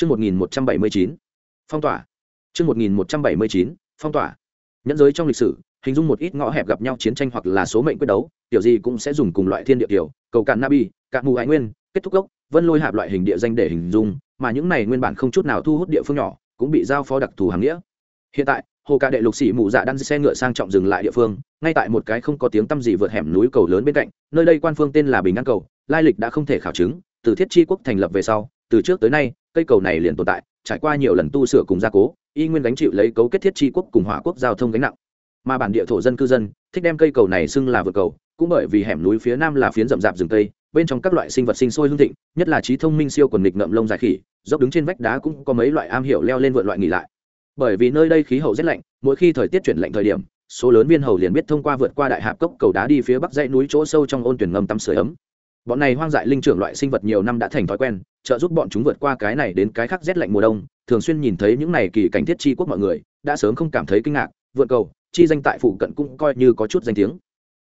Chương 1179. Phong tỏa. Chương 1179. Phong tỏa. Nhẫn giới trong lịch sử, hình dung một ít ngõ hẹp gặp nhau chiến tranh hoặc là số mệnh quyết đấu, tiểu gì cũng sẽ dùng cùng loại thiên địa tiểu, cầu cạn nabi, cạn mù hải nguyên, kết thúc gốc, vân lôi hạp loại hình địa danh để hình dung, mà những này nguyên bản không chút nào thu hút địa phương nhỏ, cũng bị giao phó đặc thù hàng nghĩa. Hiện tại, hồ ca đệ lục sĩ mù dạ đan xe ngựa sang trọng dừng lại địa phương, ngay tại một cái không có tiếng tăm gì vượt hẻm núi cầu lớn bên cạnh, nơi đây quan phương tên là Bình An cầu, lai lịch đã không thể khảo chứng, từ thiết chi quốc thành lập về sau, từ trước tới nay, cây cầu này liền tồn tại, trải qua nhiều lần tu sửa cùng gia cố, y nguyên gánh chịu lấy cấu kết thiết chi quốc cùng hỏa quốc giao thông gánh nặng. Mà bản địa thổ dân cư dân thích đem cây cầu này xưng là vượt cầu cũng bởi vì hẻm núi phía nam là phiến rậm rạp rừng cây bên trong các loại sinh vật sinh sôi hương thịnh nhất là trí thông minh siêu quần nghịch ngậm lông dài khỉ dốc đứng trên vách đá cũng có mấy loại am hiểu leo lên vượt loại nghỉ lại. Bởi vì nơi đây khí hậu rét lạnh mỗi khi thời tiết chuyển lạnh thời điểm số lớn viên hầu liền biết thông qua vượt qua đại hạp cốc cầu đá đi phía bắc dãy núi chỗ sâu trong ôn tuyển ngầm tắm sửa ấm bọn này hoang dại linh trưởng loại sinh vật nhiều năm đã thành thói quen, trợ giúp bọn chúng vượt qua cái này đến cái khác rét lạnh mùa đông, thường xuyên nhìn thấy những này kỳ cảnh thiết chi quốc mọi người, đã sớm không cảm thấy kinh ngạc vượt cầu, chi danh tại phụ cận cũng coi như có chút danh tiếng.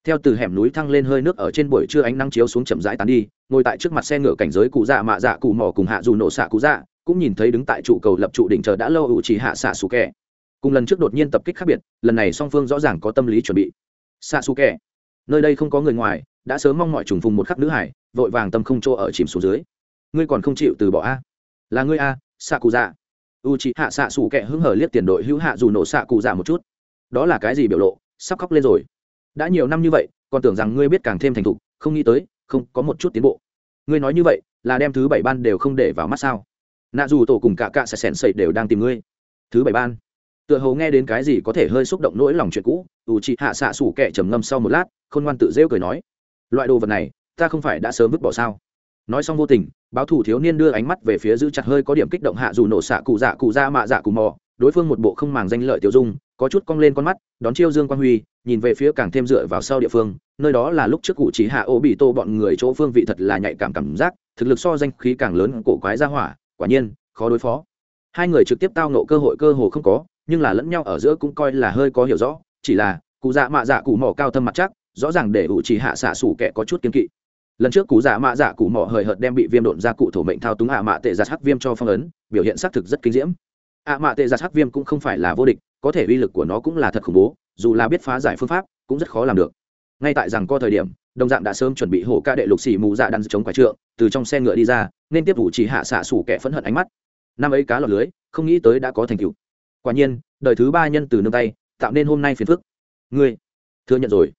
Theo từ hẻm núi thăng lên hơi nước ở trên buổi trưa ánh nắng chiếu xuống chậm rãi tán đi, ngồi tại trước mặt xe ngựa cảnh giới cụ dạ mạ dạ cụ mỏ cùng hạ dù nổ xạ cụ dạ cũng nhìn thấy đứng tại trụ cầu lập trụ đỉnh chờ đã lâu ủ chỉ hạ xạ xù kẻ. Cùng lần trước đột nhiên tập kích khác biệt, lần này song phương rõ ràng có tâm lý chuẩn bị. Xạ xù kẻ. Nơi đây không có người ngoài đã sớm mong mọi trùng phùng một khắc nữ hải, vội vàng tâm không chỗ ở chìm xuống dưới. Ngươi còn không chịu từ bỏ a? Là ngươi a xạ cụ dạ u chị hạ xạ xù kẹ hứng hở liếc tiền đội hữu hạ dù nổ xạ cụ dạ một chút. Đó là cái gì biểu lộ? Sắp khóc lên rồi. Đã nhiều năm như vậy, còn tưởng rằng ngươi biết càng thêm thành thục, không nghĩ tới, không, có một chút tiến bộ. Ngươi nói như vậy, là đem thứ bảy ban đều không để vào mắt sao? Nạ dù tổ cùng cả cạ sẽ sèn sậy đều đang tìm ngươi. Thứ bảy ban. Tựa hồ nghe đến cái gì có thể hơi xúc động nỗi lòng chuyện cũ ủ chị hạ xạ sủ kẻ trầm ngâm sau một lát, khôn ngoan tự rêu cười nói loại đồ vật này, ta không phải đã sớm vứt bỏ sao? Nói xong vô tình, báo thủ thiếu niên đưa ánh mắt về phía giữ chặt hơi có điểm kích động hạ dù nổ xạ cụ dạ cụ ra mạ dạ cụ mò. Đối phương một bộ không màng danh lợi tiêu dung, có chút cong lên con mắt, đón chiêu dương quang huy, nhìn về phía càng thêm dựa vào sau địa phương, nơi đó là lúc trước cụ chỉ hạ ô bị tô bọn người chỗ phương vị thật là nhạy cảm cảm giác, thực lực so danh khí càng lớn cổ quái ra hỏa, quả nhiên, khó đối phó. Hai người trực tiếp tao nộ cơ hội cơ hồ không có, nhưng là lẫn nhau ở giữa cũng coi là hơi có hiểu rõ, chỉ là cụ dạ mạ dạ cụ mỏ cao thâm mặt chắc rõ ràng để ủ chỉ hạ xạ sủ kẻ có chút kiên kỵ. Lần trước cụ dạ mạ dạ cụ mỏ hời hợt đem bị viêm độn ra cụ thổ mệnh thao túng hạ mạ tệ giặt hắc viêm cho phong ấn, biểu hiện xác thực rất kinh diễm. Ạ mạ tệ giặt hắc viêm cũng không phải là vô địch, có thể uy lực của nó cũng là thật khủng bố, dù là biết phá giải phương pháp, cũng rất khó làm được. Ngay tại rằng co thời điểm, đồng dạng đã sớm chuẩn bị hổ ca đệ lục xỉ mù dạ đan chống quái trượng, từ trong xe ngựa đi ra, nên tiếp vụ chỉ hạ xạ sủ kẻ phẫn hận ánh mắt. Năm ấy cá lọt lưới, không nghĩ tới đã có thành tựu. Quả nhiên, đời thứ ba nhân từ nương tay, tạo nên hôm nay phiền phức. Ngươi, thừa nhận rồi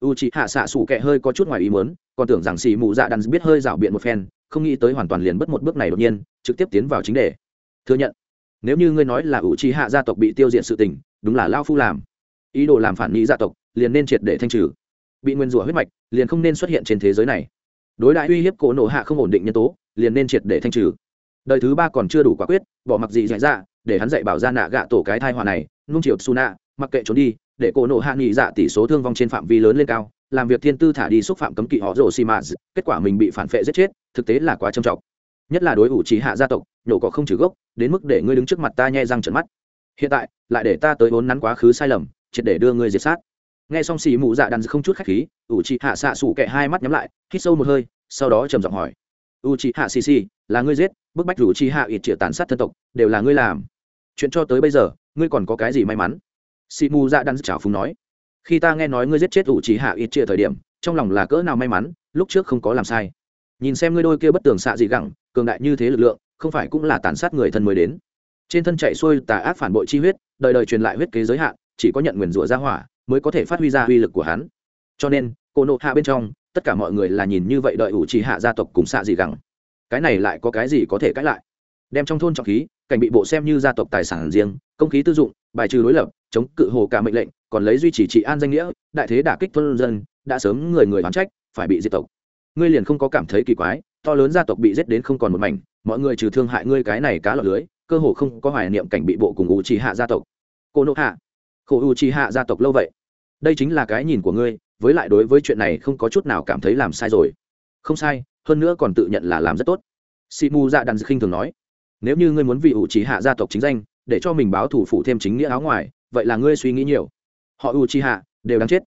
u chị hạ xạ sủ kệ hơi có chút ngoài ý muốn, còn tưởng rằng xì mù dạ đan biết hơi rảo biện một phen, không nghĩ tới hoàn toàn liền bất một bước này đột nhiên, trực tiếp tiến vào chính đề. Thừa nhận, nếu như ngươi nói là ủ trì hạ gia tộc bị tiêu diệt sự tình, đúng là lao phu làm. Ý đồ làm phản nghĩ gia tộc, liền nên triệt để thanh trừ. Bị nguyên rủa huyết mạch, liền không nên xuất hiện trên thế giới này. Đối đại uy hiếp cổ nổ hạ không ổn định nhân tố, liền nên triệt để thanh trừ. Đời thứ ba còn chưa đủ quả quyết, bỏ mặc gì dạy ra, để hắn dạy bảo ra nạ gạ tổ cái thai hòa này, nung triệu su nạ mặc kệ trốn đi để cổ nổ hạ nghị dạ tỷ số thương vong trên phạm vi lớn lên cao, làm việc thiên tư thả đi xúc phạm cấm kỵ họ rồ xì mạt kết quả mình bị phản phệ giết chết, thực tế là quá trầm trọng. Nhất là đối ủ trí hạ gia tộc, nhổ cỏ không trừ gốc, đến mức để ngươi đứng trước mặt ta nhẹ răng trận mắt. Hiện tại, lại để ta tới vốn nắn quá khứ sai lầm, triệt để đưa ngươi diệt sát. Nghe xong xì mụ dạ đàn không chút khách khí, ủ trí hạ xạ sủ kẹ hai mắt nhắm lại, hít sâu một hơi, sau đó trầm giọng hỏi. U trí hạ xì xì, là ngươi giết, bức bách ủ trí hạ ít triệu tàn sát thân tộc, đều là ngươi làm. Chuyện cho tới bây giờ, ngươi còn có cái gì may mắn? Sĩ mù dạ đàn chào phúng nói, khi ta nghe nói ngươi giết chết ủ trí hạ ít chia thời điểm, trong lòng là cỡ nào may mắn, lúc trước không có làm sai. Nhìn xem ngươi đôi kia bất tường xạ dị gẳng, cường đại như thế lực lượng, không phải cũng là tàn sát người thân mới đến. Trên thân chạy xuôi tà ác phản bội chi huyết, đời đời truyền lại huyết kế giới hạn, chỉ có nhận nguyền rủa ra hỏa, mới có thể phát huy ra uy lực của hắn. Cho nên, cô nộ hạ bên trong, tất cả mọi người là nhìn như vậy đợi ủ trì hạ gia tộc cùng xạ gì gẳng. Cái này lại có cái gì có thể cãi lại? Đem trong thôn trọng khí, cảnh bị bộ xem như gia tộc tài sản riêng, công khí tư dụng, bài trừ đối lập chống cự hồ cả mệnh lệnh, còn lấy duy trì trị an danh nghĩa, đại thế đả kích thôn dân, đã sớm người người đoán trách, phải bị diệt tộc. Ngươi liền không có cảm thấy kỳ quái, to lớn gia tộc bị giết đến không còn một mảnh, mọi người trừ thương hại ngươi cái này cá lọt lưới, cơ hồ không có hoài niệm cảnh bị bộ cùng u trì hạ gia tộc. Cô nộ hạ, khổ u trì hạ gia tộc lâu vậy? Đây chính là cái nhìn của ngươi, với lại đối với chuyện này không có chút nào cảm thấy làm sai rồi. Không sai, hơn nữa còn tự nhận là làm rất tốt. Si mu dạ đàn khinh thường nói, nếu như ngươi muốn vì u trì hạ gia tộc chính danh, để cho mình báo thủ phụ thêm chính nghĩa áo ngoài vậy là ngươi suy nghĩ nhiều. Họ u Chi hạ đều đáng chết.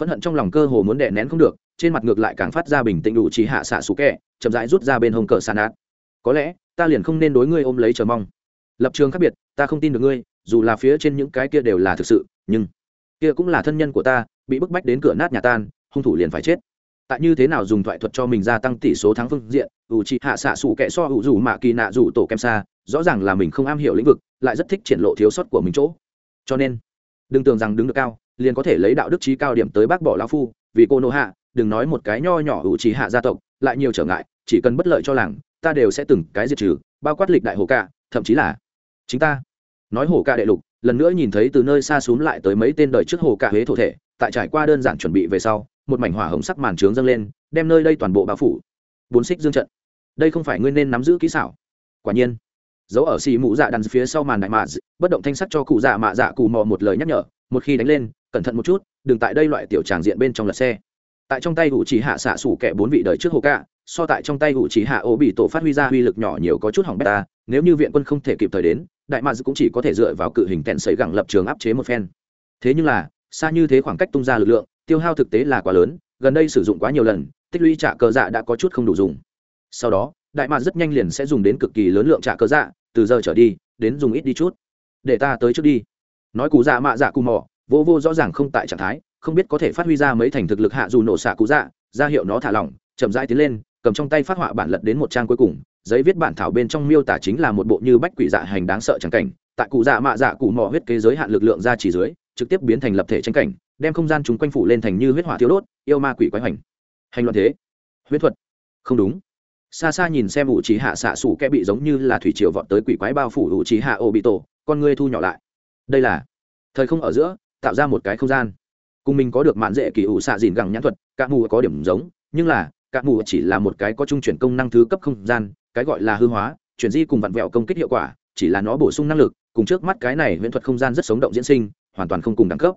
Phẫn hận trong lòng cơ hồ muốn đè nén không được, trên mặt ngược lại càng phát ra bình tĩnh đủ Chi hạ xạ xú kẹ chậm rãi rút ra bên hông cờ sàn át có lẽ, ta liền không nên đối ngươi ôm lấy chờ mong. Lập trường khác biệt, ta không tin được ngươi, dù là phía trên những cái kia đều là thực sự, nhưng kia cũng là thân nhân của ta, bị bức bách đến cửa nát nhà tan, hung thủ liền phải chết. Tại như thế nào dùng thoại thuật cho mình gia tăng tỷ số thắng phương diện ủ trị hạ xạ sủ kệ so U dù mạ kỳ nạ dù tổ kem xa, rõ ràng là mình không am hiểu lĩnh vực, lại rất thích triển lộ thiếu sót của mình chỗ cho nên, đừng tưởng rằng đứng được cao, liền có thể lấy đạo đức trí cao điểm tới bác bỏ lao phu, vì cô nô hạ, đừng nói một cái nho nhỏ ủ trí hạ gia tộc, lại nhiều trở ngại, chỉ cần bất lợi cho làng, ta đều sẽ từng cái diệt trừ, bao quát lịch đại hồ ca thậm chí là chính ta. Nói hồ ca đệ lục, lần nữa nhìn thấy từ nơi xa xúm lại tới mấy tên đời trước hồ ca huế thổ thể, tại trải qua đơn giản chuẩn bị về sau, một mảnh hỏa hồng sắc màn trướng dâng lên, đem nơi đây toàn bộ bao phủ. Bốn xích dương trận. Đây không phải ngươi nên nắm giữ kỹ xảo. Quả nhiên dấu ở xì mũ dạ đằng phía sau màn đại mạ bất động thanh sắt cho cụ dạ mạ dạ cụ mò một lời nhắc nhở, một khi đánh lên, cẩn thận một chút, đừng tại đây loại tiểu tràng diện bên trong lật xe. Tại trong tay hữu trí hạ xạ sủ kẻ bốn vị đời trước hồ ca so tại trong tay hữu trí hạ ô bị tổ phát huy ra uy lực nhỏ nhiều có chút hỏng beta nếu như viện quân không thể kịp thời đến, đại mads cũng chỉ có thể dựa vào cự hình tẹn sấy gẳng lập trường áp chế một phen. Thế nhưng là, xa như thế khoảng cách tung ra lực lượng, tiêu hao thực tế là quá lớn, gần đây sử dụng quá nhiều lần, tích lũy trả cờ dạ đã có chút không đủ dùng. Sau đó, đại mạ rất nhanh liền sẽ dùng đến cực kỳ lớn lượng trả cờ dạ từ giờ trở đi, đến dùng ít đi chút. Để ta tới trước đi. Nói cú dạ mạ dạ cù mỏ, vô vô rõ ràng không tại trạng thái, không biết có thể phát huy ra mấy thành thực lực hạ dù nổ xạ cú dạ ra hiệu nó thả lỏng, chậm rãi tiến lên, cầm trong tay phát họa bản lật đến một trang cuối cùng, giấy viết bản thảo bên trong miêu tả chính là một bộ như bách quỷ dạ hành đáng sợ chẳng cảnh. Tại cụ dạ mạ dạ cụ mỏ huyết kế giới hạn lực lượng ra chỉ dưới, trực tiếp biến thành lập thể tranh cảnh, đem không gian chúng quanh phủ lên thành như huyết hỏa thiếu đốt, yêu ma quỷ quái hoành. Hành loạn thế. Huyết thuật. Không đúng xa xa nhìn xem ủ trí hạ xạ sủ kẽ bị giống như là thủy triều vọt tới quỷ quái bao phủ ủ trí hạ ô bị tổ con ngươi thu nhỏ lại. Đây là thời không ở giữa, tạo ra một cái không gian. Cùng mình có được mạn dễ kỳ ủ xạ dìn gẳng nhãn thuật các mù có điểm giống, nhưng là các mù chỉ là một cái có trung chuyển công năng thứ cấp không gian, cái gọi là hư hóa, chuyển di cùng vặn vẹo công kích hiệu quả, chỉ là nó bổ sung năng lực, cùng trước mắt cái này huyễn thuật không gian rất sống động diễn sinh, hoàn toàn không cùng đẳng cấp.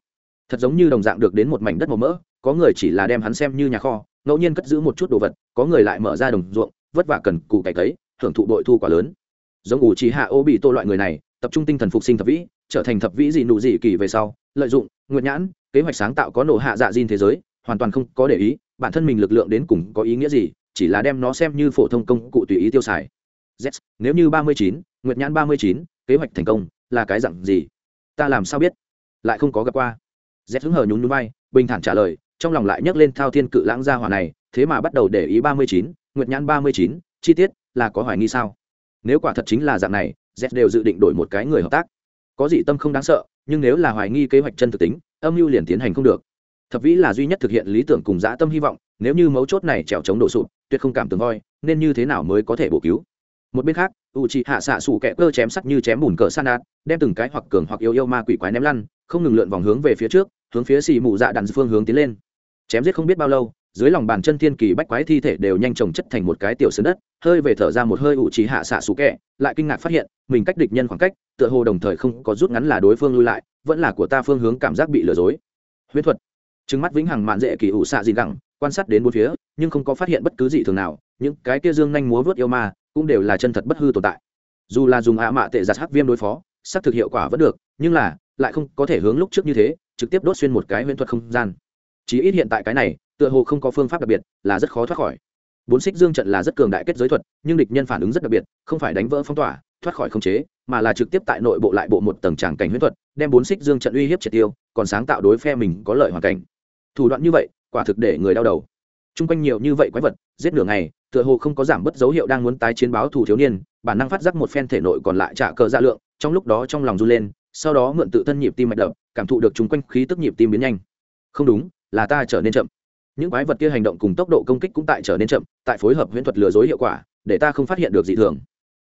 Thật giống như đồng dạng được đến một mảnh đất màu mỡ, có người chỉ là đem hắn xem như nhà kho, ngẫu nhiên cất giữ một chút đồ vật, có người lại mở ra đồng ruộng vất vả cần cù cải cấy, hưởng thụ bội thu quả lớn. Giống ủ trí hạ, ô bị tô loại người này, tập trung tinh thần phục sinh thập vĩ, trở thành thập vĩ gì nụ gì kỳ về sau, lợi dụng, nguyện nhãn, kế hoạch sáng tạo có nổ hạ dạ diên thế giới, hoàn toàn không có để ý, bản thân mình lực lượng đến cùng có ý nghĩa gì, chỉ là đem nó xem như phổ thông công cụ tùy ý tiêu xài. Z, nếu như ba mươi chín nguyệt nhãn ba mươi chín, kế hoạch thành công, là cái dặn gì? Ta làm sao biết? Lại không có gặp qua. Z hứng hờ nhún nhún vai, bình thản trả lời, trong lòng lại nhấc lên thao thiên cự lãng gia hỏa này, thế mà bắt đầu để ý ba mươi chín nguyệt nhãn ba mươi chín, chi tiết là có hoài nghi sao? Nếu quả thật chính là dạng này, z đều dự định đổi một cái người hợp tác. Có dị tâm không đáng sợ, nhưng nếu là hoài nghi kế hoạch chân thực tính, âm mưu liền tiến hành không được. Thập vĩ là duy nhất thực hiện lý tưởng cùng dã tâm hy vọng, nếu như mấu chốt này trèo chống đổ sụp, tuyệt không cảm tưởng voi, nên như thế nào mới có thể bổ cứu? Một bên khác u c hạ xạ sủ kẹ cơ chém sắc như chém bùn cờ san nạt, đem từng cái hoặc cường hoặc yêu yêu ma quỷ quái ném lăn, không ngừng lượn vòng hướng về phía trước, hướng phía xì mù dạ đàn phương hướng tiến lên. Chém giết không biết bao lâu dưới lòng bàn chân thiên kỳ bách quái thi thể đều nhanh chóng chất thành một cái tiểu sơn đất, hơi về thở ra một hơi ủ trí hạ xạ xú kẹ, lại kinh ngạc phát hiện, mình cách địch nhân khoảng cách, tựa hồ đồng thời không có rút ngắn là đối phương lui lại, vẫn là của ta phương hướng cảm giác bị lừa dối. Huyết thuật. Trứng mắt vĩnh hằng mạn dễ kỳ ủ xạ gì gẳng, quan sát đến bốn phía, nhưng không có phát hiện bất cứ gì thường nào, những cái kia dương nhanh múa vớt yêu ma, cũng đều là chân thật bất hư tồn tại. Dù là dùng ạ mạ tệ giặt hắc viêm đối phó, xác thực hiệu quả vẫn được, nhưng là, lại không có thể hướng lúc trước như thế, trực tiếp đốt xuyên một cái huyễn thuật không gian. Chí ít hiện tại cái này tựa hồ không có phương pháp đặc biệt, là rất khó thoát khỏi. Bốn xích dương trận là rất cường đại kết giới thuật, nhưng địch nhân phản ứng rất đặc biệt, không phải đánh vỡ phong tỏa, thoát khỏi khống chế, mà là trực tiếp tại nội bộ lại bộ một tầng tràng cảnh huyễn thuật, đem bốn xích dương trận uy hiếp triệt tiêu, còn sáng tạo đối phe mình có lợi hoàn cảnh. Thủ đoạn như vậy, quả thực để người đau đầu. T r u n g quanh nhiều như vậy quái vật, giết nửa ngày, tựa hồ không có giảm bớt dấu hiệu đang muốn tái chiến báo thủ thiếu niên, bản năng phát giác một phen thể nội còn lại trả cờ dạ lượng, trong lúc đó trong lòng run lên, sau đó mượn tự thân nhịp tim mạch đập, cảm thụ được chung quanh khí tức nhịp tim biến nhanh. Không đúng, là ta trở nên chậm những quái vật kia hành động cùng tốc độ công kích cũng tại trở nên chậm, tại phối hợp huyễn thuật lừa dối hiệu quả, để ta không phát hiện được dị thường.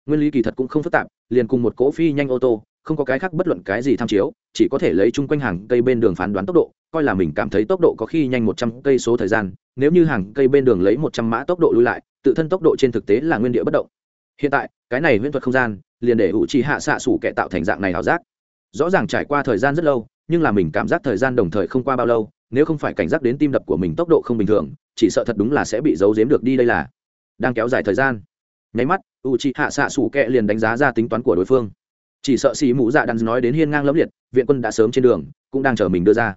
Nguyên lý kỳ thật cũng không phức tạp, liền cùng một cỗ phi nhanh ô tô, không có cái khác bất luận cái gì tham chiếu, chỉ có thể lấy chung quanh hàng cây bên đường phán đoán tốc độ, coi là mình cảm thấy tốc độ có khi nhanh một trăm cây số thời gian, nếu như hàng cây bên đường lấy một trăm mã tốc độ lui lại, tự thân tốc độ trên thực tế là nguyên địa bất động. Hiện tại, cái này huyễn thuật không gian, liền để hữu trì hạ xạ sủ kẻ tạo thành dạng này ảo giác. Rõ ràng trải qua thời gian rất lâu, nhưng là mình cảm giác thời gian đồng thời không qua bao lâu nếu không phải cảnh giác đến tim đập của mình tốc độ không bình thường, chỉ sợ thật đúng là sẽ bị giấu giếm được đi đây là. Đang kéo dài thời gian. Nháy mắt u c h i hạ xạ xủ kẹ liền đánh giá ra tính toán của đối phương. Chỉ sợ xì mũ dạ đắn nói đến hiên ngang lẫm liệt, viện quân đã sớm trên đường, cũng đang chờ mình đưa ra.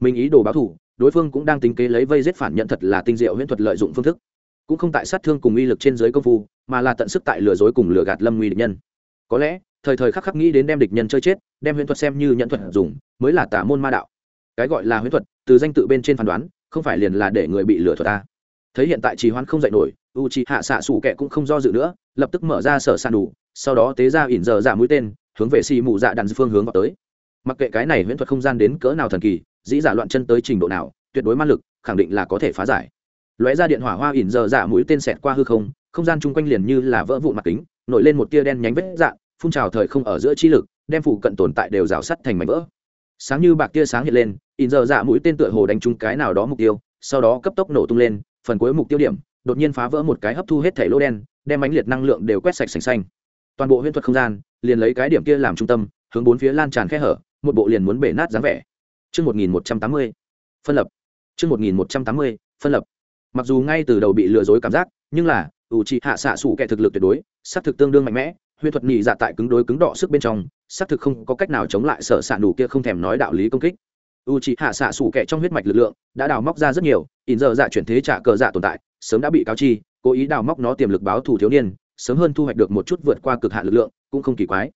Mình ý đồ báo thủ đối phương cũng đang tính kế lấy vây giết phản nhận thật là tinh diệu huyễn thuật lợi dụng phương thức. Cũng không tại sát thương cùng uy lực trên giới công phu, mà là tận sức tại lừa dối cùng lừa gạt lâm nguy địch nhân. Có lẽ, thời thời khắc khắc nghĩ đến đem địch nhân chơi chết, đem huyễn thuật xem như nhận thuật dùng, mới là tả môn ma đạo. Cái gọi là huyễn thuật từ danh tự bên trên phán đoán, không phải liền là để người bị lừa thuật ta. Thấy hiện tại trì hoãn không dạy nổi u c hạ xạ xủ kệ cũng không do dự nữa, lập tức mở ra sở sàn đủ, sau đó tế ra ỉn giờ dạ mũi tên, hướng về xì mù dạ đàn phương hướng vào tới. Mặc kệ cái này huyễn thuật không gian đến cỡ nào thần kỳ, dĩ giả loạn chân tới trình độ nào, tuyệt đối man lực, khẳng định là có thể phá giải. Lóe ra điện hỏa hoa ỉn giờ dạ mũi tên xẹt qua hư không không gian chung quanh liền như là vỡ vụn mặt kính, nổi lên một tia đen nhánh vết dạ phun trào thời không ở giữa chi lực, đem phụ cận tồn tại đều rào sắt thành mảnh vỡ. Sáng như bạc tia sáng hiện lên in giờ dạ mũi tên tựa hồ đánh trúng cái nào đó mục tiêu sau đó cấp tốc nổ tung lên phần cuối mục tiêu điểm đột nhiên phá vỡ một cái hấp thu hết thể lô đen đem ánh liệt năng lượng đều quét sạch sành xanh toàn bộ huyễn thuật không gian liền lấy cái điểm kia làm trung tâm hướng bốn phía lan tràn khe hở một bộ liền muốn bể nát dáng vẻ Trước 1180, phân lập. Trước 1180, phân lập. Mặc dù ngay từ đầu bị lừa dối cảm giác, nhưng là, ủ trì hạ xạ sủ kẻ thực lực tuyệt đối, sát thực tương đương mạnh mẽ, huyễn thuật nhị dạ tại cứng đối cứng đọ sức bên trong, sát thực không có cách nào chống lại sở xạ đủ kia không thèm nói đạo lý công kích. U trì hạ xạ sủ kẻ trong huyết mạch lực lượng, đã đào móc ra rất nhiều, ỉn giờ dạ chuyển thế trả cờ dạ tồn tại, sớm đã bị cáo chi, cố ý đào móc nó tiềm lực báo thủ thiếu niên, sớm hơn thu hoạch được một chút vượt qua cực hạn lực lượng, cũng không kỳ quái.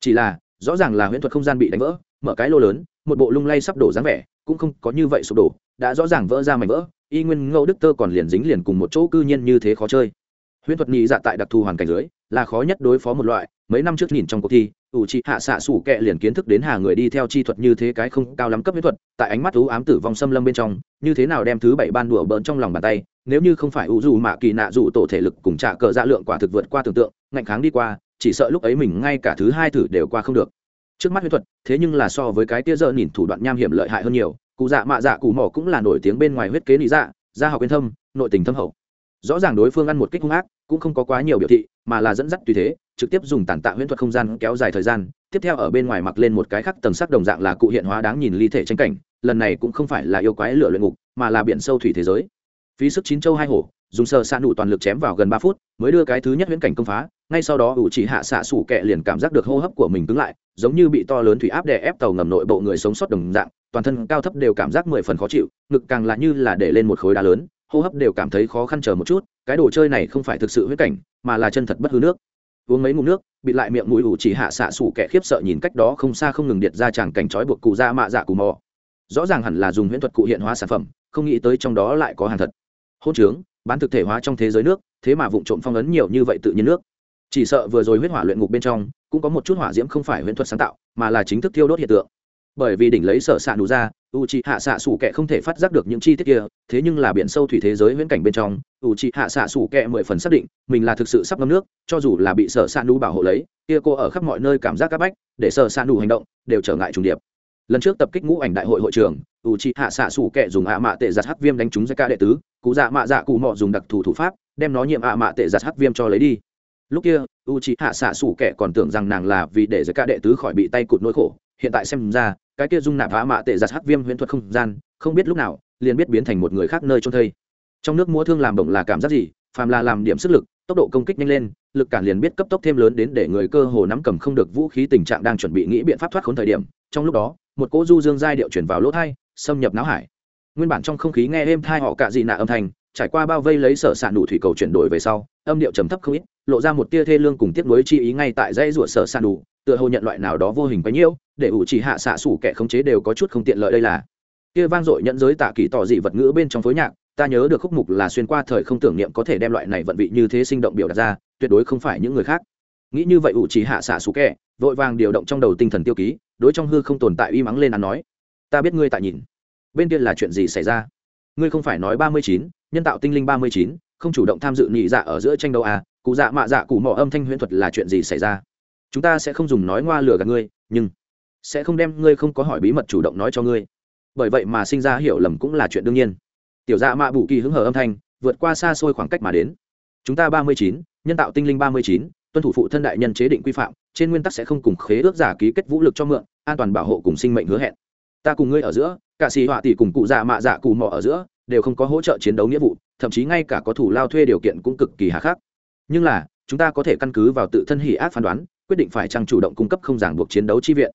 Chỉ là, rõ ràng là huyễn thuật không gian bị đánh vỡ, mở cái lô lớn một bộ lung lay sắp đổ dáng vẻ cũng không có như vậy sụp đổ đã rõ ràng vỡ ra mảnh vỡ y nguyên ngẫu đức tơ còn liền dính liền cùng một chỗ cư nhiên như thế khó chơi huyễn thuật nhị dạ tại đặc thù hoàn cảnh dưới là khó nhất đối phó một loại mấy năm trước nhìn trong cuộc thi ủ trị hạ xạ sủ kẹ liền kiến thức đến hà người đi theo chi thuật như thế cái không cao lắm cấp huyết thuật, tại ánh mắt ưu ám tử vong xâm lâm bên trong, như thế nào đem thứ bảy ban đùa bỡn trong lòng bàn tay, nếu như không phải ủ dù mạ kỳ nạ dù tổ thể lực cùng trả cờ dạ lượng quả thực vượt qua tưởng tượng, ngạnh kháng đi qua, chỉ sợ lúc ấy mình ngay cả thứ hai thử đều qua không được. Trước mắt huyết thuật, thế nhưng là so với cái tia dơ nhìn thủ đoạn nham hiểm lợi hại hơn nhiều, cụ dạ mạ dạ cụ mỏ cũng là nổi tiếng bên ngoài huyết kế lý dạ gia học yên thâm, nội tình thâm hậu rõ ràng đối phương ăn một kích hung ác, cũng không có quá nhiều biểu thị, mà là dẫn dắt tùy thế, trực tiếp dùng tàn tạ huyễn thuật không gian kéo dài thời gian. Tiếp theo ở bên ngoài mặc lên một cái khắc tầng sắc đồng dạng là cụ hiện hóa đáng nhìn ly thể tranh cảnh, lần này cũng không phải là yêu quái lửa luyện ngục, mà là biển sâu thủy thế giới. Phí sức chín châu hai hổ, dùng sơ xa nụ toàn lực chém vào gần ba phút, mới đưa cái thứ nhất huyễn cảnh công phá, ngay sau đó ủ chỉ hạ xạ sủ kẹ liền cảm giác được hô hấp của mình cứng lại, giống như bị to lớn thủy áp đè ép tàu ngầm nội bộ người sống sót đồng dạng, toàn thân cao thấp đều cảm giác mười phần khó chịu, ngực càng là như là để lên một khối đá lớn hô hấp đều cảm thấy khó khăn chờ một chút, cái đồ chơi này không phải thực sự huyết cảnh, mà là chân thật bất hư nước. Uống mấy ngụm nước bị lại miệng mũi ủ chỉ hạ xạ sủ kẻ khiếp sợ nhìn cách đó không xa không ngừng điện ra chàng cảnh trói buộc cụ ra mạ dạ cù mò. Rõ ràng hẳn là dùng huyễn thuật cụ hiện hóa sản phẩm, không nghĩ tới trong đó lại có hàng thật. Hôn trướng, bán thực thể hóa trong thế giới nước, thế mà vụ trộm phong ấn nhiều như vậy tự nhiên nước. Chỉ sợ vừa rồi huyết hỏa luyện ngục bên trong, cũng có một chút hỏa diễm không phải huyễn thuật sáng tạo, mà là chính thức thiêu đốt hiện tượng. Bởi vì đỉnh lấy sở s ạ đủ ra u c h ị hạ xạ sủ Kẹ không thể phát giác được những chi tiết kia thế nhưng là biển sâu thủy thế giới viễn cảnh bên trong u c h ị hạ xạ sủ Kẹ mười phần xác định mình là thực sự sắp ngâm nước cho dù là bị sở s ạ đủ bảo hộ lấy kia cô ở khắp mọi nơi cảm giác c áp bách để sở s ạ đủ hành động đều trở ngại trùng điệp. Lần trước tập kích ngũ ảnh đại hội hội trưởng, u c h ị hạ xạ sủ Kẹ dùng ạ mạ tệ giặt hắc viêm đánh trúng ra ca đệ tứ cụ dạ mạ dạ cụ mọ dùng đặc thù thủ pháp đem nó nhiệm ạ mạ tệ giặt hắc viêm cho lấy đi. Lúc kia u c h ị hạ xạ sủ Kẹ còn tưởng rằng nàng là vì để giới ca đệ tứ khỏi bị tay cụt nỗi khổ hiện tại xem ra cái kia dung nạp vã mạ tệ giặt hắc viêm huyễn thuật không gian không biết lúc nào liền biết biến thành một người khác nơi trôn thây. Trong nước mua thương làm bổng là cảm giác gì? Phàm là làm điểm sức lực tốc độ công kích nhanh lên lực cản liền biết cấp tốc thêm lớn đến để người cơ hồ nắm cầm không được vũ khí tình trạng đang chuẩn bị nghĩ biện pháp thoát khốn thời điểm. Trong lúc đó một cỗ du dương giai điệu chuyển vào lỗ thai xâm nhập não hải. Nguyên bản trong không khí nghe êm thai họ cạ dị nạ âm thanh trải qua bao vây lấy sở s đủ nụ thủy cầu chuyển đổi về sau âm điệu trầm thấp không ít lộ ra một tia thê lương cùng tiếc nuối chi ý ngay tại dãy ruột sở s đủ, nụ tựa hồ nhận loại nào đó vô hình bấy nhiêu để ủ chỉ hạ xạ sủ kẻ khống chế đều có chút không tiện lợi đây là. Kia vang dội nhận giới tạ kỳ tỏ dị vật ngữ bên trong phối nhạc, ta nhớ được khúc mục là xuyên qua thời không tưởng niệm có thể đem loại này vận vị như thế sinh động biểu đạt ra, tuyệt đối không phải những người khác. Nghĩ như vậy ủ chỉ hạ xạ sủ kẻ, vội vàng điều động trong đầu tinh thần tiêu ký, đối trong hư không tồn tại uy mắng lên ăn nói, ta biết ngươi tại nhìn. Bên kia là chuyện gì xảy ra? Ngươi không phải nói ba mươi chín, nhân tạo tinh linh ba mươi chín, không chủ động tham dự nhị dạ ở giữa tranh đấu à cụ dạ mạ dạ cụ mỏ âm thanh huyễn thuật là chuyện gì xảy ra? Chúng ta sẽ không dùng nói ngoa lừa gạt ngươi, nhưng sẽ không đem ngươi không có hỏi bí mật chủ động nói cho ngươi. Bởi vậy mà sinh ra hiểu lầm cũng là chuyện đương nhiên. Tiểu dạ mạ bù kỳ hứng hở âm thanh, vượt qua xa xôi khoảng cách mà đến. Chúng ta ba mươi chín, nhân tạo tinh linh ba mươi chín, tuân thủ phụ thân đại nhân chế định quy phạm, trên nguyên tắc sẽ không cùng khế ước giả ký kết vũ lực cho mượn, an toàn bảo hộ cùng sinh mệnh hứa hẹn. Ta cùng ngươi ở giữa, cả xì họa tỷ cùng cụ dạ mạ dạ cụ mò ở giữa, đều không có hỗ trợ chiến đấu nghĩa vụ, thậm chí ngay cả có thủ lao thuê điều kiện cũng cực kỳ hà khắc. Nhưng là, chúng ta có thể căn cứ vào tự thân hỉ ác phán đoán, quyết định phải chăng chủ động cung cấp không giảng buộc chiến đấu chi viện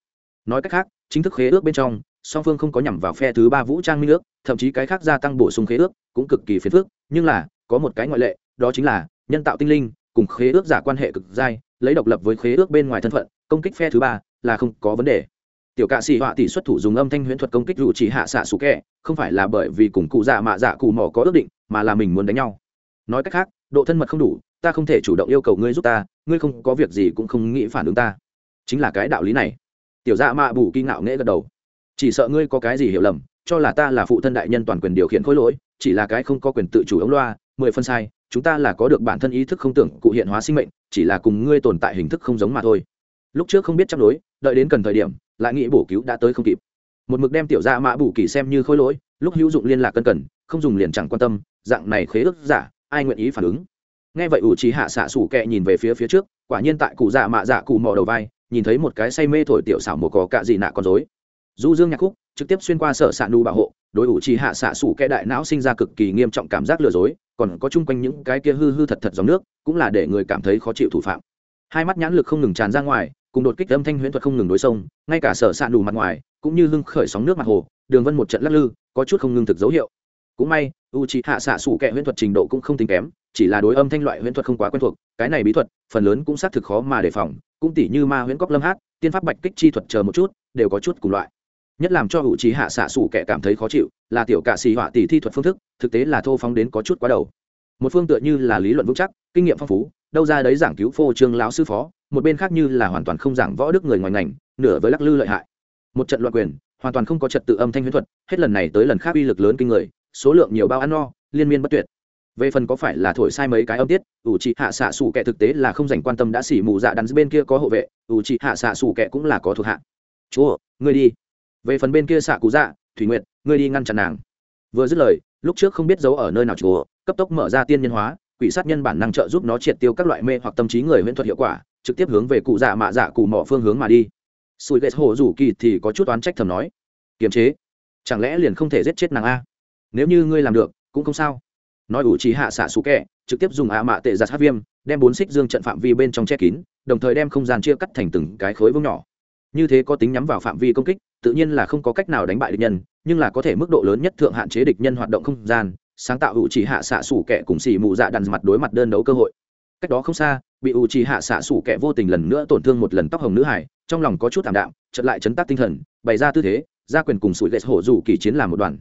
nói cách khác, chính thức khế ước bên trong, song phương không có nhằm vào phe thứ ba vũ trang minh ước, thậm chí cái khác gia tăng bổ sung khế ước cũng cực kỳ phiền phức. Nhưng là, có một cái ngoại lệ, đó chính là nhân tạo tinh linh cùng khế ước giả quan hệ cực dai, lấy độc lập với khế ước bên ngoài thân phận, công kích phe thứ ba là không có vấn đề. Tiểu cạ sĩ họa tỷ xuất thủ dùng âm thanh huyễn thuật công kích rủ chỉ hạ xạ sủ kẹ không phải là bởi vì cùng cụ dạ mạ dạ cụ mỏ có ước định, mà là mình muốn đánh nhau. Nói cách khác, độ thân mật không đủ, ta không thể chủ động yêu cầu ngươi giúp ta, ngươi không có việc gì cũng không nghĩ phản ứng ta. Chính là cái đạo lý này tiểu dạ mạ bù kỳ ngạo nghễ gật đầu. Chỉ sợ ngươi có cái gì hiểu lầm, cho là ta là phụ thân đại nhân toàn quyền điều khiển khối lỗi, chỉ là cái không có quyền tự chủ ống loa, mười phân sai, chúng ta là có được bản thân ý thức không tưởng cụ hiện hóa sinh mệnh, chỉ là cùng ngươi tồn tại hình thức không giống mà thôi. Lúc trước không biết chấp đối đợi đến cần thời điểm, lại nghĩ bổ cứu đã tới không kịp. Một mực đem tiểu dạ gia mã bù kỳ xem như khối lỗi, lúc hữu dụng liên lạc cân cần, không dùng liền chẳng quan tâm, dạng này khế ước giả, ai nguyện ý phản ứng? Nghe vậy ủ trí hạ xạ sủ kẹ nhìn về phía phía trước, quả nhiên tại cụ dạ mạ dạ cụ mò đầu vai nhìn thấy một cái say mê thổi tiểu xảo mồ cỏ cạ dị nạ con dối du dương nhạc khúc trực tiếp xuyên qua sở xạ nu bảo hộ, đối ủ trì hạ xạ sủ kẽ đại não sinh ra cực kỳ nghiêm trọng cảm giác lừa dối, còn có chung quanh những cái kia hư hư thật thật dòng nước, cũng là để người cảm thấy khó chịu thủ phạm. Hai mắt nhãn lực không ngừng tràn ra ngoài, cùng đột kích âm thanh huyễn thuật không ngừng đối sông ngay cả sở s ạ đủ mặt ngoài, cũng như hưng khởi sóng nước mặt hồ, đường vân một trận lắc lư, có chút không ngưng thực dấu hiệu cũng may u c hạ xạ sủ kẹ huyễn thuật trình độ cũng không tính kém, chỉ là đối âm thanh loại huyễn thuật không quá quen thuộc, cái này bí thuật, phần lớn cũng xác thực khó mà đề phòng, cũng tỉ như ma huyễn cóc lâm hát, tiên pháp bạch kích chi thuật chờ một chút, đều có chút cùng loại. Nhất làm cho hữu trí hạ xạ sủ kẹ cảm thấy khó chịu, là tiểu cạ xì họa tỷ thi thuật phương thức, thực tế là thô phóng đến có chút quá đầu. Một phương tựa như là lý luận vững chắc, kinh nghiệm phong phú, đâu ra đấy giảng cứu phô trương lão sư phó, một bên khác như là hoàn toàn không giảng võ đức người ngoài ngành, nửa với lắc lư lợi hại. Một trận loạn quyền, hoàn toàn không có trật tự âm thanh huyễn thuật, hết lần này tới lần khác uy lực lớn kinh người số lượng nhiều bao ăn no, liên miên bất tuyệt. Về phần có phải là thổi sai mấy cái âm tiết, ủ trị hạ xạ xù kẻ thực tế là không dành quan tâm đã xỉ mù dạ đắn bên kia có hộ vệ, ủ trị hạ xạ xù kẻ cũng là có thuộc hạ. Chúa, ngươi đi. Về phần bên kia xạ cú dạ thủy nguyệt, ngươi đi ngăn chặn nàng. Vừa dứt lời, lúc trước không biết giấu ở nơi nào chúa cấp tốc mở ra tiên nhân hóa, quỷ sát nhân bản năng trợ giúp nó triệt tiêu các loại mê hoặc tâm trí người huyễn thuật hiệu quả, trực tiếp hướng về cụ dạ mạ dạ cụ mỏ phương hướng mà đi. Sùi ghét hồ rủ kỳ thì có chút oán trách thầm nói. Kiềm chế. Chẳng lẽ liền không thể giết chết nàng a? Nếu như ngươi làm được, cũng không sao. Nói ủ trí hạ xạ xú kẹ, trực tiếp dùng ạ mạ tệ giặt hát viêm, đem bốn xích dương trận phạm vi bên trong che kín, đồng thời đem không gian chia cắt thành từng cái khối vương nhỏ. Như thế có tính nhắm vào phạm vi công kích, tự nhiên là không có cách nào đánh bại địch nhân, nhưng là có thể mức độ lớn nhất thượng hạn chế địch nhân hoạt động không gian, sáng tạo ủ chỉ hạ xạ xủ kẻ cùng xì mù dạ đàn mặt đối mặt đơn đấu cơ hội. Cách đó không xa, bị ủ chỉ hạ xạ xủ kẻ vô tình lần nữa tổn thương một lần tóc hồng nữ hải, trong lòng có chút thảm đạm chật lại chấn tác tinh thần, bày ra tư thế ra quyền cùng sủi lệ hổ rủ kỳ chiến làm một đoàn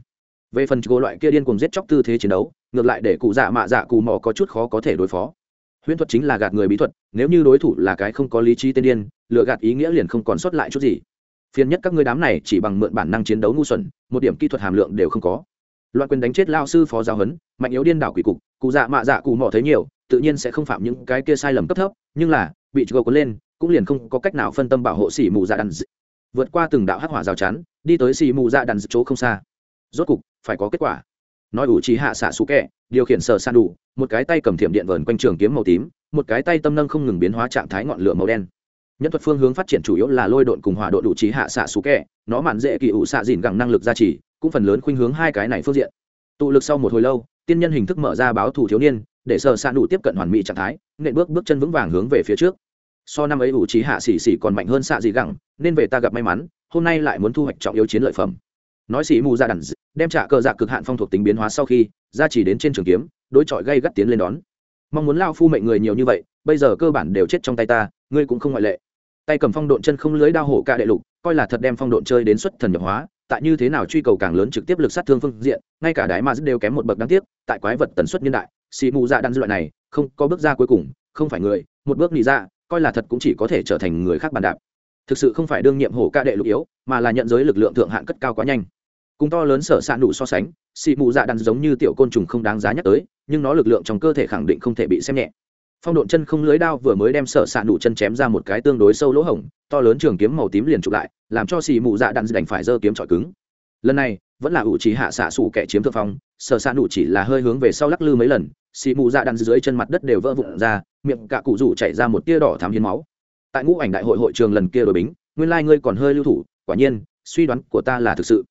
về phần gỗ loại kia điên cùng giết chóc tư thế chiến đấu, ngược lại để cụ dạ mạ dạ cụ mò có chút khó có thể đối phó. Huyễn thuật chính là gạt người bí thuật, nếu như đối thủ là cái không có lý trí tên điên lựa gạt ý nghĩa liền không còn sót lại chút gì. Phiền nhất các ngươi đám này chỉ bằng mượn bản năng chiến đấu ngu xuẩn, một điểm kỹ thuật hàm lượng đều không có. Loạn quyền đánh chết lao sư phó giáo huấn, mạnh yếu điên đảo quỷ cục, cụ dạ mạ dạ cụ mò thấy nhiều, tự nhiên sẽ không phạm những cái kia sai lầm cấp thấp, nhưng là, bị gỗ cuốn lên, cũng liền không có cách nào phân tâm bảo hộ xỉ mù dạ đàn d... vượt qua từng đạo hắc hỏa rào chắn, đi tới xỉ mù dạ đàn d... chỗ không xa. Rốt cục phải có kết quả. Nói ủ trí hạ xạ xú kẹ, điều khiển sở san đủ, một cái tay cầm thiểm điện vờn quanh trường kiếm màu tím, một cái tay tâm nâng không ngừng biến hóa trạng thái ngọn lửa màu đen. Nhân thuật phương hướng phát triển chủ yếu là lôi độn cùng hỏa độ đủ trí hạ xạ xú kẹ, nó mạn dễ kỳ ủ xạ dìn gẳng năng lực gia trì, cũng phần lớn khuynh hướng hai cái này phương diện. Tụ lực sau một hồi lâu, tiên nhân hình thức mở ra báo thủ thiếu niên, để sở san đủ tiếp cận hoàn mỹ trạng thái, nện bước bước chân vững vàng hướng về phía trước. So năm ấy ủ trí hạ xỉ xỉ còn mạnh hơn xạ dị gẳng, nên về ta gặp may mắn, hôm nay lại muốn thu hoạch trọng yếu chiến lợi phẩm nói xỉ mù ra đàn đem trả cờ dạ cực hạn phong thuộc tính biến hóa sau khi ra chỉ đến trên trường kiếm, đối chọi gây gắt tiến lên đón. Mong muốn lao phu mệnh người nhiều như vậy, bây giờ cơ bản đều chết trong tay ta, ngươi cũng không ngoại lệ. Tay cầm phong độn chân không lưới đao hổ ca đệ lục, coi là thật đem phong độn chơi đến xuất thần nhập hóa, tại như thế nào truy cầu càng lớn trực tiếp lực sát thương phương diện, ngay cả đái ma rất đều kém một bậc đáng tiếc, tại quái vật tần suất niên đại, xì mù dạ đan loại này, không có bước ra cuối cùng, không phải người, một bước nghĩ ra, coi là thật cũng chỉ có thể trở thành người khác bàn đạp. Thực sự không phải đương nhiệm hổ ca đệ lục yếu, mà là nhận giới lực lượng thượng hạn cất cao quá nhanh cùng to lớn sở s ạ nụ so sánh, xị mù dạ đàn giống như tiểu côn trùng không đáng giá nhắc tới, nhưng nó lực lượng trong cơ thể khẳng định không thể bị xem nhẹ. Phong độn chân không lưới đao vừa mới đem sở s ạ nụ chân chém ra một cái tương đối sâu lỗ hổng, to lớn trường kiếm màu tím liền chụp lại, làm cho xị mù dạ đàn đành phải giơ kiếm trọi cứng. Lần này, vẫn là ủ trí hạ xạ xủ kẻ chiếm thượng phong, sở s ạ nụ chỉ là hơi hướng về sau lắc lư mấy lần, xị mù dạ đàn dưới chân mặt đất đều vỡ vụn ra, miệng cạ cụ rủ chảy ra một tia đỏ thám hiến máu. Tại ngũ ảnh đại hội hội trường lần kia đổi bính, nguyên lai、like、ngươi còn hơi lưu thủ, quả nhiên, suy đoán của ta là thực sự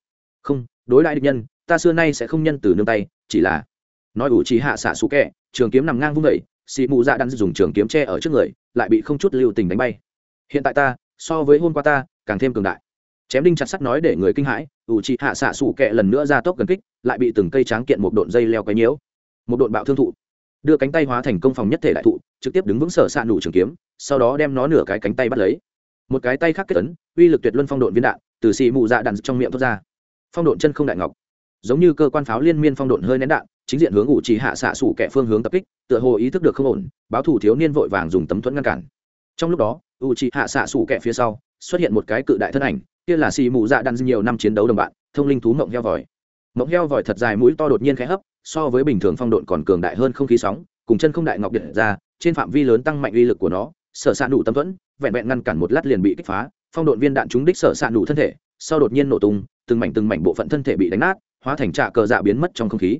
không, đối lại địch nhân, ta xưa nay sẽ không nhân từ nương tay, chỉ là nói ủ trí hạ xạ xú kẹ, trường kiếm nằm ngang vung vẩy xị mụ dạ đang dùng trường kiếm tre ở trước người, lại bị không chút lưu tình đánh bay. Hiện tại ta, so với hôm qua ta, càng thêm cường đại. Chém đinh chặt sắt nói để người kinh hãi, ủ trí hạ xạ xù kẹ lần nữa ra tốc gần kích, lại bị từng cây tráng kiện một độn dây leo cái nhiễu. Một độn bạo thương thụ. Đưa cánh tay hóa thành công phòng nhất thể đại thụ, trực tiếp đứng vững sở xạ nụ trường kiếm, sau đó đem nó nửa cái cánh tay bắt lấy. Một cái tay khác kết tấn uy lực tuyệt luân phong độn viên đạn, từ xì mụ dạ đạn trong miệng thoát ra phong độn chân không đại ngọc. Giống như cơ quan pháo liên miên phong độn hơi nén đạn, chính diện hướng ủ trì hạ xạ sủ kẻ phương hướng tập kích, tựa hồ ý thức được không ổn, báo thủ thiếu niên vội vàng dùng tấm thuẫn ngăn cản. Trong lúc đó, ủ trì hạ xạ sủ kẻ phía sau, xuất hiện một cái cự đại thân ảnh, kia là xì mù dạ đan nhiều năm chiến đấu đồng bạn, thông linh thú mộng heo vòi. Mộng heo vòi thật dài mũi to đột nhiên khẽ hấp, so với bình thường phong độn còn cường đại hơn không khí sóng, cùng chân không đại ngọc điện ra, trên phạm vi lớn tăng mạnh uy lực của nó, sở s ạ nụ tâm thuẫn, vẹn vẹn ngăn cản một lát liền bị kích phá, phong độn viên đạn trúng đích sở s ạ nụ thân thể, sau đột nhiên nổ tung từng mảnh từng mảnh bộ phận thân thể bị đánh nát, hóa thành trạ cờ dạ biến mất trong không khí.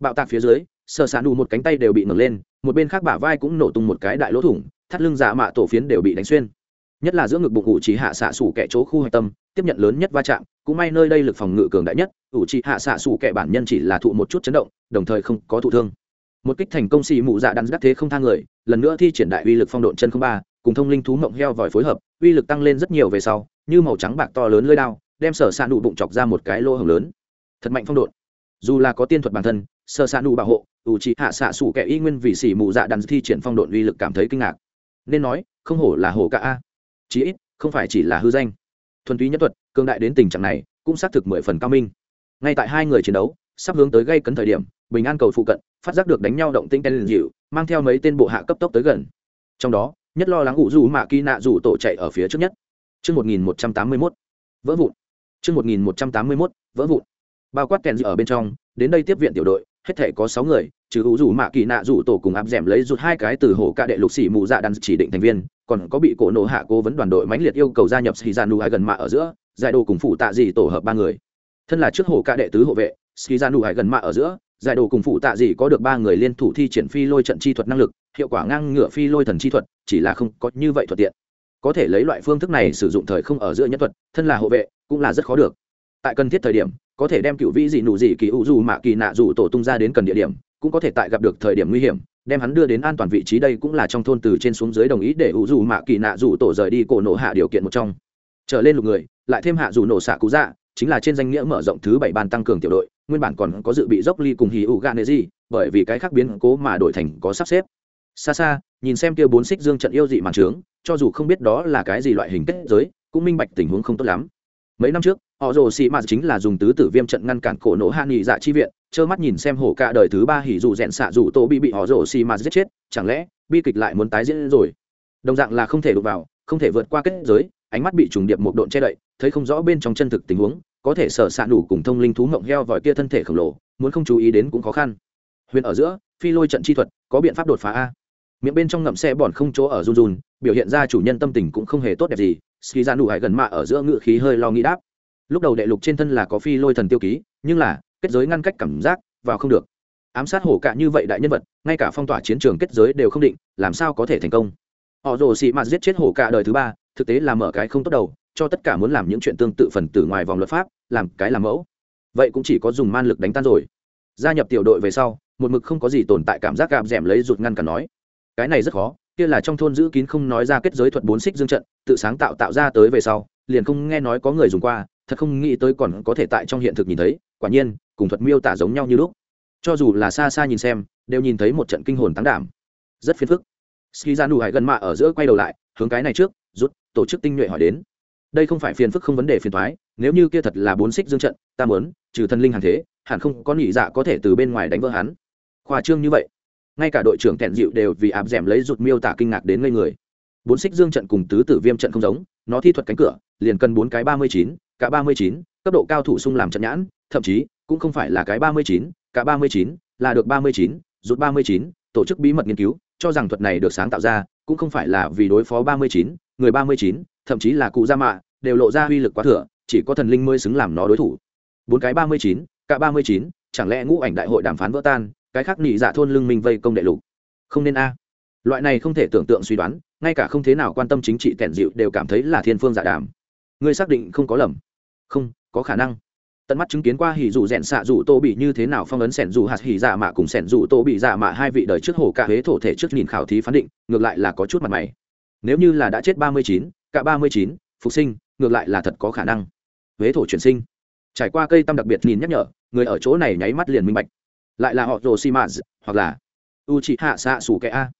Bạo tạc phía dưới sợ xạ ạ nụ một cánh tay đều bị ngẩng lên, một bên khác bả vai cũng nổ tung một cái đại lỗ thủng, thắt lưng dạ mạ tổ phiến đều bị đánh xuyên. Nhất là giữa ngực bụng ủ trí hạ xạ sủ kẻ chỗ khu hạch tâm, tiếp nhận lớn nhất va chạm, cũng may nơi đây lực phòng ngự cường đại nhất, ủ trí hạ xạ sủ kẻ bản nhân chỉ là thụ một chút chấn động, đồng thời không có thụ thương. Một kích thành công xì mụ dạ đắn gắt thế không thang người, lần nữa thi triển đại uy lực phong độn chân không ba, cùng thông linh thú mộng heo vòi phối hợp, uy lực tăng lên rất nhiều về sau, như màu trắng bạc to lớn lơi đao đem sở s ạ nụ bụng chọc ra một cái lỗ hồng lớn. Thật mạnh phong độn. Dù là có tiên thuật bản thân sở s ạ nụ bảo hộ ủ trị hạ xạ sủ kẻ y nguyên vì xỉ mụ dạ đàn thi triển phong độn uy lực cảm thấy kinh ngạc. Nên nói không hổ là hổ cả a. Chí ít không phải chỉ là hư danh. Thuần túy nhất thuật cương đại đến tình trạng này cũng xác thực mười phần cao minh. Ngay tại hai người chiến đấu sắp hướng tới gây cấn thời điểm bình an cầu phụ cận phát giác được đánh nhau động tinh tên dịu mang theo mấy tên bộ hạ cấp tốc tới gần. Trong đó nhất lo lắng ủ dù mạ kỳ nạ rủ tổ chạy ở phía trước nhất. Trước 1181, vỡ vụn chương một nghìn một trăm tám mươi mốt, vỡ vụn. Bao quát kèn dịu ở bên trong, đến đây tiếp viện tiểu đội, hết thể có sáu người, trừ Vũ Vũ mạ kỳ nạ rủ tổ cùng áp dẻm lấy rụt hai cái từ hồ ca đệ lục sĩ mù dạ đan chỉ định thành viên, còn có bị cổ nổ hạ cố vấn đoàn đội mãnh liệt yêu cầu gia nhập xì ra gần mạ ở giữa, giải đồ cùng phụ tạ gì tổ hợp ba người. Thân là trước hồ ca đệ tứ hộ vệ xì ra gần mạ ở giữa, giải đồ cùng phụ tạ gì có được ba người liên thủ thi triển phi lôi trận chi thuật năng lực, hiệu quả ngang ngửa phi lôi thần chi thuật, chỉ là không có như vậy thuận tiện. Có thể lấy loại phương thức này sử dụng thời không ở giữa nhân thuật, thân là hộ vệ cũng là rất khó được. Tại cần thiết thời điểm, có thể đem cựu vĩ dị nụ dị kỳ ủ dù mạ kỳ nạ dù tổ tung ra đến cần địa điểm, cũng có thể tại gặp được thời điểm nguy hiểm, đem hắn đưa đến an toàn vị trí đây cũng là trong thôn từ trên xuống dưới đồng ý để ủ dù mạ kỳ nạ dù tổ rời đi cổ nổ hạ điều kiện một trong. Trở lên lục người, lại thêm hạ dù nổ xạ cú dạ chính là trên danh nghĩa mở rộng thứ bảy ban tăng cường tiểu đội, nguyên bản còn có dự bị dốc ly cùng hì ủ gà gì, bởi vì cái khác biến cố mà đổi thành có sắp xếp. Xa xa, nhìn xem kia bốn xích dương trận yêu dị màn trướng, cho dù không biết đó là cái gì loại hình kết giới, cũng minh bạch tình huống không tốt lắm mấy năm trước họ rồ xì mạt chính là dùng tứ tử viêm trận ngăn cản cổ nổ hạ nghị dạ chi viện, trơ mắt nhìn xem hổ cả đời thứ ba hỉ dù rẽn xạ dù tô bị bị họ rồ xì mạt giết chết, chẳng lẽ bi kịch lại muốn tái diễn rồi? Đồng dạng là không thể đụng vào, không thể vượt qua kết giới, ánh mắt bị trùng điệp một độn che đậy, thấy không rõ bên trong chân thực tình huống, có thể sở xạ đủ cùng thông linh thú ngộng heo vòi kia thân thể khổng lồ, muốn không chú ý đến cũng khó khăn. Huyền ở giữa, phi lôi trận chi thuật, có biện pháp đột phá a. Miệng bên trong ngậm xe bòn không chỗ ở run run, biểu hiện ra chủ nhân tâm tình cũng không hề tốt đẹp gì ski ra nụ hải gần mạ ở giữa ngự khí hơi lo nghĩ đáp. Lúc đầu đệ lục trên thân là có phi lôi thần tiêu ký, nhưng là, kết giới ngăn cách cảm giác, vào không được. Ám sát hổ cạ như vậy đại nhân vật, ngay cả phong tỏa chiến trường kết giới đều không định, làm sao có thể thành công? Họ rồ xị mạt giết chết hổ cạ đời thứ ba, thực tế là mở cái không tốt đầu, cho tất cả muốn làm những chuyện tương tự phần tử ngoài vòng luật pháp, làm cái làm mẫu. Vậy cũng chỉ có dùng man lực đánh tan rồi. Gia nhập tiểu đội về sau, một mực không có gì tồn tại cảm giác gạm d lấy rụt ngăn cả nói. Cái này rất khó kia là trong thôn giữ kín không nói ra kết giới thuật bốn xích dương trận, tự sáng tạo tạo ra tới về sau, liền không nghe nói có người dùng qua, thật không nghĩ tới còn có thể tại trong hiện thực nhìn thấy, quả nhiên, cùng thuật miêu tả giống nhau như lúc. Cho dù là xa xa nhìn xem, đều nhìn thấy một trận kinh hồn tán đảm. Rất phiền phức. Ski ra nụ hải gần mạ ở giữa quay đầu lại, hướng cái này trước, rút, tổ chức tinh nhuệ hỏi đến. Đây không phải phiền phức không vấn đề phiền thoái nếu như kia thật là bốn xích dương trận, ta muốn, trừ thần linh hàng thế, hẳn không có nhị dạ có thể từ bên ngoài đánh vỡ hắn. Khoa trương như vậy ngay cả đội trưởng Thẹn dịu đều vì áp dẻm lấy rụt miêu tả kinh ngạc đến ngây người bốn xích dương trận cùng tứ tử viêm trận không giống nó thi thuật cánh cửa liền cần bốn cái ba mươi chín cả ba mươi chín cấp độ cao thủ sung làm trận nhãn thậm chí cũng không phải là cái ba mươi chín cả ba mươi chín là được ba mươi chín rút ba mươi chín tổ chức bí mật nghiên cứu cho rằng thuật này được sáng tạo ra cũng không phải là vì đối phó ba mươi chín người ba mươi chín thậm chí là cụ gia mạ đều lộ ra uy lực quá thừa chỉ có thần linh mới xứng làm nó đối thủ bốn cái ba mươi chín cả ba mươi chín chẳng lẽ ngũ ảnh đại hội đàm phán vỡ tan cái khác nhị dạ thôn lưng minh vây công đệ lục. Không nên a. Loại này không thể tưởng tượng suy đoán, ngay cả không thế nào quan tâm chính trị tẻn dịu đều cảm thấy là thiên phương giả đàm. Ngươi xác định không có lầm. Không, có khả năng. Tận mắt chứng kiến qua hỉ dù rèn xạ dù tô bị như thế nào phong ấn sẻn dù hạt hỉ dạ mạ cùng sẻn dù tô bị dạ mạ hai vị đời trước hồ cả huế thổ thể trước nhìn khảo thí phán định, ngược lại là có chút mặt mày. Nếu như là đã chết ba mươi chín, cả ba mươi chín, phục sinh, ngược lại là thật có khả năng. Huế thổ chuyển sinh. Trải qua cây tâm đặc biệt nhìn nhắc nhở, người ở chỗ này nháy mắt liền minh bạch lại là họ rồ xi mã hoặc là u c hạ xạ xù kẻ a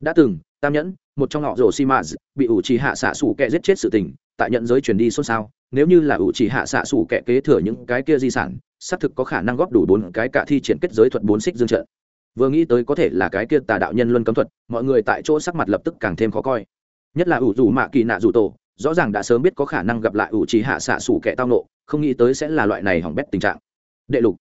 đã từng, tam nhẫn, một trong họ rồ xi mã bị u c hạ xạ xù kẻ giết chết sự tình, tại nhận giới truyền đi xôn xao. Nếu như là u c hạ xạ xù kẻ kế thừa những cái kia di sản, xác thực có khả năng góp đủ bốn cái cả thi triển kết giới thuật bốn xích dương trận. Vừa nghĩ tới có thể là cái kia tà đạo nhân luân cấm thuật, mọi người tại chỗ sắc mặt lập tức càng thêm khó coi. Nhất là ủ dù mạ kỳ nạ dù tổ rõ ràng đã sớm biết có khả năng gặp lại ủ trí hạ xạ xủ kẻ tao nộ không nghĩ tới sẽ là loại này hỏng bét tình trạng. Đệ lục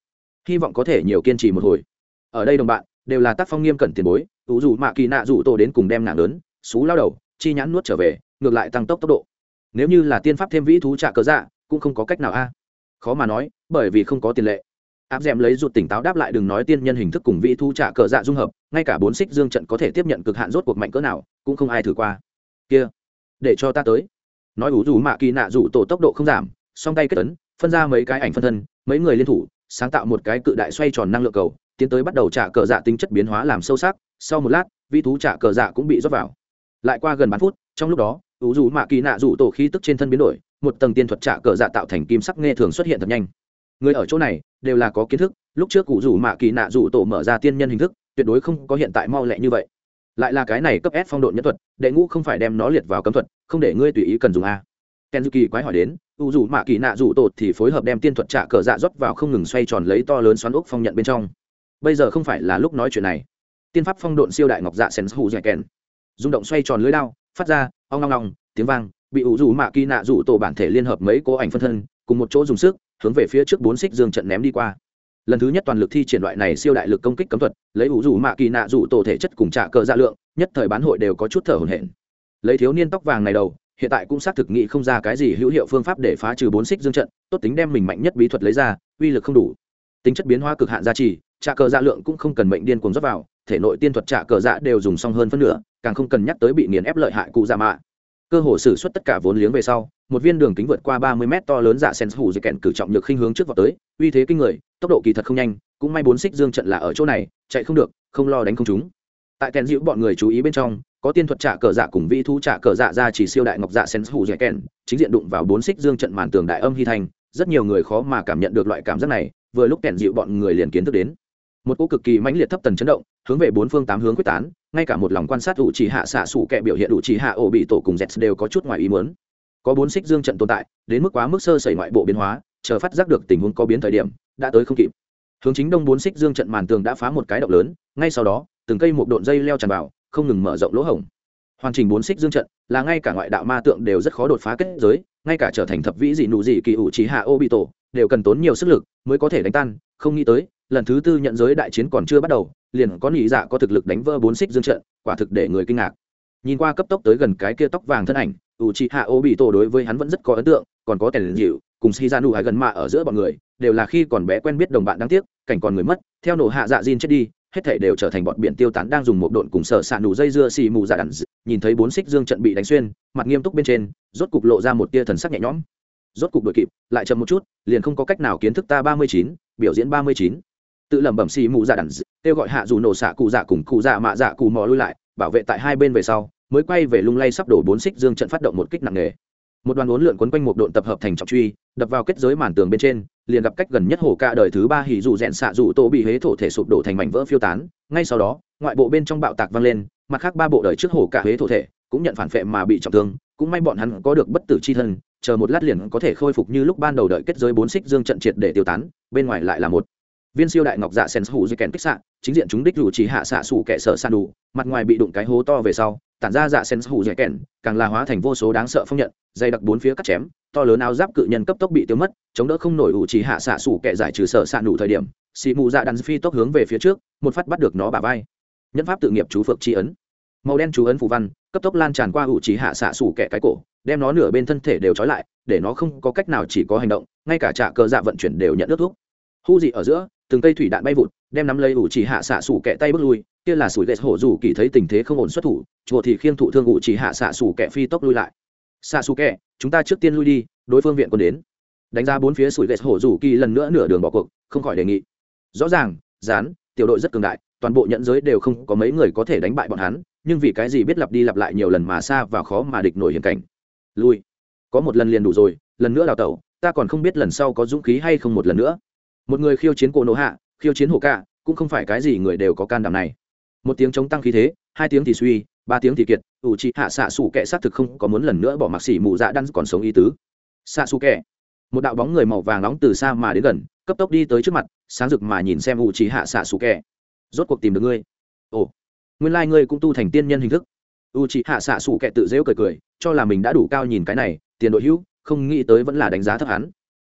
hy vọng có thể nhiều kiên trì một hồi. Ở đây đồng bạn, đều là tác phong nghiêm cẩn tiền bối ủ dù mạ kỳ nạ dù tổ đến cùng đem nàng lớn, xú lao đầu, chi nhãn nuốt trở về, ngược lại tăng tốc tốc độ. Nếu như là tiên pháp thêm vĩ thú trả cớ dạ cũng không có cách nào a. Khó mà nói, bởi vì không có tiền lệ. Áp d lấy ruột tỉnh táo đáp lại đừng nói tiên nhân hình thức cùng vĩ thú trả cờ dạ dung hợp, ngay cả bốn xích dương trận có thể tiếp nhận cực hạn rốt cuộc mạnh cỡ nào, cũng không ai thử qua. Kia, để cho ta tới. Nói ủ dù mạ kỳ nạ rủ tổ tốc độ không giảm, song tay kết ấn, phân ra mấy cái ảnh phân thân, mấy người liên thủ sáng tạo một cái cự đại xoay tròn năng lượng cầu, tiến tới bắt đầu trả cờ dạ tính chất biến hóa làm sâu sắc, sau một lát, vị thú trả cờ dạ cũng bị rót vào. Lại qua gần bán phút, trong lúc đó, ủ dù mạ kỳ nạ rủ tổ khí tức trên thân biến đổi, một tầng tiên thuật trả cờ dạ tạo thành kim sắc nghe thường xuất hiện thật nhanh. Người ở chỗ này, đều là có kiến thức, lúc trước cụ rủ mạ kỳ nạ rủ tổ mở ra tiên nhân hình thức, tuyệt đối không có hiện tại mau lẹ như vậy. Lại là cái này cấp s phong độ nhân thuật, đệ ngũ không phải đem nó liệt vào cấm thuật, không để ngươi tùy ý cần dùng a. Kenzuki quái hỏi đến u dù mạ kỳ nạ dù tổ thì phối hợp đem tiên thuật trả cờ dạ rót vào không ngừng xoay tròn lấy to lớn xoắn ốc phong nhận bên trong. Bây giờ không phải là lúc nói chuyện này. Tiên pháp phong độn siêu đại ngọc dạ sen hù dạy kèn. Rung động xoay tròn lưới đao, phát ra, ong ong ong, tiếng vang, bị u dù mạ kỳ nạ dù tổ bản thể liên hợp mấy cố ảnh phân thân, cùng một chỗ dùng sức, hướng về phía trước bốn xích dương trận ném đi qua. Lần thứ nhất toàn lực thi triển loại này siêu đại lực công kích cấm thuật, lấy ủ dù mạ kỳ nạ rủ tổ thể chất cùng trả cờ dạ lượng, nhất thời bán hội đều có chút thở hổn hển. Lấy thiếu niên tóc vàng này đầu hiện tại cũng xác thực nghị không ra cái gì hữu hiệu phương pháp để phá trừ bốn xích dương trận, tốt tính đem mình mạnh nhất bí thuật lấy ra, uy lực không đủ. Tính chất biến hóa cực hạn gia trì trả cờ dạ lượng cũng không cần mệnh điên cuồng rót vào, thể nội tiên thuật trả cờ dạ đều dùng xong hơn phân nửa, càng không cần nhắc tới bị nghiền ép lợi hại cụ dạ mạ. Cơ hồ sử xuất tất cả vốn liếng về sau, một viên đường kính vượt qua ba mươi mét to lớn dạ sen hủ dị kẹn cử trọng nhược khinh hướng trước vào tới, uy thế kinh người, tốc độ kỳ thật không nhanh, cũng may bốn xích dương trận là ở chỗ này, chạy không được, không lo đánh không chúng tại kèn dịu bọn người chú ý bên trong có tiên thuật trả cờ dạ cùng vĩ thu trả cờ dạ ra chỉ siêu đại ngọc dạ sen hủ dạy kèn, chính diện đụng vào bốn xích dương trận màn tường đại âm hy thành, rất nhiều người khó mà cảm nhận được loại cảm giác này, vừa lúc kèn dịu bọn người liền kiến thức đến. Một cỗ cực kỳ mãnh liệt thấp tần chấn động, hướng về bốn phương tám hướng quyết tán, ngay cả một lòng quan sát ủ chỉ hạ xạ sủ kẹ biểu hiện ủ chỉ hạ ổ bị tổ cùng z đều có chút ngoài ý muốn. Có bốn xích dương trận tồn tại, đến mức quá mức sơ sẩy ngoại bộ biến hóa, chờ phát giác được tình huống có biến thời điểm, đã tới không kịp. Hướng chính đông bốn xích dương trận màn tường đã phá một cái động lớn, ngay sau đó, từng cây một độn dây leo tràn vào không ngừng mở rộng lỗ hổng. Hoàn chỉnh bốn xích dương trận là ngay cả ngoại đạo ma tượng đều rất khó đột phá kết giới, ngay cả trở thành thập vĩ dị nụ dị kỳ ủ trí hạ ô bị tổ đều cần tốn nhiều sức lực mới có thể đánh tan. Không nghĩ tới, lần thứ tư nhận giới đại chiến còn chưa bắt đầu, liền có nghĩ dạ có thực lực đánh vỡ bốn xích dương trận, quả thực để người kinh ngạc. Nhìn qua cấp tốc tới gần cái kia tóc vàng thân ảnh, ủ trị hạ ô bị tổ đối với hắn vẫn rất có ấn tượng, còn có tèn dịu cùng si ra nụ hải gần mạ ở giữa bọn người, đều là khi còn bé quen biết đồng bạn đáng tiếc, cảnh còn người mất, theo nổ hạ dạ diên chết đi hết thể đều trở thành bọn biển tiêu tán đang dùng một độn cùng sở sạn nụ dây dưa xì mù giả đặn nhìn thấy bốn xích dương trận bị đánh xuyên, mặt nghiêm túc bên trên, rốt cục lộ ra một tia thần sắc nhẹ nhõm. Rốt cục đội kịp, lại chậm một chút, liền không có cách nào kiến thức ta ba mươi chín, biểu diễn ba mươi chín. Tự lẩm bẩm xì mù giả đặn kêu gọi hạ dù nổ xạ cụ dạ cùng cụ dạ mạ dạ cụ mò lui lại, bảo vệ tại hai bên về sau, mới quay về lung lay sắp đổ bốn xích dương trận phát động một kích nặng nề một đoàn uốn lượn quấn quanh một độn tập hợp thành trọng truy, đập vào kết giới màn tường bên trên, liền gặp cách gần nhất hồ ca đời thứ ba hỉ dù rẽn xạ dù tổ bị hế thổ thể sụp đổ thành mảnh vỡ phiêu tán. Ngay sau đó, ngoại bộ bên trong bạo tạc vang lên, mặt khác ba bộ đời trước hồ ca hế thổ thể cũng nhận phản phệ mà bị trọng thương. Cũng may bọn hắn có được bất tử chi thân, chờ một lát liền có thể khôi phục như lúc ban đầu đợi kết giới bốn xích dương trận triệt để tiêu tán, bên ngoài lại là một viên siêu đại ngọc dạ sen hủ dây kèn kích xạ, chính diện chúng đích rủ chỉ hạ xạ sụ kẻ sợ san đủ, mặt ngoài bị đụng cái hố to về sau tản ra dạ sen hủ dạy kèn, càng là hóa thành vô số đáng sợ phong nhận, dày đặc bốn phía cắt chém, to lớn áo giáp cự nhân cấp tốc bị tiêu mất, chống đỡ không nổi ủ chỉ hạ xạ sủ kẻ giải trừ sợ xạ đủ thời điểm, xì mù dạ đắn phi tốc hướng về phía trước, một phát bắt được nó bà vai. Nhân pháp tự nghiệp chú phượng tri ấn. Màu đen chú ấn phù văn, cấp tốc lan tràn qua ủ chỉ hạ xạ sủ kẻ cái cổ, đem nó nửa bên thân thể đều trói lại, để nó không có cách nào chỉ có hành động, ngay cả trạ cơ dạ vận chuyển đều nhận nước thuốc hu dị ở giữa, từng cây thủy đạn bay vụt, đem nắm lấy ủ chỉ hạ xạ xủ kẹ tay bước lui kia là sủi ghét hổ dù kỳ thấy tình thế không ổn xuất thủ, chùa thì khiêng thụ thương ngụ chỉ hạ xạ xù kẹ phi tốc lui lại. Xạ xù kẹ chúng ta trước tiên lui đi, đối phương viện còn đến. Đánh ra bốn phía sủi ghét hổ dù kỳ lần nữa nửa đường bỏ cuộc, không khỏi đề nghị. Rõ ràng dán tiểu đội rất cường đại, toàn bộ nhận giới đều không có mấy người có thể đánh bại bọn hắn, nhưng vì cái gì biết lặp đi lặp lại nhiều lần mà xa và khó mà địch nổi hiểm cảnh. Lui. Có một lần liền đủ rồi, lần nữa đào tẩu, ta còn không biết lần sau có dũng khí hay không một lần nữa. Một người khiêu chiến cổ nổ hạ, khiêu chiến hồ cạ cũng không phải cái gì người đều có can đảm này một tiếng chống tăng khí thế, hai tiếng thì suy, ba tiếng thì kiệt, ủ trị hạ xạ xù kệ xác thực không có muốn lần nữa bỏ mặc xỉ mù dạ đan còn sống ý tứ. Xạ xù kệ. một đạo bóng người màu vàng nóng từ xa mà đến gần, cấp tốc đi tới trước mặt, sáng rực mà nhìn xem ủ trị hạ xạ xù kệ. rốt cuộc tìm được ngươi. Ồ. Nguyên lai、like、ngươi cũng tu thành tiên nhân hình thức. U trị hạ xạ xù kệ tự dễu cười cười, cho là mình đã đủ cao nhìn cái này, tiền đội hữu, không nghĩ tới vẫn là đánh giá thấp hắn.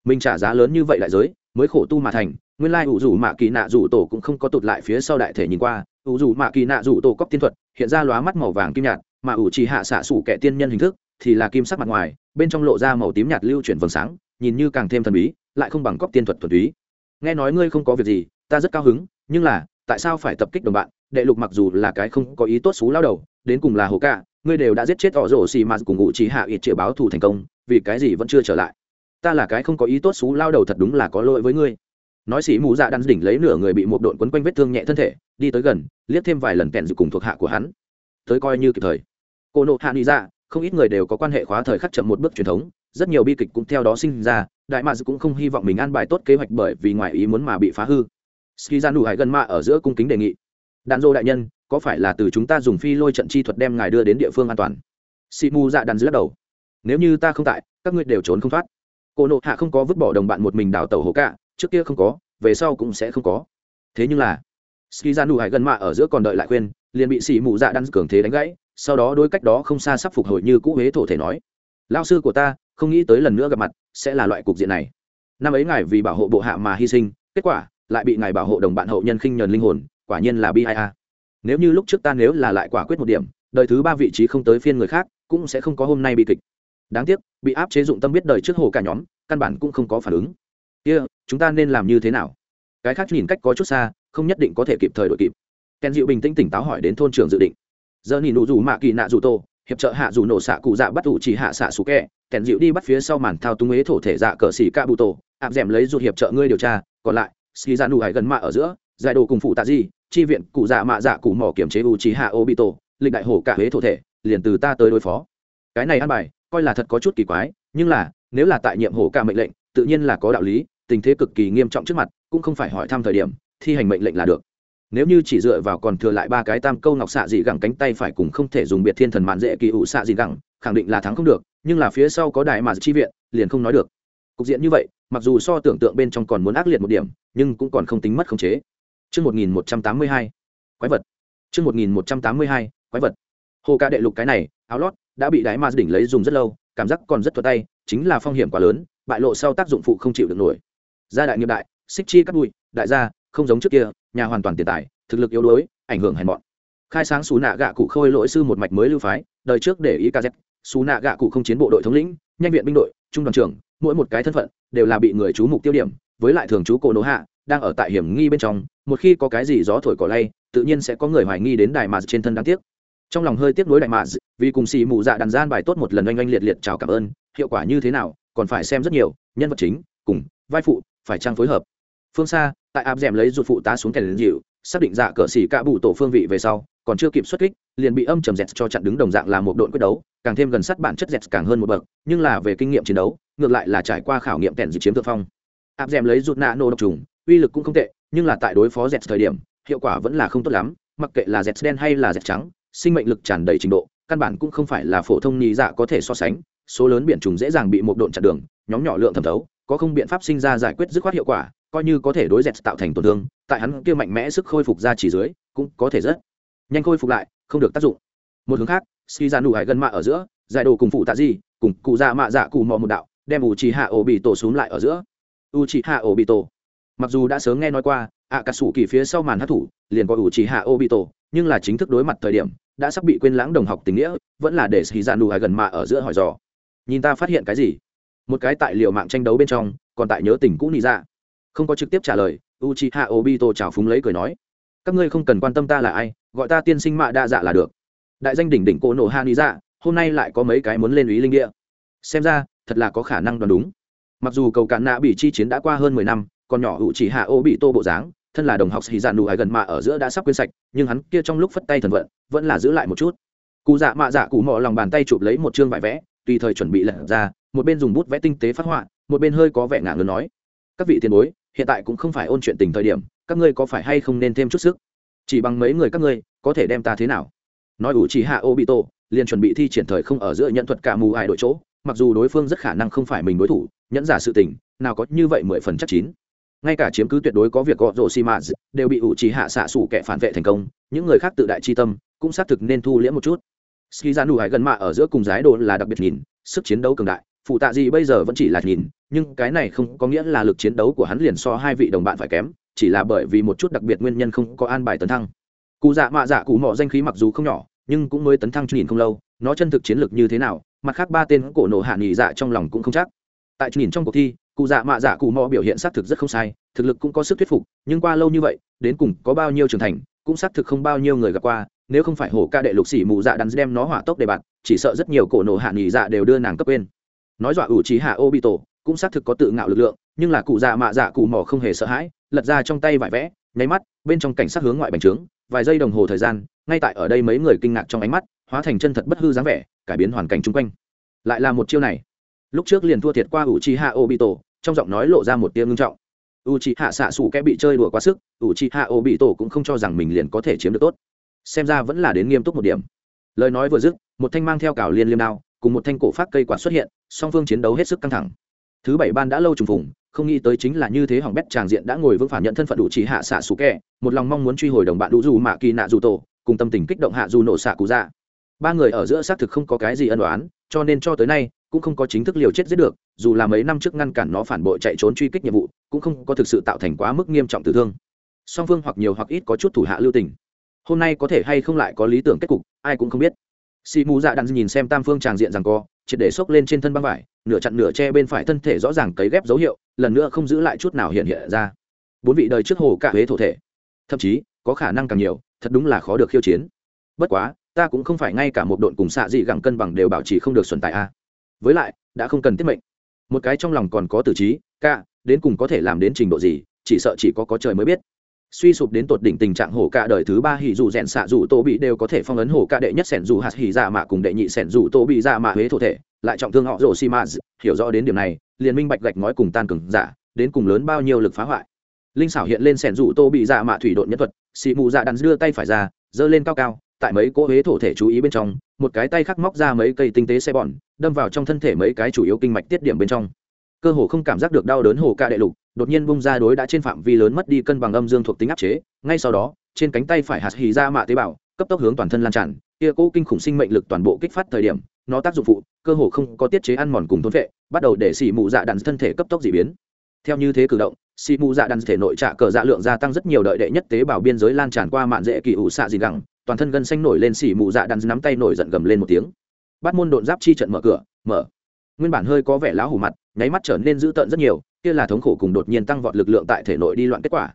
Mình trả giá lớn như vậy lại giới, mới khổ tu mà thành, nguyên lai ủ rủ mạ kỳ nạ rủ tổ cũng không có tụt lại phía sau đại thể nhìn qua ủ dù mạ kỳ nạ dù tổ cóc tiên thuật, hiện ra lóa mắt màu vàng kim nhạt, mà ủ chỉ hạ xạ sủ kẻ tiên nhân hình thức thì là kim sắc mặt ngoài, bên trong lộ ra màu tím nhạt lưu chuyển vầng sáng, nhìn như càng thêm thần bí, lại không bằng cóc tiên thuật thuần túy. Nghe nói ngươi không có việc gì, ta rất cao hứng, nhưng là, tại sao phải tập kích đồng bạn? Đệ lục mặc dù là cái không có ý tốt xú lao đầu, đến cùng là hồ cả ngươi đều đã giết chết họ rổ xì mà cùng ngụ trí hạ ít triệu báo thù thành công, vì cái gì vẫn chưa trở lại? Ta là cái không có ý tốt xú lao đầu thật đúng là có lỗi với ngươi nói sĩ mù dạ đan đỉnh lấy nửa người bị một độn quấn quanh vết thương nhẹ thân thể, đi tới gần, liếc thêm vài lần kẹn dự cùng thuộc hạ của hắn. Tới coi như kịp thời. Cô nộ hạ nghĩ ra dạ, không ít người đều có quan hệ khóa thời khắc chậm một bước truyền thống, rất nhiều bi kịch cũng theo đó sinh ra, đại mads cũng không hy vọng mình an bài tốt kế hoạch bởi vì ngoài ý muốn mà bị phá hư. Ski ra nụ hải gần mạ ở giữa cung kính đề nghị. Đàn dô đại nhân, có phải là từ chúng ta dùng phi lôi trận chi thuật đem ngài đưa đến địa phương an toàn? Sĩ mù dạ đàn giữa đầu. Nếu như ta không tại, các ngươi đều trốn không thoát. Cô nộ hạ không có vứt bỏ đồng bạn một mình đào tẩu hố cả trước kia không có, về sau cũng sẽ không có. Thế nhưng là ski ra nụ hải gần mạ ở giữa còn đợi lại khuyên, liền bị xì mù dạ đan cường thế đánh gãy, sau đó đôi cách đó không xa sắp phục hồi như cũ huế thổ thể nói lao sư của ta, không nghĩ tới lần nữa gặp mặt sẽ là loại cục diện này. Năm ấy ngài vì bảo hộ bộ hạ mà hy sinh, kết quả lại bị ngài bảo hộ đồng bạn hậu nhân khinh nhờn linh hồn, quả nhiên là bi ai a. Nếu như lúc trước ta nếu là lại quả quyết một điểm, đời thứ ba vị trí không tới phiên người khác cũng sẽ không có hôm nay bị kịch. Đáng tiếc, bị áp chế dụng tâm biết đời trước hồ cả nhóm, căn bản cũng không có phản ứng kia、yeah, chúng ta nên làm như thế nào? Cái khác nhìn cách có chút xa không nhất định có thể kịp thời đội kịp. Kèn dịu bình tĩnh tỉnh táo hỏi đến thôn trưởng dự định. Giờ nhìn nụ dù mạ kỳ nạ dù tô hiệp trợ hạ dù nổ xạ cụ dạ bắt ủ chỉ hạ xạ xú kẹ. Kèn dịu đi bắt phía sau màn thao túng ế thổ thể dạ cờ xỉ ca bụ tổ áp d lấy rụt hiệp trợ ngươi điều tra còn lại xì ra nụ hải gần mạ ở giữa giải đồ cùng phụ tạ di chi viện cụ dạ mạ dạ cụ mỏ kiểm chế u trí hạ ô bị tổ lịch đại hổ cả huế thổ thể liền từ ta tới đối phó. Cái này ăn bài coi là thật có chút kỳ quái nhưng là nếu là tại nhiệm hổ cả mệnh lệnh tự nhiên là có đạo lý tình thế cực kỳ nghiêm trọng trước mặt cũng không phải hỏi thăm thời điểm thi hành mệnh lệnh là được nếu như chỉ dựa vào còn thừa lại ba cái tam câu ngọc xạ dị gẳng cánh tay phải cùng không thể dùng biệt thiên thần mạn dễ kỳ ủ xạ dị gẳng khẳng định là thắng không được nhưng là phía sau có đại mà chi viện liền không nói được cục diện như vậy mặc dù so tưởng tượng bên trong còn muốn ác liệt một điểm nhưng cũng còn không tính mất khống chế Trước 1182, quái vật. Trước 1182, quái vật. Hồ ca đệ lục cái này, áo lót, đã bị đái ma đỉnh lấy dùng rất lâu, cảm giác còn rất thuật tay, chính là phong hiểm quá lớn, bại lộ sau tác dụng phụ không chịu được nổi. Gia đại nghiệp đại, xích chi cắt bụi, đại gia, không giống trước kia, nhà hoàn toàn tiền tài thực lực yếu đuối ảnh hưởng hèn mọn. Khai sáng xú nạ gạ cụ khôi lỗi sư một mạch mới lưu phái đời trước để ý kz xú nạ gạ cụ không chiến bộ đội thống lĩnh nhanh viện binh đội trung đoàn trưởng mỗi một cái thân phận đều là bị người chú mục tiêu điểm với lại thường chú cổ nỗ hạ đang ở tại hiểm nghi bên trong một khi có cái gì gió thổi cỏ lay tự nhiên sẽ có người hoài nghi đến đại mà trên thân đáng tiếc. Trong lòng hơi tiếc nuối đại mà vì cùng xì mù dạ đàn gian bài tốt một lần oanh oanh liệt liệt chào cảm ơn hiệu quả như thế nào còn phải xem rất nhiều, nhân vật chính, cùng vai phụ, phải trang phối hợp. Phương xa tại áp d lấy rụt phụ tá xuống kèn dịu, xác định dạ cờ xỉ cạ bụ tổ phương vị về sau, còn chưa kịp xuất kích, liền bị âm trầm dẹt cho chặn đứng đồng dạng là một đội quyết đấu, càng thêm gần sát bản chất dẹt càng hơn một bậc, nhưng là về kinh nghiệm chiến đấu, ngược lại là trải qua khảo nghiệm kèn dịu chiếm thượng phong. Áp d lấy rụt nạ nô độc trùng, uy lực cũng không tệ, nhưng là tại đối phó dẹt thời điểm, hiệu quả vẫn là không tốt lắm, mặc kệ là dẹt đen hay là dẹt trắng, sinh mệnh lực tràn đầy trình độ, căn bản cũng không phải là phổ thông nhị dạ có thể so sánh số lớn biển trùng dễ dàng bị một độn chặn đường, nhóm nhỏ lượng thẩm thấu, có không biện pháp sinh ra giải quyết dứt khoát hiệu quả, coi như có thể đối dẹt tạo thành tổn thương, tại hắn kia mạnh mẽ sức khôi phục ra chỉ dưới, cũng có thể rất nhanh khôi phục lại, không được tác dụng. Một hướng khác si ra dạ nụ hải gần mạ ở giữa, giải đồ cùng phụ tạ di cùng cụ già mạ dạ cụ mò một đạo, đem u trì hạ ổ bị tổ xuống lại ở giữa. U trì hạ ổ bị tổ mặc dù đã sớm nghe nói qua ạ cà sủ kỳ phía sau màn hát thủ liền có u trì hạ ổ bị tổ nhưng là chính thức đối mặt thời điểm, đã sắp bị quên lãng đồng học tình nghĩa, vẫn là để ski ra nụ hải gần mạ ở giữa hỏi dò nhìn ta phát hiện cái gì? Một cái tại liệu mạng tranh đấu bên trong, còn tại nhớ tình cũ nị dạ. Không có trực tiếp trả lời u c h i h a obito chào phúng lấy cười nói. Các ngươi không cần quan tâm ta là ai, gọi ta tiên sinh mạ đa dạ là được. Đại danh đỉnh đỉnh cổ nổ ha nị dạ hôm nay lại có mấy cái muốn lên ý linh địa. Xem ra, thật là có khả năng đoán đúng. Mặc dù cầu cạn nạ bị chi chiến đã qua hơn mười năm, còn nhỏ u chỉ hạ ô bị tô bộ dáng, thân là đồng học hì dạ nụ hải gần mạ ở giữa đã sắp quên sạch, nhưng hắn kia trong lúc phất tay thần vận, vẫn là giữ lại một chút. Cụ dạ mạ dạ cụ mò lòng bàn tay chụp lấy một chương vải vẽ tùy thời chuẩn bị lật ra, một bên dùng bút vẽ tinh tế phát họa, một bên hơi có vẻ ngả ngớn nói, các vị tiền bối, hiện tại cũng không phải ôn chuyện tình thời điểm, các ngươi có phải hay không nên thêm chút sức? Chỉ bằng mấy người các ngươi, có thể đem ta thế nào? Nói ủ chỉ hạ ô bị tổ liền chuẩn bị thi triển thời không ở giữa nhận thuật cả mù ải đội chỗ, mặc dù đối phương rất khả năng không phải mình đối thủ, nhẫn giả sự tình, nào có như vậy mười phần chắc chín. Ngay cả chiếm cứ tuyệt đối có việc gọn rổ xi mã đều bị ủ trì hạ xạ xủ kẻ phản vệ thành công, những người khác tự đại chi tâm, cũng xác thực nên thu liễm một chút ski ra nụ hải gần mạ ở giữa cùng giái đồ là đặc biệt nhìn, sức chiến đấu cường đại, phụ tạ gì bây giờ vẫn chỉ là nhìn, nhưng cái này không có nghĩa là lực chiến đấu của hắn liền so hai vị đồng bạn phải kém, chỉ là bởi vì một chút đặc biệt nguyên nhân không có an bài tấn thăng. Cụ dạ mạ dạ cụ mọ danh khí mặc dù không nhỏ, nhưng cũng mới tấn thăng nhìn không lâu, nó chân thực chiến lược như thế nào, mặt khác ba tên cổ nổ hạ nghỉ dạ trong lòng cũng không chắc. Tại nhìn trong cuộc thi, cụ dạ mạ dạ cụ mò biểu hiện xác thực rất không sai, thực lực cũng có sức thuyết phục, nhưng qua lâu như vậy, đến cùng có bao nhiêu trưởng thành cũng xác thực không bao nhiêu người gặp qua nếu không phải hổ ca đệ lục xỉ mù dạ đắn đem nó hỏa tốc để bạn chỉ sợ rất nhiều cổ nổ hạ nghỉ dạ đều đưa nàng cấp quên. Nói dọa ủ trí hạ ô bị tổ cũng xác thực có tự ngạo lực lượng nhưng là cụ dạ mạ dạ cụ mỏ không hề sợ hãi lật ra trong tay vải vẽ nháy mắt bên trong cảnh sát hướng ngoại bành trướng vài giây đồng hồ thời gian ngay tại ở đây mấy người kinh ngạc trong ánh mắt hóa thành chân thật bất hư dáng vẻ cải biến hoàn cảnh chung quanh. Lại là một chiêu này. Lúc trước liền thua thiệt qua ủ trí hạ ô bị tổ, trong giọng nói lộ ra một tiếng ngưng trọng u chi hạ xạ xù kẽ bị chơi đùa quá sức, u chi hạ ô bị tổ cũng không cho rằng mình liền có thể chiếm được tốt. Xem ra vẫn là đến nghiêm túc một điểm. Lời nói vừa dứt, một thanh mang theo cào liên liêm đao, cùng một thanh cổ phát cây quạt xuất hiện, song phương chiến đấu hết sức căng thẳng. Thứ bảy ban đã lâu trùng phùng, không nghĩ tới chính là như thế hỏng bét tràng diện đã ngồi vững phản nhận thân phận đủ chỉ hạ xạ xù kẹ một lòng mong muốn truy hồi đồng bạn đủ dù mạ kỳ nạ dù tổ, cùng tâm tình kích động hạ dù nổ xạ cụ ra ba người ở giữa xác thực không có cái gì ân đoán cho nên cho tới nay, cũng không có chính thức liều chết giết được, dù là mấy năm trước ngăn cản nó phản bội chạy trốn truy kích nhiệm vụ cũng không có thực sự tạo thành quá mức nghiêm trọng tử thương. Song phương hoặc nhiều hoặc ít có chút thủ hạ lưu tình. Hôm nay có thể hay không lại có lý tưởng kết cục, ai cũng không biết. Xì mù dạ đạn nhìn xem tam phương tràng diện rằng co, triệt để xốc lên trên thân băng vải, nửa chặn nửa che bên phải thân thể rõ ràng cấy ghép dấu hiệu, lần nữa không giữ lại chút nào hiện hiện ra. Bốn vị đời trước hồ cả huế thổ thể, thậm chí, có khả năng càng nhiều, thật đúng là khó được khiêu chiến. Bất quá, ta cũng không phải ngay cả một đội cùng xạ dị gẳng cân bằng đều bảo trì không được xuẩn tại a. Với lại, đã không cần tiết mệnh. Một cái trong lòng còn có tử trí cả, đến cùng có thể làm đến trình độ gì, chỉ sợ chỉ có có trời mới biết. Suy sụp đến tột đỉnh tình trạng hổ cả đời thứ ba hỉ dù rèn xạ dù tô bị đều có thể phong ấn hổ cả đệ nhất sẻn dù hạt hỉ dạ mạ cùng đệ nhị sẻn dù tô bị dạ mạ huế thổ thể, lại trọng thương họ rổ xi mã hiểu rõ đến điểm này, liền minh bạch gạch nói cùng tan cừng giả, đến cùng lớn bao nhiêu lực phá hoại. Linh xảo hiện lên sẻn dù tô bị dạ mạ thủy độn nhân thuật xị mù dạ đắn đưa tay phải ra, giơ lên cao cao, tại mấy cỗ huế thổ thể chú ý bên trong, một cái tay khắc móc ra mấy cây tinh tế xe bòn, đâm vào trong thân thể mấy cái chủ yếu kinh mạch tiết điểm bên trong cơ hồ không cảm giác được đau đớn hồ ca đệ lục, đột nhiên bung ra đối đã trên phạm vi lớn mất đi cân bằng âm dương thuộc tính áp chế, ngay sau đó, trên cánh tay phải hạt hì ra mạ tế bào, cấp tốc hướng toàn thân lan tràn, kia cố kinh khủng sinh mệnh lực toàn bộ kích phát thời điểm, nó tác dụng phụ, cơ hồ không có tiết chế ăn mòn cùng thôn vệ, bắt đầu để xì mụ dạ đàn thân thể cấp tốc dị biến. Theo như thế cử động, xì mụ dạ đàn thể nội trạ cờ dạ lượng gia tăng rất nhiều đợi đệ nhất tế bào biên giới lan tràn qua mạn dễ kỳ ủ xạ dị gẳng, toàn thân gân xanh nổi lên xì mụ dạ đàn nắm tay nổi giận gầm lên một tiếng. Bắt môn đột giáp chi trận mở cửa, mở nguyên bản hơi có vẻ lão hủ mặt, nháy mắt trở nên dữ tợn rất nhiều, kia là thống khổ cùng đột nhiên tăng vọt lực lượng tại thể nội đi loạn kết quả.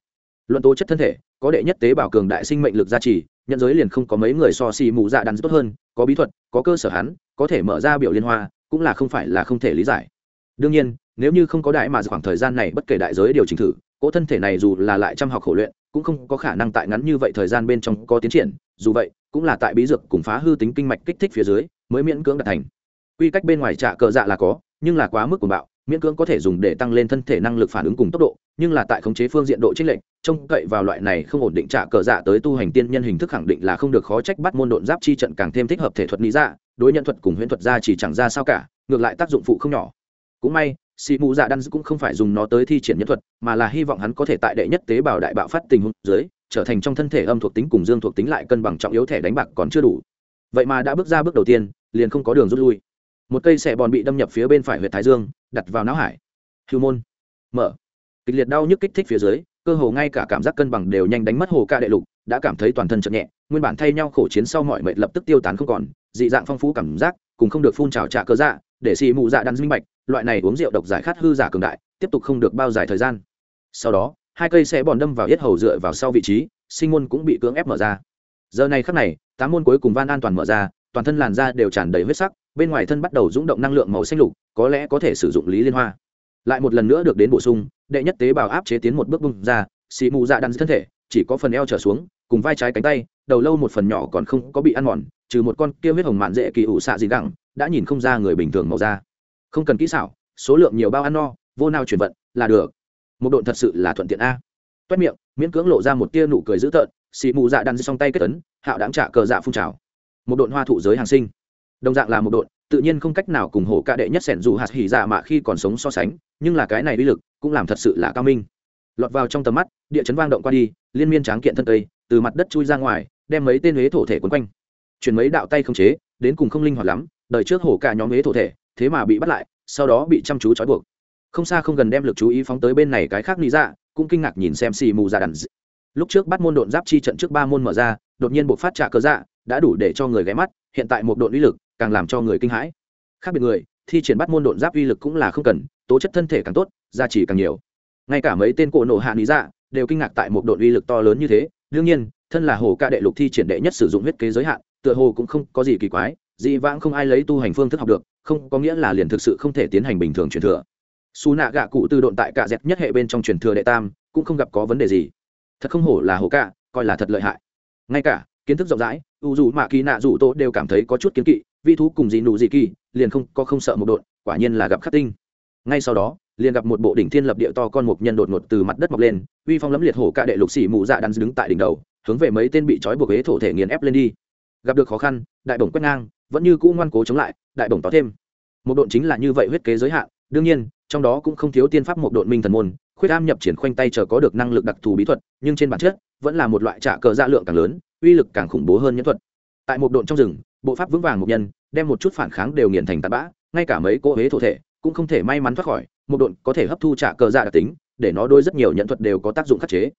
Luận tố chất thân thể, có đệ nhất tế bào cường đại sinh mệnh lực gia trì, nhận giới liền không có mấy người so xì mù dạ đắn tốt hơn, có bí thuật, có cơ sở hắn, có thể mở ra biểu liên hoa, cũng là không phải là không thể lý giải. Đương nhiên, nếu như không có đại mà khoảng thời gian này bất kể đại giới điều chỉnh thử, cỗ thân thể này dù là lại chăm học khổ luyện, cũng không có khả năng tại ngắn như vậy thời gian bên trong có tiến triển, dù vậy, cũng là tại bí dược cùng phá hư tính kinh mạch kích thích phía dưới, mới miễn cưỡng đạt thành quy cách bên ngoài trả cờ dạ là có, nhưng là quá mức của bạo, miễn cưỡng có thể dùng để tăng lên thân thể năng lực phản ứng cùng tốc độ, nhưng là tại khống chế phương diện độ chênh lệch, trông cậy vào loại này không ổn định trả cờ dạ tới tu hành tiên nhân hình thức khẳng định là không được khó trách bắt môn độn giáp chi trận càng thêm thích hợp thể thuật lý dạ đối nhận thuật cùng huyễn thuật ra chỉ chẳng ra sao cả, ngược lại tác dụng phụ không nhỏ. Cũng may, sĩ mù dạ đan cũng không phải dùng nó tới thi triển nhân thuật, mà là hy vọng hắn có thể tại đệ nhất tế bào đại bạo phát tình huống dưới, trở thành trong thân thể âm thuộc tính cùng dương thuộc tính lại cân bằng trọng yếu thẻ đánh bạc còn chưa đủ. Vậy mà đã bước ra bước đầu tiên, liền không có đường rút lui một cây xẻ bòn bị đâm nhập phía bên phải huyện thái dương, đặt vào não hải. Hưu môn. Mở. Kịch liệt đau nhức kích thích phía dưới, cơ hồ ngay cả cảm giác cân bằng đều nhanh đánh mất hồ ca đệ lục, đã cảm thấy toàn thân chậm nhẹ, nguyên bản thay nhau khổ chiến sau mọi mệt lập tức tiêu tán không còn, dị dạng phong phú cảm giác, cùng không được phun trào trả cơ dạ để xì mụ dạ đắn minh bạch, loại này uống rượu độc giải khát hư giả cường đại, tiếp tục không được bao dài thời gian. Sau đó, hai cây sẽ bòn đâm vào yết hầu dựa vào sau vị trí, sinh môn cũng bị cưỡng ép mở ra. Giờ này khắc này, tám môn cuối cùng van an toàn mở ra, toàn thân làn da đều tràn đầy huyết sắc bên ngoài thân bắt đầu rung động năng lượng màu xanh lục, có lẽ có thể sử dụng lý liên hoa. Lại một lần nữa được đến bổ sung, đệ nhất tế bào áp chế tiến một bước bung ra, xì mù dạ đắn thân thể, chỉ có phần eo trở xuống, cùng vai trái cánh tay, đầu lâu một phần nhỏ còn không có bị ăn mòn, trừ một con kia huyết hồng mạn dễ kỳ ủ xạ gì gẳng đã nhìn không ra người bình thường màu da. Không cần kỹ xảo, số lượng nhiều bao ăn no, vô nào chuyển vận, là được. Một độn thật sự là thuận tiện a. Toét miệng, miễn cưỡng lộ ra một tia nụ cười dữ tợn, xì mù dạ đan song tay kết tấn hạo đáng trả cờ dạ phun trào. Một độn hoa thụ giới hàng sinh đồng dạng là một đội, tự nhiên không cách nào cùng hổ ca đệ nhất sẻn dù hạt hỉ dạ mạ khi còn sống so sánh nhưng là cái này uy lực cũng làm thật sự là cao minh. Lọt vào trong tầm mắt địa chấn vang động qua đi liên miên tráng kiện thân cây từ mặt đất chui ra ngoài đem mấy tên huế thổ thể quấn quanh. Chuyển mấy đạo tay không chế đến cùng không linh hoạt lắm đời trước hổ ca nhóm huế thổ thể thế mà bị bắt lại sau đó bị chăm chú trói buộc. Không xa không gần đem lực chú ý phóng tới bên này cái khác lý ra dạ, cũng kinh ngạc nhìn xem xì mù ra đàn lúc trước bắt môn độn giáp chi trận trước ba môn mở ra đột nhiên buộc phát trả cơ dạ đã đủ để cho người ghé mắt hiện tại một độn uy lực càng làm cho người kinh hãi. Khác biệt người, thi triển bắt môn độn giáp uy lực cũng là không cần, tố chất thân thể càng tốt, gia trì càng nhiều. Ngay cả mấy tên cổ nộ hạ lý dạ đều kinh ngạc tại một độn uy lực to lớn như thế. Đương nhiên, thân là hồ ca đệ lục thi triển đệ nhất sử dụng huyết kế giới hạn, tựa hồ cũng không có gì kỳ quái, dị vãng không ai lấy tu hành phương thức học được, không có nghĩa là liền thực sự không thể tiến hành bình thường truyền thừa. Xù nạ gạ cụ từ độn tại cả dẹt nhất hệ bên trong truyền thừa đệ tam, cũng không gặp có vấn đề gì. Thật không hổ là hồ ca, coi là thật lợi hại. Ngay cả, kiến thức rộng rãi u dù mạ kỳ nạ dù tô đều cảm thấy có chút kiến kỵ vi thú cùng dị nụ dị kỳ, liền không, có không sợ một đột. quả nhiên là gặp khắc tinh. Ngay sau đó, liền gặp một bộ đỉnh thiên lập địa to con mục nhân đột ngột từ mặt đất mọc lên, uy phong lẫm liệt hổ ca đệ lục xỉ mụ dạ đắn đứng tại đỉnh đầu, hướng về mấy tên bị trói buộc ế thổ thể nghiền ép lên đi. Gặp được khó khăn, đại bổng quét ngang, vẫn như cũ ngoan cố chống lại, đại bổng tỏ thêm. Một độn chính là như vậy huyết kế giới hạn, đương nhiên, trong đó cũng không thiếu tiên pháp một độn minh thần môn, khuyết am nhập triển khoanh tay chờ có được năng lực đặc thù bí thuật, nhưng trên bản chất, vẫn là một loại trả cờ dạ lượng càng lớn, uy lực càng khủng bố hơn nhân thuật. Tại một độn trong rừng bộ pháp vững vàng một nhân, đem một chút phản kháng đều nghiền thành tạt bã, ngay cả mấy cỗ huế thổ thể cũng không thể may mắn thoát khỏi, một độn có thể hấp thu trả cờ dạ đặc tính, để nó đôi rất nhiều nhận thuật đều có tác dụng khắc chế.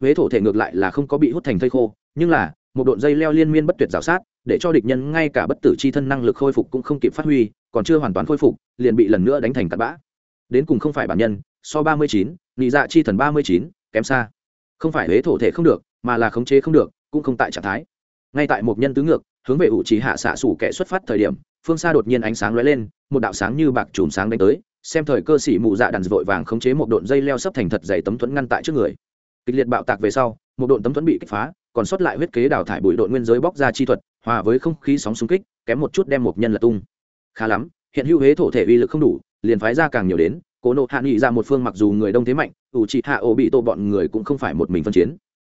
Huế thổ thể ngược lại là không có bị hút thành thây khô, nhưng là, một độn dây leo liên miên bất tuyệt rào sát, để cho địch nhân ngay cả bất tử c h i thân năng lực khôi phục cũng không kịp phát huy, còn chưa hoàn toàn khôi phục, liền bị lần nữa đánh thành tạt bã. Đến cùng không phải bản nhân, so ba mươi chín nị dạ chi thần ba mươi chín, kém xa. Không phải huế thổ thể không được, mà là khống chế không được, cũng không tại trạng thái. Ngay tại một nhân tứ ngược hướng về ủ trí hạ xạ sủ kẻ xuất phát thời điểm, phương xa đột nhiên ánh sáng lóe lên, một đạo sáng như bạc chùm sáng đánh tới, xem thời cơ sĩ mụ dạ đàn vội vàng khống chế một độn dây leo sấp thành thật dày tấm thuẫn ngăn tại trước người. Kịch liệt bạo tạc về sau, một độn tấm thuẫn bị kích phá, còn sót lại huyết kế đào thải bụi độn nguyên giới bóc ra chi thuật, hòa với không khí sóng xung kích, kém một chút đem một nhân lật tung. Khá lắm, hiện hữu huế thổ thể uy lực không đủ, liền phái ra càng nhiều đến, cố nộ hạ nghị ra một phương mặc dù người đông thế mạnh, ủ trị hạ ổ bị tô bọn người cũng không phải một mình phân chiến.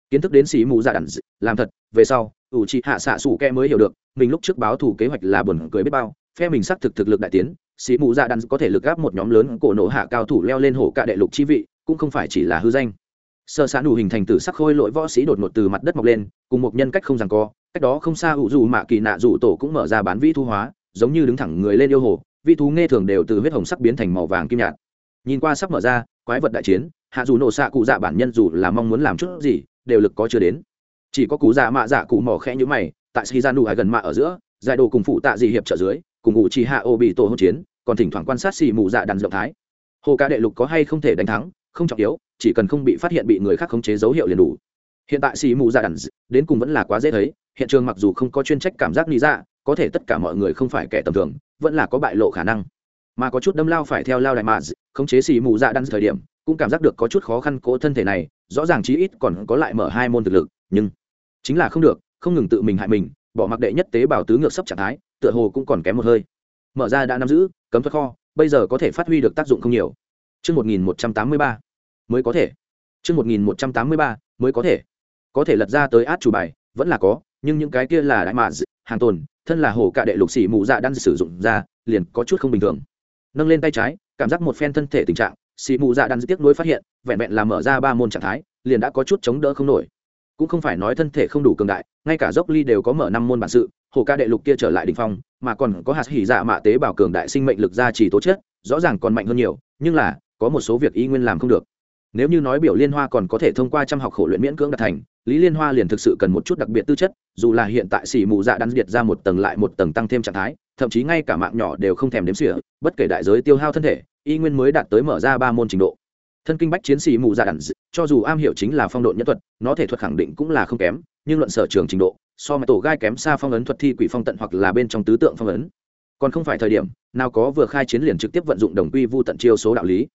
Kiến thức đến sĩ mù dạ đản làm thật, về sau ủ trị hạ xạ xù kẹ mới hiểu được, mình lúc trước báo thủ kế hoạch là buồn cười biết bao, phe mình xác thực thực lực đại tiến sĩ mù dạ đan có thể lực gáp một nhóm lớn cổ nổ hạ cao thủ leo lên hổ cạ đệ lục chi vị, cũng không phải chỉ là hư danh. Sơ xã đủ hình thành từ sắc khôi lỗi võ sĩ đột ngột từ mặt đất mọc lên, cùng một nhân cách không rằng co, cách đó không xa ủ dù mạ kỳ nạ dù tổ cũng mở ra bán vĩ thu hóa, giống như đứng thẳng người lên yêu hồ vị thú nghe thường đều từ huyết hồng sắc biến thành màu vàng kim nhạt. Nhìn qua sắp mở ra, quái vật đại chiến, hạ dù nổ xạ cụ dạ bản nhân dù là mong muốn làm chút gì, đều lực có chưa đến chỉ có cụ dạ mạ dạ cụ mỏ khẽ như mày, tại khi ra đủ hải gần mạ ở giữa, giải đồ cùng phụ tạ dị hiệp trợ dưới, cùng ngụ chỉ hạ ô bị tổ hỗn chiến, còn thỉnh thoảng quan sát xì mù dạ đàn rộng thái. Hồ ca đệ lục có hay không thể đánh thắng, không trọng yếu, chỉ cần không bị phát hiện bị người khác khống chế dấu hiệu liền đủ. Hiện tại xì mù dạ đàn đến cùng vẫn là quá dễ thấy, hiện trường mặc dù không có chuyên trách cảm giác lý dạ có thể tất cả mọi người không phải kẻ tầm thường, vẫn là có bại lộ khả năng. Mà có chút đâm lao phải theo lao đại mà khống chế xì mù dạ đan thời điểm, cũng cảm giác được có chút khó khăn cố thân thể này, rõ ràng chí ít còn có lại mở hai môn thực lực, nhưng chính là không được, không ngừng tự mình hại mình, bỏ mặc đệ nhất tế bào tứ ngược sấp trạng thái, tựa hồ cũng còn kém một hơi. Mở ra đã nắm giữ, cấm thuật kho, bây giờ có thể phát huy được tác dụng không nhiều. Chương một nghìn một trăm tám mươi ba, mới có thể. Chương một nghìn một trăm tám mươi ba, mới có thể. Có thể lật ra tới át chủ bài, vẫn là có, nhưng những cái kia là đại mạ hàng tồn, thân là hồ cạ đệ lục xỉ mụ dạ đang sử dụng ra, liền có chút không bình thường. Nâng lên tay trái, cảm giác một phen thân thể tình trạng xỉ mụ dạ đang tiếc nuối phát hiện, vẹn vẹn là mở ra ba môn trạng thái, liền đã có chút chống đỡ không nổi cũng không phải nói thân thể không đủ cường đại, ngay cả dốc ly đều có mở năm môn bản sự, hồ ca đệ lục kia trở lại đ ỉ n h phong, mà còn có hạt hỉ dạ mạ tế bào cường đại sinh mệnh lực ra chỉ tố chất, rõ ràng còn mạnh hơn nhiều, nhưng là, có một số việc y nguyên làm không được. Nếu như nói biểu liên hoa còn có thể thông qua trăm học khổ luyện miễn cưỡng đạt thành, lý liên hoa liền thực sự cần một chút đặc biệt tư chất, dù là hiện tại xỉ mù dạ đắn diệt ra một tầng lại một tầng tăng thêm trạng thái, thậm chí ngay cả mạng nhỏ đều không thèm đếm xỉa, bất kể đại giới tiêu hao thân thể, y nguyên mới đạt tới mở ra ba môn trình độ thân kinh bách chiến sĩ mù dạ đản cho dù am hiểu chính là phong độ nhân thuật, nó thể thuật khẳng định cũng là không kém, nhưng luận sở trường trình độ, so mà tổ gai kém xa phong ấn thuật thi quỷ phong tận hoặc là bên trong tứ tượng phong ấn. Còn không phải thời điểm, nào có vừa khai chiến liền trực tiếp vận dụng đồng quy vu tận chiêu số đạo lý.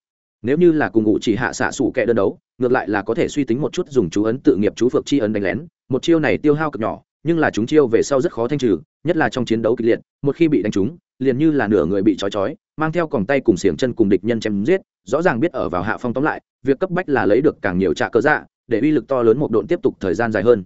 Nếu như là cùng ngụ chỉ hạ xạ sủ kẻ đơn đấu, ngược lại là có thể suy tính một chút dùng chú ấn tự nghiệp chú phược chi ấn đánh lén, một chiêu này tiêu hao cực nhỏ, nhưng là chúng chiêu về sau rất khó thanh trừ, nhất là trong chiến đấu kịch liệt, một khi bị đánh trúng liền như là nửa người bị trói trói, mang theo còng tay cùng xiềng chân cùng địch nhân chém giết, rõ ràng biết ở vào hạ phong tóm lại, việc cấp bách là lấy được càng nhiều trạ cơ dạ để uy lực to lớn một độn tiếp tục thời gian dài hơn.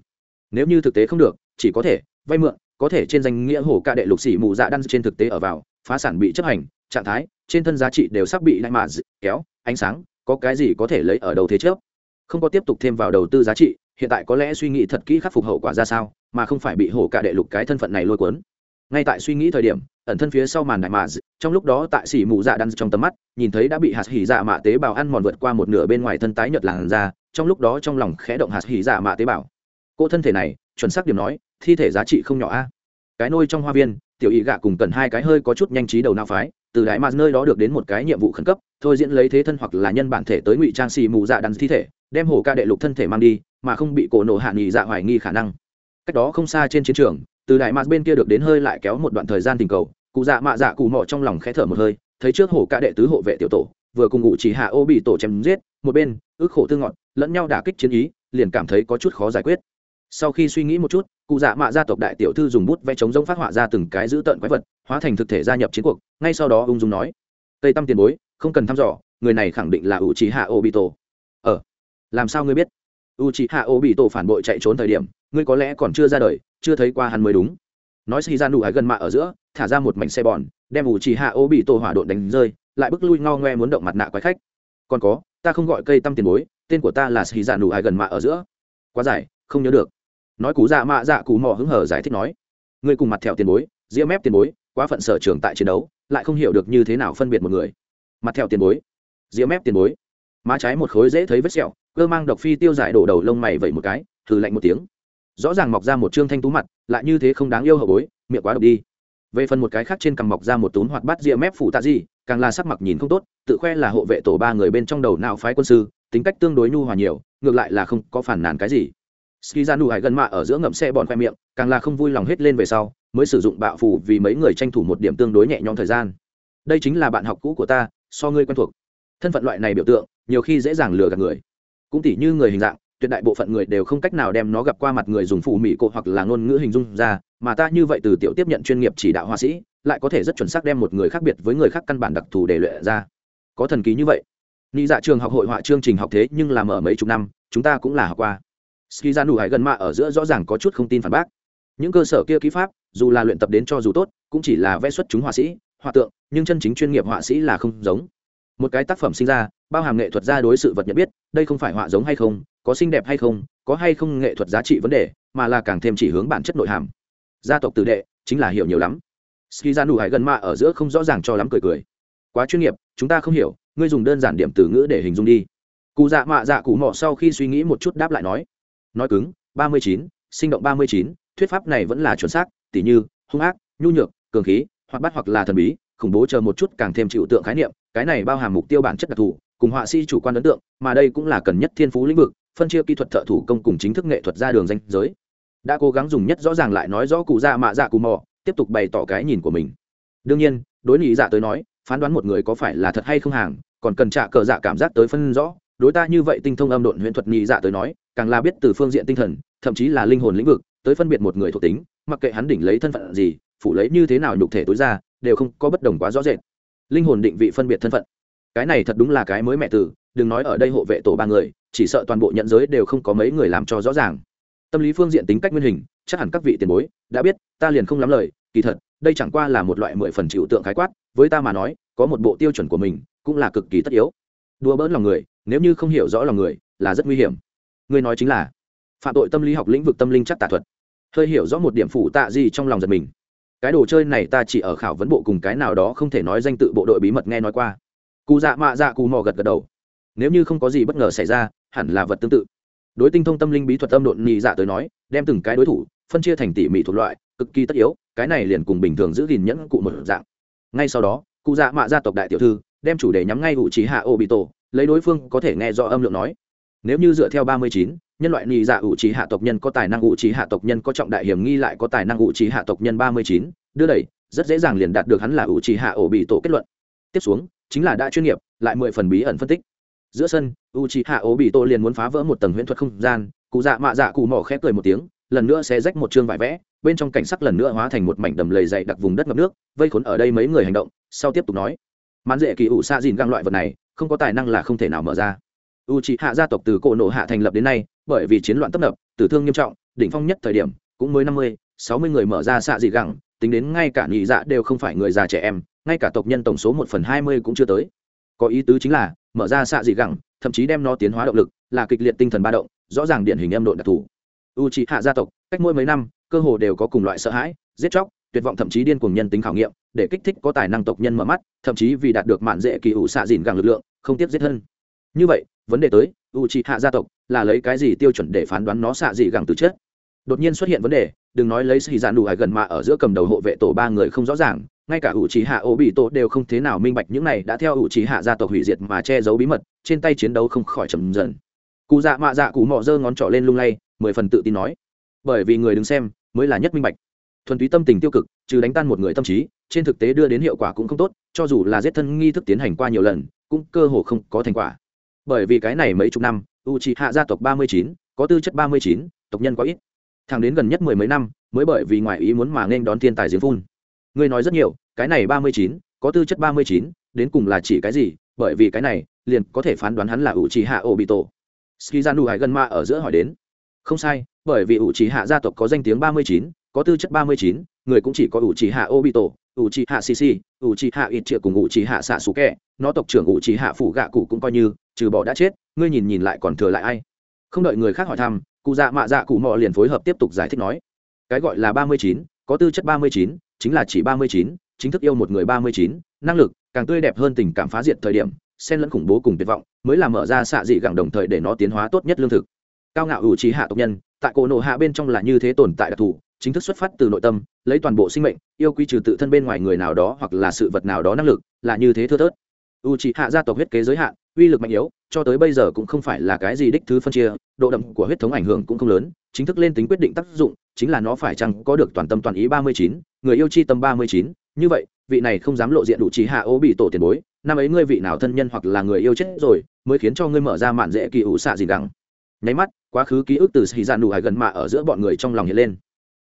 Nếu như thực tế không được, chỉ có thể vay mượn, có thể trên danh nghĩa hổ ca đệ lục xỉ mù dạ đan trên thực tế ở vào, phá sản bị chấp hành, trạng thái, trên thân giá trị đều sắp bị lại mà kéo, ánh sáng, có cái gì có thể lấy ở đầu thế trước? Không có tiếp tục thêm vào đầu tư giá trị, hiện tại có lẽ suy nghĩ thật kỹ khắc phục hậu quả ra sao, mà không phải bị hổ cả đệ lục cái thân phận này lôi cuốn ngay tại suy nghĩ thời điểm, ẩn thân phía sau màn đại mà trong lúc đó tại xỉ mù dạ đan trong tầm mắt, nhìn thấy đã bị hạt hỉ dạ mạ tế bào ăn mòn vượt qua một nửa bên ngoài thân tái nhợt làn ra trong lúc đó trong lòng khẽ động hạt hỉ dạ mạ tế bào. Cô thân thể này, chuẩn xác điểm nói, thi thể giá trị không nhỏ a. Cái nôi trong hoa viên, tiểu ý gạ cùng cần hai cái hơi có chút nhanh trí đầu não phái, từ đại mà nơi đó được đến một cái nhiệm vụ khẩn cấp, thôi diễn lấy thế thân hoặc là nhân bản thể tới ngụy trang xì mù dạ đắn thi thể, đem hồ ca đệ lục thân thể mang đi, mà không bị cổ nổ hạ nghỉ dạ hoài nghi khả năng. Cách đó không xa trên chiến trường từ đại mạc bên kia được đến hơi lại kéo một đoạn thời gian tình cầu, cụ dạ mạ dạ cụ mọ trong lòng khẽ thở một hơi, thấy trước hồ ca đệ tứ hộ vệ tiểu tổ, vừa cùng ngụ chỉ hạ ô bị tổ chém giết, một bên, ước khổ thương ngọn lẫn nhau đả kích chiến ý, liền cảm thấy có chút khó giải quyết. Sau khi suy nghĩ một chút, cụ dạ mạ gia tộc đại tiểu thư dùng bút vẽ chống giống phát họa ra từng cái dữ tợn quái vật, hóa thành thực thể gia nhập chiến cuộc, ngay sau đó ung dung nói, tây tâm tiền bối, không cần thăm dò, người này khẳng định là u trí hạ ô bị tổ. Ờ làm sao ngươi biết? U trí hạ ô bị tổ phản bội chạy trốn thời điểm ngươi có lẽ còn chưa ra đời, chưa thấy qua hắn mới đúng. Nói xì ra nụ hải gần mạ ở giữa, thả ra một mảnh xe bòn, đem ủ chỉ hạ ô bị tổ hỏa độn đánh rơi, lại bước lui ngao ngoe muốn động mặt nạ quái khách. Còn có, ta không gọi cây tăm tiền bối, tên của ta là xì ra nụ hải gần mạ ở giữa. Quá dài, không nhớ được. Nói cú dạ mạ dạ cú mò hứng hở giải thích nói, ngươi cùng mặt thẹo tiền bối, ria mép tiền bối, quá phận sở trường tại chiến đấu, lại không hiểu được như thế nào phân biệt một người. Mặt thẹo tiền bối, ria mép tiền bối. Má trái một khối dễ thấy vết sẹo, cơ mang độc phi tiêu giải đổ đầu lông mày vậy một cái, thử lạnh một tiếng rõ ràng mọc ra một trương thanh tú mặt, lại như thế không đáng yêu hậu bối, miệng quá độc đi. Về phần một cái khác trên cằm mọc ra một túm hoạt bát ria mép phủ tạ gì, càng là sắc mặt nhìn không tốt, tự khoe là hộ vệ tổ ba người bên trong đầu nào phái quân sư, tính cách tương đối nhu hòa nhiều, ngược lại là không có phản nàn cái gì. Ski ra nụ hải gần mạ ở giữa ngậm xe bọn khoe miệng, càng là không vui lòng hết lên về sau, mới sử dụng bạo phủ vì mấy người tranh thủ một điểm tương đối nhẹ nhõm thời gian. Đây chính là bạn học cũ của ta, so ngươi quen thuộc. Thân phận loại này biểu tượng, nhiều khi dễ dàng lừa gạt người. Cũng tỉ như người hình dạng tuyệt đại bộ phận người đều không cách nào đem nó gặp qua mặt người dùng phù mỹ cộ hoặc là ngôn ngữ hình dung ra, mà ta như vậy từ tiểu tiếp nhận chuyên nghiệp chỉ đạo họa sĩ, lại có thể rất chuẩn xác đem một người khác biệt với người khác căn bản đặc thù để luyện ra. Có thần ký như vậy. Nghĩ dạ trường học hội họa chương trình học thế nhưng làm ở mấy chục năm, chúng ta cũng là học qua. Ski ra nụ hải gần mạ ở giữa rõ ràng có chút không tin phản bác. Những cơ sở kia ký pháp, dù là luyện tập đến cho dù tốt, cũng chỉ là vẽ xuất chúng họa sĩ, họa tượng, nhưng chân chính chuyên nghiệp họa sĩ là không giống. Một cái tác phẩm sinh ra, bao hàm nghệ thuật ra đối sự vật nhận biết, đây không phải họa giống hay không có xinh đẹp hay không, có hay không nghệ thuật giá trị vấn đề, mà là càng thêm chỉ hướng bản chất nội hàm. Gia tộc tử đệ, chính là hiểu nhiều lắm. Ski ra nụ hải gần mạ ở giữa không rõ ràng cho lắm cười cười. Quá chuyên nghiệp, chúng ta không hiểu, ngươi dùng đơn giản điểm từ ngữ để hình dung đi. Cụ dạ mạ dạ cụ mọ sau khi suy nghĩ một chút đáp lại nói. Nói cứng, ba mươi chín, sinh động ba mươi chín, thuyết pháp này vẫn là chuẩn xác, tỉ như, hung ác, nhu nhược, cường khí, hoặc bắt hoặc là thần bí, khủng bố chờ một chút càng thêm chịu tượng khái niệm, cái này bao hàm mục tiêu bản chất đặc thù cùng họa sĩ chủ quan ấn tượng, mà đây cũng là cần nhất thiên phú lĩnh vực, phân chia kỹ thuật thợ thủ công cùng chính thức nghệ thuật ra đường danh giới. Đã cố gắng dùng nhất rõ ràng lại nói rõ cụ già mạ dạ cụ mò, tiếp tục bày tỏ cái nhìn của mình. Đương nhiên, đối lý dạ tới nói, phán đoán một người có phải là thật hay không hàng, còn cần trả cờ dạ cảm giác tới phân rõ. Đối ta như vậy tinh thông âm độn huyễn thuật nhị dạ tới nói, càng là biết từ phương diện tinh thần, thậm chí là linh hồn lĩnh vực, tới phân biệt một người thuộc tính, mặc kệ hắn đỉnh lấy thân phận gì, phủ lấy như thế nào nhục thể tối ra, đều không có bất đồng quá rõ rệt. Linh hồn định vị phân biệt thân phận cái này thật đúng là cái mới mẹ tử, đừng nói ở đây hộ vệ tổ ba người, chỉ sợ toàn bộ nhận giới đều không có mấy người làm cho rõ ràng. Tâm lý phương diện tính cách nguyên hình, chắc hẳn các vị tiền bối đã biết, ta liền không lắm lời, kỳ thật, đây chẳng qua là một loại mười phần chịu tượng khái quát, với ta mà nói, có một bộ tiêu chuẩn của mình, cũng là cực kỳ tất yếu. Đùa bỡn lòng người, nếu như không hiểu rõ lòng người, là rất nguy hiểm. Ngươi nói chính là, phạm tội tâm lý học lĩnh vực tâm linh chắc tà thuật. Hơi hiểu rõ một điểm phụ tạ gì trong lòng giật mình. Cái đồ chơi này ta chỉ ở khảo vấn bộ cùng cái nào đó không thể nói danh tự bộ đội bí mật nghe nói qua cụ dạ mạ dạ cụ mò gật gật đầu. Nếu như không có gì bất ngờ xảy ra, hẳn là vật tương tự. Đối tinh thông tâm linh bí thuật âm độn nhị dạ tới nói, đem từng cái đối thủ phân chia thành tỉ mỉ thuộc loại, cực kỳ tất yếu, cái này liền cùng bình thường giữ gìn nhẫn cụ một dạng. Ngay sau đó, cụ dạ mạ gia tộc đại tiểu thư đem chủ đề nhắm ngay ủ trí hạ ô bị tổ lấy đối phương có thể nghe rõ âm lượng nói. Nếu như dựa theo ba mươi chín, nhân loại nhị dạ ủ trí hạ tộc nhân có tài năng ủ trí hạ tộc nhân có trọng đại hiểm nghi lại có tài năng ủ trí hạ tộc nhân ba mươi chín, đưa đẩy, rất dễ dàng liền đạt được hắn là ủ trí hạ ổ bị tổ kết luận. Tiếp xuống chính là đã chuyên nghiệp, lại mười phần bí ẩn phân tích. Giữa sân u trí hạ ổ bị tổ liền muốn phá vỡ một tầng huyễn thuật không gian, cụ dạ mạ dạ cụ mỏ khép cười một tiếng, lần nữa sẽ rách một chương vải vẽ, bên trong cảnh sắc lần nữa hóa thành một mảnh đầm lầy dày đặc vùng đất ngập nước, vây khốn ở đây mấy người hành động, sau tiếp tục nói. Mãn dễ kỳ ủ xạ dìn găng loại vật này, không có tài năng là không thể nào mở ra. U c hạ gia tộc từ cổ nộ hạ thành lập đến nay, bởi vì chiến loạn tấp nập, tử thương nghiêm trọng, đỉnh phong nhất thời điểm, cũng mới năm mươi, sáu mươi người mở ra xạ dị gẳng tính đến ngay cả nhị dạ đều không phải người già trẻ em ngay cả tộc nhân tổng số một phần hai mươi cũng chưa tới. Có ý tứ chính là, mở ra xạ dị gẳng, thậm chí đem nó tiến hóa động lực, là kịch liệt tinh thần ba động, rõ ràng điển hình âm đội đặc thù. U trị hạ gia tộc, cách mỗi mấy năm, cơ hồ đều có cùng loại sợ hãi, giết chóc, tuyệt vọng thậm chí điên cuồng nhân tính khảo nghiệm, để kích thích có tài năng tộc nhân mở mắt, thậm chí vì đạt được mạn dễ kỳ ủ xạ dìn gẳng lực lượng, không tiếp giết hơn như vậy, vấn đề tới u trị hạ gia tộc là lấy cái gì tiêu chuẩn để phán đoán nó xạ dị gẳng từ chết đột nhiên xuất hiện vấn đề, đừng nói lấy xì dạn đủ hải gần mà ở giữa cầm đầu hộ vệ tổ ba người không rõ ràng ngay cả ủ trí hạ ô bị tổ đều không thế nào minh bạch những này đã theo ủ trí hạ gia tộc hủy diệt mà che giấu bí mật, trên tay chiến đấu không khỏi trầm dần. Cụ dạ mạ dạ cụ mọ giơ ngón trỏ lên lung lay, mười phần tự tin nói, bởi vì người đứng xem mới là nhất minh bạch. Thuần túy tâm tình tiêu cực, trừ đánh tan một người tâm trí, trên thực tế đưa đến hiệu quả cũng không tốt, cho dù là giết thân nghi thức tiến hành qua nhiều lần, cũng cơ hồ không có thành quả. Bởi vì cái này mấy chục năm u c hạ gia tộc ba mươi chín, có tư chất ba mươi chín, tộc nhân quá ít. Thẳng đến gần nhất mười mấy năm, mới bởi vì ngoại ý muốn mà nên đón thiên tài giếng phun ngươi nói rất nhiều cái này ba mươi chín có tư chất ba mươi chín đến cùng là chỉ cái gì? Bởi vì cái này liền có thể phán đoán hắn là ủ trì hạ ổ bị tổ ski ra nụ hải gần ma ở giữa hỏi đến. Không sai bởi vì ủ trì hạ gia tộc có danh tiếng ba mươi chín có tư chất ba mươi chín người cũng chỉ có ủ trì hạ ổ bị tổ ủ trì hạ Sisi, ủ trì hạ ít triệu cùng ủ trì hạ xạ xú kẹ nó tộc trưởng ủ trì hạ phủ gạ cụ cũng coi như trừ bỏ đã chết ngươi nhìn nhìn lại còn thừa lại ai? Không đợi người khác hỏi thăm cụ dạ mạ dạ cụ mò liền phối hợp tiếp tục giải thích nói. Cái gọi là ba mươi chín có tư chất ba mươi chín chính là chỉ ba mươi chín, chính thức yêu một người ba mươi chín, năng lực, càng tươi đẹp hơn tình cảm phá diệt thời điểm, xen lẫn khủng bố cùng tuyệt vọng, mới là mở ra xạ dị gẳng đồng thời để nó tiến hóa tốt nhất lương thực. Cao ngạo ủ trí hạ tộc nhân, tại cổ nộ hạ bên trong là như thế tồn tại đặc thù, chính thức xuất phát từ nội tâm, lấy toàn bộ sinh mệnh, yêu quy trừ tự thân bên ngoài người nào đó hoặc là sự vật nào đó năng lực, là như thế thưa thớt u trị hạ gia tộc huyết kế giới hạn, uy lực mạnh yếu, cho tới bây giờ cũng không phải là cái gì đích thứ phân chia, độ đậm của huyết thống ảnh hưởng cũng không lớn, chính thức lên tính quyết định tác dụng, chính là nó phải chăng có được toàn tâm toàn ý ba mươi chín, người yêu chi tâm ba mươi chín, như vậy, vị này không dám lộ diện đủ trí hạ ô bị tổ tiền bối, năm ấy ngươi vị nào thân nhân hoặc là người yêu chết rồi, mới khiến cho ngươi mở ra mạn dễ kỳ ủ xạ gì đắng nháy mắt, quá khứ ký ức từ xì ra đủ hải gần mạ ở giữa bọn người trong lòng hiện lên.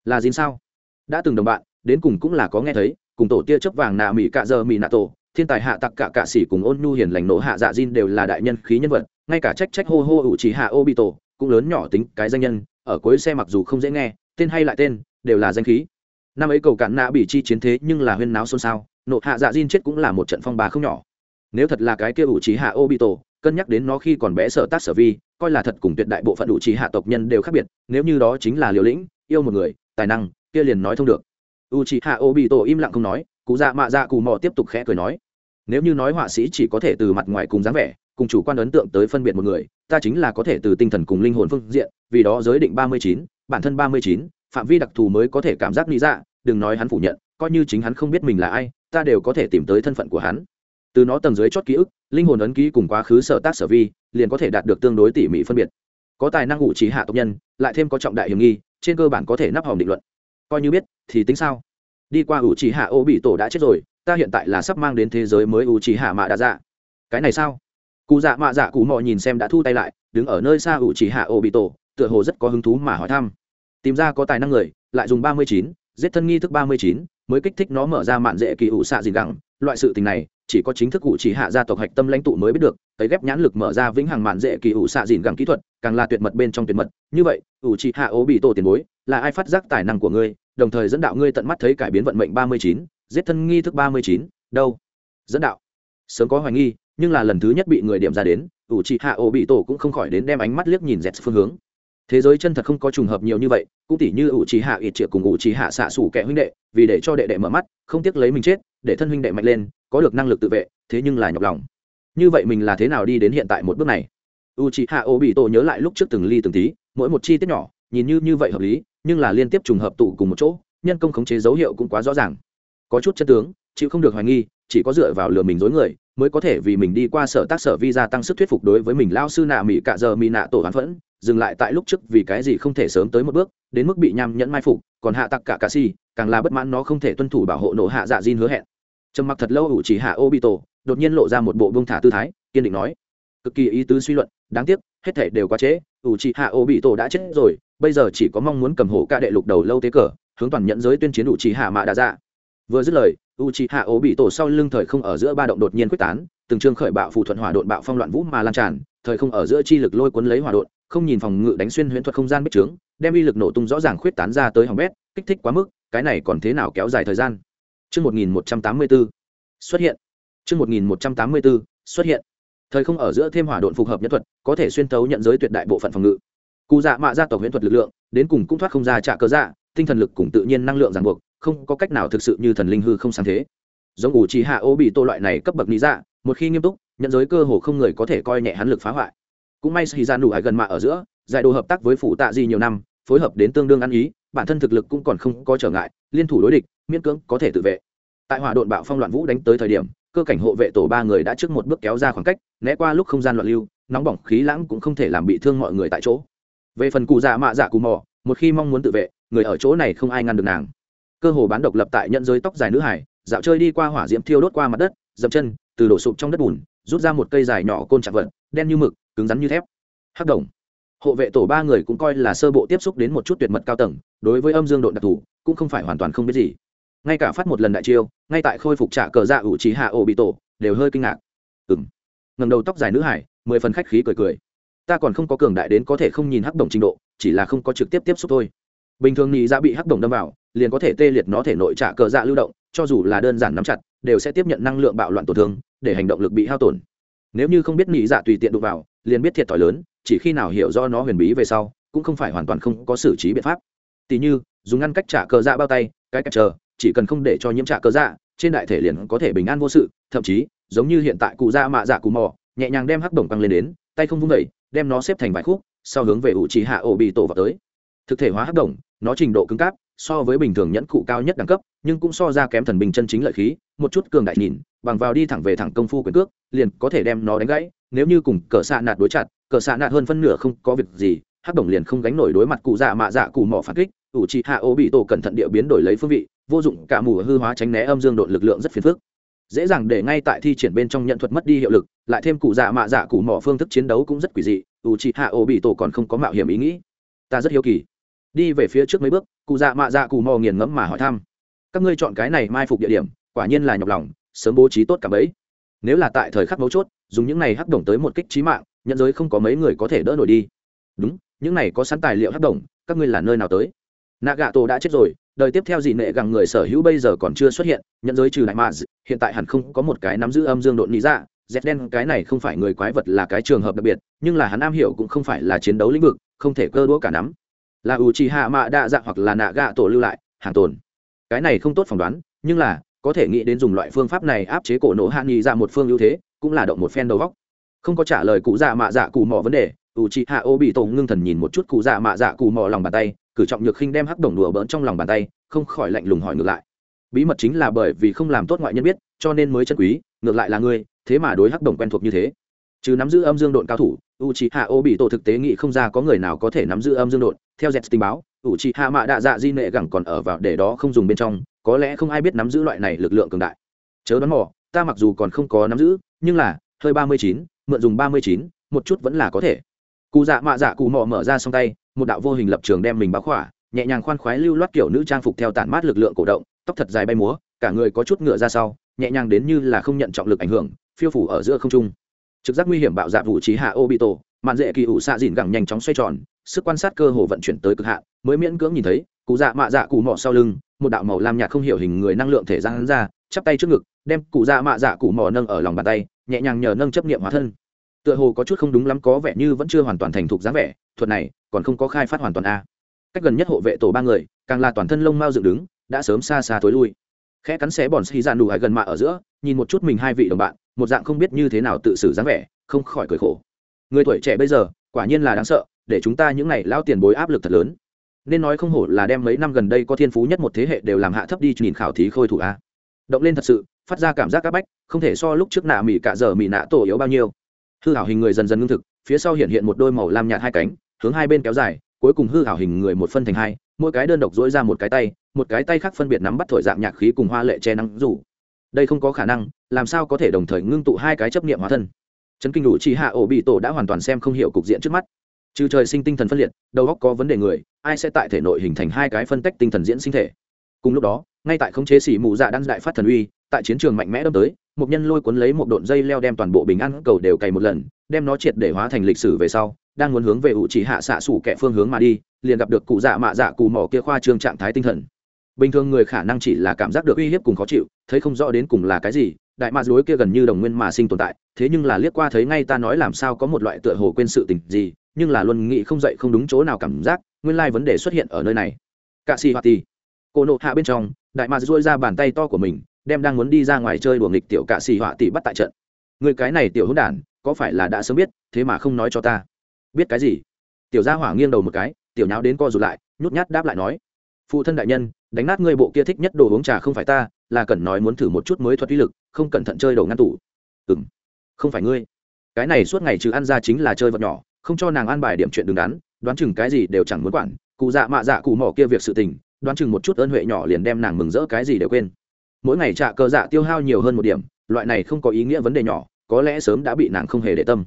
Là gì sao? Đã từng đồng bạn, đến cùng cũng là có nghe thấy, cùng tổ tia chớp vàng nạ mỹ cạ giờ mỹ nạ tổ thiên tài hạ tặc cả cạ sĩ cùng ôn nhu hiền lành nổ hạ dạ diên đều là đại nhân khí nhân vật, ngay cả trách trách hô hô ủ chỉ hạ ô bị tổ cũng lớn nhỏ tính cái danh nhân, ở cuối xe mặc dù không dễ nghe, tên hay lại tên, đều là danh khí. Năm ấy cầu cạn nạ bị chi chiến thế nhưng là huyên náo xôn xao nộ hạ dạ diên chết cũng là một trận phong bà không nhỏ. Nếu thật là cái kia ủ trí hạ ô bị tổ cân nhắc đến nó khi còn bé sở tác sở vi, coi là thật cùng tuyệt đại bộ phận ủ trí hạ tộc nhân đều khác biệt, nếu như đó chính là liều lĩnh, yêu một người, tài năng, kia liền nói thông được. U trí hạ ô bị tổ im lặng không nói cụ dạ mạ dạ cù mò tiếp tục khẽ cười nói, nếu như nói họa sĩ chỉ có thể từ mặt ngoài cùng dáng vẻ, cùng chủ quan ấn tượng tới phân biệt một người, ta chính là có thể từ tinh thần cùng linh hồn phương diện, vì đó giới định ba mươi chín, bản thân ba mươi chín, phạm vi đặc thù mới có thể cảm giác lý dạ đừng nói hắn phủ nhận, coi như chính hắn không biết mình là ai, ta đều có thể tìm tới thân phận của hắn. Từ nó tầng dưới chót ký ức, linh hồn ấn ký cùng quá khứ sở tác sở vi, liền có thể đạt được tương đối tỉ mỉ phân biệt. Có tài năng ngụ trí hạ tộc nhân, lại thêm có trọng đại hiểm nghi, trên cơ bản có thể nắp hòm định luận. Coi như biết, thì tính sao? Đi qua ủ trì hạ ô bị tổ đã chết rồi, ta hiện tại là sắp mang đến thế giới mới ủ trì hạ mạ đã dạ cái này sao? Cụ dạ mạ dạ cụ mò nhìn xem đã thu tay lại, đứng ở nơi xa ủ trì hạ ô bị tổ tựa hồ rất có hứng thú mà hỏi thăm. Tìm ra có tài năng người, lại dùng ba mươi chín, giết thân nghi thức ba mươi chín, mới kích thích nó mở ra mạn dễ kỳ ủ xạ gì gẳng. Loại sự tình này, chỉ có chính thức cụ chỉ hạ gia tộc hạch tâm lãnh tụ mới biết được tấy ghép nhãn lực mở ra vĩnh hằng mạn dễ kỳ ủ xạ dìn gẳng kỹ thuật, càng là tuyệt mật bên trong tuyệt mật. Như vậy ủ chỉ hạ ố bị tổ tiền bối là ai phát giác tài năng của ngươi, đồng thời dẫn đạo ngươi tận mắt thấy cải biến vận mệnh ba mươi chín, giết thân nghi thức ba mươi chín, đâu? Dẫn đạo. Sớm có hoài nghi, nhưng là lần thứ nhất bị người điểm ra đến, ủ chỉ hạ ố bị tổ cũng không khỏi đến đem ánh mắt liếc nhìn dẹt phương hướng. Thế giới chân thật không có trùng hợp nhiều như vậy, cũng tỉ như ủ trì hạ ít triệu cùng ủ trì hạ xạ xủ kẻ huynh đệ, vì để cho đệ đệ mở mắt, không tiếc lấy mình chết, để thân huynh đệ mạnh lên, có được năng lực tự vệ, thế nhưng là nhọc lòng. Như vậy mình là thế nào đi đến hiện tại một bước này? U trì hạ ô bị tổ nhớ lại lúc trước từng ly từng tí, mỗi một chi tiết nhỏ nhìn như như vậy hợp lý, nhưng là liên tiếp trùng hợp tụ cùng một chỗ, nhân công khống chế dấu hiệu cũng quá rõ ràng. Có chút chân tướng, chịu không được hoài nghi, chỉ có dựa vào lừa mình dối người, mới có thể vì mình đi qua sở tác sở vi gia tăng sức thuyết phục đối với mình lao sư nạ mỹ cạ giờ mỹ nạ tổ hán phẫn, dừng lại tại lúc trước vì cái gì không thể sớm tới một bước, đến mức bị nham nhẫn mai phục, còn hạ tặc cả cà si, càng là bất mãn nó không thể tuân thủ bảo hộ nổ hạ dạ diên hứa hẹn. Trầm mặc thật lâu ủ chỉ hạ ô bị tổ đột nhiên lộ ra một bộ bông thả tư thái, kiên định nói. Cực kỳ ý tứ suy luận, đáng tiếc, hết thể đều quá trễ, ủ chỉ hạ ô bị tổ đã chết rồi bây giờ chỉ có mong muốn cầm hộ ca đệ lục đầu lâu tế cờ hướng toàn nhận giới tuyên chiến u trí hạ mạ đa dạ vừa dứt lời u trí hạ ố bị tổ sau lưng thời không ở giữa ba động đột nhiên quyết tán từng trương khởi bạo phù thuận hỏa đột bạo phong loạn vũ mà lan tràn thời không ở giữa chi lực lôi cuốn lấy hỏa đột không nhìn phòng ngự đánh xuyên huyễn thuật không gian bích trướng đem uy lực nổ tung rõ ràng khuyết tán ra tới hỏng bét kích thích quá mức cái này còn thế nào kéo dài thời gian Trước 1184, xuất hiện. Trước 1184, xuất hiện. Thời không ở giữa thêm hỏa độn phục hợp nhân thuật, có thể xuyên thấu nhận giới tuyệt đại bộ phận phòng ngự. Cụ dạ mạ gia tộc huyễn thuật lực lượng, đến cùng cũng thoát không ra trả cơ dạ, tinh thần lực cùng tự nhiên năng lượng ràng buộc, không có cách nào thực sự như thần linh hư không sáng thế. Giống ủ trì hạ ô bị tô loại này cấp bậc lý dạ, một khi nghiêm túc, nhận giới cơ hồ không người có thể coi nhẹ hắn lực phá hoại. Cũng may khi ra đủ hải gần mạ ở giữa, giải đồ hợp tác với phủ tạ gì nhiều năm, phối hợp đến tương đương ăn ý, bản thân thực lực cũng còn không có trở ngại, liên thủ đối địch, miễn cưỡng có thể tự vệ. Tại hỏa độn bạo phong loạn vũ đánh tới thời điểm, cơ cảnh hộ vệ tổ ba người đã trước một bước kéo ra khoảng cách, né qua lúc không gian loạn lưu, nóng bỏng khí lãng cũng không thể làm bị thương mọi người tại chỗ. Về phần cụ dạ mạ dạ cù mò, một khi mong muốn tự vệ, người ở chỗ này không ai ngăn được nàng. Cơ hồ bán độc lập tại nhận giới tóc dài nữ hải, dạo chơi đi qua hỏa diễm thiêu đốt qua mặt đất, dập chân, từ đổ sụp trong đất bùn, rút ra một cây dài nhỏ côn chặt vật, đen như mực, cứng rắn như thép. Hắc đồng. Hộ vệ tổ ba người cũng coi là sơ bộ tiếp xúc đến một chút tuyệt mật cao tầng đối với âm dương độn đặc thù cũng không phải hoàn toàn không biết gì. Ngay cả phát một lần đại chiêu ngay tại khôi phục trả cờ dạ ủ trí hạ ổ bị tổ đều hơi kinh ngạc. Ừng ngầm đầu tóc dài nữ hải mười phần khách khí cười cười ta còn không có cường đại đến có thể không nhìn hắc đồng trình độ, chỉ là không có trực tiếp tiếp xúc thôi. Bình thường nhị dạ bị hắc đồng đâm vào, liền có thể tê liệt nó thể nội trả cờ dạ lưu động, cho dù là đơn giản nắm chặt, đều sẽ tiếp nhận năng lượng bạo loạn tổn thương, để hành động lực bị hao tổn. Nếu như không biết nhị dạ tùy tiện đụng vào, liền biết thiệt thòi lớn, chỉ khi nào hiểu do nó huyền bí về sau, cũng không phải hoàn toàn không có xử trí biện pháp. Tỉ như, dùng ngăn cách trả cờ dạ bao tay, cái cách chờ, chỉ cần không để cho nhiễm trả cờ dạ trên đại thể liền có thể bình an vô sự, thậm chí, giống như hiện tại cụ dạ mạ dạ cụ mò, nhẹ nhàng đem hắc đồng tăng lên đến, tay không vung vẩy đem nó xếp thành vài khúc, sau hướng về ủ trì hạ ổ bị tổ vào tới. Thực thể hóa hắc đồng, nó trình độ cứng cáp, so với bình thường nhẫn cụ cao nhất đẳng cấp, nhưng cũng so ra kém thần bình chân chính lợi khí, một chút cường đại nhìn, bằng vào đi thẳng về thẳng công phu quyền cước, liền có thể đem nó đánh gãy, nếu như cùng cờ xạ nạt đối chặt, cờ xạ nạt hơn phân nửa không có việc gì, hắc đồng liền không gánh nổi đối mặt cụ dạ mạ dạ cụ mỏ phản kích ủ trị hạ ô bị tổ cẩn thận địa biến đổi lấy phương vị, vô dụng cả mù hư hóa tránh né âm dương độn lực lượng rất phiền phức dễ dàng để ngay tại thi triển bên trong nhận thuật mất đi hiệu lực, lại thêm cụ dạ mạ dạ cụ mỏ phương thức chiến đấu cũng rất quỷ dị, ủ trị hạ ô bị tổ còn không có mạo hiểm ý nghĩ. Ta rất hiếu kỳ. Đi về phía trước mấy bước, cụ dạ mạ dạ cụ mò nghiền ngẫm mà hỏi thăm. Các ngươi chọn cái này mai phục địa điểm, quả nhiên là nhọc lòng, sớm bố trí tốt cả bấy nếu là tại thời khắc mấu chốt, dùng những này hắc đồng tới một kích trí mạng, nhận giới không có mấy người có thể đỡ nổi đi. Đúng, những này có sẵn tài liệu hắc đồng, các ngươi là nơi nào tới? Nạ gạ tổ đã chết rồi đời tiếp theo gì nệ gặng người sở hữu bây giờ còn chưa xuất hiện, nhận giới trừ đại mạ hiện tại hẳn không có một cái nắm giữ âm dương độn lý dạ. Dẹp đen, cái này không phải người quái vật là cái trường hợp đặc biệt, nhưng là hắn am hiểu cũng không phải là chiến đấu lĩnh vực, không thể cơ đũa cả nắm. Là u trì hạ mạ đa dạng hoặc là nạ gạ tổ lưu lại, hàng tồn. Cái này không tốt phỏng đoán, nhưng là, có thể nghĩ đến dùng loại phương pháp này áp chế cổ nổ hạ nghị ra dạ một phương ưu thế, cũng là động một phen đầu góc không có trả lời cụ dạ mạ dạ cụ mỏ vấn đề u c h i hạ ô bị tổ ngưng thần nhìn một chút cụ dạ mạ dạ cụ mò lòng bàn tay, cử trọng nhược khinh đem hắc đồng đùa bỡn trong lòng bàn tay, không khỏi lạnh lùng hỏi ngược lại. Bí mật chính là bởi vì không làm tốt ngoại nhân biết, cho nên mới chân quý, ngược lại là ngươi, thế mà đối hắc đồng quen thuộc như thế. Chứ nắm giữ âm dương độn cao thủ, u c h i hạ ô bị tổ thực tế nghĩ không ra có người nào có thể nắm giữ âm dương độn, theo dẹt tình báo, u c h i hạ mạ đạ dạ di nệ gẳng còn ở vào để đó không dùng bên trong, có lẽ không ai biết nắm giữ loại này lực lượng cường đại. Chớ đoán mò, ta mặc dù còn không có nắm giữ, nhưng là, hơi ba mươi chín, mượn dùng ba mươi chín, một chút vẫn là có thể cụ dạ mạ dạ cụ mò mở ra song tay, một đạo vô hình lập trường đem mình báo khỏa, nhẹ nhàng khoan khoái lưu loát kiểu nữ trang phục theo tản mát lực lượng cổ động, tóc thật dài bay múa, cả người có chút ngựa ra sau, nhẹ nhàng đến như là không nhận trọng lực ảnh hưởng, phiêu phủ ở giữa không trung. Trực giác nguy hiểm bạo dạ vũ trí hạ ô bị tổ mạn dễ kỳ ủ xạ dìn gẳng nhanh chóng xoay tròn, sức quan sát cơ hồ vận chuyển tới cực hạn, mới miễn cưỡng nhìn thấy, cụ dạ mạ dạ cụ mọ sau lưng, một đạo màu lam nhạt không hiểu hình người năng lượng thể ra hắn ra, chắp tay trước ngực, đem cụ dạ mạ dạ cụ mò nâng ở lòng bàn tay, nhẹ nhàng nhờ nâng chấp nghiệm hóa thân tựa hồ có chút không đúng lắm, có vẻ như vẫn chưa hoàn toàn thành thục dáng vẻ, thuật này còn không có khai phát hoàn toàn a. Cách gần nhất hộ vệ tổ ba người, càng là toàn thân lông mao dựng đứng, đã sớm xa xa tối lui. Khẽ cắn xé bòn xì ra đủ hải gần mạ ở giữa, nhìn một chút mình hai vị đồng bạn, một dạng không biết như thế nào tự xử dáng vẻ, không khỏi cười khổ. Người tuổi trẻ bây giờ, quả nhiên là đáng sợ, để chúng ta những n à y lao tiền bối áp lực thật lớn. Nên nói không hổ là đem mấy năm gần đây có thiên phú nhất một thế hệ đều làm hạ thấp đi, nhìn khảo thí khôi thủ a. Động lên thật sự, phát ra cảm giác áp bách, không thể so lúc trước nạ mỹ cả giờ mỹ nạ tổ yếu bao nhiêu hư hảo hình người dần dần ngưng thực, phía sau hiện hiện một đôi màu lam nhạt hai cánh, hướng hai bên kéo dài, cuối cùng hư hảo hình người một phân thành hai, mỗi cái đơn độc dỗi ra một cái tay, một cái tay khác phân biệt nắm bắt thổi dạng nhạc khí cùng hoa lệ che nắng rủ đây không có khả năng, làm sao có thể đồng thời ngưng tụ hai cái chấp niệm hóa thân? Chấn kinh đủ chỉ hạ ổ bị tổ đã hoàn toàn xem không hiểu cục diện trước mắt. Trừ trời sinh tinh thần phân liệt, đầu óc có vấn đề người, ai sẽ tại thể nội hình thành hai cái phân tách tinh thần diễn sinh thể? Cùng lúc đó, ngay tại khống chế xỉ mù dạ đang đại phát thần uy, tại chiến trường mạnh mẽ đâm tới một nhân lôi cuốn lấy một độn dây leo đem toàn bộ bình an cầu đều cày một lần, đem nó triệt để hóa thành lịch sử về sau, đang muốn hướng về ủ chỉ hạ xạ sủ kẻ phương hướng mà đi, liền gặp được cụ dạ mạ dạ cụ mỏ kia khoa trương trạng thái tinh thần. Bình thường người khả năng chỉ là cảm giác được uy hiếp cùng khó chịu, thấy không rõ đến cùng là cái gì, đại mạ dối kia gần như đồng nguyên mà sinh tồn tại, thế nhưng là liếc qua thấy ngay ta nói làm sao có một loại tựa hồ quên sự tình gì, nhưng là luân nghị không dậy không đúng chỗ nào cảm giác, nguyên lai vấn đề xuất hiện ở nơi này. Cạ xì hoa tì. Cô nộ hạ bên trong, đại mạ dối ra bàn tay to của mình đem đang muốn đi ra ngoài chơi đùa nghịch tiểu cạ xì họa tỷ bắt tại trận. Người cái này tiểu hữu đản, có phải là đã sớm biết, thế mà không nói cho ta? Biết cái gì? Tiểu gia hỏa nghiêng đầu một cái, tiểu nháo đến co rụt lại, nhút nhát đáp lại nói. Phụ thân đại nhân, đánh nát ngươi bộ kia thích nhất đồ uống trà không phải ta, là cần nói muốn thử một chút mới thuật uy lực, không cẩn thận chơi đồ ngăn tủ. Ừ m không phải ngươi. Cái này suốt ngày trừ ăn ra chính là chơi vật nhỏ, không cho nàng ăn bài điểm chuyện đứng đắn, đoán chừng cái gì đều chẳng muốn quản, cụ dạ mạ dạ cụ mỏ kia việc sự tình, đoán chừng một chút ơn huệ nhỏ liền đem nàng mừng rỡ cái gì đều quên mỗi ngày trạ cờ dạ tiêu hao nhiều hơn một điểm, loại này không có ý nghĩa vấn đề nhỏ, có lẽ sớm đã bị nàng không hề để tâm.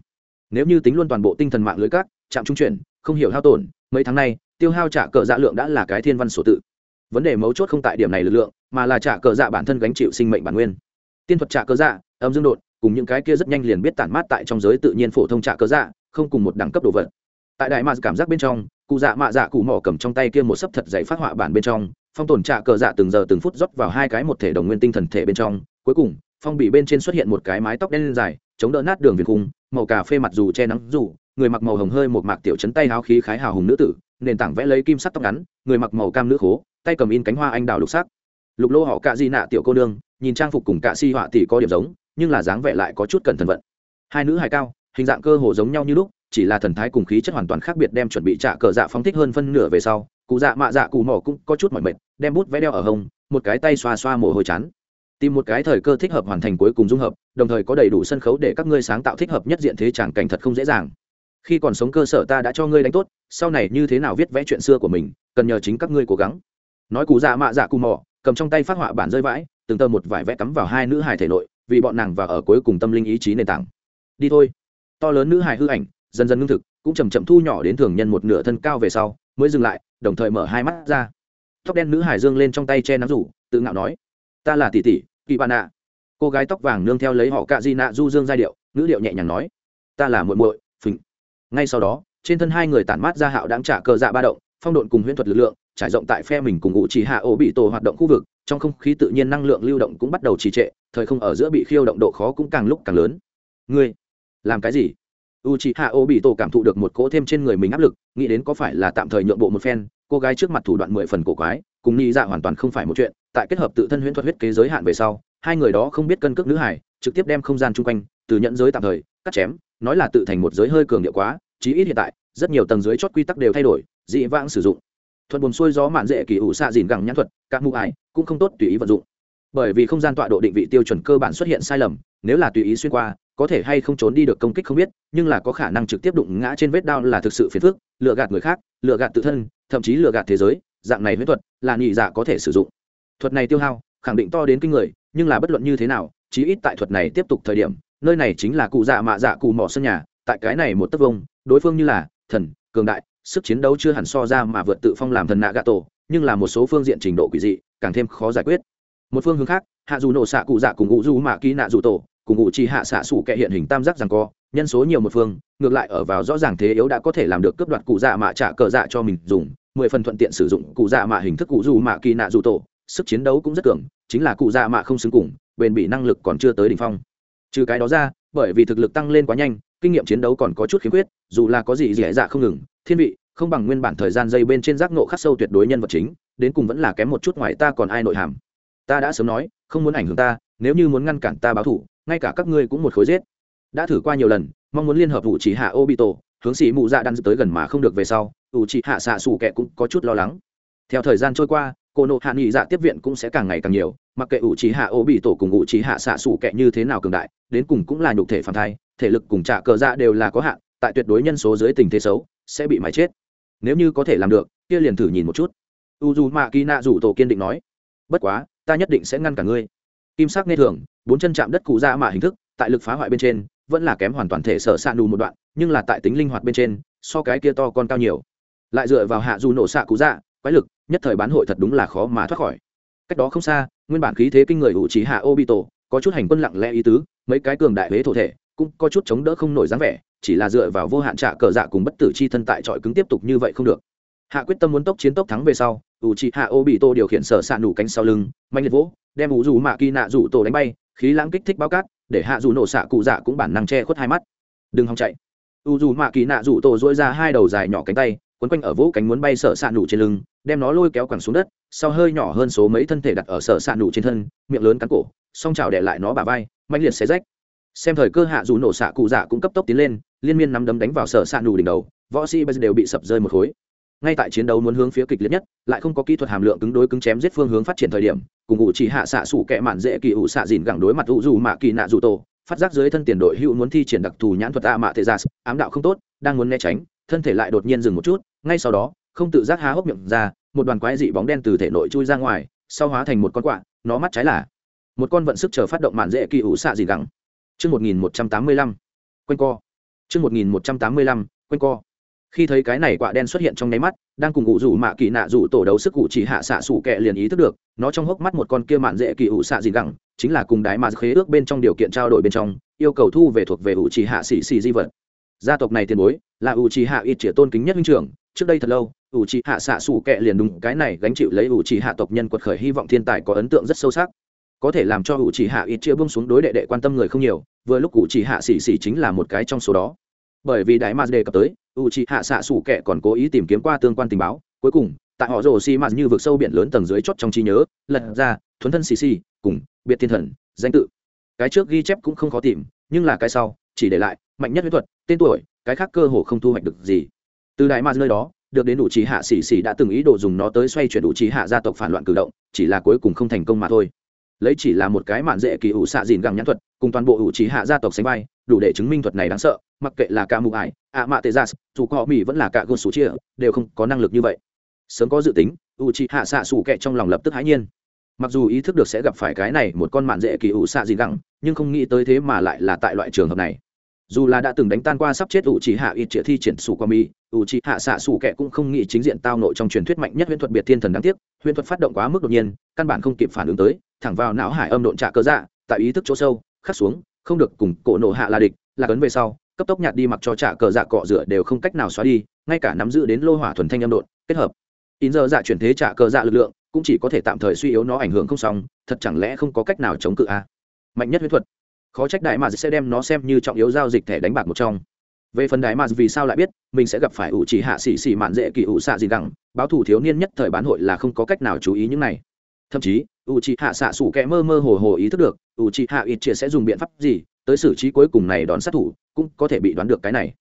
Nếu như tính luôn toàn bộ tinh thần mạng lưới các trạm trung chuyển, không hiểu hao tổn, mấy tháng nay, tiêu hao trả cờ dạ lượng đã là cái thiên văn sổ tự. Vấn đề mấu chốt không tại điểm này lực lượng, mà là trả cờ dạ bản thân gánh chịu sinh mệnh bản nguyên. Tiên thuật trả cờ dạ âm dương đột, cùng những cái kia rất nhanh liền biết tản mát tại trong giới tự nhiên phổ thông trả cờ dạ không cùng một đẳng cấp đồ vật. Tại đại mạc cảm giác bên trong, cụ dạ mạ dạ cụ mỏ cầm trong tay kia một sấp thật dày phát họa bản bên trong phong tổn trạ cờ dạ từng giờ từng phút rót vào hai cái một thể đồng nguyên tinh thần thể bên trong. Cuối cùng, phong bị bên trên xuất hiện một cái mái tóc đen dài, chống đỡ nát đường viền khung, màu cà phê mặt dù che nắng dù, người mặc màu hồng hơi một mạc tiểu chấn tay háo khí khái hào hùng nữ tử, nền tảng vẽ lấy kim sắc tóc ngắn, người mặc màu cam nữ khố, tay cầm in cánh hoa anh đào lục sắc. Lục lô họ cạ di nạ tiểu cô nương, nhìn trang phục cùng cạ si họa tỷ có điểm giống, nhưng là dáng vẻ lại có chút cẩn thận vận. Hai nữ hài cao, hình dạng cơ hồ giống nhau như lúc, chỉ là thần thái cùng khí chất hoàn toàn khác biệt đem chuẩn bị trả cờ dạ phóng thích hơn phân nửa về sau, cụ dạ mạ dạ cụ mỏ cũng có chút mỏi mệt đem bút vẽ đeo ở hông, một cái tay xoa xoa mồ hôi chán. Tìm một cái thời cơ thích hợp hoàn thành cuối cùng dung hợp, đồng thời có đầy đủ sân khấu để các ngươi sáng tạo thích hợp nhất diện thế tràng cảnh thật không dễ dàng. Khi còn sống cơ sở ta đã cho ngươi đánh tốt, sau này như thế nào viết vẽ chuyện xưa của mình, cần nhờ chính các ngươi cố gắng. Nói cụ dạ mạ dạ cù mò, cầm trong tay phát họa bản rơi vãi, từng tờ một vải vẽ cắm vào hai nữ hài thể nội, vì bọn nàng và ở cuối cùng tâm linh ý chí nền tảng. Đi thôi. To lớn nữ hài hư ảnh, dần dần ngưng thực, cũng chầm chậm thu nhỏ đến thường nhân một nửa thân cao về sau, mới dừng lại, đồng thời mở hai mắt ra tóc đen nữ hải dương lên trong tay che nắm rủ, tự ngạo nói, ta là tỷ tỷ, kỳ bà nạ cô gái tóc vàng nương theo lấy họ cạ di nạ du dương giai điệu, ngữ điệu nhẹ nhàng nói, ta là muội muội, phình. Ngay sau đó, trên thân hai người tản mát ra hạo đáng trả cờ dạ ba động, phong độn cùng huyễn thuật lực lượng, trải rộng tại phe mình cùng ngụ chỉ hạ ổ bị tổ hoạt động khu vực, trong không khí tự nhiên năng lượng lưu động cũng bắt đầu trì trệ, thời không ở giữa bị khiêu động độ khó cũng càng lúc càng lớn. Ngươi, làm cái gì? U chị hạ ô bị tổ cảm thụ được một cỗ thêm trên người mình áp lực, nghĩ đến có phải là tạm thời nhượng bộ một phen cô gái trước mặt thủ đoạn mười phần cổ quái, cùng nghĩ dạ hoàn toàn không phải một chuyện, tại kết hợp tự thân huyễn thuật huyết kế giới hạn về sau, hai người đó không biết cân cước nữ hải, trực tiếp đem không gian chung quanh, từ nhận giới tạm thời, cắt chém, nói là tự thành một giới hơi cường điệu quá, chí ít hiện tại, rất nhiều tầng dưới chót quy tắc đều thay đổi, dị vãng sử dụng. Thuận buồn xuôi gió mạn dễ kỳ ủ xạ dìn gẳng nhãn thuật, các mụ ải, cũng không tốt tùy ý vận dụng. Bởi vì không gian tọa độ định vị tiêu chuẩn cơ bản xuất hiện sai lầm, nếu là tùy ý xuyên qua có thể hay không trốn đi được công kích không biết, nhưng là có khả năng trực tiếp đụng ngã trên vết đao là thực sự phiền phức, lừa gạt người khác, lừa gạt tự thân, thậm chí lừa gạt thế giới, dạng này huyết thuật là nhị dạ có thể sử dụng. Thuật này tiêu hao, khẳng định to đến kinh người, nhưng là bất luận như thế nào, chí ít tại thuật này tiếp tục thời điểm, nơi này chính là cụ dạ mạ dạ cụ mỏ sân nhà, tại cái này một tấc vông, đối phương như là thần, cường đại, sức chiến đấu chưa hẳn so ra mà vượt tự phong làm thần nạ gạ tổ nhưng là một số phương diện trình độ quỷ dị, càng thêm khó giải quyết. Một phương hướng khác, hạ dù nổ xạ cụ dạ cùng ngụ du mạ ký nạ dù tổ cùng ngụ trì hạ xạ sủ kệ hiện hình tam giác rằng co, nhân số nhiều một phương, ngược lại ở vào rõ ràng thế yếu đã có thể làm được cướp đoạt cụ dạ mạ trả cờ dạ cho mình dùng, mười phần thuận tiện sử dụng cụ dạ mạ hình thức cụ dù mạ kỳ nạ dù tổ, sức chiến đấu cũng rất cường, chính là cụ dạ mạ không xứng cùng, bền bỉ năng lực còn chưa tới đỉnh phong. Trừ cái đó ra, bởi vì thực lực tăng lên quá nhanh, kinh nghiệm chiến đấu còn có chút khiếm khuyết, dù là có gì dễ dạ không ngừng, thiên vị, không bằng nguyên bản thời gian dây bên trên giác nộ khắc sâu tuyệt đối nhân vật chính, đến cùng vẫn là kém một chút ngoài ta còn ai nội hàm. Ta đã sớm nói, không muốn ảnh hưởng ta, nếu như muốn ngăn cản ta báo thủ ngay cả các ngươi cũng một khối giết. Đã thử qua nhiều lần, mong muốn liên hợp ủ chỉ hạ obito, hướng sĩ mụ dạ đan tới gần mà không được về sau ủ chỉ hạ xạ xù kẹ cũng có chút lo lắng. Theo thời gian trôi qua, cô nộ hạ nghị dạ tiếp viện cũng sẽ càng ngày càng nhiều, mặc kệ ủ chỉ hạ ô bị tổ cùng ủ chỉ hạ xạ xủ kệ như thế nào cường đại, đến cùng cũng là nhục thể phản thai, thể lực cùng trả cờ dạ đều là có hạn, tại tuyệt đối nhân số dưới tình thế xấu, sẽ bị mài chết. Nếu như có thể làm được, kia liền thử nhìn một chút. U dù mạ kỳ nạ rủ tổ kiên định nói, bất quá, ta nhất định sẽ ngăn cả ngươi. Kim sắc nghe thường bốn chân chạm đất cụ ra mạ hình thức, tại lực phá hoại bên trên, vẫn là kém hoàn toàn thể sở s ạ nù một đoạn, nhưng là tại tính linh hoạt bên trên, so cái kia to con cao nhiều. Lại dựa vào hạ dù nổ xạ cụ dạ quái lực, nhất thời bán hội thật đúng là khó mà thoát khỏi. Cách đó không xa, nguyên bản khí thế kinh người ủ trí hạ ô bị tổ có chút hành quân lặng lẽ ý tứ, mấy cái cường đại huế thổ thể, cũng có chút chống đỡ không nổi dáng vẻ, chỉ là dựa vào vô hạn trả cờ dạ cùng bất tử chi thân tại trọi cứng tiếp tục như vậy không được. Hạ quyết tâm muốn tốc chiến tốc thắng về sau u chi hạ ô bị tô điều khiển sở s ạ nủ cánh sau lưng, mạnh liệt vỗ, đem ủ dù mạ kỳ nạ rủ tổ đánh bay khí lãng kích thích bao cát, để hạ dù nổ xạ cụ dạ cũng bản năng che khuất hai mắt. Đừng hòng chạy. U dù mạ kỳ nạ dù tổ dỗi ra hai đầu dài nhỏ cánh tay, quấn quanh ở vỗ cánh muốn bay sợ xạ nụ trên lưng, đem nó lôi kéo quẳng xuống đất, sau hơi nhỏ hơn số mấy thân thể đặt ở sợ xạ nụ trên thân, miệng lớn cắn cổ, song chảo để lại nó bà vai, mạnh liệt xé rách. Xem thời cơ hạ dù nổ xạ cụ dạ cũng cấp tốc tiến lên, liên miên nắm đấm đánh vào sợ xạ nụ đỉnh đầu, võ sĩ bây giờ đều bị sập rơi một khối. Ngay tại chiến đấu muốn hướng phía kịch liệt nhất, lại không có kỹ thuật hàm lượng cứng đối cứng chém giết phương hướng phát triển thời điểm cùng ngụ chỉ hạ xạ sủ kẹ mạn dễ kỳ ủ xạ dìn gẳng đối mặt ủ dù mạ kỳ nạ dù tổ, phát giác dưới thân tiền đội hữu muốn thi triển đặc thù nhãn thuật a mạ tê gia dạ, ám đạo không tốt, đang muốn né tránh, thân thể lại đột nhiên dừng một chút, ngay sau đó, không tự giác há hốc miệng ra, một đoàn quái dị bóng đen từ thể nội chui ra ngoài, sau hóa thành một con quạ, nó mắt trái là một con vận sức chờ phát động mạn dễ kỳ ủ xạ dìn gẳng. Chương một nghìn một trăm tám mươi lăm, quanh co. Chương một nghìn một trăm tám mươi lăm, quanh co khi thấy cái này quạ đen xuất hiện trong nháy mắt, đang cùng ngụ rủ mạ kỳ nạ rủ tổ đấu sức cụ chỉ hạ xạ sủ kẹ liền ý thức được, nó trong hốc mắt một con kia mạn dễ kỳ ủ xạ gì gẳng, chính là cùng đái mà khế ước bên trong điều kiện trao đổi bên trong, yêu cầu thu về thuộc về ủ chỉ hạ xỉ xỉ di vật. Gia tộc này tiền bối, là ủ chỉ hạ ít chĩa tôn kính nhất huynh trưởng, trước đây thật lâu, ủ chỉ hạ xạ sủ kẹ liền đúng cái này gánh chịu lấy ủ chỉ hạ tộc nhân quật khởi hy vọng thiên tài có ấn tượng rất sâu sắc. Có thể làm cho ủ chỉ hạ ít chia buông xuống đối đệ đệ quan tâm người không nhiều, vừa lúc ủ chỉ hạ xỉ xỉ chính là một cái trong số đó bởi vì đại mars đề cập tới u c h i hạ xạ xủ kệ còn cố ý tìm kiếm qua tương quan tình báo. Cuối cùng, tại họ rồ xi mạt như vực sâu biển lớn tầng dưới chót trong trí nhớ, lật ra, thuấn thân xì xì cùng biệt thiên thần, danh tự. Cái trước ghi chép cũng không khó tìm, nhưng là cái sau, chỉ để lại, mạnh nhất huyết thuật, tên tuổi, cái khác cơ hồ không thu hoạch được gì. Từ đại mars nơi đó, được đến đủ trí hạ xì xì đã từng ý đồ dùng nó tới xoay chuyển đủ trí hạ gia tộc phản loạn cử động, chỉ là cuối cùng không thành công mà thôi lấy chỉ là một cái mạn dễ kỳ ủ xạ dìn gẳng nhãn thuật, cùng toàn bộ ủ trí hạ gia tộc sánh vai, đủ để chứng minh thuật này đáng sợ, mặc kệ là ca mụ ải, ạ mạ tê gia, dù có mỹ vẫn là cả gôn sủ chia, đều không có năng lực như vậy. Sớm có dự tính, ủ trí hạ xạ sủ kệ trong lòng lập tức hãi nhiên. Mặc dù ý thức được sẽ gặp phải cái này một con mạn dễ kỳ ủ xạ dìn gẳng, nhưng không nghĩ tới thế mà lại là tại loại trường hợp này. Dù là đã từng đánh tan qua sắp chết ủ trí hạ ít triệt thi triển sủ qua mi ủ trí hạ xạ sủ kệ cũng không nghĩ chính diện tao nội trong truyền thuyết mạnh nhất huyễn thuật biệt thiên thần đáng tiếc, huyễn thuật phát động quá mức đột nhiên, căn bản không kịp phản ứng tới thẳng vào não hải âm độn trạ cơ dạ tại ý thức chỗ sâu, khắc xuống, không được cùng cổ nổ hạ là địch, là cấn về sau, cấp tốc nhạt đi mặc cho trạ cờ dạ cọ rửa đều không cách nào xóa đi, ngay cả nắm giữ đến lô hỏa thuần thanh âm độn, kết hợp. In giờ dạ chuyển thế trạ cờ dạ lực lượng, cũng chỉ có thể tạm thời suy yếu nó ảnh hưởng không xong, thật chẳng lẽ không có cách nào chống cự a? À? mạnh nhất huyết thuật. Khó trách đại mà sẽ đem nó xem như trọng yếu giao dịch thẻ đánh bạc một trong. Về phần đại mà vì sao lại biết, mình sẽ gặp phải ủ chỉ hạ xỉ xỉ mạn dễ kỳ ủ xạ gì gẳng, báo thủ thiếu niên nhất thời bán hội là không có cách nào chú ý những này thậm chí ủ chỉ hạ xạ sủ kẽ mơ mơ hồ hồ ý thức được ủ chỉ hạ ít chia sẽ dùng biện pháp gì tới xử trí cuối cùng này đón sát thủ, cũng có thể bị đoán được cái này.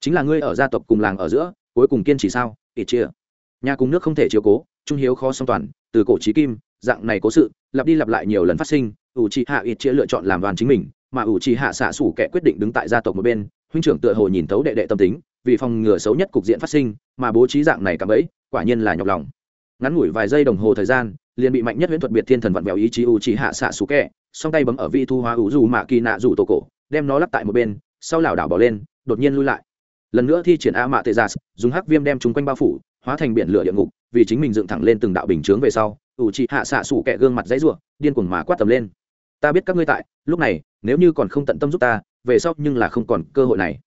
Chính là ngươi ở gia tộc cùng làng ở giữa, cuối cùng kiên trì sao, ít chia? Nhà cùng nước không thể chiếu cố, trung hiếu khó song toàn, từ cổ trí kim, dạng này cố sự, lặp đi lặp lại nhiều lần phát sinh ủ chỉ hạ ít chia lựa chọn làm đoàn chính mình, mà ủ trì hạ xạ sủ kẻ quyết định đứng tại gia tộc một bên, huynh trưởng tựa hồ nhìn thấu đệ đệ tâm tính, vì phòng ngừa xấu nhất cục diện phát sinh, mà bố trí dạng này cảm ấy quả nhiên là nhọc lòng ngắn ngủi vài giây đồng hồ thời gian liền bị mạnh nhất huyễn thuật biệt thiên thần vặn vẹo ý chí u trì hạ xạ sủ kẹ. song tay bấm ở vị thu hóa ủ dù mạ kỳ nạ rủ tổ cổ đem nó lắp tại một bên sau lảo đảo bỏ lên đột nhiên lui lại lần nữa thi triển a mạ tê gia dạ, dùng hắc viêm đem chúng quanh bao phủ hóa thành biển lửa địa ngục vì chính mình dựng thẳng lên từng đạo bình chướng về sau ủ trì hạ xạ sủ kẹ gương mặt dãy rủa, điên cuồng mà quát tầm lên ta biết các ngươi tại lúc này nếu như còn không tận tâm giúp ta về sau nhưng là không còn cơ hội này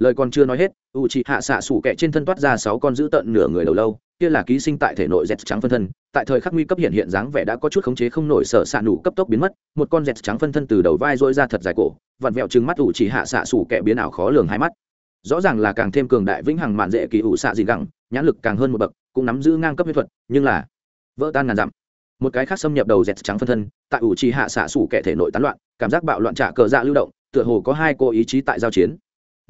lời còn chưa nói hết, u c h ị hạ xạ sủ kẹ trên thân toát ra sáu con giữ tận nửa người đầu lâu, kia là ký sinh tại thể nội dẹt trắng phân thân. Tại thời khắc nguy cấp hiện hiện dáng vẻ đã có chút khống chế không nổi sở xạ nủ cấp tốc biến mất, một con dẹt trắng phân thân từ đầu vai dỗi ra thật dài cổ, vặn vẹo trừng mắt u c h ị hạ xạ sủ kẹ biến ảo khó lường hai mắt. Rõ ràng là càng thêm cường đại vĩnh hằng mạn dễ kỳ ủ xạ gì gẳng, nhãn lực càng hơn một bậc, cũng nắm giữ ngang cấp mỹ thuật, nhưng là vỡ tan ngàn dặm. Một cái khác xâm nhập đầu dẹt trắng phân thân, tại ủ trì hạ xạ sủ kẻ thể nội tán loạn, cảm giác bạo loạn trả cờ dạ lưu động, tựa hồ có hai cô ý chí tại giao chiến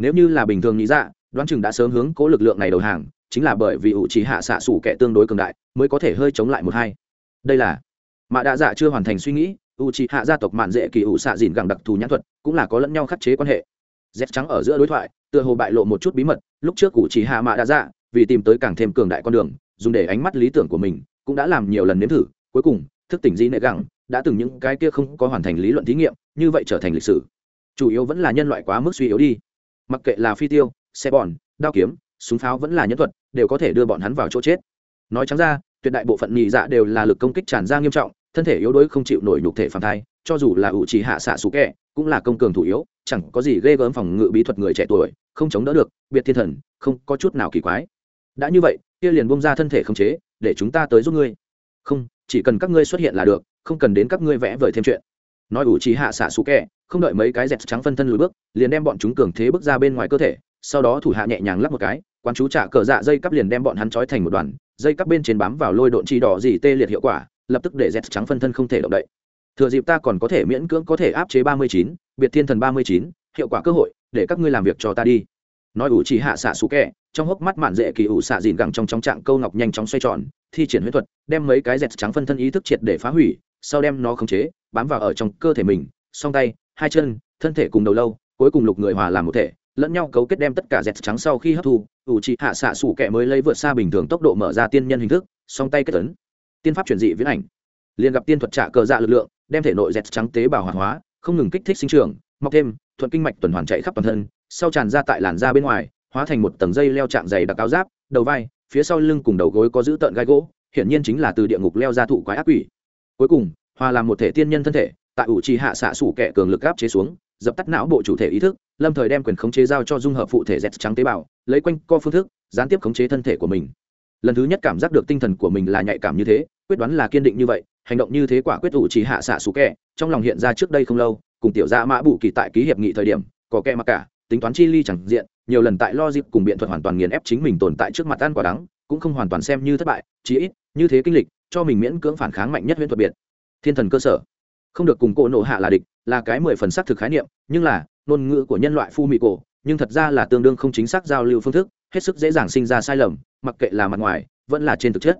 nếu như là bình thường nghĩ dạ đoán chừng đã sớm hướng cố lực lượng này đầu hàng, chính là bởi vì ủ trí hạ xạ sủ kẻ tương đối cường đại, mới có thể hơi chống lại một hai. Đây là mạ đạ dạ chưa hoàn thành suy nghĩ, ủ trí hạ gia tộc mạn dễ kỳ ủ xạ dìn gẳng đặc thù nhãn thuật, cũng là có lẫn nhau khắc chế quan hệ. Dép trắng ở giữa đối thoại, tựa hồ bại lộ một chút bí mật, lúc trước ủ trí hạ mạ đạ dạ vì tìm tới càng thêm cường đại con đường, dùng để ánh mắt lý tưởng của mình, cũng đã làm nhiều lần nếm thử, cuối cùng, thức tỉnh di nệ gẳng, đã từng những cái kia không có hoàn thành lý luận thí nghiệm, như vậy trở thành lịch sử. Chủ yếu vẫn là nhân loại quá mức suy yếu đi mặc kệ là phi tiêu, xe bòn, đao kiếm, súng pháo vẫn là nhân thuật, đều có thể đưa bọn hắn vào chỗ chết. Nói trắng ra, tuyệt đại bộ phận nhị dạ đều là lực công kích tràn ra nghiêm trọng, thân thể yếu đuối không chịu nổi nhục thể phản thai, cho dù là ủ trì hạ xạ xú kẹ, cũng là công cường thủ yếu, chẳng có gì ghê gớm phòng ngự bí thuật người trẻ tuổi, không chống đỡ được, biệt thiên thần, không có chút nào kỳ quái. Đã như vậy, kia liền bông ra thân thể khống chế, để chúng ta tới giúp ngươi. Không, chỉ cần các ngươi xuất hiện là được, không cần đến các ngươi vẽ vời thêm chuyện nói ủ trí hạ xạ xù kẹ, không đợi mấy cái dẹt trắng phân thân lùi bước, liền đem bọn chúng cường thế bước ra bên ngoài cơ thể, sau đó thủ hạ nhẹ nhàng lắp một cái, quán chú trả cờ dạ dây cắp liền đem bọn hắn trói thành một đoàn, dây cắp bên trên bám vào lôi độn chi đỏ gì tê liệt hiệu quả, lập tức để dẹt trắng phân thân không thể động đậy. Thừa dịp ta còn có thể miễn cưỡng có thể áp chế ba mươi chín, biệt thiên thần ba mươi chín, hiệu quả cơ hội, để các ngươi làm việc cho ta đi. Nói ủ chỉ hạ xạ xú kẹ, trong hốc mắt mạn dễ kỳ ủ xạ dìn gẳng trong trong trạng câu ngọc nhanh chóng xoay tròn, thi triển huyết thuật, đem mấy cái dẹt trắng phân thân ý thức triệt để phá hủy, sau đem nó khống chế bám vào ở trong cơ thể mình, song tay, hai chân, thân thể cùng đầu lâu, cuối cùng lục người hòa làm một thể, lẫn nhau cấu kết đem tất cả dẹt trắng sau khi hấp thu, ủ trị hạ xạ sủ kẻ mới lấy vượt xa bình thường tốc độ mở ra tiên nhân hình thức, song tay kết tấn tiên pháp chuyển dị viễn ảnh. Liền gặp tiên thuật trả cờ dạ lực lượng, đem thể nội dẹt trắng tế bào hoạt hóa, không ngừng kích thích sinh trưởng, mọc thêm, thuận kinh mạch tuần hoàn chạy khắp toàn thân, sau tràn ra tại làn da bên ngoài, hóa thành một tầng dây leo chạm dày đặc áo giáp, đầu vai, phía sau lưng cùng đầu gối có giữ tợn gai gỗ, hiển nhiên chính là từ địa ngục leo ra thụ quái ác quỷ. Cuối cùng hòa làm một thể tiên nhân thân thể, tại ủ trì hạ xạ sủ kẻ cường lực áp chế xuống, dập tắt não bộ chủ thể ý thức, lâm thời đem quyền khống chế giao cho dung hợp phụ thể z trắng tế bào, lấy quanh co phương thức, gián tiếp khống chế thân thể của mình. Lần thứ nhất cảm giác được tinh thần của mình là nhạy cảm như thế, quyết đoán là kiên định như vậy, hành động như thế quả quyết ủ trì hạ xạ sủ kẻ, trong lòng hiện ra trước đây không lâu, cùng tiểu gia mã bù kỳ tại ký hiệp nghị thời điểm, có kẻ mặc cả, tính toán chi ly chẳng diện, nhiều lần tại lo dịp cùng biện thuật hoàn toàn nghiền ép chính mình tồn tại trước mặt ăn quả đắng, cũng không hoàn toàn xem như thất bại, chí ít, như thế kinh lịch, cho mình miễn cưỡng phản kháng mạnh nhất huyễn thuật biệt thiên thần cơ sở. Không được cùng cổ nộ hạ là địch, là cái mười phần xác thực khái niệm, nhưng là, ngôn ngữ của nhân loại phu mỹ cổ, nhưng thật ra là tương đương không chính xác giao lưu phương thức, hết sức dễ dàng sinh ra sai lầm, mặc kệ là mặt ngoài, vẫn là trên thực chất.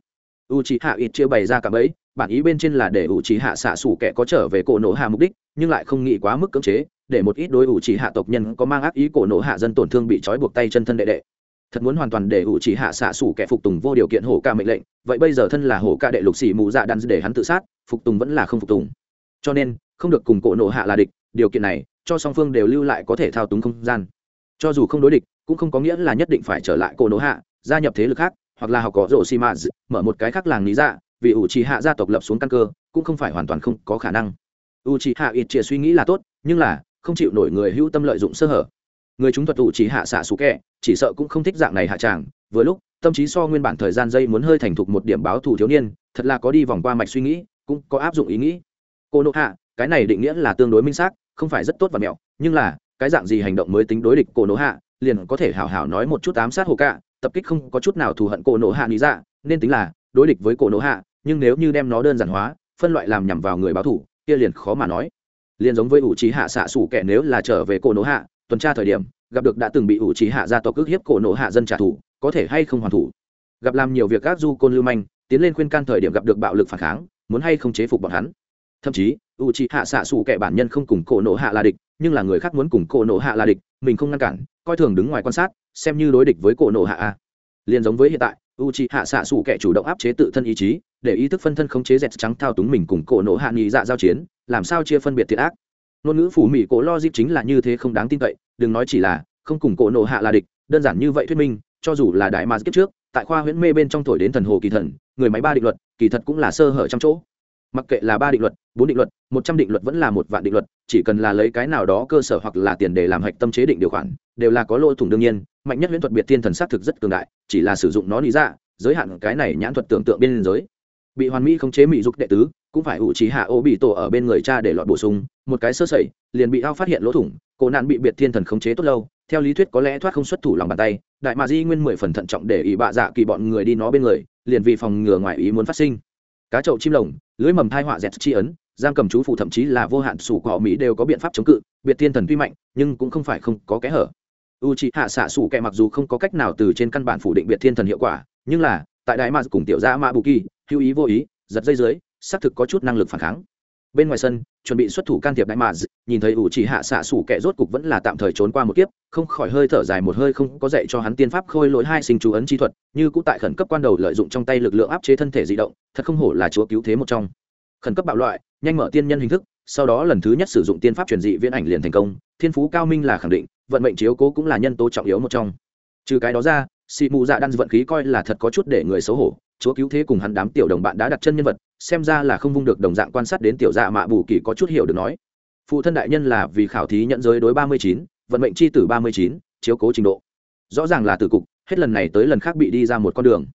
U c hạ ít chia bày ra cả bấy bản ý bên trên là để u c hạ xạ xủ kẻ có trở về cổ nộ hạ mục đích, nhưng lại không nghĩ quá mức cưỡng chế, để một ít đối u c hạ tộc nhân có mang ác ý cổ nộ hạ dân tổn thương bị trói buộc tay chân thân đệ đệ thật muốn hoàn toàn để ủ chỉ hạ xạ xủ kẻ phục tùng vô điều kiện hổ ca mệnh lệnh, vậy bây giờ thân là hổ ca đệ lục xỉ mù dạ đan để hắn tự sát, phục tùng vẫn là không phục tùng. Cho nên, không được cùng cổ nộ hạ là địch, điều kiện này, cho song phương đều lưu lại có thể thao túng không gian. Cho dù không đối địch, cũng không có nghĩa là nhất định phải trở lại cổ nộ hạ, gia nhập thế lực khác, hoặc là học có rổ xi mã mở một cái khác làng lý dạ vì ủ trì hạ gia tộc lập xuống căn cơ, cũng không phải hoàn toàn không có khả năng. U trì hạ ít chia suy nghĩ là tốt, nhưng là, không chịu nổi người hữu tâm lợi dụng sơ hở người chúng thuật tụ chỉ hạ xạ xú kẹ, chỉ sợ cũng không thích dạng này hạ tràng. Vừa lúc, tâm trí so nguyên bản thời gian dây muốn hơi thành thục một điểm báo thủ thiếu niên, thật là có đi vòng qua mạch suy nghĩ, cũng có áp dụng ý nghĩ. Cô nộ hạ, cái này định nghĩa là tương đối minh xác, không phải rất tốt và mẹo, nhưng là, cái dạng gì hành động mới tính đối địch cổ nộ hạ, liền có thể hảo hảo nói một chút ám sát hồ cạ, tập kích không có chút nào thù hận cổ nộ hạ lý dạ nên tính là đối địch với cổ nộ hạ, nhưng nếu như đem nó đơn giản hóa, phân loại làm nhằm vào người báo thủ kia liền khó mà nói. Liền giống với ủ trí hạ xạ sủ kẻ nếu là trở về cổ nỗ hạ tuần tra thời điểm, gặp được đã từng bị ủ trí hạ gia tộc ước hiếp cổ nộ hạ dân trả thù, có thể hay không hoàn thủ. Gặp làm nhiều việc các du côn lưu manh, tiến lên khuyên can thời điểm gặp được bạo lực phản kháng, muốn hay không chế phục bọn hắn. Thậm chí u trí hạ xạ xù kẻ bản nhân không cùng cổ nộ hạ là địch, nhưng là người khác muốn cùng cổ nộ hạ là địch, mình không ngăn cản, coi thường đứng ngoài quan sát, xem như đối địch với cổ nộ hạ a. Liền giống với hiện tại u trí hạ xạ xù kẻ chủ động áp chế tự thân ý chí, để ý thức phân thân không chế dẹt trắng thao túng mình cùng cổ nộ hạ nghị dạ giao chiến, làm sao chia phân biệt thiệt ác ngôn ngữ phủ mỹ cổ lo dip chính là như thế không đáng tin cậy, đừng nói chỉ là không cùng cổ nộ hạ là địch, đơn giản như vậy thuyết minh, cho dù là đại mà kiếp trước, tại khoa huyễn mê bên trong thổi đến thần hồ kỳ thần, người máy ba định luật, kỳ thật cũng là sơ hở trong chỗ. Mặc kệ là ba định luật, bốn định luật, một trăm định luật vẫn là một vạn định luật, chỉ cần là lấy cái nào đó cơ sở hoặc là tiền để làm hạch tâm chế định điều khoản, đều là có lỗ thủng đương nhiên, mạnh nhất huyễn thuật biệt thiên thần xác thực rất cường đại, chỉ là sử dụng nó lý ra giới hạn cái này nhãn thuật tưởng tượng biên giới bị hoàn mỹ không chế mỹ dục đệ tứ, cũng phải ủ trí hạ ô bị tổ ở bên người cha để lọt bổ sung, một cái sơ sẩy, liền bị ao phát hiện lỗ thủng cổ nạn bị biệt thiên thần khống chế tốt lâu, theo lý thuyết có lẽ thoát không xuất thủ lòng bàn tay, đại mà di nguyên mười phần thận trọng để ý bạ dạ kỳ bọn người đi nó bên người, liền vì phòng ngừa ngoài ý muốn phát sinh. Cá chậu chim lồng, lưới mầm thai họa dẹt chi ấn, giam cầm chú phụ thậm chí là vô hạn sủ cỏ mỹ đều có biện pháp chống cự, biệt thiên thần tuy mạnh, nhưng cũng không phải không có kẽ hở. U c h ị hạ xạ sủ kẹ mặc dù không có cách nào từ trên căn bản phủ định biệt thiên thần hiệu quả, nhưng là tại đại mạc cùng tiểu gia mã bù kỳ, hữu ý vô ý, giật dây dưới, xác thực có chút năng lực phản kháng. Bên ngoài sân, chuẩn bị xuất thủ can thiệp đại mạc nhìn thấy ủ chỉ hạ xạ sủ kẻ rốt cục vẫn là tạm thời trốn qua một kiếp, không khỏi hơi thở dài một hơi không có dạy cho hắn tiên pháp khôi lỗi hai sinh chú ấn chi thuật, như cũng tại khẩn cấp quan đầu lợi dụng trong tay lực lượng áp chế thân thể di động, thật không hổ là chúa cứu thế một trong. Khẩn cấp bạo loại, nhanh mở tiên nhân hình thức, sau đó lần thứ nhất sử dụng tiên pháp truyền dị viễn ảnh liền thành công, thiên phú cao minh là khẳng định, vận mệnh chiếu cố cũng là nhân tố trọng yếu một trong. Trừ cái đó ra xị mù dạ đan vận khí coi là thật có chút để người xấu hổ, chúa cứu thế cùng hắn đám tiểu đồng bạn đã đặt chân nhân vật, xem ra là không vung được đồng dạng quan sát đến tiểu dạ mạ bù kỳ có chút hiểu được nói. Phụ thân đại nhân là vì khảo thí nhận giới đối ba mươi chín, vận mệnh c h i tử ba mươi chín, chiếu cố trình độ. Rõ ràng là từ cục, hết lần này tới lần khác bị đi ra một con đường.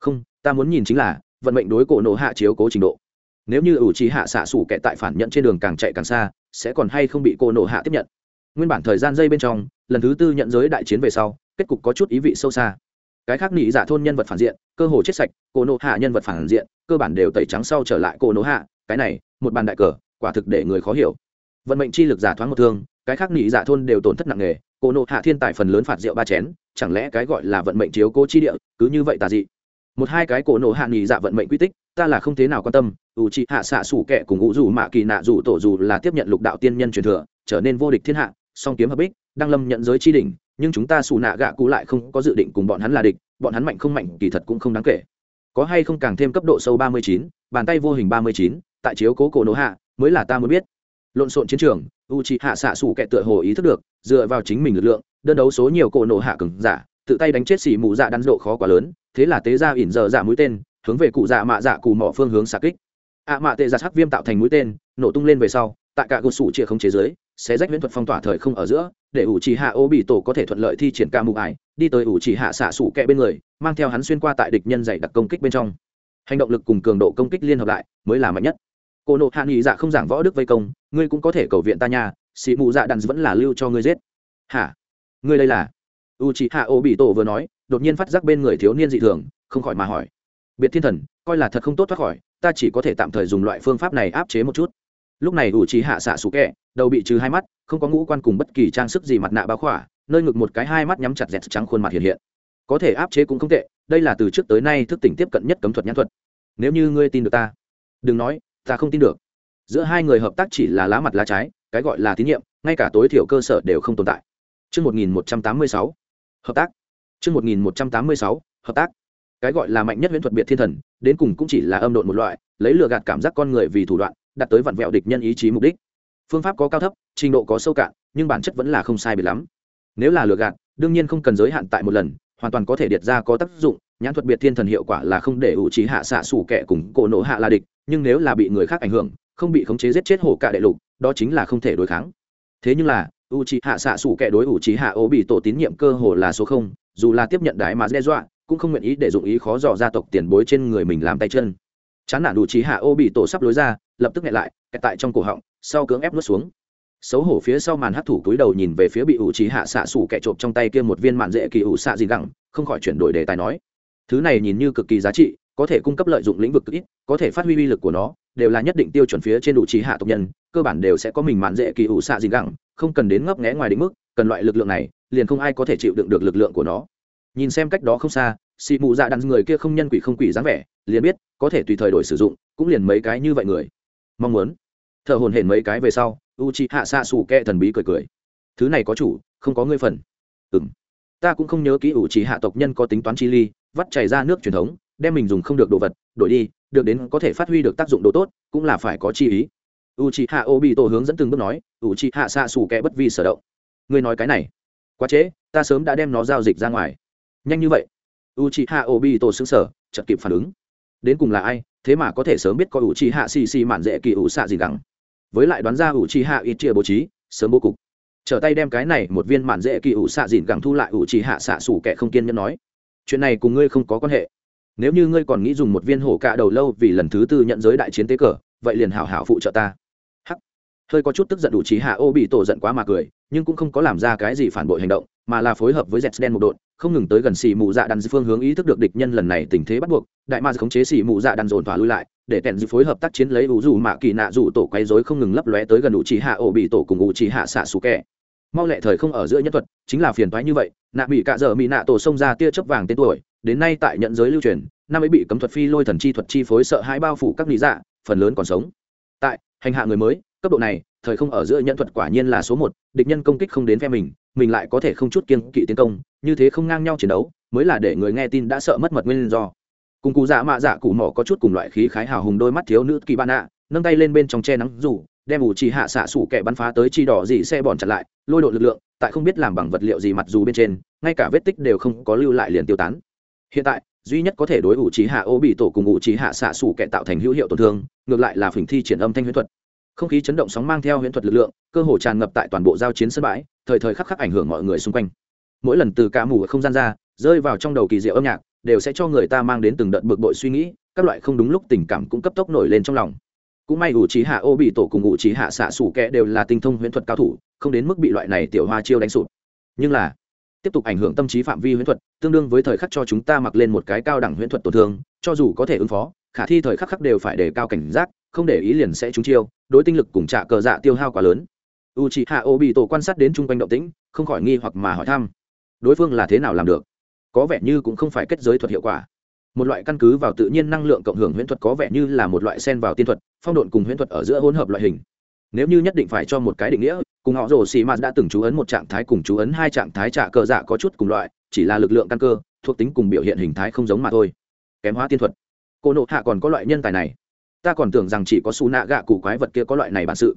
Không, ta muốn nhìn chính là, vận mệnh đối cổ nộ hạ chiếu cố trình độ. Nếu như ủ trí hạ xạ xủ kẻ tại phản nhận trên đường càng chạy càng xa, sẽ còn hay không bị cổ nộ hạ tiếp nhận. Nguyên bản thời gian dây bên trong, lần thứ tư nhận giới đại chiến về sau kết cục có chút ý vị sâu xa. Cái khác nị giả thôn nhân vật phản diện, cơ hồ chết sạch, cổ nộ hạ nhân vật phản diện, cơ bản đều tẩy trắng sau trở lại cổ nộ hạ. Cái này, một bàn đại cờ, quả thực để người khó hiểu. Vận mệnh chi lực giả thoáng một thương, cái khác nị giả thôn đều tổn thất nặng nề. Cổ nộ hạ thiên tài phần lớn phạt rượu ba chén, chẳng lẽ cái gọi là vận mệnh chiếu cố chi địa, cứ như vậy tà dị? Một hai cái cổ nộ hạ nghỉ dạ vận mệnh quy tích, ta là không thế nào quan tâm. Ủ trị hạ xạ sủ kẻ cùng ngũ dù mạ kỳ nạ dù tổ dù là tiếp nhận lục đạo tiên nhân truyền thừa, trở nên vô địch thiên hạ, song kiếm hợp bích, đăng lâm nhận giới chi đỉnh nhưng chúng ta xù nạ gạ cụ lại không có dự định cùng bọn hắn là địch, bọn hắn mạnh không mạnh kỳ thật cũng không đáng kể. Có hay không càng thêm cấp độ sâu ba mươi chín, bàn tay vô hình ba mươi chín, tại chiếu cố cổ nổ hạ, mới là ta mới biết. Lộn xộn chiến trường u c hạ xạ xủ kẻ tựa hồ ý thức được, dựa vào chính mình lực lượng, đơn đấu số nhiều cổ nổ hạ cứng giả, tự tay đánh chết xỉ mụ dạ đắn độ khó quá lớn, thế là tế ra ỉn giờ dạ mũi tên, hướng về cụ dạ mạ dạ cù mỏ phương hướng xạ kích. Ạ mạ tệ dạ giặt hắc viêm tạo thành mũi tên, nổ tung lên về sau, tại cả gột sủ chia không chế giới sẽ rách viễn thuật phong tỏa thời không ở giữa để ủ chỉ hạ ô bị tổ có thể thuận lợi thi triển ca mụ ải, đi tới ủ chỉ hạ xạ sủ kẹ bên người, mang theo hắn xuyên qua tại địch nhân dày đặc công kích bên trong. Hành động lực cùng cường độ công kích liên hợp lại, mới là mạnh nhất. Cô nộ hạ nghị dạ không giảng võ đức vây công, ngươi cũng có thể cầu viện ta nhà xị mụ dạ đàn vẫn là lưu cho ngươi giết. Hả? Ngươi đây là? U c hạ ô bị tổ vừa nói, đột nhiên phát giác bên người thiếu niên dị thường, không khỏi mà hỏi. Biệt thiên thần, coi là thật không tốt thoát khỏi, ta chỉ có thể tạm thời dùng loại phương pháp này áp chế một chút. Lúc này u c hạ xạ sủ kẹ, đầu bị trừ hai mắt không có ngũ quan cùng bất kỳ trang sức gì mặt nạ báo khỏa nơi ngực một cái hai mắt nhắm chặt dẹt trắng khuôn mặt hiện hiện. Có thể áp chế cũng không tệ đây là từ trước tới nay thức tỉnh tiếp cận nhất cấm thuật nhãn thuật. Nếu như ngươi tin được ta đừng nói ta không tin được. Giữa hai người hợp tác chỉ là lá mặt lá trái cái gọi là tín nhiệm ngay cả tối thiểu cơ sở đều không tồn tại. Trước 1186, hợp tác. Trước 1186, hợp tác. Cái gọi là mạnh nhất huyễn thuật biệt thiên thần, đến cùng cũng chỉ là âm độn một loại, lấy lừa gạt cảm giác con người vì thủ đoạn, đặt tới vặn vẹo địch nhân ý chí mục đích. Phương pháp có cao thấp, trình độ có sâu cạn, nhưng bản chất vẫn là không sai biệt lắm. Nếu là lừa gạt, đương nhiên không cần giới hạn tại một lần, hoàn toàn có thể điệt ra có tác dụng, nhãn thuật biệt thiên thần hiệu quả là không để ủ trí hạ xạ sủ kẻ cùng cổ nổ hạ là địch, nhưng nếu là bị người khác ảnh hưởng, không bị khống chế giết chết hổ cả đệ lục, đó chính là không thể đối kháng. Thế nhưng là, u trí hạ xạ xủ kẻ đối u trí hạ ố bị tổ tín nhiệm cơ hồ là số không dù là tiếp nhận đái mà đe dọa cũng không nguyện ý để dụng ý khó dò gia tộc tiền bối trên người mình làm tay chân chán nản đủ trí hạ ô bị tổ sắp lối ra, lập tức nghẹn lại, kẹt tại trong cổ họng, sau cưỡng ép nuốt xuống. Xấu hổ phía sau màn hấp thủ túi đầu nhìn về phía bị ủ trí hạ xạ xủ kẻ trộm trong tay kia một viên mạn dễ kỳ ủ xạ gì gẳng, không khỏi chuyển đổi đề tài nói. Thứ này nhìn như cực kỳ giá trị, có thể cung cấp lợi dụng lĩnh vực ít, có thể phát huy uy lực của nó, đều là nhất định tiêu chuẩn phía trên đủ trí hạ tộc nhân, cơ bản đều sẽ có mình mạn dễ kỳ ủ xạ gì gẳng, không cần đến ngấp nghé ngoài định mức, cần loại lực lượng này, liền không ai có thể chịu đựng được lực lượng của nó. Nhìn xem cách đó không xa xị mụ dạ đàn người kia không nhân quỷ không quỷ dáng vẻ, liền biết, có thể tùy thời đổi sử dụng, cũng liền mấy cái như vậy người. Mong muốn. Thợ hồn hển mấy cái về sau u chi hạ xạ xù kẹ thần bí cười cười. Thứ này có chủ, không có ngươi phần. Ừng ta cũng không nhớ kỹ u chi hạ tộc nhân có tính toán chi ly, vắt chảy ra nước truyền thống, đem mình dùng không được đồ vật, đổi đi, được đến có thể phát huy được tác dụng đồ tốt, cũng là phải có chi ý. U chi hạ ô bị tổ hướng dẫn từng bước nói u chi hạ xạ xù kẹ bất vi sở động. Ngươi nói cái này. Quá trễ, ta sớm đã đem nó giao dịch ra ngoài. Nhanh như vậy u c hạ ô bị tổ xứng sở chật kịp phản ứng. Đến cùng là ai, thế mà có thể sớm biết có u c hạ xì xì mạn dễ kỳ ủ xạ gì gắng. Với lại đoán ra u c hạ ít chia bố trí sớm bố cục. Trở tay đem cái này một viên mạn dễ kỳ ủ xạ dịn gẳng thu lại u c hạ xạ xủ kẻ không kiên nhẫn nói. Chuyện này cùng ngươi không có quan hệ. Nếu như ngươi còn nghĩ dùng một viên hổ cạ đầu lâu vì lần thứ tư nhận giới đại chiến tế cờ, vậy liền hảo hảo phụ trợ ta. Hơi có chút tức giận ủ trí hạ ô bị tổ giận quá mà cười, nhưng cũng không có làm ra cái gì phản bội hành động mà là phối hợp với dẹt đen một đội, không ngừng tới gần xì mù dạ đan phương hướng ý thức được địch nhân lần này tình thế bắt buộc, đại ma khống chế xì mù dạ đan dồn tỏa lui lại, để tẹn dư phối hợp tác chiến lấy vũ trụ mạ kỳ nạ dụ tổ quấy rối không ngừng lấp lóe tới gần đủ trì hạ ổ bị tổ cùng ủ trì hạ xạ xù kẹ mau lẹ thời không ở giữa nhân thuật, chính là phiền toái như vậy, nạ bị cả dở mỹ nạ tổ xông ra tia chớp vàng tên tuổi, đến nay tại nhận giới lưu truyền, năm ấy bị cấm thuật phi lôi thần chi thuật chi phối sợ hãi bao phủ các lý dạ phần lớn còn sống. Tại, hành hạ người mới, cấp độ này thời không ở giữa nhận thuật quả nhiên là số một, địch nhân công kích không đến phe mình mình lại có thể không chút kiên kỵ tiến công, như thế không ngang nhau chiến đấu, mới là để người nghe tin đã sợ mất mật nguyên do. Cùng cụ dạ mạ dạ cụ mỏ có chút cùng loại khí khái hào hùng đôi mắt thiếu nữ kỳ ban ạ, nâng tay lên bên trong che nắng rủ đem ủ chỉ hạ xạ sủ kẻ bắn phá tới chi đỏ gì xe bòn chặt lại, lôi độ lực lượng, tại không biết làm bằng vật liệu gì mặt dù bên trên, ngay cả vết tích đều không có lưu lại liền tiêu tán. Hiện tại, duy nhất có thể đối ủ trí hạ ô bị tổ cùng ủ trí hạ xạ sủ kẻ tạo thành hữu hiệu tổn thương, ngược lại là phình thi triển âm thanh huyễn thuật không khí chấn động sóng mang theo huyễn thuật lực lượng, cơ hồ tràn ngập tại toàn bộ giao chiến sân bãi, thời thời khắc khắc ảnh hưởng mọi người xung quanh. Mỗi lần từ cả mù không gian ra, rơi vào trong đầu kỳ diệu âm nhạc, đều sẽ cho người ta mang đến từng đợt bực bội suy nghĩ, các loại không đúng lúc tình cảm cũng cấp tốc nổi lên trong lòng. Cũng may ủ trí hạ, ô bị tổ cùng ủ trí hạ xạ xủ kẽ đều là tinh thông huyễn thuật cao thủ, không đến mức bị loại này tiểu hoa chiêu đánh sụt nhưng là, tiếp tục ảnh hưởng tâm trí phạm vi huyễn thuật, tương đương với thời khắc cho chúng ta mặc lên một cái cao đẳng huyễn thuật tổn thương, cho dù có thể ứng phó, khả thi thời khắc khắc đều phải đề cao cảnh giác không để ý liền sẽ trúng chiêu, đối tinh lực cùng trả cờ dạ tiêu hao quá lớn. U c h ị hạ ô bị tổ quan sát đến chung quanh động tĩnh, không khỏi nghi hoặc mà hỏi thăm, đối phương là thế nào làm được? Có vẻ như cũng không phải kết giới thuật hiệu quả. Một loại căn cứ vào tự nhiên năng lượng cộng hưởng huyễn thuật có vẻ như là một loại sen vào tiên thuật, phong độn cùng huyễn thuật ở giữa hỗn hợp loại hình. Nếu như nhất định phải cho một cái định nghĩa, cùng họ rồ xì mạt đã từng chú ấn một trạng thái cùng chú ấn hai trạng thái trả cờ dạ có chút cùng loại, chỉ là lực lượng căn cơ, thuộc tính cùng biểu hiện hình thái không giống mà thôi. Kém hóa tiên thuật. Cô nộ hạ còn có loại nhân tài này ta còn tưởng rằng chỉ có xù nạ gạ cụ quái vật kia có loại này bản sự.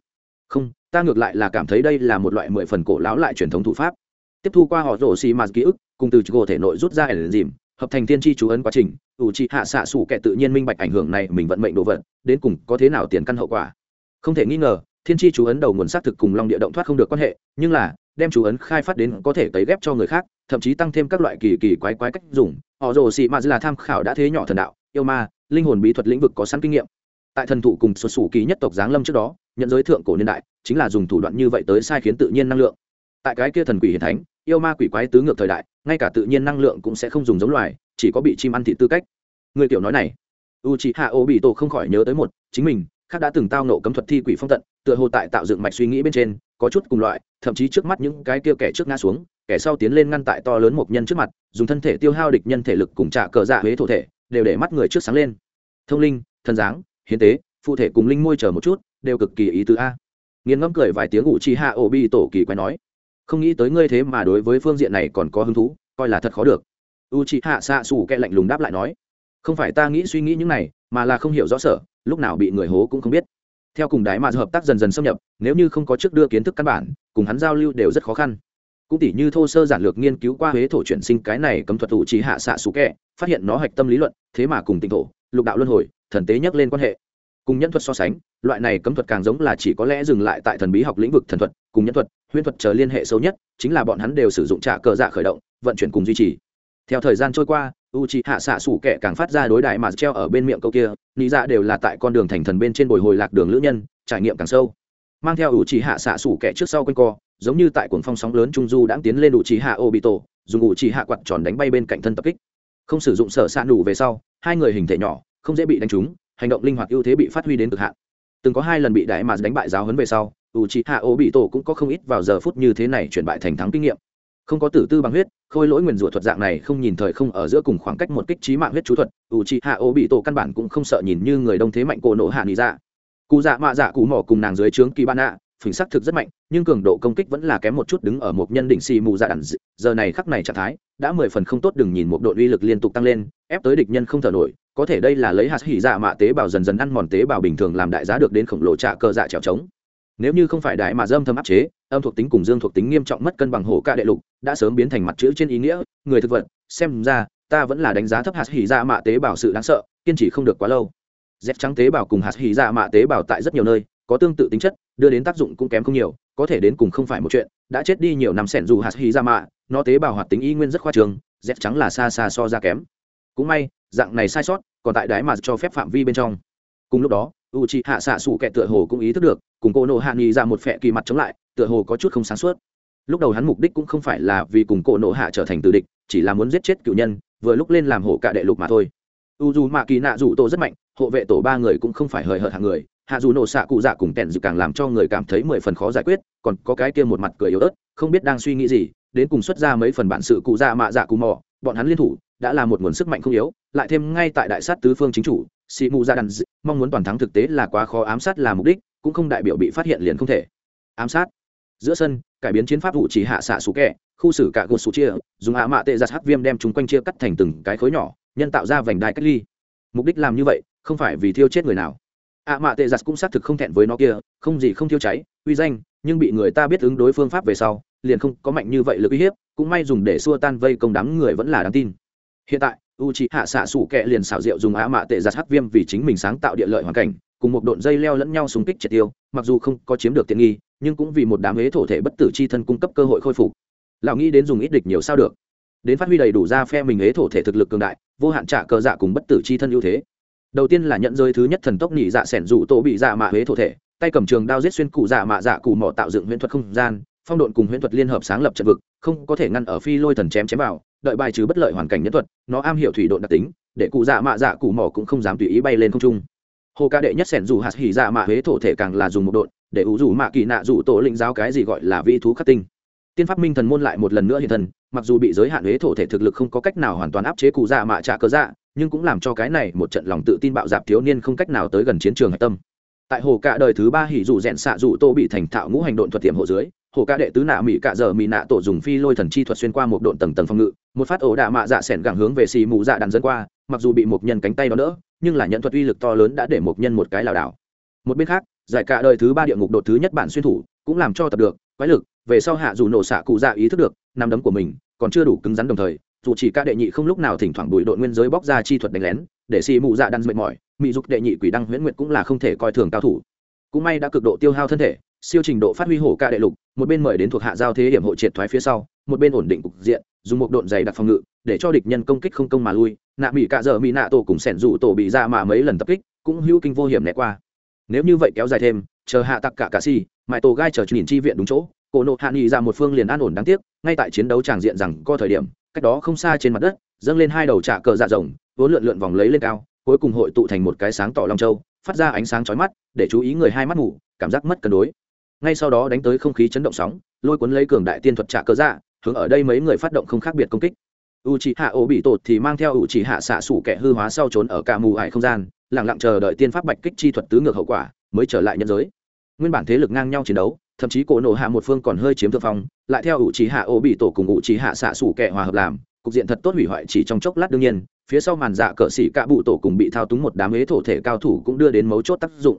Không, ta ngược lại là cảm thấy đây là một loại mười phần cổ lão lại truyền thống thủ pháp. Tiếp thu qua họ rổ xì mạt ký ức, cùng từ gỗ thể nội rút ra ẩn dìm, hợp thành tiên tri chú ấn quá trình, ủ trị hạ xạ xủ kẻ tự nhiên minh bạch ảnh hưởng này mình vận mệnh đồ vật, đến cùng có thế nào tiền căn hậu quả. Không thể nghi ngờ, thiên tri chú ấn đầu nguồn xác thực cùng long địa động thoát không được quan hệ, nhưng là, đem chú ấn khai phát đến có thể cấy ghép cho người khác, thậm chí tăng thêm các loại kỳ kỳ quái quái cách dùng. Họ rồ xị mạt là tham khảo đã thế nhỏ thần đạo, yêu ma, linh hồn bí thuật lĩnh vực có sẵn kinh nghiệm tại thần thụ cùng xuất xù kỳ nhất tộc giáng lâm trước đó, nhận giới thượng cổ niên đại, chính là dùng thủ đoạn như vậy tới sai khiến tự nhiên năng lượng. Tại cái kia thần quỷ hiền thánh, yêu ma quỷ quái tứ ngược thời đại, ngay cả tự nhiên năng lượng cũng sẽ không dùng giống loài, chỉ có bị chim ăn thị tư cách. Người tiểu nói này u c h i hạ ô bị tổ không khỏi nhớ tới một, chính mình, khác đã từng tao nộ cấm thuật thi quỷ phong tận, tựa hồ tại tạo dựng mạch suy nghĩ bên trên, có chút cùng loại, thậm chí trước mắt những cái kia kẻ trước ngã xuống, kẻ sau tiến lên ngăn tại to lớn một nhân trước mặt, dùng thân thể tiêu hao địch nhân thể lực cùng trả cờ dạ huế thổ thể, đều để mắt người trước sáng lên. Thông linh, thần dáng hiến tế, phụ thể cùng linh môi chờ một chút, đều cực kỳ ý tứ a. Nghiền ngẫm cười vài tiếng ủ chi hạ ổ bi tổ kỳ quay nói, không nghĩ tới ngươi thế mà đối với phương diện này còn có hứng thú, coi là thật khó được. U chi hạ xạ xù kẹ lạnh lùng đáp lại nói, không phải ta nghĩ suy nghĩ những này, mà là không hiểu rõ sở, lúc nào bị người hố cũng không biết. Theo cùng đái mà hợp tác dần dần xâm nhập, nếu như không có trước đưa kiến thức căn bản, cùng hắn giao lưu đều rất khó khăn. Cũng tỉ như thô sơ giản lược nghiên cứu qua huế thổ chuyển sinh cái này cấm thuật ủ trí hạ xạ xù kẹ, phát hiện nó hạch tâm lý luận, thế mà cùng tinh thổ lục đạo luân hồi, thần tế nhắc lên quan hệ. Cùng nhân thuật so sánh, loại này cấm thuật càng giống là chỉ có lẽ dừng lại tại thần bí học lĩnh vực thần thuật, cùng nhân thuật, huyễn thuật chờ liên hệ sâu nhất, chính là bọn hắn đều sử dụng trả cờ dạ khởi động, vận chuyển cùng duy trì. Theo thời gian trôi qua u c h i hạ xạ sủ kẻ càng phát ra đối đại mà treo ở bên miệng câu kia lý ra dạ đều là tại con đường thành thần bên trên bồi hồi lạc đường lữ nhân, trải nghiệm càng sâu. Mang theo u c h i hạ xạ sủ kẻ trước sau quanh co, giống như tại cuồng phong sóng lớn trung du đã tiến lên u c h i hạ ô bị tổ dùng u c h i hạ quặt tròn đánh bay bên cạnh thân tập kích không sử dụng sở s ạ nđủ về sau, hai người hình thể nhỏ, không dễ bị đánh trúng, hành động linh hoạt ưu thế bị phát huy đến cực hạn. Từng có hai lần bị đại mà đánh bại giáo huấn về sau u c hạ ô bị tổ cũng có không ít vào giờ phút như thế này chuyển bại thành thắng kinh nghiệm. Không có tử tư bằng huyết, khôi lỗi nguyền rủa thuật dạng này không nhìn thời không ở giữa cùng khoảng cách một kích trí mạng huyết chú thuật u c hạ ô bị tổ căn bản cũng không sợ nhìn như người đông thế mạnh cổ nộ hạ nghĩ ra cụ dạ mạ dạ cụ mỏ cùng nàng dưới trướng kỳ ban ạ phình sắc thực rất mạnh, nhưng cường độ công kích vẫn là kém một chút đứng ở một nhân đỉnh xì mù dạ đẳng giờ này khắc này trạng thái đã mười phần không tốt, đừng nhìn một đội uy lực liên tục tăng lên, ép tới địch nhân không thở nổi, có thể đây là lấy hạt hỉ dạ mạ tế bào dần dần ăn mòn tế bào bình thường làm đại giá được đến khổng lồ trạ cơ dạ trèo trống. Nếu như không phải đại mà dâm thâm áp chế, âm thuộc tính cùng dương thuộc tính nghiêm trọng mất cân bằng hổ ca đệ lục, đã sớm biến thành mặt chữ trên ý nghĩa, người thực vật, xem ra, ta vẫn là đánh giá thấp hạt hỉ dạ mạ tế bào sự đáng sợ, kiên trì không được quá lâu. Dép trắng tế bào cùng hạt hỉ dạ mạ tế bào tại rất nhiều nơi, có tương tự tính chất, đưa đến tác dụng cũng kém không nhiều, có thể đến cùng không phải một chuyện đã chết đi nhiều năm sẻn dù hạt hy ra mạ, nó tế bào hoạt tính y nguyên rất khoa trường dép trắng là xa xa so ra kém. Cũng may, dạng này sai sót, còn tại đái mà cho phép phạm vi bên trong. Cùng lúc đó u c h ị hạ xạ xủ kẹt tựa hồ cũng ý thức được, cùng cô nộ hạ nghị ra một phẹ kỳ mặt chống lại, tựa hồ có chút không sáng suốt. Lúc đầu hắn mục đích cũng không phải là vì cùng cô nộ hạ trở thành tử địch, chỉ là muốn giết chết cựu nhân, vừa lúc lên làm hộ cả đệ lục mà thôi. U dù mạ kỳ nạ dù tổ rất mạnh, hộ vệ tổ ba người cũng không phải hời hợt hàng người hạ dù nổ xạ cụ dạ cùng tèn dự càng làm cho người cảm thấy mười phần khó giải quyết, còn có cái kia một mặt cười yếu ớt, không biết đang suy nghĩ gì, đến cùng xuất ra mấy phần bản sự cụ dạ mạ dạ cụ mò, bọn hắn liên thủ, đã là một nguồn sức mạnh không yếu, lại thêm ngay tại đại sát tứ phương chính chủ, sĩ mù ra dạ đàn d... mong muốn toàn thắng thực tế là quá khó, ám sát là mục đích, cũng không đại biểu bị phát hiện liền không thể. Ám sát. Giữa sân, cải biến chiến pháp vụ chỉ hạ xạ sủ kẹ, khu xử cả gột sủ chia, dùng hạ mạ tệ giặt hắc viêm đem chúng quanh chia cắt thành từng cái khối nhỏ, nhân tạo ra vành đai cách ly. Mục đích làm như vậy, không phải vì thiêu chết người nào ạ mạ tệ giặt cũng xác thực không thẹn với nó kia, không gì không thiêu cháy, uy danh, nhưng bị người ta biết ứng đối phương pháp về sau, liền không có mạnh như vậy lực uy hiếp, cũng may dùng để xua tan vây công đám người vẫn là đáng tin. Hiện tại u c hạ xạ sủ kẹ liền xảo diệu dùng ạ mạ tệ giặt hát viêm vì chính mình sáng tạo địa lợi hoàn cảnh, cùng một độn dây leo lẫn nhau xung kích triệt tiêu, mặc dù không có chiếm được tiện nghi, nhưng cũng vì một đám ế thổ thể bất tử chi thân cung cấp cơ hội khôi phục. Lão nghĩ đến dùng ít địch nhiều sao được. Đến phát huy đầy đủ ra phe mình ế thổ thể thực lực cường đại, vô hạn trả cờ dạ cùng bất tử chi thân ưu thế đầu tiên là nhận rơi thứ nhất thần tốc nhị dạ sẻn rủ tổ bị dạ mạ huế thổ thể, tay cầm trường đao giết xuyên cụ dạ mạ dạ cụ mỏ tạo dựng huyễn thuật không gian, phong độn cùng huyễn thuật liên hợp sáng lập trận vực, không có thể ngăn ở phi lôi thần chém chém vào, đợi bài trừ bất lợi hoàn cảnh nhân thuật, nó am hiểu thủy độn đặc tính, để cụ dạ mạ dạ cụ mỏ cũng không dám tùy ý bay lên không trung. Hồ ca đệ nhất sẻn dù hạt hỉ dạ mạ huế thổ thể càng là dùng một độn, để ủ rủ mạ kỳ nạ rủ tổ lĩnh giáo cái gì gọi là vi thú khắc tinh. Tiên pháp minh thần môn lại một lần nữa hiện thần mặc dù bị giới hạn huế thổ thể thực lực không có cách nào hoàn toàn áp chế cụ dạ mạ trả cơ dạ nhưng cũng làm cho cái này một trận lòng tự tin bạo dạp thiếu niên không cách nào tới gần chiến trường hạch tâm. Tại hồ cạ đời thứ ba hỉ dù rẽn xạ dù tô bị thành thạo ngũ hành độn thuật tiệm hộ dưới, hồ ca đệ tứ nạ mỹ cạ giờ mỹ nạ tổ dùng phi lôi thần chi thuật xuyên qua một độn tầng tầng phòng ngự, một phát ổ đạ mạ dạ xẻn gẳng hướng về xì mù dạ đàn dân qua, mặc dù bị một nhân cánh tay đó đỡ, nhưng là nhận thuật uy lực to lớn đã để một nhân một cái lảo đảo. Một bên khác, giải cả đời thứ ba địa ngục đột thứ nhất bản xuyên thủ, cũng làm cho tập được, quái lực, về sau hạ dù nổ xạ cụ dạ ý thức được nằm đấm của mình còn chưa đủ cứng rắn đồng thời dù chỉ ca đệ nhị không lúc nào thỉnh thoảng đuổi đội nguyên giới bóc ra chi thuật đánh lén, để xì mụ dạ đan mệt mỏi mỹ dục đệ nhị quỷ đăng huyễn nguyệt cũng là không thể coi thường cao thủ. Cũng may đã cực độ tiêu hao thân thể, siêu trình độ phát huy hổ ca đệ lục, một bên mời đến thuộc hạ giao thế điểm hộ triệt thoái phía sau, một bên ổn định cục diện, dùng một độn dày đặc phòng ngự, để cho địch nhân công kích không công mà lui. Nạ mỹ cạ giờ mỹ nạ tổ cùng sẻn rủ tổ bị ra mà mấy lần tập kích, cũng hữu kinh vô hiểm né qua. Nếu như vậy kéo dài thêm, chờ hạ tặc cả cà si, mãi tổ gai chờ nhìn chi viện đúng chỗ, cổ nộ hạ nghị ra một phương liền an ổn đáng tiếc, ngay tại chiến đấu tràng diện rằng có thời điểm cách đó không xa trên mặt đất, dâng lên hai đầu trạ cờ dạ rồng, vốn lượn lượn vòng lấy lên cao, cuối cùng hội tụ thành một cái sáng tỏ long châu, phát ra ánh sáng chói mắt, để chú ý người hai mắt ngủ, cảm giác mất cân đối. Ngay sau đó đánh tới không khí chấn động sóng, lôi cuốn lấy cường đại tiên thuật trạ cờ dạ hướng ở đây mấy người phát động không khác biệt công kích. U c h hạ ổ bị tột thì mang theo u c h hạ xạ sủ kẻ hư hóa sau trốn ở cả mù ải không gian lẳng lặng chờ đợi tiên pháp bạch kích chi thuật tứ ngược hậu quả, mới trở lại nhân giới. Nguyên bản thế lực ngang nhau chiến đấu thậm chí cổ nổ hạ một phương còn hơi chiếm thượng phong, lại theo u trí hạ ô bị tổ cùng u trí hạ xạ sủ kẻ hòa hợp làm, cục diện thật tốt hủy hoại chỉ trong chốc lát đương nhiên, phía sau màn dạ cỡ xỉ cả bụ tổ cùng bị thao túng một đám ế thổ thể cao thủ cũng đưa đến mấu chốt tác dụng.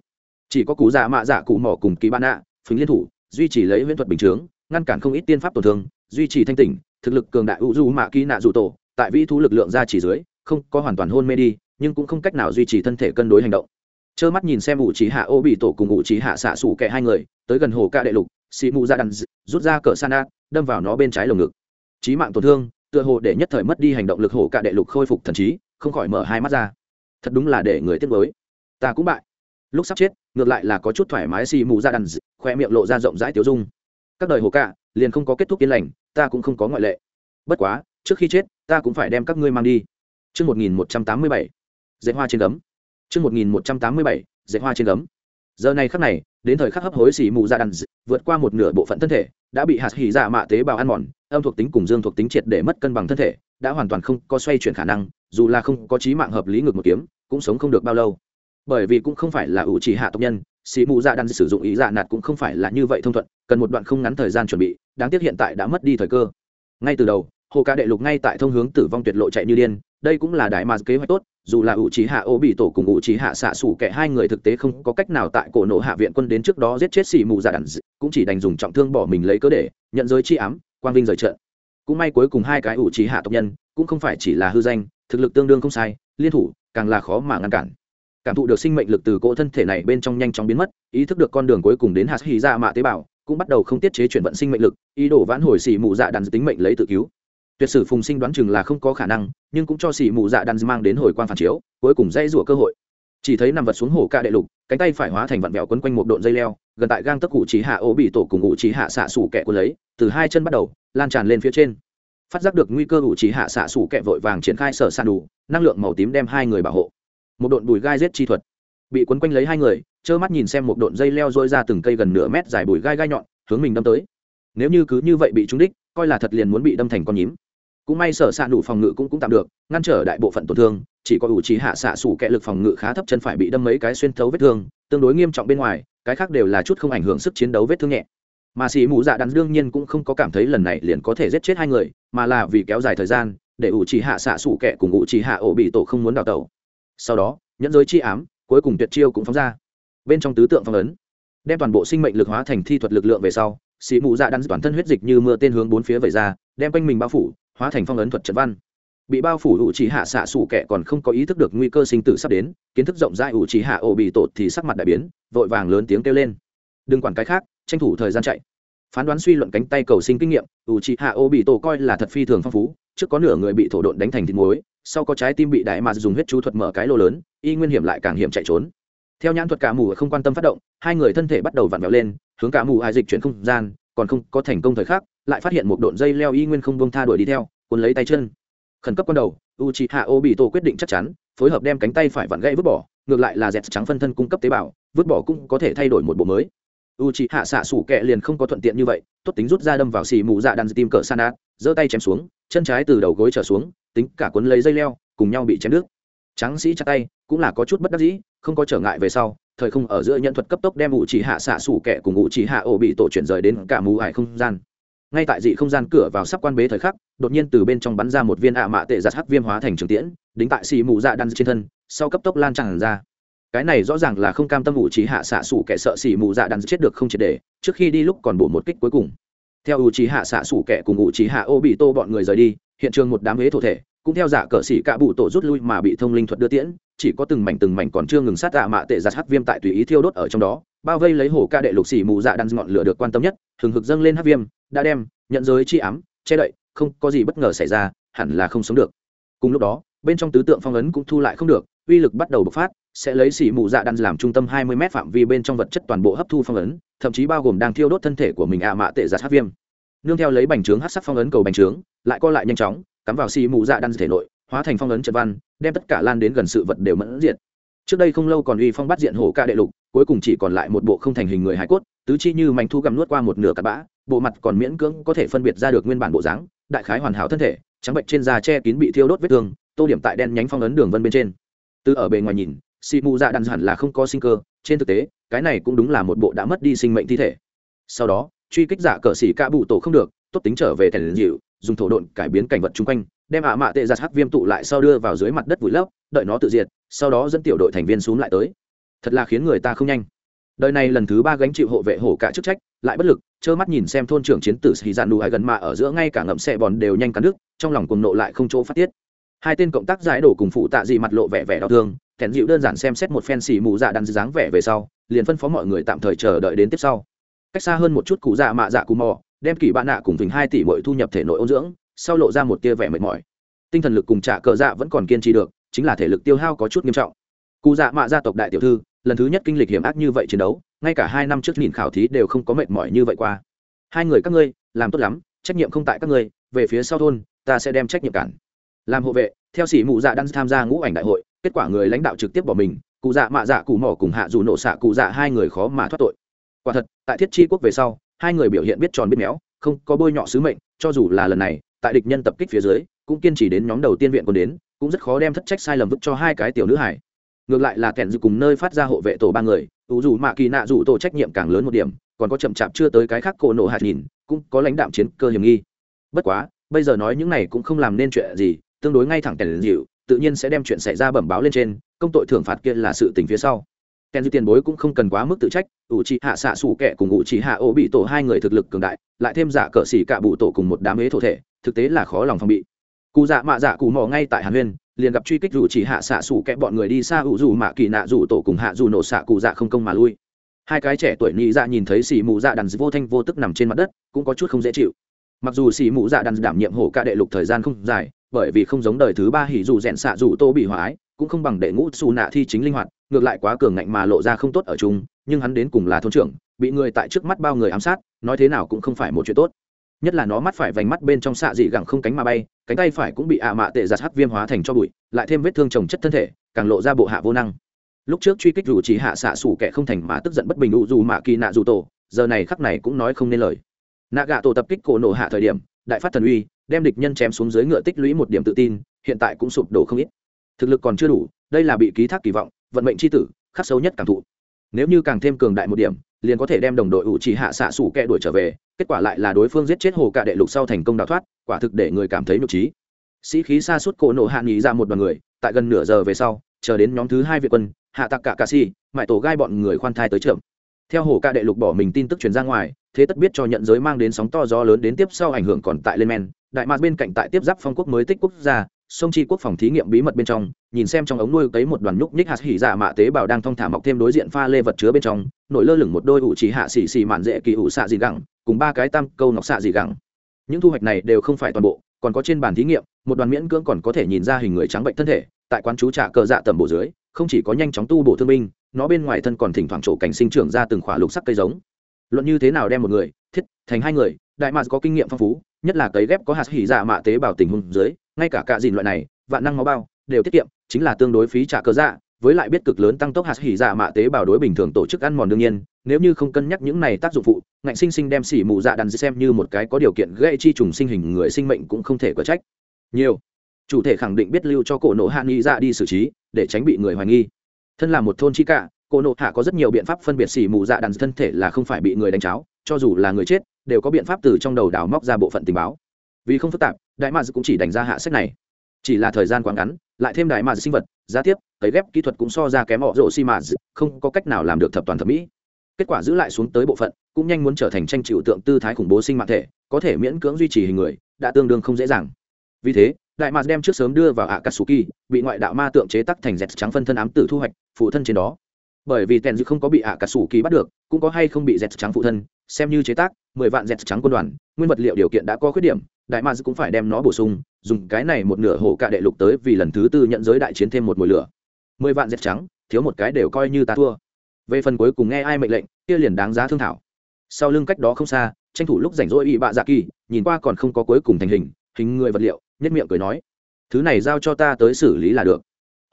Chỉ có cú dạ mạ dạ cụ mỏ cùng kỳ ban ạ phình liên thủ, duy trì lấy huyễn thuật bình chướng, ngăn cản không ít tiên pháp tổn thương, duy trì thanh tỉnh, thực lực cường đại u du mạ ký nạ dụ tổ, tại vĩ thú lực lượng ra chỉ dưới, không có hoàn toàn hôn mê đi, nhưng cũng không cách nào duy trì thân thể cân đối hành động trơ mắt nhìn xem ủ trí hạ ô bị tổ cùng ủ trí hạ xạ xủ kẻ hai người tới gần hồ ca đệ lục xị mụ ra đàn rút ra cỡ san a đâm vào nó bên trái lồng ngực. Trí mạng tổn thương tựa hồ để nhất thời mất đi hành động lực hồ ca đệ lục khôi phục thần trí không khỏi mở hai mắt ra. Thật đúng là để người tiếc với ta cũng bại. Lúc sắp chết ngược lại là có chút thoải mái xì mù ra đàn khoe miệng lộ ra rộng rãi tiêu dung. Các đời hồ cạ liền không có kết thúc yên lành ta cũng không có ngoại lệ. Bất quá trước khi chết ta cũng phải đem các ngươi mang đi. Trước 1187, dạy hoa trên gấm. Trước 1187, dệt hoa trên gấm. Giờ này khắc này, đến thời khắc hấp hối xỉ mù ra đàn vượt qua một nửa bộ phận thân thể, đã bị hạt hỉ dạ mạ tế bào ăn mòn, âm thuộc tính cùng dương thuộc tính triệt để mất cân bằng thân thể, đã hoàn toàn không có xoay chuyển khả năng, dù là không có trí mạng hợp lý ngược một kiếm, cũng sống không được bao lâu. Bởi vì cũng không phải là ủ chỉ hạ tộc nhân, sĩ mù dạ đan sử dụng ý dạ nạt cũng không phải là như vậy thông thuận cần một đoạn không ngắn thời gian chuẩn bị đáng tiếc hiện tại đã mất đi thời cơ ngay từ đầu hồ ca đệ lục ngay tại thông hướng tử vong tuyệt lộ chạy như điên, đây cũng là đại mà kế hoạch tốt, dù là ủ trí hạ, ô bị tổ cùng ủ trí hạ xạ xủ kẻ hai người thực tế không có cách nào tại cổ nộ hạ viện quân đến trước đó giết chết xì mù dạ đàn cũng chỉ đành dùng trọng thương bỏ mình lấy cớ để, nhận giới chi ám, quang vinh rời trận. Cũng may cuối cùng hai cái ủ trí hạ tộc nhân, cũng không phải chỉ là hư danh, thực lực tương đương không sai, liên thủ, càng là khó mà ngăn cản. Cảm thụ được sinh mệnh lực từ cỗ thân thể này bên trong nhanh chóng biến mất, ý thức được con đường cuối cùng đến hạt hy ra dạ mạ tế bào cũng bắt đầu không tiết chế chuyển vận sinh mệnh lực, ý đồ vãn hồi xì mù dạ đàn tính mệnh lấy tự cứu tuyệt sử phùng sinh đoán chừng là không có khả năng, nhưng cũng cho xỉ mù dạ đan mang đến hồi quan phản chiếu, cuối cùng dây rủa cơ hội. Chỉ thấy nằm vật xuống hồ ca đệ lục, cánh tay phải hóa thành vặn vẹo quấn quanh một độn dây leo, gần tại gang tấc cụ trí hạ ô bị tổ cùng ngụ trí hạ xạ sủ kẹ của lấy, từ hai chân bắt đầu, lan tràn lên phía trên. Phát giác được nguy cơ ủ trí hạ xạ sủ kẹ vội vàng triển khai sở san đủ, năng lượng màu tím đem hai người bảo hộ. Một độn bùi gai giết chi thuật. Bị quấn quanh lấy hai người, trơ mắt nhìn xem một độn dây leo dôi ra từng cây gần nửa mét dài bùi gai gai nhọn, hướng mình đâm tới. Nếu như cứ như vậy bị trúng đích, coi là thật liền muốn bị đâm thành con nhím cũng may sở s nụ phòng ngự cũng cũng tạm được, ngăn trở đại bộ phận tổn thương, chỉ có ủ trí hạ xạ sủ kẹ lực phòng ngự khá thấp chân phải bị đâm mấy cái xuyên thấu vết thương, tương đối nghiêm trọng bên ngoài, cái khác đều là chút không ảnh hưởng sức chiến đấu vết thương nhẹ. Mà xì mù dạ đắn đương nhiên cũng không có cảm thấy lần này liền có thể giết chết hai người, mà là vì kéo dài thời gian, để ủ trí hạ xạ sủ kẹ cùng ủ trí hạ ổ bị tổ không muốn đào tẩu. Sau đó, nhẫn giới chi ám, cuối cùng tuyệt chiêu cũng phóng ra. Bên trong tứ tượng phong ấn, đem toàn bộ sinh mệnh lực hóa thành thi thuật lực lượng về sau, xì mù dạ đắn toàn thân huyết dịch như mưa tên hướng bốn phía vẩy ra, đem quanh mình bao phủ hóa thành phong ấn thuật trận văn. Bị bao phủ ủ trì hạ xạ xù kẻ còn không có ý thức được nguy cơ sinh tử sắp đến, kiến thức rộng rãi ủ trì hạ ổ bị tột thì sắc mặt đại biến, vội vàng lớn tiếng kêu lên. Đừng quản cái khác, tranh thủ thời gian chạy. Phán đoán suy luận cánh tay cầu sinh kinh nghiệm ủ trì hạ ổ bị tổ coi là thật phi thường phong phú, trước có nửa người bị thổ độn đánh thành thịt muối, sau có trái tim bị đại mà dùng huyết chú thuật mở cái lô lớn, y nguyên hiểm lại càng hiểm chạy trốn. Theo nhãn thuật cả mù không quan tâm phát động, hai người thân thể bắt đầu vặn vẹo lên, hướng cả mù hai dịch chuyển không gian còn không có thành công thời khắc, lại phát hiện một độn dây leo y nguyên không bông tha đuổi đi theo, cuốn lấy tay chân. Khẩn cấp con đầu u c h i hạ ô bị tổ quyết định chắc chắn, phối hợp đem cánh tay phải vặn gãy vứt bỏ, ngược lại là dẹt trắng phân thân cung cấp tế bào, vứt bỏ cũng có thể thay đổi một bộ mới. U c h i hạ xạ sủ kẹ liền không có thuận tiện như vậy, tốt tính rút ra đâm vào xì mù dạ đàn tim cỡ san át giơ tay chém xuống, chân trái từ đầu gối trở xuống, tính cả cuốn lấy dây leo, cùng nhau bị chém nước trắng sĩ chặt tay, cũng là có chút bất đắc dĩ, không có trở ngại về sau thời không ở giữa nhận thuật cấp tốc đem ủ chỉ hạ xạ sủ kẻ cùng ủ chỉ hạ ổ bị tổ chuyển rời đến cả mù ải không gian. Ngay tại dị không gian cửa vào sắp quan bế thời khắc, đột nhiên từ bên trong bắn ra một viên ạ mạ tệ giặt hắc viêm hóa thành trường tiễn, đính tại xì mù dạ đan trên thân, sau cấp tốc lan tràn ra. Cái này rõ ràng là không cam tâm ủ trí hạ xạ sủ kẻ sợ xì mù dạ đan chết được không triệt để, trước khi đi lúc còn bổ một kích cuối cùng. Theo ủ trí hạ xạ sủ kẻ cùng ủ trí hạ ô bị tô bọn người rời đi, hiện trường một đám huế thổ thể, cũng theo giả cờ xỉ cạ bụ tổ rút lui mà bị thông linh thuật đưa tiễn chỉ có từng mảnh từng mảnh còn chưa ngừng sát tạ mạ tệ giặt hắc viêm tại tùy ý thiêu đốt ở trong đó, bao vây lấy hổ ca đệ lục xỉ mù dạ đan ngọn lửa được quan tâm nhất, hừng hực dâng lên hắc viêm, đã đem, nhận giới chi ám, che đậy, không có gì bất ngờ xảy ra, hẳn là không sống được. Cùng lúc đó, bên trong tứ tượng phong ấn cũng thu lại không được, uy lực bắt đầu bộc phát, sẽ lấy xỉ mù dạ đan làm trung tâm hai mươi m phạm vi bên trong vật chất toàn bộ hấp thu phong ấn, thậm chí bao gồm đang thiêu đốt thân thể của mình ạ mạ tệ giặt hắc viêm. Nương theo lấy bành trướng hát sắc phong ấn cầu bành trướng, lại co lại nhanh chóng, cắm vào xỉ mù dạ đan thể nội hóa thành phong ấn trận văn, đem tất cả lan đến gần sự vật đều mẫn diện trước đây không lâu còn uy phong bắt diện hổ ca đệ lục, cuối cùng chỉ còn lại một bộ không thành hình người hải cốt, tứ chi như mảnh thu gặm nuốt qua một nửa cặp bã, bộ mặt còn miễn cưỡng có thể phân biệt ra được nguyên bản bộ dáng, đại khái hoàn hảo thân thể, trắng bệnh trên da che kín bị thiêu đốt vết thương, tô điểm tại đen nhánh phong ấn đường vân bên trên. Từ ở bề ngoài nhìn si mù dạ đàn hẳn là không có sinh cơ, trên thực tế, cái này cũng đúng là một bộ đã mất đi sinh mệnh thi thể. Sau đó, truy kích giả cờ xỉ ca bụ tổ không được, tốt tính trở về thèn dịu, dùng thổ độn cải biến cảnh vật chung quanh đem ạ mạ tệ giặt hắc viêm tụ lại sau đưa vào dưới mặt đất vùi lấp, đợi nó tự diệt, sau đó dẫn tiểu đội thành viên xuống lại tới. Thật là khiến người ta không nhanh. Đời này lần thứ ba gánh chịu hộ vệ hổ cả chức trách, lại bất lực, trơ mắt nhìn xem thôn trưởng chiến tử sĩ dạn đủ hai gần mạ ở giữa ngay cả ngậm xe bòn đều nhanh cắn đứt, trong lòng cùng nộ lại không chỗ phát tiết. Hai tên cộng tác giải đổ cùng phụ tạ dị mặt lộ vẻ vẻ đau thương, thẹn dịu đơn giản xem xét một phen xì mù dạ đắn dáng vẻ về sau, liền phân phó mọi người tạm thời chờ đợi đến tiếp sau. Cách xa hơn một chút cụ dạ mạ dạ cù mò, đem kỳ bạn nạ cùng vinh hai tỷ mỗi thu nhập thể nội ôn dưỡng sau lộ ra một tia vẻ mệt mỏi. Tinh thần lực cùng trả cờ dạ vẫn còn kiên trì được, chính là thể lực tiêu hao có chút nghiêm trọng. Cụ dạ mạ gia tộc đại tiểu thư, lần thứ nhất kinh lịch hiểm ác như vậy chiến đấu, ngay cả hai năm trước nhìn khảo thí đều không có mệt mỏi như vậy qua. Hai người các ngươi, làm tốt lắm, trách nhiệm không tại các ngươi, về phía sau thôn, ta sẽ đem trách nhiệm cản. Làm hộ vệ, theo sĩ mụ dạ đang tham gia ngũ ảnh đại hội, kết quả người lãnh đạo trực tiếp bỏ mình, cụ dạ mạ dạ cụ mỏ cùng hạ dù nổ xạ cụ dạ hai người khó mà thoát tội. Quả thật, tại thiết chi quốc về sau, hai người biểu hiện biết tròn biết méo, không có bôi nhọ sứ mệnh, cho dù là lần này tại địch nhân tập kích phía dưới, cũng kiên trì đến nhóm đầu tiên viện còn đến, cũng rất khó đem thất trách sai lầm vứt cho hai cái tiểu nữ hải. Ngược lại là kẹn dự cùng nơi phát ra hộ vệ tổ ba người, ủ dù mạ kỳ nạ dù tổ trách nhiệm càng lớn một điểm, còn có chậm chạp chưa tới cái khác cổ nổ hạt nhìn, cũng có lãnh đạm chiến cơ hiểm nghi. Bất quá, bây giờ nói những này cũng không làm nên chuyện gì, tương đối ngay thẳng kèn dịu, tự nhiên sẽ đem chuyện xảy ra bẩm báo lên trên, công tội thưởng phạt kia là sự tình phía sau. Kèn dịu tiền bối cũng không cần quá mức tự trách, ủ trì hạ xạ xù kẻ cùng ủ trì hạ ô bị tổ hai người thực lực cường đại, lại thêm giả cờ xỉ cả bụ tổ cùng một đám ế thổ thể thực tế là khó lòng phòng bị. Cụ dạ mạ dạ cụ mò ngay tại hàn huyên, liền gặp truy kích rủ chỉ hạ xạ xủ kẹp bọn người đi xa ủ dù mạ kỳ nạ rủ tổ cùng hạ dù nổ xạ cụ dạ không công mà lui. Hai cái trẻ tuổi nhị dạ nhìn thấy xì mù dạ đàn vô thanh vô tức nằm trên mặt đất, cũng có chút không dễ chịu. Mặc dù xì mù dạ đàn đảm nhiệm hổ ca đệ lục thời gian không dài, bởi vì không giống đời thứ ba hỉ dù rèn xạ dù tô bị hỏa ái, cũng không bằng đệ ngũ xù nạ thi chính linh hoạt, ngược lại quá cường ngạnh mà lộ ra không tốt ở chung, nhưng hắn đến cùng là thôn trưởng, bị người tại trước mắt bao người ám sát, nói thế nào cũng không phải một chuyện tốt nhất là nó mắt phải vành mắt bên trong xạ dị gẳng không cánh mà bay, cánh tay phải cũng bị ạ mạ tệ giặt hắc viêm hóa thành cho bụi, lại thêm vết thương trồng chất thân thể, càng lộ ra bộ hạ vô năng. Lúc trước truy kích dù chỉ hạ xạ xủ kẻ không thành mà tức giận bất bình đủ dù mạ kỳ nạ dù tổ, giờ này khắc này cũng nói không nên lời. Nạ gạ tổ tập kích cổ nổ hạ thời điểm, đại phát thần uy, đem địch nhân chém xuống dưới ngựa tích lũy một điểm tự tin, hiện tại cũng sụp đổ không ít. Thực lực còn chưa đủ, đây là bị ký thác kỳ vọng, vận mệnh c h i tử, khắc sâu nhất cảm thụ. Nếu như càng thêm cường đại một điểm, liền có thể đem đồng đội ủ chỉ hạ xạ xủ kẻ đuổi trở về kết quả lại là đối phương giết chết hồ cả đệ lục sau thành công đào thoát, quả thực để người cảm thấy nhục trí. Sĩ khí xa suốt cổ nộ hạ nghỉ ra một đoàn người, tại gần nửa giờ về sau, chờ đến nhóm thứ hai việt quân, hạ tặc cả cà si mãi tổ gai bọn người khoan thai tới trưởng. Theo hồ ca đệ lục bỏ mình tin tức truyền ra ngoài, thế tất biết cho nhận giới mang đến sóng to gió lớn đến tiếp sau ảnh hưởng còn tại lên men, đại mạc bên cạnh tại tiếp giáp phong quốc mới tích quốc gia, sông chi quốc phòng thí nghiệm bí mật bên trong nhìn xem trong ống nuôi cấy một đoàn nhúc nhích hạt hỉ dạ mạ tế bào đang thong thả mọc thêm đối diện pha lê vật chứa bên trong, nổi lơ lửng một đôi ủ chỉ hạ xì xì mạn dễ kỳ ủ xạ dị gẳng, cùng ba cái tam câu ngọc xạ dị gẳng. Những thu hoạch này đều không phải toàn bộ, còn có trên bàn thí nghiệm, một đoàn miễn cưỡng còn có thể nhìn ra hình người trắng bệnh thân thể, tại quán chú trả cờ dạ tầm bổ dưới, không chỉ có nhanh chóng tu bổ thương binh, nó bên ngoài thân còn thỉnh thoảng trổ cảnh sinh trưởng ra từng khỏa lục sắc cây giống. Luận như thế nào đem một người, thiết, thành hai người, đại mạc có kinh nghiệm phong phú, nhất là cấy ghép có hạt hỉ dạ mạ tế bào tình huống dưới, ngay cả cạ dìn loại này, vạn năng máu bao đều tiết kiệm, chính là tương đối phí trả cơ dạ với lại biết cực lớn tăng tốc hạt hỉ dạ mạ tế bào đối bình thường tổ chức ăn mòn đương nhiên, nếu như không cân nhắc những này tác dụng phụ, ngạnh sinh sinh đem xỉ mù dạ đàn xem như một cái có điều kiện gây chi trùng sinh hình người sinh mệnh cũng không thể có trách. Nhiều. Chủ thể khẳng định biết lưu cho cổ nộ hạ nghi dạ đi xử trí, để tránh bị người hoài nghi. Thân là một thôn chi cả, cổ nộ hạ có rất nhiều biện pháp phân biệt xỉ mù dạ đàn thân thể là không phải bị người đánh cháo, cho dù là người chết, đều có biện pháp từ trong đầu đào móc ra bộ phận tình báo. Vì không phức tạp, đại mads cũng chỉ đánh ra hạ sách này. Chỉ là thời gian quá ngắn lại thêm đại mads sinh vật, giá tiếp, cấy ghép kỹ thuật cũng so ra kém họ rộ xi mads không có cách nào làm được thập toàn thẩm mỹ. Kết quả giữ lại xuống tới bộ phận, cũng nhanh muốn trở thành tranh chịu tượng tư thái khủng bố sinh mạng thể, có thể miễn cưỡng duy trì hình người, đã tương đương không dễ dàng. Vì thế, đại mads đem trước sớm đưa vào ạ katsuki bị ngoại đạo ma tượng chế tắc thành dẹt trắng phân thân ám tử thu hoạch, phụ thân trên đó. Bởi vì tèn dư không có bị ạ katsuki bắt được, cũng có hay không bị dẹt trắng phụ thân, xem như chế tác, mười vạn dẹt trắng quân đoàn, nguyên vật liệu điều kiện đã có khuyết điểm đại ma cũng phải đem nó bổ sung, dùng cái này một nửa hổ cả đệ lục tới vì lần thứ tư nhận giới đại chiến thêm một mùi lửa. Mười vạn dẹp trắng, thiếu một cái đều coi như ta thua. Về phần cuối cùng nghe ai mệnh lệnh, kia liền đáng giá thương thảo. Sau lưng cách đó không xa, tranh thủ lúc rảnh rỗi ỵ bạ dạ kỳ, nhìn qua còn không có cuối cùng thành hình hình người vật liệu nhất miệng cười nói, thứ này giao cho ta tới xử lý là được.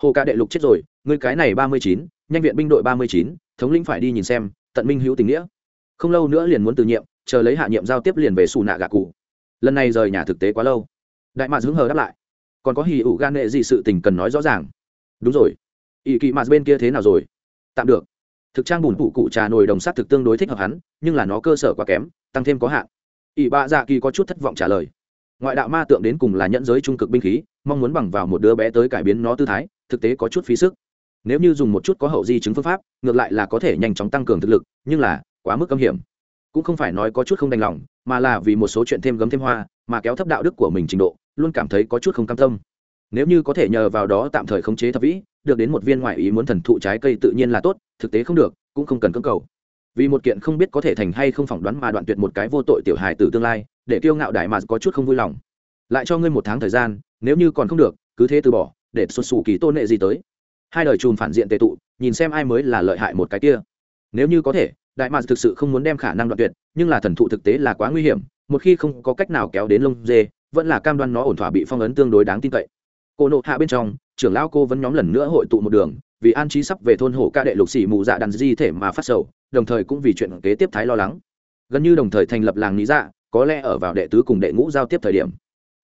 Hồ ca đệ lục chết rồi người cái này ba mươi chín, nhanh viện binh đội ba mươi chín, thống lĩnh phải đi nhìn xem, tận minh hữu tình nghĩa. Không lâu nữa liền muốn từ nhiệm, chờ lấy hạ nhiệm giao tiếp liền về xù nạ gà cụ lần này rời nhà thực tế quá lâu. Đại mạc hứng hờ đáp lại. Còn có hì ủ gan nghệ gì sự tình cần nói rõ ràng. Đúng rồi. Ỵ kỵ mạt bên kia thế nào rồi? Tạm được. Thực trang bùn phụ cụ trà nồi đồng sắt thực tương đối thích hợp hắn, nhưng là nó cơ sở quá kém, tăng thêm có hạn. Ỵ bạ dạ kỳ có chút thất vọng trả lời. Ngoại đạo ma tượng đến cùng là nhẫn giới trung cực binh khí, mong muốn bằng vào một đứa bé tới cải biến nó tư thái, thực tế có chút phí sức. Nếu như dùng một chút có hậu di chứng phương pháp, ngược lại là có thể nhanh chóng tăng cường thực lực, nhưng là quá mức âm hiểm cũng không phải nói có chút không đành lòng, mà là vì một số chuyện thêm gấm thêm hoa, mà kéo thấp đạo đức của mình trình độ, luôn cảm thấy có chút không cam tâm. Nếu như có thể nhờ vào đó tạm thời khống chế thập vĩ, được đến một viên ngoại ý muốn thần thụ trái cây tự nhiên là tốt, thực tế không được, cũng không cần cưỡng cầu. Vì một kiện không biết có thể thành hay không phỏng đoán mà đoạn tuyệt một cái vô tội tiểu hài từ tương lai, để kiêu ngạo đại mà có chút không vui lòng. Lại cho ngươi một tháng thời gian, nếu như còn không được, cứ thế từ bỏ, để xuất xù kỳ tôn nệ gì tới. Hai đời chùm phản diện tệ tụ, nhìn xem ai mới là lợi hại một cái kia. Nếu như có thể đại mạc thực sự không muốn đem khả năng đoạn tuyệt, nhưng là thần thụ thực tế là quá nguy hiểm, một khi không có cách nào kéo đến lông dê, vẫn là cam đoan nó ổn thỏa bị phong ấn tương đối đáng tin cậy. Cô nộ hạ bên trong, trưởng lão cô vẫn nhóm lần nữa hội tụ một đường, vì an trí sắp về thôn hổ ca đệ lục xỉ mù dạ đàn di thể mà phát sầu, đồng thời cũng vì chuyện kế tiếp thái lo lắng. Gần như đồng thời thành lập làng lý dạ có lẽ ở vào đệ tứ cùng đệ ngũ giao tiếp thời điểm.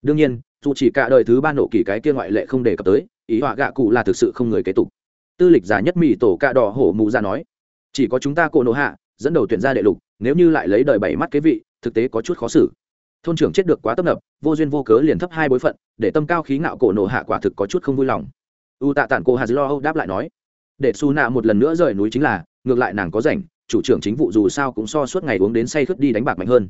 Đương nhiên, dù chỉ cả đời thứ ba nổ kỳ cái kia ngoại lệ không đề cập tới, ý họa gạ cụ là thực sự không người kế tục. Tư lịch giả nhất mỹ tổ cạ đỏ hổ mù ra nói, chỉ có chúng ta cổ nộ hạ dẫn đầu tuyển ra đệ lục, nếu như lại lấy đời bảy mắt kế vị, thực tế có chút khó xử. Thôn trưởng chết được quá tấp nập, vô duyên vô cớ liền thấp hai bối phận, để tâm cao khí ngạo cổ nộ hạ quả thực có chút không vui lòng. U tạ tản cô hà lo âu đáp lại nói, để su nạ một lần nữa rời núi chính là, ngược lại nàng có rảnh, chủ trưởng chính vụ dù sao cũng so suốt ngày uống đến say khướt đi đánh bạc mạnh hơn.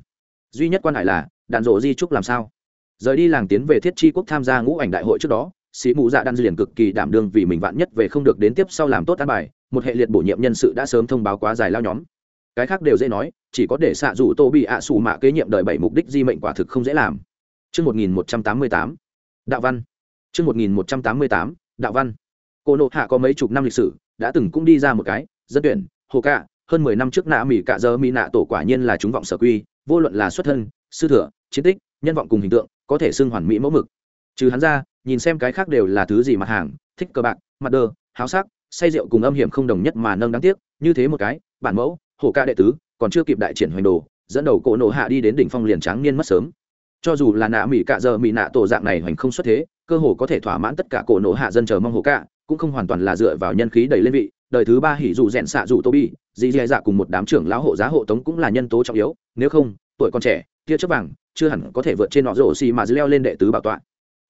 Duy nhất quan hải là, đạn rộ di trúc làm sao? Rời đi làng tiến về thiết chi quốc tham gia ngũ ảnh đại hội trước đó, sĩ mụ dạ đan liền cực kỳ đảm đương vì mình vạn nhất về không được đến tiếp sau làm tốt an bài, một hệ liệt bổ nhiệm nhân sự đã sớm thông báo quá dài lao nhóm cái khác đều dễ nói chỉ có để xạ dù tô bị ạ à xù mạ kế nhiệm đợi bảy mục đích di mệnh quả thực không dễ làm Trước 1188, Đạo Văn. Trước 1188, Đạo Văn. Cô nộ hạ có mấy chục năm lịch sử, đã từng cũng đi ra một cái, dân tuyển, hồ cạ, hơn mười năm trước nạ mỹ cạ giờ mỹ nạ tổ quả nhiên là chúng vọng sở quy, vô luận là xuất thân, sư thừa, chiến tích, nhân vọng cùng hình tượng, có thể xưng hoàn mỹ mẫu mực. Trừ hắn ra, nhìn xem cái khác đều là thứ gì mặt hàng, thích cờ bạc, mặt đơ, háo sắc, say rượu cùng âm hiểm không đồng nhất mà nâng đáng tiếc, như thế một cái, bản mẫu, hổ ca đệ tứ, còn chưa kịp đại triển hoành đồ, dẫn đầu cổ nộ hạ đi đến đỉnh phong liền tráng niên mất sớm. Cho dù là nạ mỹ cạ giờ mỹ nạ tổ dạng này hoành không xuất thế, cơ hồ có thể thỏa mãn tất cả cổ nộ hạ dân chờ mong hổ ca, cũng không hoàn toàn là dựa vào nhân khí đẩy lên vị, đời thứ ba hỉ dù rèn xạ dù tô bi, dì dì dạ cùng một đám trưởng lão hộ giá hộ tống cũng là nhân tố trọng yếu, nếu không, tuổi còn trẻ kia chấp vàng, chưa hẳn có thể vượt trên nọ rổ xì mà leo lên đệ tứ bảo tọa.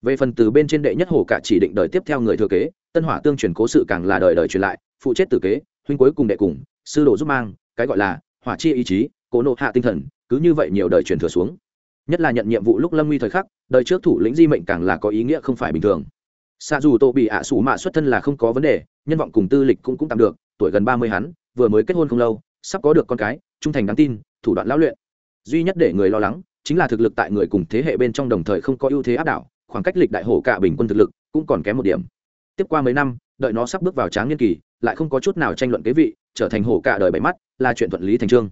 Về phần từ bên trên đệ nhất hổ cả chỉ định đời tiếp theo người thừa kế, tân hỏa tương truyền cố sự càng là đời đời truyền lại, phụ chết tử kế, huynh cuối cùng đệ cùng, sư đồ giúp mang cái gọi là hỏa chi ý chí, cố nộ hạ tinh thần, cứ như vậy nhiều đời truyền thừa xuống. Nhất là nhận nhiệm vụ lúc lâm nguy thời khắc, đời trước thủ lĩnh di mệnh càng là có ý nghĩa không phải bình thường. Xa dù tô bị ạ sủ mạ xuất thân là không có vấn đề, nhân vọng cùng tư lịch cũng cũng tạm được, tuổi gần ba mươi hắn, vừa mới kết hôn không lâu, sắp có được con cái, trung thành đáng tin, thủ đoạn lão luyện. Duy nhất để người lo lắng chính là thực lực tại người cùng thế hệ bên trong đồng thời không có ưu thế áp đảo, khoảng cách lịch đại hổ cả bình quân thực lực cũng còn kém một điểm. Tiếp qua mấy năm đợi nó sắp bước vào tráng niên kỳ, lại không có chút nào tranh luận kế vị, trở thành hổ cả đời bảy mắt, là chuyện thuận lý thành trương.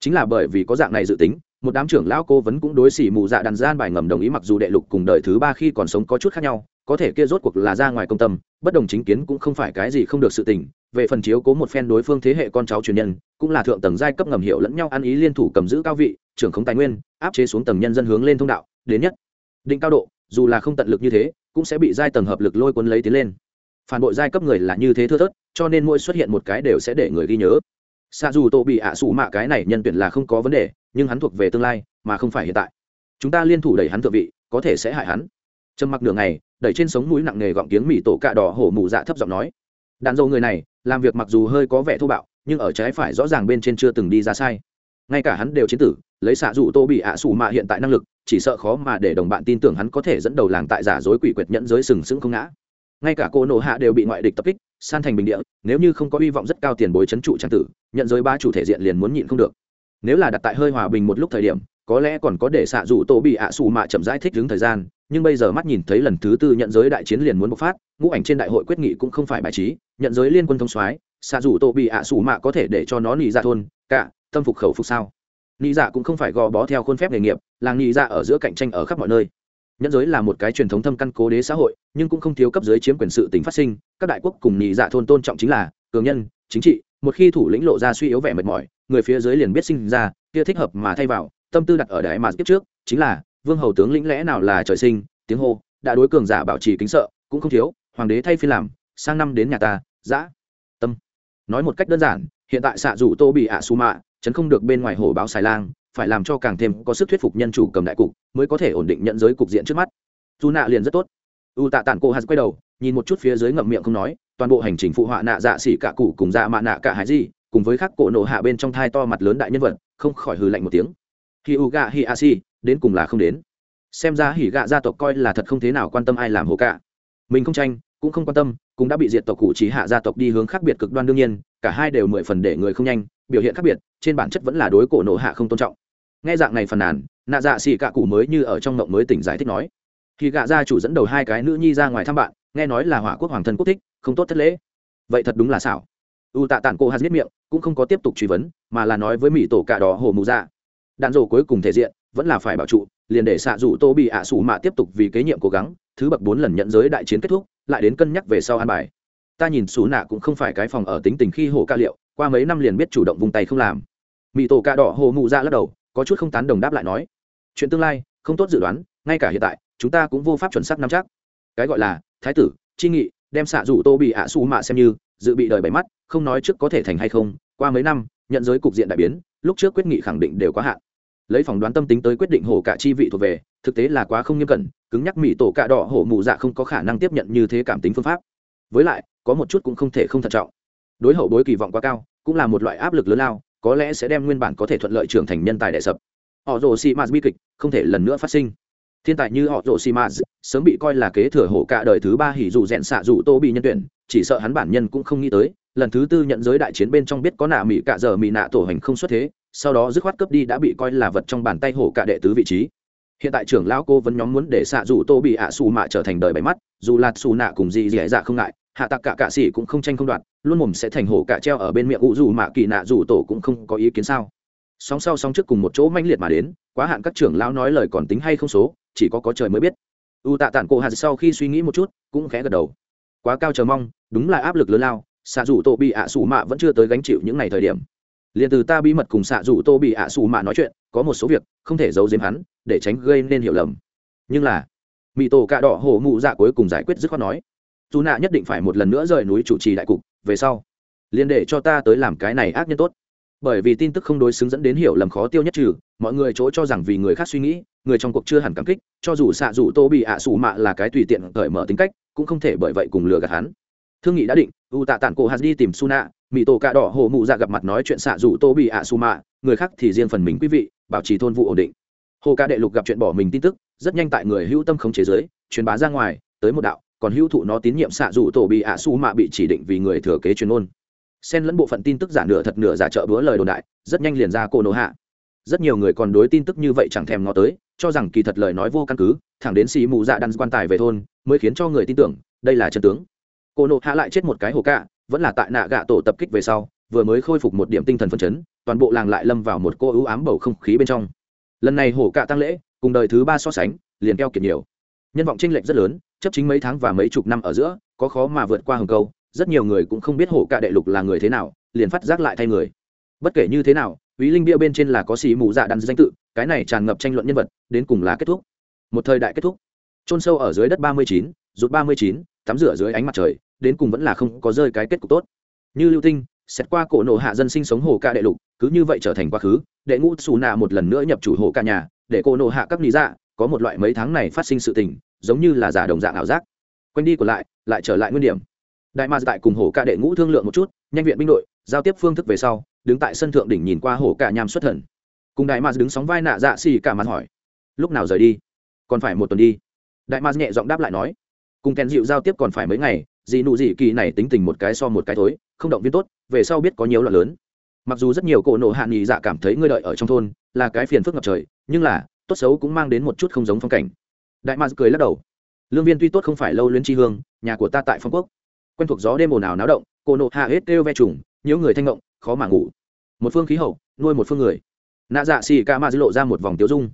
Chính là bởi vì có dạng này dự tính, một đám trưởng lão cố vấn cũng đối xỉ mù dạ đàn gian bài ngầm đồng ý mặc dù đệ lục cùng đời thứ ba khi còn sống có chút khác nhau, có thể kia rốt cuộc là ra ngoài công tâm, bất đồng chính kiến cũng không phải cái gì không được sự tình. Về phần chiếu cố một phen đối phương thế hệ con cháu truyền nhân, cũng là thượng tầng giai cấp ngầm hiệu lẫn nhau ăn ý liên thủ cầm giữ cao vị, trưởng khống tài nguyên, áp chế xuống tầng nhân dân hướng lên thông đạo. Đến nhất định cao độ, dù là không tận lực như thế, cũng sẽ bị giai tầng hợp lực lôi cuốn lấy tiến lên phản bội giai cấp người là như thế thưa thớt, cho nên mỗi xuất hiện một cái đều sẽ để người ghi nhớ. Xa dù tổ bị ạ à mạ cái này nhân tuyển là không có vấn đề, nhưng hắn thuộc về tương lai, mà không phải hiện tại. Chúng ta liên thủ đẩy hắn thượng vị, có thể sẽ hại hắn. Trầm mặc đường này đẩy trên sống mũi nặng nề gọng tiếng mỉ tổ cạ đỏ hổ mù dạ thấp giọng nói. Đàn dâu người này, làm việc mặc dù hơi có vẻ thô bạo, nhưng ở trái phải rõ ràng bên trên chưa từng đi ra sai. Ngay cả hắn đều chiến tử, lấy xạ dụ tô bị ạ sủ mạ hiện tại năng lực, chỉ sợ khó mà để đồng bạn tin tưởng hắn có thể dẫn đầu làng tại giả dối quỷ quyệt nhẫn giới sừng sững không ngã ngay cả cô nộ hạ đều bị ngoại địch tập kích, san thành bình địa, nếu như không có hy vọng rất cao tiền bối c h ấ n trụ trang tử, nhận giới ba chủ thể diện liền muốn nhịn không được. Nếu là đặt tại hơi hòa bình một lúc thời điểm, có lẽ còn có để xạ dụ tổ bị ạ à sủ mạ chậm rãi thích đứng thời gian, nhưng bây giờ mắt nhìn thấy lần thứ tư nhận giới đại chiến liền muốn bộc phát, ngũ ảnh trên đại hội quyết nghị cũng không phải bài trí, nhận giới liên quân thông soái, xạ dụ tổ bị ạ à sủ mạ có thể để cho nó nị ra thôn, cả, tâm phục khẩu phục sao? Nị dạ cũng không phải gò bó theo khuôn phép nghề nghiệp, làng nị dạ ở giữa cạnh tranh ở khắp mọi nơi nhẫn giới là một cái truyền thống thâm căn cố đế xã hội, nhưng cũng không thiếu cấp dưới chiếm quyền sự tỉnh phát sinh. Các đại quốc cùng nhị dạ thôn tôn trọng chính là cường nhân, chính trị. Một khi thủ lĩnh lộ ra suy yếu vẻ mệt mỏi, người phía dưới liền biết sinh ra, kia thích hợp mà thay vào, tâm tư đặt ở đại mà tiếp trước, chính là vương hầu tướng lĩnh lẽ nào là trời sinh, tiếng hô, đã đối cường giả bảo trì kính sợ, cũng không thiếu, hoàng đế thay phi làm, sang năm đến nhà ta, dã. Tâm. Nói một cách đơn giản, hiện tại xạ rủ tô bị ạ su mạ, chấn không được bên ngoài hồ báo xài lang phải làm cho càng thêm có sức thuyết phục nhân chủ cầm đại cục mới có thể ổn định nhận giới cục diện trước mắt. Dù nạ liền rất tốt. U tạ tản cô hạt quay đầu, nhìn một chút phía dưới ngậm miệng không nói, toàn bộ hành trình phụ họa nạ dạ xỉ cả cụ cùng dạ mạ nạ cả hải gì, cùng với khắc cổ nổ hạ bên trong thai to mặt lớn đại nhân vật, không khỏi hừ lạnh một tiếng. Hi u gạ hi a si đến cùng là không đến. Xem ra hỉ gạ gia tộc coi là thật không thế nào quan tâm ai làm hồ cả. Mình không tranh, cũng không quan tâm, cũng đã bị diệt tộc cụ trí hạ gia tộc đi hướng khác biệt cực đoan đương nhiên, cả hai đều mười phần để người không nhanh, biểu hiện khác biệt, trên bản chất vẫn là đối cổ nổ hạ không tôn trọng nghe dạng này phàn nàn, nạ dạ xì cạ cụ mới như ở trong mộng mới tỉnh giải thích nói. Khi gạ gia chủ dẫn đầu hai cái nữ nhi ra ngoài thăm bạn, nghe nói là hỏa quốc hoàng thân quốc thích, không tốt thất lễ. Vậy thật đúng là xảo. U tạ tản cô hát giết miệng, cũng không có tiếp tục truy vấn, mà là nói với mỹ tổ cạ đỏ hồ mù dạ. đạn rổ cuối cùng thể diện, vẫn là phải bảo trụ, liền để xạ rủ tô bị ạ sủ mạ tiếp tục vì kế nhiệm cố gắng, thứ bậc bốn lần nhận giới đại chiến kết thúc, lại đến cân nhắc về sau an bài. Ta nhìn xú nạ cũng không phải cái phòng ở tính tình khi hồ ca liệu, qua mấy năm liền biết chủ động vung tay không làm. Mỹ tổ ca đỏ hồ mụ ra dạ lắc đầu có chút không tán đồng đáp lại nói, chuyện tương lai, không tốt dự đoán, ngay cả hiện tại, chúng ta cũng vô pháp chuẩn xác nắm chắc. Cái gọi là, thái tử, chi nghị, đem xạ rủ tô bị ạ su mạ xem như, dự bị đời bảy mắt, không nói trước có thể thành hay không, qua mấy năm, nhận giới cục diện đại biến, lúc trước quyết nghị khẳng định đều quá hạn. Lấy phỏng đoán tâm tính tới quyết định hổ cả chi vị thuộc về, thực tế là quá không nghiêm cẩn, cứng nhắc mỹ tổ cạ đỏ hổ mù dạ không có khả năng tiếp nhận như thế cảm tính phương pháp. Với lại, có một chút cũng không thể không thận trọng. Đối hậu bối kỳ vọng quá cao, cũng là một loại áp lực lớn lao có lẽ sẽ đem nguyên bản có thể thuận lợi trưởng thành nhân tài đại sập. Họ rồ xì mạt bi kịch không thể lần nữa phát sinh. Thiên tài như họ rồ xì mạt sớm bị coi là kế thừa hổ cả đời thứ ba hỉ dù rẽn xạ dù tô bị nhân tuyển, chỉ sợ hắn bản nhân cũng không nghĩ tới, lần thứ tư nhận giới đại chiến bên trong biết có nạ mỹ cạ giờ mỹ nạ tổ hành không xuất thế, sau đó dứt khoát cướp đi đã bị coi là vật trong bàn tay hổ cả đệ tứ vị trí. Hiện tại trưởng lão cô vẫn nhóm muốn để xạ dù tô bị ạ xù mạ trở thành đời bảy mắt, dù là xù nạ cùng gì dì dạ không ngại hạ tặc cả cạ sĩ cũng không tranh không đoạt, luôn mồm sẽ thành hổ cả treo ở bên miệng ụ dù mạ kỳ nạ dù tổ cũng không có ý kiến sao. Sóng sau sóng trước cùng một chỗ manh liệt mà đến, quá hạn các trưởng lão nói lời còn tính hay không số, chỉ có có trời mới biết. U tạ tản cổ hạt sau khi suy nghĩ một chút, cũng khẽ gật đầu. Quá cao chờ mong, đúng là áp lực lớn lao, xạ dù tô bị ạ sủ mạ vẫn chưa tới gánh chịu những ngày thời điểm. Liền từ ta bí mật cùng xạ dù tô bị ạ sủ mạ nói chuyện, có một số việc, không thể giấu giếm hắn, để tránh gây nên hiểu lầm. Nhưng là mỹ tổ cạ đỏ hổ mụ dạ cuối cùng giải quyết dứt khoát nói dù nạ nhất định phải một lần nữa rời núi chủ trì đại cục, về sau, liền để cho ta tới làm cái này ác nhân tốt. Bởi vì tin tức không đối xứng dẫn đến hiểu lầm khó tiêu nhất trừ, mọi người chỗ cho rằng vì người khác suy nghĩ, người trong cuộc chưa hẳn cảm kích, cho dù xạ dù tô bị ạ à xù mạ là cái tùy tiện cởi mở tính cách, cũng không thể bởi vậy cùng lừa gạt hắn. Thương nghị đã định, u tạ tản cổ hạt đi tìm su nạ mỹ tổ cạ đỏ hồ mụ ra dạ gặp mặt nói chuyện xạ dù tô bị ạ à xù mạ, người khác thì riêng phần mình quý vị, bảo trì thôn vụ ổn định. Hồ ca đệ lục gặp chuyện bỏ mình tin tức, rất nhanh tại người hữu tâm khống chế giới, truyền bá ra ngoài, tới một đạo còn hữu thụ nó tín nhiệm xạ dù tổ bị ạ su mạ bị chỉ định vì người thừa kế chuyên môn. Xen lẫn bộ phận tin tức giả nửa thật nửa giả trợ bữa lời đồn đại, rất nhanh liền ra cô nổ hạ. Rất nhiều người còn đối tin tức như vậy chẳng thèm ngó tới, cho rằng kỳ thật lời nói vô căn cứ, thẳng đến xì mù dạ đan quan tài về thôn, mới khiến cho người tin tưởng, đây là chân tướng. Cô nộ hạ lại chết một cái hồ cạ, vẫn là tại nạ gạ tổ tập kích về sau, vừa mới khôi phục một điểm tinh thần phân chấn, toàn bộ làng lại lâm vào một cô ưu ám bầu không khí bên trong. Lần này hổ cạ tăng lễ, cùng đời thứ ba so sánh, liền keo kiệt nhiều nhân vọng tranh lệch rất lớn chấp chính mấy tháng và mấy chục năm ở giữa có khó mà vượt qua hồng câu rất nhiều người cũng không biết hổ cạ đệ lục là người thế nào liền phát giác lại thay người bất kể như thế nào Úy Linh bia bên trên là có xì mù dạ đan danh tự, cái này tràn ngập tranh luận nhân vật, đến cùng là kết thúc. Một thời đại kết thúc. Chôn sâu ở dưới đất ba mươi chín, rụt ba mươi chín, tắm rửa dưới ánh mặt trời, đến cùng vẫn là không có rơi cái kết cục tốt. Như lưu tinh, xét qua cổ nổ hạ dân sinh sống hồ ca đệ lục, cứ như vậy trở thành quá khứ, đệ ngũ xù nạ một lần nữa nhập chủ hồ ca nhà, để cổ nổ hạ các lý dạ, có một loại mấy tháng này phát sinh sự tình, giống như là giả đồng dạng ảo giác. Quanh đi của lại, lại trở lại nguyên điểm. Đại Ma tại cùng hổ ca đệ ngũ thương lượng một chút, nhanh viện binh đội, giao tiếp phương thức về sau, đứng tại sân thượng đỉnh nhìn qua hổ cả nham xuất thần cùng đại ma đứng sóng vai nạ dạ xì cả mặt hỏi lúc nào rời đi còn phải một tuần đi đại ma nhẹ giọng đáp lại nói cùng kèn dịu giao tiếp còn phải mấy ngày dị nụ dị kỳ này tính tình một cái so một cái thối không động viên tốt về sau biết có nhiều loạn lớn mặc dù rất nhiều cổ nộ hạ nghị dạ cảm thấy ngươi đợi ở trong thôn là cái phiền phức ngập trời nhưng là tốt xấu cũng mang đến một chút không giống phong cảnh. Đại mạc cười lắc đầu. Lương viên tuy tốt không phải lâu luyến tri hương, nhà của ta tại phong quốc. Quen thuộc gió đêm ồn ào náo động, cô nộ hạ hết kêu ve trùng nhớ người thanh ngộng, khó mà ngủ. Một phương khí hậu, nuôi một phương người. Nạ dạ xì ca ma dư lộ ra một vòng tiêu dung.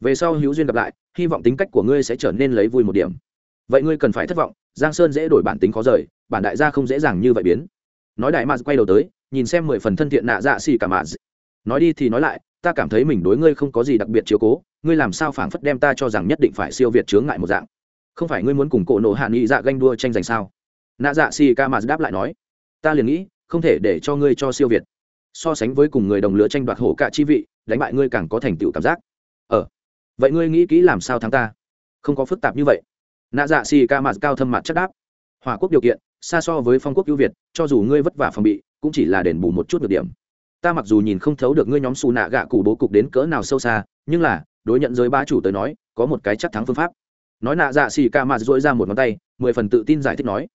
Về sau hữu duyên gặp lại, hy vọng tính cách của ngươi sẽ trở nên lấy vui một điểm. Vậy ngươi cần phải thất vọng, giang sơn dễ đổi bản tính khó rời, bản đại gia không dễ dàng như vậy biến. Nói đại mạc quay đầu tới, nhìn xem mười phần thân thiện nạ dạ xì ca ma nói đi thì nói lại ta cảm thấy mình đối ngươi không có gì đặc biệt chiếu cố, ngươi làm sao phảng phất đem ta cho rằng nhất định phải siêu việt chướng ngại một dạng? Không phải ngươi muốn cùng cổ nộ hạ nghị dạ ganh đua tranh giành sao? Nạ dạ xì ca mà đáp lại nói, ta liền nghĩ, không thể để cho ngươi cho siêu việt. So sánh với cùng người đồng lứa tranh đoạt hổ cả chi vị, đánh bại ngươi càng có thành tựu cảm giác. Ờ vậy ngươi nghĩ kỹ làm sao thắng ta? Không có phức tạp như vậy. Nạ dạ xì ca mà cao thâm mặt chất đáp, hòa quốc điều kiện, xa so với phong quốc ưu việt, cho dù ngươi vất vả phòng bị, cũng chỉ là đền bù một chút được điểm ta mặc dù nhìn không thấu được ngươi nhóm xù nạ gạ cụ bố cục đến cỡ nào sâu xa, nhưng là, đối nhận giới ba chủ tới nói, có một cái chắc thắng phương pháp. Nói nạ dạ xì ca mà dội ra một ngón tay, mười phần tự tin giải thích nói.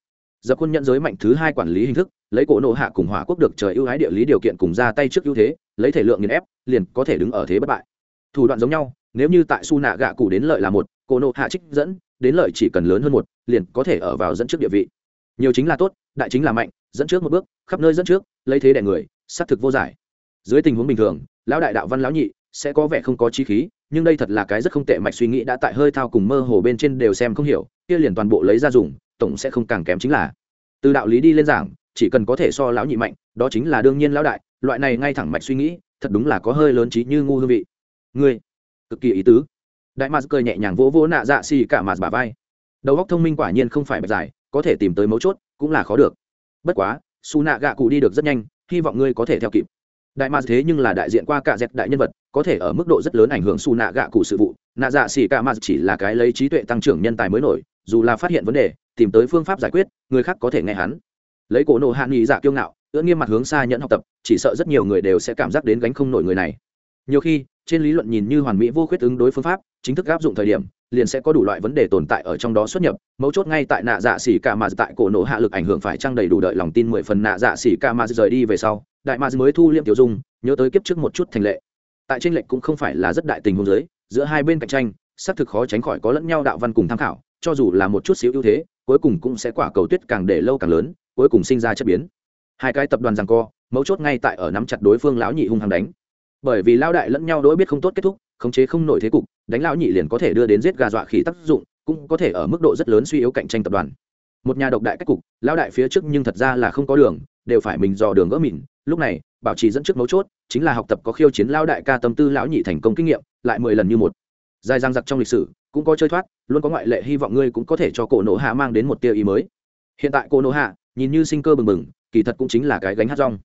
Dập quân nhận giới mạnh thứ hai quản lý hình thức, lấy cổ nộ hạ cùng hỏa quốc được trời ưu ái địa lý điều kiện cùng ra tay trước ưu thế, lấy thể lượng nghiền ép, liền có thể đứng ở thế bất bại. Thủ đoạn giống nhau, nếu như tại su nạ gạ cụ đến lợi là một, cổ nộ hạ trích dẫn, đến lợi chỉ cần lớn hơn một, liền có thể ở vào dẫn trước địa vị. Nhiều chính là tốt, đại chính là mạnh, dẫn trước một bước, khắp nơi dẫn trước, lấy thế đẻ người xác thực vô giải. Dưới tình huống bình thường, lão đại đạo văn lão nhị sẽ có vẻ không có trí khí, nhưng đây thật là cái rất không tệ mạch suy nghĩ đã tại hơi thao cùng mơ hồ bên trên đều xem không hiểu, kia liền toàn bộ lấy ra dùng, tổng sẽ không càng kém chính là. Từ đạo lý đi lên giảng, chỉ cần có thể so lão nhị mạnh, đó chính là đương nhiên lão đại, loại này ngay thẳng mạch suy nghĩ, thật đúng là có hơi lớn trí như ngu hương vị. Ngươi, cực kỳ ý tứ. Đại mạc cười nhẹ nhàng vỗ vỗ nạ dạ xì cả mạt bà vai. Đầu óc thông minh quả nhiên không phải bạch giải, có thể tìm tới mấu chốt, cũng là khó được. Bất quá, su nạ gạ cụ đi được rất nhanh hy vọng ngươi có thể theo kịp. Đại mạc thế nhưng là đại diện qua cả dẹp đại nhân vật, có thể ở mức độ rất lớn ảnh hưởng su nạ gạ cụ sự vụ. Nạ dạ xì cả mạc chỉ là cái lấy trí tuệ tăng trưởng nhân tài mới nổi, dù là phát hiện vấn đề, tìm tới phương pháp giải quyết, người khác có thể nghe hắn. Lấy cổ nộ hạ nghị dạ kiêu ngạo, ưỡn nghiêm mặt hướng xa nhẫn học tập, chỉ sợ rất nhiều người đều sẽ cảm giác đến gánh không nổi người này. Nhiều khi, trên lý luận nhìn như hoàn mỹ vô khuyết ứng đối phương pháp, chính thức áp dụng thời điểm liền sẽ có đủ loại vấn đề tồn tại ở trong đó xuất nhập, mấu chốt ngay tại nạ dạ xỉ cả mà tại cổ nổ hạ lực ảnh hưởng phải trang đầy đủ đợi lòng tin mười phần nạ dạ xỉ cả mà rời đi về sau, đại mà mới thu liệm tiểu dung, nhớ tới kiếp trước một chút thành lệ. Tại trên lệch cũng không phải là rất đại tình huống giới giữa hai bên cạnh tranh, xác thực khó tránh khỏi có lẫn nhau đạo văn cùng tham khảo, cho dù là một chút xíu ưu thế, cuối cùng cũng sẽ quả cầu tuyết càng để lâu càng lớn, cuối cùng sinh ra chất biến. Hai cái tập đoàn rằng co, mấu chốt ngay tại ở nắm chặt đối phương lão nhị hung hăng đánh bởi vì lao đại lẫn nhau đối biết không tốt kết thúc, khống chế không nổi thế cục, đánh lão nhị liền có thể đưa đến giết gà dọa khỉ tác dụng, cũng có thể ở mức độ rất lớn suy yếu cạnh tranh tập đoàn. Một nhà độc đại cách cục, lão đại phía trước nhưng thật ra là không có đường, đều phải mình dò đường gỡ mìn lúc này, bảo trì dẫn trước mấu chốt, chính là học tập có khiêu chiến lao đại ca tâm tư lão nhị thành công kinh nghiệm, lại mười lần như một. Dài giang giặc trong lịch sử, cũng có chơi thoát, luôn có ngoại lệ hy vọng ngươi cũng có thể cho cổ nổ hạ mang đến một tia ý mới. Hiện tại cổ nổ hạ, nhìn như sinh cơ bừng bừng, kỳ thật cũng chính là cái gánh hát rong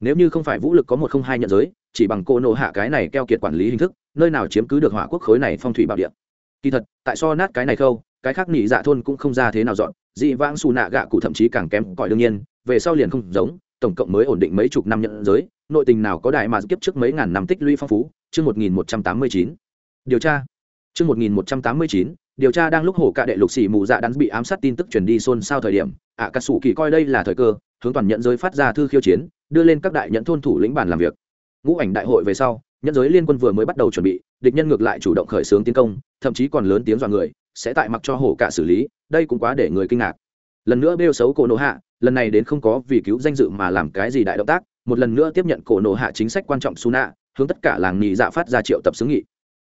nếu như không phải vũ lực có một không hai nhận giới chỉ bằng cô nộ hạ cái này keo kiệt quản lý hình thức nơi nào chiếm cứ được hỏa quốc khối này phong thủy bảo địa? Kỳ thật tại so nát cái này khâu cái khác nỉ dạ thôn cũng không ra thế nào dọn dị vãng xù nạ gạ cụ thậm chí càng kém cỏi đương nhiên về sau liền không giống tổng cộng mới ổn định mấy chục năm nhận giới nội tình nào có đại mà kiếp trước mấy ngàn năm tích lũy phong phú chương một nghìn một trăm tám mươi chín. Điều tra. Chương 1189, điều tra đang lúc hổ cạ đệ lục xỉ mù dạ đắn bị ám sát tin tức truyền đi xôn xao thời điểm, ạ cà sủ kỳ coi đây là thời cơ, hướng toàn nhận giới phát ra thư khiêu chiến, đưa lên các đại nhận thôn thủ lĩnh bàn làm việc. Ngũ ảnh đại hội về sau, nhận giới liên quân vừa mới bắt đầu chuẩn bị, địch nhân ngược lại chủ động khởi xướng tiến công, thậm chí còn lớn tiếng dọa người, sẽ tại mặc cho hổ cạ xử lý, đây cũng quá để người kinh ngạc. Lần nữa bêu xấu cổ nổ hạ, lần này đến không có vì cứu danh dự mà làm cái gì đại động tác, một lần nữa tiếp nhận cổ nổ hạ chính sách quan trọng Suna, hướng tất cả làng nhị dạ phát ra triệu tập xứ nghị.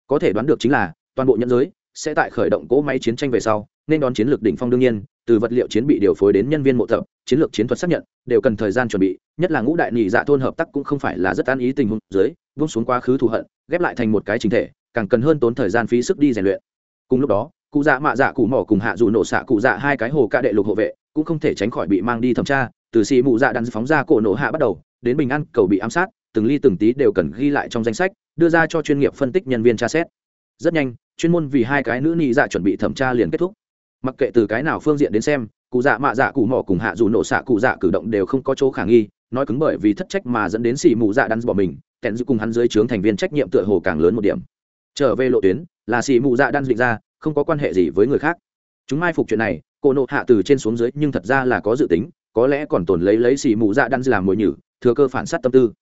Có thể đoán được chính là toàn bộ nhân giới sẽ tại khởi động cỗ máy chiến tranh về sau, nên đón chiến lược đỉnh phong đương nhiên, từ vật liệu chiến bị điều phối đến nhân viên mộ tập, chiến lược chiến thuật xác nhận, đều cần thời gian chuẩn bị, nhất là ngũ đại nhị dạ thôn hợp tác cũng không phải là rất an ý tình huống dưới, vung xuống quá khứ thù hận, ghép lại thành một cái chính thể, càng cần hơn tốn thời gian phí sức đi rèn luyện. Cùng lúc đó, cụ dạ mạ dạ cụ mỏ cùng hạ dù nổ xạ cụ dạ hai cái hồ ca đệ lục hộ vệ, cũng không thể tránh khỏi bị mang đi thẩm tra, từ xì mụ dạ đắn phóng ra cổ nổ hạ bắt đầu, đến bình an, cầu bị ám sát, từng ly từng tí đều cần ghi lại trong danh sách, đưa ra cho chuyên nghiệp phân tích nhân viên tra xét. Rất nhanh chuyên môn vì hai cái nữ nị dạ chuẩn bị thẩm tra liền kết thúc. Mặc kệ từ cái nào phương diện đến xem, cụ dạ mạ dạ cụ mỏ cùng hạ dù nổ xạ cụ dạ cử động đều không có chỗ khả nghi, nói cứng bởi vì thất trách mà dẫn đến xì mù dạ đắn bỏ mình kèn giữ cùng hắn dưới trướng thành viên trách nhiệm tựa hồ càng lớn một điểm. Trở về lộ tuyến, là xì mù dạ đắn dịch ra, không có quan hệ gì với người khác. Chúng mai phục chuyện này, cô nộ hạ từ trên xuống dưới nhưng thật ra là có dự tính, có lẽ còn tồn lấy lấy xì mù dạ đắn làm mồi nhử, thừa cơ phản sát tâm tư.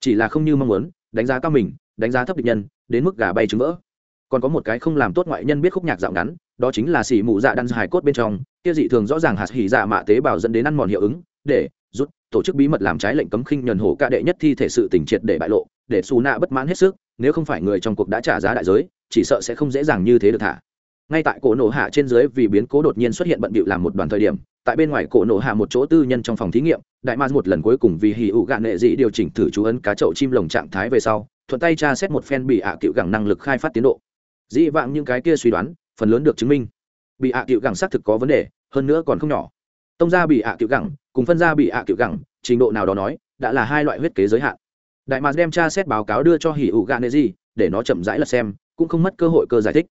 Chỉ là không như mong muốn, đánh giá cao mình, đánh giá thấp địch nhân, đến mức gà bay trứng vỡ còn có một cái không làm tốt ngoại nhân biết khúc nhạc dạo ngắn, đó chính là xỉ mụ dạ đan hài cốt bên trong, kia dị thường rõ ràng hạt hỉ dạ mạ tế bào dẫn đến ăn mòn hiệu ứng, để, rút, tổ chức bí mật làm trái lệnh cấm khinh nhuần hổ ca đệ nhất thi thể sự tình triệt để bại lộ, để xù nạ bất mãn hết sức, nếu không phải người trong cuộc đã trả giá đại giới, chỉ sợ sẽ không dễ dàng như thế được thả. Ngay tại cổ nổ hạ trên dưới vì biến cố đột nhiên xuất hiện bận bịu làm một đoàn thời điểm, tại bên ngoài cổ nổ hạ một chỗ tư nhân trong phòng thí nghiệm, đại ma một lần cuối cùng vì hì ụ gạn nệ dị điều chỉnh thử chú ấn cá chậu chim lồng trạng thái về sau, thuận tay tra xét một phen bị ạ cựu gẳng năng lực khai phát tiến độ dĩ vãng những cái kia suy đoán, phần lớn được chứng minh. Bị ạ à cựu gẳng xác thực có vấn đề, hơn nữa còn không nhỏ. Tông gia bị ạ à cựu gẳng, cùng phân gia bị ạ à cựu gẳng, trình độ nào đó nói, đã là hai loại huyết kế giới hạn. Đại mạc đem tra xét báo cáo đưa cho hỉ ụ gạ nệ gì để nó chậm rãi lật xem, cũng không mất cơ hội cơ giải thích.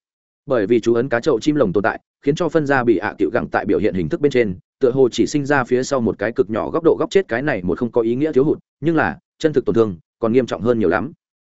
Bởi vì chú ấn cá chậu chim lồng tồn tại, khiến cho phân gia bị ạ cựu gẳng tại biểu hiện hình thức bên trên, tựa hồ chỉ sinh ra phía sau một cái cực nhỏ góc độ góc chết cái này một không có ý nghĩa thiếu hụt, nhưng là, chân thực tổn thương, còn nghiêm trọng hơn nhiều lắm.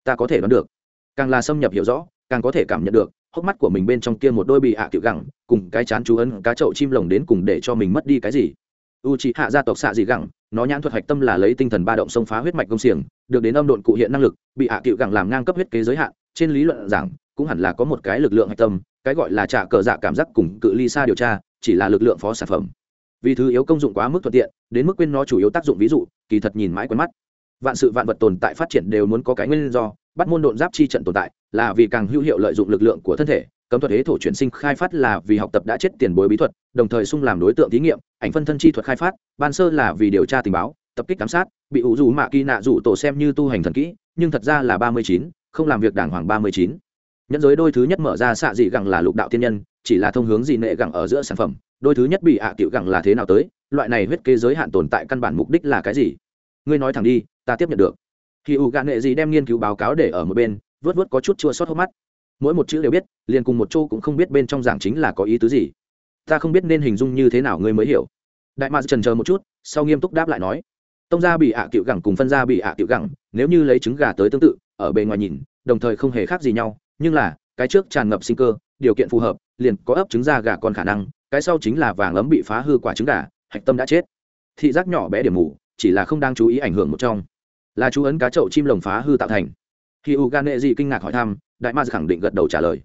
Ta có thể đoán được. Càng là xâm nhập hiểu rõ càng có thể cảm nhận được, hốc mắt của mình bên trong kia một đôi bị hạ à tiểu gẳng, cùng cái chán chú ấn cá chậu chim lồng đến cùng để cho mình mất đi cái gì. U c hạ gia tộc xạ dị gẳng, nó nhãn thuật hạch tâm là lấy tinh thần ba động xông phá huyết mạch công xiềng, được đến âm độn cụ hiện năng lực, bị hạ à tiểu gẳng làm ngang cấp huyết kế giới hạn, trên lý luận giảng cũng hẳn là có một cái lực lượng hạch tâm, cái gọi là trả cờ dạ cảm giác cùng cự ly xa điều tra, chỉ là lực lượng phó sản phẩm. Vì thứ yếu công dụng quá mức thuận tiện, đến mức quên nó chủ yếu tác dụng ví dụ, kỳ thật nhìn mãi quen mắt. Vạn sự vạn vật tồn tại phát triển đều muốn có cái nguyên do bắt môn độn giáp chi trận tồn tại, là vì càng hữu hiệu lợi dụng lực lượng của thân thể, cấm thuật hế thổ chuyển sinh khai phát là vì học tập đã chết tiền bối bí thuật, đồng thời sung làm đối tượng thí nghiệm, ảnh phân thân chi thuật khai phát, ban sơ là vì điều tra tình báo, tập kích giám sát, bị ủ dù mạ kỳ nạ dù tổ xem như tu hành thần kỹ, nhưng thật ra là ba mươi chín, không làm việc đàng hoàng ba mươi chín. Nhẫn giới đôi thứ nhất mở ra xạ dị gẳng là lục đạo tiên nhân, chỉ là thông hướng dị nệ gẳng ở giữa sản phẩm, đôi thứ nhất bị hạ à tiểu gẳng là thế nào tới, loại này huyết kế giới hạn tồn tại căn bản mục đích là cái gì? Ngươi nói thẳng đi, ta tiếp nhận được khi ủ gạn nghệ gì đem nghiên cứu báo cáo để ở một bên, vớt vớt có chút chua xót hốc mắt. Mỗi một chữ đều biết, liền cùng một chỗ cũng không biết bên trong giảng chính là có ý tứ gì. Ta không biết nên hình dung như thế nào ngươi mới hiểu. Đại mạc trần chờ một chút, sau nghiêm túc đáp lại nói. Tông gia bị ạ à cựu gẳng cùng phân gia bị ạ à cựu gẳng, nếu như lấy trứng gà tới tương tự, ở bề ngoài nhìn, đồng thời không hề khác gì nhau, nhưng là, cái trước tràn ngập sinh cơ, điều kiện phù hợp, liền có ấp trứng da gà còn khả năng, cái sau chính là vàng ấm bị phá hư quả trứng gà, hạch tâm đã chết. Thị giác nhỏ bé điểm mù, chỉ là không đang chú ý ảnh hưởng một trong là chú ấn cá chậu chim lồng phá hư tạo thành. Khi u gan nệ dị kinh ngạc hỏi thăm, đại ma khẳng định gật đầu trả lời.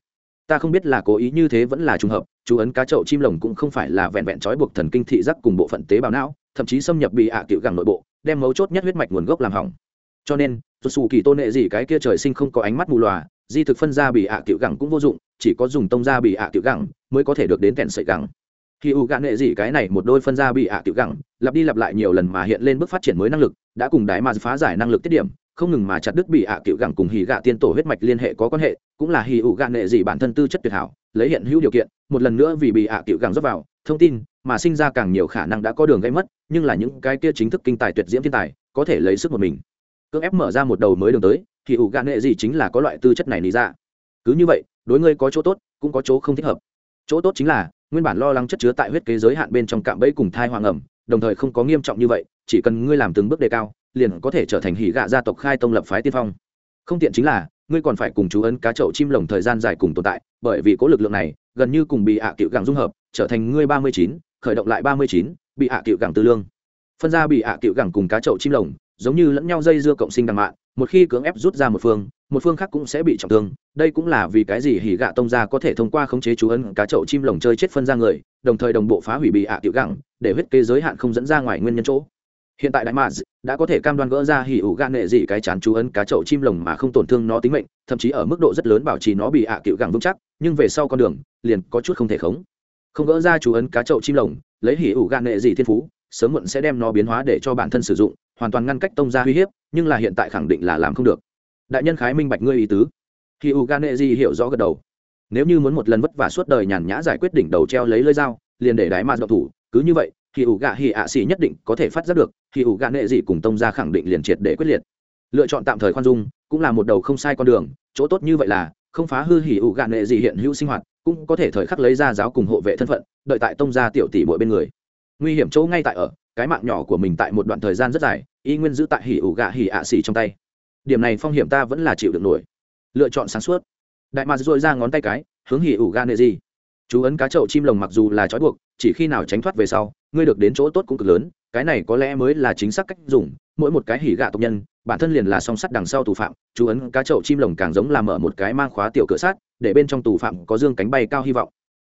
Ta không biết là cố ý như thế vẫn là trùng hợp, chú ấn cá chậu chim lồng cũng không phải là vẹn vẹn trói buộc thần kinh thị giác cùng bộ phận tế bào não, thậm chí xâm nhập bị ạ à cựu gẳng nội bộ, đem mấu chốt nhất huyết mạch nguồn gốc làm hỏng. Cho nên tuột xù kỳ tôn nệ gì cái kia trời sinh không có ánh mắt mù lòa, di thực phân ra bị ạ à cựu gẳng cũng vô dụng, chỉ có dùng tông ra bị ạ à cựu gẳng mới có thể được đến kèn sợi gẳng khi u gạn nệ gì cái này một đôi phân ra bị ạ tiểu gẳng, lặp đi lặp lại nhiều lần mà hiện lên bước phát triển mới năng lực, đã cùng đái mà phá giải năng lực tiết điểm, không ngừng mà chặt đứt bị ạ tiểu gẳng cùng hì gạ tiên tổ huyết mạch liên hệ có quan hệ, cũng là hì u gạn nệ gì bản thân tư chất tuyệt hảo, lấy hiện hữu điều kiện, một lần nữa vì bị ạ tiểu gẳng rót vào, thông tin mà sinh ra càng nhiều khả năng đã có đường gây mất, nhưng là những cái kia chính thức kinh tài tuyệt diễm thiên tài, có thể lấy sức một mình. Cưỡng ép mở ra một đầu mới đường tới thì ủ gạn nghệ gì chính là có loại tư chất này lý ra. Cứ như vậy, đối ngươi có chỗ tốt, cũng có chỗ không thích hợp. Chỗ tốt chính là nguyên bản lo lắng chất chứa tại huyết kế giới hạn bên trong cạm bẫy cùng thai hoàng ẩm, đồng thời không có nghiêm trọng như vậy, chỉ cần ngươi làm từng bước đề cao, liền có thể trở thành hỉ gạ gia tộc khai tông lập phái tiên phong. Không tiện chính là, ngươi còn phải cùng chú ấn cá chậu chim lồng thời gian dài cùng tồn tại, bởi vì cố lực lượng này, gần như cùng bị hạ cựu gẳng dung hợp, trở thành ngươi ba mươi chín, khởi động lại ba mươi chín, bị hạ cựu gẳng tư lương. Phân ra bị hạ cựu gẳng cùng cá chậu chim lồng, giống như lẫn nhau dây dưa cộng sinh đằng mạn, một khi cưỡng ép rút ra một phương một phương khác cũng sẽ bị trọng thương, đây cũng là vì cái gì hỉ gạ tông ra có thể thông qua khống chế chú ấn cá chậu chim lồng chơi chết phân ra người, đồng thời đồng bộ phá hủy bị ạ tiểu gẳng để huyết kế giới hạn không dẫn ra ngoài nguyên nhân chỗ. Hiện tại đại mads đã có thể cam đoan gỡ ra hỉ ủ gan nghệ gì cái chán chú ấn cá chậu chim lồng mà không tổn thương nó tính mệnh, thậm chí ở mức độ rất lớn bảo trì nó bị ạ tiểu gẳng vững chắc, nhưng về sau con đường liền có chút không thể khống. Không gỡ ra chú ấn cá chậu chim lồng, lấy hỉ ủ gan nghệ gì thiên phú, sớm muộn sẽ đem nó biến hóa để cho bản thân sử dụng, hoàn toàn ngăn cách tông ra uy hiếp, nhưng là hiện tại khẳng định là làm không được đại nhân khái minh bạch ngươi ý tứ. Khi u gan hiểu rõ gật đầu. Nếu như muốn một lần vất vả suốt đời nhàn nhã giải quyết đỉnh đầu treo lấy lơi dao, liền để đái ma độc thủ. Cứ như vậy, khi ủ gạ hì ạ xì nhất định có thể phát giác được, khi ủ gạ nệ dị cùng tông ra khẳng định liền triệt để quyết liệt. Lựa chọn tạm thời khoan dung, cũng là một đầu không sai con đường. Chỗ tốt như vậy là, không phá hư hỉ ủ gạ nệ dị hiện hữu sinh hoạt, cũng có thể thời khắc lấy ra giáo cùng hộ vệ thân phận, đợi tại tông gia tiểu tỷ mỗi bên người. Nguy hiểm chỗ ngay tại ở, cái mạng nhỏ của mình tại một đoạn thời gian rất dài, y nguyên giữ tại hỉ ủ gạ hỉ ạ xỉ trong tay điểm này phong hiểm ta vẫn là chịu được nổi. Lựa chọn sáng suốt. Đại mạc dội ra ngón tay cái, hướng hỉ ủ gan nệ gì. Chú ấn cá chậu chim lồng mặc dù là trói buộc, chỉ khi nào tránh thoát về sau, ngươi được đến chỗ tốt cũng cực lớn, cái này có lẽ mới là chính xác cách dùng. Mỗi một cái hỉ gạ tộc nhân, bản thân liền là song sắt đằng sau tù phạm, chú ấn cá chậu chim lồng càng giống là mở một cái mang khóa tiểu cửa sát để bên trong tù phạm có dương cánh bay cao hy vọng.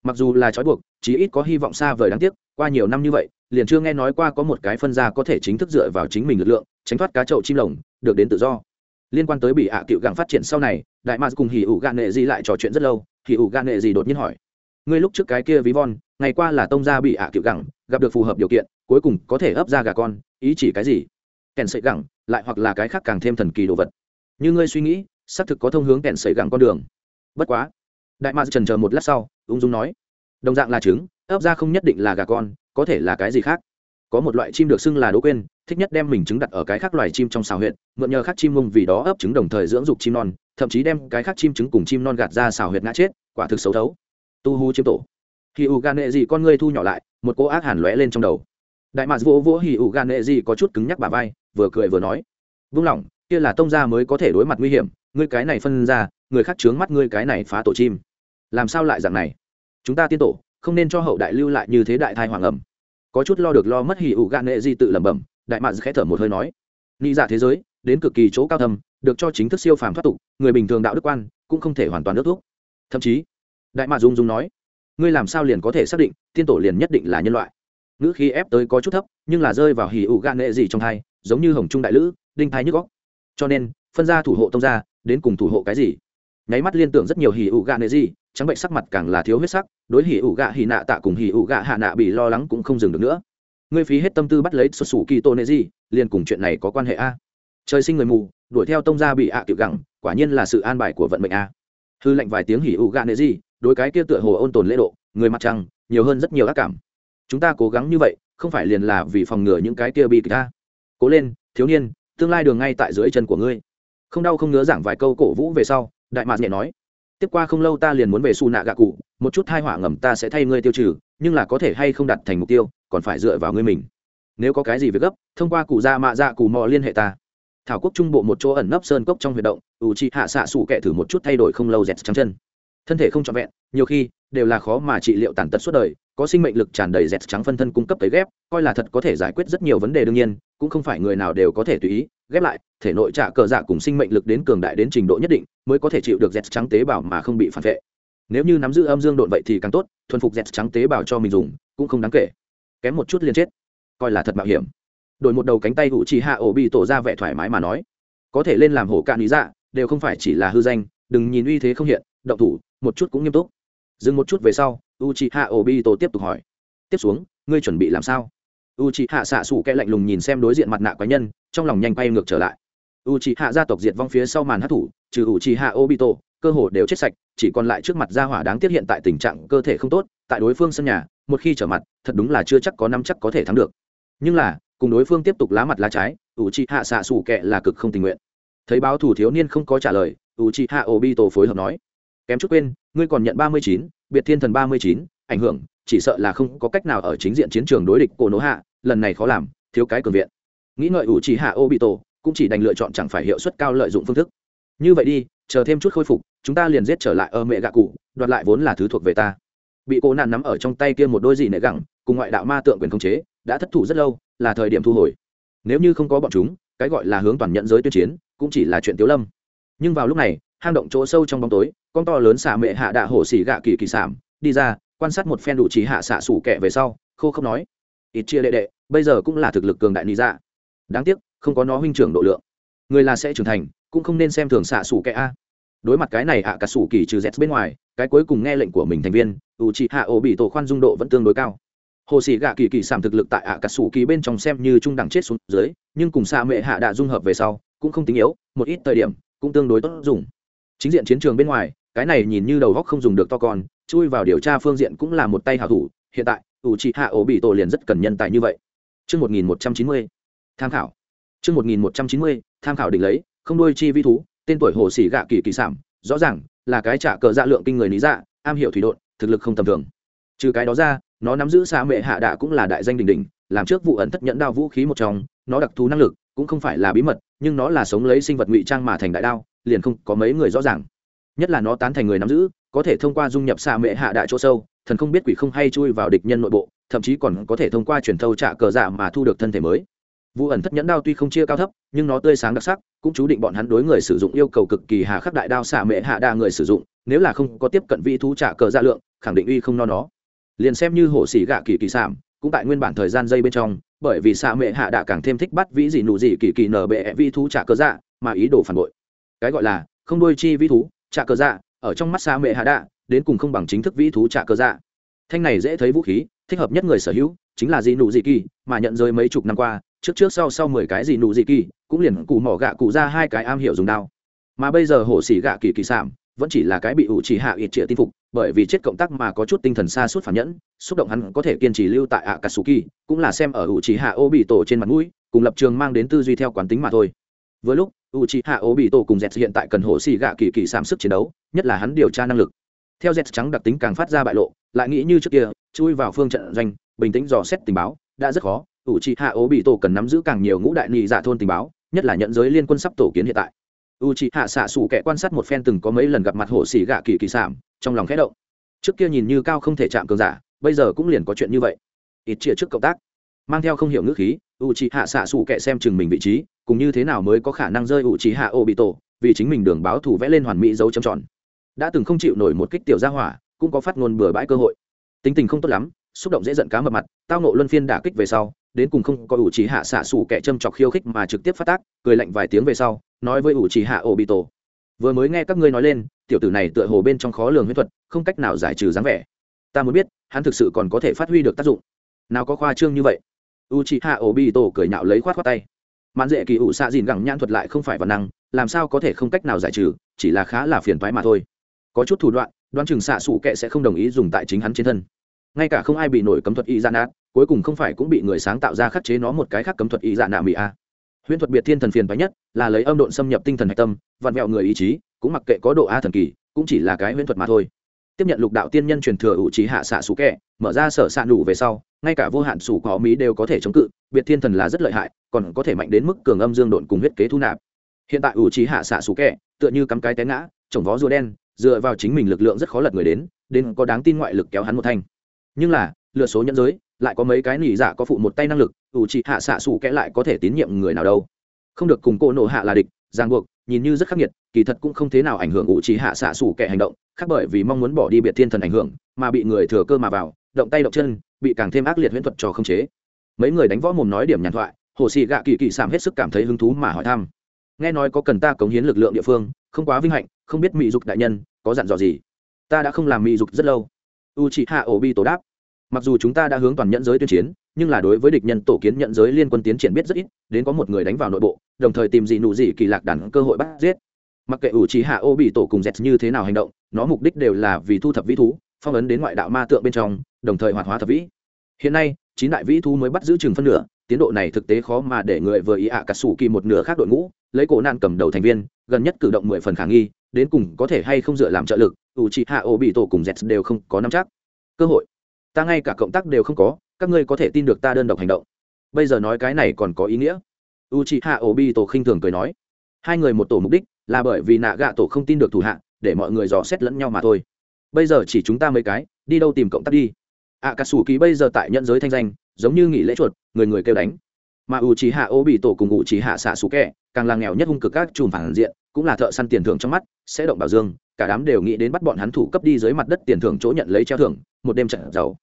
Mặc dù là trói buộc, chí ít có hy vọng xa vời đáng tiếc, qua nhiều năm như vậy, liền chưa nghe nói qua có một cái phân gia có thể chính thức dựa vào chính mình lực lượng, tránh thoát cá chậu chim lồng, được đến tự do liên quan tới bị hạ à cựu gặng phát triển sau này, đại mars cùng hỉ ủ gạn nệ gì lại trò chuyện rất lâu, hỉ ủ gạn nệ gì đột nhiên hỏi, ngươi lúc trước cái kia ví von, ngày qua là tông gia bị hạ à cựu gặng, gặp được phù hợp điều kiện, cuối cùng có thể ấp ra gà con, ý chỉ cái gì? Kèn sợi gẳng lại hoặc là cái khác càng thêm thần kỳ đồ vật. Như ngươi suy nghĩ, xác thực có thông hướng kèn sợi gẳng con đường. Bất quá. Đại mars trần chờ một lát sau, ung dung nói, đồng dạng là trứng, ấp ra không nhất định là gà con, có thể là cái gì khác? Có một loại chim được xưng là đỗ quên thích nhất đem mình trứng đặt ở cái khác loài chim trong xào huyệt, mượn nhờ khác chim mông vì đó ấp trứng đồng thời dưỡng dục chim non, thậm chí đem cái khác chim trứng cùng chim non gạt ra xào huyệt ngã chết, quả thực xấu thấu. Tu hu chiếm tổ. Hì u gan nệ dị con ngươi thu nhỏ lại, một cô ác hàn lóe lên trong đầu. Đại mạc vỗ vỗ hì U gan nệ dị có chút cứng nhắc bà vai, vừa cười vừa nói. Vung lòng, kia là tông gia mới có thể đối mặt nguy hiểm, ngươi cái này phân ra, người khác trướng mắt ngươi cái này phá tổ chim. Làm sao lại dạng này? Chúng ta tiên tổ, không nên cho hậu đại lưu lại như thế đại thai hoàng ẩm. Có chút lo được lo mất hỉ ủ gạn nệ di tự lẩm bẩm đại mạc khẽ thở một hơi nói nghĩ giả dạ thế giới, đến cực kỳ chỗ cao thầm được cho chính thức siêu phàm thoát tục, người bình thường đạo đức quan, cũng không thể hoàn toàn nước thuốc thậm chí, đại mạc dung dung nói, ngươi làm sao liền có thể xác định, tiên tổ liền nhất định là nhân loại? Ngữ khí ép tới có chút thấp, nhưng là rơi vào hỉ ủ gan nghệ gì trong thai giống như hồng trung đại lữ, đinh thai nhức góc cho nên, phân ra thủ hộ tông ra đến cùng thủ hộ cái gì? Nháy mắt liên tưởng rất nhiều hỉ ủ gạ nệ gì, trắng bệnh sắc mặt càng là thiếu huyết sắc, đối hỉ ủ gạ hỉ nạ tạ cùng hỉ ủ gạ hạ nạ bị lo lắng cũng không dừng được nữa ngươi phí hết tâm tư bắt lấy xuất xù kỳ tô nệ gì, liền cùng chuyện này có quan hệ a? Trời sinh người mù, đuổi theo tông gia bị ạ à tiểu gẳng, quả nhiên là sự an bài của vận mệnh a. Hư lệnh vài tiếng hỉ ủ gạ nệ gì, đối cái kia tựa hồ ôn tồn lễ độ, người mặt trăng, nhiều hơn rất nhiều ác cảm. Chúng ta cố gắng như vậy, không phải liền là vì phòng ngừa những cái kia bị ta cố lên, thiếu niên, tương lai đường ngay tại dưới chân của ngươi. Không đau không ngứa giảng vài câu cổ vũ về sau, đại mạc nhẹ nói. Tiếp qua không lâu ta liền muốn về su nạ gạ cụ, một chút hai họa ngầm ta sẽ thay ngươi tiêu trừ, nhưng là có thể hay không đặt thành mục tiêu? Còn phải dựa vào ngươi mình. Nếu có cái gì việc gấp, thông qua cụ già mạ dạ cụ mò liên hệ ta. Thảo quốc trung bộ một chỗ ẩn nấp sơn cốc trong huy động, ủ trị hạ xạ sủ kẻ thử một chút thay đổi không lâu dẹt trắng chân. Thân thể không trọn vẹn, nhiều khi, đều là khó mà trị liệu tàn tật suốt đời, có sinh mệnh lực tràn đầy dẹt trắng phân thân cung cấp tới ghép, coi là thật có thể giải quyết rất nhiều vấn đề đương nhiên, cũng không phải người nào đều có thể tùy ý, ghép lại, thể nội trả cờ dạ cùng sinh mệnh lực đến cường đại đến trình độ nhất định, mới có thể chịu được dẹt trắng tế bào mà không bị phản vệ. Nếu như nắm giữ âm dương độn vậy thì càng tốt, thuần phục dẹt trắng tế bào cho mình dùng, cũng không đáng kể kém một chút liền chết. Coi là thật mạo hiểm. Đổi một đầu cánh tay hụ chỉ hạ ổ bị tổ ra vẻ thoải mái mà nói. Có thể lên làm hổ cạn lý dạ đều không phải chỉ là hư danh, đừng nhìn uy thế không hiện, động thủ, một chút cũng nghiêm túc. Dừng một chút về sau u c h i hạ ổ bi tổ tiếp tục hỏi. Tiếp xuống, ngươi chuẩn bị làm sao? U c h i hạ xạ xủ kẽ lạnh lùng nhìn xem đối diện mặt nạ quái nhân, trong lòng nhanh quay ngược trở lại. U c h i hạ gia tộc diệt vong phía sau màn hát thủ, trừ u c h i hạ obito cơ hồ đều chết sạch, chỉ còn lại trước mặt gia hỏa đáng tiếp hiện tại tình trạng cơ thể không tốt, tại đối phương sân nhà một khi trở mặt, thật đúng là chưa chắc có năm chắc có thể thắng được. Nhưng là, cùng đối phương tiếp tục lá mặt lá trái u chi hạ xạ xù kệ là cực không tình nguyện. Thấy báo thủ thiếu niên không có trả lời u chi hạ i hạ obito phối hợp nói, kém chút quên, ngươi còn nhận ba mươi chín, biệt thiên thần ba mươi chín, ảnh hưởng, chỉ sợ là không có cách nào ở chính diện chiến trường đối địch cổ nỗ hạ, lần này khó làm, thiếu cái cường viện. Nghĩ ngợi u chi hạ ô tổ cũng chỉ đành lựa chọn chẳng phải hiệu suất cao lợi dụng phương thức. Như vậy đi, chờ thêm chút khôi phục, chúng ta liền giết trở lại ở mẹ gạ cụ, đoạt lại vốn là thứ thuộc về ta bị cô nạn nắm ở trong tay kia một đôi gì nệ gẳng, cùng ngoại đạo ma tượng quyền khống chế, đã thất thủ rất lâu, là thời điểm thu hồi. Nếu như không có bọn chúng, cái gọi là hướng toàn nhận giới tuyên chiến, cũng chỉ là chuyện tiếu lâm. Nhưng vào lúc này, hang động chỗ sâu trong bóng tối, con to lớn xả mệ hạ đạ hổ xỉ gạ kỳ kỳ sảm, đi ra, quan sát một phen đủ trí hạ xạ sủ kẹ về sau, khô không nói, ít chia đệ đệ, bây giờ cũng là thực lực cường đại lý dạ. Đáng tiếc, không có nó huynh trưởng độ lượng. Người là sẽ trưởng thành, cũng không nên xem thường xạ sủ kẹ a đối mặt cái này ạ cả sủ kỳ trừ z bên ngoài cái cuối cùng nghe lệnh của mình thành viên u chị hạ ổ bị tổ khoan dung độ vẫn tương đối cao. Hồ sĩ gạ kỳ kỳ sảm thực lực tại ạ cả sủ kỳ bên trong xem như trung đẳng chết xuống dưới nhưng cùng xa mệ hạ đã dung hợp về sau cũng không tính yếu một ít thời điểm cũng tương đối tốt dùng. Chính diện chiến trường bên ngoài cái này nhìn như đầu góc không dùng được to con chui vào điều tra phương diện cũng là một tay hảo thủ hiện tại ủ trị hạ ổ bị tổ liền rất cần nhân tài như vậy. Trước 1190, tham khảo. Trước 1190, tham khảo định lấy, không đôi chi vi thú, tên tuổi hồ sĩ gạ kỳ kỳ sảm, rõ ràng là cái trả cờ dạ lượng kinh người lý dạ, am hiểu thủy độn, thực lực không tầm thường. Trừ cái đó ra, nó nắm giữ xa mệ hạ đạ cũng là đại danh đỉnh đỉnh, làm trước vụ ẩn thất nhẫn đao vũ khí một trong, nó đặc thù năng lực cũng không phải là bí mật, nhưng nó là sống lấy sinh vật ngụy trang mà thành đại đao, liền không có mấy người rõ ràng. Nhất là nó tán thành người nắm giữ, có thể thông qua dung nhập xa mệ hạ đại chỗ sâu, thần không biết quỷ không hay chui vào địch nhân nội bộ thậm chí còn có thể thông qua truyền thâu trả cờ dạ mà thu được thân thể mới vụ ẩn thất nhẫn đao tuy không chia cao thấp, nhưng nó tươi sáng đặc sắc, cũng chú định bọn hắn đối người sử dụng yêu cầu cực kỳ hà khắc đại đao xạ mệ hạ đa người sử dụng, nếu là không có tiếp cận vị thú trả cờ ra lượng, khẳng định uy không no nó. Liền xem như hổ xỉ gạ kỳ kỳ sảm cũng tại nguyên bản thời gian dây bên trong, bởi vì xạ mệ hạ đạ càng thêm thích bắt vĩ gì nụ gì kỳ kỳ nở bệ vi thú trả cờ dạ mà ý đồ phản bội. Cái gọi là, không đôi chi vi thú trả cờ dạ ở trong mắt xạ mệ hạ đạ đến cùng không bằng chính thức vĩ thú trả cờ dạ thanh này dễ thấy vũ khí, thích hợp nhất người sở hữu, chính là dị nụ dị kỳ, mà nhận rơi mấy chục năm qua trước trước sau sau mười cái gì nụ gì kỳ, cũng liền cụ mỏ gạ cụ ra hai cái am hiểu dùng đao. Mà bây giờ hổ xỉ gạ kỳ kỳ sảm vẫn chỉ là cái bị ủ chỉ hạ ít trịa tin phục, bởi vì chết cộng tác mà có chút tinh thần xa suốt phản nhẫn, xúc động hắn có thể kiên trì lưu tại ạ katsuki cũng là xem ở ủ chỉ hạ ô bị tổ trên mặt mũi, cùng lập trường mang đến tư duy theo quán tính mà thôi. Với lúc u c hạ ô bị tổ cùng z hiện tại cần hổ xì gạ kỳ kỳ sảm sức chiến đấu, nhất là hắn điều tra năng lực. Theo z trắng đặc tính càng phát ra bại lộ, lại nghĩ như trước kia, chui vào phương trận doanh, bình tĩnh dò xét tình báo, đã rất khó ủ trì hạ ố bị tổ cần nắm giữ càng nhiều ngũ đại nị dạ thôn tình báo, nhất là nhận giới liên quân sắp tổ kiến hiện tại. U trì hạ xạ xù kẻ quan sát một phen từng có mấy lần gặp mặt hổ xỉ gạ kỳ kỳ sảm, trong lòng khẽ động. Trước kia nhìn như cao không thể chạm cường giả, bây giờ cũng liền có chuyện như vậy. Ít chia trước cộng tác. Mang theo không hiểu ngữ khí u trì hạ xạ xù kẻ xem chừng mình vị trí, cùng như thế nào mới có khả năng rơi u trì hạ ô bị tổ, vì chính mình đường báo thủ vẽ lên hoàn mỹ dấu trầm tròn. Đã từng không chịu nổi một kích tiểu gia hỏa, cũng có phát ngôn bừa bãi cơ hội. Tính tình không tốt lắm, xúc động dễ giận cá mập mặt, tao nộ luân phiên đả kích về sau đến cùng không có ủ trì hạ xạ xủ kẻ châm chọc khiêu khích mà trực tiếp phát tác, cười lạnh vài tiếng về sau, nói với ủ trì hạ ổ bị tổ vừa mới nghe các ngươi nói lên, tiểu tử này tựa hồ bên trong khó lường huyết thuật, không cách nào giải trừ dáng vẻ. Ta muốn biết, hắn thực sự còn có thể phát huy được tác dụng? Nào có khoa trương như vậy? U c h i hạ ổ bị tổ cười nhạo lấy khoát khoát tay. Mãn dễ kỳ ủ xạ dìn gẳng nhãn thuật lại không phải văn năng, làm sao có thể không cách nào giải trừ, chỉ là khá là phiền thoái mà thôi. Có chút thủ đoạn, đoán chừng xạ xủ kệ sẽ không đồng ý dùng tại chính hắn trên thân. Ngay cả không ai bị nổi cấm thuật y gian nát cuối cùng không phải cũng bị người sáng tạo ra khắc chế nó một cái khác cấm thuật ý dạ nạ mỹ a. Huyễn thuật biệt thiên thần phiền phái nhất là lấy âm độn xâm nhập tinh thần hạch tâm, vặn vẹo người ý chí, cũng mặc kệ có độ a thần kỳ, cũng chỉ là cái huyễn thuật mà thôi. Tiếp nhận lục đạo tiên nhân truyền thừa ủ trí hạ xạ xú kẹ, mở ra sở xạ đủ về sau, ngay cả vô hạn sủ có mỹ đều có thể chống cự, biệt thiên thần là rất lợi hại, còn có thể mạnh đến mức cường âm dương độn cùng huyết kế thu nạp. Hiện tại ủ trí hạ xạ xú kẹ, tựa như cắm cái té ngã, trồng vó rùa đen, dựa vào chính mình lực lượng rất khó lật người đến đến có đáng tin ngoại lực kéo hắn một thanh. Nhưng là, lựa số nhẫn giới lại có mấy cái nỉ dạ có phụ một tay năng lực, ủ trị hạ xạ xù kẽ lại có thể tín nhiệm người nào đâu. Không được cùng cô nộ hạ là địch, ràng buộc, nhìn như rất khắc nghiệt, kỳ thật cũng không thế nào ảnh hưởng ủ trị hạ xạ xù kẻ hành động, khác bởi vì mong muốn bỏ đi biệt thiên thần ảnh hưởng, mà bị người thừa cơ mà vào, động tay động chân, bị càng thêm ác liệt huyễn thuật cho không chế. Mấy người đánh võ mồm nói điểm nhàn thoại, hồ sĩ gạ kỳ kỳ sảm hết sức cảm thấy hứng thú mà hỏi thăm. Nghe nói có cần ta cống hiến lực lượng địa phương, không quá vinh hạnh, không biết mỹ dục đại nhân có dặn dò gì? Ta đã không làm mỹ dục rất lâu. U chị hạ ổ bi tổ đáp mặc dù chúng ta đã hướng toàn nhận giới tuyên chiến, nhưng là đối với địch nhân tổ kiến nhận giới liên quân tiến triển biết rất ít, đến có một người đánh vào nội bộ, đồng thời tìm gì nụ gì kỳ lạc đẳng cơ hội bắt giết. Mặc kệ ủ trí hạ ô bị tổ cùng dẹt như thế nào hành động, nó mục đích đều là vì thu thập vĩ thú, phong ấn đến ngoại đạo ma tượng bên trong, đồng thời hoạt hóa thập vĩ. Hiện nay, chín đại vĩ thú mới bắt giữ chừng phân nửa, tiến độ này thực tế khó mà để người vừa ý ạ cả sủ kỳ một nửa khác đội ngũ, lấy cổ nạn cầm đầu thành viên, gần nhất cử động mười phần khả nghi, đến cùng có thể hay không dựa làm trợ lực, ủ trị hạ ô bị tổ cùng dẹt đều không có nắm chắc. Cơ hội ta ngay cả cộng tác đều không có, các ngươi có thể tin được ta đơn độc hành động. Bây giờ nói cái này còn có ý nghĩa. U trị hạ ô bi tổ khinh thường cười nói. Hai người một tổ mục đích là bởi vì nạ gạ tổ không tin được thủ hạ, để mọi người dò xét lẫn nhau mà thôi. Bây giờ chỉ chúng ta mấy cái, đi đâu tìm cộng tác đi. Ạ cà sủ ký bây giờ tại nhận giới thanh danh, giống như nghỉ lễ chuột, người người kêu đánh. Mà ủ trí hạ ô bị tổ cùng ủ trí hạ xạ sủ kẹ càng là nghèo nhất hung cực các chùm phản diện, cũng là thợ săn tiền thưởng trong mắt, sẽ động bảo dương, cả đám đều nghĩ đến bắt bọn hắn thủ cấp đi dưới mặt đất tiền thưởng chỗ nhận lấy treo thưởng, một đêm trận giàu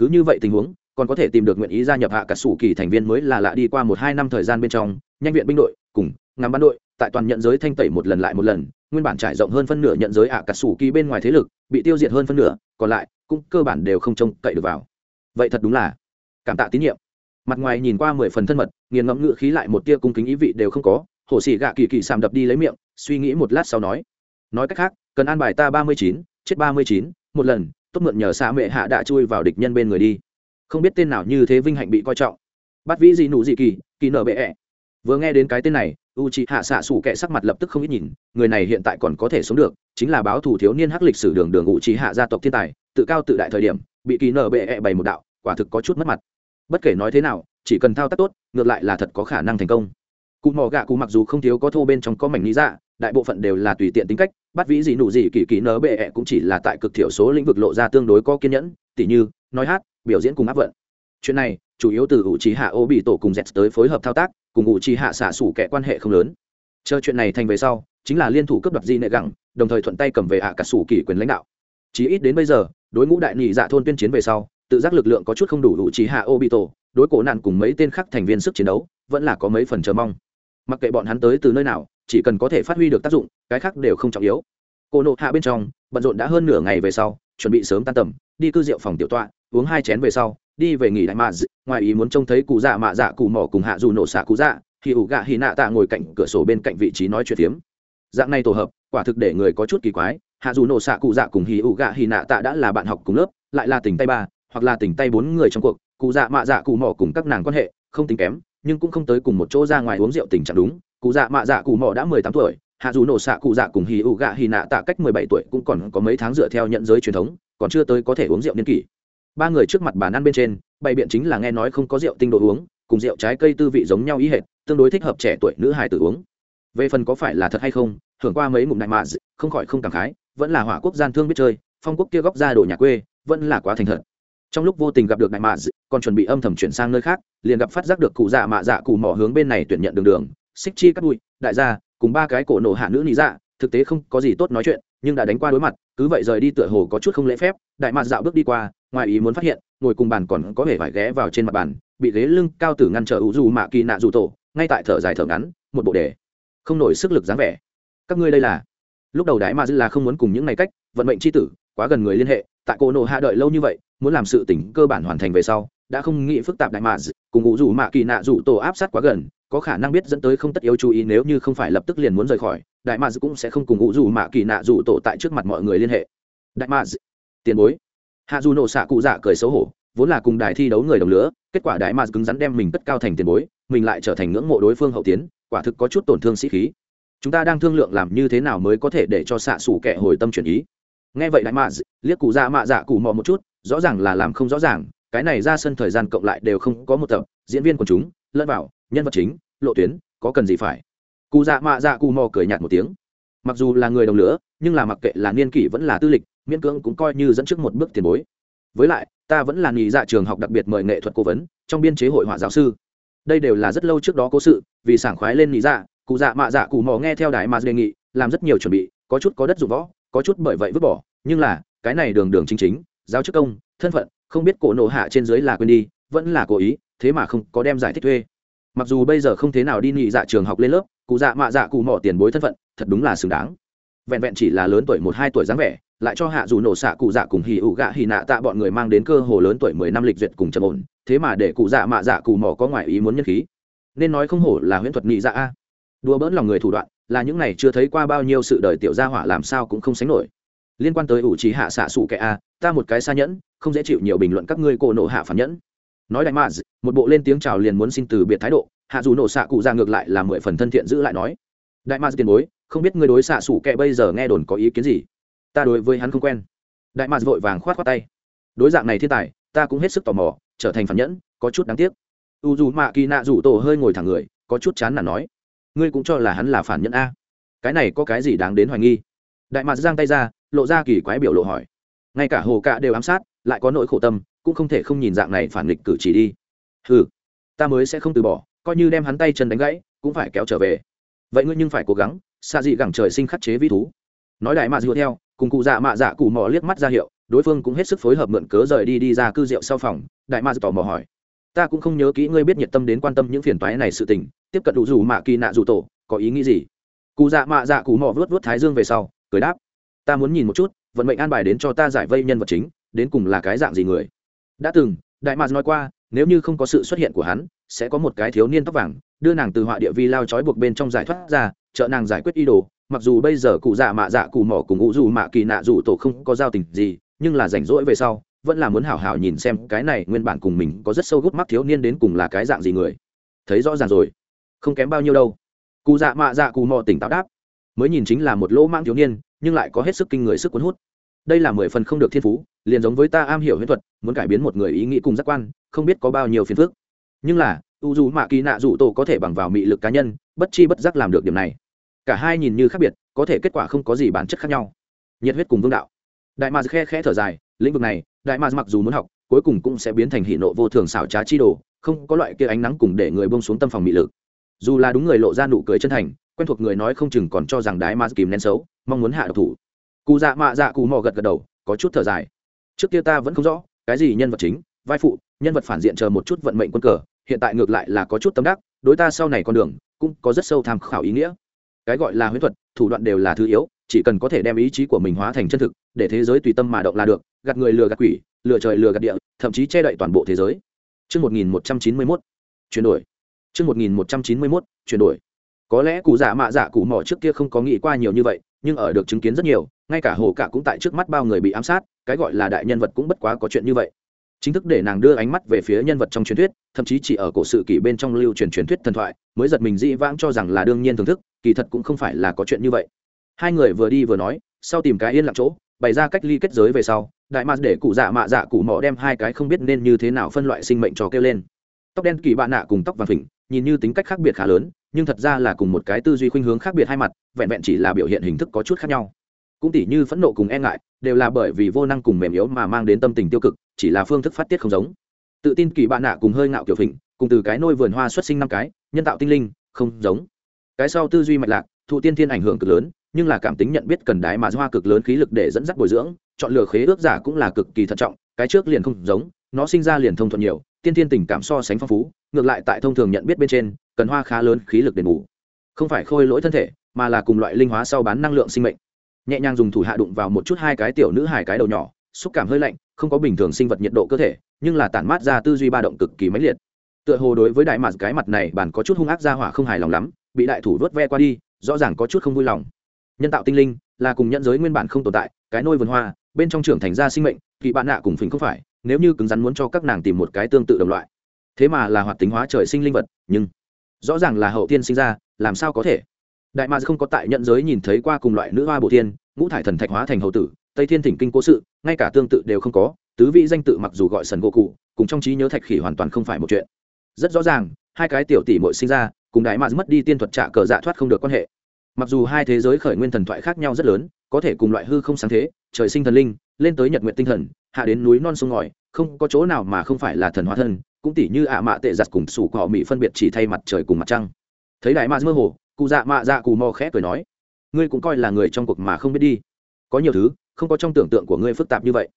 cứ như vậy tình huống, còn có thể tìm được nguyện ý gia nhập hạ cả sủ kỳ thành viên mới là lạ đi qua một hai năm thời gian bên trong, nhanh viện binh đội, cùng, ngắm bắn đội, tại toàn nhận giới thanh tẩy một lần lại một lần, nguyên bản trải rộng hơn phân nửa nhận giới hạ cả sủ kỳ bên ngoài thế lực, bị tiêu diệt hơn phân nửa, còn lại, cũng cơ bản đều không trông cậy được vào. Vậy thật đúng là cảm tạ tín nhiệm. Mặt ngoài nhìn qua mười phần thân mật, nghiền ngẫm ngự khí lại một tia cung kính ý vị đều không có hổ xỉ gạ kỳ kỳ sàm đập đi lấy miệng, suy nghĩ một lát sau nói nói cách khác, cần an bài ta ba mươi chín, chết ba mươi chín, một lần tốt mượn nhờ xa mẹ hạ đã chui vào địch nhân bên người đi. Không biết tên nào như thế vinh hạnh bị coi trọng. Bắt vĩ gì nụ gì kỳ kỳ nở bệ ẹ. Vừa nghe đến cái tên này, u chị hạ xạ xủ kệ sắc mặt lập tức không ít nhìn, người này hiện tại còn có thể sống được, chính là báo thủ thiếu niên hắc lịch sử đường đường u chị hạ gia tộc thiên tài, tự cao tự đại thời điểm, bị kỳ nở bệ ẹ bày một đạo, quả thực có chút mất mặt. Bất kể nói thế nào, chỉ cần thao tác tốt, ngược lại là thật có khả năng thành công. Cụ mò gạ cụ mặc dù không thiếu có thô bên trong có mảnh lý dạ đại bộ phận đều là tùy tiện tính cách, bắt vĩ gì nụ gì kỳ kỳ nở bệ ẹ cũng chỉ là tại cực thiểu số lĩnh vực lộ ra tương đối có kiên nhẫn, tỉ như, nói hát, biểu diễn cùng áp vận. Chuyện này, chủ yếu từ ủ trí hạ ô bị tổ cùng z tới phối hợp thao tác, cùng ủ trí hạ xả sủ kẻ quan hệ không lớn. Chờ chuyện này thành về sau, chính là liên thủ cấp đoạt di nệ gẳng, đồng thời thuận tay cầm về hạ cả sủ kỷ quyền lãnh đạo. Chỉ ít đến bây giờ, đối ngũ đại nhị dạ thôn tuyên chiến về sau, tự giác lực lượng có chút không đủ ủ trí hạ ô bị tổ, đối cổ nạn cùng mấy tên khác thành viên sức chiến đấu, vẫn là có mấy phần chờ mong. Mặc kệ bọn hắn tới từ nơi nào chỉ cần có thể phát huy được tác dụng, cái khác đều không trọng yếu. Cô nộ hạ bên trong, bận rộn đã hơn nửa ngày về sau, chuẩn bị sớm tan tầm, đi cư rượu phòng tiểu tọa, uống hai chén về sau, đi về nghỉ đại mạ ngoài ý muốn trông thấy cụ dạ mạ dạ cụ mỏ cùng hạ dù nổ xạ cụ dạ thì ủ gạ hì nạ tạ ngồi cạnh cửa sổ bên cạnh vị trí nói chuyện phiếm. Dạng này tổ hợp, quả thực để người có chút kỳ quái, hạ dù nổ xạ cụ dạ cùng hì ủ gạ hì nạ tạ đã là bạn học cùng lớp, lại là tình tay ba, hoặc là tình tay bốn người trong cuộc, cụ dạ mạ dạ cụ mỏ cùng các nàng quan hệ, không tính kém, nhưng cũng không tới cùng một chỗ ra ngoài uống rượu tình trạng đúng cụ dạ mạ dạ cụ mỏ đã mười tám tuổi, hạ dù nổ xạ cụ dạ cùng hì ụ gạ hì nạ tạ cách mười bảy tuổi cũng còn có mấy tháng dựa theo nhận giới truyền thống, còn chưa tới có thể uống rượu niên kỷ. Ba người trước mặt bàn ăn bên trên, bày biện chính là nghe nói không có rượu tinh đồ uống, cùng rượu trái cây tư vị giống nhau ý hệt, tương đối thích hợp trẻ tuổi nữ hài tử uống. Về phần có phải là thật hay không hưởng qua mấy ngụm đại mạ không khỏi không cảm khái, vẫn là hỏa quốc gian thương biết chơi, phong quốc kia góc ra đồ nhà quê, vẫn là quá thành thật. Trong lúc vô tình gặp được đại mạ còn chuẩn bị âm thầm chuyển sang nơi khác, liền gặp phát giác được cụ dạ mạ dạ cụ mỏ hướng bên này tuyển nhận đường đường xích chi cắt bụi, đại gia, cùng ba cái cổ nổ hạ nữ lý dạ thực tế không có gì tốt nói chuyện, nhưng đã đánh qua đối mặt, cứ vậy rời đi tựa hồ có chút không lễ phép, đại mạt dạo bước đi qua, ngoài ý muốn phát hiện, ngồi cùng bàn còn có vẻ phải ghé vào trên mặt bàn, bị ghế lưng cao tử ngăn trở ủ dù mạ kỳ nạ dù tổ, ngay tại thở dài thở ngắn, một bộ đề. Không nổi sức lực dáng vẻ. Các ngươi đây là? Lúc đầu đại mạt là không muốn cùng những ngày cách, vận mệnh c h i tử, quá gần người liên hệ, tại cô nộ hạ đợi lâu như vậy, muốn làm sự tỉnh cơ bản hoàn thành về sau, đã không nghĩ phức tạp đại mạt, cùng ủ dù mạ kỳ nạ dù tổ áp sát quá gần có khả năng biết dẫn tới không tất yếu chú ý nếu như không phải lập tức liền muốn rời khỏi, đại mads cũng sẽ không cùng ngụ dù mạ kỳ nạ dù tổ tại trước mặt mọi người liên hệ. Đại mads tiền bối. Hạ dù nổ xạ cụ dạ cười xấu hổ, vốn là cùng đài thi đấu người đồng lứa, kết quả đại mads cứng rắn đem mình cất cao thành tiền bối, mình lại trở thành ngưỡng mộ đối phương hậu tiến, quả thực có chút tổn thương sĩ khí. Chúng ta đang thương lượng làm như thế nào mới có thể để cho xạ xủ kẻ hồi tâm chuyển ý. Nghe vậy đại mads liếc cụ dạ mạ dạ cụ mò một chút, rõ ràng là làm không rõ ràng, cái này ra sân thời gian cộng lại đều không có một tập, diễn viên của chúng, lẫn vào nhân vật chính, lộ tuyến, có cần gì phải? Cụ dạ mạ dạ cụ mò cười nhạt một tiếng. Mặc dù là người đồng lửa, nhưng là mặc kệ là niên kỷ vẫn là tư lịch, miễn cưỡng cũng coi như dẫn trước một bước tiền bối. Với lại, ta vẫn là nghỉ dạ trường học đặc biệt mời nghệ thuật cố vấn, trong biên chế hội họa giáo sư. Đây đều là rất lâu trước đó cố sự, vì sảng khoái lên nghỉ dạ cụ dạ mạ dạ cụ mò nghe theo đại mà đề nghị, làm rất nhiều chuẩn bị, có chút có đất dụng võ, có chút bởi vậy vứt bỏ. Nhưng là, cái này đường đường chính chính, giáo chức công, thân phận, không biết cổ nổ hạ trên dưới là quên đi, vẫn là cố ý, thế mà không có đem giải thích thuê mặc dù bây giờ không thế nào đi nhị dạ trường học lên lớp, cụ dạ mạ dạ cụ mỏ tiền bối thân phận, thật đúng là xứng đáng. Vẹn vẹn chỉ là lớn tuổi một hai tuổi dáng vẻ, lại cho hạ dù nổ xạ cụ dạ cùng hì ụ gạ hì nạ tạ bọn người mang đến cơ hồ lớn tuổi mười năm lịch duyệt cùng trầm ổn, thế mà để cụ dạ mạ dạ cụ mỏ có ngoại ý muốn nhân khí. Nên nói không hổ là huyễn thuật nhị dạ a. Đùa bỡn lòng người thủ đoạn, là những này chưa thấy qua bao nhiêu sự đời tiểu gia hỏa làm sao cũng không sánh nổi. Liên quan tới ủ trí hạ xạ sủ kẻ a, ta một cái xa nhẫn, không dễ chịu nhiều bình luận các ngươi cổ nộ hạ phản nhẫn nói đại mads một bộ lên tiếng chào liền muốn xin từ biệt thái độ, hạ dù nổ xạ cụ ra ngược lại là mười phần thân thiện giữ lại nói. Đại mads tiền bối, không biết ngươi đối xạ sủ kệ bây giờ nghe đồn có ý kiến gì? Ta đối với hắn không quen. Đại mads vội vàng khoát khoát tay. Đối dạng này thiên tài, ta cũng hết sức tò mò, trở thành phản nhẫn, có chút đáng tiếc. U dù mạ kỳ nạ rủ tổ hơi ngồi thẳng người, có chút chán là nói. Ngươi cũng cho là hắn là phản nhẫn a? Cái này có cái gì đáng đến hoài nghi? Đại mạc giang tay ra, lộ ra kỳ quái biểu lộ hỏi. Ngay cả hồ cạ đều ám sát, lại có nỗi khổ tâm cũng không thể không nhìn dạng này phản nghịch cử chỉ đi. Ừ ta mới sẽ không từ bỏ, coi như đem hắn tay chân đánh gãy, cũng phải kéo trở về. Vậy ngươi nhưng phải cố gắng xa dị gẳng trời sinh khắc chế vi thú. Nói đại mạ dựa theo, cùng cụ dạ mạ dạ cụ mò liếc mắt ra hiệu, đối phương cũng hết sức phối hợp mượn cớ rời đi đi ra cư rượu sau phòng, đại mạ tò mò hỏi. Ta cũng không nhớ kỹ ngươi biết nhiệt tâm đến quan tâm những phiền toái này sự tình, tiếp cận đủ rủ mạ kỳ nạ dù tổ, có ý nghĩ gì? Cụ dạ mạ dạ cụ mò vớt vớt thái dương về sau, cười đáp. Ta muốn nhìn một chút, vận mệnh an bài đến cho ta giải vây nhân vật chính, đến cùng là cái dạng gì người? Đã từng, đại mạc nói qua, nếu như không có sự xuất hiện của hắn, sẽ có một cái thiếu niên tóc vàng, đưa nàng từ họa địa vi lao trói buộc bên trong giải thoát ra, trợ nàng giải quyết y đồ. Mặc dù bây giờ cụ dạ mạ dạ cụ mỏ cùng ngũ dù mạ kỳ nạ dù tổ không có giao tình gì, nhưng là rảnh rỗi về sau, vẫn là muốn hảo hảo nhìn xem cái này nguyên bản cùng mình có rất sâu gút mắt thiếu niên đến cùng là cái dạng gì người. Thấy rõ ràng rồi. Không kém bao nhiêu đâu. Cụ dạ mạ dạ cụ mò tỉnh táo đáp. Mới nhìn chính là một lỗ mang thiếu niên, nhưng lại có hết sức kinh người sức cuốn hút. Đây là mười phần không được thiên phú liền giống với ta am hiểu huyễn thuật, muốn cải biến một người ý nghĩ cùng giác quan, không biết có bao nhiêu phiền phức. Nhưng là, u dù mạ kỳ nạ dù tổ có thể bằng vào mị lực cá nhân, bất chi bất giác làm được điểm này. Cả hai nhìn như khác biệt, có thể kết quả không có gì bản chất khác nhau. Nhiệt huyết cùng vương đạo. Đại mạc khe khẽ thở dài, lĩnh vực này, đại mạc mặc dù muốn học, cuối cùng cũng sẽ biến thành hỷ nộ vô thường xảo trá chi đồ, không có loại kia ánh nắng cùng để người bông xuống tâm phòng mị lực. Dù là đúng người lộ ra nụ cười chân thành, quen thuộc người nói không chừng còn cho rằng đại mạc kìm nén xấu, mong muốn hạ độc thủ. Cụ dạ mạ dạ cụ mò gật gật đầu, có chút thở dài trước kia ta vẫn không rõ cái gì nhân vật chính vai phụ nhân vật phản diện chờ một chút vận mệnh quân cờ hiện tại ngược lại là có chút tâm đắc đối ta sau này con đường cũng có rất sâu tham khảo ý nghĩa cái gọi là huyễn thuật thủ đoạn đều là thứ yếu chỉ cần có thể đem ý chí của mình hóa thành chân thực để thế giới tùy tâm mà động là được gạt người lừa gạt quỷ lừa trời lừa gạt địa thậm chí che đậy toàn bộ thế giới Trước 1191, chuyển đổi. Trước 1191, chuyển đổi. Có lẽ cụ giả mạ giả cụ mỏ trước kia không có nghĩ qua nhiều như vậy, nhưng ở được chứng kiến rất nhiều, ngay cả hồ cả cũng tại trước mắt bao người bị ám sát, cái gọi là đại nhân vật cũng bất quá có chuyện như vậy. Chính thức để nàng đưa ánh mắt về phía nhân vật trong truyền thuyết thậm chí chỉ ở cổ sự kỷ bên trong lưu truyền truyền thuyết thần thoại mới giật mình dĩ vãng cho rằng là đương nhiên thưởng thức kỳ thật cũng không phải là có chuyện như vậy. Hai người vừa đi vừa nói sau tìm cái yên lặng chỗ bày ra cách ly kết giới về sau đại mạc để cụ dạ mạ dạ cụ mỏ đem hai cái không biết nên như thế nào phân loại sinh mệnh cho kêu lên. Tóc đen kỳ bạn nạ cùng tóc vàng phỉnh nhìn như tính cách khác biệt khá lớn nhưng thật ra là cùng một cái tư duy khuynh hướng khác biệt hai mặt, vẹn vẹn chỉ là biểu hiện hình thức có chút khác nhau. Cũng tỉ như phẫn nộ cùng e ngại, đều là bởi vì vô năng cùng mềm yếu mà mang đến tâm tình tiêu cực, chỉ là phương thức phát tiết không giống. Tự tin kỳ bạn nạ cùng hơi ngạo kiểu phình cùng từ cái nôi vườn hoa xuất sinh năm cái, nhân tạo tinh linh, không giống. Cái sau tư duy mạch lạc, thụ tiên thiên ảnh hưởng cực lớn, nhưng là cảm tính nhận biết cần đái mà hoa cực lớn khí lực để dẫn dắt bồi dưỡng, chọn lựa khế ước giả cũng là cực kỳ thận trọng, cái trước liền không giống nó sinh ra liền thông thuận nhiều, tiên thiên tình cảm so sánh phong phú, ngược lại tại thông thường nhận biết bên trên, cần hoa khá lớn khí lực đền bù. Không phải khôi lỗi thân thể, mà là cùng loại linh hóa sau bán năng lượng sinh mệnh. Nhẹ nhàng dùng thủ hạ đụng vào một chút hai cái tiểu nữ hài cái đầu nhỏ, xúc cảm hơi lạnh, không có bình thường sinh vật nhiệt độ cơ thể, nhưng là tản mát ra tư duy ba động cực kỳ mãnh liệt. Tựa hồ đối với đại mặt cái mặt này bản có chút hung ác ra hỏa không hài lòng lắm, bị đại thủ vớt ve qua đi, rõ ràng có chút không vui lòng. Nhân tạo tinh linh là cùng nhận giới nguyên bản không tồn tại, cái nôi vườn hoa, bên trong trưởng thành ra sinh mệnh, kỳ bạn nạ cùng phình không phải nếu như cứng rắn muốn cho các nàng tìm một cái tương tự đồng loại, thế mà là hoạt tính hóa trời sinh linh vật, nhưng rõ ràng là hậu tiên sinh ra, làm sao có thể? Đại ma không có tại nhận giới nhìn thấy qua cùng loại nữ hoa bộ tiên, ngũ thải thần thạch hóa thành hậu tử, tây thiên thỉnh kinh cố sự, ngay cả tương tự đều không có, tứ vị danh tự mặc dù gọi sần gỗ cụ, cùng trong trí nhớ thạch khỉ hoàn toàn không phải một chuyện. Rất rõ ràng, hai cái tiểu tỷ mội sinh ra, cùng đại ma mất đi tiên thuật trả cờ dạ thoát không được quan hệ. Mặc dù hai thế giới khởi nguyên thần thoại khác nhau rất lớn, có thể cùng loại hư không sáng thế, trời sinh thần linh, lên tới nhật nguyện tinh thần hạ đến núi non sông ngòi, không có chỗ nào mà không phải là thần hóa thân, cũng tỷ như ạ mạ tệ giặt cùng sủ cọ mỹ phân biệt chỉ thay mặt trời cùng mặt trăng. Thấy đại ma mơ hồ, cụ dạ mạ dạ cù mò khẽ cười nói, ngươi cũng coi là người trong cuộc mà không biết đi. Có nhiều thứ, không có trong tưởng tượng của ngươi phức tạp như vậy.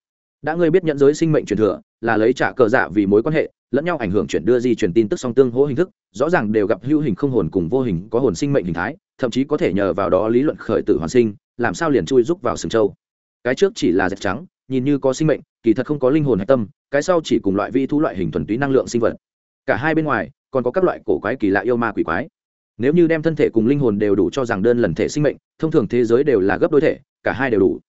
Đã ngươi biết nhận giới sinh mệnh truyền thừa, là lấy trả cờ dạ vì mối quan hệ, lẫn nhau ảnh hưởng chuyển đưa di truyền tin tức song tương hỗ hình thức, rõ ràng đều gặp hữu hình không hồn cùng vô hình, có hồn sinh mệnh hình thái, thậm chí có thể nhờ vào đó lý luận khởi tử hoàn sinh, làm sao liền chui rúc vào sừng châu. Cái trước chỉ là dẹp trắng nhìn như có sinh mệnh, kỳ thật không có linh hồn hạch tâm, cái sau chỉ cùng loại vi thú loại hình thuần túy năng lượng sinh vật. Cả hai bên ngoài, còn có các loại cổ quái kỳ lạ yêu ma quỷ quái. Nếu như đem thân thể cùng linh hồn đều đủ cho rằng đơn lần thể sinh mệnh, thông thường thế giới đều là gấp đôi thể, cả hai đều đủ.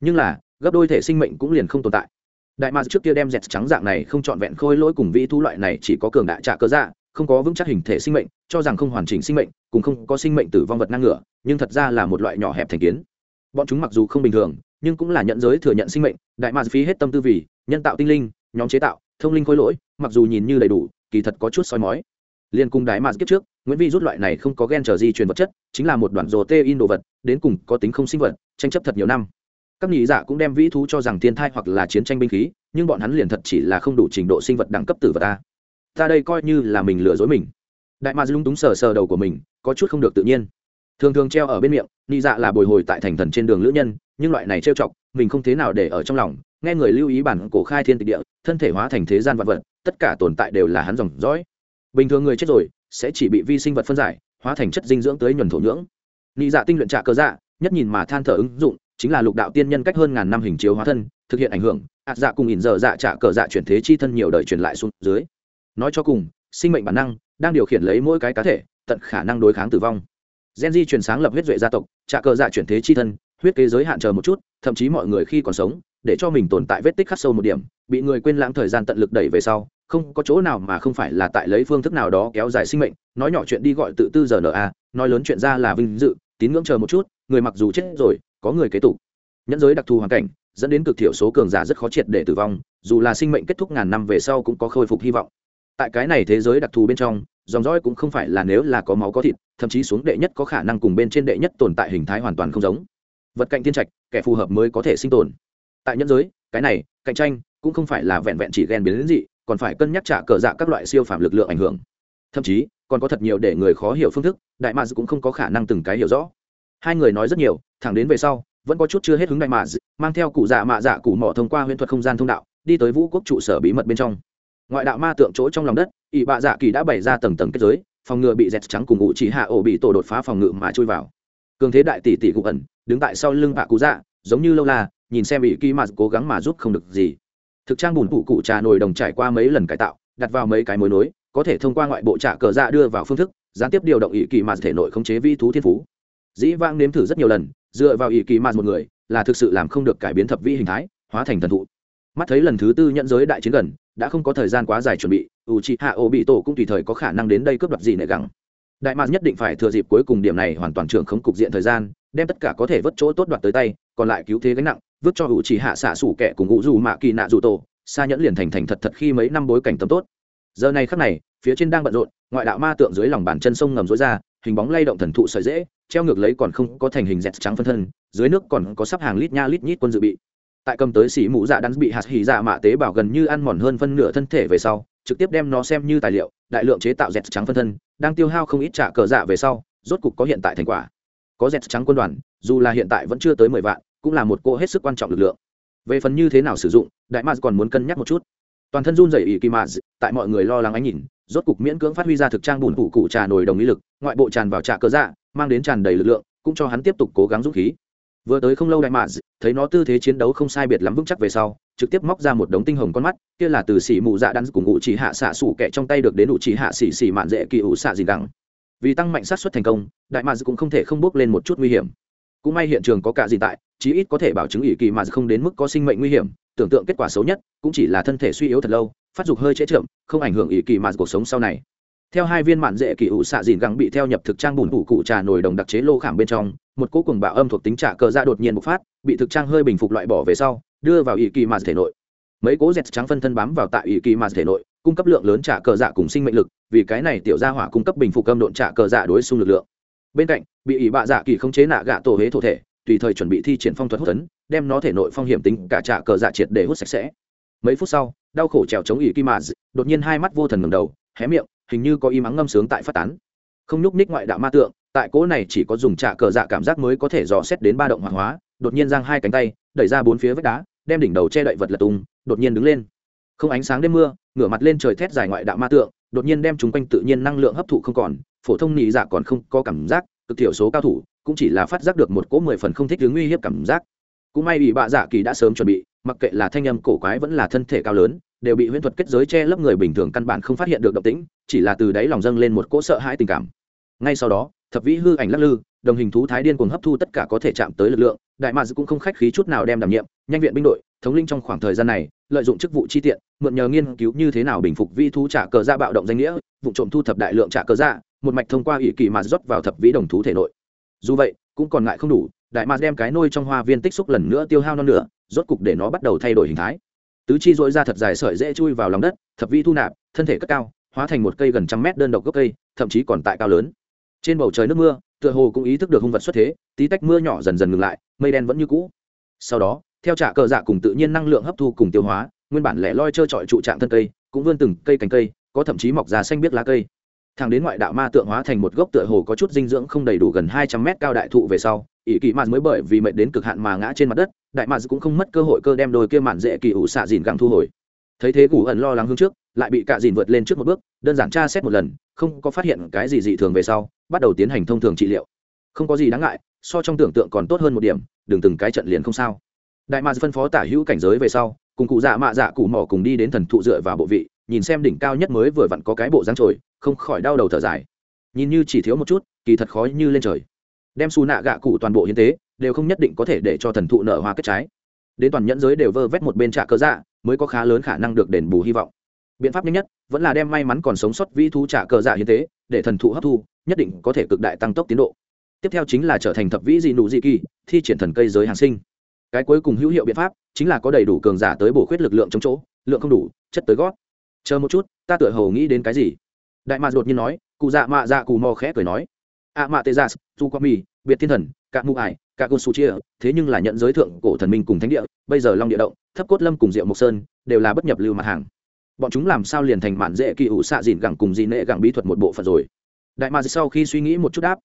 Nhưng là, gấp đôi thể sinh mệnh cũng liền không tồn tại. Đại ma trước kia đem dẹt trắng dạng này không trọn vẹn khôi lỗi cùng vĩ thu loại này chỉ có cường đại trả cơ dạ không có vững chắc hình thể sinh mệnh, cho rằng không hoàn chỉnh sinh mệnh, cùng không có sinh mệnh tử vong vật năng ngửa, nhưng thật ra là một loại nhỏ hẹp thành kiến. Bọn chúng mặc dù không bình thường nhưng cũng là nhận giới thừa nhận sinh mệnh, đại ma phí hết tâm tư vì nhân tạo tinh linh, nhóm chế tạo, thông linh khối lỗi, mặc dù nhìn như đầy đủ, kỳ thật có chút soi mói. Liên cung đại ma kiếp trước, nguyễn vi rút loại này không có gen trở di truyền vật chất, chính là một đoạn rồ tê in đồ vật, đến cùng có tính không sinh vật, tranh chấp thật nhiều năm. Các nhị giả cũng đem vĩ thú cho rằng thiên thai hoặc là chiến tranh binh khí, nhưng bọn hắn liền thật chỉ là không đủ trình độ sinh vật đẳng cấp tử vật ta. Ta đây coi như là mình lừa dối mình. Đại ma lung túng sờ sờ đầu của mình, có chút không được tự nhiên thường thường treo ở bên miệng nhị dạ là bồi hồi tại thành thần trên đường lữ nhân, nhưng loại này trêu chọc, mình không thế nào để ở trong lòng. Nghe người lưu ý bản cổ khai thiên tịch địa, thân thể hóa thành thế gian vật vật, tất cả tồn tại đều là hắn dòng dõi. Bình thường người chết rồi, sẽ chỉ bị vi sinh vật phân giải, hóa thành chất dinh dưỡng tới nhuần thổ nhưỡng. Nhị dạ tinh luyện trạ cơ dạ nhất nhìn mà than thở ứng dụng, chính là lục đạo tiên nhân cách hơn ngàn năm hình chiếu hóa thân, thực hiện ảnh hưởng. Ạt dạ cùng ỉn giờ dạ trả cờ dạ chuyển thế chi thân nhiều đời truyền lại xuống dưới. Nói cho cùng, sinh mệnh bản năng đang điều khiển lấy mỗi cái cá thể, tận khả năng đối kháng tử vong gen di truyền sáng lập huyết duệ gia tộc, trả cờ dạ chuyển thế chi thân, huyết kế giới hạn chờ một chút, thậm chí mọi người khi còn sống, để cho mình tồn tại vết tích khắc sâu một điểm, bị người quên lãng thời gian tận lực đẩy về sau, không có chỗ nào mà không phải là tại lấy phương thức nào đó kéo dài sinh mệnh, nói nhỏ chuyện đi gọi tự tư giờ na nói lớn chuyện ra là vinh dự, tín ngưỡng chờ một chút, người mặc dù chết rồi, có người kế tục. Nhẫn giới đặc thù hoàn cảnh, dẫn đến cực thiểu số cường giả rất khó triệt để tử vong, dù là sinh mệnh kết thúc ngàn năm về sau cũng có khôi phục hy vọng. Tại cái này thế giới đặc thù bên trong dòng dõi cũng không phải là nếu là có máu có thịt, thậm chí xuống đệ nhất có khả năng cùng bên trên đệ nhất tồn tại hình thái hoàn toàn không giống. Vật cạnh thiên trạch, kẻ phù hợp mới có thể sinh tồn. Tại nhân giới, cái này, cạnh tranh, cũng không phải là vẹn vẹn chỉ ghen biến đến dị, còn phải cân nhắc trả cờ dạ các loại siêu phạm lực lượng ảnh hưởng. Thậm chí, còn có thật nhiều để người khó hiểu phương thức, đại mads cũng không có khả năng từng cái hiểu rõ. Hai người nói rất nhiều, thẳng đến về sau, vẫn có chút chưa hết hứng đại mads mang theo cụ dạ mạ dạ cụ mỏ thông qua huyễn thuật không gian thông đạo, đi tới vũ quốc trụ sở bí mật bên trong. Ngoại đạo ma tượng chỗ trong lòng đất ỵ bạ dạ kỳ đã bày ra tầng tầng kết giới, phòng ngự bị dẹt trắng cùng ngụ chỉ hạ ổ bị tổ đột phá phòng ngự mà chui vào. Cường thế đại tỷ tỷ cụ ẩn, đứng tại sau lưng bạ cụ dạ giống như lâu la, nhìn xem bị kỳ mà cố gắng mà giúp không được gì. Thực trang bùn cụ cụ trà nồi đồng trải qua mấy lần cải tạo, đặt vào mấy cái mối nối, có thể thông qua ngoại bộ trả cờ dạ đưa vào phương thức, gián tiếp điều động ỵ kỳ mà thể nội khống chế vi thú thiên phú. Dĩ vang nếm thử rất nhiều lần, dựa vào ỵ kỳ mà một người, là thực sự làm không được cải biến thập vi hình thái, hóa thành thần thụ. Mắt thấy lần thứ tư nhận giới đại chiến gần, đã không có thời gian quá dài chuẩn bị u c hạ ô bị tổ cũng tùy thời có khả năng đến đây cướp đoạt gì nệ gẳng. Đại mạc nhất định phải thừa dịp cuối cùng điểm này hoàn toàn trưởng không cục diện thời gian, đem tất cả có thể vớt chỗ tốt đoạt tới tay, còn lại cứu thế gánh nặng, vứt cho u c hạ xạ sủ kẻ cùng ngũ dù mạ kỳ nạ dù tổ xa nhẫn liền thành thành thật thật khi mấy năm bối cảnh tầm tốt. Giờ này khắc này, phía trên đang bận rộn, ngoại đạo ma tượng dưới lòng bàn chân sông ngầm rối ra, hình bóng lay động thần thụ sợi dễ, treo ngược lấy còn không có thành hình dẹt trắng phân thân, dưới nước còn có sắp hàng lít nha lít nhít quân dự bị. Tại cầm tới xỉ mũ dạ đắn bị hạt hỉ dạ mạ tế bào gần như ăn mòn hơn phân nửa thân thể về sau trực tiếp đem nó xem như tài liệu, đại lượng chế tạo dẹt trắng phân thân, đang tiêu hao không ít trả cờ dạ về sau, rốt cục có hiện tại thành quả. Có dẹt trắng quân đoàn, dù là hiện tại vẫn chưa tới mười vạn, cũng là một cô hết sức quan trọng lực lượng. Về phần như thế nào sử dụng, đại maz còn muốn cân nhắc một chút. Toàn thân run rẩy ỷ kỳ maz, tại mọi người lo lắng ánh nhìn, rốt cục miễn cưỡng phát huy ra thực trang bùn phủ cụ trà nổi đồng ý lực, ngoại bộ tràn vào trà cờ dạ mang đến tràn đầy lực lượng, cũng cho hắn tiếp tục cố gắng dũng khí. Vừa tới không lâu đại maz, thấy nó tư thế chiến đấu không sai biệt lắm vững chắc về sau trực tiếp móc ra một đống tinh hồng con mắt, kia là từ xỉ mù dạ đắn cùng ngụ chỉ hạ xạ sủ kẹ trong tay được đến ủ chỉ hạ xỉ xỉ mạn dễ kỳ ủ xạ dìn đẳng vì tăng mạnh sát xuất thành công, đại maz cũng không thể không bước lên một chút nguy hiểm. Cũng may hiện trường có cả gì tại, chí ít có thể bảo chứng ỷ kỳ mà không đến mức có sinh mệnh nguy hiểm, tưởng tượng kết quả xấu nhất, cũng chỉ là thân thể suy yếu thật lâu, phát dục hơi trễ chậm, không ảnh hưởng ỷ kỳ mà cuộc sống sau này. Theo hai viên mạn dễ kỳ ủ xạ dìn gắng bị theo nhập thực trang bùn đủ cụ trà nồi đồng đặc chế lô khảm bên trong một cỗ cùng bạo âm thuộc tính trả cờ ra đột nhiên bộc phát, bị thực trang hơi bình phục loại bỏ về sau, đưa vào ỷ kỳ mà thể nội. Mấy cỗ dẹt trắng phân thân bám vào tại ỷ kỳ mà thể nội, cung cấp lượng lớn trả cờ dạ cùng sinh mệnh lực, vì cái này tiểu gia hỏa cung cấp bình phục âm độn trả cờ dạ đối xung lực lượng. Bên cạnh, bị ỷ bạ dạ kỳ không chế nạ gạ tổ hế thổ thể, tùy thời chuẩn bị thi triển phong thuật hút tấn, đem nó thể nội phong hiểm tính cả trả cờ dạ triệt để hút sạch sẽ. Mấy phút sau, đau khổ trèo chống ỷ kỳ mà đột nhiên hai mắt vô thần ngầm đầu, hé miệng, hình như có y mắng ngâm sướng tại phát tán. Không nhúc ních ngoại đạo ma tượng tại cỗ này chỉ có dùng trạ cờ dạ cảm giác mới có thể dò xét đến ba động hoàng hóa, đột nhiên giang hai cánh tay, đẩy ra bốn phía vách đá, đem đỉnh đầu che đậy vật lật tung, đột nhiên đứng lên. Không ánh sáng đêm mưa, ngửa mặt lên trời thét dài ngoại đạo ma tượng, đột nhiên đem chúng quanh tự nhiên năng lượng hấp thụ không còn, phổ thông nhị dạ còn không có cảm giác, cực thiểu số cao thủ, cũng chỉ là phát giác được một cỗ mười phần không thích đứng uy hiếp cảm giác. Cũng may bị bạ dạ kỳ đã sớm chuẩn bị, mặc kệ là thanh âm cổ quái vẫn là thân thể cao lớn, đều bị huyễn thuật kết giới che lấp người bình thường căn bản không phát hiện được động tĩnh, chỉ là từ đáy lòng dâng lên một cỗ sợ hãi tình cảm. Ngay sau đó thập vĩ hư ảnh lắc lư, đồng hình thú thái điên cuồng hấp thu tất cả có thể chạm tới lực lượng, đại mads cũng không khách khí chút nào đem đảm nhiệm, nhanh viện binh đội, thống linh trong khoảng thời gian này, lợi dụng chức vụ chi tiện, mượn nhờ nghiên cứu như thế nào bình phục vi thú trả cờ ra bạo động danh nghĩa, vụ trộm thu thập đại lượng trả cờ ra, một mạch thông qua ỷ kỳ mà rót vào thập vĩ đồng thú thể nội. Dù vậy, cũng còn ngại không đủ, đại mạc đem cái nôi trong hoa viên tích xúc lần nữa tiêu hao non nữa rốt cục để nó bắt đầu thay đổi hình thái. Tứ chi dội ra thật dài sợi dễ chui vào lòng đất, thập Vĩ thu nạp, thân thể cất cao, hóa thành một cây gần trăm mét đơn độc gốc cây, thậm chí còn tại cao lớn trên bầu trời nước mưa, tựa hồ cũng ý thức được hung vật xuất thế, tí tách mưa nhỏ dần dần ngừng lại, mây đen vẫn như cũ. Sau đó, theo trả cờ dạ cùng tự nhiên năng lượng hấp thu cùng tiêu hóa, nguyên bản lẻ loi trơ trọi trụ trạng thân cây, cũng vươn từng cây cành cây, có thậm chí mọc ra xanh biết lá cây. Thẳng đến ngoại đạo ma tượng hóa thành một gốc tựa hồ có chút dinh dưỡng không đầy đủ gần hai trăm mét cao đại thụ về sau, ỷ kỳ mạt mới bởi vì mệt đến cực hạn mà ngã trên mặt đất, đại mạt cũng không mất cơ hội cơ đem đôi kia mạn dễ kỳ ủ xạ dìn gặng thu hồi thấy thế củ ẩn lo lắng hướng trước, lại bị cạ dìn vượt lên trước một bước, đơn giản tra xét một lần, không có phát hiện cái gì dị thường về sau, bắt đầu tiến hành thông thường trị liệu. Không có gì đáng ngại, so trong tưởng tượng còn tốt hơn một điểm, đừng từng cái trận liền không sao. Đại mạc phân phó tả hữu cảnh giới về sau, cùng cụ dạ mạ dạ cụ mỏ cùng đi đến thần thụ dựa vào bộ vị, nhìn xem đỉnh cao nhất mới vừa vặn có cái bộ dáng trồi, không khỏi đau đầu thở dài. Nhìn như chỉ thiếu một chút, kỳ thật khó như lên trời. Đem xù nạ gạ cụ toàn bộ hiến tế, đều không nhất định có thể để cho thần thụ nở hoa kết trái đến toàn nhẫn giới đều vơ vét một bên trạ cơ dạ mới có khá lớn khả năng được đền bù hy vọng. Biện pháp nhanh nhất vẫn là đem may mắn còn sống sót vi thú trả cờ dạ hiến tế, để thần thụ hấp thu, nhất định có thể cực đại tăng tốc tiến độ. Tiếp theo chính là trở thành thập vĩ dị nụ dị kỳ, thi triển thần cây giới hàng sinh. Cái cuối cùng hữu hiệu biện pháp chính là có đầy đủ cường giả tới bổ khuyết lực lượng trong chỗ, lượng không đủ, chất tới gót. Chờ một chút, ta tựa hồ nghĩ đến cái gì? Đại mạc đột nhiên nói, cụ dạ mạ dạ cù mò khẽ cười nói. A mạ tê gia su qua mi biệt thiên thần cạn mụ ải cả côn su chia thế nhưng là nhận giới thượng cổ thần minh cùng thánh địa, bây giờ long địa động, thấp cốt lâm cùng diệu mộc sơn, đều là bất nhập lưu mặt hàng. Bọn chúng làm sao liền thành mạn dễ kỳ ủ xạ dìn gẳng cùng dị nệ gẳng bí thuật một bộ phận rồi? Đại ma sau khi suy nghĩ một chút đáp,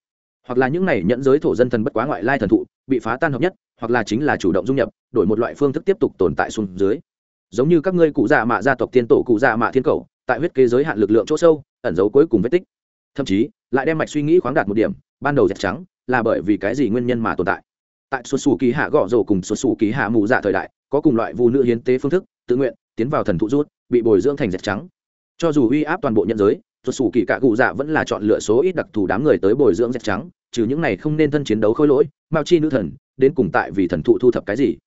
hoặc là những này nhận giới thổ dân thần bất quá ngoại lai thần thụ, bị phá tan hợp nhất, hoặc là chính là chủ động dung nhập, đổi một loại phương thức tiếp tục tồn tại xuống dưới. Giống như các ngươi cụ già mạ gia tộc tiên tổ, cụ già mạ thiên cầu, tại huyết kế giới hạn lực lượng chỗ sâu, ẩn giấu cuối cùng vết tích. Thậm chí, lại đem mạch suy nghĩ khoáng đạt một điểm, ban đầu dẹp trắng là bởi vì cái gì nguyên nhân mà tồn tại? Tại xuất xù kỳ hạ gõ rổ cùng xuất xù kỳ hạ mù dạ thời đại, có cùng loại vu nữ hiến tế phương thức, tự nguyện tiến vào thần thụ rút, bị bồi dưỡng thành dẹp trắng. Cho dù uy áp toàn bộ nhân giới xuất xù kỳ cạ cụ dạ vẫn là chọn lựa số ít đặc thù đám người tới bồi dưỡng dẹp trắng, trừ những này không nên thân chiến đấu khôi lỗi mao chi nữ thần, đến cùng tại vì thần thụ thu thập cái gì?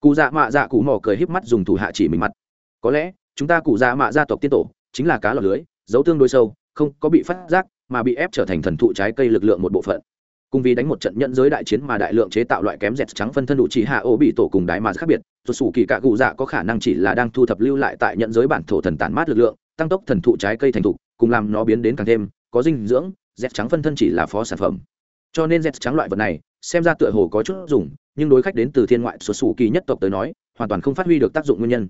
Cụ dạ mạ dạ cụ mò cười híp mắt dùng thủ hạ chỉ mình mặt. Có lẽ, chúng ta cụ dạ mạ gia tộc tiên tổ, chính là cá lọc lưới, giấu tương đối sâu, không có bị phát giác, mà bị ép trở thành thần thụ trái cây lực lượng một bộ phận cùng vì đánh một trận nhận giới đại chiến mà đại lượng chế tạo loại kém dẹt trắng phân thân đủ chỉ hạ ô bị tổ cùng đái mà khác biệt rồi sủ kỳ cạ cụ dạ có khả năng chỉ là đang thu thập lưu lại tại nhận giới bản thổ thần tản mát lực lượng, tăng tốc thần thụ trái cây thành thục, cùng làm nó biến đến càng thêm có dinh dưỡng, dẹt trắng phân thân chỉ là phó sản phẩm. Cho nên dẹt trắng loại vật này, xem ra tựa hồ có chút dùng, nhưng đối khách đến từ thiên ngoại xuất xù kỳ nhất tộc tới nói, hoàn toàn không phát huy được tác dụng nguyên nhân.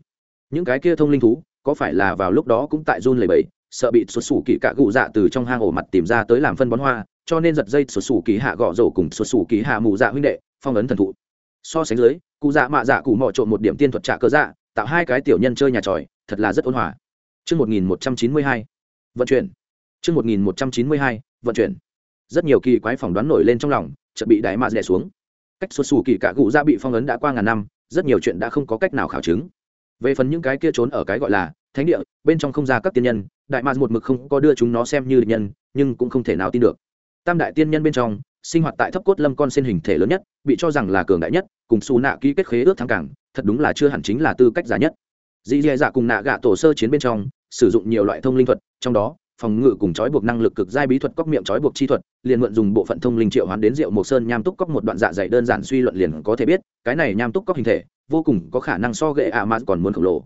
Những cái kia thông linh thú, có phải là vào lúc đó cũng tại run lầy bẫy sợ bị xuất xù kỳ cạ cụ dạ từ trong hang ổ mặt tìm ra tới làm phân bón hoa cho nên giật dây sụt sù kỳ hạ gõ rổ cùng sụt sù kỳ hạ mù dạ huynh đệ phong ấn thần thụ so sánh dưới cụ dạ mạ dạ cụ mọ trộn một điểm tiên thuật trả cơ dạ tạo hai cái tiểu nhân chơi nhà tròi thật là rất ôn hòa Trước 1192, vận chuyển. Trước 1192, vận chuyển. Rất nhiều kỳ quái phỏng đoán nổi lên trong lòng, chợt bị đại mạ đè xuống. Cách xuất xù kỳ cả cụ dạ bị phong ấn đã qua ngàn năm, rất nhiều chuyện đã không có cách nào khảo chứng. Về phần những cái kia trốn ở cái gọi là thánh địa, bên trong không ra các tiên nhân, đại mạ một mực không có đưa chúng nó xem như địch nhân, nhưng cũng không thể nào tin được tam đại tiên nhân bên trong, sinh hoạt tại thấp cốt lâm con sen hình thể lớn nhất, bị cho rằng là cường đại nhất, cùng xù nạ ký kết khế ước thắng cảng thật đúng là chưa hẳn chính là tư cách giả nhất. Dì dè dạ cùng nạ gạ tổ sơ chiến bên trong, sử dụng nhiều loại thông linh thuật, trong đó, phòng ngự cùng trói buộc năng lực cực giai bí thuật cóc miệng trói buộc chi thuật, liền mượn dùng bộ phận thông linh triệu hoán đến rượu mộc sơn nham túc cóc một đoạn dạ dày đơn giản suy luận liền có thể biết, cái này nham túc cóc hình thể, vô cùng có khả năng so gệ ạ mà còn muốn khổng lồ.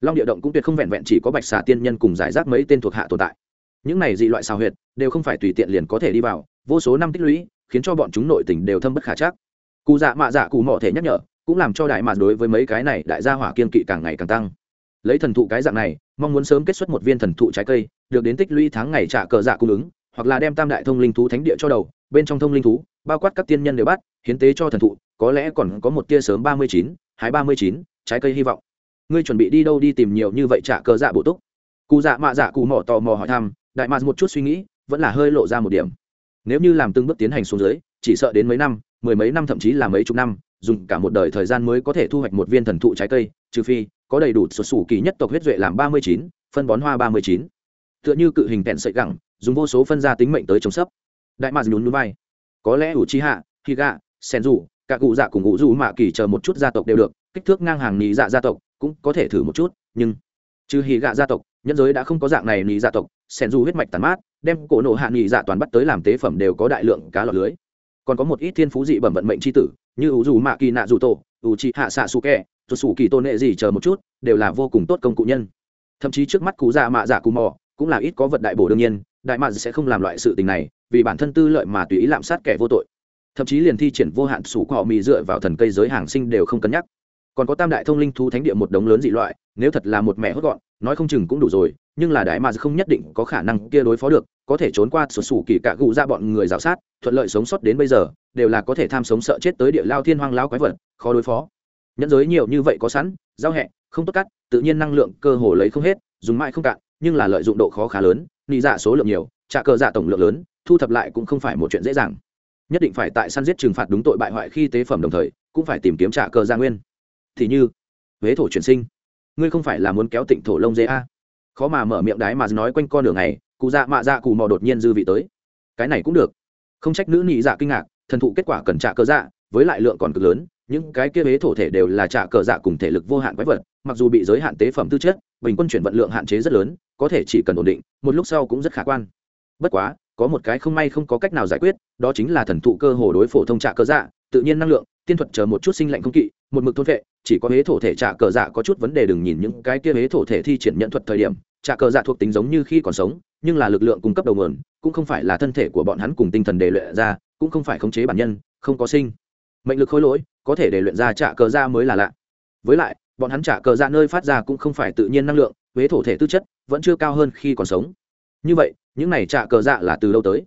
Long địa động cũng tuyệt không vẹn vẹn chỉ có bạch xà tiên nhân cùng giải rác mấy tên thuộc hạ tồn tại. Những này dị loại xào huyệt đều không phải tùy tiện liền có thể đi vào, vô số năm tích lũy, khiến cho bọn chúng nội tình đều thâm bất khả chắc. Cụ dạ mạ dạ cụ mỏ thể nhắc nhở, cũng làm cho đại mạ đối với mấy cái này đại gia hỏa kiên kỵ càng ngày càng tăng. Lấy thần thụ cái dạng này, mong muốn sớm kết xuất một viên thần thụ trái cây, được đến tích lũy tháng ngày trả cờ dạ cung ứng, hoặc là đem tam đại thông linh thú thánh địa cho đầu, bên trong thông linh thú, bao quát các tiên nhân đều bắt, hiến tế cho thần thụ, có lẽ còn có một tia sớm ba mươi chín, hái ba mươi chín, trái cây hy vọng. Ngươi chuẩn bị đi đâu đi tìm nhiều như vậy trả cờ dạ bổ túc? Cụ dạ mạ dạ cụ mỏ tò mò hỏi thăm, đại mạ một chút suy nghĩ vẫn là hơi lộ ra một điểm. Nếu như làm từng bước tiến hành xuống dưới, chỉ sợ đến mấy năm, mười mấy năm thậm chí là mấy chục năm, dùng cả một đời thời gian mới có thể thu hoạch một viên thần thụ trái cây, trừ phi có đầy đủ số sủ kỳ nhất tộc huyết duệ làm ba mươi chín, phân bón hoa ba mươi chín. Tựa như cự hình tẹn sợi gẳng, dùng vô số phân gia tính mệnh tới chống sấp. Đại mạc nhún núi vai. Có lẽ ủ chi hạ khi gạ sen dù cả cụ dạ cùng ngũ dù mạ kỳ chờ một chút gia tộc đều được, kích thước ngang hàng nhị dạ gia tộc cũng có thể thử một chút, nhưng trừ hì gạ gia tộc nhân giới đã không có dạng này nhị gia dạ tộc, sen du huyết mạch tàn mát đem cổ nộ hạ nghị dạ toàn bắt tới làm tế phẩm đều có đại lượng cá lọt lưới. Còn có một ít thiên phú dị bẩm vận mệnh c h i tử, như ủ dù mạ kỳ nạ dù tổ, ủ trị hạ xạ su kẹ tuột sủ kỳ tôn nệ gì chờ một chút, đều là vô cùng tốt công cụ nhân. Thậm chí trước mắt cú dạ mạ dạ cù mò, cũng là ít có vật đại bổ đương nhiên, đại mạ sẽ không làm loại sự tình này, vì bản thân tư lợi mà tùy ý lạm sát kẻ vô tội. Thậm chí liền thi triển vô hạn sủ cọ mì dựa vào thần cây giới hàng sinh đều không cân nhắc. Còn có tam đại thông linh thú thánh địa một đống lớn dị loại, nếu thật là một mẹ hốt gọn, nói không chừng cũng đủ rồi nhưng là đại mà không nhất định có khả năng kia đối phó được, có thể trốn qua sổ sủ kỳ cả gụ ra bọn người rào sát, thuận lợi sống sót đến bây giờ, đều là có thể tham sống sợ chết tới địa lao thiên hoang lao quái vật, khó đối phó. Nhẫn giới nhiều như vậy có sẵn, giao hẹ, không tốt cắt, tự nhiên năng lượng cơ hồ lấy không hết, dùng mãi không cạn, nhưng là lợi dụng độ khó khá lớn, nị dạ số lượng nhiều, trả cờ dạ tổng lượng lớn, thu thập lại cũng không phải một chuyện dễ dàng. Nhất định phải tại săn giết trừng phạt đúng tội bại hoại khi tế phẩm đồng thời, cũng phải tìm kiếm trả cờ gia nguyên. Thì như, huế thổ chuyển sinh, ngươi không phải là muốn kéo tịnh thổ lông dê a? Khó mà mở miệng đái mà nói quanh con đường này cụ dạ mạ dạ cụ mò đột nhiên dư vị tới. Cái này cũng được. Không trách nữ nhị dạ kinh ngạc, thần thụ kết quả cần trả cơ dạ với lại lượng còn cực lớn, những cái kia huế thổ thể đều là trả cờ dạ cùng thể lực vô hạn quái vật, mặc dù bị giới hạn tế phẩm tư chất, bình quân chuyển vận lượng hạn chế rất lớn, có thể chỉ cần ổn định, một lúc sau cũng rất khả quan. Bất quá, có một cái không may không có cách nào giải quyết, đó chính là thần thụ cơ hồ đối phổ thông trả cờ dạ tự nhiên năng lượng, tiên thuật chờ một chút sinh lạnh không kỵ, một mực thôn vệ, chỉ có huế thổ thể trả cờ dạ có chút vấn đề đừng nhìn những cái kia huế thổ thể thi triển nhận thuật thời điểm trả cờ dạ thuộc tính giống như khi còn sống, nhưng là lực lượng cung cấp đầu nguồn, cũng không phải là thân thể của bọn hắn cùng tinh thần đề luyện ra, cũng không phải khống chế bản nhân, không có sinh. Mệnh lực khối lỗi, có thể để luyện ra trả cờ dạ mới là lạ. Với lại, bọn hắn trả cờ dạ nơi phát ra cũng không phải tự nhiên năng lượng, huế thổ thể tư chất, vẫn chưa cao hơn khi còn sống. Như vậy, những này trả cờ dạ là từ đâu tới.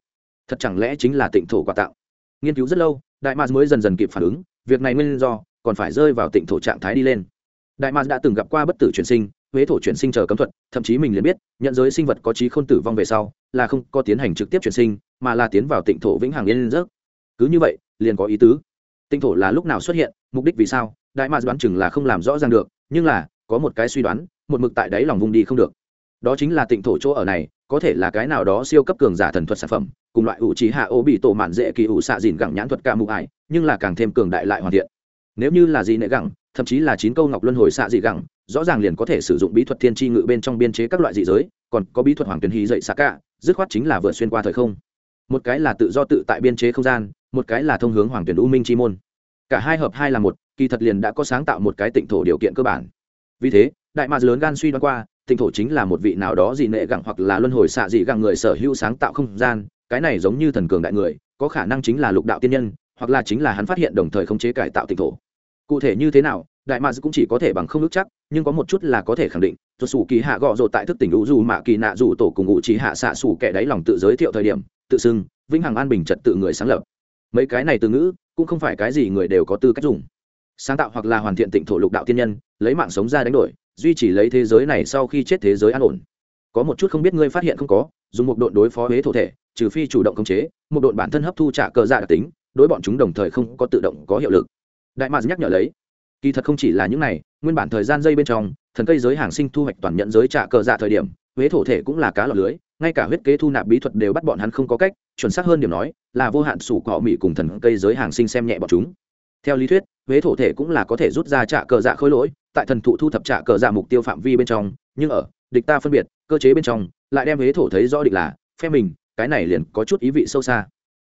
Thật chẳng lẽ chính là tịnh thổ quà tạo? Nghiên cứu rất lâu, đại mars mới dần dần kịp phản ứng, việc này nguyên do, còn phải rơi vào tịnh thổ trạng thái đi lên. Đại mars đã từng gặp qua bất tử chuyển sinh huế thổ chuyển sinh chờ cấm thuật, thậm chí mình liền biết, nhận giới sinh vật có trí không tử vong về sau, là không có tiến hành trực tiếp chuyển sinh, mà là tiến vào tịnh thổ vĩnh hằng yên giấc. Cứ như vậy, liền có ý tứ. Tịnh thổ là lúc nào xuất hiện, mục đích vì sao, đại mạc đoán chừng là không làm rõ ràng được, nhưng là, có một cái suy đoán, một mực tại đáy lòng vùng đi không được. Đó chính là tịnh thổ chỗ ở này, có thể là cái nào đó siêu cấp cường giả thần thuật sản phẩm, cùng loại ủ trí hạ ô bị tổ mạn dễ kỳ ủ xạ dìn gẳng nhãn thuật ca mụ ải, nhưng là càng thêm cường đại lại hoàn thiện. Nếu như là gì nệ gẳng thậm chí là chín câu ngọc luân hồi xạ dị gẳng, rõ ràng liền có thể sử dụng bí thuật thiên tri ngự bên trong biên chế các loại dị giới, còn có bí thuật hoàng tuyến hí dậy xạ cả, dứt khoát chính là vượt xuyên qua thời không. Một cái là tự do tự tại biên chế không gian, một cái là thông hướng hoàng tuyển u minh chi môn. Cả hai hợp hai là một, kỳ thật liền đã có sáng tạo một cái tịnh thổ điều kiện cơ bản. Vì thế, đại mạc lớn gan suy đoán qua, tịnh thổ chính là một vị nào đó dị nệ gẳng hoặc là luân hồi xạ dị gẳng người sở hữu sáng tạo không gian, cái này giống như thần cường đại người, có khả năng chính là lục đạo tiên nhân, hoặc là chính là hắn phát hiện đồng thời khống chế cải tạo tịnh thổ cụ thể như thế nào, đại mads cũng chỉ có thể bằng không ước chắc, nhưng có một chút là có thể khẳng định. Rồi sủ kỳ hạ gọ rột tại thức tỉnh u dù mạ kỳ nạ dù tổ cùng ngụ trí hạ xạ sủ kẻ đáy lòng tự giới thiệu thời điểm, tự xưng, vĩnh hằng an bình trật tự người sáng lập. Mấy cái này từ ngữ, cũng không phải cái gì người đều có tư cách dùng. Sáng tạo hoặc là hoàn thiện tịnh thổ lục đạo tiên nhân, lấy mạng sống ra đánh đổi, duy trì lấy thế giới này sau khi chết thế giới an ổn. Có một chút không biết ngươi phát hiện không có, dùng một đội đối phó huế thổ thể, trừ phi chủ động khống chế, một đội bản thân hấp thu trả cờ dạ đặc tính, đối bọn chúng đồng thời không có tự động có hiệu lực đại mạc nhắc nhở lấy, kỳ thật không chỉ là những này, nguyên bản thời gian dây bên trong, thần cây giới hàng sinh thu hoạch toàn nhận giới trả cờ dạ thời điểm, huế thổ thể cũng là cá lọc lưới, ngay cả huyết kế thu nạp bí thuật đều bắt bọn hắn không có cách, chuẩn xác hơn điểm nói, là vô hạn sủ cọ mỹ cùng thần cây giới hàng sinh xem nhẹ bọn chúng. Theo lý thuyết, huế thổ thể cũng là có thể rút ra trả cờ dạ khối lỗi, tại thần thụ thu thập trả cờ dạ mục tiêu phạm vi bên trong, nhưng ở địch ta phân biệt, cơ chế bên trong, lại đem huế thổ thấy rõ định là, phe mình, cái này liền có chút ý vị sâu xa.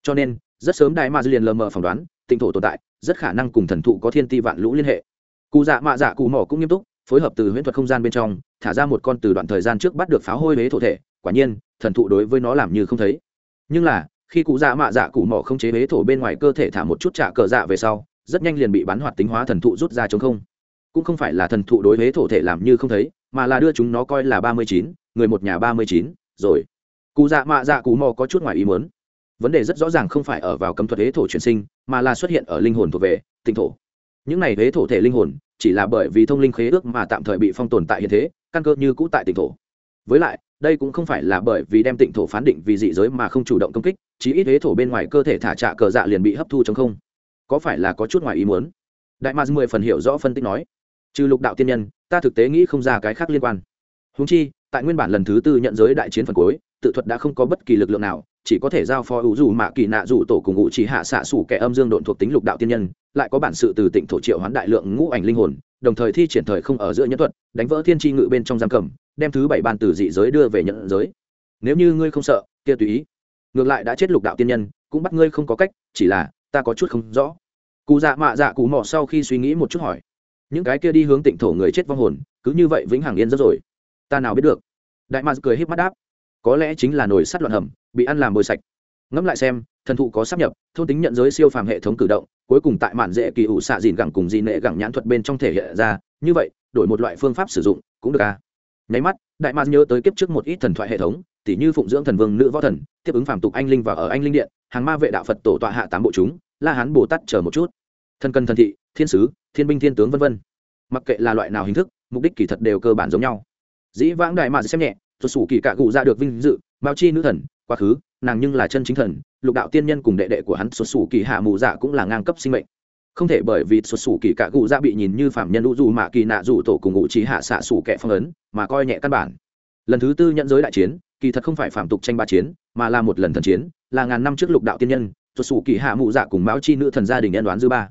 Cho nên, rất sớm đại ma liền lờ mờ phỏng đoán, tịnh thổ tồn tại rất khả năng cùng thần thụ có thiên ti vạn lũ liên hệ. Cụ dạ mạ dạ cụ mỏ cũng nghiêm túc, phối hợp từ huyễn thuật không gian bên trong, thả ra một con từ đoạn thời gian trước bắt được pháo hôi huế thổ thể, quả nhiên, thần thụ đối với nó làm như không thấy. Nhưng là, khi cụ dạ mạ dạ cụ mỏ không chế huế thổ bên ngoài cơ thể thả một chút trả cờ dạ về sau, rất nhanh liền bị bắn hoạt tính hóa thần thụ rút ra chống không. Cũng không phải là thần thụ đối huế thổ thể làm như không thấy, mà là đưa chúng nó coi là ba mươi chín, người một nhà ba mươi chín, rồi. Cụ dạ mạ dạ cụ mò có chút ngoài ý muốn vấn đề rất rõ ràng không phải ở vào cấm thuật hế thổ chuyển sinh, mà là xuất hiện ở linh hồn thuộc về tinh thổ. Những này hế thổ thể linh hồn, chỉ là bởi vì thông linh khế ước mà tạm thời bị phong tồn tại hiện thế, căn cơ như cũ tại tỉnh thổ. Với lại, đây cũng không phải là bởi vì đem tịnh thổ phán định vì dị giới mà không chủ động công kích, chí ít huế thổ bên ngoài cơ thể thả trạ cờ dạ liền bị hấp thu trong không. Có phải là có chút ngoài ý muốn? Đại ma mười phần hiểu rõ phân tích nói. Trừ lục đạo tiên nhân, ta thực tế nghĩ không ra cái khác liên quan. Húng chi, tại nguyên bản lần thứ tư nhận giới đại chiến phần cuối tự thuật đã không có bất kỳ lực lượng nào, chỉ có thể giao phó ủ dù mạ kỳ nạ dù tổ cùng ngụ chỉ hạ xạ sủ kẻ âm dương độn thuộc tính lục đạo tiên nhân, lại có bản sự từ tịnh thổ triệu hoán đại lượng ngũ ảnh linh hồn, đồng thời thi triển thời không ở giữa nhân thuật, đánh vỡ thiên tri ngự bên trong giam cầm, đem thứ bảy ban từ dị giới đưa về nhận giới. Nếu như ngươi không sợ, kia tùy ý. Ngược lại đã chết lục đạo tiên nhân, cũng bắt ngươi không có cách, chỉ là, ta có chút không rõ. Cụ dạ mạ dạ cụ mò sau khi suy nghĩ một chút hỏi. Những cái kia đi hướng tịnh thổ người chết vong hồn, cứ như vậy vĩnh hằng yên rất rồi. Ta nào biết được. Đại mạc cười híp mắt đáp có lẽ chính là nồi sắt loạn hầm, bị ăn làm bồi sạch. Ngẫm lại xem, thần thụ có sắp nhập, thôn tính nhận giới siêu phàm hệ thống cử động, cuối cùng tại mạn dễ kỳ ủ xạ dìn gẳng cùng dị nệ gẳng nhãn thuật bên trong thể hiện ra, như vậy, đổi một loại phương pháp sử dụng cũng được à. Nháy mắt, đại mạn nhớ tới kiếp trước một ít thần thoại hệ thống, tỉ như phụng dưỡng thần vương nữ võ thần, tiếp ứng phàm tục anh linh và ở anh linh điện, hàng ma vệ đạo phật tổ tọa hạ tám bộ chúng, la hán, bồ tát chờ một chút. Thân cần thần thị, thiên sứ, thiên binh thiên tướng vân vân. Mặc kệ là loại nào hình thức, mục đích kỳ thật đều cơ bản giống nhau. Dĩ vãng đại mạn xem nhẹ thuật sủ kỳ cạ cụ ra được vinh dự, mao chi nữ thần, quá khứ, nàng nhưng là chân chính thần, lục đạo tiên nhân cùng đệ đệ của hắn xuất xù kỳ hạ mù dạ cũng là ngang cấp sinh mệnh. Không thể bởi vì xuất xù kỳ cạ cụ Ra bị nhìn như phạm nhân u dù mạ kỳ nạ dù tổ cùng ngụ trí hạ xạ xù kẻ phong ấn, mà coi nhẹ căn bản. Lần thứ tư nhận giới đại chiến, kỳ thật không phải phạm tục tranh ba chiến, mà là một lần thần chiến, là ngàn năm trước lục đạo tiên nhân xuất xù kỳ hạ mù dạ cùng mao chi nữ thần gia đình nhân đoán dư ba.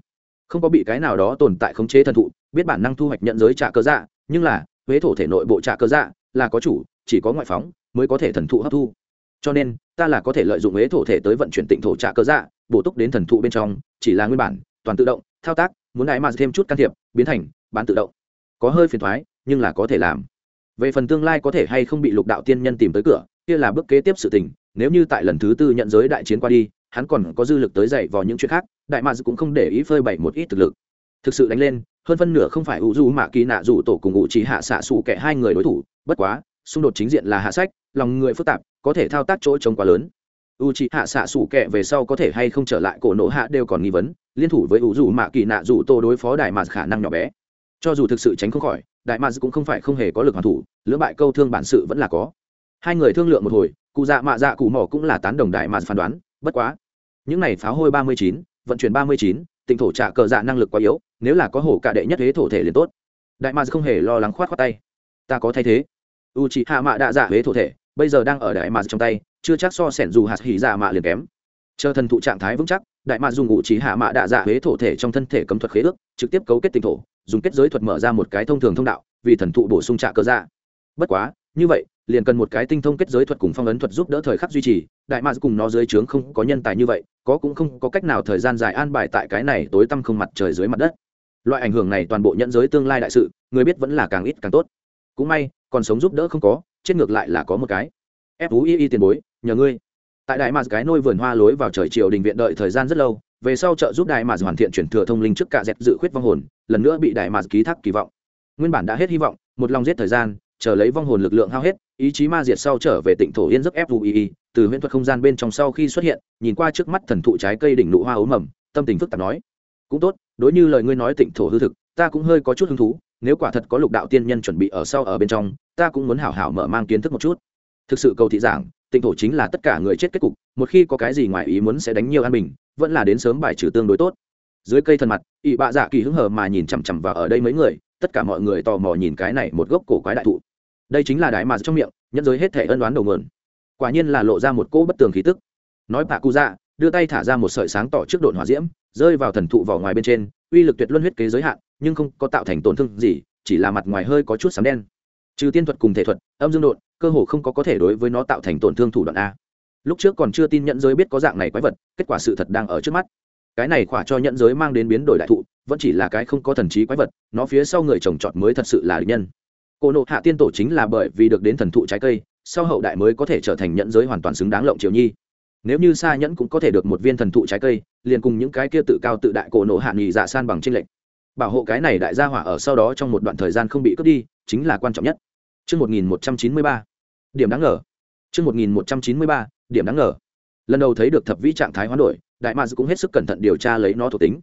Không có bị cái nào đó tồn tại khống chế thần thụ, biết bản năng thu hoạch nhận giới trả cơ dạ nhưng là, huế thổ thể nội bộ trả cơ dạ là có chủ chỉ có ngoại phóng mới có thể thần thụ hấp thu. Cho nên, ta là có thể lợi dụng huế thổ thể tới vận chuyển tịnh thổ trạ cơ dạ bổ túc đến thần thụ bên trong, chỉ là nguyên bản, toàn tự động, thao tác, muốn đại mà thêm chút can thiệp, biến thành bán tự động. Có hơi phiền thoái, nhưng là có thể làm. Về phần tương lai có thể hay không bị lục đạo tiên nhân tìm tới cửa, kia là bước kế tiếp sự tình, nếu như tại lần thứ tư nhận giới đại chiến qua đi, hắn còn có dư lực tới dậy vào những chuyện khác, đại mà cũng không để ý phơi bày một ít thực lực. Thực sự đánh lên, hơn phân nửa không phải ủ du mạ kỳ nạ dù tổ cùng ngụ trí hạ xạ xù kẻ hai người đối thủ, bất quá xung đột chính diện là hạ sách, lòng người phức tạp, có thể thao tác chỗ trống quá lớn. U c hạ xạ sủ kẹ về sau có thể hay không trở lại cổ nổ hạ đều còn nghi vấn, liên thủ với u dù mạ kỳ nạ dù tô đối phó đại mạt khả năng nhỏ bé. Cho dù thực sự tránh không khỏi, đại mạt cũng không phải không hề có lực hoàn thủ, lưỡng bại câu thương bản sự vẫn là có. Hai người thương lượng một hồi, cụ dạ mạ dạ cụ mỏ cũng là tán đồng đại mạt phán đoán, bất quá, những này pháo hôi ba mươi chín, vận chuyển ba mươi chín tỉnh thổ trả cờ dạ năng lực quá yếu, nếu là có hổ cả đệ nhất thế thổ thể liền tốt. Đại mạt không hề lo lắng khoát khoát tay. Ta có thay thế u c hạ mạ đạ dạ huế thổ thể, bây giờ đang ở đại mạt trong tay, chưa chắc so sẻn dù hạt hỉ dạ mạ liền kém. Chờ thần thụ trạng thái vững chắc, đại mạt dùng ngụ trí hạ mạ đạ dạ huế thổ thể trong thân thể cấm thuật khế ước, trực tiếp cấu kết tinh thổ, dùng kết giới thuật mở ra một cái thông thường thông đạo, vì thần thụ bổ sung trạ cơ dạ. Bất quá, như vậy, liền cần một cái tinh thông kết giới thuật cùng phong ấn thuật giúp đỡ thời khắc duy trì, đại mạc cùng nó dưới trướng không có nhân tài như vậy, có cũng không có cách nào thời gian dài an bài tại cái này tối tăm không mặt trời dưới mặt đất. Loại ảnh hưởng này toàn bộ nhận giới tương lai đại sự, người biết vẫn là càng ít càng tốt cũng may, còn sống giúp đỡ không có, chết ngược lại là có một cái. Ép ú y y tiền bối, nhờ ngươi. Tại đại mạt cái nôi vườn hoa lối vào trời triều đình viện đợi thời gian rất lâu, về sau trợ giúp đại mạt hoàn thiện chuyển thừa thông linh trước cả dẹp dự khuyết vong hồn, lần nữa bị đại mạt ký thác kỳ vọng. Nguyên bản đã hết hy vọng, một lòng giết thời gian, chờ lấy vong hồn lực lượng hao hết, ý chí ma diệt sau trở về tỉnh thổ yên giấc ép vũ y từ huyễn thuật không gian bên trong sau khi xuất hiện, nhìn qua trước mắt thần thụ trái cây đỉnh nụ hoa ấu mầm, tâm tình phức tạp nói, cũng tốt, đối như lời ngươi nói tịnh thổ hư thực ta cũng hơi có chút hứng thú, nếu quả thật có lục đạo tiên nhân chuẩn bị ở sau ở bên trong, ta cũng muốn hảo hảo mở mang kiến thức một chút. Thực sự cầu thị giảng, tịnh thổ chính là tất cả người chết kết cục, một khi có cái gì ngoài ý muốn sẽ đánh nhiều an bình, vẫn là đến sớm bài trừ tương đối tốt. Dưới cây thần mặt ỵ bạ dạ kỳ hứng hờ mà nhìn chằm chằm vào ở đây mấy người, tất cả mọi người tò mò nhìn cái này một gốc cổ quái đại thụ. Đây chính là đại mà trong miệng, nhẫn giới hết thể ân đoán đầu nguồn. Quả nhiên là lộ ra một cỗ bất tường khí tức. Nói bà cụ dạ đưa tay thả ra một sợi sáng tỏ trước độn hỏa diễm, rơi vào thần thụ vỏ ngoài bên trên, uy lực tuyệt luân huyết kế giới hạn nhưng không có tạo thành tổn thương gì, chỉ là mặt ngoài hơi có chút sấm đen. Trừ tiên thuật cùng thể thuật, âm dương độn, cơ hồ không có có thể đối với nó tạo thành tổn thương thủ đoạn a. Lúc trước còn chưa tin nhận giới biết có dạng này quái vật, kết quả sự thật đang ở trước mắt. Cái này khỏa cho nhận giới mang đến biến đổi đại thụ, vẫn chỉ là cái không có thần trí quái vật, nó phía sau người trồng trọt mới thật sự là nhân. Cô nộ hạ tiên tổ chính là bởi vì được đến thần thụ trái cây, sau hậu đại mới có thể trở thành nhận giới hoàn toàn xứng đáng lộng triều nhi. Nếu như xa nhẫn cũng có thể được một viên thần thụ trái cây, liền cùng những cái kia tự cao tự đại cổ nộ hạ nghỉ dạ san bằng tranh lệch bảo hộ cái này đại gia hỏa ở sau đó trong một đoạn thời gian không bị cướp đi chính là quan trọng nhất Trước 1193, điểm đáng ngờ. Trước 1193, điểm đáng ngờ. Lần đầu thấy được thập vĩ trạng thái hoán đổi, đại mạc cũng hết sức cẩn thận điều tra lấy nó thuộc tính.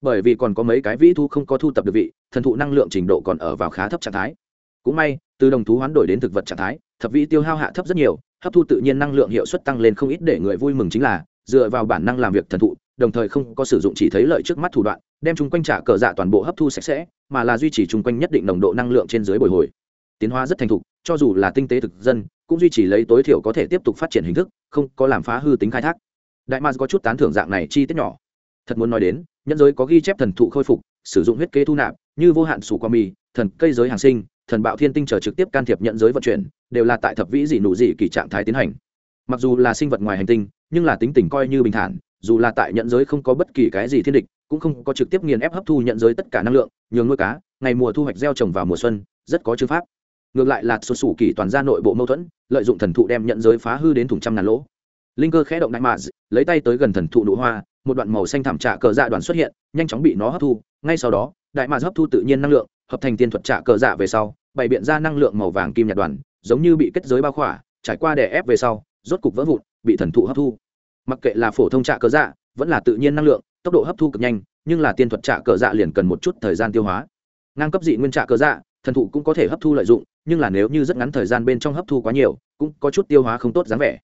Bởi vì còn có mấy cái vĩ thu không có thu tập được vị, thần thụ năng lượng trình độ còn ở vào khá thấp trạng thái. Cũng may, từ đồng thú hoán đổi đến thực vật trạng thái, thập vĩ tiêu hao hạ thấp rất nhiều, hấp thu tự nhiên năng lượng hiệu suất tăng lên không ít để người vui mừng chính là dựa vào bản năng làm việc thần thụ đồng thời không có sử dụng chỉ thấy lợi trước mắt thủ đoạn, đem chung quanh trả cờ dạ toàn bộ hấp thu sạch sẽ, mà là duy trì chung quanh nhất định nồng độ năng lượng trên dưới bồi hồi. Tiến hóa rất thành thục, cho dù là tinh tế thực dân, cũng duy trì lấy tối thiểu có thể tiếp tục phát triển hình thức, không có làm phá hư tính khai thác. Đại mars có chút tán thưởng dạng này chi tiết nhỏ. Thật muốn nói đến, nhân giới có ghi chép thần thụ khôi phục, sử dụng huyết kế thu nạp, như vô hạn sủ qua mì thần cây giới hàng sinh, thần bạo thiên tinh trở trực tiếp can thiệp nhận giới vận chuyển, đều là tại thập vĩ dị nụ dị kỳ trạng thái tiến hành. Mặc dù là sinh vật ngoài hành tinh, nhưng là tính tình coi như bình thản dù là tại nhận giới không có bất kỳ cái gì thiên địch, cũng không có trực tiếp nghiền ép hấp thu nhận giới tất cả năng lượng, nhường nuôi cá, ngày mùa thu hoạch gieo trồng vào mùa xuân, rất có chữ pháp. Ngược lại là xuất xù kỳ toàn ra nội bộ mâu thuẫn, lợi dụng thần thụ đem nhận giới phá hư đến thùng trăm ngàn lỗ. Linh cơ khẽ động đại mạ lấy tay tới gần thần thụ nụ hoa, một đoạn màu xanh thảm trạ cờ dạ đoàn xuất hiện, nhanh chóng bị nó hấp thu. Ngay sau đó, đại mạ hấp thu tự nhiên năng lượng, hợp thành tiên thuật trạ cờ dạ về sau, bày biện ra năng lượng màu vàng kim nhạt đoàn, giống như bị kết giới bao khỏa, trải qua đè ép về sau, rốt cục vỡ vụn, bị thần thụ hấp thu mặc kệ là phổ thông trạ cờ dạ vẫn là tự nhiên năng lượng, tốc độ hấp thu cực nhanh, nhưng là tiên thuật trạ cờ dạ liền cần một chút thời gian tiêu hóa. Ngang cấp dị nguyên trạ cờ dạ thần thụ cũng có thể hấp thu lợi dụng, nhưng là nếu như rất ngắn thời gian bên trong hấp thu quá nhiều, cũng có chút tiêu hóa không tốt dáng vẻ.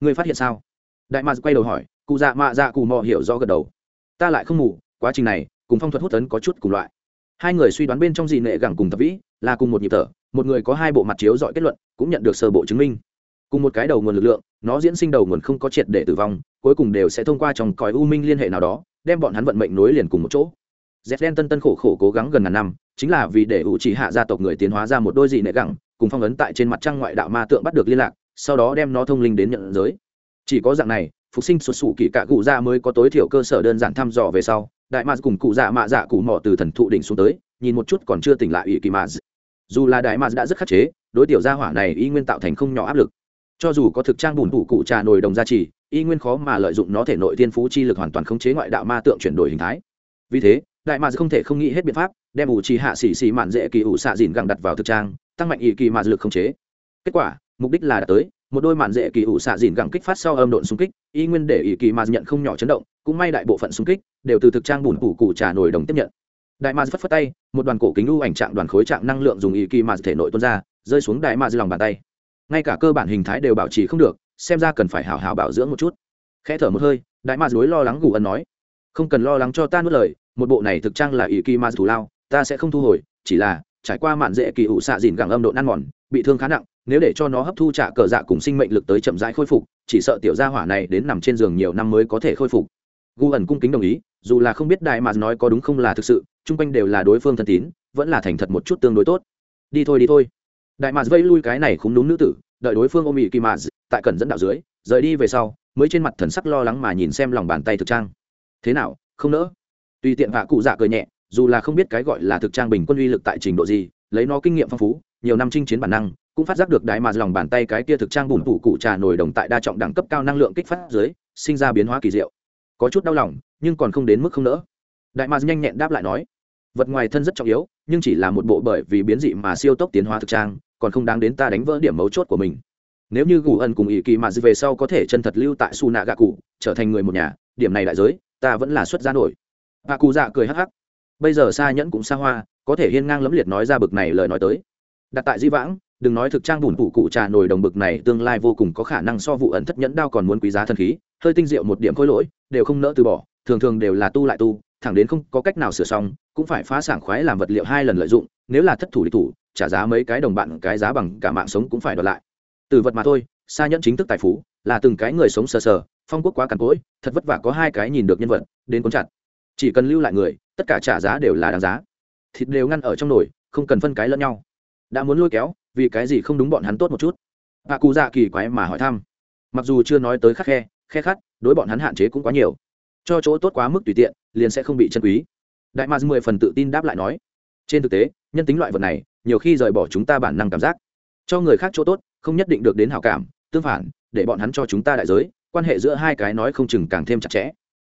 Người phát hiện sao? Đại mạc quay đầu hỏi, cụ dạ mạ dạ cụ mò hiểu rõ gật đầu. Ta lại không ngủ quá trình này, cùng phong thuật hút tấn có chút cùng loại. Hai người suy đoán bên trong dị nệ gẳng cùng thập vĩ, là cùng một nhịp thở, một người có hai bộ mặt chiếu dọi kết luận, cũng nhận được sơ bộ chứng minh. Cùng một cái đầu nguồn lực lượng, nó diễn sinh đầu nguồn không có triệt để tử vong cuối cùng đều sẽ thông qua trong còi u minh liên hệ nào đó, đem bọn hắn vận mệnh nối liền cùng một chỗ. Dẹp đen tân tân khổ khổ cố gắng gần ngàn năm, chính là vì để ủ chỉ hạ gia tộc người tiến hóa ra một đôi dị nệ gẳng, cùng phong ấn tại trên mặt trăng ngoại đạo ma tượng bắt được liên lạc, sau đó đem nó thông linh đến nhận giới. Chỉ có dạng này, phục sinh xuất xù kỳ cả cụ dạ mới có tối thiểu cơ sở đơn giản thăm dò về sau, đại ma cùng cụ dạ mạ dạ cụ mò từ thần thụ đỉnh xuống tới, nhìn một chút còn chưa tỉnh lại ủy kỳ ma dù là đại ma đã rất khắc chế, đối tiểu gia hỏa này y nguyên tạo thành không nhỏ áp lực. Cho dù có thực trang bùn tủ cụ trà nồi đồng gia trì y nguyên khó mà lợi dụng nó thể nội tiên phú chi lực hoàn toàn khống chế ngoại đạo ma tượng chuyển đổi hình thái. Vì thế, đại ma không thể không nghĩ hết biện pháp, đem ủ trì hạ xỉ xỉ mạn dễ kỳ ủ xạ dìn gẳng đặt vào thực trang, tăng mạnh ý kỳ ma lực khống chế. Kết quả, mục đích là đã tới, một đôi mạn dễ kỳ ủ xạ dìn gẳng kích phát sau âm độn xung kích, y nguyên để ý kỳ ma nhận không nhỏ chấn động, cũng may đại bộ phận xung kích đều từ thực trang bùn củ củ trà nồi đồng tiếp nhận. Đại ma phất phất tay, một đoàn cổ kính u ảnh trạng đoàn khối trạng năng lượng dùng ý kỳ ma thể nội tuôn ra, rơi xuống đại ma lòng bàn tay. Ngay cả cơ bản hình thái đều bảo trì không được xem ra cần phải hào hào bảo dưỡng một chút. Khẽ thở một hơi, đại ma dối lo lắng gù ân nói, không cần lo lắng cho ta nuốt lời, một bộ này thực trang là ý kỳ ma thù lao, ta sẽ không thu hồi, chỉ là trải qua mạn dễ kỳ ủ xạ dìn gẳng âm độ ăn mòn, bị thương khá nặng, nếu để cho nó hấp thu trả cờ dạ cùng sinh mệnh lực tới chậm rãi khôi phục, chỉ sợ tiểu gia hỏa này đến nằm trên giường nhiều năm mới có thể khôi phục. Gu ẩn cung kính đồng ý, dù là không biết đại mà nói có đúng không là thực sự, chung quanh đều là đối phương thân tín, vẫn là thành thật một chút tương đối tốt. Đi thôi đi thôi. Đại mà vây lui cái này không đúng nữ tử đợi đối phương ôm ỉ kỳ mà tại cần dẫn đạo dưới, rời đi về sau, mới trên mặt thần sắc lo lắng mà nhìn xem lòng bàn tay thực trang. Thế nào, không nỡ? Tùy tiện vạ cụ dạ cười nhẹ, dù là không biết cái gọi là thực trang bình quân uy lực tại trình độ gì, lấy nó kinh nghiệm phong phú, nhiều năm chinh chiến bản năng, cũng phát giác được đại mà lòng bàn tay cái kia thực trang bùn tủ cụ trà nổi đồng tại đa trọng đẳng cấp cao năng lượng kích phát dưới, sinh ra biến hóa kỳ diệu. Có chút đau lòng, nhưng còn không đến mức không nỡ. Đại mà nhanh nhẹn đáp lại nói, vật ngoài thân rất trọng yếu, nhưng chỉ là một bộ bởi vì biến dị mà siêu tốc tiến hóa thực trang còn không đáng đến ta đánh vỡ điểm mấu chốt của mình. Nếu như gù ẩn cùng ý kỳ mà về sau có thể chân thật lưu tại su nạ gạ cụ trở thành người một nhà, điểm này đại giới, ta vẫn là xuất gia nổi. Bà cụ dạ cười hắc hắc. Bây giờ xa nhẫn cũng xa hoa, có thể hiên ngang lẫm liệt nói ra bực này lời nói tới. Đặt tại di vãng, đừng nói thực trang bùn cụ cụ trà nổi đồng bực này, tương lai vô cùng có khả năng so vụ ẩn thất nhẫn đao còn muốn quý giá thần khí, hơi tinh diệu một điểm khối lỗi, đều không nỡ từ bỏ, thường thường đều là tu lại tu, thẳng đến không có cách nào sửa xong, cũng phải phá sảng khoái làm vật liệu hai lần lợi dụng, nếu là thất thủ địch thủ trả giá mấy cái đồng bạn, cái giá bằng cả mạng sống cũng phải đoạt lại. Từ vật mà thôi xa nhẫn chính thức tài phú, là từng cái người sống sờ sờ, phong quốc quá cằn cỗi, thật vất vả có hai cái nhìn được nhân vật, đến cuốn chặt. Chỉ cần lưu lại người, tất cả trả giá đều là đáng giá. Thịt đều ngăn ở trong nồi, không cần phân cái lẫn nhau. Đã muốn lôi kéo, vì cái gì không đúng bọn hắn tốt một chút? Bà cụ dạ kỳ quái mà hỏi thăm. Mặc dù chưa nói tới khắc khe khe khắt, đối bọn hắn hạn chế cũng quá nhiều. Cho chỗ tốt quá mức tùy tiện, liền sẽ không bị chân quý. Đại ma mười phần tự tin đáp lại nói. Trên thực tế, nhân tính loại vật này nhiều khi rời bỏ chúng ta bản năng cảm giác. Cho người khác chỗ tốt, không nhất định được đến hảo cảm, tương phản, để bọn hắn cho chúng ta đại giới, quan hệ giữa hai cái nói không chừng càng thêm chặt chẽ.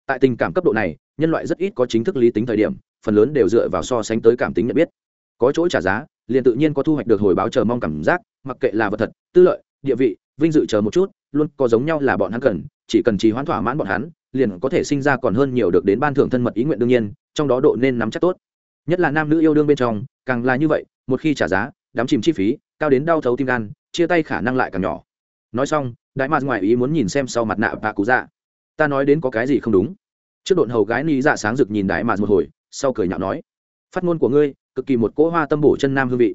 Tại tình cảm cấp độ này, nhân loại rất ít có chính thức lý tính thời điểm, phần lớn đều dựa vào so sánh tới cảm tính nhận biết. Có chỗ trả giá, liền tự nhiên có thu hoạch được hồi báo chờ mong cảm giác, mặc kệ là vật thật, tư lợi, địa vị, vinh dự chờ một chút, luôn có giống nhau là bọn hắn cần, chỉ cần trì hoãn thỏa mãn bọn hắn, liền có thể sinh ra còn hơn nhiều được đến ban thưởng thân mật ý nguyện đương nhiên, trong đó độ nên nắm chắc tốt. Nhất là nam nữ yêu đương bên trong, càng là như vậy một khi trả giá, đám chìm chi phí, cao đến đau thấu tim gan, chia tay khả năng lại càng nhỏ. Nói xong, đại mạt ngoại ý muốn nhìn xem sau mặt nạ bà cụ dạ. Ta nói đến có cái gì không đúng? Trước độn hầu gái ni dạ sáng rực nhìn đại mạt một hồi, sau cười nhạo nói, phát ngôn của ngươi, cực kỳ một cỗ hoa tâm bổ chân nam hương vị.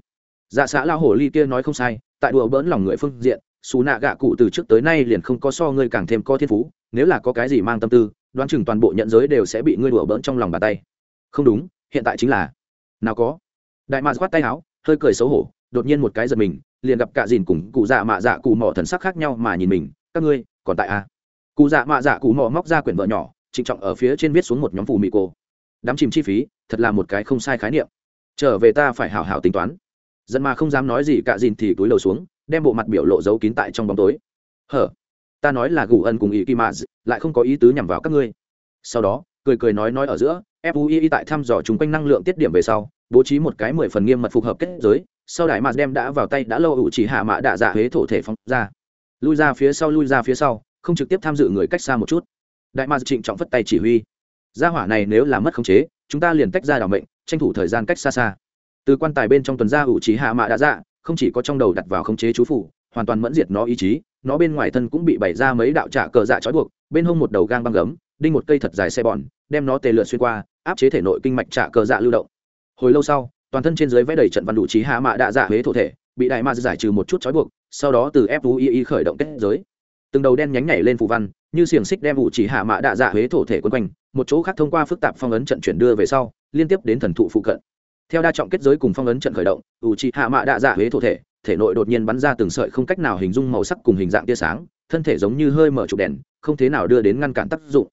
Dạ xã lao hổ ly kia nói không sai, tại đùa bỡn lòng người phương diện, xù nạ gạ cụ từ trước tới nay liền không có so ngươi càng thêm có thiên phú, nếu là có cái gì mang tâm tư, đoán chừng toàn bộ nhận giới đều sẽ bị ngươi đùa bỡn trong lòng bàn tay. Không đúng, hiện tại chính là, nào có đại mạc khoát tay áo, hơi cười xấu hổ, đột nhiên một cái giật mình, liền gặp cả dìn cùng cụ dạ mạ dạ cụ mỏ thần sắc khác nhau mà nhìn mình, các ngươi, còn tại a à? cụ dạ mạ dạ cụ mỏ móc ra quyển vợ nhỏ, trịnh trọng ở phía trên viết xuống một nhóm phù mị cô. Đám chìm chi phí, thật là một cái không sai khái niệm. Trở về ta phải hảo hảo tính toán. Dân mà không dám nói gì cả dìn thì túi lầu xuống, đem bộ mặt biểu lộ giấu kín tại trong bóng tối. Hở, ta nói là gù ân cùng ý kỳ mà, lại không có ý tứ nhằm vào các ngươi. Sau đó, cười cười nói nói ở giữa fui tại thăm dò chung quanh năng lượng tiết điểm về sau bố trí một cái mười phần nghiêm mật phù hợp kết giới, sau đại mạt đem đã vào tay đã lâu ủ chỉ hạ mạ đạ dạ huế thổ thể phóng ra. Lui ra phía sau, lui ra phía sau, không trực tiếp tham dự người cách xa một chút. Đại mạt trịnh trọng phất tay chỉ huy. Gia hỏa này nếu là mất khống chế, chúng ta liền tách ra đảo mệnh, tranh thủ thời gian cách xa xa. Từ quan tài bên trong tuần ra ủ chỉ hạ mạ đạ dạ không chỉ có trong đầu đặt vào khống chế chú phủ, hoàn toàn mẫn diệt nó ý chí, nó bên ngoài thân cũng bị bày ra mấy đạo trả cờ dạ trói buộc, bên hông một đầu gang băng gấm, đinh một cây thật dài xe bòn, đem nó tề lượn xuyên qua, áp chế thể nội kinh mạch trả cờ dạ lưu động hồi lâu sau, toàn thân trên dưới vẽ đầy trận văn đủ trí hạ mạ đạ dạ huế thổ thể, bị đại ma giải trừ một chút trói buộc, sau đó từ fui khởi động kết giới. Từng đầu đen nhánh nhảy lên phù văn, như xiềng xích đem ủ chỉ hạ mạ đạ dạ huế thổ thể quân quanh, một chỗ khác thông qua phức tạp phong ấn trận chuyển đưa về sau, liên tiếp đến thần thụ phụ cận. Theo đa trọng kết giới cùng phong ấn trận khởi động, ủ chỉ hạ mạ đạ dạ huế thổ thể thể nội đột nhiên bắn ra từng sợi không cách nào hình dung màu sắc cùng hình dạng tia sáng, thân thể giống như hơi mở trục đèn, không thế nào đưa đến ngăn cản tác dụng.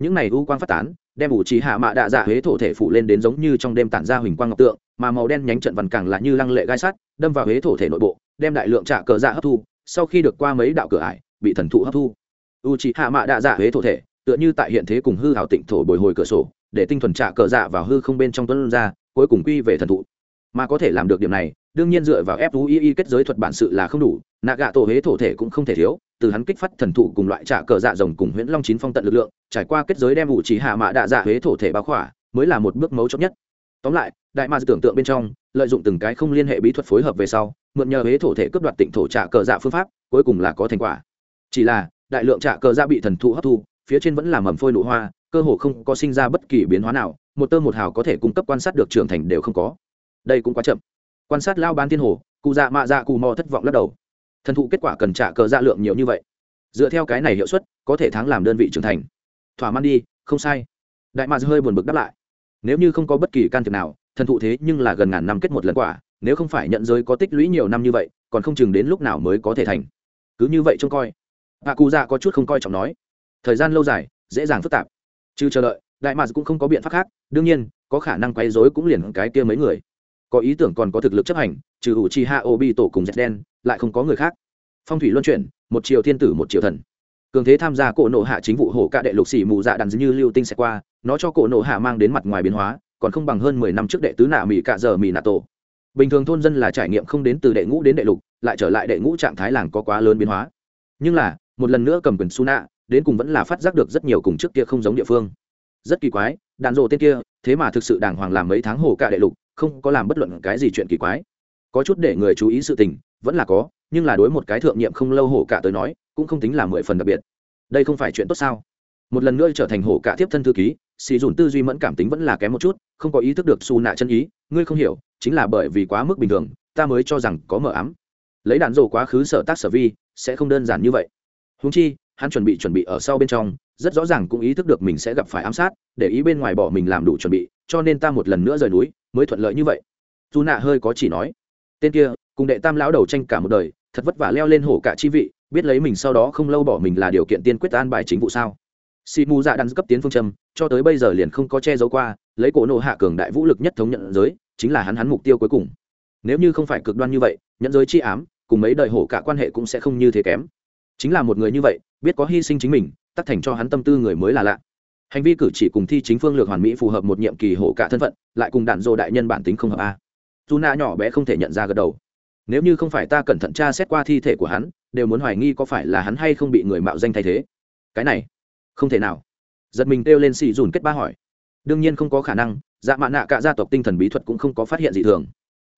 Những này u quang phát tán đem ủ trì hạ mạ đạ dạ huế thổ thể phụ lên đến giống như trong đêm tản ra huỳnh quang ngọc tượng, mà màu đen nhánh trận vằn càng là như lăng lệ gai sắt, đâm vào huế thổ thể nội bộ, đem đại lượng trả cờ dạ hấp thu, sau khi được qua mấy đạo cửa ải, bị thần thụ hấp thu. U trì hạ mạ đạ dạ huế thổ thể, tựa như tại hiện thế cùng hư hào tịnh thổ bồi hồi cửa sổ, để tinh thuần trả cờ dạ vào hư không bên trong tuấn ra, cuối cùng quy về thần thụ mà có thể làm được điểm này, đương nhiên dựa vào fui kết giới thuật bản sự là không đủ nạ gạ tổ huế thổ thể cũng không thể thiếu, từ hắn kích phát thần thụ cùng loại trả cờ dạ rồng cùng huyễn long chín phong tận lực lượng, trải qua kết giới đem ủ trí hạ mạ đạ dạ huế thổ thể báo khỏa, mới là một bước mấu chốt nhất. Tóm lại, đại ma tưởng tượng bên trong, lợi dụng từng cái không liên hệ bí thuật phối hợp về sau, mượn nhờ huế thổ thể cướp đoạt tịnh thổ trả cờ dạ phương pháp, cuối cùng là có thành quả. Chỉ là, đại lượng trả cờ dạ bị thần thụ hấp thu, phía trên vẫn là mầm phôi nụ hoa, cơ hồ không có sinh ra bất kỳ biến hóa nào, một tơ một hào có thể cung cấp quan sát được trưởng thành đều không có đây cũng quá chậm. Quan sát lao bán thiên hồ, cụ dạ mạ dạ cù mò thất vọng lắc đầu. Thần thụ kết quả cần trả cờ dạ lượng nhiều như vậy. Dựa theo cái này hiệu suất, có thể thắng làm đơn vị trưởng thành. Thỏa mãn đi, không sai. Đại mạc hơi buồn bực đáp lại. Nếu như không có bất kỳ can thiệp nào, thần thụ thế nhưng là gần ngàn năm kết một lần quả, nếu không phải nhận giới có tích lũy nhiều năm như vậy, còn không chừng đến lúc nào mới có thể thành. Cứ như vậy trông coi. Hạ cụ dạ có chút không coi trọng nói. Thời gian lâu dài, dễ dàng phức tạp. Chứ chờ đợi, đại mạc cũng không có biện pháp khác. Đương nhiên, có khả năng quấy rối cũng liền cái kia mấy người có ý tưởng còn có thực lực chấp hành, trừ ủ chi hạ bi tổ cùng dẹt đen, lại không có người khác. Phong thủy luân chuyển, một triệu thiên tử, một triệu thần. Cường thế tham gia cổ nộ hạ chính vụ hổ cạ đệ lục xỉ mù dạ đàn như lưu tinh sẽ qua, nó cho cổ nộ hạ mang đến mặt ngoài biến hóa, còn không bằng hơn mười năm trước đệ tứ nạ mỹ cạ giờ mỹ nạ tổ. Bình thường thôn dân là trải nghiệm không đến từ đệ ngũ đến đệ lục, lại trở lại đệ ngũ trạng thái làng có quá lớn biến hóa. Nhưng là, một lần nữa cầm quyền su nạ đến cùng vẫn là phát giác được rất nhiều cùng trước kia không giống địa phương. Rất kỳ quái đạn rộ tên kia, thế mà thực sự đàng hoàng làm mấy tháng hồ cạ đệ lục không có làm bất luận cái gì chuyện kỳ quái. Có chút để người chú ý sự tình, vẫn là có, nhưng là đối một cái thượng nhiệm không lâu hổ cả tới nói, cũng không tính là mười phần đặc biệt. Đây không phải chuyện tốt sao? Một lần nữa trở thành hổ cả tiếp thân thư ký, xì dùn tư duy mẫn cảm tính vẫn là kém một chút, không có ý thức được xù nạ chân ý, ngươi không hiểu, chính là bởi vì quá mức bình thường, ta mới cho rằng có mờ ám. Lấy đạn dồ quá khứ sở tác sở vi, sẽ không đơn giản như vậy. Húng chi, hắn chuẩn bị chuẩn bị ở sau bên trong, rất rõ ràng cũng ý thức được mình sẽ gặp phải ám sát, để ý bên ngoài bỏ mình làm đủ chuẩn bị, cho nên ta một lần nữa rời núi mới thuận lợi như vậy. Dù nạ hơi có chỉ nói, tên kia, cùng đệ tam lão đầu tranh cả một đời, thật vất vả leo lên hổ cả chi vị, biết lấy mình sau đó không lâu bỏ mình là điều kiện tiên quyết an bài chính vụ sao? Si mù dạ đắn cấp tiến phương châm, cho tới bây giờ liền không có che giấu qua, lấy cổ nộ hạ cường đại vũ lực nhất thống nhận giới, chính là hắn hắn mục tiêu cuối cùng. Nếu như không phải cực đoan như vậy, nhận giới chi ám, cùng mấy đời hổ cả quan hệ cũng sẽ không như thế kém. Chính là một người như vậy, biết có hy sinh chính mình tắt thành cho hắn tâm tư người mới là lạ hành vi cử chỉ cùng thi chính phương lược hoàn mỹ phù hợp một nhiệm kỳ hổ cả thân phận, lại cùng đạn dô đại nhân bản tính không hợp a. Dù na nhỏ bé không thể nhận ra gật đầu. Nếu như không phải ta cẩn thận tra xét qua thi thể của hắn, đều muốn hoài nghi có phải là hắn hay không bị người mạo danh thay thế. Cái này, không thể nào. Giật mình kêu lên xì dùn kết ba hỏi. Đương nhiên không có khả năng dạ mạ nạ cả gia tộc tinh thần bí thuật cũng không có phát hiện gì thường.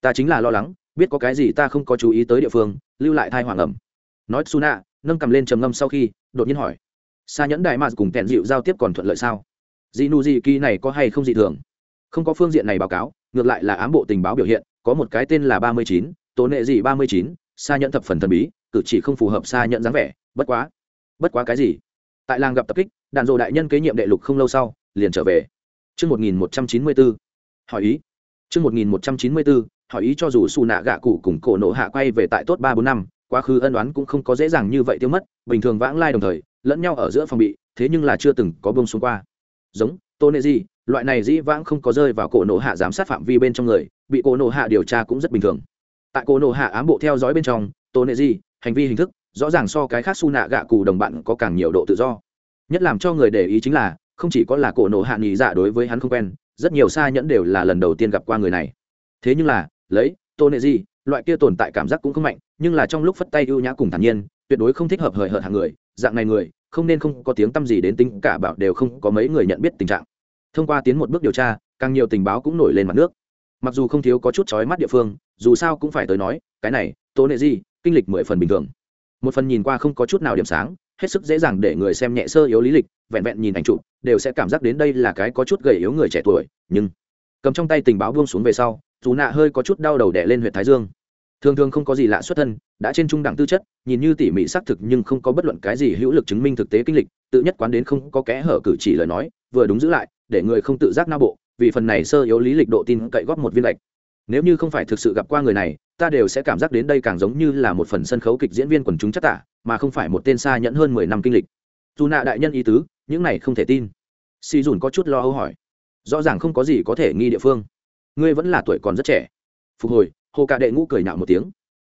Ta chính là lo lắng, biết có cái gì ta không có chú ý tới địa phương, lưu lại thai hoàng ẩm. Nói suna nâng cầm lên trầm ngâm sau khi, đột nhiên hỏi xa nhẫn đại mạc cùng kẹn dịu giao tiếp còn thuận lợi sao? Dị nụ dị kỳ này có hay không dị thường? Không có phương diện này báo cáo, ngược lại là ám bộ tình báo biểu hiện, có một cái tên là ba mươi chín, tố nệ dị ba mươi chín xa nhẫn thập phần thần bí, cử chỉ không phù hợp xa nhẫn dáng vẻ, bất quá bất quá cái gì? Tại làng gặp tập kích đạn dộ đại nhân kế nhiệm đệ lục không lâu sau, liền trở về. Chương một nghìn một trăm chín mươi bốn hỏi ý. Chương một nghìn một trăm chín mươi bốn hỏi ý cho dù xù nạ gạ cụ cùng cổ nộ hạ quay về tại tốt ba bốn năm quá khứ ân đoán cũng không có dễ dàng như vậy tiêu mất, bình thường vãng lai đồng thời, lẫn nhau ở giữa phòng bị, thế nhưng là chưa từng có bông xuống qua. Giống, tô nệ gì loại này dĩ vãng không có rơi vào cổ nổ hạ giám sát phạm vi bên trong người, bị cổ nổ hạ điều tra cũng rất bình thường. Tại cổ nổ hạ ám bộ theo dõi bên trong, tô nệ di, hành vi hình thức, rõ ràng so cái khác su nạ gạ cụ đồng bạn có càng nhiều độ tự do. Nhất làm cho người để ý chính là, không chỉ có là cổ nổ hạ nghỉ dạ đối với hắn không quen, rất nhiều xa nhẫn đều là lần đầu tiên gặp qua người này. Thế nhưng là, lấy tô nệ gì loại kia tồn tại cảm giác cũng không mạnh, nhưng là trong lúc phất tay ưu nhã cùng thản nhiên, tuyệt đối không thích hợp hời hợt hàng người, dạng này người, không nên không có tiếng tâm gì đến tính cả bảo đều không có mấy người nhận biết tình trạng. Thông qua tiến một bước điều tra, càng nhiều tình báo cũng nổi lên mặt nước. Mặc dù không thiếu có chút chói mắt địa phương, dù sao cũng phải tới nói, cái này tố nệ gì kinh lịch mười phần bình thường. Một phần nhìn qua không có chút nào điểm sáng, hết sức dễ dàng để người xem nhẹ sơ yếu lý lịch, vẹn vẹn nhìn ảnh chụp, đều sẽ cảm giác đến đây là cái có chút gầy yếu người trẻ tuổi, nhưng cầm trong tay tình báo buông xuống về sau dù nạ hơi có chút đau đầu đẻ lên huyện thái dương. Thường thường không có gì lạ xuất thân, đã trên trung đẳng tư chất, nhìn như tỉ mỉ xác thực nhưng không có bất luận cái gì hữu lực chứng minh thực tế kinh lịch, tự nhất quán đến không có kẽ hở cử chỉ lời nói, vừa đúng giữ lại, để người không tự giác nao bộ, vì phần này sơ yếu lý lịch độ tin cậy góp một viên lệch. Nếu như không phải thực sự gặp qua người này, ta đều sẽ cảm giác đến đây càng giống như là một phần sân khấu kịch diễn viên quần chúng chắc tả, mà không phải một tên xa nhẫn hơn mười năm kinh lịch. Dù nạ đại nhân ý tứ, những này không thể tin. Si dùn có chút lo âu hỏi. Rõ ràng không có gì có thể nghi địa phương ngươi vẫn là tuổi còn rất trẻ. Phục hồi, hồ cạ đệ ngũ cười nạo một tiếng.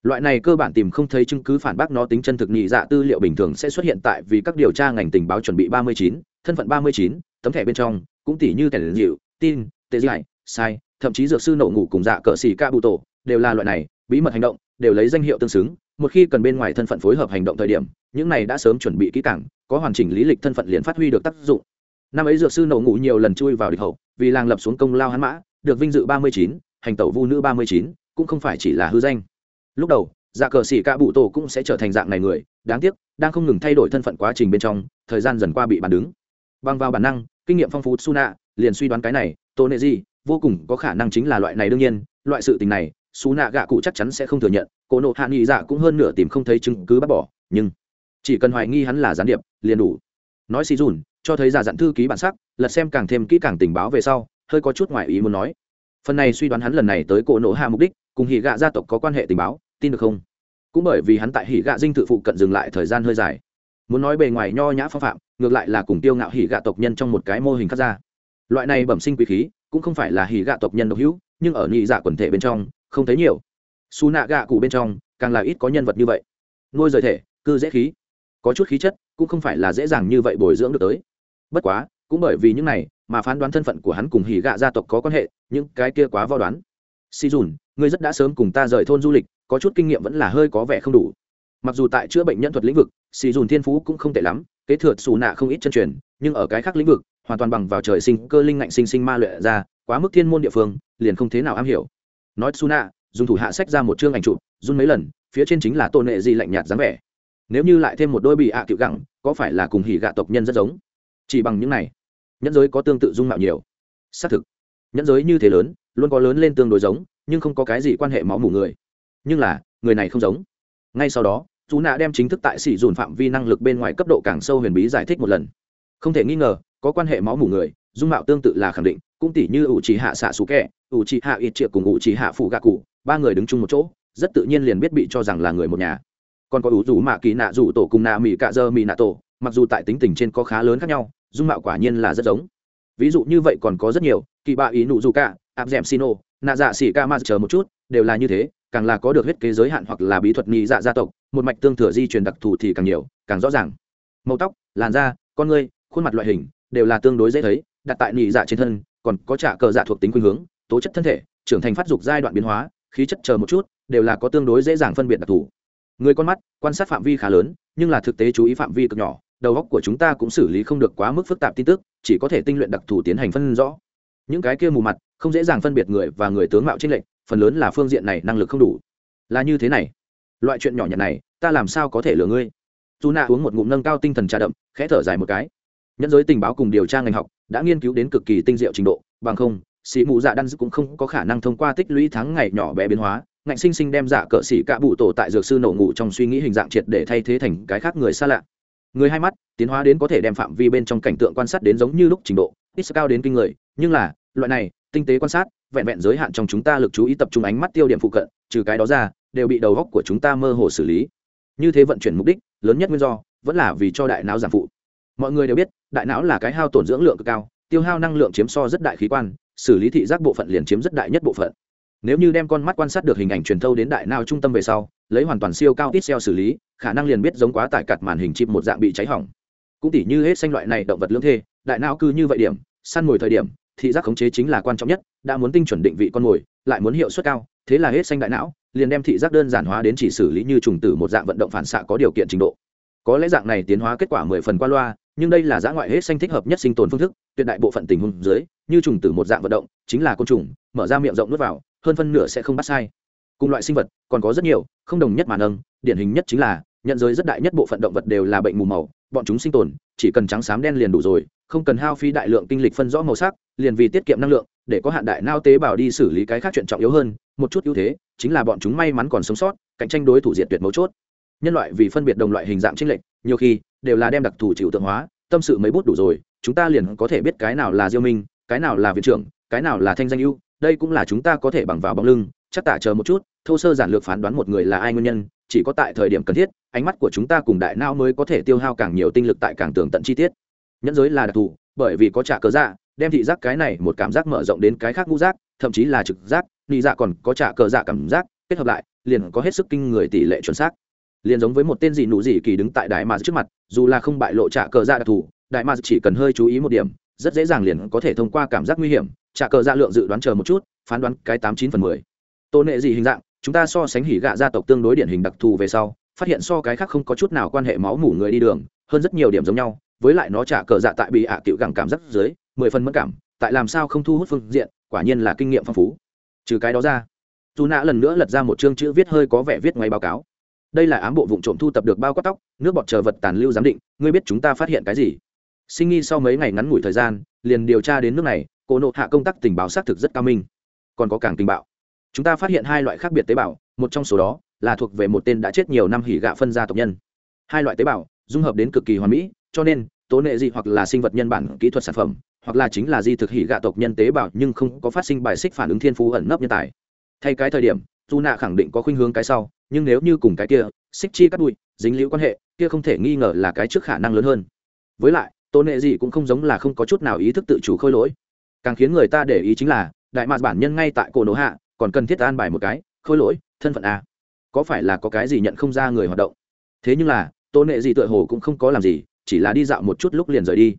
Loại này cơ bản tìm không thấy chứng cứ phản bác nó tính chân thực nhị dạ tư liệu bình thường sẽ xuất hiện tại vì các điều tra ngành tình báo chuẩn bị ba mươi chín, thân phận ba mươi chín, tấm thẻ bên trong, cũng tỉ như tẻ dịu, tin, tệ dạy sai, thậm chí dược sư nổ ngủ cùng dạ cỡ xì ca bụ tổ, đều là loại này, bí mật hành động, đều lấy danh hiệu tương xứng, một khi cần bên ngoài thân phận phối hợp hành động thời điểm, những này đã sớm chuẩn bị kỹ càng, có hoàn chỉnh lý lịch thân phận liền phát huy được tác dụng. Năm ấy dược sư nổ ngủ nhiều lần chui vào địch hậu, vì làng lập xuống công lao hắn mã được vinh dự ba mươi chín, hành tẩu vu nữ ba mươi chín, cũng không phải chỉ là hư danh. Lúc đầu dạ cờ xỉ ca bụ tổ cũng sẽ trở thành dạng này người, đáng tiếc, đang không ngừng thay đổi thân phận quá trình bên trong, thời gian dần qua bị bàn đứng. Bằng vào bản năng, kinh nghiệm phong phú suna liền suy đoán cái này tổ nệ gì vô cùng có khả năng chính là loại này đương nhiên, loại sự tình này xú nạ gạ cụ chắc chắn sẽ không thừa nhận cổ nộ hạ nghị dạ cũng hơn nửa tìm không thấy chứng cứ bắt bỏ, nhưng chỉ cần hoài nghi hắn là gián điệp, liền đủ. Nói xì dùn, cho thấy giả dặn thư ký bản sắc, lật xem càng thêm kỹ càng tình báo về sau hơi có chút ngoại ý muốn nói. Phần này suy đoán hắn lần này tới cổ nổ hạ mục đích, cùng hỉ gạ gia tộc có quan hệ tình báo, tin được không? Cũng bởi vì hắn tại hỉ gạ dinh thự phụ cận dừng lại thời gian hơi dài. Muốn nói bề ngoài nho nhã phong phạm, ngược lại là cùng tiêu ngạo hỉ gạ tộc nhân trong một cái mô hình khác ra. Loại này bẩm sinh quý khí, cũng không phải là hỉ gạ tộc nhân độc hữu, nhưng ở nhị dạ quần thể bên trong, không thấy nhiều. Xù nạ gạ cụ bên trong, càng là ít có nhân vật như vậy. Nuôi rời thể, cư dễ khí. Có chút khí chất, cũng không phải là dễ dàng như vậy bồi dưỡng được tới. Bất quá, cũng bởi vì những này mà phán đoán thân phận của hắn cùng hỉ gạ gia tộc có quan hệ, những cái kia quá vo đoán. Si dùn ngươi rất đã sớm cùng ta rời thôn du lịch, có chút kinh nghiệm vẫn là hơi có vẻ không đủ. Mặc dù tại chữa bệnh nhân thuật lĩnh vực, si dùn thiên phú cũng không tệ lắm, kế thừa xù nạ không ít chân truyền, nhưng ở cái khác lĩnh vực, hoàn toàn bằng vào trời sinh cơ linh ngạnh sinh sinh ma luyện ra, quá mức thiên môn địa phương, liền không thế nào am hiểu. Nói xù nạ dùng thủ hạ sách ra một chương ảnh chụp, run mấy lần, phía trên chính là tôn nệ di lạnh nhạt dáng vẻ. Nếu như lại thêm một đôi bị ạ à cựu gẳng, có phải là cùng hỉ gạ tộc nhân rất giống? Chỉ bằng những này nhẫn giới có tương tự dung mạo nhiều. Xác thực, nhẫn giới như thế lớn, luôn có lớn lên tương đối giống, nhưng không có cái gì quan hệ máu mủ người. Nhưng là, người này không giống. Ngay sau đó chú nạ đem chính thức tại sỉ dùn phạm vi năng lực bên ngoài cấp độ càng sâu huyền bí giải thích một lần. Không thể nghi ngờ, có quan hệ máu mủ người, dung mạo tương tự là khẳng định, cũng tỷ như ủ trì hạ xạ xú kẹ ủ trì hạ ít triệu cùng ủ trì hạ phụ gạ cụ ba người đứng chung một chỗ, rất tự nhiên liền biết bị cho rằng là người một nhà. Còn có ủ rủ mạ kỳ nạ rủ tổ cùng nạ mỹ cạ dơ mỹ nạ tổ, mặc dù tại tính tình trên có khá lớn khác nhau dung mạo quả nhiên là rất giống. Ví dụ như vậy còn có rất nhiều, kỳ bạ ý nụ dù cả áp d ẻ m nạ dạ xỉ ca ma chờ một chút, đều là như thế, càng là có được huyết kế giới hạn hoặc là bí thuật nghi dạ gia tộc, một mạch tương thừa di truyền đặc thù thì càng nhiều, càng rõ ràng. Màu tóc, làn da, con người, khuôn mặt loại hình đều là tương đối dễ thấy, đặt tại nghi dạ trên thân, còn có trả cờ dạ thuộc tính khuynh hướng, tố chất thân thể, trưởng thành phát dục giai đoạn biến hóa, khí chất chờ một chút, đều là có tương đối dễ dàng phân biệt đặc thù. Người con mắt, quan sát phạm vi khá lớn, nhưng là thực tế chú ý phạm vi cực nhỏ đầu óc của chúng ta cũng xử lý không được quá mức phức tạp tin tức, chỉ có thể tinh luyện đặc thù tiến hành phân rõ. Những cái kia mù mặt, không dễ dàng phân biệt người và người tướng mạo trên lệnh phần lớn là phương diện này năng lực không đủ. Là như thế này, loại chuyện nhỏ nhặt này, ta làm sao có thể lừa ngươi? Dù nạ uống một ngụm nâng cao tinh thần trà đậm, khẽ thở dài một cái. Nhân giới tình báo cùng điều tra ngành học đã nghiên cứu đến cực kỳ tinh diệu trình độ, bằng không sĩ mụ dạ đan cũng không có khả năng thông qua tích lũy tháng ngày nhỏ bé biến hóa, ngạnh sinh sinh đem dạ cỡ sĩ cạ bụ tổ tại dược sư nổ ngủ trong suy nghĩ hình dạng triệt để thay thế thành cái khác người xa lạ người hai mắt, tiến hóa đến có thể đem phạm vi bên trong cảnh tượng quan sát đến giống như lúc trình độ, ít cao đến kinh người. Nhưng là, loại này, tinh tế quan sát, vẹn vẹn giới hạn trong chúng ta lực chú ý tập trung ánh mắt tiêu điểm phụ cận, trừ cái đó ra, đều bị đầu góc của chúng ta mơ hồ xử lý. Như thế vận chuyển mục đích, lớn nhất nguyên do, vẫn là vì cho đại não giảm phụ. Mọi người đều biết, đại não là cái hao tổn dưỡng lượng cực cao, tiêu hao năng lượng chiếm so rất đại khí quan, xử lý thị giác bộ phận liền chiếm rất đại nhất bộ phận nếu như đem con mắt quan sát được hình ảnh truyền thâu đến đại não trung tâm về sau, lấy hoàn toàn siêu cao ít xeo xử lý, khả năng liền biết giống quá tải cặt màn hình chip một dạng bị cháy hỏng. Cũng tỉ như hết xanh loại này động vật lưỡng thê, đại não cư như vậy điểm, săn mồi thời điểm, thị giác khống chế chính là quan trọng nhất, đã muốn tinh chuẩn định vị con mồi, lại muốn hiệu suất cao, thế là hết xanh đại não, liền đem thị giác đơn giản hóa đến chỉ xử lý như trùng tử một dạng vận động phản xạ có điều kiện trình độ. Có lẽ dạng này tiến hóa kết quả mười phần qua loa, nhưng đây là giã ngoại hết xanh thích hợp nhất sinh tồn phương thức, tuyệt đại bộ phận tình huống dưới, như trùng tử một dạng vận động, chính là côn trùng, mở ra miệng rộng nuốt vào hơn phân nửa sẽ không bắt sai. Cùng loại sinh vật, còn có rất nhiều, không đồng nhất mà nâng, điển hình nhất chính là, nhận giới rất đại nhất bộ phận động vật đều là bệnh mù màu, bọn chúng sinh tồn, chỉ cần trắng xám đen liền đủ rồi, không cần hao phí đại lượng tinh lịch phân rõ màu sắc, liền vì tiết kiệm năng lượng, để có hạn đại nao tế bào đi xử lý cái khác chuyện trọng yếu hơn, một chút ưu thế, chính là bọn chúng may mắn còn sống sót, cạnh tranh đối thủ diệt tuyệt mấu chốt. Nhân loại vì phân biệt đồng loại hình dạng trinh lệch, nhiều khi, đều là đem đặc thù chịu tượng hóa, tâm sự mấy bút đủ rồi, chúng ta liền có thể biết cái nào là diêu minh, cái nào là viện trưởng, cái nào là thanh danh ưu đây cũng là chúng ta có thể bằng vào bóng lưng, chắc tả chờ một chút, thô sơ giản lược phán đoán một người là ai nguyên nhân, chỉ có tại thời điểm cần thiết, ánh mắt của chúng ta cùng đại não mới có thể tiêu hao càng nhiều tinh lực tại càng tường tận chi tiết. Nhẫn giới là đặc thù, bởi vì có trả cớ dạ đem thị giác cái này một cảm giác mở rộng đến cái khác ngũ giác, thậm chí là trực giác nị dạ còn có trả cờ dạ cảm giác, kết hợp lại, liền có hết sức kinh người tỷ lệ chuẩn xác. Liền giống với một tên gì nụ gì kỳ đứng tại đại mà trước mặt, dù là không bại lộ trả cờ dạ đặc thù, đại mà chỉ cần hơi chú ý một điểm rất dễ dàng liền có thể thông qua cảm giác nguy hiểm, trả cờ dạ lượng dự đoán chờ một chút, phán đoán cái tám chín phần mười. Tôn nệ gì hình dạng, chúng ta so sánh hỉ gạ gia tộc tương đối điển hình đặc thù về sau, phát hiện so cái khác không có chút nào quan hệ máu mủ người đi đường, hơn rất nhiều điểm giống nhau, với lại nó trả cờ dạ tại bị ạ à cựu gẳng cảm giác dưới, mười phần mất cảm, tại làm sao không thu hút phương diện, quả nhiên là kinh nghiệm phong phú. Trừ cái đó ra, dù nạ lần nữa lật ra một chương chữ viết hơi có vẻ viết ngay báo cáo. Đây là ám bộ vụ trộm thu tập được bao quát tóc, nước bọt chờ vật tàn lưu giám định, ngươi biết chúng ta phát hiện cái gì? Sinh nghi sau mấy ngày ngắn ngủi thời gian, liền điều tra đến nước này, cô nộ hạ công tác tình báo xác thực rất cao minh. Còn có càng tình báo chúng ta phát hiện hai loại khác biệt tế bào, một trong số đó là thuộc về một tên đã chết nhiều năm hỉ gạ phân gia tộc nhân. Hai loại tế bào dung hợp đến cực kỳ hoàn mỹ, cho nên, tố nệ dị hoặc là sinh vật nhân bản kỹ thuật sản phẩm, hoặc là chính là di thực hỉ gạ tộc nhân tế bào nhưng không có phát sinh bài xích phản ứng thiên phú ẩn nấp nhân tài. Thay cái thời điểm, dù nạ khẳng định có khuynh hướng cái sau, nhưng nếu như cùng cái kia, xích chi cắt bụi, dính liễu quan hệ, kia không thể nghi ngờ là cái trước khả năng lớn hơn. Với lại Tôn nệ gì cũng không giống là không có chút nào ý thức tự chủ khôi lỗi. Càng khiến người ta để ý chính là, đại mạc bản nhân ngay tại cổ nổ hạ, còn cần thiết an bài một cái, khôi lỗi, thân phận a có phải là có cái gì nhận không ra người hoạt động? Thế nhưng là tôn nệ gì tựa hồ cũng không có làm gì, chỉ là đi dạo một chút lúc liền rời đi.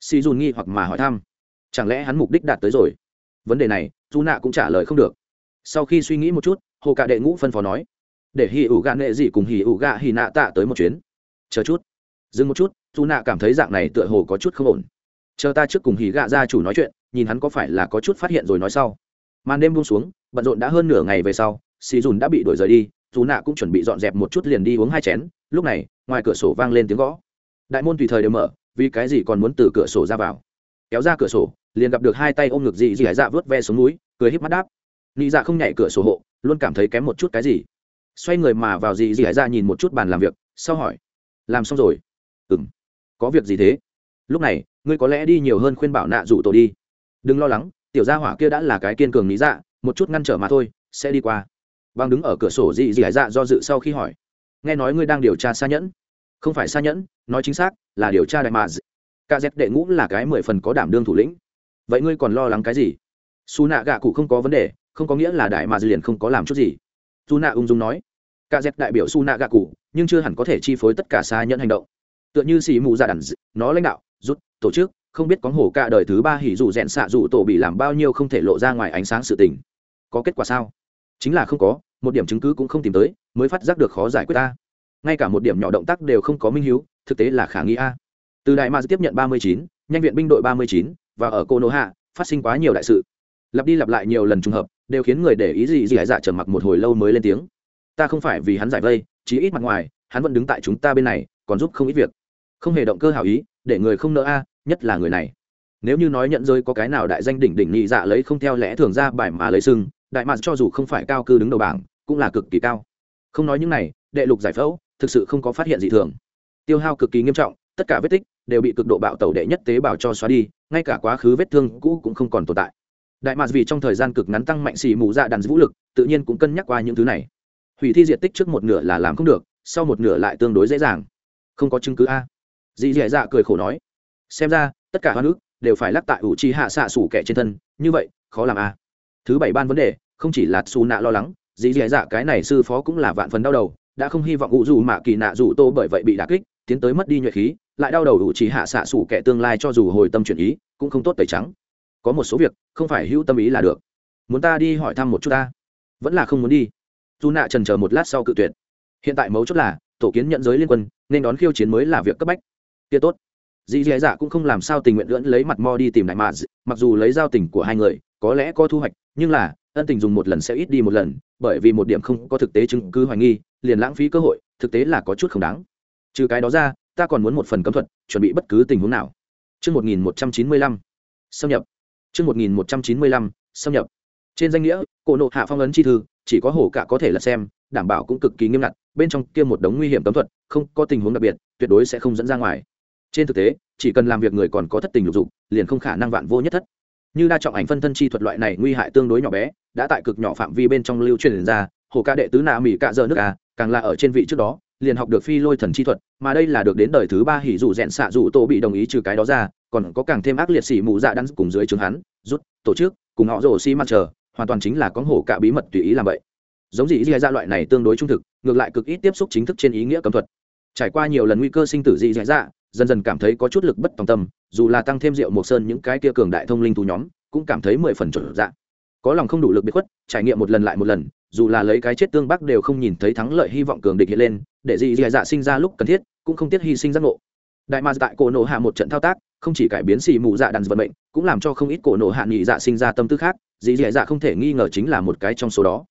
Si dùn nghi hoặc mà hỏi thăm, chẳng lẽ hắn mục đích đạt tới rồi? Vấn đề này dù nạ cũng trả lời không được. Sau khi suy nghĩ một chút, hồ cạ đệ ngũ phân phó nói, để hì ủ gạ nệ gì cùng hì ủ gạ hì nạ tạ tới một chuyến. Chờ chút. Dừng một chút dù nạ cảm thấy dạng này tựa hồ có chút không ổn. Chờ ta trước cùng hì gạ gia chủ nói chuyện, nhìn hắn có phải là có chút phát hiện rồi nói sau. Màn đêm buông xuống, bận rộn đã hơn nửa ngày về sau, xì dùn đã bị đuổi rời đi, dù nạ cũng chuẩn bị dọn dẹp một chút liền đi uống hai chén, lúc này, ngoài cửa sổ vang lên tiếng gõ. Đại môn tùy thời đều mở, vì cái gì còn muốn từ cửa sổ ra vào? Kéo ra cửa sổ, liền gặp được hai tay ôm ngực dị dị hải dạ vớt ve xuống núi, cười híp mắt đáp. Nị dạ không nhảy cửa sổ hộ, luôn cảm thấy kém một chút cái gì. Xoay người mà vào dị dị hải dạ nhìn một chút bàn làm việc, sau hỏi, làm xong rồi? Ừng có việc gì thế? Lúc này, ngươi có lẽ đi nhiều hơn khuyên bảo nạ rủ tổ đi. Đừng lo lắng, tiểu gia hỏa kia đã là cái kiên cường lý dạ một chút ngăn trở mà thôi, sẽ đi qua. Băng đứng ở cửa sổ dị dị dạ do dự sau khi hỏi. Nghe nói ngươi đang điều tra xa nhẫn. Không phải xa nhẫn, nói chính xác là điều tra đại mà ca dép đệ ngũ là cái mười phần có đảm đương thủ lĩnh. Vậy ngươi còn lo lắng cái gì? Su nạ gạ cụ không có vấn đề, không có nghĩa là đại mà liền không có làm chút gì. Su nạ ung dung nói. Ca dép đại biểu su nạ gạ cụ, nhưng chưa hẳn có thể chi phối tất cả xa nhẫn hành động tựa như xì mù dạ ra đàn nó lãnh đạo, rút, tổ chức, không biết có hổ cả đời thứ ba hỉ dù rẽn xạ dù tổ bị làm bao nhiêu không thể lộ ra ngoài ánh sáng sự tình. Có kết quả sao? Chính là không có, một điểm chứng cứ cũng không tìm tới, mới phát giác được khó giải quyết ta ngay cả một điểm nhỏ động tác đều không có minh hiếu, thực tế là khả nghi a. Từ đại ma tiếp nhận ba mươi chín, nhanh viện binh đội ba mươi chín, và ở cô nô hạ, phát sinh quá nhiều đại sự. Lặp đi lặp lại nhiều lần trùng hợp, đều khiến người để ý gì gì hải dạ trầm mặc một hồi lâu mới lên tiếng. Ta không phải vì hắn giải vây, chí ít mặt ngoài, hắn vẫn đứng tại chúng ta bên này, còn giúp không ít việc không hề động cơ hảo ý, để người không nỡ a, nhất là người này. Nếu như nói nhận rơi có cái nào đại danh đỉnh đỉnh nhị dạ lấy không theo lẽ thường ra bài mà lấy sưng đại mạc cho dù không phải cao cư đứng đầu bảng, cũng là cực kỳ cao. Không nói những này, đệ lục giải phẫu, thực sự không có phát hiện gì thường. Tiêu hao cực kỳ nghiêm trọng, tất cả vết tích đều bị cực độ bạo tẩu đệ nhất tế bào cho xóa đi, ngay cả quá khứ vết thương cũ cũng không còn tồn tại. Đại mạc vì trong thời gian cực ngắn tăng mạnh xì mù dạ đàn vũ lực, tự nhiên cũng cân nhắc qua những thứ này. Hủy thi diện tích trước một nửa là làm không được, sau một nửa lại tương đối dễ dàng. Không có chứng cứ a dì dì dạ cười khổ nói, xem ra, tất cả hoa nước đều phải lắc tại ủ chi hạ xạ sủ kẻ trên thân, như vậy, khó làm à? thứ bảy ban vấn đề, không chỉ là xù nạ lo lắng, dì dì dạ cái này sư phó cũng là vạn phần đau đầu, đã không hy vọng ủ dù mạ kỳ nạ dù tô bởi vậy bị đà kích, tiến tới mất đi nhuệ khí, lại đau đầu ủ trì hạ xạ xủ kẻ tương lai cho dù hồi tâm chuyển ý, cũng không tốt tẩy trắng. Có một số việc, không phải hữu tâm ý là được. Muốn ta đi hỏi thăm một chút ta? Vẫn là không muốn đi. Dù nạ trần chờ một lát sau cự tuyệt. Hiện tại mấu chốt là, tổ kiến nhận giới liên quân, nên đón khiêu chiến mới là việc cấp bách kia tốt dì dì dạ cũng không làm sao tình nguyện lưỡn lấy mặt mo đi tìm đại mạ mặc dù lấy giao tình của hai người có lẽ có thu hoạch nhưng là ân tình dùng một lần sẽ ít đi một lần bởi vì một điểm không có thực tế chứng cứ hoài nghi liền lãng phí cơ hội thực tế là có chút không đáng trừ cái đó ra ta còn muốn một phần cấm thuật chuẩn bị bất cứ tình huống nào Trước 1195, xâm nhập. Trước 1195, xâm nhập. Trên danh nghĩa, cổ nộ hạ phong ấn chi thư, chỉ có hổ cả có thể là xem, đảm bảo cũng cực kỳ nghiêm ngặt, bên trong kia một đống nguy hiểm cấm thuật, không có tình huống đặc biệt, tuyệt đối sẽ không dẫn ra ngoài. Trên thực tế, chỉ cần làm việc người còn có thất tình lục dục, liền không khả năng vạn vô nhất thất. Như đa trọng ảnh phân thân chi thuật loại này nguy hại tương đối nhỏ bé, đã tại cực nhỏ phạm vi bên trong lưu truyền ra, hồ ca đệ tứ nạ mỹ cạ giờ nước a, càng là ở trên vị trước đó, liền học được phi lôi thần chi thuật mà đây là được đến đời thứ ba hỉ dù rẽn xạ dù tô bị đồng ý trừ cái đó ra còn có càng thêm ác liệt xỉ mù dạ đắn cùng dưới trường hắn rút tổ chức cùng họ rồ xi mặt chờ hoàn toàn chính là có hổ cả bí mật tùy ý làm vậy giống gì dị dạ loại này tương đối trung thực ngược lại cực ít tiếp xúc chính thức trên ý nghĩa cấm thuật trải qua nhiều lần nguy cơ sinh tử dị dạ dạ dần dần cảm thấy có chút lực bất tòng tâm, dù là tăng thêm rượu một sơn những cái kia cường đại thông linh thú nhóm, cũng cảm thấy mười phần trở dạ. Có lòng không đủ lực biệt khuất, trải nghiệm một lần lại một lần, dù là lấy cái chết tương bắc đều không nhìn thấy thắng lợi hy vọng cường địch hiện lên, để dị dạ dạ sinh ra lúc cần thiết, cũng không tiếc hy sinh giác ngộ. Đại ma tại cổ nổ hạ một trận thao tác, không chỉ cải biến xì mù dạ đàn vận mệnh, cũng làm cho không ít cổ nổ hạ nghị dạ sinh ra tâm tư khác, dị dạ dạ không thể nghi ngờ chính là một cái trong số đó.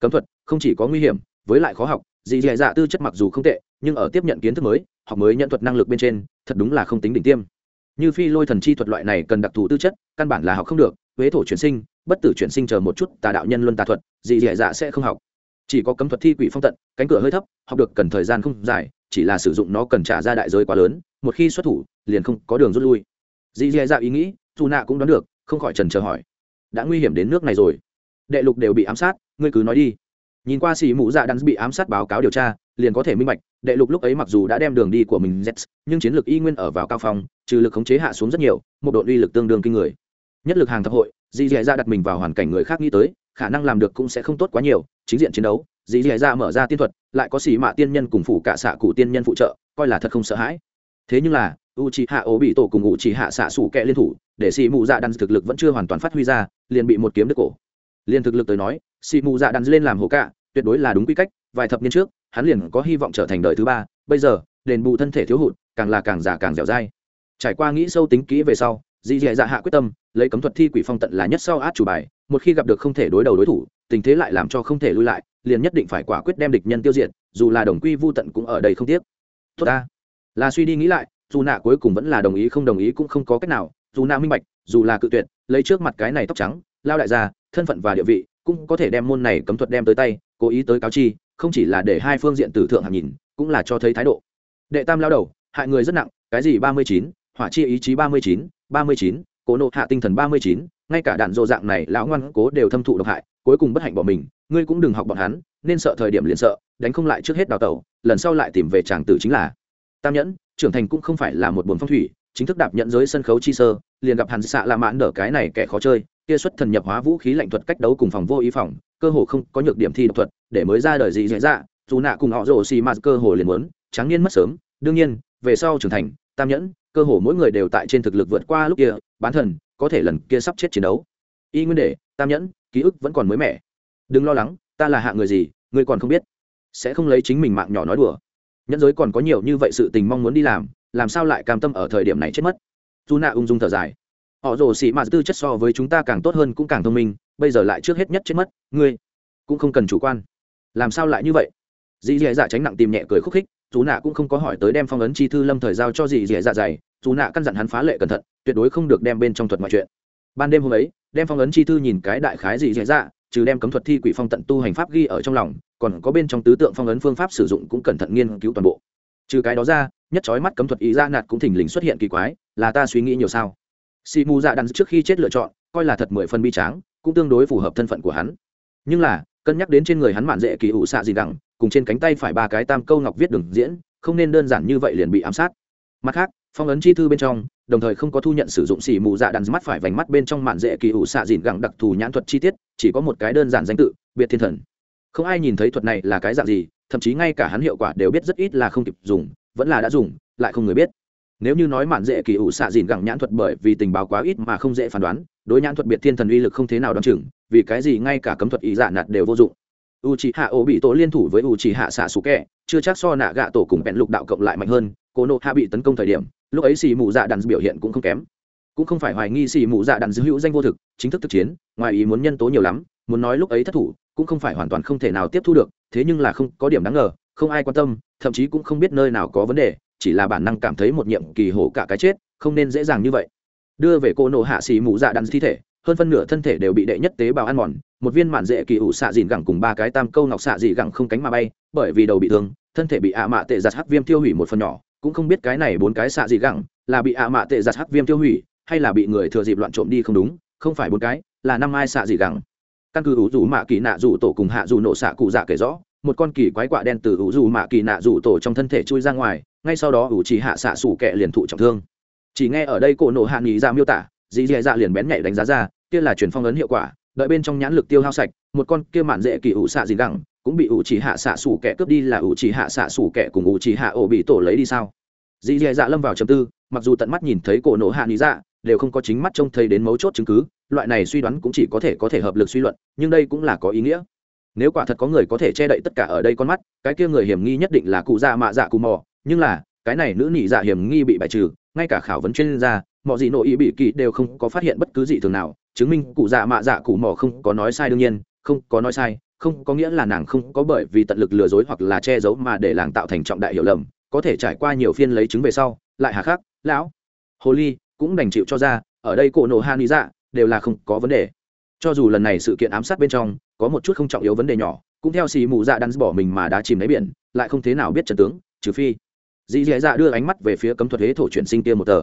Cấm thuật, không chỉ có nguy hiểm, với lại khó học, dị dạ dạ tư chất mặc dù không tệ, nhưng ở tiếp nhận kiến thức mới, học mới nhận thuật năng lực bên trên thật đúng là không tính đỉnh tiêm. Như phi lôi thần chi thuật loại này cần đặc thù tư chất, căn bản là học không được, huế thổ chuyển sinh, bất tử chuyển sinh chờ một chút, tà đạo nhân luân tà thuật, dị dạ dạ sẽ không học. Chỉ có cấm thuật thi quỷ phong tận, cánh cửa hơi thấp, học được cần thời gian không dài, chỉ là sử dụng nó cần trả ra đại giới quá lớn, một khi xuất thủ, liền không có đường rút lui. Dị dị dạ ý nghĩ, dù nạ cũng đoán được, không khỏi trần chờ hỏi. Đã nguy hiểm đến nước này rồi. Đệ lục đều bị ám sát, ngươi cứ nói đi. Nhìn qua xì mũ dạ đang bị ám sát báo cáo điều tra liền có thể minh bạch, đệ lục lúc ấy mặc dù đã đem đường đi của mình z, nhưng chiến lược y nguyên ở vào cao phong, trừ lực khống chế hạ xuống rất nhiều, một đội uy lực tương đương kinh người. Nhất lực hàng thập hội dì dì ra đặt mình vào hoàn cảnh người khác nghĩ tới, khả năng làm được cũng sẽ không tốt quá nhiều, chính diện chiến đấu dì dì ra mở ra tiên thuật, lại có xì mạ tiên nhân cùng phủ cả xạ cụ tiên nhân phụ trợ, coi là thật không sợ hãi. Thế nhưng là u c h i hạ ố bị tổ cùng u c h i hạ xạ sủ kẹ liên thủ, để xì mụ dạ đan thực lực vẫn chưa hoàn toàn phát huy ra, liền bị một kiếm đứt cổ. Liền thực lực tới nói xì mụ dạ đan lên làm hố cả tuyệt đối là đúng quy cách, vài thập niên trước hắn liền có hy vọng trở thành đời thứ ba, bây giờ, đền bù thân thể thiếu hụt, càng là càng già càng dẻo dai. Trải qua nghĩ sâu tính kỹ về sau, dì dì dạ hạ quyết tâm, lấy cấm thuật thi quỷ phong tận là nhất sau át chủ bài, một khi gặp được không thể đối đầu đối thủ, tình thế lại làm cho không thể lui lại, liền nhất định phải quả quyết đem địch nhân tiêu diệt, dù là đồng quy vô tận cũng ở đây không tiếc. Tốt ta. Là suy đi nghĩ lại, dù nạ cuối cùng vẫn là đồng ý không đồng ý cũng không có cách nào, dù nạ minh bạch, dù là cự tuyệt, lấy trước mặt cái này tóc trắng, lao đại gia, thân phận và địa vị, cũng có thể đem môn này cấm thuật đem tới tay, cố ý tới cáo chi không chỉ là để hai phương diện tử thượng hạng nhìn, cũng là cho thấy thái độ. Đệ tam lao đầu, hại người rất nặng, cái gì ba mươi chín, hỏa chi ý chí ba mươi chín, ba mươi chín, cố nộ hạ tinh thần ba mươi chín, ngay cả đạn dộ dạng này lão ngoan cố đều thâm thụ độc hại, cuối cùng bất hạnh bỏ mình, ngươi cũng đừng học bọn hắn, nên sợ thời điểm liền sợ, đánh không lại trước hết đào tẩu, lần sau lại tìm về tràng tử chính là. Tam nhẫn, trưởng thành cũng không phải là một buồn phong thủy, chính thức đạp nhận giới sân khấu chi sơ, liền gặp hàn xạ la mãn đỡ cái này kẻ khó chơi, kia xuất thần nhập hóa vũ khí lạnh thuật cách đấu cùng phòng vô ý phòng cơ hồ không có nhược điểm thi độc thuật, để mới ra đời gì dễ dạ dù nạ cùng họ rồ xì mạt cơ hồ liền muốn trắng niên mất sớm. Đương nhiên, về sau trưởng thành, tam nhẫn, cơ hồ mỗi người đều tại trên thực lực vượt qua lúc kia, bán thần, có thể lần kia sắp chết chiến đấu. Y nguyên đề tam nhẫn, ký ức vẫn còn mới mẻ. Đừng lo lắng, ta là hạ người gì, ngươi còn không biết. Sẽ không lấy chính mình mạng nhỏ nói đùa. Nhẫn giới còn có nhiều như vậy sự tình mong muốn đi làm làm sao lại cam tâm ở thời điểm này chết mất? Dù nạ ung dung thở dài họ rồ xị mạt tư chất so với chúng ta càng tốt hơn cũng càng thông minh, bây giờ lại trước hết nhất chết mất, ngươi cũng không cần chủ quan. Làm sao lại như vậy? Dì dì dạ tránh nặng tìm nhẹ cười khúc khích chú nạ cũng không có hỏi tới đem phong ấn chi thư lâm thời giao cho dì dì dạ dày Chú nạ căn dặn hắn phá lệ cẩn thận, tuyệt đối không được đem bên trong thuật ngoại chuyện ban đêm hôm ấy, đem phong ấn chi thư nhìn cái đại khái dì dì dạ trừ đem cấm thuật thi quỷ phong tận tu hành pháp ghi ở trong lòng, còn có bên trong tứ tượng phong ấn phương pháp sử dụng cũng cẩn thận nghiên cứu toàn bộ. Trừ cái đó ra, nhất trói mắt cấm thuật ý ra nạt cũng thình lình xuất hiện kỳ quái, là ta suy nghĩ nhiều sao? Xì mù dạ đắn trước khi chết lựa chọn, coi là thật mười phân bi tráng, cũng tương đối phù hợp thân phận của hắn. Nhưng là, cân nhắc đến trên người hắn mạn dễ kỳ ủ xạ gì đẳng, cùng trên cánh tay phải ba cái tam câu ngọc viết đường diễn, không nên đơn giản như vậy liền bị ám sát. Mặt khác, phong ấn chi thư bên trong, đồng thời không có thu nhận sử dụng xì mù dạ đàn mắt phải vành mắt bên trong mạn dễ kỳ ủ xạ dìn gẳng đặc thù nhãn thuật chi tiết, chỉ có một cái đơn giản danh tự, biệt thiên thần. Không ai nhìn thấy thuật này là cái dạng gì, thậm chí ngay cả hắn hiệu quả đều biết rất ít là không kịp dùng, vẫn là đã dùng, lại không người biết nếu như nói mạn dễ kỳ ủ xạ dìn gẳng nhãn thuật bởi vì tình báo quá ít mà không dễ phán đoán, đối nhãn thuật biệt thiên thần uy lực không thế nào đoán chừng, vì cái gì ngay cả cấm thuật ý dạ nạt đều vô dụng. U c h i hạ ô bị tổ liên thủ với u c h i hạ xạ xù kẹ chưa chắc so nạ gạ tổ cùng bẹn lục đạo cộng lại mạnh hơn, cô nộ hạ bị tấn công thời điểm, lúc ấy xì mù dạ đàn biểu hiện cũng không kém. Cũng không phải hoài nghi xì mù dạ đàn hữu danh vô thực, chính thức thực chiến, ngoài ý muốn nhân tố nhiều lắm, muốn nói lúc ấy thất thủ, cũng không phải hoàn toàn không thể nào tiếp thu được, thế nhưng là không có điểm đáng ngờ, không ai quan tâm, thậm chí cũng không biết nơi nào có vấn đề chỉ là bản năng cảm thấy một nhiệm kỳ hổ cả cái chết, không nên dễ dàng như vậy. Đưa về cô nổ hạ xì mù dạ đắn thi thể, hơn phân nửa thân thể đều bị đệ nhất tế bào ăn mòn, một viên mạn dễ kỳ ủ xạ dìn gẳng cùng ba cái tam câu ngọc xạ dị gẳng không cánh mà bay, bởi vì đầu bị thương, thân thể bị ạ mạ tệ giặt hắc viêm tiêu hủy một phần nhỏ, cũng không biết cái này bốn cái xạ dị gẳng là bị ạ mạ tệ giặt hắc viêm tiêu hủy, hay là bị người thừa dịp loạn trộm đi không đúng, không phải bốn cái, là năm ai xạ dị gẳng. Căn cứ ủ rủ mạ kỳ nạ rủ tổ cùng hạ rủ nổ xạ cụ dạ kể rõ một con kỳ quái quạ đen từ ủ rủ mạ kỳ nạ rủ tổ trong thân thể chui ra ngoài, ngay sau đó ủ chỉ hạ xạ sủ kẹ liền thụ trọng thương. Chỉ nghe ở đây cổ nổ hạ nghỉ ra dạ miêu tả, dì dì dạ liền bén nhạy đánh giá ra, kia là truyền phong ấn hiệu quả, đợi bên trong nhãn lực tiêu hao sạch, một con kia mạn dễ kỳ ủ xạ gì gẳng, cũng bị ủ chỉ hạ xạ sủ kẻ cướp đi là ủ chỉ hạ xạ sủ kẻ cùng ủ chỉ hạ ổ bị tổ lấy đi sao? Dì dì dạ lâm vào chầm tư, mặc dù tận mắt nhìn thấy cổ nổ hạ lý dạ đều không có chính mắt trông thấy đến mấu chốt chứng cứ, loại này suy đoán cũng chỉ có thể có thể hợp lực suy luận, nhưng đây cũng là có ý nghĩa nếu quả thật có người có thể che đậy tất cả ở đây con mắt, cái kia người hiểm nghi nhất định là cụ dạ mạ dạ cụ mò. Nhưng là, cái này nữ nhị dạ hiểm nghi bị bài trừ, ngay cả khảo vấn chuyên gia, mọi gì nội ý bị kỳ đều không có phát hiện bất cứ gì thường nào, chứng minh cụ dạ mạ dạ cụ mò không có nói sai đương nhiên, không có nói sai, không có nghĩa là nàng không có bởi vì tận lực lừa dối hoặc là che giấu mà để làng tạo thành trọng đại hiểu lầm, có thể trải qua nhiều phiên lấy chứng về sau, lại hà khắc, lão, hồ ly, cũng đành chịu cho ra, ở đây cổ nổ han lý dạ đều là không có vấn đề cho dù lần này sự kiện ám sát bên trong, có một chút không trọng yếu vấn đề nhỏ, cũng theo xì mù dạ đắn bỏ mình mà đã chìm đáy biển, lại không thế nào biết trần tướng, trừ phi. Dì dì dạ đưa ánh mắt về phía cấm thuật huế thổ chuyển sinh kia một tờ.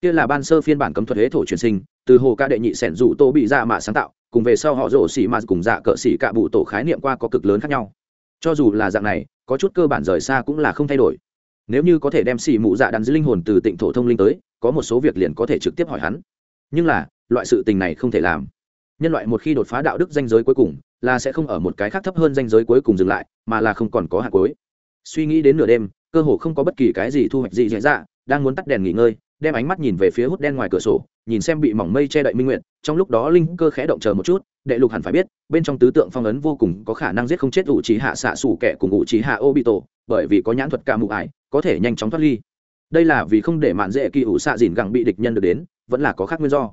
Kia là ban sơ phiên bản cấm thuật huế thổ chuyển sinh, từ hồ ca đệ nhị sẻn dụ tô bị dạ mà sáng tạo, cùng về sau họ rổ xì mà cùng dạ cỡ xì cạ bụ tổ khái niệm qua có cực lớn khác nhau. Cho dù là dạng này, có chút cơ bản rời xa cũng là không thay đổi. Nếu như có thể đem xì mụ dạ đắn dưới linh hồn từ tịnh thổ thông linh tới, có một số việc liền có thể trực tiếp hỏi hắn. Nhưng là, loại sự tình này không thể làm nhân loại một khi đột phá đạo đức danh giới cuối cùng, là sẽ không ở một cái khác thấp hơn danh giới cuối cùng dừng lại, mà là không còn có hạt cuối. Suy nghĩ đến nửa đêm, cơ hồ không có bất kỳ cái gì thu hoạch gì diễn ra dạ, đang muốn tắt đèn nghỉ ngơi, đem ánh mắt nhìn về phía hút đen ngoài cửa sổ, nhìn xem bị mỏng mây che đậy minh nguyện, trong lúc đó linh cơ khẽ động chờ một chút, đệ lục hẳn phải biết, bên trong tứ tượng phong ấn vô cùng có khả năng giết không chết ủ trí hạ xạ xủ kẻ cùng ủ trí hạ ô bị tổ, bởi vì có nhãn thuật ca mụ ải, có thể nhanh chóng thoát ly. Đây là vì không để mạn dễ kỳ ủ xạ dìn gẳng bị địch nhân được đến, vẫn là có khác nguyên do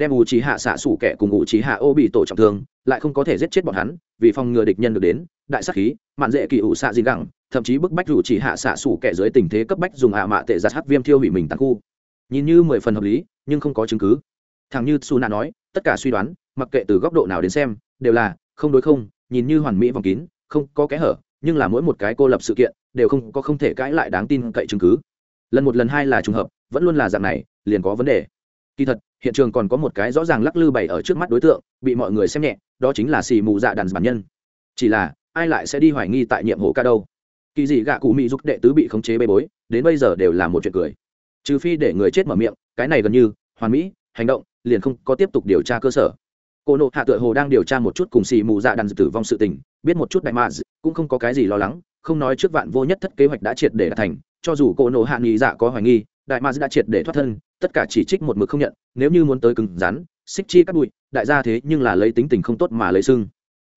đem ủ trí hạ xạ sủ kẻ cùng ủ trí hạ ô bị tổ trọng thương, lại không có thể giết chết bọn hắn, vì phòng ngừa địch nhân được đến, đại sắc khí, mạn dễ kỳ ủ xạ dìn gẳng, thậm chí bức bách ủ trí hạ xạ sủ kẻ dưới tình thế cấp bách dùng ạ mạ tệ giặt hắc viêm thiêu hủy mình tàn khu. Nhìn như mười phần hợp lý, nhưng không có chứng cứ. Thằng như su nạ nói, tất cả suy đoán, mặc kệ từ góc độ nào đến xem, đều là, không đối không, nhìn như hoàn mỹ vòng kín, không có kẽ hở, nhưng là mỗi một cái cô lập sự kiện, đều không có không thể cãi lại đáng tin cậy chứng cứ. Lần một lần hai là trùng hợp, vẫn luôn là dạng này, liền có vấn đề. Kỳ thật hiện trường còn có một cái rõ ràng lắc lư bày ở trước mắt đối tượng, bị mọi người xem nhẹ, đó chính là xì mù dạ đàn bản nhân. Chỉ là, ai lại sẽ đi hoài nghi tại nhiệm hộ ca đâu? Kỳ dị gạ cụ mỹ giúp đệ tứ bị khống chế bê bối, đến bây giờ đều là một chuyện cười. Trừ phi để người chết mở miệng, cái này gần như, hoàn mỹ, hành động, liền không có tiếp tục điều tra cơ sở. Cô nộ hạ tựa hồ đang điều tra một chút cùng xì mù dạ đàn tử vong sự tình, biết một chút đại mạ cũng không có cái gì lo lắng, không nói trước vạn vô nhất thất kế hoạch đã triệt để đạt thành, cho dù cô nộ hạ nghi dạ có hoài nghi, đại mạ đã triệt để thoát thân tất cả chỉ trích một mực không nhận, nếu như muốn tới cứng rắn, xích chi cắt bụi, đại gia thế nhưng là lấy tính tình không tốt mà lấy sưng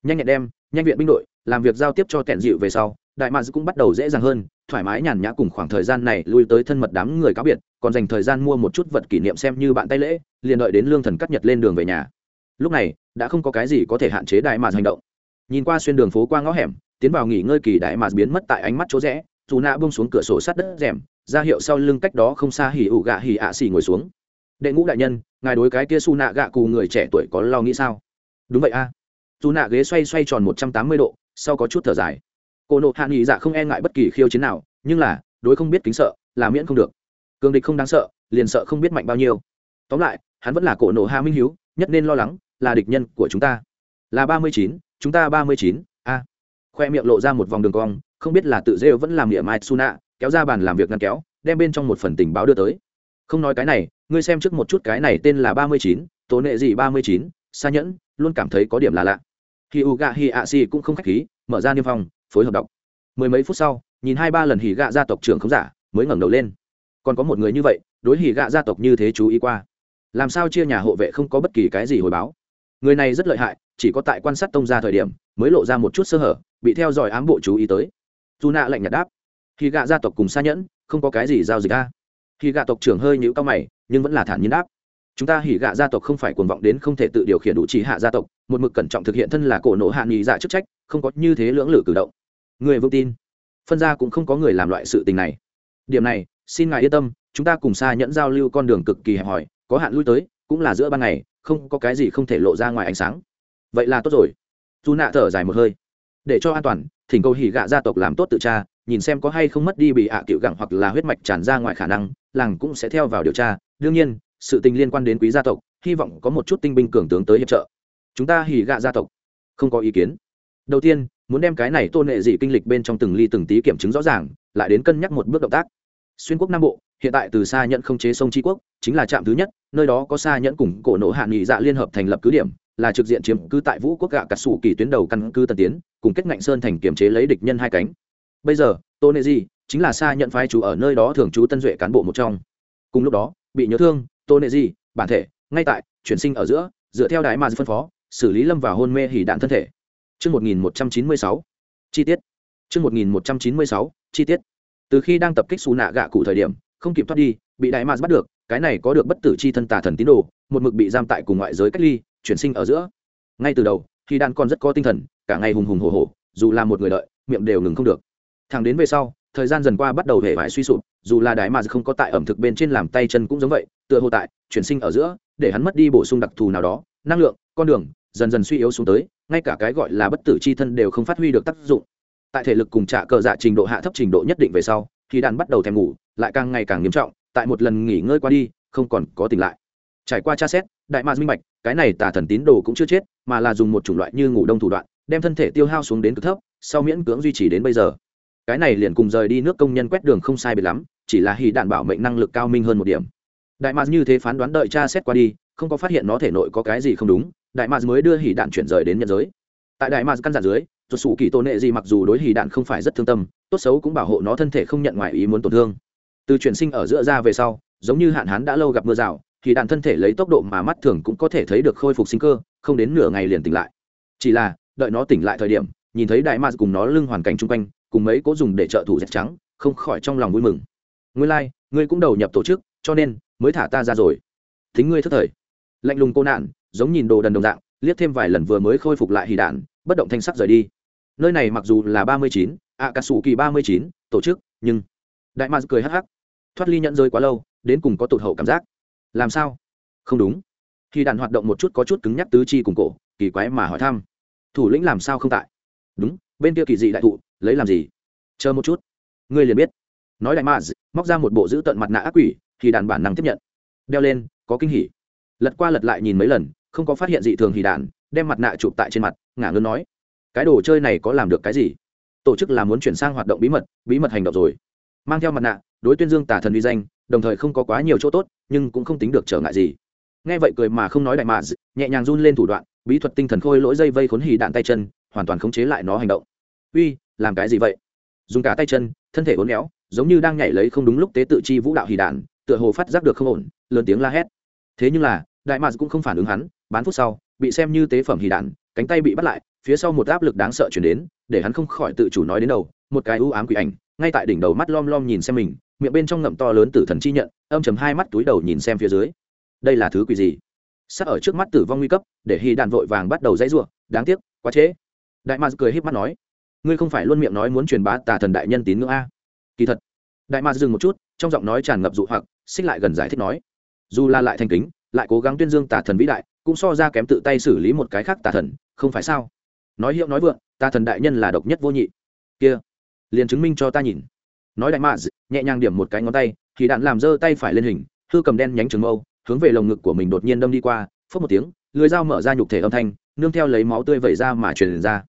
nhanh nhẹn đem, nhanh viện binh đội, làm việc giao tiếp cho tẹn dịu về sau, đại mads cũng bắt đầu dễ dàng hơn, thoải mái nhàn nhã cùng khoảng thời gian này lui tới thân mật đám người cáo biệt, còn dành thời gian mua một chút vật kỷ niệm xem như bạn tay lễ, liền đợi đến lương thần cắt nhật lên đường về nhà. Lúc này, đã không có cái gì có thể hạn chế đại mads hành động. Nhìn qua xuyên đường phố qua ngõ hẻm, tiến vào nghỉ ngơi kỳ đại mads biến mất tại ánh mắt chỗ rẽ, dù nạ bông xuống cửa sổ sát đất rèm ra hiệu sau lưng cách đó không xa hỉ ủ gạ hỉ ạ xì ngồi xuống. Đệ ngũ đại nhân, ngài đối cái kia su nạ gạ cù người trẻ tuổi có lo nghĩ sao? Đúng vậy a. À. dù nạ ghế xoay xoay tròn một trăm tám mươi độ, sau có chút thở dài. Cô nộ hạ nghị dạ không e ngại bất kỳ khiêu chiến nào, nhưng là, đối không biết kính sợ, là miễn không được. Cường địch không đáng sợ, liền sợ không biết mạnh bao nhiêu. Tóm lại, hắn vẫn là cổ nộ hạ minh hiếu, nhất nên lo lắng là địch nhân của chúng ta. Là ba mươi chín, chúng ta ba mươi chín, a. Khoe miệng lộ ra một vòng đường cong, không biết là tự rêu vẫn làm địa mai suna kéo ra bàn làm việc ngăn kéo, đem bên trong một phần tình báo đưa tới. Không nói cái này, ngươi xem trước một chút cái này tên là ba mươi chín, tố nệ gì ba mươi chín xa nhẫn, luôn cảm thấy có điểm là lạ. Khi u gạ hi ạ si cũng không khách khí, mở ra niêm phong, phối hợp đọc. Mười mấy phút sau, nhìn hai ba lần hỉ gạ gia tộc trưởng không giả, mới ngẩng đầu lên. Còn có một người như vậy, đối hỉ gạ gia tộc như thế chú ý qua. Làm sao chia nhà hộ vệ không có bất kỳ cái gì hồi báo? Người này rất lợi hại, chỉ có tại quan sát tông ra thời điểm, mới lộ ra một chút sơ hở, bị theo dõi ám bộ chú ý tới. Dù nạ lạnh nhạt đáp khi gạ gia tộc cùng xa nhẫn, không có cái gì giao dịch a. Khi gạ tộc trưởng hơi nhũ cao mày, nhưng vẫn là thản nhiên đáp. Chúng ta hỉ gạ gia tộc không phải cuồng vọng đến không thể tự điều khiển đủ trí hạ gia tộc, một mực cẩn trọng thực hiện thân là cổ nộ hạ nghị dạ chức trách, không có như thế lưỡng lự cử động. Người vững tin. Phân ra cũng không có người làm loại sự tình này. Điểm này, xin ngài yên tâm, chúng ta cùng xa nhẫn giao lưu con đường cực kỳ hẹp hòi, có hạn lui tới, cũng là giữa ban ngày, không có cái gì không thể lộ ra ngoài ánh sáng. Vậy là tốt rồi. Dù nạ thở dài một hơi. Để cho an toàn, thỉnh cầu hỉ gạ gia tộc làm tốt tự tra nhìn xem có hay không mất đi bị ạ à cựu gặng hoặc là huyết mạch tràn ra ngoài khả năng, làng cũng sẽ theo vào điều tra. Đương nhiên, sự tình liên quan đến quý gia tộc, hy vọng có một chút tinh binh cường tướng tới hiệp trợ. Chúng ta hỉ gạ gia tộc. Không có ý kiến. Đầu tiên, muốn đem cái này tôn nệ dị kinh lịch bên trong từng ly từng tí kiểm chứng rõ ràng, lại đến cân nhắc một bước động tác. Xuyên quốc nam bộ, hiện tại từ xa nhận không chế sông tri quốc, chính là trạm thứ nhất, nơi đó có xa nhẫn cùng cổ nộ hạ nghị dạ liên hợp thành lập cứ điểm, là trực diện chiếm cứ tại vũ quốc gạ cắt xù kỳ tuyến đầu căn cứ tân tiến, cùng kết ngạnh sơn thành kiểm chế lấy địch nhân hai cánh bây giờ tô nệ di chính là xa nhận phái chủ ở nơi đó thường trú tân duệ cán bộ một trong cùng lúc đó bị nhớ thương tô nệ di bản thể ngay tại chuyển sinh ở giữa dựa theo đại mà phân phó xử lý lâm vào hôn mê hỉ đạn thân thể Chương 1196. Chi tiết. Chương 1196. Chi tiết. Từ khi đang tập kích xù nạ gạ cụ thời điểm, không kịp thoát đi, bị đại ma bắt được, cái này có được bất tử chi thân tà thần tín đồ, một mực bị giam tại cùng ngoại giới cách ly, chuyển sinh ở giữa. Ngay từ đầu, khi đàn còn rất có tinh thần, cả ngày hùng hùng hổ hổ, dù là một người đợi, miệng đều ngừng không được. Thẳng đến về sau, thời gian dần qua bắt đầu hệ vải suy sụp, dù là đại mà không có tại ẩm thực bên trên làm tay chân cũng giống vậy, tựa hồ tại chuyển sinh ở giữa, để hắn mất đi bổ sung đặc thù nào đó, năng lượng, con đường, dần dần suy yếu xuống tới ngay cả cái gọi là bất tử c h i thân đều không phát huy được tác dụng. Tại thể lực cùng trả cờ dạ trình độ hạ thấp trình độ nhất định về sau thì đàn bắt đầu thèm ngủ lại càng ngày càng nghiêm trọng tại một lần nghỉ ngơi qua đi không còn có tỉnh lại. Trải qua tra xét đại mạc minh bạch cái này tà thần tín đồ cũng chưa chết mà là dùng một chủng loại như ngủ đông thủ đoạn đem thân thể tiêu hao xuống đến cực thấp sau miễn cưỡng duy trì đến bây giờ cái này liền cùng rời đi nước công nhân quét đường không sai biệt lắm, chỉ là hì đạn bảo mệnh năng lực cao minh hơn một điểm. Đại mạc như thế phán đoán đợi tra xét qua đi, không có phát hiện nó thể nội có cái gì không đúng, đại mạc mới đưa hỉ đạn chuyển rời đến nhân giới. Tại đại mạc căn dặn dưới tuột sủ kỳ tôn nệ gì mặc dù đối hỉ đạn không phải rất thương tâm, tốt xấu cũng bảo hộ nó thân thể không nhận ngoài ý muốn tổn thương. Từ chuyển sinh ở giữa ra về sau, giống như hạn hán đã lâu gặp mưa rào thì đạn thân thể lấy tốc độ mà mắt thường cũng có thể thấy được khôi phục sinh cơ, không đến nửa ngày liền tỉnh lại. Chỉ là, đợi nó tỉnh lại thời điểm, nhìn thấy đại mạc cùng nó lưng hoàn cảnh chung quanh cùng mấy cố dùng để trợ thủ dẹp trắng không khỏi trong lòng vui mừng. Ngươi lai、like, ngươi cũng đầu nhập tổ chức cho nên mới thả ta ra rồi. Thính ngươi thất thời. Lạnh lùng cô nạn giống nhìn đồ đần đồng dạng liếc thêm vài lần vừa mới khôi phục lại hì đạn bất động thanh sắc rời đi. Nơi này mặc dù là ba mươi chín ạ cà sủ kỳ ba mươi chín tổ chức nhưng đại mạc cười hắc hắc. Thoát ly nhận rơi quá lâu đến cùng có tụt hậu cảm giác. Làm sao? Không đúng. Khi đạn hoạt động một chút có chút cứng nhắc tứ chi cùng cổ kỳ quái mà hỏi thăm. Thủ lĩnh làm sao không tại? Đúng bên kia kỳ dị đại thụ, lấy làm gì? Chờ một chút. Ngươi liền biết. Nói đại maz, móc ra một bộ giữ tận mặt nạ ác quỷ, thì đàn bản năng tiếp nhận. Đeo lên, có kinh hỉ. Lật qua lật lại nhìn mấy lần, không có phát hiện dị thường thì đạn đem mặt nạ chụp tại trên mặt, ngả ngơn nói, cái đồ chơi này có làm được cái gì? Tổ chức là muốn chuyển sang hoạt động bí mật bí mật hành động rồi. Mang theo mặt nạ, đối tuyên dương tả thần uy danh, đồng thời không có quá nhiều chỗ tốt, nhưng cũng không tính được trở ngại gì. Nghe vậy cười mà không nói đại mạ nhẹ nhàng run lên thủ đoạn, bí thuật tinh thần khôi lỗi dây vây khốn hì đạn tay chân, hoàn toàn khống chế lại nó hành động uy, làm cái gì vậy? Dùng cả tay chân, thân thể uốn éo, giống như đang nhảy lấy không đúng lúc tế tự chi vũ đạo hì đản, tựa hồ phát giác được không ổn, lớn tiếng la hét. Thế nhưng là, đại mạc cũng không phản ứng hắn, bán phút sau, bị xem như tế phẩm hì đản, cánh tay bị bắt lại, phía sau một áp lực đáng sợ chuyển đến, để hắn không khỏi tự chủ nói đến đầu, một cái ưu ám quỷ ảnh, ngay tại đỉnh đầu mắt lom lom nhìn xem mình, miệng bên trong ngậm to lớn tử thần chi nhận, âm chầm hai mắt túi đầu nhìn xem phía dưới. Đây là thứ quỷ gì? Sắc ở trước mắt tử vong nguy cấp, để hy đạn vội vàng bắt đầu dãy ruộng đáng tiếc, quá trễ. Đại mạc cười híp mắt nói ngươi không phải luôn miệng nói muốn truyền bá tà thần đại nhân tín ngưỡng a? Kỳ thật, đại Ma dừng một chút, trong giọng nói tràn ngập dụ hoặc, xích lại gần giải thích nói, dù là lại thành kính, lại cố gắng tuyên dương tà thần vĩ đại, cũng so ra kém tự tay xử lý một cái khác tà thần, không phải sao? Nói hiệu nói vượng, tà thần đại nhân là độc nhất vô nhị. Kia, liền chứng minh cho ta nhìn. Nói đại mạ nhẹ nhàng điểm một cái ngón tay, thì đạn làm giơ tay phải lên hình, hư cầm đen nhánh trường mâu, hướng về lồng ngực của mình đột nhiên đâm đi qua phớt một tiếng lưới dao mở ra nhục thể âm thanh, nương theo lấy máu tươi vẩy ra mà truyền ra.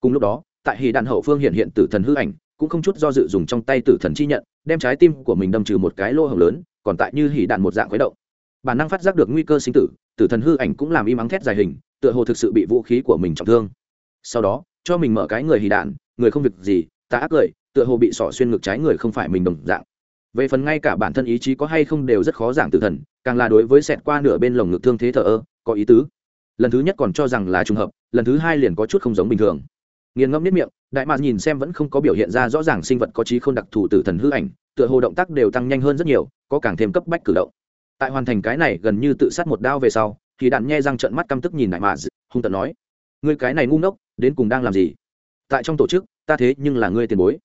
Cùng lúc đó tại hì đạn hậu phương hiện hiện tử thần hư ảnh, cũng không chút do dự dùng trong tay tử thần chi nhận, đem trái tim của mình đâm trừ một cái lỗ hồng lớn, còn tại như hỉ đạn một dạng khuấy động. Bản năng phát giác được nguy cơ sinh tử tử thần hư ảnh cũng làm im ắng thét dài hình, tựa hồ thực sự bị vũ khí của mình trọng thương. Sau đó, cho mình mở cái người hỉ đạn, người không việc gì, ta ác cười, tựa hồ bị sỏ xuyên ngực trái người không phải mình đồng dạng. Về phần ngay cả bản thân ý chí có hay không đều rất khó giảng tử thần, càng là đối với xẹt qua nửa bên lồng ngực thương thế thờ ơ, có ý tứ. Lần thứ nhất còn cho rằng là trùng hợp, lần thứ hai liền có chút không giống bình thường nghiền ngẫm nếp miệng, đại mạc nhìn xem vẫn không có biểu hiện ra rõ ràng sinh vật có trí không đặc thù tử thần hư ảnh, tựa hồ động tác đều tăng nhanh hơn rất nhiều, có càng thêm cấp bách cử động. Tại hoàn thành cái này gần như tự sát một đao về sau, thì đạn nghe răng trận mắt căm tức nhìn đại mạc hung tận nói người cái này ngu ngốc, đến cùng đang làm gì? Tại trong tổ chức, ta thế nhưng là ngươi tiền bối.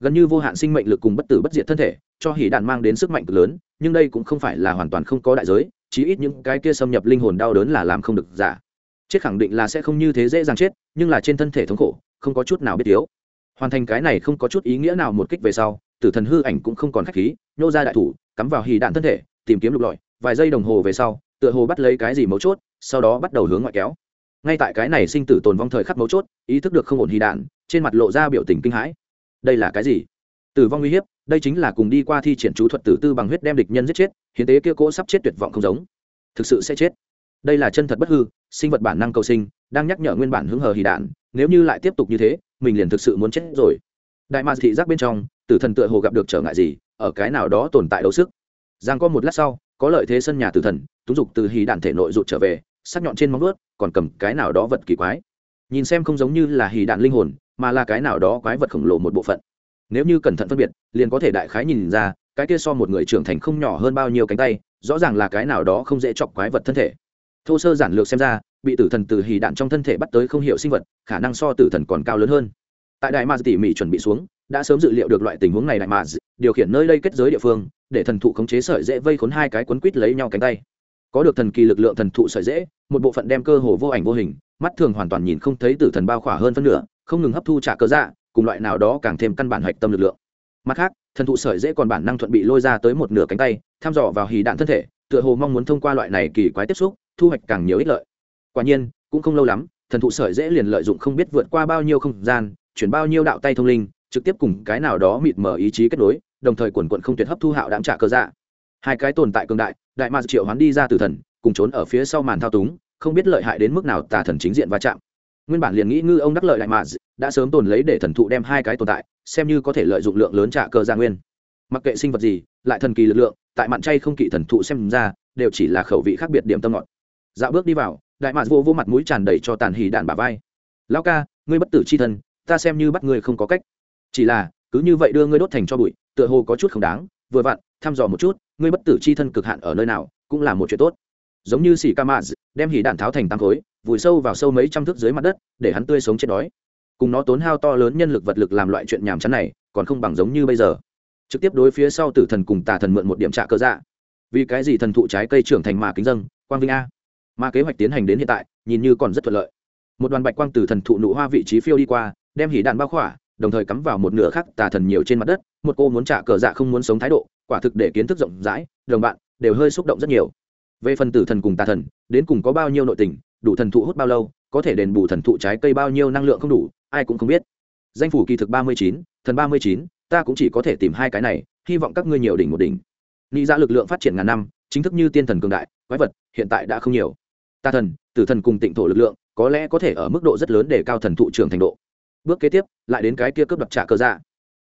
Gần như vô hạn sinh mệnh lực cùng bất tử bất diệt thân thể, cho hỉ đạn mang đến sức mạnh cực lớn, nhưng đây cũng không phải là hoàn toàn không có đại giới, chí ít những cái kia xâm nhập linh hồn đau đớn là làm không được giả. Chết khẳng định là sẽ không như thế dễ dàng chết, nhưng là trên thân thể thống khổ không có chút nào biết yếu hoàn thành cái này không có chút ý nghĩa nào một kích về sau, tử thần hư ảnh cũng không còn khách khí, nhô ra đại thủ, cắm vào hì đạn thân thể, tìm kiếm lục lọi. Vài giây đồng hồ về sau, tựa hồ bắt lấy cái gì mấu chốt, sau đó bắt đầu hướng ngoại kéo. Ngay tại cái này sinh tử tồn vong thời khắc mấu chốt, ý thức được không ổn hì đạn, trên mặt lộ ra biểu tình kinh hãi. Đây là cái gì? Tử vong uy hiếp, đây chính là cùng đi qua thi triển chú thuật tử tư bằng huyết đem địch nhân giết chết, hiến tế kia cỗ sắp chết tuyệt vọng không giống. Thực sự sẽ chết. Đây là chân thật bất hư, sinh vật bản năng cầu sinh, đang nhắc nhở nguyên bản hứng hờ hì đạn nếu như lại tiếp tục như thế, mình liền thực sự muốn chết rồi. Đại mạc thị giác bên trong, tử thần tựa hồ gặp được trở ngại gì, ở cái nào đó tồn tại đấu sức. Giang có một lát sau, có lợi thế sân nhà tử thần, túng dục từ hì đạn thể nội rụt trở về, sắc nhọn trên móng vuốt, còn cầm cái nào đó vật kỳ quái. Nhìn xem không giống như là hì đạn linh hồn, mà là cái nào đó quái vật khổng lồ một bộ phận. Nếu như cẩn thận phân biệt, liền có thể đại khái nhìn ra, cái kia so một người trưởng thành không nhỏ hơn bao nhiêu cánh tay, rõ ràng là cái nào đó không dễ chọc quái vật thân thể. Thô sơ giản lược xem ra bị tử thần từ hì đạn trong thân thể bắt tới không hiểu sinh vật, khả năng so tử thần còn cao lớn hơn. Tại đại maz tỉ mỉ chuẩn bị xuống, đã sớm dự liệu được loại tình huống này đại maz điều khiển nơi đây kết giới địa phương, để thần thụ khống chế sợi dễ vây khốn hai cái quấn quít lấy nhau cánh tay. Có được thần kỳ lực lượng thần thụ sợi dễ, một bộ phận đem cơ hồ vô ảnh vô hình, mắt thường hoàn toàn nhìn không thấy tử thần bao khỏa hơn phân nửa, không ngừng hấp thu trả cơ dạ cùng loại nào đó càng thêm căn bản hạch tâm lực lượng. Mặt khác, thần thụ sợi dễ còn bản năng thuận bị lôi ra tới một nửa cánh tay thăm dò vào hì đạn thân thể, tựa hồ mong muốn thông qua loại này kỳ quái tiếp xúc, thu hoạch càng nhiều ích lợi quả nhiên, cũng không lâu lắm, thần thụ sợi dễ liền lợi dụng không biết vượt qua bao nhiêu không gian, chuyển bao nhiêu đạo tay thông linh, trực tiếp cùng cái nào đó mịt mở ý chí kết nối, đồng thời quần quận không tuyệt hấp thu hạo đáng trả cơ dạ. Hai cái tồn tại cường đại đại ma triệu hoán đi ra từ thần, cùng trốn ở phía sau màn thao túng, không biết lợi hại đến mức nào tà thần chính diện va chạm. Nguyên bản liền nghĩ ngư ông đắc lợi đại ma đã sớm tồn lấy để thần thụ đem hai cái tồn tại, xem như có thể lợi dụng lượng lớn trả cơ gia nguyên. Mặc kệ sinh vật gì, lại thần kỳ lực lượng, tại mặn chay không kỵ thần thụ xem ra, đều chỉ là khẩu vị khác biệt điểm tâm ngọt. Dạo bước đi vào đại mạc vô vô mặt mũi tràn đầy cho tàn hỉ đạn bà vai. Lão ca, ngươi bất tử c h i thân, ta xem như bắt ngươi không có cách. Chỉ là, cứ như vậy đưa ngươi đốt thành cho bụi, tựa hồ có chút không đáng, vừa vặn, thăm dò một chút, ngươi bất tử c h i thân cực hạn ở nơi nào, cũng là một chuyện tốt. Giống như xỉ ca mã đem hỉ đạn tháo thành tăng khối, vùi sâu vào sâu mấy trăm thước dưới mặt đất, để hắn tươi sống chết đói. Cùng nó tốn hao to lớn nhân lực vật lực làm loại chuyện nhàm chán này, còn không bằng giống như bây giờ. Trực tiếp đối phía sau tử thần cùng tà thần mượn một điểm trạ cơ dạ. Vì cái gì thần thụ trái cây trưởng thành mà kính dân quang vinh a? Mà kế hoạch tiến hành đến hiện tại, nhìn như còn rất thuận lợi. Một đoàn bạch quang từ thần thụ nụ hoa vị trí phiêu đi qua, đem hỉ đạn bao khỏa, đồng thời cắm vào một nửa khác tà thần nhiều trên mặt đất. Một cô muốn trả cờ dạ không muốn sống thái độ, quả thực để kiến thức rộng rãi, đồng bạn, đều hơi xúc động rất nhiều. Về phần tử thần cùng tà thần, đến cùng có bao nhiêu nội tình, đủ thần thụ hút bao lâu, có thể đền bù thần thụ trái cây bao nhiêu năng lượng không đủ, ai cũng không biết. Danh phủ kỳ thực ba mươi chín, thần ba mươi chín, ta cũng chỉ có thể tìm hai cái này, hy vọng các ngươi nhiều đỉnh một đỉnh. Nghĩ ra dạ lực lượng phát triển ngàn năm, chính thức như tiên thần cường đại, quái vật, hiện tại đã không nhiều ta thần, tử thần cùng tịnh thổ lực lượng, có lẽ có thể ở mức độ rất lớn để cao thần thụ trưởng thành độ. Bước kế tiếp, lại đến cái kia cướp đoạt trả cơ dạ.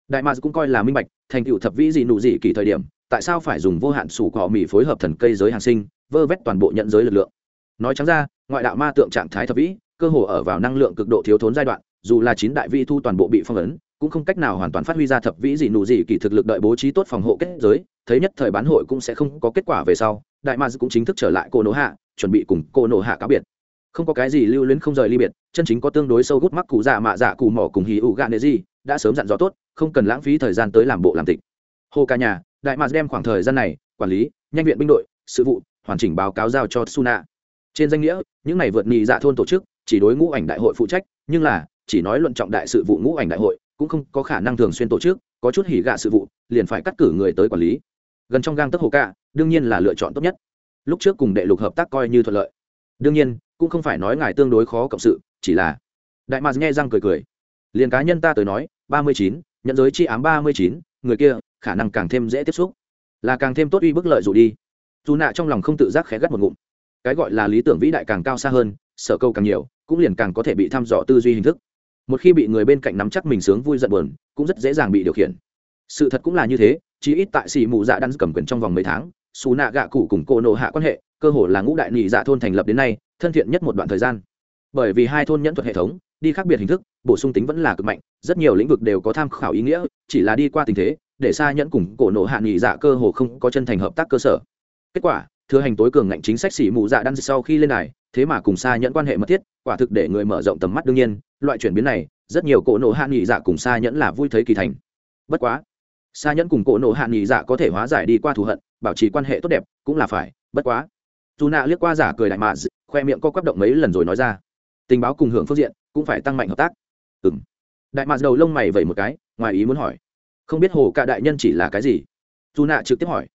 Đại mars cũng coi là minh bạch, thành tựu thập vĩ gì nụ gì kỳ thời điểm, tại sao phải dùng vô hạn sủ cỏ mì phối hợp thần cây giới hàng sinh, vơ vét toàn bộ nhận giới lực lượng. Nói trắng ra, ngoại đạo ma tượng trạng thái thập vĩ, cơ hồ ở vào năng lượng cực độ thiếu thốn giai đoạn, dù là chín đại vi thu toàn bộ bị phong ấn, cũng không cách nào hoàn toàn phát huy ra thập vĩ gì nụ gì kỳ thực lực đợi bố trí tốt phòng hộ kết giới, thấy nhất thời bán hội cũng sẽ không có kết quả về sau đại ma cũng chính thức trở lại cô nỗ hạ, chuẩn bị cùng cô nỗ hạ cáo biệt. Không có cái gì lưu luyến không rời ly biệt, chân chính có tương đối sâu gút mắc cụ dạ mạ dạ cụ mỏ cùng hì ụ gạ nệ gì, đã sớm dặn dò tốt, không cần lãng phí thời gian tới làm bộ làm tịch. Hồ ca nhà, đại ma đem khoảng thời gian này, quản lý, nhanh viện binh đội, sự vụ, hoàn chỉnh báo cáo giao cho suna trên danh nghĩa, những này vượt nhị dạ thôn tổ chức, chỉ đối ngũ ảnh đại hội phụ trách, nhưng là, chỉ nói luận trọng đại sự vụ ngũ ảnh đại hội, cũng không có khả năng thường xuyên tổ chức, có chút hỉ gạ sự vụ, liền phải cắt cử người tới quản lý gần trong gang tấc hồ cả, đương nhiên là lựa chọn tốt nhất. Lúc trước cùng đệ lục hợp tác coi như thuận lợi. Đương nhiên cũng không phải nói ngài tương đối khó cộng sự chỉ là đại mạc nghe răng cười cười. Liền cá nhân ta tới nói ba mươi chín nhận giới chi ám ba mươi chín người kia khả năng càng thêm dễ tiếp xúc. Là càng thêm tốt uy bức lợi dù đi. Dù nạ trong lòng không tự giác khẽ gắt một ngụm. Cái gọi là lý tưởng vĩ đại càng cao xa hơn sở câu càng nhiều cũng liền càng có thể bị thăm dò tư duy hình thức. Một khi bị người bên cạnh nắm chắc mình sướng vui giận buồn cũng rất dễ dàng bị điều khiển. Sự thật cũng là như thế chỉ ít tại xì mù dạ đan cầm quyền trong vòng mấy tháng xù nạ gạ cụ cùng cô nộ hạ quan hệ cơ hồ là ngũ đại nị dạ thôn thành lập đến nay thân thiện nhất một đoạn thời gian. Bởi vì hai thôn nhẫn thuật hệ thống đi khác biệt hình thức bổ sung tính vẫn là cực mạnh rất nhiều lĩnh vực đều có tham khảo ý nghĩa chỉ là đi qua tình thế để xa nhẫn cùng cổ nộ hạ nghị dạ cơ hồ không có chân thành hợp tác cơ sở. Kết quả thừa hành tối cường ngạnh chính sách xỉ mù dạ đan sau khi lên đài, thế mà cùng xa nhẫn quan hệ mật thiết quả thực để người mở rộng tầm mắt đương nhiên loại chuyển biến này rất nhiều cổ nộ hạ nghị dạ cùng xa nhẫn là vui thấy kỳ thành. Bất quá xa nhẫn cùng cổ nộ hạ nghỉ dạ có thể hóa giải đi qua thù hận, bảo trì quan hệ tốt đẹp, cũng là phải, bất quá. Dù nạ liếc qua giả cười đại mạ khoe miệng co quắp động mấy lần rồi nói ra, tình báo cùng hưởng phương diện, cũng phải tăng mạnh hợp tác. Ừ m đại mạ đầu lông mày vẩy một cái, ngoài ý muốn hỏi, không biết hồ cả đại nhân chỉ là cái gì? Dù nạ trực tiếp hỏi,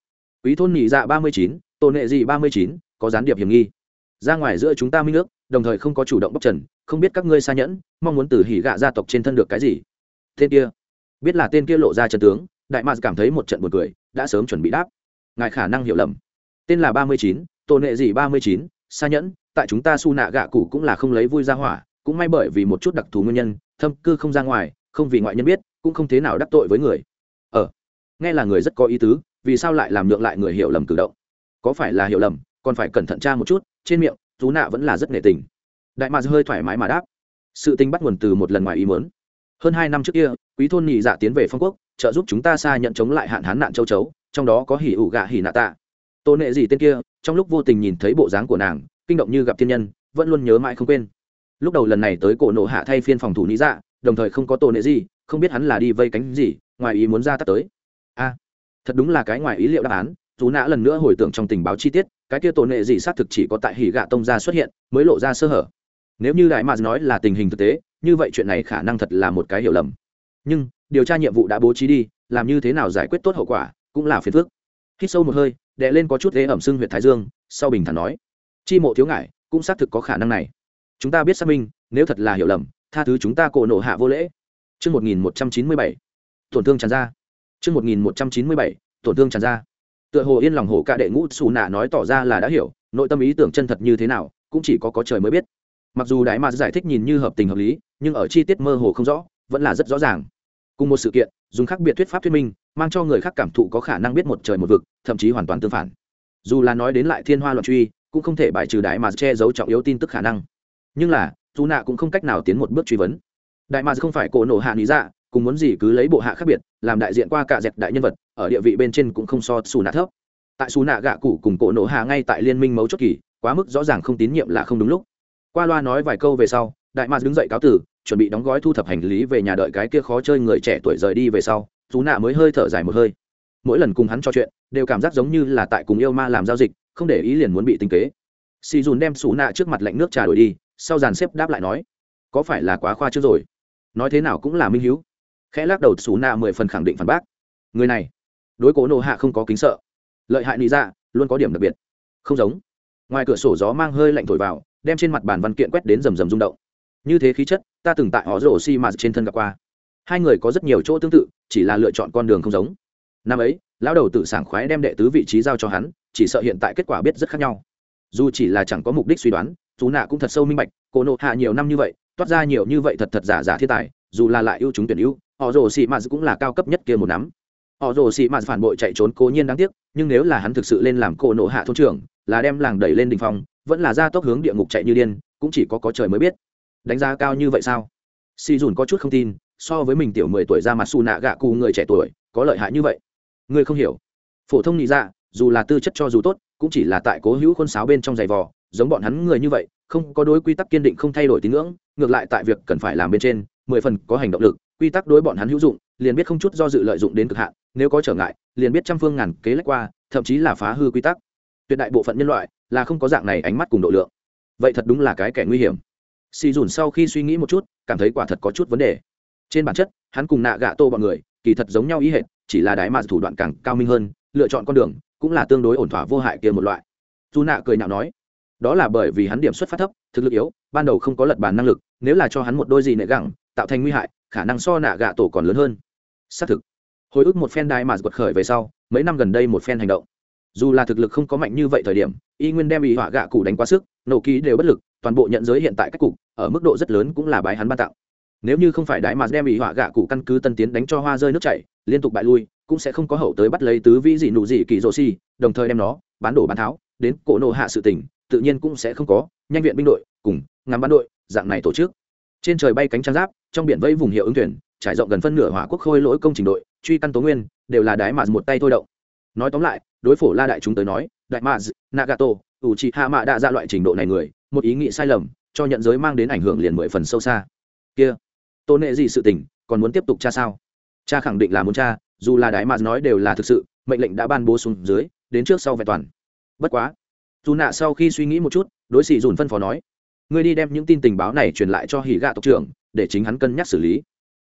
quý thôn nghỉ dạ ba mươi chín tôn nệ gì ba mươi chín, có gián điệp hiểm nghi. Ra ngoài giữa chúng ta minh ước, đồng thời không có chủ động bóc trần, không biết các ngươi xa nhẫn, mong muốn từ hỉ gạ gia tộc trên thân được cái gì? Tên kia. Biết là tên kia lộ ra trận tướng đại mạc cảm thấy một trận buồn cười, đã sớm chuẩn bị đáp. Ngài khả năng hiểu lầm. Tên là ba mươi chín tôn nệ gì ba mươi chín xa nhẫn, tại chúng ta su nạ gạ cụ cũng là không lấy vui ra hỏa, cũng may bởi vì một chút đặc thù nguyên nhân, thâm cư không ra ngoài, không vì ngoại nhân biết, cũng không thế nào đắc tội với người. Ờ nghe là người rất có ý tứ, vì sao lại làm nhượng lại người hiểu lầm cử động? Có phải là hiểu lầm, còn phải cẩn thận tra một chút, trên miệng chú nạ vẫn là rất nghệ tình. Đại mạc hơi thoải mái mà đáp. Sự tình bắt nguồn từ một lần ngoài ý muốn. Hơn hai năm trước kia, quý thôn nhị dạ tiến về phong quốc trợ giúp chúng ta xa nhận chống lại hạn hán nạn châu chấu, trong đó có hỉ ủ gạ hỉ nạ tạ. Tôn nệ gì tên kia, trong lúc vô tình nhìn thấy bộ dáng của nàng, kinh động như gặp thiên nhân, vẫn luôn nhớ mãi không quên. Lúc đầu lần này tới cổ nộ hạ thay phiên phòng thủ lý dạ đồng thời không có tôn nệ gì không biết hắn là đi vây cánh gì, ngoài ý muốn ra tắt tới. A, thật đúng là cái ngoài ý liệu đáp án chú nã lần nữa hồi tưởng trong tình báo chi tiết, cái kia tôn nệ gì xác thực chỉ có tại hỉ gạ tông gia xuất hiện, mới lộ ra sơ hở. Nếu như đại mạc nói là tình hình thực tế, như vậy chuyện này khả năng thật là một cái hiểu lầm. Nhưng điều tra nhiệm vụ đã bố trí đi làm như thế nào giải quyết tốt hậu quả cũng là phiền phức hít sâu một hơi đệ lên có chút ghế ẩm sưng huyện thái dương sau bình thản nói chi mộ thiếu ngại cũng xác thực có khả năng này chúng ta biết xác minh nếu thật là hiểu lầm tha thứ chúng ta cổ nộ hạ vô lễ Trước 1197, tổn thương tràn ra. Trước 1197, tổn thương tràn ra. Tựa hồ yên lòng hổ cả đệ ngũ xù nạ nói tỏ ra là đã hiểu, nội tâm ý tưởng chân thật như thế nào, cũng chỉ có có trời mới biết. Mặc dù đại mà giải thích nhìn như hợp tình hợp lý, nhưng ở chi tiết mơ hồ không rõ, vẫn là rất rõ ràng. Cùng một sự kiện, dùng khác biệt thuyết pháp thuyết minh, mang cho người khác cảm thụ có khả năng biết một trời một vực, thậm chí hoàn toàn tương phản. Dù là nói đến lại thiên hoa loạn truy, cũng không thể bài trừ đại mà che giấu trọng yếu tin tức khả năng. Nhưng là, dù nạ cũng không cách nào tiến một bước truy vấn đại mà không phải cổ nổ hạ lý dạ cùng muốn gì cứ lấy bộ hạ khác biệt làm đại diện qua cả dẹp đại nhân vật ở địa vị bên trên cũng không so xù nạ thấp tại xù nạ gạ cụ cùng cổ nổ hạ ngay tại liên minh mấu chốt kỳ quá mức rõ ràng không tín nhiệm là không đúng lúc qua loa nói vài câu về sau đại mà đứng dậy cáo tử chuẩn bị đóng gói thu thập hành lý về nhà đợi cái kia khó chơi người trẻ tuổi rời đi về sau dù nạ mới hơi thở dài một hơi. Mỗi lần cùng hắn trò chuyện, đều cảm giác giống như là tại cùng yêu ma làm giao dịch, không để ý liền muốn bị tinh kế. Xì dùn đem xù nạ trước mặt lạnh nước trà đổi đi, sau dàn xếp đáp lại nói, có phải là quá khoa trước rồi? Nói thế nào cũng là minh hiếu. Khẽ lắc đầu xù nạ mười phần khẳng định phản bác, người này, đối cố nộ hạ không có kính sợ. Lợi hại lý ra dạ, luôn có điểm đặc biệt. Không giống. Ngoài cửa sổ gió mang hơi lạnh thổi vào, đem trên mặt bàn văn kiện quét đến rầm rầm rung động như thế khí chất, ta từng tại họ rổ xi mà trên thân gặp qua. Hai người có rất nhiều chỗ tương tự, chỉ là lựa chọn con đường không giống. Năm ấy, lão đầu tự sảng khoái đem đệ tứ vị trí giao cho hắn, chỉ sợ hiện tại kết quả biết rất khác nhau. Dù chỉ là chẳng có mục đích suy đoán chú nạ cũng thật sâu minh bạch cổ nộ hạ nhiều năm như vậy, toát ra nhiều như vậy thật thật giả giả thiên tài, dù là lại ưu chúng tuyển ưu họ rồ xị mạt cũng là cao cấp nhất kia một nắm. Họ rồ xị mạt phản bội chạy trốn cố nhiên đáng tiếc, nhưng nếu là hắn thực sự lên làm cổ nộ hạ thôn trưởng, là đem làng đẩy lên đình phong, vẫn là ra tốc hướng địa ngục chạy như điên, cũng chỉ có có trời mới biết đánh giá cao như vậy sao? Si dùn có chút không tin, so với mình tiểu mười tuổi ra mặt xù nạ gạ cù người trẻ tuổi, có lợi hại như vậy. Người không hiểu. Phổ thông nhị dạ dù là tư chất cho dù tốt, cũng chỉ là tại cố hữu khuôn sáo bên trong giày vò, giống bọn hắn người như vậy, không có đối quy tắc kiên định không thay đổi tín ngưỡng, ngược lại tại việc cần phải làm bên trên, mười phần có hành động lực, quy tắc đối bọn hắn hữu dụng, liền biết không chút do dự lợi dụng đến cực hạn, nếu có trở ngại, liền biết trăm phương ngàn kế lách qua, thậm chí là phá hư quy tắc. Tuyệt đại bộ phận nhân loại là không có dạng này ánh mắt cùng độ lượng. Vậy thật đúng là cái kẻ nguy hiểm xì dùn sau khi suy nghĩ một chút, cảm thấy quả thật có chút vấn đề. Trên bản chất, hắn cùng nạ gạ tô bọn người, kỳ thật giống nhau ý hệt, chỉ là đái mà thủ đoạn càng cao minh hơn, lựa chọn con đường, cũng là tương đối ổn thỏa vô hại kia một loại. Dù nạ cười nhạo nói, đó là bởi vì hắn điểm xuất phát thấp, thực lực yếu, ban đầu không có lật bàn năng lực, nếu là cho hắn một đôi gì nệ gẳng, tạo thành nguy hại, khả năng so nạ gạ tổ còn lớn hơn. Xác thực, hồi ức một phen đai mà quật khởi về sau, mấy năm gần đây một phen hành động. Dù là thực lực không có mạnh như vậy thời điểm, y nguyên đem ý họa gạ cụ đánh quá sức, nổ ký đều bất lực toàn bộ nhận giới hiện tại các cục, ở mức độ rất lớn cũng là bái hắn ban tặng. Nếu như không phải đại mà đem ý họa gạ cụ căn cứ tân tiến đánh cho hoa rơi nước chảy, liên tục bại lui, cũng sẽ không có hậu tới bắt lấy tứ vĩ dị nụ dị kỳ rô si đồng thời đem nó bán đổ bán tháo, đến cổ nộ hạ sự tỉnh tự nhiên cũng sẽ không có, nhanh viện binh đội, cùng ngắm bán đội, dạng này tổ chức. Trên trời bay cánh trang giáp, trong biển vây vùng hiệu ứng thuyền, trải rộng gần phân nửa hỏa quốc khôi lỗi công trình đội, truy căn tố nguyên, đều là đái mạt một tay thôi động. Nói tóm lại, đối phổ la đại chúng tới nói, đại mạt nagato ủ trị hạ mạ đã ra loại trình độ này người một ý nghĩ sai lầm, cho nhận giới mang đến ảnh hưởng liền mười phần sâu xa. Kia tôn nệ gì sự tình, còn muốn tiếp tục cha sao? Cha khẳng định là muốn cha dù là đại mà nói đều là thực sự, mệnh lệnh đã ban bố xuống dưới, đến trước sau vẹn toàn. Bất quá, dù nạ sau khi suy nghĩ một chút, đối sĩ dùn phân phó nói, ngươi đi đem những tin tình báo này truyền lại cho hỉ gạ tộc trưởng, để chính hắn cân nhắc xử lý.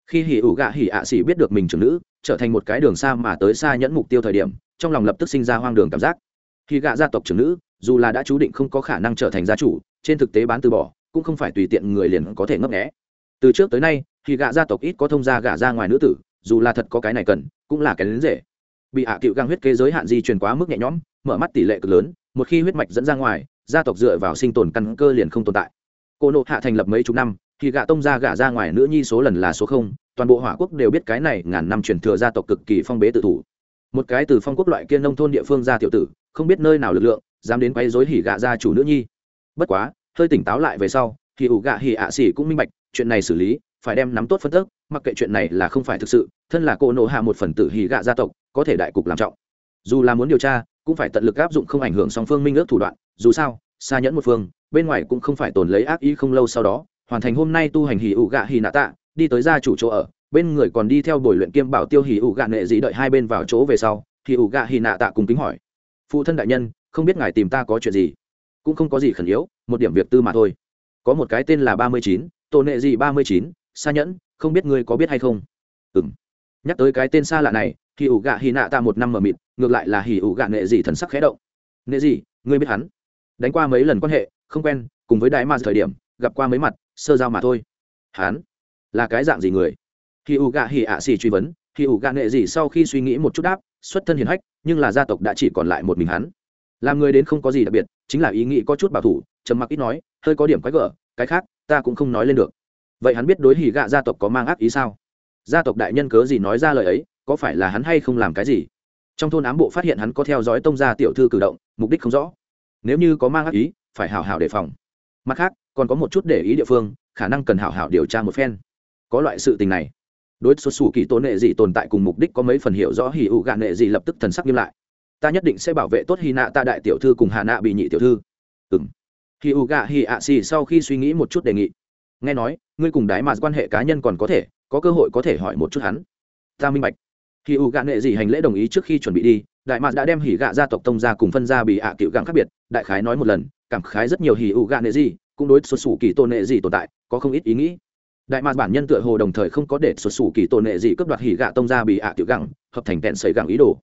Khi hỉ ủ gạ hỉ ạ xỉ biết được mình trưởng nữ, trở thành một cái đường xa mà tới xa nhẫn mục tiêu thời điểm, trong lòng lập tức sinh ra hoang đường cảm giác. Khi gạ gia tộc trưởng nữ, dù là đã chú định không có khả năng trở thành gia chủ trên thực tế bán từ bỏ, cũng không phải tùy tiện người liền có thể ngấp nghé. Từ trước tới nay khi gạ gia tộc ít có thông gia gạ ra ngoài nữ tử, dù là thật có cái này cần, cũng là cái đến dễ. Bị hạ cựu găng huyết kế giới hạn di truyền quá mức nhẹ nhõm, mở mắt tỷ lệ cực lớn, một khi huyết mạch dẫn ra ngoài, gia tộc dựa vào sinh tồn căn cơ liền không tồn tại. Cô nộ hạ thành lập mấy chục năm, thì gạ tông gia gả ra ngoài nữ nhi số lần là số không, toàn bộ hỏa quốc đều biết cái này ngàn năm truyền thừa gia tộc cực kỳ phong bế tự thủ. Một cái từ phong quốc loại kia nông thôn địa phương ra tiểu tử, không biết nơi nào lực lượng, dám đến quấy rối hỉ gạ gia chủ nữ nhi bất quá, hơi tỉnh táo lại về sau thì ủ gạ hỉ ạ xỉ cũng minh bạch, chuyện này xử lý, phải đem nắm tốt phân tức, mặc kệ chuyện này là không phải thực sự, thân là cô nộ hạ một phần tử hỉ gạ gia tộc, có thể đại cục làm trọng. Dù là muốn điều tra, cũng phải tận lực áp dụng không ảnh hưởng song phương minh ước thủ đoạn, dù sao, xa nhẫn một phương, bên ngoài cũng không phải tồn lấy ác ý không lâu sau đó, hoàn thành hôm nay tu hành hỉ ủ gạ hỉ nạ tạ, đi tới gia chủ chỗ ở, bên người còn đi theo buổi luyện kiêm bảo tiêu hỉ ủ gạ nệ dĩ đợi hai bên vào chỗ về sau, hỉ ủ gạ hỉ nạ tạ cùng kính hỏi, phụ thân đại nhân, không biết ngài tìm ta có chuyện gì? Cũng không có gì khẩn yếu, một điểm việc tư mà thôi. Có một cái tên là ba mươi chín tổ nệ gì ba mươi chín xa nhẫn, không biết ngươi có biết hay không? Ừ m nhắc tới cái tên xa lạ này thì ủ gạ hì nạ ta một năm mờ mịt, ngược lại là hỉ ủ gạ nệ gì thần sắc khẽ động. Nệ gì ngươi biết hắn? Đánh qua mấy lần quan hệ, không quen, cùng với đại ma thời điểm, gặp qua mấy mặt, sơ giao mà thôi. Hắn là cái dạng gì người? Khi ủ gạ hỉ ạ xì truy vấn khi ủ gạ nệ gì sau khi suy nghĩ một chút đáp, xuất thân hiền hách, nhưng là gia tộc đã chỉ còn lại một mình hắn làm người đến không có gì đặc biệt, chính là ý nghĩ có chút bảo thủ, trầm mặc ít nói, hơi có điểm quái gở, cái khác, ta cũng không nói lên được. Vậy hắn biết đối hỉ gạ gia tộc có mang ác ý sao? Gia tộc đại nhân cớ gì nói ra lời ấy, có phải là hắn hay không làm cái gì? Trong thôn ám bộ phát hiện hắn có theo dõi tông gia tiểu thư cử động, mục đích không rõ. Nếu như có mang ác ý, phải hảo hảo đề phòng. Mặt khác, còn có một chút để ý địa phương, khả năng cần hảo hảo điều tra một phen. Có loại sự tình này. Đối xuất xù kỳ tôn nệ gì tồn tại cùng mục đích có mấy phần hiểu rõ hỉ ụ gạ nệ gì lập tức thần sắc nghiêm lại ta nhất định sẽ bảo vệ tốt hy nạ ta đại tiểu thư cùng hạ nạ bị nhị tiểu thư. Ừng hỉ u gạ hi ạ xì sau khi suy nghĩ một chút đề nghị, nghe nói, ngươi cùng đái mà quan hệ cá nhân còn có thể, có cơ hội có thể hỏi một chút hắn. Ta minh bạch. Hỉ u gạ nệ gì hành lễ đồng ý trước khi chuẩn bị đi đại mạc đã đem hỉ gạ gia tộc tông ra cùng phân ra bị ạ à cựu gặng khác biệt, đại khái nói một lần, cảm khái rất nhiều hỉ u gạ nệ gì cũng đối xuất xù kỳ tôn nệ gì tồn tại, có không ít ý nghĩ. Đại mạc bản nhân tựa hồ đồng thời không có để xuất xù kỳ tôn nệ gì cướp đoạt hỉ gạ tông ra bị ạ à cựu gặng, hợp thành tẹn sấy gặng ý đồ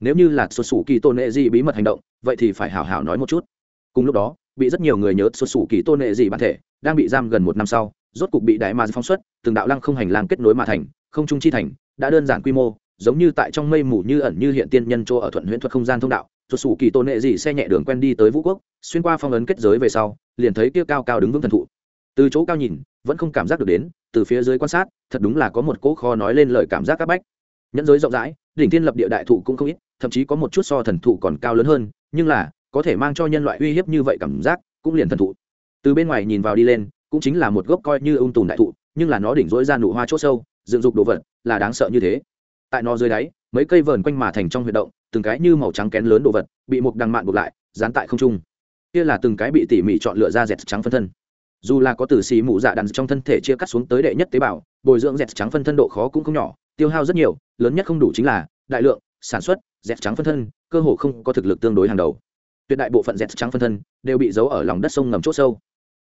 nếu như là xuất xù kỳ tôn nệ gì bí mật hành động, vậy thì phải hào hào nói một chút. Cùng lúc đó, bị rất nhiều người nhớ xuất xù kỳ tôn nệ gì bản thể, đang bị giam gần một năm sau, rốt cục bị đại ma phóng xuất, từng đạo lăng không hành lang kết nối mà thành, không trung chi thành, đã đơn giản quy mô, giống như tại trong mây mù như ẩn như hiện tiên nhân chỗ ở thuận huyễn thuật không gian thông đạo. Thuật sủ kỳ tôn nệ dị xe nhẹ đường quen đi tới vũ quốc, xuyên qua phong ấn kết giới về sau, liền thấy kia cao cao đứng vững thần thụ. Từ chỗ cao nhìn, vẫn không cảm giác được đến, từ phía dưới quan sát, thật đúng là có một cỗ kho nói lên lời cảm giác các bách. Nhẫn giới rộng rãi, đỉnh thiên lập địa đại thụ cũng không ít thậm chí có một chút so thần thụ còn cao lớn hơn, nhưng là, có thể mang cho nhân loại uy hiếp như vậy cảm giác, cũng liền thần thụ. Từ bên ngoài nhìn vào đi lên, cũng chính là một gốc coi như ung tùn đại thụ, nhưng là nó đỉnh rỗi ra nụ hoa chỗ sâu, dựng dục đồ vật, là đáng sợ như thế. Tại nó dưới đáy, mấy cây vờn quanh mà thành trong huy động, từng cái như màu trắng kén lớn đồ vật, bị một đằng mạn buộc lại, dán tại không trung. Kia là từng cái bị tỉ mỉ chọn lựa ra dẹt trắng phân thân. Dù là có từ xì mụ dạ đàn trong thân thể chia cắt xuống tới đệ nhất tế bào, bồi dưỡng dẹt trắng phân thân độ khó cũng không nhỏ, tiêu hao rất nhiều, lớn nhất không đủ chính là đại lượng, sản xuất dẹt trắng phân thân, cơ hồ không có thực lực tương đối hàng đầu. Tuyệt đại bộ phận dẹt trắng phân thân đều bị giấu ở lòng đất sông ngầm c h ỗ sâu.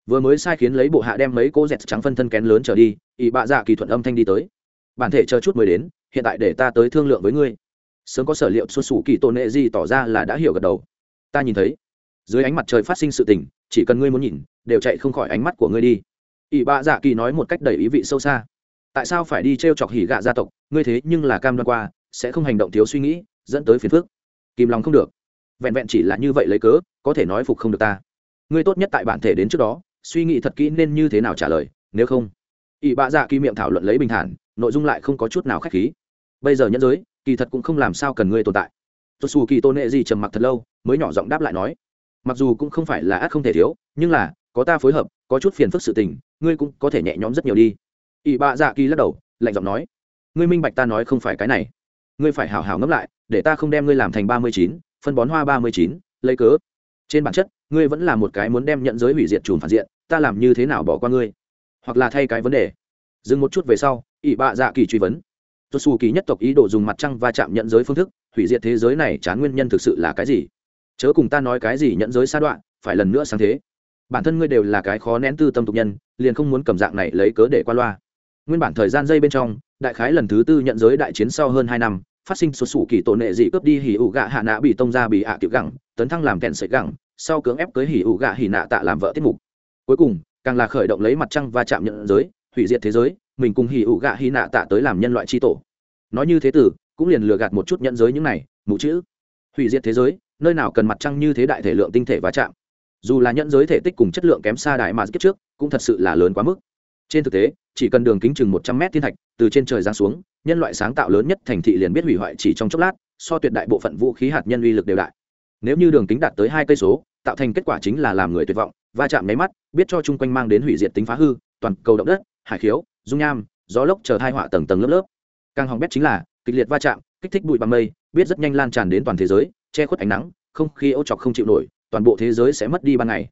Vừa mới sai khiến lấy bộ hạ đem mấy cô dẹt trắng phân thân kén lớn trở đi ỵ bạ dạ kỳ thuận âm thanh đi tới. Bản thể chờ chút mới đến, hiện tại để ta tới thương lượng với ngươi. Sớm có sở liệu xuất sủ kỳ tôn nệ gì tỏ ra là đã hiểu gật đầu. Ta nhìn thấy, dưới ánh mặt trời phát sinh sự tình, chỉ cần ngươi muốn nhìn, đều chạy không khỏi ánh mắt của ngươi đi. Ỵ bạ dạ kỳ nói một cách đầy ý vị sâu xa. Tại sao phải đi t r e o chọc hỉ gạ gia tộc, ngươi thế nhưng là cam đoan qua, sẽ không hành động thiếu suy nghĩ dẫn tới phiền phức. Kìm lòng không được. Vẹn vẹn chỉ là như vậy lấy cớ, có thể nói phục không được ta. Ngươi tốt nhất tại bản thể đến trước đó, suy nghĩ thật kỹ nên như thế nào trả lời, nếu không. Ỵ bạ dạ kỳ miệng thảo luận lấy bình thản, nội dung lại không có chút nào k h á c h khí. Bây giờ nhẫn giới, kỳ thật cũng không làm sao cần ngươi tồn tại. Tốt xù kỳ tôn nệ gì trầm mặc thật lâu, mới nhỏ giọng đáp lại nói. Mặc dù cũng không phải là ác không thể thiếu, nhưng là, có ta phối hợp, có chút phiền phức sự tình, ngươi cũng có thể nhẹ nhõm rất nhiều đi. Ỵ bạ dạ kỳ lắc đầu, lạnh giọng nói. Ngươi minh bạch ta nói không phải cái này. Ngươi phải hảo hảo ngẫm lại để ta không đem ngươi làm thành ba mươi chín, phân bón hoa ba mươi chín, lấy cớ. Trên bản chất, ngươi vẫn là một cái muốn đem nhận giới hủy diệt chùm phản diện, ta làm như thế nào bỏ qua ngươi? Hoặc là thay cái vấn đề. Dừng một chút về sau ỵ bạ dạ kỳ truy vấn. Tôi xù kỳ nhất tộc ý đồ dùng mặt trăng va chạm nhận giới phương thức, hủy diệt thế giới này chán nguyên nhân thực sự là cái gì? Chớ cùng ta nói cái gì nhận giới sa đoạn, phải lần nữa sáng thế. Bản thân ngươi đều là cái khó nén tư tâm tục nhân, liền không muốn cầm dạng này lấy cớ để qua loa. Nguyên bản thời gian dây bên trong, đại khái lần thứ tư nhận giới đại chiến sau hơn hai năm phát sinh xuất xù kỳ tổ nệ dị cướp đi hỉ ủ gạ hạ nạ bị tông ra bị ạ à tiểu gẳng, tấn thăng làm kẹn sợi gẳng, sau cưỡng ép cưới hỉ ủ gạ hỉ nạ tạ làm vợ tiết mục. Cuối cùng, càng là khởi động lấy mặt trăng và chạm nhận giới, hủy diệt thế giới, mình cùng hỉ ủ gạ hỉ nạ tạ tới làm nhân loại tri tổ. Nói như thế tử, cũng liền lừa gạt một chút nhận giới những này mụ chữ. Hủy diệt thế giới, nơi nào cần mặt trăng như thế đại thể lượng tinh thể và chạm. Dù là nhận giới thể tích cùng chất lượng kém xa đại mà kiếp trước, cũng thật sự là lớn quá mức trên thực tế, chỉ cần đường kính chừng một trăm mét thiên thạch, từ trên trời giáng xuống, nhân loại sáng tạo lớn nhất thành thị liền biết hủy hoại chỉ trong chốc lát, so tuyệt đại bộ phận vũ khí hạt nhân uy lực đều đại. Nếu như đường kính đạt tới hai cây số, tạo thành kết quả chính là làm người tuyệt vọng, va chạm nháy mắt, biết cho chung quanh mang đến hủy diệt tính phá hư, toàn cầu động đất, hải khiếu, dung nham, gió lốc chờ thai họa tầng tầng lớp lớp. Càng hỏng bét chính là, kịch liệt va chạm, kích thích bụi bằng mây, biết rất nhanh lan tràn đến toàn thế giới, che khuất ánh nắng, không khí ô chọc không chịu nổi, toàn bộ thế giới sẽ mất đi ban ngày.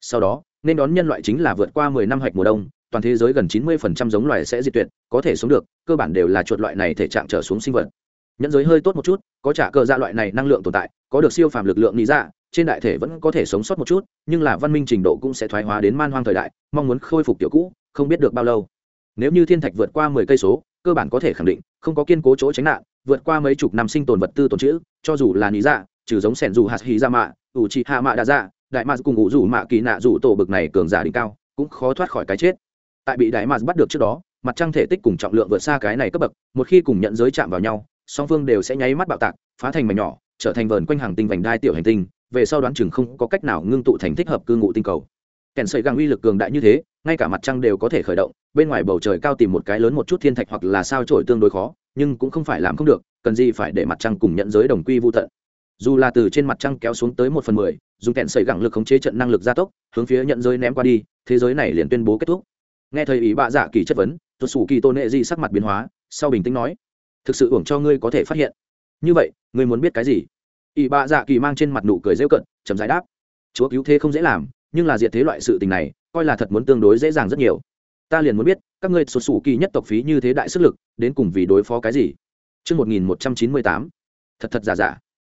Sau đó, nên đón nhân loại chính là vượt qua mười năm hạch mùa đông toàn thế giới gần chín mươi phần trăm giống loài sẽ diệt tuyệt, có thể sống được, cơ bản đều là chuột loại này thể trạng trở xuống sinh vật. Nhẫn giới hơi tốt một chút, có trả cờ dạ loại này năng lượng tồn tại, có được siêu phàm lực lượng lý dạ trên đại thể vẫn có thể sống sót một chút, nhưng là văn minh trình độ cũng sẽ thoái hóa đến man hoang thời đại, mong muốn khôi phục tiểu cũ, không biết được bao lâu. Nếu như thiên thạch vượt qua mười cây số, cơ bản có thể khẳng định, không có kiên cố chỗ tránh nạn, vượt qua mấy chục năm sinh tồn vật tư tồn chữ cho dù là lý dạ trừ giống sẻn dù hạt hì ra mạ, ủ trị hạ mạ đa dạ đại mạ cùng ngụ rủ mạ kỳ nạ rủ tổ bực này cường giả đỉnh cao, cũng khó thoát khỏi cái chết tại bị đại mạt bắt được trước đó, mặt trăng thể tích cùng trọng lượng vượt xa cái này cấp bậc, một khi cùng nhận giới chạm vào nhau, song phương đều sẽ nháy mắt bạo tạc, phá thành mảnh nhỏ, trở thành vờn quanh hàng tinh vành đai tiểu hành tinh, về sau đoán chừng không có cách nào ngưng tụ thành thích hợp cư ngụ tinh cầu. Kèn sợi găng uy lực cường đại như thế, ngay cả mặt trăng đều có thể khởi động, bên ngoài bầu trời cao tìm một cái lớn một chút thiên thạch hoặc là sao trổi tương đối khó, nhưng cũng không phải làm không được, cần gì phải để mặt trăng cùng nhận giới đồng quy vô tận. Dù là từ trên mặt trăng kéo xuống tới một phần mười, dùng kẹn sợi gẳng lực khống chế trận năng lực gia tốc, hướng phía nhận giới ném qua đi, thế giới này liền tuyên bố kết thúc nghe thầy ý bạ dạ kỳ chất vấn tuột xù kỳ tôn nệ di sắc mặt biến hóa sau bình tĩnh nói thực sự uổng cho ngươi có thể phát hiện như vậy ngươi muốn biết cái gì ý bạ dạ kỳ mang trên mặt nụ cười rêu cận chấm giải đáp chúa cứu thế không dễ làm nhưng là diệt thế loại sự tình này coi là thật muốn tương đối dễ dàng rất nhiều ta liền muốn biết các ngươi sụt sủ kỳ nhất tộc phí như thế đại sức lực đến cùng vì đối phó cái gì Trước 1198, thật thật giả giả.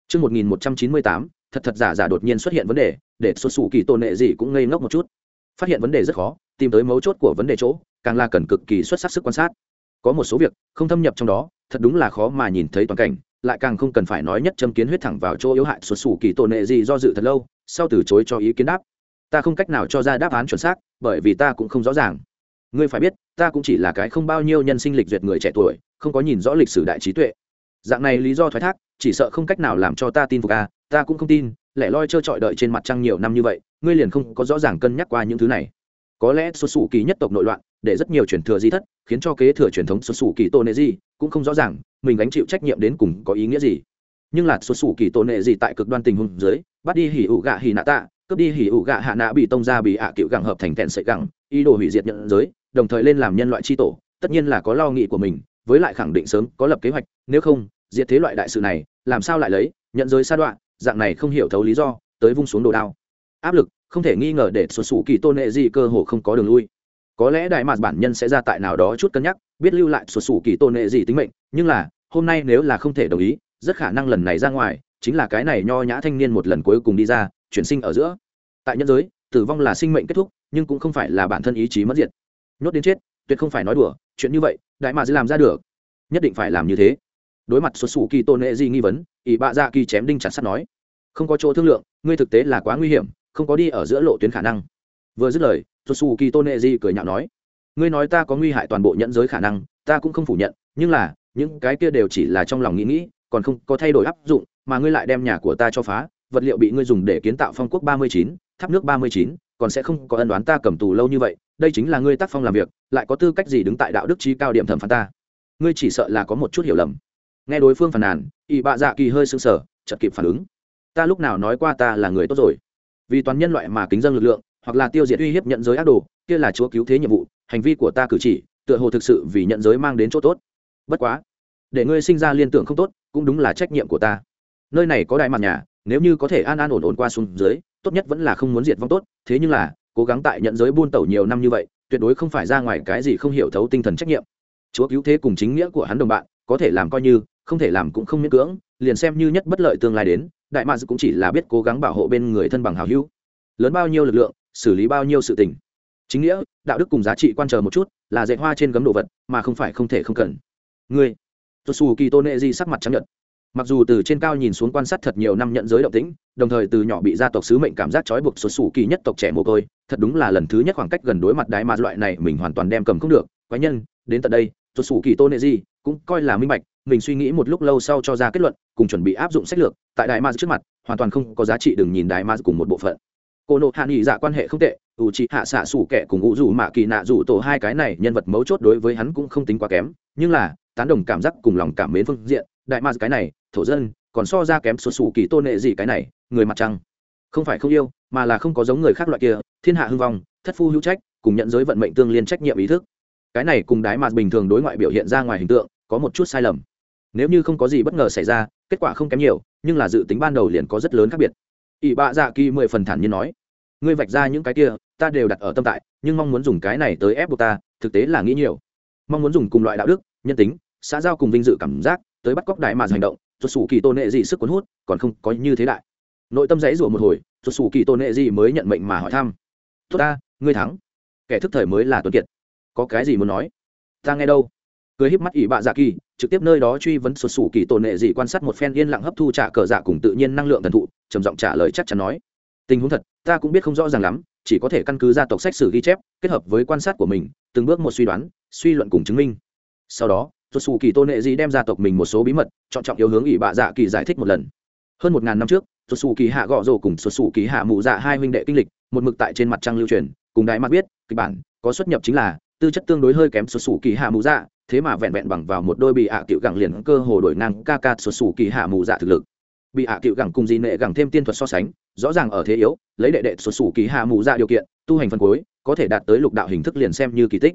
Trước 1198, thật thật giả giả đột nhiên xuất hiện vấn đề, để sụt sủ kỳ tôn nệ gì cũng ngây ngốc một chút. Phát hiện vấn đề rất khó, tìm tới mấu chốt của vấn đề chỗ, càng là cần cực kỳ xuất sắc sức quan sát. Có một số việc, không thâm nhập trong đó, thật đúng là khó mà nhìn thấy toàn cảnh, lại càng không cần phải nói nhất châm kiến huyết thẳng vào chỗ yếu hại xuất xù kỳ tổn hệ gì do dự thật lâu, sau từ chối cho ý kiến đáp. Ta không cách nào cho ra đáp án chuẩn xác, bởi vì ta cũng không rõ ràng. Ngươi phải biết, ta cũng chỉ là cái không bao nhiêu nhân sinh lịch duyệt người trẻ tuổi, không có nhìn rõ lịch sử đại trí tuệ. Dạng này lý do thoái thác, chỉ sợ không cách nào làm cho ta tin phục a, ta cũng không tin, lẻ loi trơ trọi đợi trên mặt trăng nhiều năm như vậy, ngươi liền không có rõ ràng cân nhắc qua những thứ này có lẽ xuất xù kỳ nhất tộc nội loạn, để rất nhiều truyền thừa di thất, khiến cho kế thừa truyền thống xuất xù kỳ tôn nệ di cũng không rõ ràng, mình gánh chịu trách nhiệm đến cùng có ý nghĩa gì. Nhưng là xuất xù kỳ tôn nệ gì tại cực đoan tình huống dưới, bắt đi hỉ ủ gạ hỉ nạ tạ, cướp đi hỉ ủ gạ hạ nạ bị tông ra bị ạ à cựu gặng hợp thành thẹn sợi gặng ý đồ hủy diệt nhận giới, đồng thời lên làm nhân loại tri tổ, tất nhiên là có lo nghị của mình, với lại khẳng định sớm có lập kế hoạch, nếu không, diệt thế loại đại sự này, làm sao lại lấy, nhận giới sa đoạn dạng này không hiểu thấu lý do, tới vung xuống đồ đao. Áp lực không thể nghi ngờ để xuất sủ kỳ tôn nệ gì cơ hồ không có đường lui. Có lẽ đại mạc bản nhân sẽ ra tại nào đó chút cân nhắc, biết lưu lại xuất sủ kỳ tôn nệ gì tính mệnh, nhưng là, hôm nay nếu là không thể đồng ý, rất khả năng lần này ra ngoài, chính là cái này nho nhã thanh niên một lần cuối cùng đi ra, chuyển sinh ở giữa. Tại nhân giới, tử vong là sinh mệnh kết thúc, nhưng cũng không phải là bản thân ý chí mất diệt. Nhốt đến chết, tuyệt không phải nói đùa, chuyện như vậy, đại mạc sẽ làm ra được. Nhất định phải làm như thế. Đối mặt xuất xù kỳ tôn nệ gì nghi vấn, ỷ bạ dạ kỳ chém đinh chặt sắt nói, không có chỗ thương lượng, ngươi thực tế là quá nguy hiểm không có đi ở giữa lộ tuyến khả năng. Vừa dứt lời tosu kỳ tôn nệ di cười nhạo nói, ngươi nói ta có nguy hại toàn bộ nhẫn giới khả năng, ta cũng không phủ nhận, nhưng là, những cái kia đều chỉ là trong lòng nghĩ nghĩ, còn không có thay đổi áp dụng, mà ngươi lại đem nhà của ta cho phá, vật liệu bị ngươi dùng để kiến tạo phong quốc ba mươi chín, tháp nước ba mươi chín, còn sẽ không có ân đoán ta cầm tù lâu như vậy, đây chính là ngươi tác phong làm việc, lại có tư cách gì đứng tại đạo đức trí cao điểm thẩm phán ta? Ngươi chỉ sợ là có một chút hiểu lầm. Nghe đối phương phàn nàn ỵ bạ dạ kỳ hơi sưng sở chật kịp phản ứng. Ta lúc nào nói qua ta là người tốt rồi? Vì toàn nhân loại mà kính dân lực lượng, hoặc là tiêu diệt uy hiếp nhận giới ác đồ, kia là chúa cứu thế nhiệm vụ, hành vi của ta cử chỉ, tựa hồ thực sự vì nhận giới mang đến chỗ tốt. Bất quá, để ngươi sinh ra liên tưởng không tốt, cũng đúng là trách nhiệm của ta. Nơi này có đại mặt nhà, nếu như có thể an an ổn ổn qua xuống dưới, tốt nhất vẫn là không muốn diệt vong tốt, thế nhưng là, cố gắng tại nhận giới buôn tẩu nhiều năm như vậy, tuyệt đối không phải ra ngoài cái gì không hiểu thấu tinh thần trách nhiệm. Chúa cứu thế cùng chính nghĩa của hắn đồng bạn, có thể làm coi như không thể làm cũng không miễn cưỡng, liền xem như nhất bất lợi tương lai đến, đại mads cũng chỉ là biết cố gắng bảo hộ bên người thân bằng hào hữu. Lớn bao nhiêu lực lượng, xử lý bao nhiêu sự tình. Chính nghĩa, đạo đức cùng giá trị quan chờ một chút, là dạy hoa trên gấm đồ vật, mà không phải không thể không cần. Người. tôi xù kỳ tôn nệ di sắc mặt chấp nhận mặc dù từ trên cao nhìn xuống quan sát thật nhiều năm nhận giới động tĩnh, đồng thời từ nhỏ bị gia tộc sứ mệnh cảm giác trói buộc xuất xù kỳ nhất tộc trẻ mồ côi, thật đúng là lần thứ nhất khoảng cách gần đối mặt đái mà loại này mình hoàn toàn đem cầm không được. Quái nhân, đến tận đây xuất xù kỳ tôn nệ di cũng coi là minh bạch mình suy nghĩ một lúc lâu sau cho ra kết luận, cùng chuẩn bị áp dụng sách lược, tại đại ma trước mặt, hoàn toàn không có giá trị đừng nhìn đại ma cùng một bộ phận. Cô nộ hạ nghỉ dạ quan hệ không tệ, ủ trị hạ xạ xủ kẻ cùng ngũ dù mạ kỳ nạ dù tổ hai cái này nhân vật mấu chốt đối với hắn cũng không tính quá kém, nhưng là, tán đồng cảm giác cùng lòng cảm mến phương diện, đại ma cái này, thổ dân, còn so ra kém số sủ kỳ tôn nệ gì cái này, người mặt trăng. Không phải không yêu, mà là không có giống người khác loại kia, thiên hạ hưng vong, thất phu hữu trách, cùng nhận giới vận mệnh tương liên trách nhiệm ý thức. Cái này cùng đái mà bình thường đối ngoại biểu hiện ra ngoài hình tượng, có một chút sai lầm nếu như không có gì bất ngờ xảy ra, kết quả không kém nhiều, nhưng là dự tính ban đầu liền có rất lớn khác biệt. Ỷ bạ dạ kỳ mười phần thản nhiên nói, ngươi vạch ra những cái kia, ta đều đặt ở tâm tại, nhưng mong muốn dùng cái này tới ép buộc ta, thực tế là nghĩ nhiều. Mong muốn dùng cùng loại đạo đức, nhân tính, xã giao cùng vinh dự cảm giác, tới bắt cóc đại mà hành động tuột xù kỳ tôn nệ gì sức cuốn hút, còn không có như thế đại. Nội tâm dãy rủa một hồi tuột xù kỳ tôn nệ gì mới nhận mệnh mà hỏi thăm, tốt ta, ngươi thắng. Kẻ thức thời mới là tuấn kiệt. Có cái gì muốn nói? Ta nghe đâu. Cười híp mắt ỷ bạ dạ kỳ trực tiếp nơi đó truy vấn sụt sủ kỳ tôn hệ gì quan sát một phen yên lặng hấp thu trả cờ dạ cùng tự nhiên năng lượng thần thụ, trầm giọng trả lời chắc chắn nói. Tình huống thật, ta cũng biết không rõ ràng lắm, chỉ có thể căn cứ gia tộc sách sử ghi chép, kết hợp với quan sát của mình, từng bước một suy đoán, suy luận cùng chứng minh. Sau đó sụt sủ kỳ tôn nệ gì đem gia tộc mình một số bí mật, chọn trọng yếu hướng ỷ bạ dạ kỳ giải thích một lần. Hơn một ngàn năm trước sụt sủ kỳ hạ gọ rồ cùng sụt sủ kỳ hạ mụ dạ hai huynh đệ kinh lịch, một mực tại trên mặt trăng lưu truyền, cùng đại mặt biết, kịch bản có xuất nhập chính là tư chất tương đối hơi kém sụt sủ kỳ hạ mù dạ thế mà vẹn vẹn bằng vào một đôi bị ạ à cựu gẳng liền cơ hồ đổi ngang ca ca sụt sủ kỳ hạ mù dạ thực lực. Bị ạ à cựu gẳng cùng gì nệ gẳng thêm tiên thuật so sánh, rõ ràng ở thế yếu, lấy đệ đệ sụt sủ kỳ hạ mù dạ điều kiện, tu hành phần cuối, có thể đạt tới lục đạo hình thức liền xem như kỳ tích.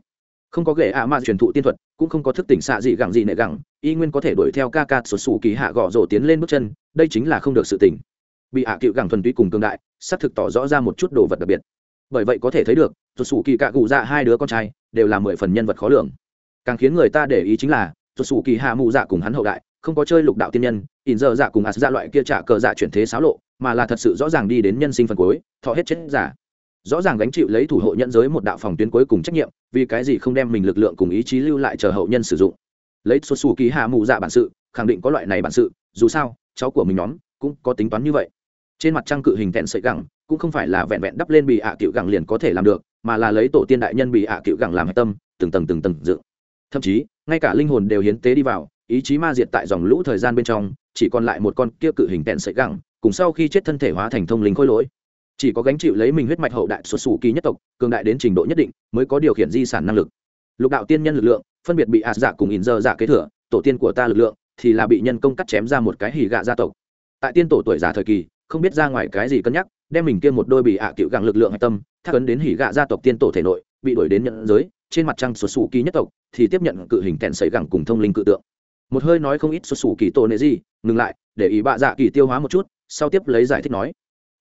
Không có ghệ ạ ma truyền thụ tiên thuật, cũng không có thức tỉnh xạ dị gẳng gì nệ gẳng, y nguyên có thể đuổi theo ca ca sụt sủ kỳ hạ gõ rổ tiến lên bước chân, đây chính là không được sự tỉnh. Bị ạ cựu gẳng thuần túy cùng cương đại, xác thực tỏ rõ ra một chút đồ vật đặc biệt. Bởi vậy có thể thấy được tuột sủ kỳ cạ cụ dạ hai đứa con trai đều là mười phần nhân vật khó lường. Càng khiến người ta để ý chính là tuột Sủ kỳ hạ mụ dạ cùng hắn hậu đại không có chơi lục đạo tiên nhân in giờ dạ cùng ạt dạ loại kia trả cờ dạ chuyển thế xáo lộ, mà là thật sự rõ ràng đi đến nhân sinh phần cuối, thọ hết chết giả. Rõ ràng gánh chịu lấy thủ hộ nhận giới một đạo phòng tuyến cuối cùng trách nhiệm, vì cái gì không đem mình lực lượng cùng ý chí lưu lại chờ hậu nhân sử dụng. Lấy xuất xù kỳ hạ mụ dạ bản sự, khẳng định có loại này bản sự, dù sao, cháu của mình nhóm cũng có tính toán như vậy. Trên mặt trăng cự hình tẹn sợi gẳng, cũng không phải là vẹn vẹn đắp lên bị ạ à cựu gẳng liền có thể làm được mà là lấy tổ tiên đại nhân bị ạ à cựu gẳng làm hạch tâm, từng tầng từng tầng dựng. Thậm chí, ngay cả linh hồn đều hiến tế đi vào, ý chí ma diệt tại dòng lũ thời gian bên trong, chỉ còn lại một con kia cự hình tẹn sợi gẳng, cùng sau khi chết thân thể hóa thành thông linh khôi lỗi. Chỉ có gánh chịu lấy mình huyết mạch hậu đại xuất xù kỳ nhất tộc, cường đại đến trình độ nhất định, mới có điều khiển di sản năng lực. Lục đạo tiên nhân lực lượng, phân biệt bị ạt giả dạ cùng ỉn dơ giả kế thừa, tổ tiên của ta lực lượng, thì là bị nhân công cắt chém ra một cái hỉ gạ gia tộc. Tại tiên tổ tuổi già thời kỳ, không biết ra ngoài cái gì cân nhắc đem mình kia một đôi bị ạ à cựu gặng lực lượng hạch tâm, thác ấn đến hỉ gạ gia tộc tiên tổ thể nội, bị đuổi đến nhận giới, trên mặt trăng xuất xù kỳ nhất tộc, thì tiếp nhận cự hình tẹn sấy gẳng cùng thông linh cự tượng. Một hơi nói không ít xuất xù kỳ tổ nệ gì, ngừng lại, để ý bạ dạ kỳ tiêu hóa một chút, sau tiếp lấy giải thích nói.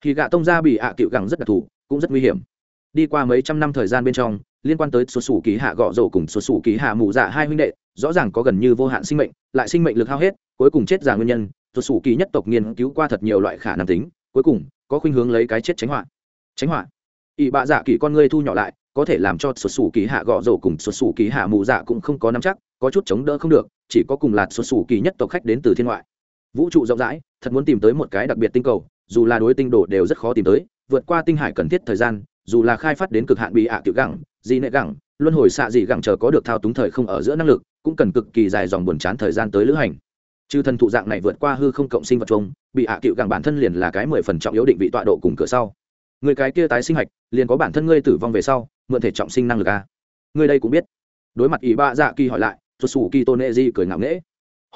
Hỉ gạ tông gia bị ạ cựu gẳng rất đặc thù, cũng rất nguy hiểm. Đi qua mấy trăm năm thời gian bên trong, liên quan tới xuất xù kỳ hạ gọ rổ cùng xuất xù kỳ hạ mù dạ hai huynh đệ, rõ ràng có gần như vô hạn sinh mệnh, lại sinh mệnh lực hao hết, cuối cùng chết già nguyên nhân xuất xù kỳ nhất tộc nghiên cứu qua thật nhiều loại khả năng tính, cuối cùng có khuynh hướng lấy cái chết tránh họa. Tránh họa? Ỵ bạ dạ kỳ con ngươi thu nhỏ lại, có thể làm cho xuất xù kỳ hạ gọ rổ cùng xuất xù kỳ hạ mù dạ cũng không có nắm chắc, có chút chống đỡ không được, chỉ có cùng là xuất xù kỳ nhất tộc khách đến từ thiên ngoại. Vũ trụ rộng rãi, thật muốn tìm tới một cái đặc biệt tinh cầu, dù là đối tinh đồ đều rất khó tìm tới, vượt qua tinh hải cần thiết thời gian, dù là khai phát đến cực hạn bị ạ tiểu gẳng di nệ gẳng, luân hồi xạ dị gẳng chờ có được thao túng thời không ở giữa năng lực, cũng cần cực kỳ dài dòng buồn chán thời gian tới lữ hành trừ thần thụ dạng này vượt qua hư không cộng sinh vật chung, bị hạ cựu gẳng bản thân liền là cái mười phần trọng yếu định vị tọa độ cùng cửa sau. Người cái kia tái sinh hạch, liền có bản thân ngươi tử vong về sau, mượn thể trọng sinh năng lực a. Ngươi đây cũng biết. Đối mặt ý ba dạ kỳ hỏi lại xuất xù kỳ tôn nệ di cười ngạo nghễ.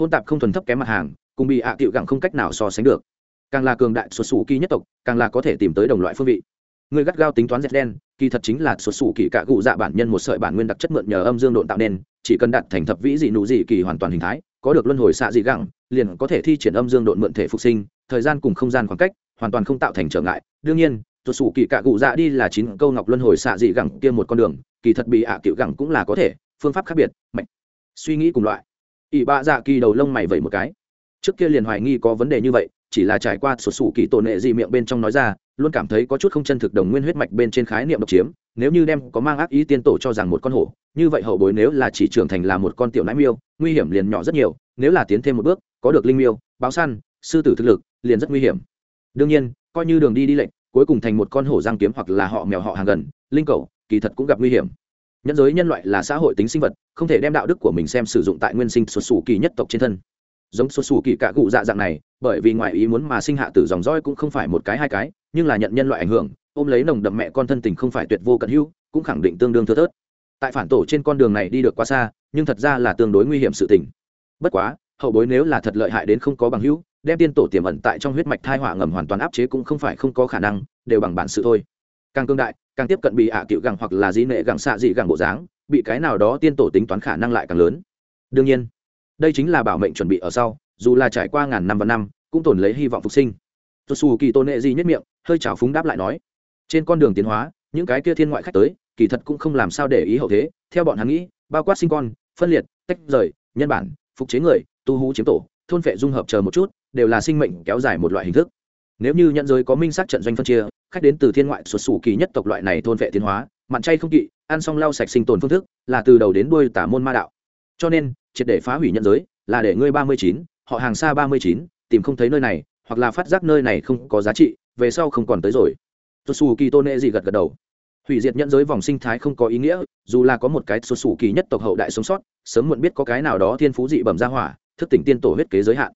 Hôn tạp không thuần thấp kém mặt hàng, cùng bị hạ cựu gẳng không cách nào so sánh được. Càng là cường đại xuất xù kỳ nhất tộc, càng là có thể tìm tới đồng loại phương vị. Người gắt gao tính toán dệt đen, kỳ thật chính là xuất xù kỳ cả cụ dạ bản nhân một sợi bản nguyên đặc chất mượn nhờ âm dương độn tạo nên, chỉ cần đặt thành thập vĩ dị nụ dị kỳ hoàn toàn hình thái có được luân hồi xạ dị gẳng, liền có thể thi triển âm dương độn mượn thể phục sinh, thời gian cùng không gian khoảng cách, hoàn toàn không tạo thành trở ngại. Đương nhiên tuột xù kỳ cạ cụ dạ đi là chín câu ngọc luân hồi xạ dị gẳng kia một con đường, kỳ thật bị ạ cựu gẳng cũng là có thể, phương pháp khác biệt, mạnh. Suy nghĩ cùng loại. Ỷ bạ dạ kỳ đầu lông mày vẩy một cái. Trước kia liền hoài nghi có vấn đề như vậy chỉ là trải qua sổ sủ kỳ tổ nệ gì miệng bên trong nói ra, luôn cảm thấy có chút không chân thực đồng nguyên huyết mạch bên trên khái niệm độc chiếm, nếu như đem có mang ác ý tiên tổ cho rằng một con hổ, như vậy hậu bối nếu là chỉ trưởng thành là một con tiểu nãi miêu, nguy hiểm liền nhỏ rất nhiều, nếu là tiến thêm một bước, có được linh miêu, báo săn, sư tử thực lực, liền rất nguy hiểm. Đương nhiên, coi như đường đi đi lệnh, cuối cùng thành một con hổ giang kiếm hoặc là họ mèo họ hàng gần, linh cầu, kỳ thật cũng gặp nguy hiểm. Nhân giới nhân loại là xã hội tính sinh vật, không thể đem đạo đức của mình xem sử dụng tại nguyên sinh xuất sủ kỳ nhất tộc trên thân giống xuất xù kỳ cạ cụ dạ dạng này, bởi vì ngoại ý muốn mà sinh hạ tử dòng roi cũng không phải một cái hai cái, nhưng là nhận nhân loại ảnh hưởng, ôm lấy nồng đậm mẹ con thân tình không phải tuyệt vô cận hữu, cũng khẳng định tương đương thưa thớt. Tại phản tổ trên con đường này đi được quá xa, nhưng thật ra là tương đối nguy hiểm sự tình. Bất quá, hậu bối nếu là thật lợi hại đến không có bằng hữu, đem tiên tổ tiềm ẩn tại trong huyết mạch thai hỏa ngầm hoàn toàn áp chế cũng không phải không có khả năng, đều bằng bản sự thôi. Càng cương đại, càng tiếp cận bị ạ à cựu gẳng hoặc là di nệ gẳng xạ dị gẳng bộ dáng, bị cái nào đó tiên tổ tính toán khả năng lại càng lớn. Đương nhiên đây chính là bảo mệnh chuẩn bị ở sau, dù là trải qua ngàn năm và năm, cũng tồn lấy hy vọng phục sinh. Tuột xù kỳ tôn nệ di nhất miệng, hơi trào phúng đáp lại nói, trên con đường tiến hóa, những cái kia thiên ngoại khách tới, kỳ thật cũng không làm sao để ý hậu thế. Theo bọn hắn nghĩ, bao quát sinh con, phân liệt, tách rời, nhân bản, phục chế người, tu hú chiếm tổ, thôn phệ dung hợp chờ một chút, đều là sinh mệnh kéo dài một loại hình thức. Nếu như nhận giới có minh xác trận doanh phân chia, khách đến từ thiên ngoại xuất xù kỳ nhất tộc loại này thôn vệ tiến hóa mặn chay không kỵ, ăn xong lau sạch sinh tồn phương thức, là từ đầu đến đuôi tả môn ma đạo. Cho nên triệt để phá hủy nhân giới, là để ngươi ba mươi chín, họ hàng xa ba mươi chín, tìm không thấy nơi này, hoặc là phát giác nơi này không có giá trị, về sau không còn tới rồi. Xuất xù kỳ tôn nệ gì gật gật đầu. Hủy diệt nhân giới vòng sinh thái không có ý nghĩa, dù là có một cái xuất xù kỳ nhất tộc hậu đại sống sót, sớm muộn biết có cái nào đó thiên phú dị bẩm ra hỏa, thức tỉnh tiên tổ huyết kế giới hạn.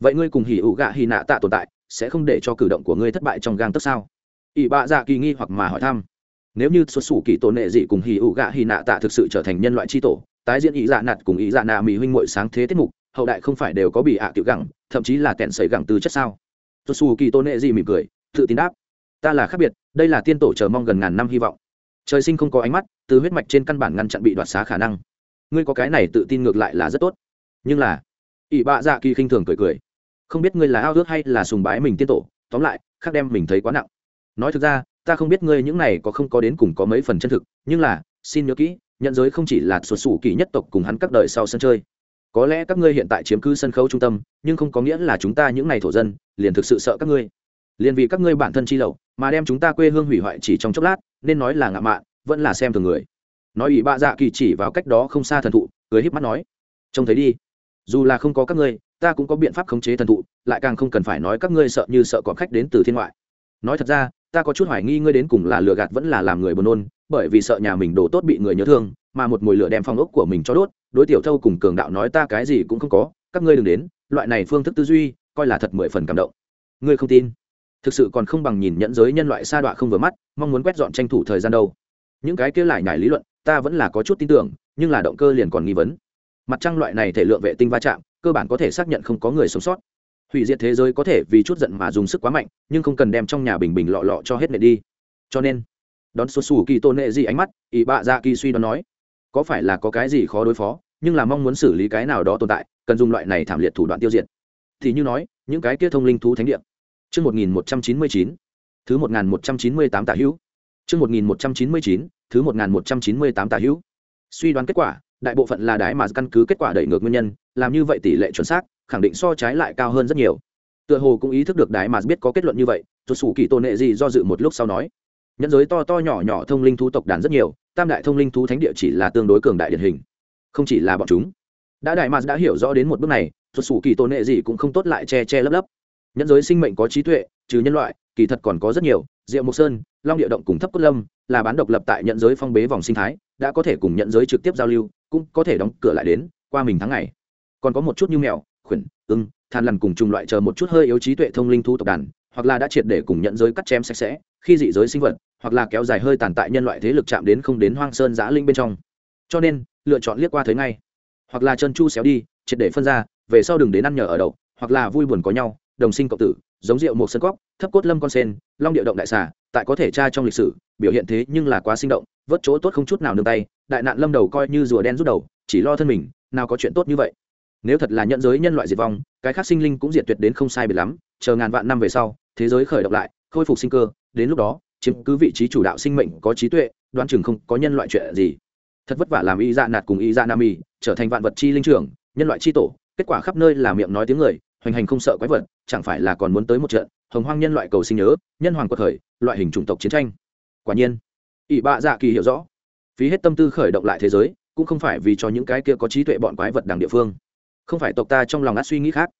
Vậy ngươi cùng hỉ ủ gạ hỉ nạ tạ tồn tại, sẽ không để cho cử động của ngươi thất bại trong gang tấc sao? Ỷ bạ dạ kỳ nghi hoặc mà hỏi thăm nếu như xuất xù kỳ tổ nệ dị cùng hì ụ gạ hì nạ tạ thực sự trở thành nhân loại tri tổ, tái diễn ý dạ nạt cùng ý dạ nạ mỹ huynh mội sáng thế tiết mục, hậu đại không phải đều có bị ạ à tiểu gẳng, thậm chí là kẹn sấy gẳng từ chất sao? Xuất xù kỳ tổ nệ dị mỉm cười, tự tin đáp. Ta là khác biệt, đây là tiên tổ chờ mong gần ngàn năm hy vọng. Trời sinh không có ánh mắt, từ huyết mạch trên căn bản ngăn chặn bị đoạt xá khả năng. Ngươi có cái này tự tin ngược lại là rất tốt. Nhưng là, ỷ bạ dạ kỳ khinh thường cười cười. Không biết ngươi là ao ước hay là sùng bái mình tiên tổ, tóm lại, khác đem mình thấy quá nặng. Nói thực ra ta không biết ngươi những này có không có đến cùng có mấy phần chân thực, nhưng là, xin nhớ kỹ, nhận giới không chỉ là sụt sủ kỳ nhất tộc cùng hắn các đời sau sân chơi. Có lẽ các ngươi hiện tại chiếm cứ sân khấu trung tâm, nhưng không có nghĩa là chúng ta những n à y thổ dân, liền thực sự sợ các ngươi. Liền vì các ngươi bản thân chi lậu, mà đem chúng ta quê hương hủy hoại chỉ trong chốc lát, nên nói là ngạo mạn, vẫn là xem thường người. Nói ủy bạ dạ kỳ chỉ vào cách đó không xa thần thụ, cười híp mắt nói, trông thấy đi. Dù là không có các ngươi, ta cũng có biện pháp khống chế thần thụ, lại càng không cần phải nói các ngươi sợ như sợ có khách đến từ thiên ngoại. Nói thật ra ta có chút hoài nghi ngươi đến cùng là lừa gạt vẫn là làm người buồn nôn, bởi vì sợ nhà mình đổ tốt bị người nhớ thương, mà một mùi lửa đem phong ốc của mình cho đốt, đối tiểu thâu cùng cường đạo nói ta cái gì cũng không có, các ngươi đừng đến, loại này phương thức tư duy, coi là thật mười phần cảm động. Ngươi không tin? Thực sự còn không bằng nhìn nhẫn giới nhân loại sa đọa không vừa mắt, mong muốn quét dọn tranh thủ thời gian đâu. Những cái kia lại nhải lý luận, ta vẫn là có chút tin tưởng, nhưng là động cơ liền còn nghi vấn. Mặt trăng loại này thể lượng vệ tinh va chạm, cơ bản có thể xác nhận không có người sống sót hủy diệt thế giới có thể vì chút giận mà dùng sức quá mạnh nhưng không cần đem trong nhà bình bình lọ lọ cho hết nệ đi cho nên đón xuất xù kỳ tôn nệ gì ánh mắt ỷ bạ dạ kỳ suy đoán nói có phải là có cái gì khó đối phó nhưng là mong muốn xử lý cái nào đó tồn tại cần dùng loại này thảm liệt thủ đoạn tiêu diệt thì như nói những cái kia thông linh thú thánh địa chương một nghìn một trăm chín mươi chín thứ 1198 tả hữu. Trước 1199, thứ 1198 tả hữu. Suy đoán kết quả, đại bộ phận là đái mà căn cứ kết quả đẩy ngược nguyên nhân, làm như vậy tỷ lệ chuẩn xác, khẳng định so trái lại cao hơn rất nhiều. Tựa hồ cũng ý thức được đái mà biết có kết luận như vậy, rốt sủ kỳ tôn nệ gì do dự một lúc sau nói. Nhân giới to to nhỏ nhỏ thông linh thú tộc đàn rất nhiều, tam đại thông linh thú thánh địa chỉ là tương đối cường đại điển hình. Không chỉ là bọn chúng. Đã đại mà đã hiểu rõ đến một bước này, rốt sủ kỳ tôn nệ gì cũng không tốt lại che che lấp lấp nhân giới sinh mệnh có trí tuệ trừ nhân loại kỳ thật còn có rất nhiều diệu mộc sơn long địa động cùng thấp cốt lâm là bán độc lập tại nhận giới phong bế vòng sinh thái đã có thể cùng nhận giới trực tiếp giao lưu cũng có thể đóng cửa lại đến qua mình tháng ngày còn có một chút như mèo khuyển, ưng, than lằn cùng chung loại chờ một chút hơi yếu trí tuệ thông linh thu tộc đàn, hoặc là đã triệt để cùng nhận giới cắt chém sạch sẽ, khi dị giới sinh vật, hoặc là kéo dài hơi tàn tại nhân loại thế lực chạm đến không đến hoang sơn giã linh bên trong. Cho nên, lựa chọn liếc qua thấy ngay. Hoặc là chân chu xéo đi, triệt để phân ra, về sau đừng đến ăn nhờ ở đậu, hoặc là vui buồn có nhau, đồng sinh cộng tử, giống rượu một sân cóc thấp cốt lâm con sen, long điệu động đại xà, tại có thể tra trong lịch sử, biểu hiện thế nhưng là quá sinh động, vớt chỗ tốt không chút nào nương tay, đại nạn lâm đầu coi như rùa đen rút đầu, chỉ lo thân mình, nào có chuyện tốt như vậy nếu thật là nhận giới nhân loại diệt vong, cái khác sinh linh cũng diệt tuyệt đến không sai biệt lắm, chờ ngàn vạn năm về sau, thế giới khởi động lại, khôi phục sinh cơ, đến lúc đó, chiếm cứ vị trí chủ đạo sinh mệnh có trí tuệ đoan chừng không có nhân loại chuyện gì. Thật vất vả làm y dạ nạt cùng y dạ nam y, trở thành vạn vật chi linh trưởng, nhân loại chi tổ, kết quả khắp nơi là miệng nói tiếng người, hoành hành không sợ quái vật, chẳng phải là còn muốn tới một trận, hồng hoang nhân loại cầu sinh nhớ, nhân hoàng quật khởi, loại hình chủng tộc chiến tranh. Quả nhiên, ỷ bạ dạ kỳ hiểu rõ. Phí hết tâm tư khởi động lại thế giới, cũng không phải vì cho những cái kia có trí tuệ bọn quái vật đằng địa phương không phải tộc ta trong lòng át suy nghĩ khác.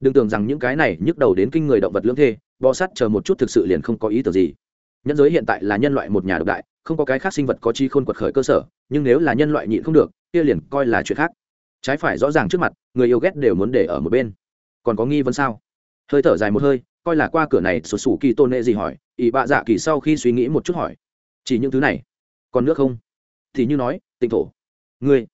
Đừng tưởng rằng những cái này nhức đầu đến kinh người động vật lưỡng thê, bò sát chờ một chút thực sự liền không có ý tưởng gì. Nhân giới hiện tại là nhân loại một nhà độc đại, không có cái khác sinh vật có chi khôn quật khởi cơ sở, nhưng nếu là nhân loại nhịn không được, kia liền coi là chuyện khác. Trái phải rõ ràng trước mặt, người yêu ghét đều muốn để ở một bên. Còn có nghi vấn sao? Hơi thở dài một hơi, coi là qua cửa này sụt sủ kỳ tôn nệ gì hỏi, ỷ bạ dạ kỳ sau khi suy nghĩ một chút hỏi. Chỉ những thứ này. Còn nước không? Thì như nói, tịnh thổ. Ngươi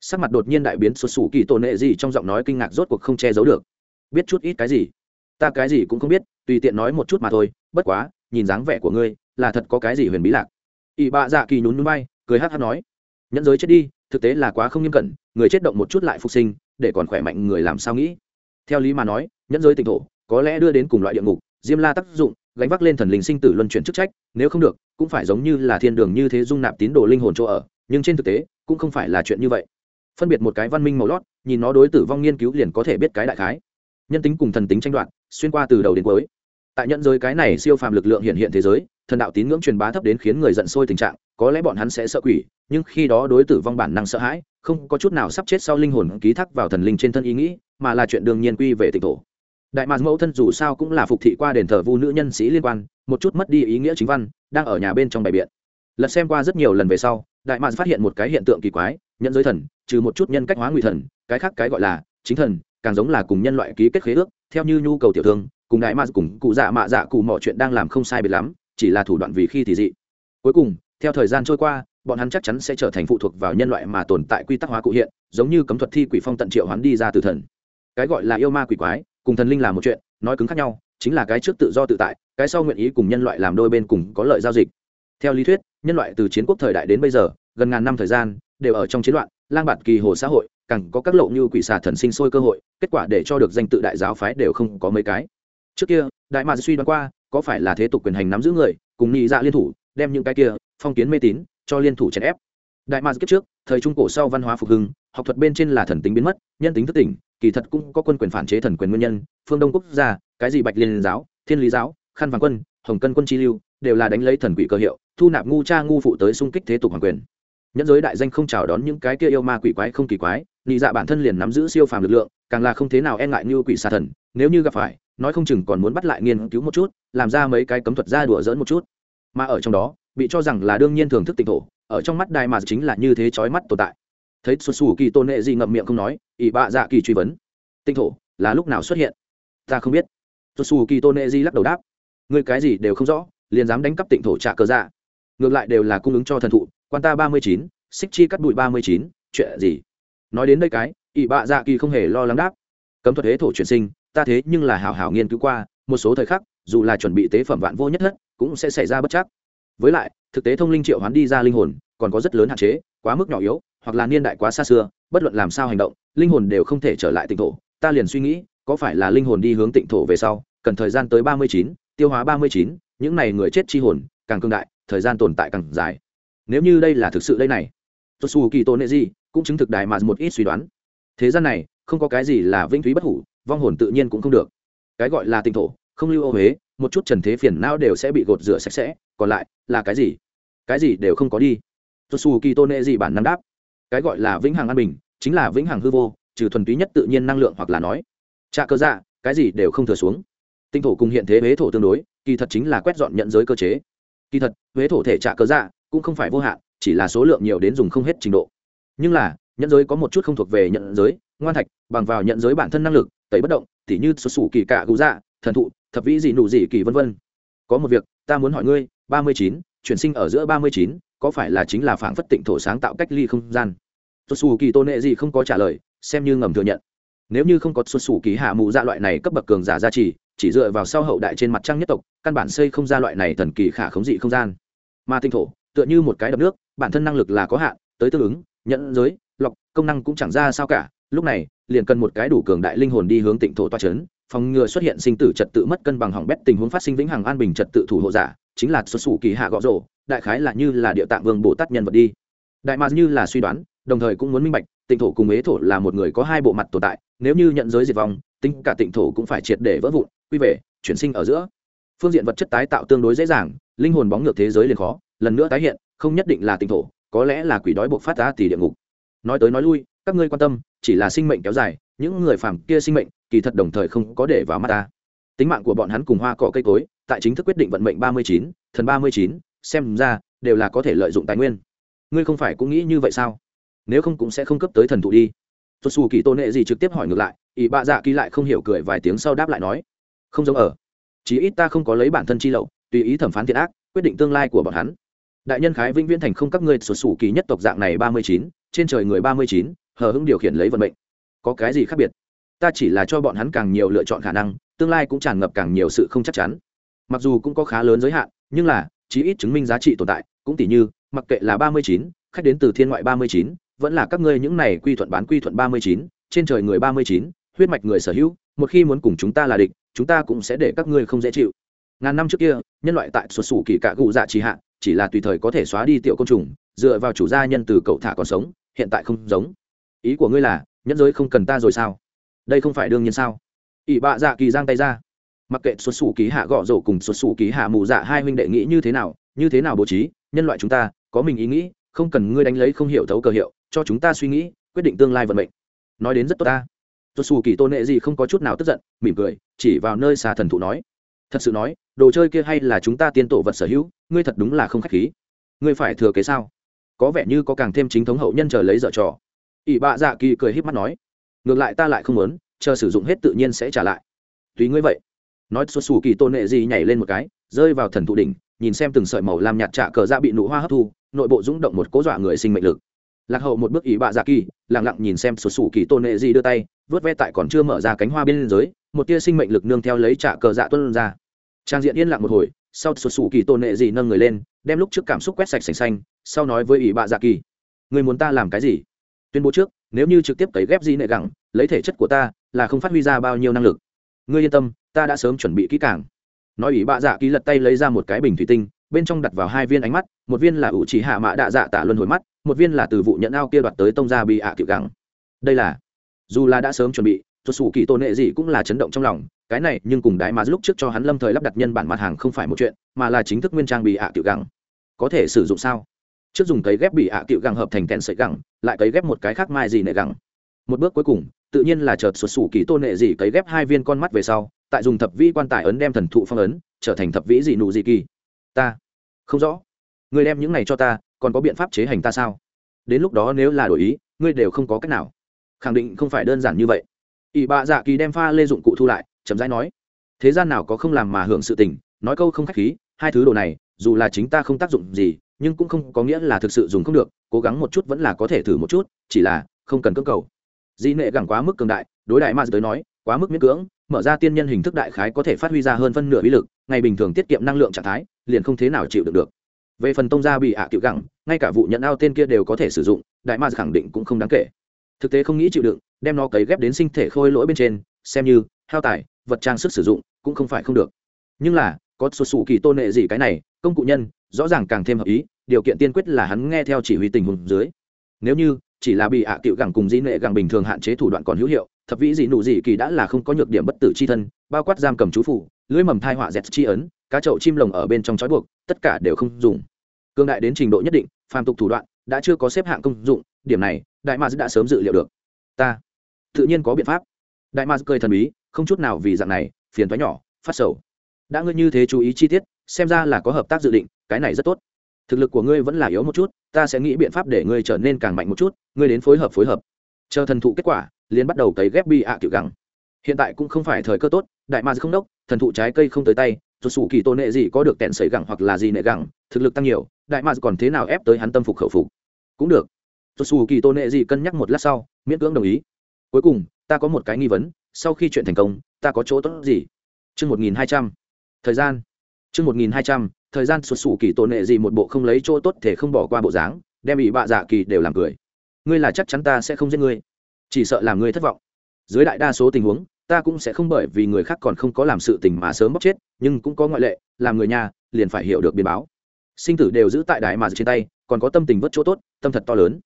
sắc mặt đột nhiên đại biến, sụt sủ kỳ tổn nệ gì trong giọng nói kinh ngạc rốt cuộc không che giấu được. Biết chút ít cái gì? Ta cái gì cũng không biết, tùy tiện nói một chút mà thôi, bất quá, nhìn dáng vẻ của ngươi, là thật có cái gì huyền bí lạc. Ỵ bạ dạ kỳ nhún núi bay cười hát hát nói, nhẫn giới chết đi, thực tế là quá không nghiêm cẩn, người chết động một chút lại phục sinh, để còn khỏe mạnh người làm sao nghĩ? Theo lý mà nói, nhẫn giới tỉnh thổ, có lẽ đưa đến cùng loại địa ngục, diêm la tác dụng, gánh vác lên thần linh sinh tử luân chuyển chức trách, nếu không được, cũng phải giống như là thiên đường như thế dung nạp tín đồ linh hồn chỗ ở, nhưng trên thực tế, cũng không phải là chuyện như vậy phân biệt một cái văn minh màu lót, nhìn nó đối tử vong nghiên cứu liền có thể biết cái đại khái. Nhân tính cùng thần tính tranh đoạt, xuyên qua từ đầu đến cuối. Tại nhận giới cái này siêu phàm lực lượng hiện hiện thế giới, thần đạo tín ngưỡng truyền bá thấp đến khiến người giận sôi tình trạng, có lẽ bọn hắn sẽ sợ quỷ, nhưng khi đó đối tử vong bản năng sợ hãi, không có chút nào sắp chết sau linh hồn ký thác vào thần linh trên thân ý nghĩ, mà là chuyện đương nhiên quy về tịnh thổ. Đại mạc mẫu thân dù sao cũng là phục thị qua đền thờ vu nữ nhân sĩ liên quan, một chút mất đi ý nghĩa chính văn, đang ở nhà bên trong bài biện. Lật xem qua rất nhiều lần về sau đại mạn phát hiện một cái hiện tượng kỳ quái nhận giới thần, trừ một chút nhân cách hóa ngụy thần, cái khác cái gọi là chính thần, càng giống là cùng nhân loại ký kết khế ước, theo như nhu cầu tiểu thương, cùng đại mạn cùng cụ dạ mạ dạ cụ mọi chuyện đang làm không sai biệt lắm, chỉ là thủ đoạn vì khi thì dị. Cuối cùng, theo thời gian trôi qua, bọn hắn chắc chắn sẽ trở thành phụ thuộc vào nhân loại mà tồn tại quy tắc hóa cụ hiện, giống như cấm thuật thi quỷ phong tận triệu hoán đi ra từ thần. Cái gọi là yêu ma quỷ quái, cùng thần linh là một chuyện, nói cứng khác nhau, chính là cái trước tự do tự tại, cái sau nguyện ý cùng nhân loại làm đôi bên cùng có lợi giao dịch. Theo lý thuyết nhân loại từ chiến quốc thời đại đến bây giờ, gần ngàn năm thời gian, đều ở trong chiến loạn, lang bạt kỳ hồ xã hội, càng có các lộ như quỷ xà thần sinh sôi cơ hội, kết quả để cho được danh tự đại giáo phái đều không có mấy cái. Trước kia, đại mạc suy đoán qua, có phải là thế tục quyền hành nắm giữ người, cùng nhị dạ liên thủ, đem những cái kia, phong kiến mê tín, cho liên thủ chèn ép. Đại mạc kiếp trước, thời trung cổ sau văn hóa phục hưng, học thuật bên trên là thần tính biến mất, nhân tính thất tỉnh, kỳ thật cũng có quân quyền phản chế thần quyền nguyên nhân, phương đông quốc gia, cái gì bạch liên giáo, thiên lý giáo khăn vàng quân, hồng cân quân chi lưu, đều là đánh lấy thần quỷ cơ hiệu thu nạp ngu cha ngu phụ tới xung kích thế tục hoàng quyền. Nhẫn giới đại danh không chào đón những cái kia yêu ma quỷ quái không kỳ quái nị dạ bản thân liền nắm giữ siêu phàm lực lượng, càng là không thế nào e ngại như quỷ xà thần, nếu như gặp phải, nói không chừng còn muốn bắt lại nghiên cứu một chút, làm ra mấy cái cấm thuật ra đùa dỡn một chút. Mà ở trong đó, bị cho rằng là đương nhiên thưởng thức tịnh thổ, ở trong mắt đại mà chính là như thế chói mắt tồn tại. Thấy xuất xù kỳ tôn nệ gì ngậm miệng không nói, ỷ bạ dạ kỳ truy vấn. Tinh thổ, là lúc nào xuất hiện? Ta không biết. Xuất xù kỳ tôn nệ gì lắc đầu đáp. Ngươi cái gì đều không rõ, liền dám đánh cắp tịnh thổ trả cờ dạ ngược lại đều là cung ứng cho thần thụ, quan ta ba mươi chín, xích chi cắt bụi ba mươi chín, chuyện gì? Nói đến đây cái ỵ bạ dạ kỳ không hề lo lắng đáp. Cấm thuật thế thổ chuyển sinh, ta thế nhưng là hảo hảo nghiên cứu qua, một số thời khắc, dù là chuẩn bị tế phẩm vạn vô nhất thất, cũng sẽ xảy ra bất chắc. Với lại, thực tế thông linh triệu hoán đi ra linh hồn, còn có rất lớn hạn chế, quá mức nhỏ yếu, hoặc là niên đại quá xa xưa, bất luận làm sao hành động, linh hồn đều không thể trở lại tịnh thổ. Ta liền suy nghĩ, có phải là linh hồn đi hướng tịnh thổ về sau, cần thời gian tới ba mươi chín, tiêu hóa ba mươi chín, những này người chết chi hồn, càng cương đại thời gian tồn tại càng dài. Nếu như đây là thực sự đây này tôi su kỳ tôn nệ gì cũng chứng thực đài mà một ít suy đoán. Thế gian này, không có cái gì là vĩnh thúy bất hủ, vong hồn tự nhiên cũng không được. Cái gọi là tinh thổ, không lưu ô huế, một chút trần thế phiền não đều sẽ bị gột rửa sạch sẽ, còn lại là cái gì? Cái gì đều không có đi. Tôi su kỳ tôn nệ gì bản năng đáp. Cái gọi là vĩnh hằng an bình, chính là vĩnh hằng hư vô, trừ thuần túy nhất tự nhiên năng lượng hoặc là nói. Trạ cơ dạ cái gì đều không thừa xuống. Tinh thổ cùng hiện thế huế thổ tương đối, kỳ thật chính là quét dọn nhận giới cơ chế kỳ thật, huế thổ thể trả cơ dạ cũng không phải vô hạn, chỉ là số lượng nhiều đến dùng không hết trình độ. Nhưng là nhận giới có một chút không thuộc về nhận giới, ngoan thạch, bằng vào nhận giới bản thân năng lực, tẩy bất động, tỉ như xuất xù kỳ cạ gù dạ thần thụ, thập vĩ gì nụ gì kỳ vân vân. Có một việc, ta muốn hỏi ngươi, ba mươi chín, chuyển sinh ở giữa ba mươi chín, có phải là chính là phảng phất tịnh thổ sáng tạo cách ly không gian? Xuất xù kỳ tôn nệ gì không có trả lời, xem như ngầm thừa nhận. Nếu như không có xuất xù kỳ hạ mụ dạ loại này cấp bậc cường giả gia trì chỉ dựa vào sau hậu đại trên mặt trăng nhất tộc, căn bản xây không ra loại này thần kỳ khả khống dị không gian. Mà tinh thổ, tựa như một cái đập nước, bản thân năng lực là có hạn, tới tương ứng, nhận giới, lọc, công năng cũng chẳng ra sao cả. Lúc này, liền cần một cái đủ cường đại linh hồn đi hướng tịnh thổ toa c h ấ n phòng ngừa xuất hiện sinh tử trật tự mất cân bằng hỏng bét tình huống phát sinh vĩnh hằng an bình trật tự thủ hộ giả, chính là xuất xù kỳ hạ gõ rổ đại khái là như là địa tạng vương bồ tát nhân vật đi. Đại mà như là suy đoán, đồng thời cũng muốn minh bạch, tịnh thổ cùng ế thổ là một người có hai bộ mặt tồn tại, nếu như nhận giới diệt vong, tính cả tịnh thổ cũng phải triệt để vỡ vụn quy về, chuyển sinh ở giữa. Phương diện vật chất tái tạo tương đối dễ dàng, linh hồn bóng ngược thế giới liền khó, lần nữa tái hiện, không nhất định là tịnh thổ, có lẽ là quỷ đói buộc phát ra tỷ địa ngục. Nói tới nói lui, các ngươi quan tâm, chỉ là sinh mệnh kéo dài, những người phàm kia sinh mệnh, kỳ thật đồng thời không có để vào mắt ta. Tính mạng của bọn hắn cùng hoa cỏ cây cối, tại chính thức quyết định vận mệnh ba mươi chín, thần ba mươi chín, xem ra, đều là có thể lợi dụng tài nguyên. Ngươi không phải cũng nghĩ như vậy sao? Nếu không cũng sẽ không cấp tới thần thụ đi. Tuột xù kỳ tôn nệ gì trực tiếp hỏi ngược lại, ỷ bạ dạ kỳ lại không hiểu cười vài tiếng sau đáp lại nói không giống ở. Chí ít ta không có lấy bản thân chi lậu, tùy ý thẩm phán thiệt ác, quyết định tương lai của bọn hắn. Đại nhân khái vĩnh viễn thành không các ngươi sụt sủ kỳ nhất tộc dạng này ba mươi chín, trên trời người ba mươi chín, hờ hững điều khiển lấy vận mệnh. Có cái gì khác biệt? Ta chỉ là cho bọn hắn càng nhiều lựa chọn khả năng, tương lai cũng tràn ngập càng nhiều sự không chắc chắn. Mặc dù cũng có khá lớn giới hạn, nhưng là, chí ít chứng minh giá trị tồn tại, cũng tỷ như, mặc kệ là ba mươi chín, khách đến từ thiên ngoại ba mươi chín, vẫn là các ngươi những này quy thuận bán quy thuận ba mươi chín, trên trời người ba mươi chín, huyết mạch người sở hữu, một khi muốn cùng chúng ta là địch chúng ta cũng sẽ để các ngươi không dễ chịu. Ngàn năm trước kia, nhân loại tại xuất xù kỳ cạ gụ dạ trì hạ, chỉ là tùy thời có thể xóa đi tiểu côn trùng, dựa vào chủ gia nhân từ cậu thả còn sống, hiện tại không giống. Ý của ngươi là nhân giới không cần ta rồi sao? Đây không phải đương nhiên sao? Ỷ bạ dạ kỳ giang tay ra. Mặc kệ xuất xù ký hạ gõ rổ cùng xuất xù ký hạ mù dạ hai huynh đệ nghĩ như thế nào, như thế nào bố trí, nhân loại chúng ta, có mình ý nghĩ, không cần ngươi đánh lấy không hiểu thấu cờ hiệu, cho chúng ta suy nghĩ, quyết định tương lai vận mệnh. Nói đến rất tốt ta xuất xù kỳ tôn nệ gì không có chút nào tức giận, mỉm cười, chỉ vào nơi xa thần thụ nói. Thật sự nói, đồ chơi kia hay là chúng ta tiên tổ vật sở hữu, ngươi thật đúng là không khách khí. Ngươi phải thừa kế sao? Có vẻ như có càng thêm chính thống hậu nhân chờ lấy dở trò. Ỷ bạ dạ kỳ cười híp mắt nói. Ngược lại ta lại không muốn, chờ sử dụng hết tự nhiên sẽ trả lại. Tùy ngươi vậy. Nói xuất xù kỳ tôn nệ gì nhảy lên một cái, rơi vào thần thụ đỉnh, nhìn xem từng sợi màu làm nhạt trạ cờ ra bị nụ hoa hấp thu, nội bộ rung động một cố dọa người sinh mệnh lực lạc hậu một bước ý bạ dạ kỳ, lặng lặng nhìn xem xuất sủ kỳ tôn nệ di đưa tay, vớt ve tại còn chưa mở ra cánh hoa bên dưới, một tia sinh mệnh lực nương theo lấy trả cờ dạ tuân ra. Trang diện yên lặng một hồi, sau xuất sủ kỳ tôn nệ di nâng người lên, đem lúc trước cảm xúc quét sạch sành xanh, sau nói với ý bạ dạ kỳ người muốn ta làm cái gì? Tuyên bố trước, nếu như trực tiếp cấy ghép di nệ gẳng, lấy thể chất của ta là không phát huy ra bao nhiêu năng lực. Ngươi yên tâm, ta đã sớm chuẩn bị kỹ càng. Nói ỷ bạ dạ kỳ lật tay lấy ra một cái bình thủy tinh bên trong đặt vào hai viên ánh mắt, một viên là ủ chỉ hạ mạ đạ dạ tạ luân hồi mắt, một viên là từ vụ nhận ao kia đoạt tới tông gia bị ạ à cựu gẳng. Đây là, dù là đã sớm chuẩn bị thuật sủ kỳ tôn nệ gì cũng là chấn động trong lòng, cái này nhưng cùng đái mà lúc trước cho hắn lâm thời lắp đặt nhân bản mặt hàng không phải một chuyện, mà là chính thức nguyên trang bị ạ à cựu gẳng. Có thể sử dụng sao? Trước dùng cấy ghép bị ạ à cựu gẳng hợp thành kèn sợi gẳng, lại cấy ghép một cái khác mai gì nệ gẳng. Một bước cuối cùng, tự nhiên là chợt xuất xù kỳ tôn nệ gì cấy ghép hai viên con mắt về sau, tại dùng thập vĩ quan tài ấn đem thần thụ phong ấn, trở thành thập vĩ dị nụ dị kỳ ta? Không rõ. Ngươi đem những này cho ta, còn có biện pháp chế hành ta sao? Đến lúc đó nếu là đổi ý, ngươi đều không có cách nào. Khẳng định không phải đơn giản như vậy. Ỷ bạ dạ kỳ đem pha lê dụng cụ thu lại, chậm rãi nói. Thế gian nào có không làm mà hưởng sự tình, nói câu không khách khí, hai thứ đồ này, dù là chính ta không tác dụng gì, nhưng cũng không có nghĩa là thực sự dùng không được, cố gắng một chút vẫn là có thể thử một chút, chỉ là không cần cưỡng cầu. Di nệ gẳng quá mức cường đại, đối đại ma tới nói, quá mức miễn cưỡng mở ra tiên nhân hình thức đại khái có thể phát huy ra hơn phân nửa bí lực, ngày bình thường tiết kiệm năng lượng trạng thái, liền không thế nào chịu được được. Về phần tông gia bị ạ à cựu gẳng, ngay cả vụ nhận ao tên kia đều có thể sử dụng, đại ma khẳng định cũng không đáng kể. Thực tế không nghĩ chịu đựng, đem nó cấy ghép đến sinh thể khôi lỗi bên trên, xem như hao tài, vật trang sức sử dụng cũng không phải không được. Nhưng là, có số sù kỳ tôn nệ gì cái này, công cụ nhân, rõ ràng càng thêm hợp ý, điều kiện tiên quyết là hắn nghe theo chỉ huy tình huống dưới. Nếu như chỉ là bị ạ à cựu gẳng cùng dĩ nệ gẳng bình thường hạn chế thủ đoạn còn hữu hiệu thập vĩ dị nụ dị kỳ đã là không có nhược điểm bất tử c h i thân, bao quát giam cầm chú phủ, lưới mầm thai họa dẹt chi ấn, cá chậu chim lồng ở bên trong trói buộc, tất cả đều không dùng. Cương đại đến trình độ nhất định, phàm tục thủ đoạn đã chưa có xếp hạng công dụng, điểm này, đại ma đã sớm dự liệu được. Ta tự nhiên có biện pháp. Đại ma cười thần bí, không chút nào vì dạng này, phiền thoái nhỏ, phát sầu. Đã ngươi như thế chú ý chi tiết, xem ra là có hợp tác dự định, cái này rất tốt. Thực lực của ngươi vẫn là yếu một chút, ta sẽ nghĩ biện pháp để ngươi trở nên càng mạnh một chút, ngươi đến phối hợp phối hợp. Chờ thần thụ kết quả liền bắt đầu cấy ghép bi ạ kiểu gẳng. Hiện tại cũng không phải thời cơ tốt, đại ma không đốc, thần thụ trái cây không tới tay rồi sủ kỳ tôn nệ gì có được tẹn sấy gẳng hoặc là gì nệ gẳng, thực lực tăng nhiều, đại ma còn thế nào ép tới hắn tâm phục khẩu phục? Cũng được. Rồi sủ kỳ tôn nệ gì cân nhắc một lát sau, miễn cưỡng đồng ý. Cuối cùng, ta có một cái nghi vấn, sau khi chuyện thành công, ta có chỗ tốt gì? Chương một nghìn hai trăm. Thời gian. Chương một nghìn hai trăm, thời gian sụt sủ kỳ tôn nệ gì một bộ không lấy chỗ tốt thể không bỏ qua bộ dáng, đem bị bạ dạ kỳ đều làm cười. Ngươi là chắc chắn ta sẽ không giết ngươi chỉ sợ làm ngươi thất vọng. Dưới đại đa số tình huống, ta cũng sẽ không bởi vì người khác còn không có làm sự tình mà sớm bóc chết, nhưng cũng có ngoại lệ, làm người nhà, liền phải hiểu được biến báo. Sinh tử đều giữ tại đại mà trên tay, còn có tâm tình vất chỗ tốt, tâm thật to lớn.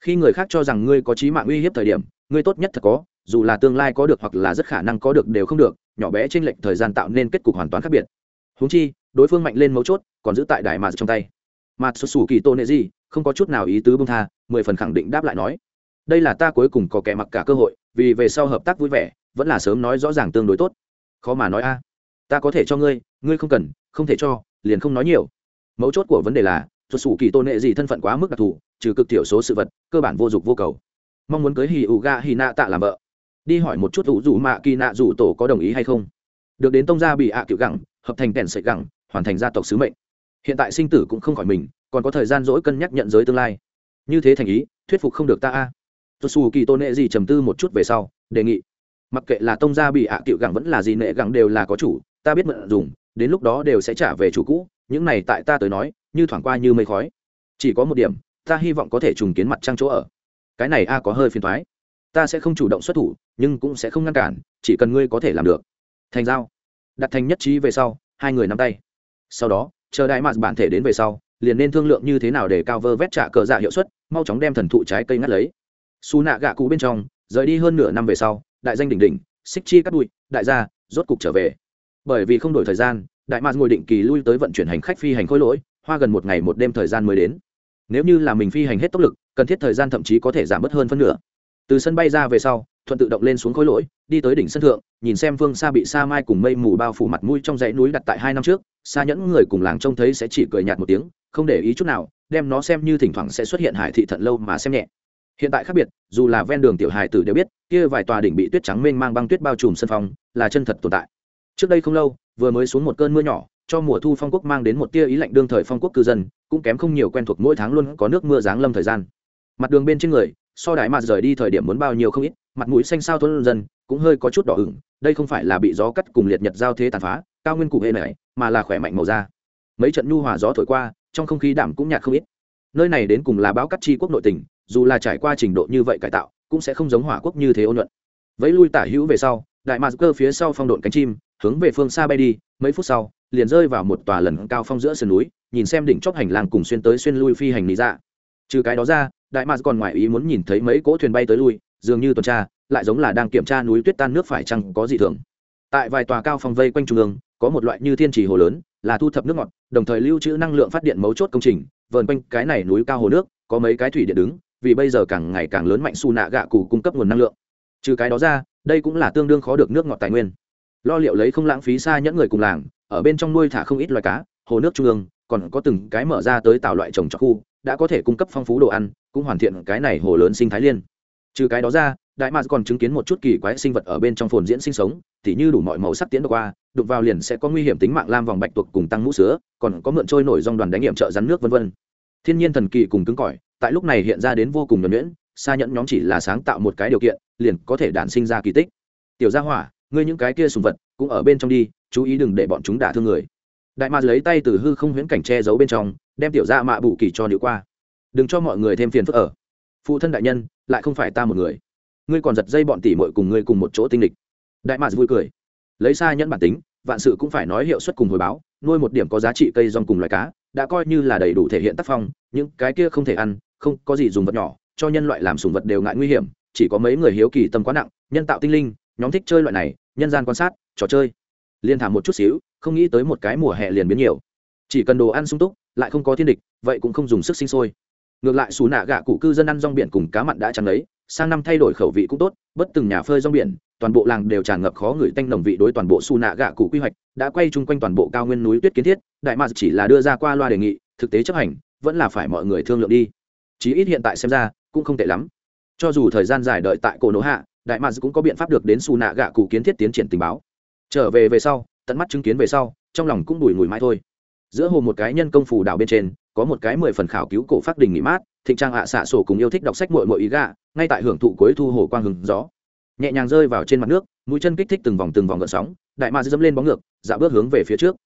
Khi người khác cho rằng ngươi có trí mạng uy hiếp thời điểm, ngươi tốt nhất thật có, dù là tương lai có được hoặc là rất khả năng có được đều không được, nhỏ bé trên lệnh thời gian tạo nên kết cục hoàn toàn khác biệt. Húng chi, đối phương mạnh lên mấu chốt, còn giữ tại đại mà trong tay. Mặt xuất xù kỳ tô nệ gì không có chút nào ý tứ bông tha, mười phần khẳng định đáp lại nói đây là ta cuối cùng có kẻ mặc cả cơ hội, vì về sau hợp tác vui vẻ, vẫn là sớm nói rõ ràng tương đối tốt. Khó mà nói a. Ta có thể cho ngươi ngươi không cần, không thể cho, liền không nói nhiều. Mấu chốt của vấn đề là, thuật sủ kỳ tôn nệ gì thân phận quá mức đặc thù, trừ cực thiểu số sự vật, cơ bản vô dụng vô cầu. Mong muốn cưới hì ủ ga hì nạ tạ làm vợ. Đi hỏi một chút ủ rủ mạ kỳ nạ rủ tổ có đồng ý hay không. Được đến tông gia bị ạ à cựu gẳng, hợp thành kèn sợi gẳng, hoàn thành gia tộc sứ mệnh. Hiện tại sinh tử cũng không khỏi mình, còn có thời gian dỗi cân nhắc nhận giới tương lai. Như thế thành ý, thuyết phục không được ta a xù kỳ tôn nệ gì trầm tư một chút về sau, đề nghị, mặc kệ là tông gia bị ạ à cựu gẳng vẫn là gì nệ gẳng đều là có chủ, ta biết mượn dùng, đến lúc đó đều sẽ trả về chủ cũ, những này tại ta tới nói, như thoảng qua như mây khói. Chỉ có một điểm, ta hy vọng có thể trùng kiến mặt trăng chỗ ở. Cái này a có hơi phiền thoái ta sẽ không chủ động xuất thủ, nhưng cũng sẽ không ngăn cản, chỉ cần ngươi có thể làm được. Thành giao. Đặt thành nhất trí về sau, hai người nắm tay. Sau đó, chờ đại mạt bản thể đến về sau, liền nên thương lượng như thế nào để cao vơ vét trả cờ dạ hiệu suất, mau chóng đem thần thụ trái cây ngắt lấy xù nạ gạ cụ bên trong, rời đi hơn nửa năm về sau, đại danh đỉnh đỉnh xích chi cắt bụi, đại gia, rốt cục trở về. Bởi vì không đổi thời gian, đại mạc ngồi định kỳ lui tới vận chuyển hành khách phi hành khối lỗi, hoa gần một ngày một đêm thời gian mới đến. Nếu như là mình phi hành hết tốc lực, cần thiết thời gian thậm chí có thể giảm bớt hơn phân nửa. Từ sân bay ra về sau, thuận tự động lên xuống khối lỗi, đi tới đỉnh sân thượng, nhìn xem phương xa bị sa mai cùng mây mù bao phủ mặt mũi trong dãy núi đặt tại hai năm trước, xa nhẫn người cùng làng trông thấy sẽ chỉ cười nhạt một tiếng, không để ý chút nào, đem nó xem như thỉnh thoảng sẽ xuất hiện hải thị thận lâu mà xem nhẹ hiện tại khác biệt, dù là ven đường tiểu hài tử đều biết, kia vài tòa đỉnh bị tuyết trắng mênh mang băng tuyết bao trùm sân phong, là chân thật tồn tại. Trước đây không lâu, vừa mới xuống một cơn mưa nhỏ, cho mùa thu phong quốc mang đến một tia ý lạnh đương thời phong quốc cư dân, cũng kém không nhiều quen thuộc mỗi tháng luôn có nước mưa giáng lâm thời gian. Mặt đường bên trên người, so đại mặt rời đi thời điểm muốn bao nhiêu không ít, mặt mũi xanh sao thôn dân, cũng hơi có chút đỏ ửng, đây không phải là bị gió cắt cùng liệt nhật giao thế tàn phá, cao nguyên cụ hệ này, mà là khỏe mạnh màu da. Mấy trận nhu hòa gió thổi qua, trong không khí đảm cũng nhạt không ít. Nơi này đến cùng là báo cắt chi quốc nội tỉnh dù là trải qua trình độ như vậy cải tạo, cũng sẽ không giống hỏa quốc như thế ôn nhuận. Vẫy lui tả hữu về sau, đại mạc cơ phía sau phong độn cánh chim, hướng về phương xa bay đi, mấy phút sau, liền rơi vào một tòa lần cao phong giữa sườn núi, nhìn xem đỉnh chóp hành lang cùng xuyên tới xuyên lui phi hành lý ra trừ cái đó ra, đại mạc còn ngoài ý muốn nhìn thấy mấy cỗ thuyền bay tới lui, dường như tuần tra, lại giống là đang kiểm tra núi tuyết tan nước phải chăng có gì thường. Tại vài tòa cao phong vây quanh trung ương, có một loại như thiên trì hồ lớn, là thu thập nước ngọt, đồng thời lưu trữ năng lượng phát điện mấu chốt công trình, vờn quanh cái này núi cao hồ nước, có mấy cái thủy điện đứng vì bây giờ càng ngày càng lớn mạnh su nạ gạ cụ cung cấp nguồn năng lượng. Trừ cái đó ra, đây cũng là tương đương khó được nước ngọt tài nguyên. Lo liệu lấy không lãng phí xa nhẫn người cùng làng, ở bên trong nuôi thả không ít loài cá, hồ nước trung ương, còn có từng cái mở ra tới tạo loại trồng trọt khu, đã có thể cung cấp phong phú đồ ăn, cũng hoàn thiện cái này hồ lớn sinh thái liên. Trừ cái đó ra, đại mạc còn chứng kiến một chút kỳ quái sinh vật ở bên trong phồn diễn sinh sống, tỉ như đủ mọi màu sắc tiến qua đục vào liền sẽ có nguy hiểm tính mạng lam vòng bạch tuộc cùng tăng mũ sữa, còn có mượn trôi nổi dòng đoàn đánh nghiệm trợ rắn nước vân vân. Thiên nhiên thần kỳ cùng cứng cỏi tại lúc này hiện ra đến vô cùng nhuẩn nhuyễn xa nhẫn nhóm chỉ là sáng tạo một cái điều kiện, liền có thể đản sinh ra kỳ tích. Tiểu gia hỏa, ngươi những cái kia sùng vật, cũng ở bên trong đi, chú ý đừng để bọn chúng đả thương người. Đại mạc lấy tay từ hư không huyễn cảnh che giấu bên trong, đem tiểu gia mạ bù kỳ cho nữ qua. Đừng cho mọi người thêm phiền phức ở. Phụ thân đại nhân, lại không phải ta một người. Ngươi còn giật dây bọn tỷ muội cùng ngươi cùng một chỗ tinh lịch. Đại mạc vui cười. Lấy xa nhẫn bản tính, vạn sự cũng phải nói hiệu suất cùng hồi báo, nuôi một điểm có giá trị cây rong cùng loài cá, đã coi như là đầy đủ thể hiện tác phong, những cái kia không thể ăn không có gì dùng vật nhỏ, cho nhân loại làm sùng vật đều ngại nguy hiểm, chỉ có mấy người hiếu kỳ tâm quá nặng, nhân tạo tinh linh, nhóm thích chơi loại này, nhân gian quan sát, trò chơi. Liên thả một chút xíu, không nghĩ tới một cái mùa hè liền biến nhiều. Chỉ cần đồ ăn sung túc, lại không có thiên địch, vậy cũng không dùng sức sinh sôi. Ngược lại, xù nạ gạ cụ cư dân ăn rong biển cùng cá mặn đã chẳng lấy sang năm thay đổi khẩu vị cũng tốt, bất từng nhà phơi rong biển, toàn bộ làng đều tràn ngập khó người tanh nồng vị đối toàn bộ xù nạ gạ cụ quy hoạch, đã quay chung quanh toàn bộ cao nguyên núi tuyết kiến thiết, đại mạc chỉ là đưa ra qua loa đề nghị, thực tế chấp hành, vẫn là phải mọi người thương lượng đi chí ít hiện tại xem ra, cũng không tệ lắm. Cho dù thời gian dài đợi tại cổ nổ hạ, đại mads cũng có biện pháp được đến xù nạ gạ cụ kiến thiết tiến triển tình báo. Trở về về sau, tận mắt chứng kiến về sau, trong lòng cũng bùi ngùi mãi thôi. Giữa hồ một cái nhân công phù đảo bên trên, có một cái mười phần khảo cứu cổ phát đình nghỉ mát, thịnh trang hạ xạ sổ cùng yêu thích đọc sách mội mội ý gạ, ngay tại hưởng thụ cuối thu hồ quang hừng gió. Nhẹ nhàng rơi vào trên mặt nước, mũi chân kích thích từng vòng từng vòng gợn sóng, đại ma dẫm lên bóng ngược dạ bước hướng về phía trước.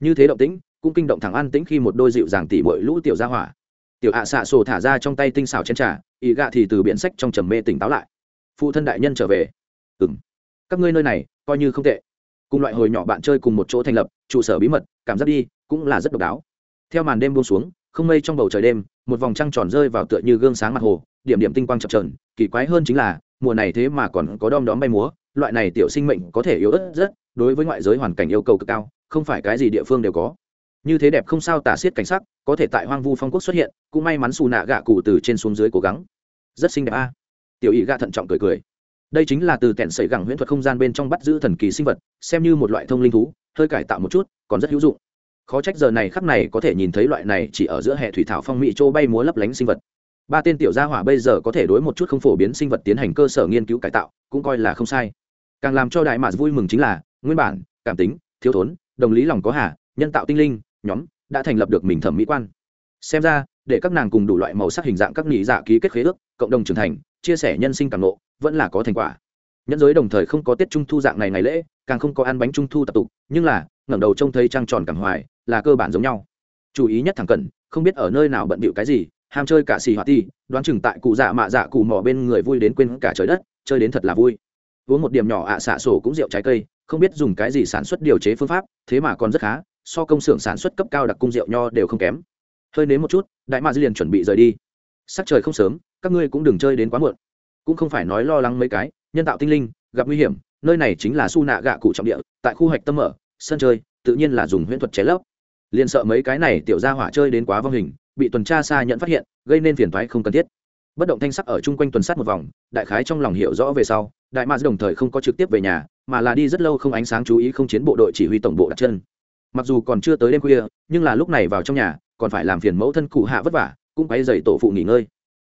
Như thế động tĩnh, cũng kinh động thẳng an tĩnh khi một đôi dịu dàng tỉ bội lũ tiểu ra hỏa tiểu hạ xạ sổ thả ra trong tay tinh xảo chén trà ý gạ thì từ biện sách trong trầm mê tỉnh táo lại. Phụ thân đại nhân trở về. Ừ m các ngươi nơi này, coi như không tệ. Cùng loại hồi nhỏ bạn chơi cùng một chỗ thành lập, trụ sở bí mật, cảm giác đi, cũng là rất độc đáo. Theo màn đêm buông xuống, không mây trong bầu trời đêm, một vòng trăng tròn rơi vào tựa như gương sáng mặt hồ, điểm điểm tinh quang chập trờn kỳ quái hơn chính là, mùa này thế mà còn có đom đóm bay múa, loại này tiểu sinh mệnh có thể yếu ớt rất, đối với ngoại giới hoàn cảnh yêu cầu cực cao, không phải cái gì địa phương đều có như thế đẹp không sao tả xiết cảnh sắc, có thể tại hoang vu phong quốc xuất hiện, cũng may mắn xù nạ gạ cụ từ trên xuống dưới cố gắng. Rất xinh đẹp a. Tiểu ý gạ thận trọng cười cười. Đây chính là từ tẹn sẩy gẳng huyễn thuật không gian bên trong bắt giữ thần kỳ sinh vật, xem như một loại thông linh thú, hơi cải tạo một chút, còn rất hữu dụng. Khó trách giờ này khắc này có thể nhìn thấy loại này chỉ ở giữa hệ thủy thảo phong mỹ châu bay múa lấp lánh sinh vật. Ba tên tiểu gia hỏa bây giờ có thể đối một chút không phổ biến sinh vật tiến hành cơ sở nghiên cứu cải tạo, cũng coi là không sai. Càng làm cho đại mạt vui mừng chính là, nguyên bản, cảm tính, thiếu thốn, đồng lý lòng có hà, nhân tạo tinh linh nhóm, đã thành lập được mình thẩm mỹ quan. Xem ra, để các nàng cùng đủ loại màu sắc hình dạng các nhị dạ ký kết khế ước, cộng đồng trưởng thành, chia sẻ nhân sinh càng ngộ vẫn là có thành quả. Nhẫn giới đồng thời không có tết trung thu dạng này ngày lễ, càng không có ăn bánh trung thu tập tục, nhưng là, ngẩng đầu trông thấy trăng tròn càng hoài, là cơ bản giống nhau. Chú ý nhất thẳng cẩn, không biết ở nơi nào bận bịu cái gì, ham chơi cả xì hỏa ti, đoán chừng tại cụ dạ mạ dạ cụ mò bên người vui đến quên cả trời đất, chơi đến thật là vui. Uống một điểm nhỏ ạ xạ sổ cũng rượu trái cây, không biết dùng cái gì sản xuất điều chế phương pháp, thế mà còn rất khá so công xưởng sản xuất cấp cao đặc cung rượu nho đều không kém. Hơi nếm một chút, đại mạ dư liền chuẩn bị rời đi. Sắc trời không sớm, các ngươi cũng đừng chơi đến quá muộn. Cũng không phải nói lo lắng mấy cái, nhân tạo tinh linh, gặp nguy hiểm, nơi này chính là su nạ gạ cụ trọng địa, tại khu hạch tâm ở sân chơi, tự nhiên là dùng huyễn thuật chế lấp liền sợ mấy cái này tiểu ra hỏa chơi đến quá vong hình, bị tuần tra xa nhận phát hiện, gây nên phiền thoái không cần thiết. Bất động thanh sắc ở chung quanh tuần sát một vòng, đại khái trong lòng hiểu rõ về sau, đại mars đồng thời không có trực tiếp về nhà, mà là đi rất lâu không ánh sáng chú ý không chiến bộ đội chỉ huy tổng bộ đặt chân mặc dù còn chưa tới đêm khuya, nhưng là lúc này vào trong nhà, còn phải làm phiền mẫu thân cụ hạ vất vả, cũng quay dậy tổ phụ nghỉ ngơi.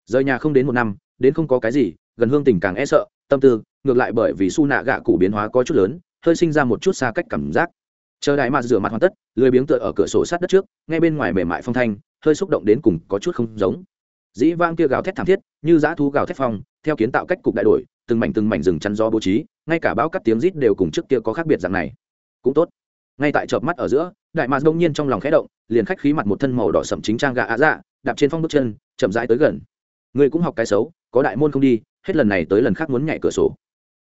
Rời nhà không đến một năm, đến không có cái gì, gần hương tình càng e sợ, tâm tư, ngược lại bởi vì su nạ gạ cụ biến hóa có chút lớn, hơi sinh ra một chút xa cách cảm giác. Chờ đại mạt rửa mặt hoàn tất, lười biếng tựa ở cửa sổ sát đất trước, ngay bên ngoài mềm mại phong thanh, hơi xúc động đến cùng có chút không giống. Dĩ vang kia gào thét thảm thiết, như dã thu gào thét phong, theo kiến tạo cách cục đại đổi, từng mảnh từng mảnh rừng chắn gió bố trí, ngay cả bao cắt tiếng rít đều cùng trước kia có khác biệt dạng này. Cũng tốt ngay tại chợp mắt ở giữa, đại mạc đông nhiên trong lòng khẽ động, liền khách khí mặt một thân màu đỏ sậm chính trang gà ạ dạ đạp trên phong bước chân, chậm rãi tới gần. Người cũng học cái xấu, có đại môn không đi, hết lần này tới lần khác muốn nhảy cửa sổ.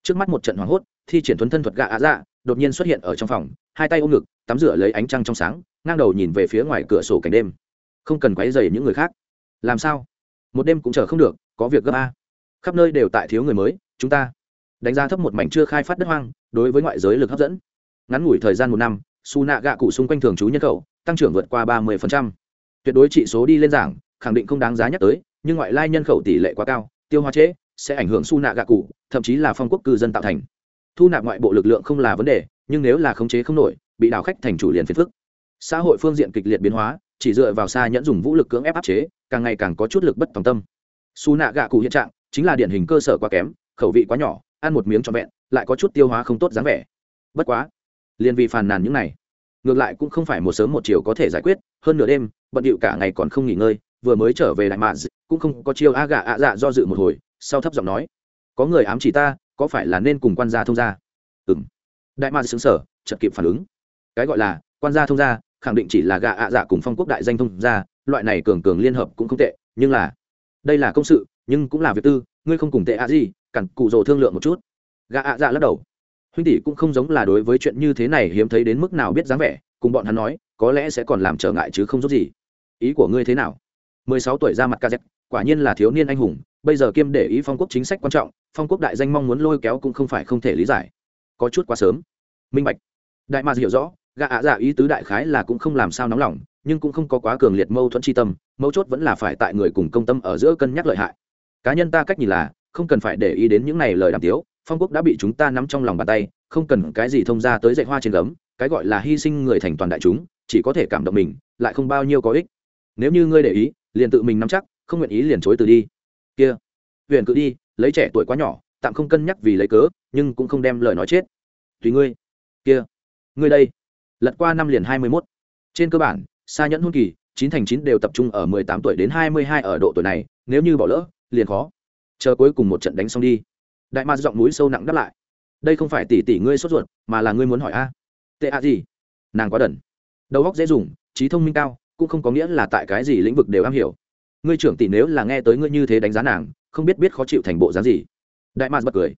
Trước mắt một trận hoảng hốt, thi triển thuấn thân thuật gà ạ dạ đột nhiên xuất hiện ở trong phòng, hai tay ôm ngực, tắm rửa lấy ánh trăng trong sáng, ngang đầu nhìn về phía ngoài cửa sổ cảnh đêm. Không cần quấy dày những người khác. Làm sao? Một đêm cũng chờ không được, có việc gấp a. Khắp nơi đều tại thiếu người mới, chúng ta. Đánh giá thấp một mảnh chưa khai phát đất hoang, đối với ngoại giới lực hấp dẫn ngắn ngủi thời gian một năm, su nạ gạ cụ xung quanh thường trú nhân khẩu, tăng trưởng vượt qua ba mươi tuyệt đối trị số đi lên giảng, khẳng định không đáng giá nhắc tới, nhưng ngoại lai nhân khẩu tỷ lệ quá cao, tiêu hóa trễ, sẽ ảnh hưởng su nạ gạ cụ, thậm chí là phong quốc cư dân tạo thành. Thu nạp ngoại bộ lực lượng không là vấn đề, nhưng nếu là khống chế không nổi, bị đảo khách thành chủ liền phiền phức. Xã hội phương diện kịch liệt biến hóa, chỉ dựa vào xa nhẫn dùng vũ lực cưỡng ép áp chế, càng ngày càng có chút lực bất tòng tâm. Su nạ gạ cụ hiện trạng, chính là điển hình cơ sở quá kém, khẩu vị quá nhỏ, ăn một miếng trọn vẹn, lại có chút tiêu hóa không tốt dáng vẻ. Bất quá liền vì phàn nàn những này. Ngược lại cũng không phải một sớm một chiều có thể giải quyết, hơn nửa đêm, bận điệu cả ngày còn không nghỉ ngơi, vừa mới trở về đại mạ cũng không có chiêu a gà ạ dạ do dự một hồi, sau thấp giọng nói, có người ám chỉ ta, có phải là nên cùng quan gia thông gia? Ừ m đại mạ xứng sở chật kịp phản ứng. Cái gọi là quan gia thông gia, khẳng định chỉ là gà ạ dạ cùng phong quốc đại danh thông gia, loại này cường cường liên hợp cũng không tệ, nhưng là, đây là công sự, nhưng cũng là việc tư, ngươi không cùng tệ ạ gì cặn cụ rồ thương lượng một chút. Gà ạ dạ lắc đầu huynh tỷ cũng không giống là đối với chuyện như thế này hiếm thấy đến mức nào biết dáng vẻ, cùng bọn hắn nói, có lẽ sẽ còn làm trở ngại chứ không giúp gì. Ý của ngươi thế nào? Mười sáu tuổi ra mặt kz quả nhiên là thiếu niên anh hùng, bây giờ kiêm để ý phong quốc chính sách quan trọng, phong quốc đại danh mong muốn lôi kéo cũng không phải không thể lý giải. Có chút quá sớm. Minh bạch. Đại mạc hiểu rõ gạ ạ dạ ý tứ đại khái là cũng không làm sao nóng lòng, nhưng cũng không có quá cường liệt mâu thuẫn tri tâm, mấu chốt vẫn là phải tại người cùng công tâm ở giữa cân nhắc lợi hại. Cá nhân ta cách nhìn là, không cần phải để ý đến những này lời đàm tiếu phong quốc đã bị chúng ta nắm trong lòng bàn tay, không cần cái gì thông ra tới dạy hoa trên gấm, cái gọi là hy sinh người thành toàn đại chúng, chỉ có thể cảm động mình, lại không bao nhiêu có ích. Nếu như ngươi để ý, liền tự mình nắm chắc, không nguyện ý liền chối từ đi. Kia huyện cự đi, lấy trẻ tuổi quá nhỏ, tạm không cân nhắc vì lấy cớ, nhưng cũng không đem lời nói chết. Tùy ngươi. Kia, ngươi đây. Lật qua năm liền hai mươi mốt. Trên cơ bản xa nhẫn hôn kỳ, chín thành chín đều tập trung ở mười tám tuổi đến hai mươi hai ở độ tuổi này, nếu như bỏ lỡ, liền khó. Chờ cuối cùng một trận đánh xong đi đại ma giọng núi sâu nặng đáp lại. Đây không phải tỷ tỷ ngươi sốt ruột, mà là ngươi muốn hỏi a. Tệ a gì? Nàng quá đần. Đầu óc dễ dùng, trí thông minh cao, cũng không có nghĩa là tại cái gì lĩnh vực đều am hiểu. Ngươi trưởng tỷ nếu là nghe tới ngươi như thế đánh giá nàng, không biết biết khó chịu thành bộ dáng gì. Đại Ma bật cười.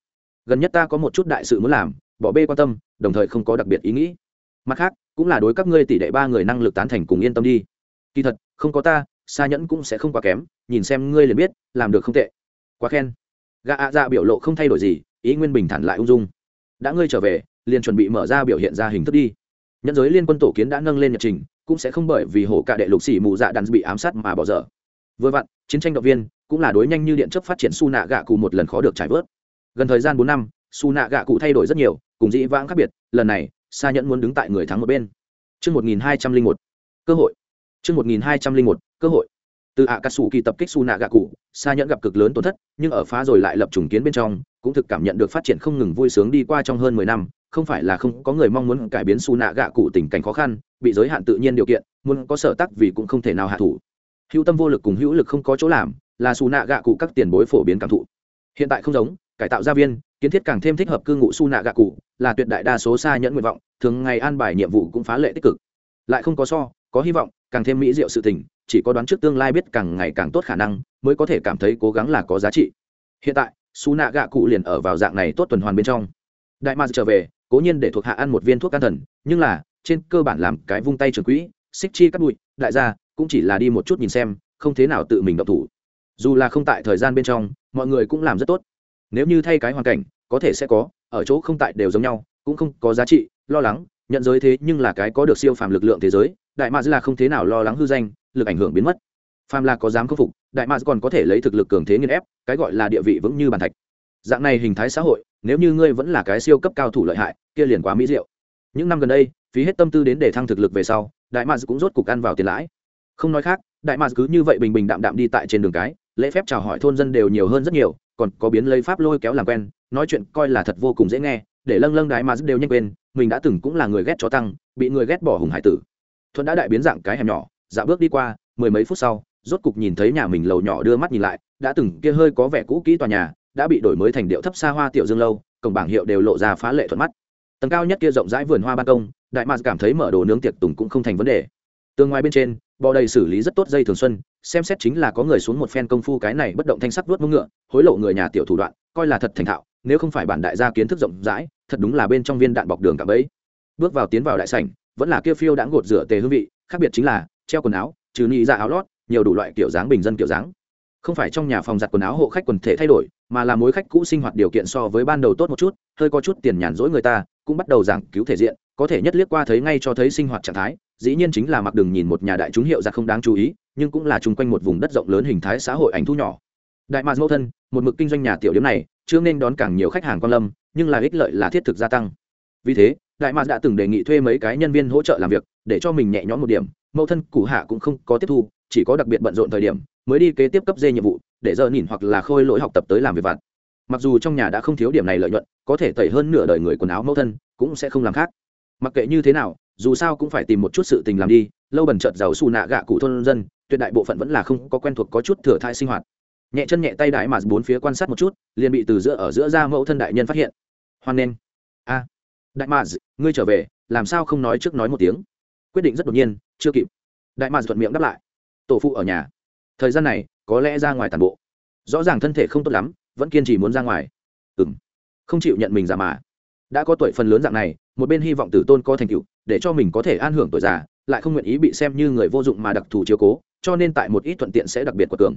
Gần nhất ta có một chút đại sự muốn làm, bỏ bê quan tâm, đồng thời không có đặc biệt ý nghĩ. Mặt khác, cũng là đối các ngươi tỷ đệ ba người năng lực tán thành cùng yên tâm đi. Kỳ thật, không có ta xa nhẫn cũng sẽ không quá kém, nhìn xem ngươi liền biết, làm được không tệ. Quá khen gã ạ dạ biểu lộ không thay đổi gì ý nguyên bình thản lại ung dung. Đã ngươi trở về liền chuẩn bị mở ra biểu hiện ra hình thức đi. Nhân giới liên quân tổ kiến đã nâng lên nhật trình cũng sẽ không bởi vì hổ cả đệ lục xỉ mù dạ đàn bị ám sát mà bỏ dở. Vừa vặn chiến tranh động viên cũng là đối nhanh như điện chấp phát triển su nạ gạ cụ một lần khó được trải vớt. Gần thời gian bốn năm su nạ gạ cụ thay đổi rất nhiều cùng dĩ vãng khác biệt lần này xa nhẫn muốn đứng tại người thắng một bên. Trước 1201, cơ hội. Trước 1201, cơ hội. Từ ạ cà sủ kỳ tập kích su nạ gạ cụ, sa nhẫn gặp cực lớn tổn thất, nhưng ở phá rồi lại lập trùng kiến bên trong, cũng thực cảm nhận được phát triển không ngừng vui sướng đi qua trong hơn mười năm, không phải là không có người mong muốn cải biến su nạ gạ cụ tình cảnh khó khăn, bị giới hạn tự nhiên điều kiện, muốn có sở tắc vì cũng không thể nào hạ thủ. Hữu tâm vô lực cùng hữu lực không có chỗ làm, là su nạ gạ cụ các tiền bối phổ biến cảm thụ. Hiện tại không giống, cải tạo gia viên, kiến thiết càng thêm thích hợp cư ngụ su nạ gạ cụ, là tuyệt đại đa số xa nhẫn nguyện vọng, thường ngày an bài nhiệm vụ cũng phá lệ tích cực. Lại không có so, có hy vọng, càng thêm mỹ diệu sự tình, chỉ có đoán trước tương lai biết càng ngày càng tốt khả năng, mới có thể cảm thấy cố gắng là có giá trị. Hiện tại, su nạ gạ cụ liền ở vào dạng này tốt tuần hoàn bên trong. Đại Ma trở về, cố nhiên để thuộc hạ ăn một viên thuốc an thần, nhưng là trên cơ bản làm cái vung tay trường quỹ, xích chi cắt bụi, đại gia cũng chỉ là đi một chút nhìn xem, không thế nào tự mình động thủ. Dù là không tại thời gian bên trong, mọi người cũng làm rất tốt. Nếu như thay cái hoàn cảnh, có thể sẽ có, ở chỗ không tại đều giống nhau, cũng không có giá trị, lo lắng, nhận giới thế nhưng là cái có được siêu phàm lực lượng thế giới, đại mạc là không thế nào lo lắng hư danh lực ảnh hưởng biến mất. Phàm là có dám khắc phục, đại mạc còn có thể lấy thực lực cường thế nghiên ép, cái gọi là địa vị vững như bàn thạch. Dạng này hình thái xã hội, nếu như ngươi vẫn là cái siêu cấp cao thủ lợi hại, kia liền quá mỹ diệu. Những năm gần đây, phí hết tâm tư đến để thăng thực lực về sau, đại mạc cũng rốt cục ăn vào tiền lãi. Không nói khác, đại mạc cứ như vậy bình bình đạm đạm đi tại trên đường cái, lễ phép chào hỏi thôn dân đều nhiều hơn rất nhiều, còn có biến lấy pháp lôi kéo làm quen, nói chuyện coi là thật vô cùng dễ nghe, để lâng lâng đại mạc đều nhanh quên, mình đã từng cũng là người ghét chó tăng, bị người ghét bỏ hùng hải tử. Thuận đã đại biến dạng cái hẻm nhỏ dạo bước đi qua, mười mấy phút sau, rốt cục nhìn thấy nhà mình lầu nhỏ đưa mắt nhìn lại, đã từng kia hơi có vẻ cũ kỹ tòa nhà, đã bị đổi mới thành điệu thấp xa hoa tiểu dương lâu, cổng bảng hiệu đều lộ ra phá lệ thuận mắt. Tầng cao nhất kia rộng rãi vườn hoa ban công, đại mạc cảm thấy mở đồ nướng tiệc tùng cũng không thành vấn đề. Tương ngoài bên trên, bò đầy xử lý rất tốt dây thường xuân, xem xét chính là có người xuống một phen công phu cái này bất động thanh sắc vuốt mông ngựa, hối lộ người nhà tiểu thủ đoạn, coi là thật thành thạo, nếu không phải bản đại gia kiến thức rộng rãi, thật đúng là bên trong viên đạn bọc đường cả bấy. Bước vào tiến vào đại sảnh, vẫn là kia phiêu đã ngột rửa tề hương vị, khác biệt chính là treo quần áo, trừ nị ra dạ áo lót, nhiều đủ loại kiểu dáng bình dân kiểu dáng. Không phải trong nhà phòng giặt quần áo hộ khách quần thể thay đổi, mà là mối khách cũ sinh hoạt điều kiện so với ban đầu tốt một chút, hơi có chút tiền nhàn rỗi người ta, cũng bắt đầu giảng cứu thể diện, có thể nhất liếc qua thấy ngay cho thấy sinh hoạt trạng thái, dĩ nhiên chính là mặc đường nhìn một nhà đại chúng hiệu ra không đáng chú ý, nhưng cũng là chung quanh một vùng đất rộng lớn hình thái xã hội ảnh thu nhỏ. Đại mạc mẫu thân, một mực kinh doanh nhà tiểu điểm này, chưa nên đón càng nhiều khách hàng quan lâm, nhưng là ích lợi là thiết thực gia tăng. Vì thế, đại mạc đã từng đề nghị thuê mấy cái nhân viên hỗ trợ làm việc, để cho mình nhẹ nhõm một điểm mẫu thân cụ hạ cũng không có tiếp thu, chỉ có đặc biệt bận rộn thời điểm, mới đi kế tiếp cấp dê nhiệm vụ, để giờ nhìn hoặc là khôi lỗi học tập tới làm việc vặt. Mặc dù trong nhà đã không thiếu điểm này lợi nhuận, có thể tẩy hơn nửa đời người quần áo mẫu thân, cũng sẽ không làm khác. Mặc kệ như thế nào, dù sao cũng phải tìm một chút sự tình làm đi, lâu bần trợt giàu xù nạ gạ cụ thôn dân, tuyệt đại bộ phận vẫn là không có quen thuộc có chút thừa thai sinh hoạt. Nhẹ chân nhẹ tay đại mà bốn phía quan sát một chút, liền bị từ giữa ở giữa ra mẫu thân đại nhân phát hiện. Hoan nghênh. A. Đại mà ngươi trở về, làm sao không nói trước nói một tiếng? Quyết định rất đột nhiên, chưa kịp. Đại mạc thuận miệng đáp lại. Tổ phụ ở nhà. Thời gian này, có lẽ ra ngoài tàn bộ. Rõ ràng thân thể không tốt lắm, vẫn kiên trì muốn ra ngoài. Ừ m không chịu nhận mình già mà. Đã có tuổi phần lớn dạng này, một bên hy vọng tử tôn có thành tựu, để cho mình có thể an hưởng tuổi già, lại không nguyện ý bị xem như người vô dụng mà đặc thù chiếu cố, cho nên tại một ít thuận tiện sẽ đặc biệt của cường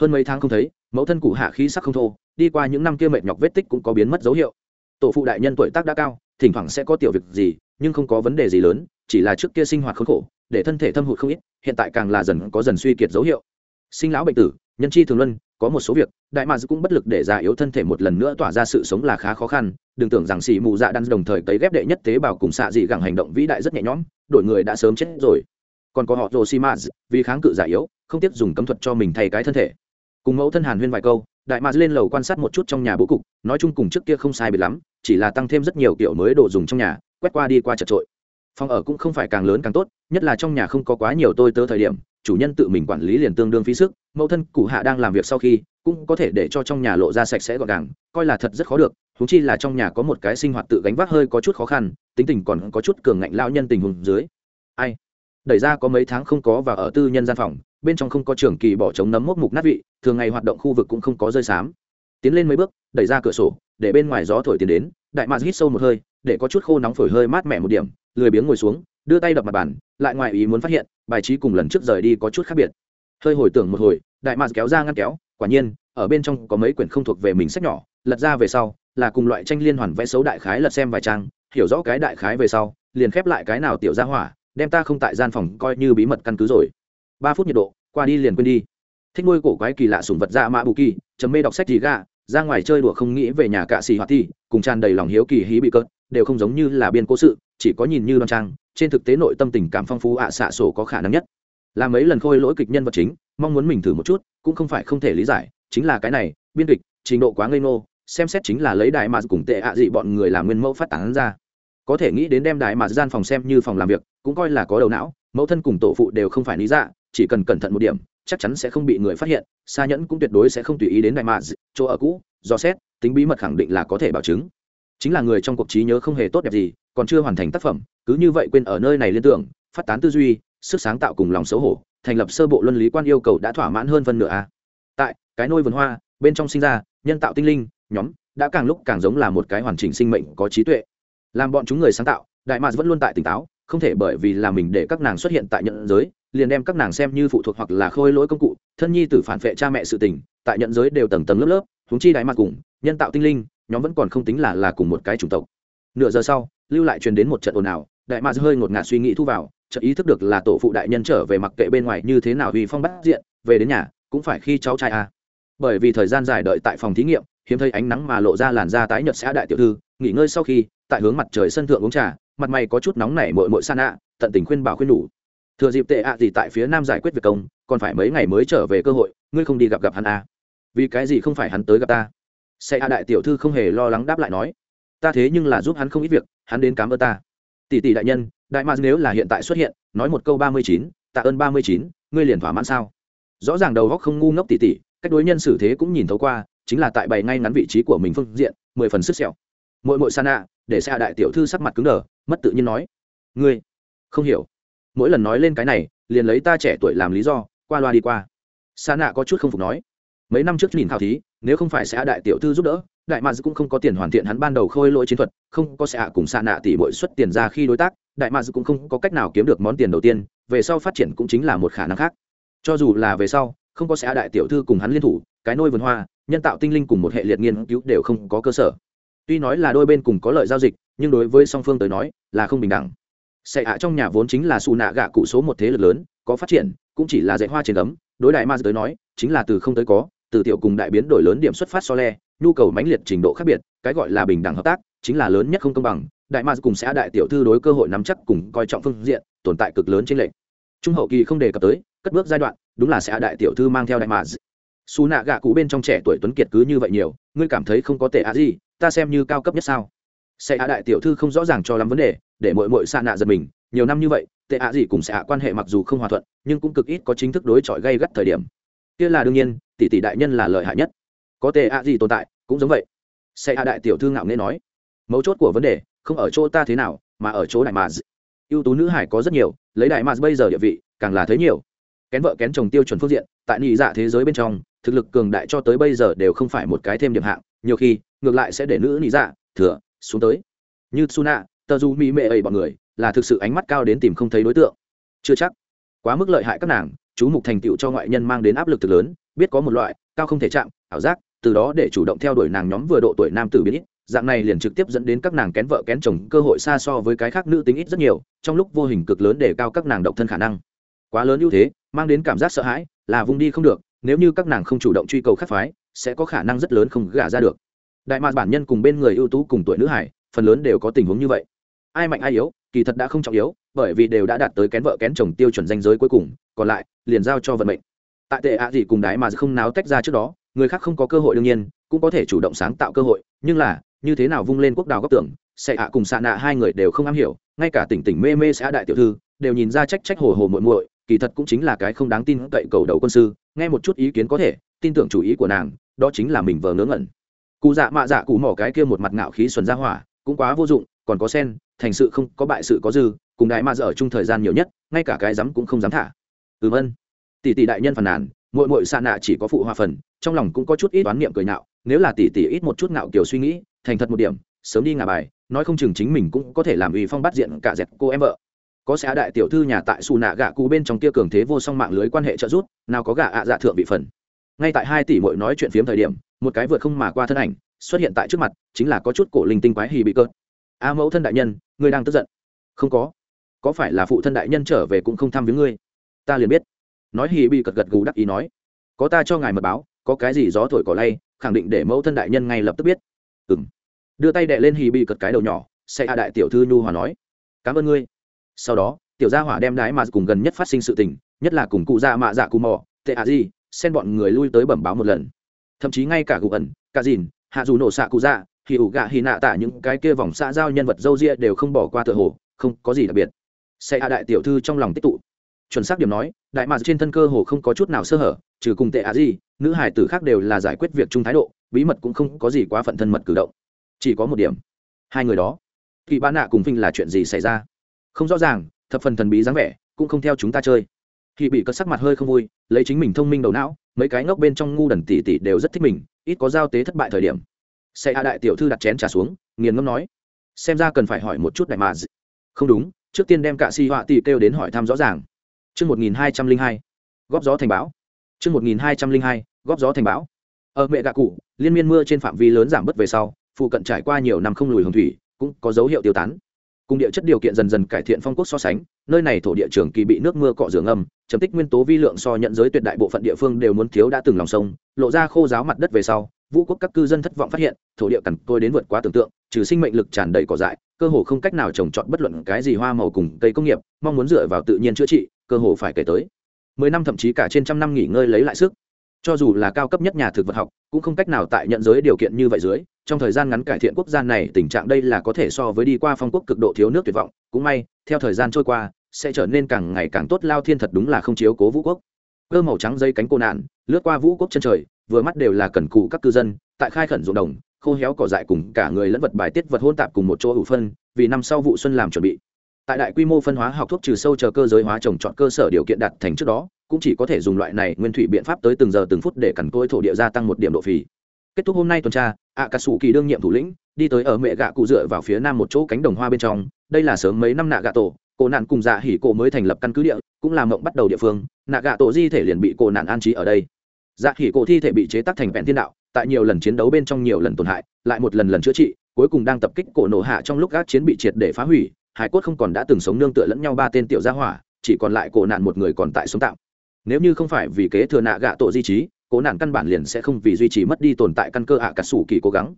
hơn mấy tháng không thấy, mẫu thân cụ hạ khí sắc không thô, đi qua những năm kia mệt nhọc vết tích cũng có biến mất dấu hiệu. Tổ phụ đại nhân tuổi tác đã cao, thỉnh thoảng sẽ có tiểu việc gì, nhưng không có vấn đề gì lớn chỉ là trước kia sinh hoạt khốn khổ, để thân thể thâm hụt không ít, hiện tại càng là dần có dần suy kiệt dấu hiệu. Sinh lão bệnh tử, nhân chi thường luân, có một số việc, đại mads cũng bất lực để già yếu thân thể một lần nữa tỏa ra sự sống là khá khó khăn. Đừng tưởng rằng xì mù dạ đan đồng thời cấy ghép đệ nhất tế bào cùng xạ dị gẳng hành động vĩ đại rất nhẹ nhõm, đổi người đã sớm chết rồi. Còn có họ rồ xi maz vì kháng cự già yếu, không tiếp dùng cấm thuật cho mình thay cái thân thể. Cùng mẫu thân hàn huyên vài câu, đại mạc lên lầu quan sát một chút trong nhà bố cục, nói chung cùng trước kia không sai biệt lắm, chỉ là tăng thêm rất nhiều kiểu mới đồ dùng trong nhà, quét qua đi qua chật trội phòng ở cũng không phải càng lớn càng tốt, nhất là trong nhà không có quá nhiều tôi tớ thời điểm, chủ nhân tự mình quản lý liền tương đương phí sức, mẫu thân cụ hạ đang làm việc sau khi, cũng có thể để cho trong nhà lộ ra sạch sẽ gọn gàng, coi là thật rất khó được thú chi là trong nhà có một cái sinh hoạt tự gánh vác hơi có chút khó khăn, tính tình còn có chút cường ngạnh lao nhân tình hùng dưới. Ai? Đẩy ra có mấy tháng không có và ở tư nhân gian phòng, bên trong không có trường kỳ bỏ trống nấm mốc mục nát vị, thường ngày hoạt động khu vực cũng không có rơi xám. Tiến lên mấy bước, đẩy ra cửa sổ, để bên ngoài gió thổi tiến đến, đại mạc hít sâu một hơi để có chút khô nóng phổi hơi mát mẻ một điểm, lười biếng ngồi xuống, đưa tay đập mặt bàn, lại ngoài ý muốn phát hiện, bài trí cùng lần trước rời đi có chút khác biệt. Hơi hồi tưởng một hồi, đại mạc kéo ra ngăn kéo, quả nhiên, ở bên trong có mấy quyển không thuộc về mình sách nhỏ, lật ra về sau, là cùng loại tranh liên hoàn vẽ xấu đại khái lật xem vài trang, hiểu rõ cái đại khái về sau, liền khép lại cái nào tiểu ra hỏa, đem ta không tại gian phòng coi như bí mật căn cứ rồi. Ba phút nhiệt độ, qua đi liền quên đi. Thích nuôi cổ quái kỳ lạ sùng vật ra mã bù kỳ, chấm mê đọc sách gì gà, ra ngoài chơi đùa không nghĩ về nhà cạ xì hoạt thi, cùng tràn đầy lòng hiếu kỳ hí bị cợt đều không giống như là biên cố sự, chỉ có nhìn như đoan trang, trên thực tế nội tâm tình cảm phong phú ạ xạ sổ có khả năng nhất. Là mấy lần khôi lỗi kịch nhân vật chính, mong muốn mình thử một chút, cũng không phải không thể lý giải, chính là cái này, biên kịch, trình độ quá ngây ngô, xem xét chính là lấy đại mà cùng tệ ạ dị bọn người làm nguyên mẫu phát tán ra. Có thể nghĩ đến đem đại mà gian phòng xem như phòng làm việc, cũng coi là có đầu não, mẫu thân cùng tổ phụ đều không phải lý dạ chỉ cần cẩn thận một điểm, chắc chắn sẽ không bị người phát hiện xa nhẫn cũng tuyệt đối sẽ không tùy ý đến đại mà chỗ ở cũ do xét, tính bí mật khẳng định là có thể bảo chứng chính là người trong cuộc trí nhớ không hề tốt đẹp gì, còn chưa hoàn thành tác phẩm, cứ như vậy quên ở nơi này liên tưởng, phát tán tư duy, sức sáng tạo cùng lòng xấu hổ, thành lập sơ bộ luân lý quan yêu cầu đã thỏa mãn hơn phân nửa a. Tại, cái nôi vườn hoa, bên trong sinh ra, nhân tạo tinh linh, nhóm, đã càng lúc càng giống là một cái hoàn chỉnh sinh mệnh có trí tuệ. Làm bọn chúng người sáng tạo, đại mạc vẫn luôn tại tỉnh táo không thể bởi vì là mình để các nàng xuất hiện tại nhận giới, liền đem các nàng xem như phụ thuộc hoặc là khôi lỗi công cụ, thân nhi tử phản vệ cha mẹ sự tình, tại nhận giới đều tầng tầng lớp lớp thúng chi đại mặt cùng, nhân tạo tinh linh, nhóm vẫn còn không tính là là cùng một cái chủng tộc nửa giờ sau, lưu lại truyền đến một trận ồn ào, đại mạc hơi ngột ngạt suy nghĩ thu vào, chợt ý thức được là tổ phụ đại nhân trở về mặc kệ bên ngoài như thế nào vì phong bắt diện, về đến nhà, cũng phải khi cháu trai a à. bởi vì thời gian dài đợi tại phòng thí nghiệm, hiếm thấy ánh nắng mà lộ ra làn da tái nhợt sẽ đại tiểu thư, nghỉ ngơi sau khi, tại hướng mặt trời sân thượng uống trà mặt mày có chút nóng nảy mội mội san ạ tận tình khuyên bảo khuyên đủ thừa dịp tệ ạ gì tại phía nam giải quyết việc công, còn phải mấy ngày mới trở về cơ hội, ngươi không đi gặp gặp hắn à. vì cái gì không phải hắn tới gặp ta? Xe a đại tiểu thư không hề lo lắng đáp lại nói. Ta thế nhưng là giúp hắn không ít việc, hắn đến cám ơn ta. Tỷ tỷ đại nhân, đại ma nếu là hiện tại xuất hiện, nói một câu ba mươi chín, tạ ơn ba mươi chín, ngươi liền thỏa mãn sao? Rõ ràng đầu góc không ngu ngốc tỷ tỷ, cách đối nhân xử thế cũng nhìn thấu qua, chính là tại bày ngay ngắn vị trí của mình phương diện, mười phần sức sẹo. Mỗi mỗi sana, để xa đại tiểu thư sắc mặt cứng đờ mất tự nhiên nói. Ngươi, không hiểu. Mỗi lần nói lên cái này, liền lấy ta trẻ tuổi làm lý do, qua loa đi qua. Sa nạ có chút không phục nói. Mấy năm trước nhìn thảo thí, nếu không phải sẽ đại tiểu thư giúp đỡ, đại mads cũng không có tiền hoàn thiện hắn ban đầu khôi lỗi chiến thuật, không có xã cùng sa nạ tỷ bội xuất tiền ra khi đối tác, đại mads cũng không có cách nào kiếm được món tiền đầu tiên, về sau phát triển cũng chính là một khả năng khác. Cho dù là về sau, không có sẽ đại tiểu thư cùng hắn liên thủ, cái nôi vườn hoa, nhân tạo tinh linh cùng một hệ liệt nghiên cứu đều không có cơ sở. Tuy nói là đôi bên cùng có lợi giao dịch nhưng đối với song phương tới nói là không bình đẳng Sệ ạ trong nhà vốn chính là xù nạ gạ cụ số một thế lực lớn, có phát triển, cũng chỉ là dạy hoa trên gấm, đối đại ma tới nói, chính là từ không tới có, từ tiểu cùng đại biến đổi lớn điểm xuất phát so le, nhu cầu mãnh liệt trình độ khác biệt, cái gọi là bình đẳng hợp tác, chính là lớn nhất không công bằng, đại ma cùng sẽ đại tiểu thư đối cơ hội nắm chắc cùng coi trọng phương diện, tồn tại cực lớn trên lệnh. Trung hậu kỳ không đề cập tới, cất bước giai đoạn, đúng là sẽ đại tiểu thư mang theo đại ma. Su nạ gạ cụ bên trong trẻ tuổi tuấn kiệt cứ như vậy nhiều, ngươi cảm thấy không có tệ á gì, ta xem như cao cấp nhất sao? Sẽ hạ đại tiểu thư không rõ ràng cho lắm vấn đề, để mọi mọi xa nạ giật mình nhiều năm như vậy tệ ạ gì cùng sẽ hạ quan hệ mặc dù không hòa thuận nhưng cũng cực ít có chính thức đối chọi gây gắt thời điểm. Kia là đương nhiên tỷ tỷ đại nhân là lợi hại nhất. Có tệ ạ gì tồn tại cũng giống vậy. Sẽ hạ đại tiểu thư ngạo nghễ nói mấu chốt của vấn đề không ở chỗ ta thế nào mà ở chỗ đại mà ưu tú nữ hải có rất nhiều lấy đại mà bây giờ địa vị càng là thấy nhiều. Kén vợ kén chồng tiêu chuẩn phương diện tại nhị dạ thế giới bên trong thực lực cường đại cho tới bây giờ đều không phải một cái thêm điểm hạng nhiều khi ngược lại sẽ để nữ nhị dạ thừa xuống tới. Như suna tờ dù mỹ mệ ấy bọn người, là thực sự ánh mắt cao đến tìm không thấy đối tượng. Chưa chắc. Quá mức lợi hại các nàng, chú mục thành tựu cho ngoại nhân mang đến áp lực thực lớn, biết có một loại, cao không thể chạm, ảo giác, từ đó để chủ động theo đuổi nàng nhóm vừa độ tuổi nam tử biến ít, dạng này liền trực tiếp dẫn đến các nàng kén vợ kén chồng cơ hội xa so với cái khác nữ tính ít rất nhiều, trong lúc vô hình cực lớn để cao các nàng độc thân khả năng. Quá lớn ưu thế, mang đến cảm giác sợ hãi, là vung đi không được, nếu như các nàng không chủ động truy cầu khắc phái, sẽ có khả năng rất lớn không gả ra được đại mạc bản nhân cùng bên người ưu tú cùng tuổi nữ hải, phần lớn đều có tình huống như vậy. Ai mạnh ai yếu, kỳ thật đã không trọng yếu, bởi vì đều đã đạt tới kén vợ kén chồng tiêu chuẩn danh giới cuối cùng, còn lại, liền giao cho vận mệnh. Tại tệ ạ gì cùng đái mà không náo tách ra trước đó, người khác không có cơ hội đương nhiên, cũng có thể chủ động sáng tạo cơ hội, nhưng là, như thế nào vung lên quốc đào góc tưởng, sẽ ạ cùng xạ nạ hai người đều không am hiểu, ngay cả tỉnh tỉnh mê mê xã đại tiểu thư, đều nhìn ra trách trách hồ hồ muội muội, kỳ thật cũng chính là cái không đáng tin cậy cầu đầu quân sư, nghe một chút ý kiến có thể, tin tưởng chủ ý của nàng, đó chính là mình vờ ngớ ngẩn cụ dạ mạ dạ cụ mỏ cái kia một mặt ngạo khí xuẩn ra hỏa, cũng quá vô dụng, còn có sen, thành sự không, có bại sự có dư, cùng đại mạ dở chung thời gian nhiều nhất, ngay cả cái dám cũng không dám thả. Ừm ân tỷ tỷ đại nhân phàn nàn, muội muội xa nạ chỉ có phụ hoa phần, trong lòng cũng có chút ít đoán niệm cười nạo, nếu là tỷ tỷ ít một chút ngạo kiểu suy nghĩ, thành thật một điểm, sớm đi ngả bài, nói không chừng chính mình cũng có thể làm uy phong bắt diện cả dẹp cô em vợ. Có xã đại tiểu thư nhà tại xù nạ gạ cụ bên trong kia cường thế vô song mạng lưới quan hệ trợ giúp, nào có gạ ạ dạ thượng bị phần ngay tại hai tỷ mội nói chuyện phiếm thời điểm, một cái vượt không mà qua thân ảnh xuất hiện tại trước mặt, chính là có chút cổ linh tinh quái hì bị cợt. A mẫu thân đại nhân, ngươi đang tức giận. Không có. Có phải là phụ thân đại nhân trở về cũng không thăm với ngươi? Ta liền biết. Nói hì bị cật gật gù đắc ý nói. Có ta cho ngài mật báo, có cái gì gió thổi cỏ lay, khẳng định để mẫu thân đại nhân ngay lập tức biết. Ừng đưa tay đệ lên hì bị cật cái đầu nhỏ xe a đại tiểu thư nhu hòa nói. Cảm ơn ngươi. Sau đó, tiểu gia hỏa đem đái mà cùng gần nhất phát sinh sự tình, nhất là cùng cụ già mạ dạ cụ mò, tệ a gì? Xen bọn người lui tới bẩm báo một lần. Thậm chí ngay cả gù ẩn, cả dìn, hạ dù nổ xạ cụ dạ thì ủ gạ hì nạ tạ những cái kia vòng xã giao nhân vật dâu ria đều không bỏ qua tựa hồ, không có gì đặc biệt. Xe a đại tiểu thư trong lòng tích tụ. Chuẩn xác điểm nói, đại mạc trên thân cơ hồ không có chút nào sơ hở, trừ cùng tệ á gì nữ hải tử khác đều là giải quyết việc chung thái độ, bí mật cũng không có gì quá phận thân mật cử động. Chỉ có một điểm. Hai người đó. Kỳ bán nạ cùng phinh là chuyện gì xảy ra? Không rõ ràng, thập phần thần bí dáng vẻ, cũng không theo chúng ta chơi khi bị cất sắc mặt hơi không vui, lấy chính mình thông minh đầu não, mấy cái ngốc bên trong ngu đần tỉ tỉ đều rất thích mình, ít có giao tế thất bại thời điểm. Xe a đại tiểu thư đặt chén trà xuống, nghiền ngâm nói, xem ra cần phải hỏi một chút đại mà không đúng, trước tiên đem cả si họa tỷ kêu đến hỏi thăm rõ ràng. Chương một nghìn hai trăm linh hai, góp gió thành báo chương một nghìn hai trăm linh hai, góp gió thành báo ở mẹ gạ cụ, liên miên mưa trên phạm vi lớn giảm bớt về sau, phụ cận trải qua nhiều năm không lùi hồng thủy, cũng có dấu hiệu tiêu tán cùng địa chất điều kiện dần dần cải thiện phong quốc so sánh, nơi này thổ địa trường kỳ bị nước mưa cọ rửa ngầm chấm tích nguyên tố vi lượng so nhận giới tuyệt đại bộ phận địa phương đều muốn thiếu đã từng lòng sông, lộ ra khô giáo mặt đất về sau, vũ quốc các cư dân thất vọng phát hiện, thổ địa cằn côi đến vượt quá tưởng tượng, trừ sinh mệnh lực tràn đầy cỏ dại, cơ hồ không cách nào trồng trọt bất luận cái gì hoa màu cùng cây công nghiệp, mong muốn dựa vào tự nhiên chữa trị, cơ hồ phải kể tới. Mười năm thậm chí cả trên trăm năm nghỉ ngơi lấy lại sức cho dù là cao cấp nhất nhà thực vật học, cũng không cách nào tại nhận giới điều kiện như vậy dưới, trong thời gian ngắn cải thiện quốc gia này, tình trạng đây là có thể so với đi qua phong quốc cực độ thiếu nước tuyệt vọng. Cũng may, theo thời gian trôi qua, sẽ trở nên càng ngày càng tốt. Lao thiên thật đúng là không chiếu cố vũ quốc. Cơ màu trắng dây cánh cô nạn, lướt qua vũ quốc chân trời, vừa mắt đều là cần cụ các cư dân, tại khai khẩn ruộng đồng, khô héo cỏ dại cùng cả người lẫn vật bài tiết vật hôn tạp cùng một chỗ ủ phân, vì năm sau vụ xuân làm chuẩn bị. Tại đại quy mô phân hóa học thuốc trừ sâu chờ cơ giới hóa trồng trọt cơ sở điều kiện đặt thành trước đó cũng chỉ có thể dùng loại này nguyên thủy biện pháp tới từng giờ từng phút để cằn côi thổ địa gia tăng một điểm độ phì. Kết thúc hôm nay tuần tra ạ cà sủ kỳ đương nhiệm thủ lĩnh, đi tới ở mẹ gạ cụ dựa vào phía nam một chỗ cánh đồng hoa bên trong. Đây là sớm mấy năm nạ gạ tổ cổ nạn cùng dạ hỉ cổ mới thành lập căn cứ địa, cũng là mộng bắt đầu địa phương. Nạ gạ tổ di thể liền bị cổ nạn an trí ở đây. Dạ hỉ cổ thi thể bị chế tác thành vẹn thiên đạo, tại nhiều lần chiến đấu bên trong nhiều lần tổn hại, lại một lần lần chữa trị, cuối cùng đang tập kích cổ nổ hạ trong lúc các chiến bị triệt để phá hủy. Hải cốt không còn đã từng sống nương tựa lẫn nhau ba tên tiểu gia hỏa, chỉ còn lại cổ nạn một người còn tại sống tạm nếu như không phải vì kế thừa nạ gạ tổ di trí, cố nạn căn bản liền sẽ không vì duy trì mất đi tồn tại căn cơ ạ cà sủ kỳ cố gắng.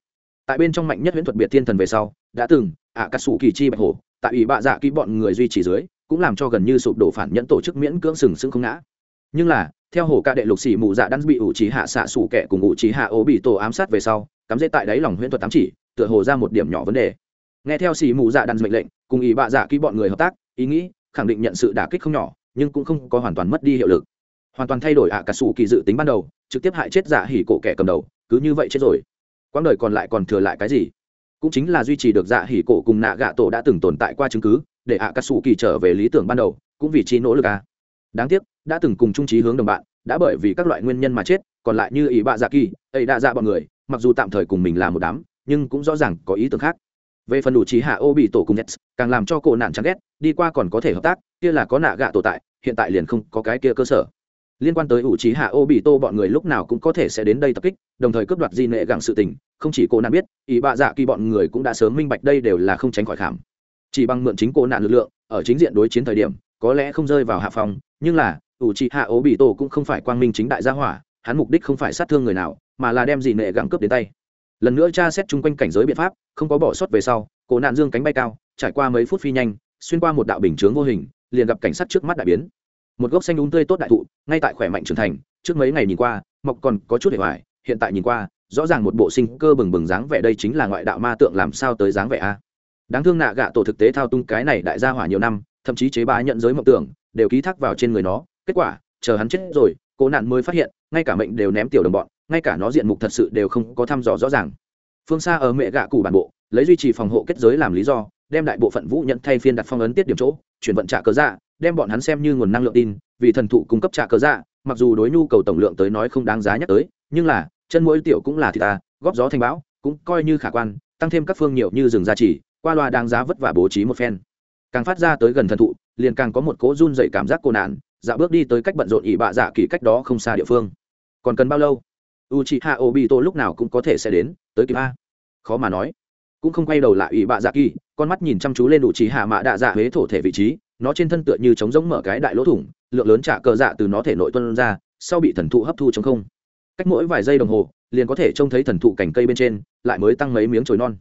Tại bên trong mạnh nhất huyễn thuật biệt thiên thần về sau, đã từng, ạ cà sủ kỳ chi bạch hổ, tại ủy bạ dạ kỹ bọn người duy trì dưới, cũng làm cho gần như sụp đổ phản nhẫn tổ chức miễn cưỡng sừng sững không ngã. Nhưng là, theo hồ ca đệ lục xỉ mù dạ đang bị ủ trí hạ xạ sủ kẻ cùng ủ trí hạ ố bị tổ ám sát về sau, cắm dễ tại đáy lòng huyễn thuật tám chỉ, tựa hồ ra một điểm nhỏ vấn đề. Nghe theo xỉ mù dạ đan mệnh lệnh, cùng ý bạ dạ kỹ bọn người hợp tác, ý nghĩ, khẳng định nhận sự đả kích không nhỏ, nhưng cũng không có hoàn toàn mất đi hiệu lực hoàn toàn thay đổi ạ cả sủ kỳ dự tính ban đầu, trực tiếp hại chết giả hỉ cổ kẻ cầm đầu, cứ như vậy chết rồi. Quãng đời còn lại còn thừa lại cái gì? Cũng chính là duy trì được dạ hỉ cổ cùng nạ gạ tổ đã từng tồn tại qua chứng cứ, để ạ cả sủ kỳ trở về lý tưởng ban đầu, cũng vì chi nỗ lực à. đáng tiếc, đã từng cùng trung trí hướng đồng bạn, đã bởi vì các loại nguyên nhân mà chết, còn lại như ỷ bạ dạ kỳ ấy đã dạ bọn người, mặc dù tạm thời cùng mình là một đám, nhưng cũng rõ ràng có ý tưởng khác. Về phần đủ trí hạ ô bị tổ cùng nets, càng làm cho cổ nạn chán ghét, đi qua còn có thể hợp tác, kia là có nạ gạ tổ tại, hiện tại liền không có cái kia cơ sở liên quan tới ủ trí hạ ô bị tô bọn người lúc nào cũng có thể sẽ đến đây tập kích, đồng thời cướp đoạt di nệ gặng sự tình, không chỉ cô nạn biết ý bạ dạ kỳ bọn người cũng đã sớm minh bạch đây đều là không tránh khỏi khảm. Chỉ bằng mượn chính cô nạn lực lượng, ở chính diện đối chiến thời điểm, có lẽ không rơi vào hạ phòng nhưng là, ủ trí hạ ô bị tô cũng không phải quang minh chính đại gia hỏa, hắn mục đích không phải sát thương người nào, mà là đem di nệ gặng cướp đến tay. Lần nữa tra xét chung quanh cảnh giới biện pháp, không có bỏ sót về sau, cô nạn dương cánh bay cao, trải qua mấy phút phi nhanh, xuyên qua một đạo bình chướng vô hình, liền gặp cảnh sát trước mắt đại biến một gốc xanh đúng tươi tốt đại thụ, ngay tại khỏe mạnh trưởng thành, trước mấy ngày nhìn qua, mọc còn có chút để hoài, hiện tại nhìn qua, rõ ràng một bộ sinh cơ bừng bừng dáng vẻ đây chính là ngoại đạo ma tượng làm sao tới dáng vẻ a. Đáng thương nạ gạ tổ thực tế thao tung cái này đại gia hỏa nhiều năm, thậm chí chế bá nhận giới mộng tưởng, đều ký thác vào trên người nó, kết quả, chờ hắn chết rồi, cố nạn mới phát hiện, ngay cả mệnh đều ném tiểu đồng bọn, ngay cả nó diện mục thật sự đều không có thăm dò rõ ràng. Phương xa ở mẹ gạ cụ bản bộ, lấy duy trì phòng hộ kết giới làm lý do, đem đại bộ phận vũ nhận thay phiên đặt phong ấn tiết điểm chỗ, chuyển vận trả cớ dạ đem bọn hắn xem như nguồn năng lượng tin, vì thần thụ cung cấp trả cớ dạ mặc dù đối nhu cầu tổng lượng tới nói không đáng giá nhắc tới, nhưng là, chân mỗi tiểu cũng là thịt ta, góp gió thành bão, cũng coi như khả quan, tăng thêm các phương nhiều như rừng gia trì, qua loa đáng giá vất vả bố trí một phen. Càng phát ra tới gần thần thụ, liền càng có một cố run dậy cảm giác cô nạn dạ bước đi tới cách bận rộn ỉ bạ dạ kỳ cách đó không xa địa phương. Còn cần bao lâu? U chị hạ ô bị tô lúc nào cũng có thể sẽ đến, tới kịp a. Khó mà nói. Cũng không quay đầu lại ỉ bạ dạ kỳ, con mắt nhìn chăm chú lên đủ trí hạ mạ đạ dạ huế thổ thể vị trí nó trên thân tựa như trống giống mở cái đại lỗ thủng, lượng lớn trả cờ dạ từ nó thể nội tuân ra, sau bị thần thụ hấp thu chống không. Cách mỗi vài giây đồng hồ, liền có thể trông thấy thần thụ cành cây bên trên, lại mới tăng mấy miếng chồi non.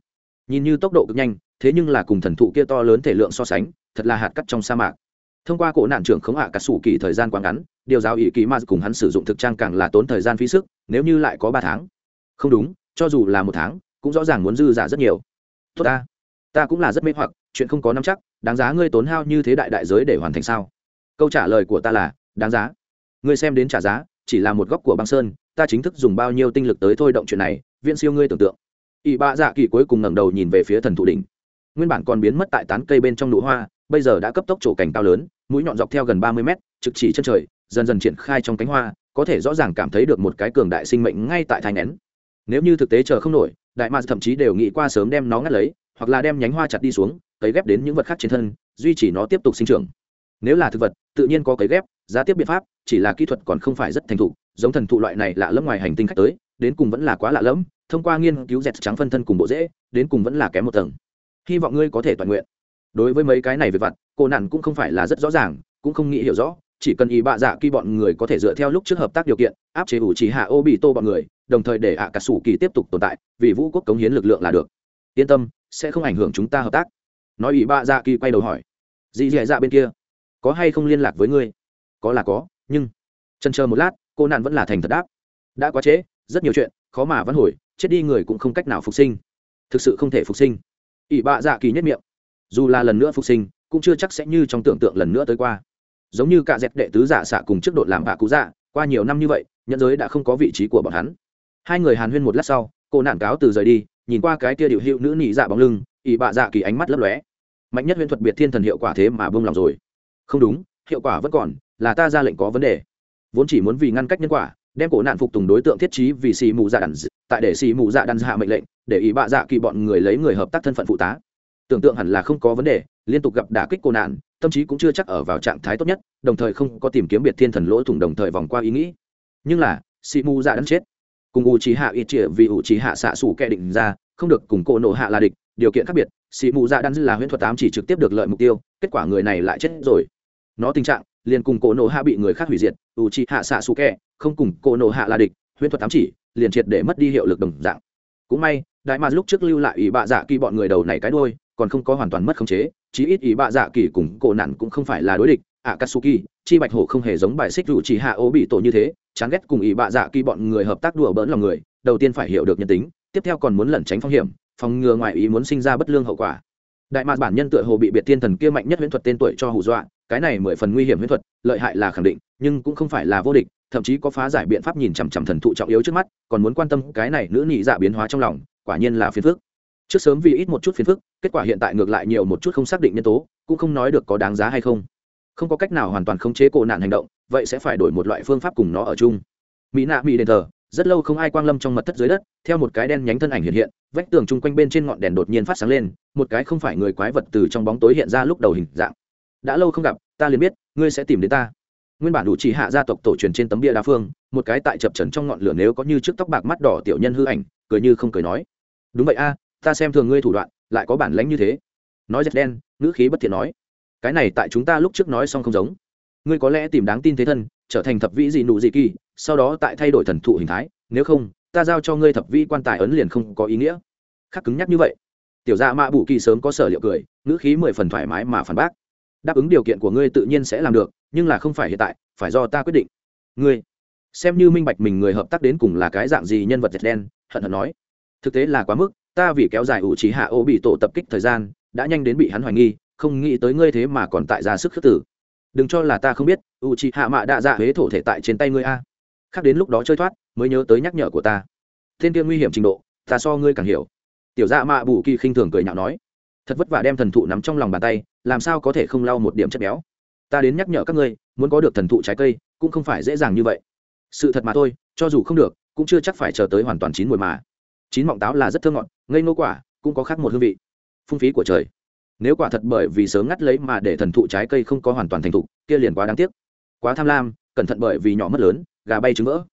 Nhìn như tốc độ cực nhanh, thế nhưng là cùng thần thụ kia to lớn thể lượng so sánh, thật là hạt cắt trong sa mạc. Thông qua cổ nạn trưởng khống hạ cả xù kỳ thời gian quá ngắn, điều giáo ý kỳ ma cùng hắn sử dụng thực trang càng là tốn thời gian phí sức, nếu như lại có ba tháng. Không đúng, cho dù là một tháng, cũng rõ ràng muốn dư giả rất nhiều. Tốt ta. Ta cũng là rất mê hoặc chuyện không có nắm chắc, đáng giá ngươi tốn hao như thế đại đại giới để hoàn thành sao? Câu trả lời của ta là, đáng giá. Ngươi xem đến trả giá, chỉ là một góc của băng sơn, ta chính thức dùng bao nhiêu tinh lực tới thôi động chuyện này viện siêu ngươi tưởng tượng. Ỵ bạ dạ kỳ cuối cùng ngẩng đầu nhìn về phía thần thụ đỉnh. Nguyên bản còn biến mất tại tán cây bên trong nụ hoa, bây giờ đã cấp tốc trổ cảnh cao lớn, mũi nhọn dọc theo gần ba mươi mét, trực chỉ chân trời, dần dần triển khai trong cánh hoa, có thể rõ ràng cảm thấy được một cái cường đại sinh mệnh ngay tại thai nén. Nếu như thực tế chờ không nổi, đại mạc thậm chí đều nghĩ qua sớm đem nó ngắt lấy, hoặc là đem nhánh hoa chặt đi xuống cấy ghép đến những vật khác trên thân, duy trì nó tiếp tục sinh trưởng. Nếu là thực vật, tự nhiên có cấy ghép, giá tiếp biện pháp, chỉ là kỹ thuật còn không phải rất thành thục, giống thần thụ loại này lạ lẫm ngoài hành tinh khách tới, đến cùng vẫn là quá lạ lẫm, thông qua nghiên cứu dẹt trắng phân thân cùng bộ dễ đến cùng vẫn là kém một tầng. Hy vọng ngươi có thể toàn nguyện. Đối với mấy cái này về vặt, cô nản cũng không phải là rất rõ ràng, cũng không nghĩ hiểu rõ, chỉ cần ý bạ dạ khi bọn người có thể dựa theo lúc trước hợp tác điều kiện, áp chế ủ chỉ hạ ô bị tô bọn người, đồng thời để ạ à cả sủ kỳ tiếp tục tồn tại, vì vũ quốc cống hiến lực lượng là được. Yên tâm, sẽ không ảnh hưởng chúng ta hợp tác nói ủy bạ dạ kỳ quay đầu hỏi. Dì dì dạ bên kia, có hay không liên lạc với ngươi? Có là có, nhưng chân chờ một lát, cô nạn vẫn là thành thật đáp. Đã quá trễ, rất nhiều chuyện, khó mà vẫn hồi, chết đi người cũng không cách nào phục sinh. Thực sự không thể phục sinh. Ỷ bạ dạ kỳ nhất miệng. Dù là lần nữa phục sinh, cũng chưa chắc sẽ như trong tưởng tượng lần nữa tới qua. Giống như cả dẹp đệ tứ giả xạ cùng trước đội làm bạ cú dạ qua nhiều năm như vậy, nhân giới đã không có vị trí của bọn hắn. Hai người hàn huyên một lát sau, cô nạn cáo từ rời đi, nhìn qua cái kia điệu hiệu nữ nị dạ bóng lưng ỷ bạ dạ kỳ ánh mắt lấp lóe mạnh nhất huyễn thuật biệt thiên thần hiệu quả thế mà bông lòng rồi. Không đúng, hiệu quả vẫn còn, là ta ra lệnh có vấn đề. Vốn chỉ muốn vì ngăn cách nhân quả, đem cổ nạn phục tùng đối tượng thiết trí vì xì mù dạ đàn tại để xì mù dạ đàn hạ mệnh lệnh, để ý bạ dạ kỳ bọn người lấy người hợp tác thân phận phụ tá. Tưởng tượng hẳn là không có vấn đề, liên tục gặp đả kích cổ nạn, tâm trí cũng chưa chắc ở vào trạng thái tốt nhất, đồng thời không có tìm kiếm biệt thiên thần lỗ thủng đồng thời vòng qua ý nghĩ. Nhưng là, xì mù dạ đàn chết. Cùng u trí hạ ít trịa vì u trí hạ xạ xủ kẻ định ra, không được cùng cổ nộ hạ là địch, điều kiện khác biệt xì mù dạ đàn là huyễn thuật tám chỉ trực tiếp được lợi mục tiêu, kết quả người này lại chết rồi. Nó tình trạng, liền cùng cổ nổ hạ bị người khác hủy diệt u chi hạ xạ xù kẹ không cùng cổ nổ hạ là địch, huyễn thuật tám chỉ, liền triệt để mất đi hiệu lực đồng dạng. Cũng may, đại mạc lúc trước lưu lại ủy bạ dạ kỳ bọn người đầu này cái đôi còn không có hoàn toàn mất khống chế, chí ít ủy bạ dạ kỳ cùng cổ nạn cũng không phải là đối địch ạ katsuki chi bạch hổ không hề giống bài xích rủ chỉ hạ ố bị tổ như thế, chán ghét cùng ủy bạ dạ kỳ bọn người hợp tác đùa bỡn lòng người, đầu tiên phải hiểu được nhân tính, tiếp theo còn muốn lẩn tránh phong hiểm phòng ngừa ngoài ý muốn sinh ra bất lương hậu quả. Đại mạc bản nhân tựa hồ bị biệt tiên thần kia mạnh nhất huyễn thuật tên tuổi cho hù dọa, cái này mười phần nguy hiểm huyễn thuật, lợi hại là khẳng định, nhưng cũng không phải là vô địch, thậm chí có phá giải biện pháp nhìn chằm chằm thần thụ trọng yếu trước mắt, còn muốn quan tâm cái này nữ nhị dạ biến hóa trong lòng, quả nhiên là phiền phức. Trước sớm vì ít một chút phiền phức, kết quả hiện tại ngược lại nhiều một chút không xác định nhân tố, cũng không nói được có đáng giá hay không. Không có cách nào hoàn toàn khống chế cổ nạn hành động, vậy sẽ phải đổi một loại phương pháp cùng nó ở chung. Mỹ nạ, mỹ đền thờ rất lâu không ai quang lâm trong mật thất dưới đất, theo một cái đen nhánh thân ảnh hiện hiện, vách tường chung quanh bên trên ngọn đèn đột nhiên phát sáng lên, một cái không phải người quái vật từ trong bóng tối hiện ra lúc đầu hình dạng. Đã lâu không gặp, ta liền biết, ngươi sẽ tìm đến ta. Nguyên bản đủ chỉ hạ gia tộc tổ truyền trên tấm bia đa phương, một cái tại chập trần trong ngọn lửa nếu có như trước tóc bạc mắt đỏ tiểu nhân hư ảnh, cười như không cười nói. Đúng vậy a, ta xem thường ngươi thủ đoạn, lại có bản lãnh như thế. Nói rất đen, ngữ khí bất thiện nói. Cái này tại chúng ta lúc trước nói xong không giống. Ngươi có lẽ tìm đáng tin thế thân trở thành thập vĩ dị nụ dị kỳ, sau đó tại thay đổi thần thụ hình thái, nếu không, ta giao cho ngươi thập vĩ quan tài ấn liền không có ý nghĩa. Khắc cứng nhắc như vậy, tiểu gia mạ bù kỳ sớm có sở liệu cười, ngữ khí mười phần thoải mái mà phản bác. Đáp ứng điều kiện của ngươi tự nhiên sẽ làm được, nhưng là không phải hiện tại, phải do ta quyết định. Ngươi, xem như minh bạch mình người hợp tác đến cùng là cái dạng gì nhân vật dệt đen, hận hận nói. Thực tế là quá mức, ta vì kéo dài ủ trí hạ ô bị tổ tập kích thời gian, đã nhanh đến bị hắn hoài nghi, không nghĩ tới ngươi thế mà còn tại ra sức khước tử đừng cho là ta không biết, u trí hạ mạ Đạ dạ huế thổ thể tại trên tay ngươi a. Khác đến lúc đó chơi thoát, mới nhớ tới nhắc nhở của ta. Thiên kia nguy hiểm trình độ, ta so ngươi càng hiểu. Tiểu dạ mạ bù kỳ khinh thường cười nhạo nói. Thật vất vả đem thần thụ nắm trong lòng bàn tay, làm sao có thể không lau một điểm chất béo. Ta đến nhắc nhở các ngươi, muốn có được thần thụ trái cây, cũng không phải dễ dàng như vậy. Sự thật mà thôi, cho dù không được, cũng chưa chắc phải chờ tới hoàn toàn chín mùi mà. Chín mọng táo là rất thơ ngọt, ngây ngô quả, cũng có khác một hương vị. Phung phí của trời nếu quả thật bởi vì sớm ngắt lấy mà để thần thụ trái cây không có hoàn toàn thành thụ kia liền quá đáng tiếc. Quá tham lam, cẩn thận bởi vì nhỏ mất lớn, gà bay trứng vỡ.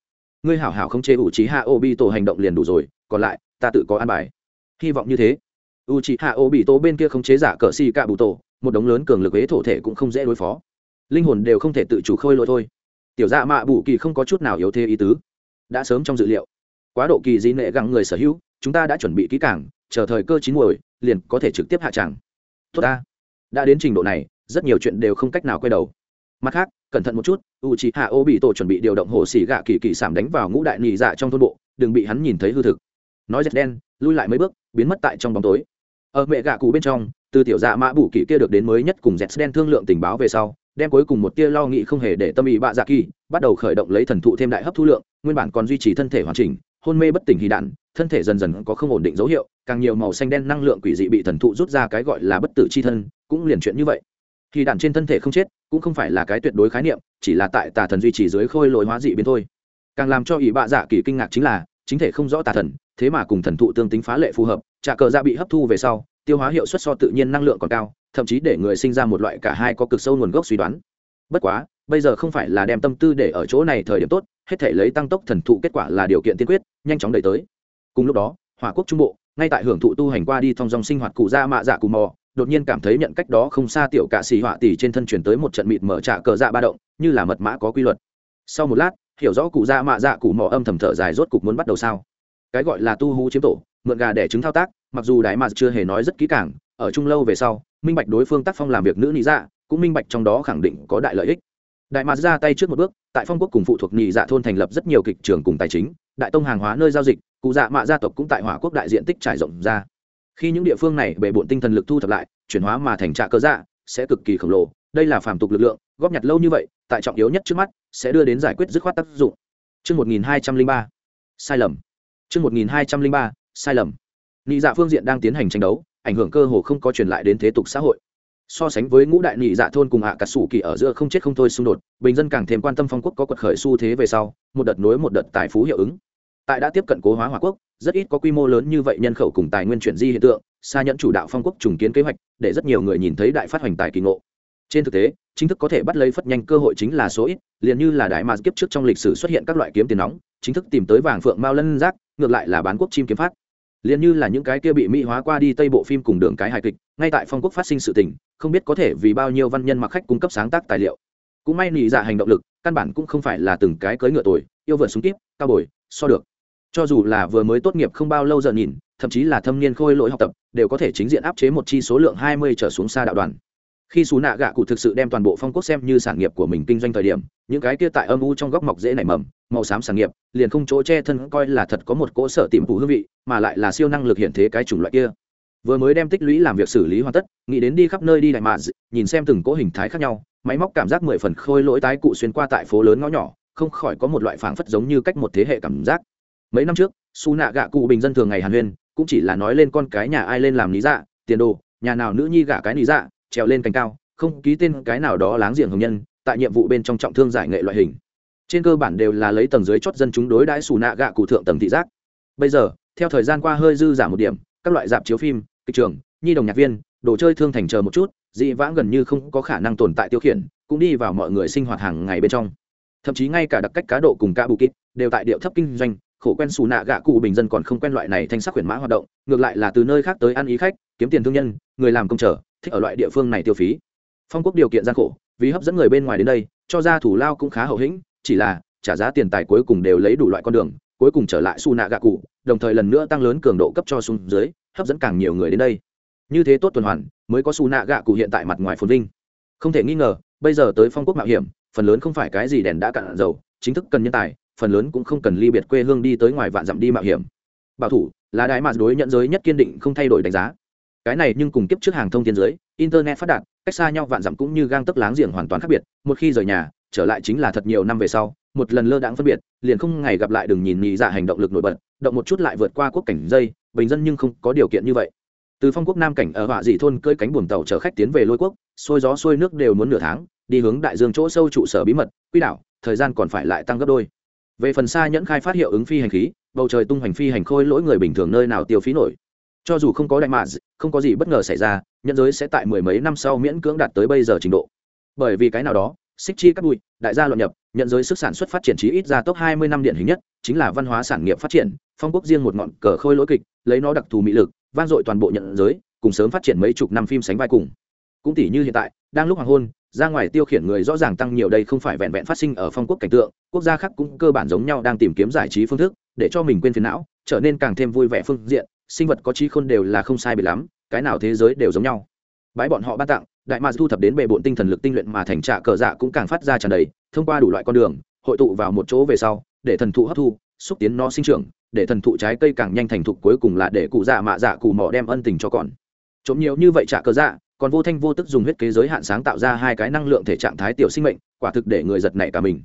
Ngươi hảo hảo không chê ủ trí hạ ô bi tổ hành động liền đủ rồi, còn lại, ta tự có an bài. Hy vọng như thế. U trí hạ ô bị tổ bên kia không chế giả cờ xì cạ bụ tổ một đống lớn cường lực ế thổ thể cũng không dễ đối phó. Linh hồn đều không thể tự chủ khôi lỗi thôi. Tiểu dạ mạ bù kỳ không có chút nào yếu thế ý tứ. Đã sớm trong dự liệu. Quá độ kỳ di nệ găng người sở hữu, chúng ta đã chuẩn bị kỹ cảng chờ thời cơ chín muồi, liền có thể trực tiếp hạ tràng tốt ta. Đã đến trình độ này, rất nhiều chuyện đều không cách nào quay đầu. Mặt khác, cẩn thận một chút u c hạ ô bị tổ chuẩn bị điều động hồ xỉ gạ kỳ kỳ sảm đánh vào ngũ đại nhị dạ trong thôn bộ, đừng bị hắn nhìn thấy hư thực. Nói dệt đen, lui lại mấy bước, biến mất tại trong bóng tối. Ở mẹ gạ cụ bên trong, từ tiểu dạ mã bù kỳ kia được đến mới nhất cùng dệt đen thương lượng tình báo về sau, đem cuối cùng một tia lo nghĩ không hề để tâm ý bạ dạ kỳ, bắt đầu khởi động lấy thần thụ thêm đại hấp thu lượng, nguyên bản còn duy trì thân thể hoàn chỉnh hôn mê bất tỉnh hy đạn, thân thể dần dần có không ổn định dấu hiệu, càng nhiều màu xanh đen năng lượng quỷ dị bị thần thụ rút ra cái gọi là bất tử c h i thân, cũng liền chuyện như vậy. Hy đạn trên thân thể không chết, cũng không phải là cái tuyệt đối khái niệm, chỉ là tại tà thần duy trì dưới khôi lỗi hóa dị biến thôi. Càng làm cho ỷ bạ dạ kỳ kinh ngạc chính là, chính thể không rõ tà thần, thế mà cùng thần thụ tương tính phá lệ phù hợp trả cờ ra bị hấp thu về sau, tiêu hóa hiệu suất so tự nhiên năng lượng còn cao, thậm chí để người sinh ra một loại cả hai có cực sâu nguồn gốc suy đoán. Bất quá bây giờ không phải là đem tâm tư để ở chỗ này thời điểm tốt, hết thể lấy tăng tốc thần thụ kết quả là điều kiện tiên quyết, nhanh chóng đẩy tới. Cùng lúc đó, hỏa quốc trung bộ, ngay tại hưởng thụ tu hành qua đi thong dòng sinh hoạt cụ gia mạ dạ cù mò, đột nhiên cảm thấy nhận cách đó không xa tiểu cạ xì họa tỷ trên thân chuyển tới một trận mịt mở trả cờ dạ ba động, như là mật mã có quy luật. Sau một lát, hiểu rõ cụ gia mạ dạ cụ mò âm thầm thở dài rốt cục muốn bắt đầu sao? Cái gọi là tu hú chiếm tổ, mượn gà để trứng thao tác, mặc dù đại mạ chưa hề nói rất kỹ càng, ở chung lâu về sau, minh bạch đối phương tác phong làm việc nữ lý dạ cũng minh bạch trong đó khẳng định có đại lợi ích đại mạc ra tay trước một bước tại phong quốc cùng phụ thuộc nhị dạ thôn thành lập rất nhiều kịch trường cùng tài chính đại tông hàng hóa nơi giao dịch cụ dạ mạ gia tộc cũng tại hỏa quốc đại diện tích trải rộng ra khi những địa phương này bề bộn tinh thần lực thu thập lại chuyển hóa mà thành trạ cơ dạ sẽ cực kỳ khổng lồ đây là phàm tục lực lượng góp nhặt lâu như vậy tại trọng yếu nhất trước mắt sẽ đưa đến giải quyết dứt khoát tác dụng Trước 1203, sai lầm. Trước 1203, sai lầm. Nị dạ phương diện đang tiến hành tranh đấu, ảnh hưởng cơ hồ không có truyền lại đến thế tục xã hội so sánh với ngũ đại nị dạ thôn cùng ạ à cà sủ kỳ ở giữa không chết không thôi xung đột, bình dân càng thêm quan tâm phong quốc có quật khởi xu thế về sau, một đợt nối một đợt tài phú hiệu ứng. Tại đã tiếp cận cố hóa hòa quốc, rất ít có quy mô lớn như vậy nhân khẩu cùng tài nguyên chuyển di hiện tượng, xa nhẫn chủ đạo phong quốc trùng kiến kế hoạch, để rất nhiều người nhìn thấy đại phát hoành tài kỳ ngộ. Trên thực tế, chính thức có thể bắt lấy phất nhanh cơ hội chính là số ít, liền như là đại mà kiếp trước trong lịch sử xuất hiện các loại kiếm tiền nóng, chính thức tìm tới vàng phượng mao lân giác, ngược lại là bán quốc chim kiếm phát. Liền như là những cái kia bị mỹ hóa qua đi tây bộ phim cùng đường cái hài kịch, ngay tại phong quốc phát sinh sự tình không biết có thể vì bao nhiêu văn nhân mặc khách cung cấp sáng tác tài liệu. Cũng may nị dạ hành động lực, căn bản cũng không phải là từng cái cưỡi ngựa tuổi yêu vượt súng kíp, cao bồi, so được. Cho dù là vừa mới tốt nghiệp không bao lâu giờ nhìn, thậm chí là thâm niên khôi lỗi học tập, đều có thể chính diện áp chế một chi số lượng hai mươi trở xuống xa đạo đoàn. Khi xú nạ gạ cụ thực sự đem toàn bộ phong quốc xem như sản nghiệp của mình kinh doanh thời điểm, những cái kia tại âm u trong góc mọc dễ nảy mầm, màu xám sản nghiệp, liền không chỗ che thân coi là thật có một cỗ sở tìm phủ hương vị, mà lại là siêu năng lực hiện thế cái chủng loại kia vừa mới đem tích lũy làm việc xử lý hoàn tất, nghĩ đến đi khắp nơi đi đại mạ nhìn xem từng cỗ hình thái khác nhau, máy móc cảm giác mười phần khôi lỗi tái cụ xuyên qua tại phố lớn ngõ nhỏ, không khỏi có một loại phảng phất giống như cách một thế hệ cảm giác. Mấy năm trước, su nạ gạ cụ bình dân thường ngày hàn huyên, cũng chỉ là nói lên con cái nhà ai lên làm lý dạ tiền đồ, nhà nào nữ nhi gả cái lý dạ trèo lên cành cao, không ký tên cái nào đó láng giềng hồng nhân, tại nhiệm vụ bên trong trọng thương giải nghệ loại hình. Trên cơ bản đều là lấy tầng dưới chót dân chúng đối đãi xù nạ gạ cụ thượng tầng thị giác. Bây giờ, theo thời gian qua hơi dư giảm một điểm, các loại dạp chiếu phim kịch trường, nhi đồng nhạc viên, đồ chơi thương thành chờ một chút, dị vãng gần như không có khả năng tồn tại tiêu khiển, cũng đi vào mọi người sinh hoạt hàng ngày bên trong. Thậm chí ngay cả đặc cách cá độ cùng cá bù kít đều tại điệu thấp kinh doanh, khổ quen xù nạ gạ cụ bình dân còn không quen loại này thanh sắc quyển mã hoạt động, ngược lại là từ nơi khác tới ăn ý khách, kiếm tiền thương nhân, người làm công trở, thích ở loại địa phương này tiêu phí. Phong quốc điều kiện gian khổ, vì hấp dẫn người bên ngoài đến đây, cho ra thủ lao cũng khá hậu hĩnh, chỉ là trả giá tiền tài cuối cùng đều lấy đủ loại con đường cuối cùng trở lại su nạ gạ cụ đồng thời lần nữa tăng lớn cường độ cấp cho xuống dưới, hấp dẫn càng nhiều người đến đây. Như thế tốt tuần hoàn, mới có su nạ gạ cụ hiện tại mặt ngoài phồn vinh. Không thể nghi ngờ, bây giờ tới phong quốc mạo hiểm, phần lớn không phải cái gì đèn đã cạn dầu, chính thức cần nhân tài, phần lớn cũng không cần ly biệt quê hương đi tới ngoài vạn dặm đi mạo hiểm. Bảo thủ, là đại mà đối nhận giới nhất kiên định không thay đổi đánh giá. Cái này nhưng cùng kiếp trước hàng thông thiên giới internet phát đạt, cách xa nhau vạn dặm cũng như gang tấc láng giềng hoàn toàn khác biệt, một khi rời nhà, trở lại chính là thật nhiều năm về sau một lần lơ đãng phân biệt, liền không ngày gặp lại đừng nhìn nhị dạ hành động lực nổi bật, động một chút lại vượt qua quốc cảnh dây, bình dân nhưng không có điều kiện như vậy. Từ phong quốc nam cảnh ở họa dị thôn cơi cánh buồm tàu chở khách tiến về lôi quốc xôi gió xuôi nước đều muốn nửa tháng, đi hướng đại dương chỗ sâu trụ sở bí mật, quy đảo, thời gian còn phải lại tăng gấp đôi. Về phần xa nhẫn khai phát hiệu ứng phi hành khí, bầu trời tung hành phi hành khôi lỗi người bình thường nơi nào tiêu phí nổi. Cho dù không có đại mạ không có gì bất ngờ xảy ra nhân giới sẽ tại mười mấy năm sau miễn cưỡng đạt tới bây giờ trình độ. Bởi vì cái nào đó xích chi cắt bụi, đại gia luận nhập, nhận giới sức sản xuất phát triển trí ít ra top hai mươi năm điển hình nhất, chính là văn hóa sản nghiệp phát triển, phong quốc riêng một ngọn cờ khôi lỗi kịch, lấy nó đặc thù mỹ lực, vang dội toàn bộ nhận giới, cùng sớm phát triển mấy chục năm phim sánh vai cùng. Cũng tỷ như hiện tại, đang lúc hoàng hôn, ra ngoài tiêu khiển người rõ ràng tăng nhiều đây không phải vẹn vẹn phát sinh ở phong quốc cảnh tượng, quốc gia khác cũng cơ bản giống nhau đang tìm kiếm giải trí phương thức, để cho mình quên phiền não, trở nên càng thêm vui vẻ phương diện, sinh vật có trí khôn đều là không sai bị lắm, cái nào thế giới đều giống nhau. Bái bọn họ ban tặng đại ma thu thập đến bề bộn tinh thần lực tinh luyện mà thành trạ cờ dạ cũng càng phát ra tràn đầy, thông qua đủ loại con đường, hội tụ vào một chỗ về sau, để thần thụ hấp thu, xúc tiến nó sinh trưởng, để thần thụ trái cây càng nhanh thành thục cuối cùng là để cụ dạ mạ dạ cụ mỏ đem ân tình cho còn. Trộm nhiều như vậy trả cờ dạ còn vô thanh vô tức dùng huyết kế giới hạn sáng tạo ra hai cái năng lượng thể trạng thái tiểu sinh mệnh, quả thực để người giật nảy cả mình.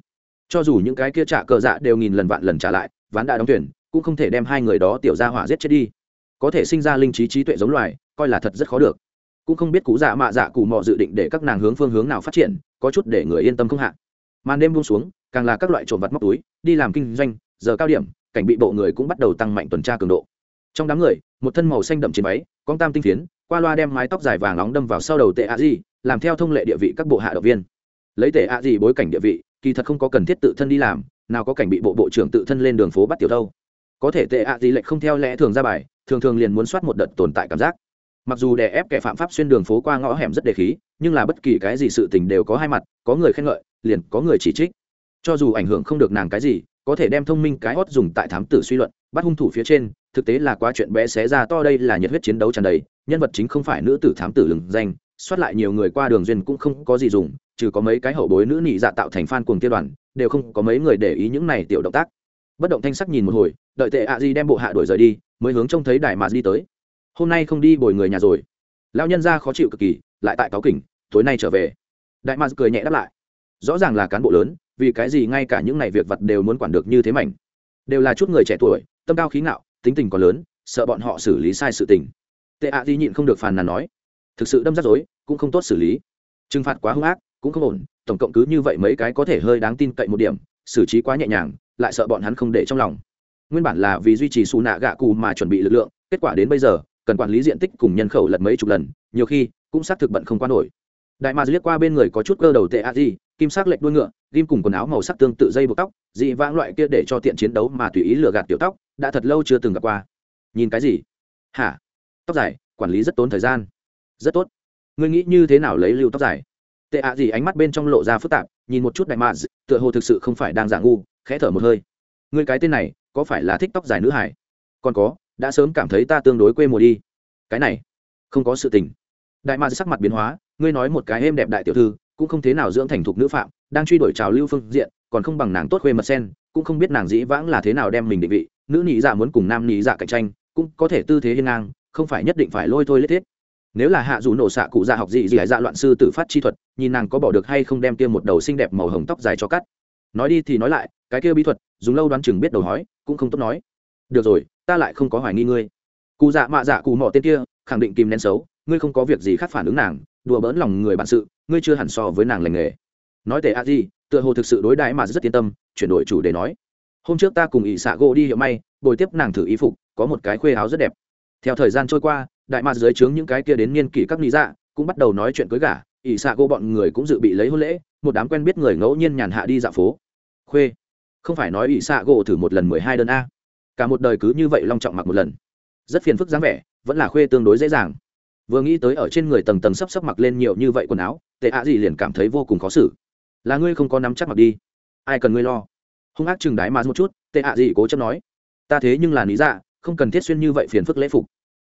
Cho dù những cái kia trả cờ dạ đều nghìn lần vạn lần trả lại, ván đã đóng tuyển cũng không thể đem hai người đó tiểu ra hỏa giết chết đi. Có thể sinh ra linh trí trí tuệ giống loài, coi là thật rất khó được cũng không biết cụ dạ mạ dạ cụ mò dự định để các nàng hướng phương hướng nào phát triển có chút để người yên tâm không hạ. Màn đêm buông xuống càng là các loại trộm vặt móc túi đi làm kinh doanh giờ cao điểm cảnh bị bộ người cũng bắt đầu tăng mạnh tuần tra cường độ. Trong đám người một thân màu xanh đậm trên máy, con tam tinh phiến qua loa đem mái tóc dài vàng nóng đâm vào sau đầu tệ a di làm theo thông lệ địa vị các bộ hạ động viên. Lấy tệ a di bối cảnh địa vị kỳ thật không có cần thiết tự thân đi làm nào có cảnh bị bộ bộ trưởng tự thân lên đường phố bắt tiểu đâu. Có thể tệ a di lệnh không theo lẽ thường ra bài thường thường liền muốn soát một đợt tồn tại cảm giác mặc dù đè ép kẻ phạm pháp xuyên đường phố qua ngõ hẻm rất đề khí, nhưng là bất kỳ cái gì sự tình đều có hai mặt, có người khen ngợi, liền có người chỉ trích. Cho dù ảnh hưởng không được nàng cái gì, có thể đem thông minh cái hót dùng tại thám tử suy luận, bắt hung thủ phía trên, thực tế là quá chuyện bé xé ra to đây là nhiệt huyết chiến đấu tràn đầy, nhân vật chính không phải nữ tử thám tử lừng danh xoát lại nhiều người qua đường duyên cũng không có gì dùng, trừ có mấy cái hậu bối nữ nị dạ tạo thành fan cuồng tiêu đoàn, đều không có mấy người để ý những này tiểu động tác. Bất động thanh sắc nhìn một hồi, đợi tệ ạ di đem bộ hạ đuổi rời đi, mới hướng trông thấy đại mà đi tới hôm nay không đi bồi người nhà rồi. Lão nhân ra khó chịu cực kỳ, lại tại cáo kỉnh, tối nay trở về. Đại mà cười nhẹ đáp lại. Rõ ràng là cán bộ lớn, vì cái gì ngay cả những này việc vật đều muốn quản được như thế mảnh. Đều là chút người trẻ tuổi, tâm cao khí ngạo, tính tình còn lớn, sợ bọn họ xử lý sai sự tình. Tệ ạ thì nhịn không được phàn nàn nói. Thực sự đâm rắc rối, cũng không tốt xử lý. Trừng phạt quá hung ác, cũng không ổn, tổng cộng cứ như vậy mấy cái có thể hơi đáng tin cậy một điểm, xử trí quá nhẹ nhàng, lại sợ bọn hắn không để trong lòng. Nguyên bản là vì duy trì xù nạ gạ cù mà chuẩn bị lực lượng, kết quả đến bây giờ cần quản lý diện tích cùng nhân khẩu lật mấy chục lần, nhiều khi cũng xác thực bận không qua nổi. Đại ma liếc qua bên người có chút cơ đầu tệ a di, kim sắc lệch đuôi ngựa, ghim cùng quần áo màu sắc tương tự dây buộc tóc, dị vãng loại kia để cho tiện chiến đấu mà tùy ý lừa gạt tiểu tóc, đã thật lâu chưa từng gặp qua. Nhìn cái gì? Hả? Tóc dài, quản lý rất tốn thời gian. Rất tốt. Ngươi nghĩ như thế nào lấy lưu tóc dài? Tệ ạ gì ánh mắt bên trong lộ ra phức tạp, nhìn một chút đại mạ tựa hồ thực sự không phải đang giả ngu, khẽ thở một hơi. Ngươi cái tên này, có phải là thích tóc dài nữ hải? Còn có đã sớm cảm thấy ta tương đối quê mùa đi. Cái này, không có sự tình. Đại ma sắc mặt biến hóa, ngươi nói một cái êm đẹp đại tiểu thư, cũng không thế nào dưỡng thành thục nữ phạm, đang truy đuổi trào lưu phương diện, còn không bằng nàng tốt khuê mật sen, cũng không biết nàng dĩ vãng là thế nào đem mình định vị, nữ nhị dạ muốn cùng nam nhị dạ cạnh tranh, cũng có thể tư thế hiên ngang, không phải nhất định phải lôi thôi lết thiết. Nếu là hạ dù nổ xạ cụ dạ học gì dị dạ loạn sư tử phát chi thuật, nhìn nàng có bỏ được hay không đem kia một đầu xinh đẹp màu hồng tóc dài cho cắt. Nói đi thì nói lại, cái kia bí thuật, dùng lâu đoán chừng biết đầu hói, cũng không tốt nói được rồi, ta lại không có hoài nghi ngươi. Cụ dạ mạ dạ cụ mọ tên kia, khẳng định kìm nén xấu, ngươi không có việc gì khác phản ứng nàng, đùa bỡn lòng người bản sự, ngươi chưa hẳn so với nàng lành nghề. Nói tệ a di tựa hồ thực sự đối đãi mà rất yên tâm, chuyển đổi chủ đề nói, hôm trước ta cùng ỷ xạ gỗ đi hiệu may, bồi tiếp nàng thử y phục, có một cái khuê áo rất đẹp. Theo thời gian trôi qua, đại mạc dưới trướng những cái kia đến niên kỷ các lý dạ cũng bắt đầu nói chuyện cưới gả, ỷ xạ gỗ bọn người cũng dự bị lấy hôn lễ, một đám quen biết người ngẫu nhiên nhàn hạ đi dạo phố. Khuê, không phải nói ỷ xạ gỗ thử một lần mười hai đơn a? Cả một đời cứ như vậy long trọng mặc một lần. Rất phiền phức dáng vẻ, vẫn là khuê tương đối dễ dàng. Vừa nghĩ tới ở trên người tầng tầng sắp sắp mặc lên nhiều như vậy quần áo, tệ ạ gì liền cảm thấy vô cùng khó xử. Là ngươi không có nắm chắc mặc đi. Ai cần ngươi lo? Hung ác chừng đái mà một chút, tệ ạ gì cố chấp nói. Ta thế nhưng là lý dạ không cần thiết xuyên như vậy phiền phức lễ phục.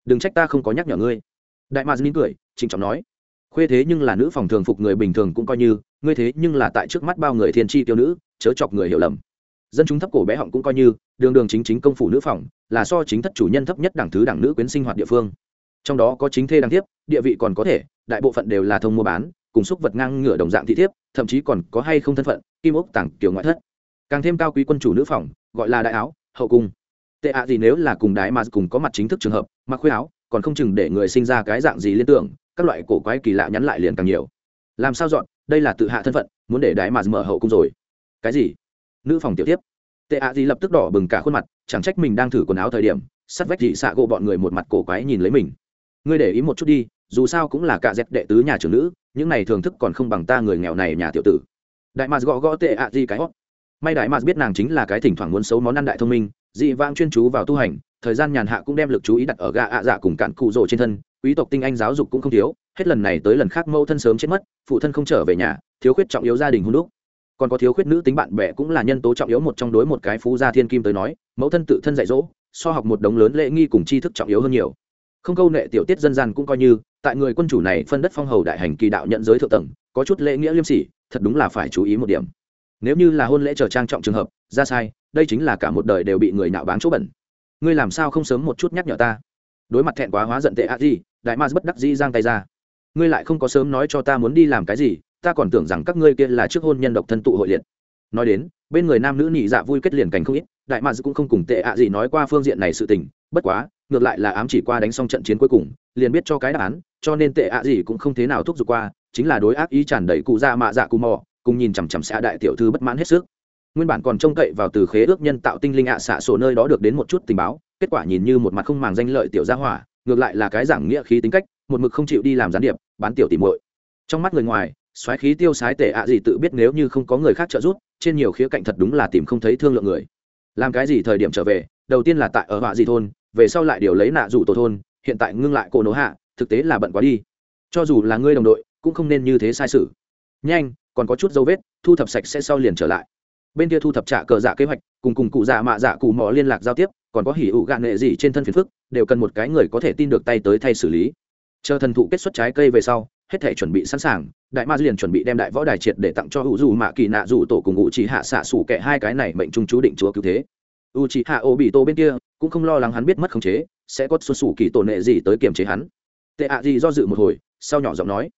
Đừng trách ta không có nhắc nhở ngươi. Đại ma dính cười, trịnh trọng nói. Khuê thế nhưng là nữ phòng thường phục người bình thường cũng coi như, ngươi thế nhưng là tại trước mắt bao người thiên tri tiêu nữ, chớ chọc người hiểu lầm dân chúng thấp cổ bé họng cũng coi như, đường đường chính chính công phủ nữ phòng, là so chính thất chủ nhân thấp nhất đẳng thứ đẳng nữ quyến sinh hoạt địa phương. Trong đó có chính thê đăng tiếp địa vị còn có thể, đại bộ phận đều là thông mua bán, cùng xúc vật ngang ngửa đồng dạng thị thiếp, thậm chí còn có hay không thân phận, kim ốc tặng kiểu ngoại thất. Càng thêm cao quý quân chủ nữ phòng, gọi là đại áo, hậu cung. Tệ ạ gì nếu là cùng đái mà cùng có mặt chính thức trường hợp, mặc khuê áo, còn không chừng để người sinh ra cái dạng gì liên tưởng, các loại cổ quái kỳ lạ nhắn lại liền càng nhiều. Làm sao dọn, đây là tự hạ thân phận, muốn để đái mà mở hậu cung rồi. Cái gì? Nữ phòng tiểu tiếp. Tệ ạ gì lập tức đỏ bừng cả khuôn mặt, chẳng trách mình đang thử quần áo thời điểm, sắt vách dị xạ gỗ bọn người một mặt cổ quái nhìn lấy mình. Ngươi để ý một chút đi, dù sao cũng là cả dẹp đệ tứ nhà trưởng nữ, những này thưởng thức còn không bằng ta người nghèo này nhà tiểu tử. Đại mạt gõ gõ tệ ạ gì cái hót. May đại mạt biết nàng chính là cái thỉnh thoảng muốn xấu món ăn đại thông minh, dị vang chuyên chú vào tu hành, thời gian nhàn hạ cũng đem lực chú ý đặt ở gà ạ dạ cùng cạn cụ rồ trên thân, quý tộc tinh anh giáo dục cũng không thiếu, hết lần này tới lần khác mâu thân sớm chết mất, phụ thân không trở về nhà, thiếu khuyết trọng yếu gia đình hôn đúc còn có thiếu khuyết nữ tính bạn bè cũng là nhân tố trọng yếu một trong đối một cái phú gia thiên kim tới nói, mẫu thân tự thân dạy dỗ, so học một đống lớn lễ nghi cùng tri thức trọng yếu hơn nhiều. Không câu nệ tiểu tiết dân gian cũng coi như, tại người quân chủ này phân đất phong hầu đại hành kỳ đạo nhận giới thượng tầng, có chút lễ nghĩa liêm sỉ, thật đúng là phải chú ý một điểm. Nếu như là hôn lễ trở trang trọng trường hợp, ra sai, đây chính là cả một đời đều bị người nạo báng chỗ bẩn. Ngươi làm sao không sớm một chút nhắc nhở ta? Đối mặt thẹn quá hóa giận tệ a di đại ma bất đắc di giang tay ra. Ngươi lại không có sớm nói cho ta muốn đi làm cái gì ta còn tưởng rằng các ngươi kia là trước hôn nhân độc thân tụ hội liệt. Nói đến, bên người nam nữ nhị dạ vui kết liền cảnh không ít, đại ma cũng không cùng tệ ạ gì nói qua phương diện này sự tình, bất quá, ngược lại là ám chỉ qua đánh xong trận chiến cuối cùng, liền biết cho cái đáp án, cho nên tệ ạ gì cũng không thế nào thúc giục qua, chính là đối ác ý tràn đầy cụ dạ mạ dạ cụ mò, cùng nhìn chằm chằm xã đại tiểu thư bất mãn hết sức. Nguyên bản còn trông cậy vào từ khế ước nhân tạo tinh linh ạ xạ sổ nơi đó được đến một chút tình báo, kết quả nhìn như một mặt không màng danh lợi tiểu gia hỏa, ngược lại là cái giảng nghĩa khí tính cách, một mực không chịu đi làm gián điệp, bán tiểu tìm muội. Trong mắt người ngoài xoáy khí tiêu sái tệ ạ gì tự biết nếu như không có người khác trợ giúp, trên nhiều khía cạnh thật đúng là tìm không thấy thương lượng người. Làm cái gì thời điểm trở về, đầu tiên là tại ở họa gì thôn, về sau lại điều lấy nạ rủ tổ thôn, hiện tại ngưng lại cô nỗ hạ, thực tế là bận quá đi. Cho dù là ngươi đồng đội, cũng không nên như thế sai sự. Nhanh, còn có chút dấu vết, thu thập sạch sẽ sau liền trở lại. Bên kia thu thập trả cờ dạ kế hoạch, cùng cùng cụ dạ mạ dạ cụ mò liên lạc giao tiếp, còn có hỉ ụ gạn nghệ gì trên thân phiền phức, đều cần một cái người có thể tin được tay tới thay xử lý. Chờ thần thụ kết xuất trái cây về sau, hết thể chuẩn bị sẵn sàng đại ma liền chuẩn bị đem đại võ đài triệt để tặng cho hữu dù mạ kỳ nạ dù tổ cùng ngụ chỉ hạ xạ sủ kẻ hai cái này mệnh trung chú định chúa cứu thế. U chỉ hạ ô bị tô bên kia cũng không lo lắng hắn biết mất khống chế, sẽ có xuân xù kỳ tổ nệ gì tới kiềm chế hắn. Tệ ạ gì do dự một hồi, sau nhỏ giọng nói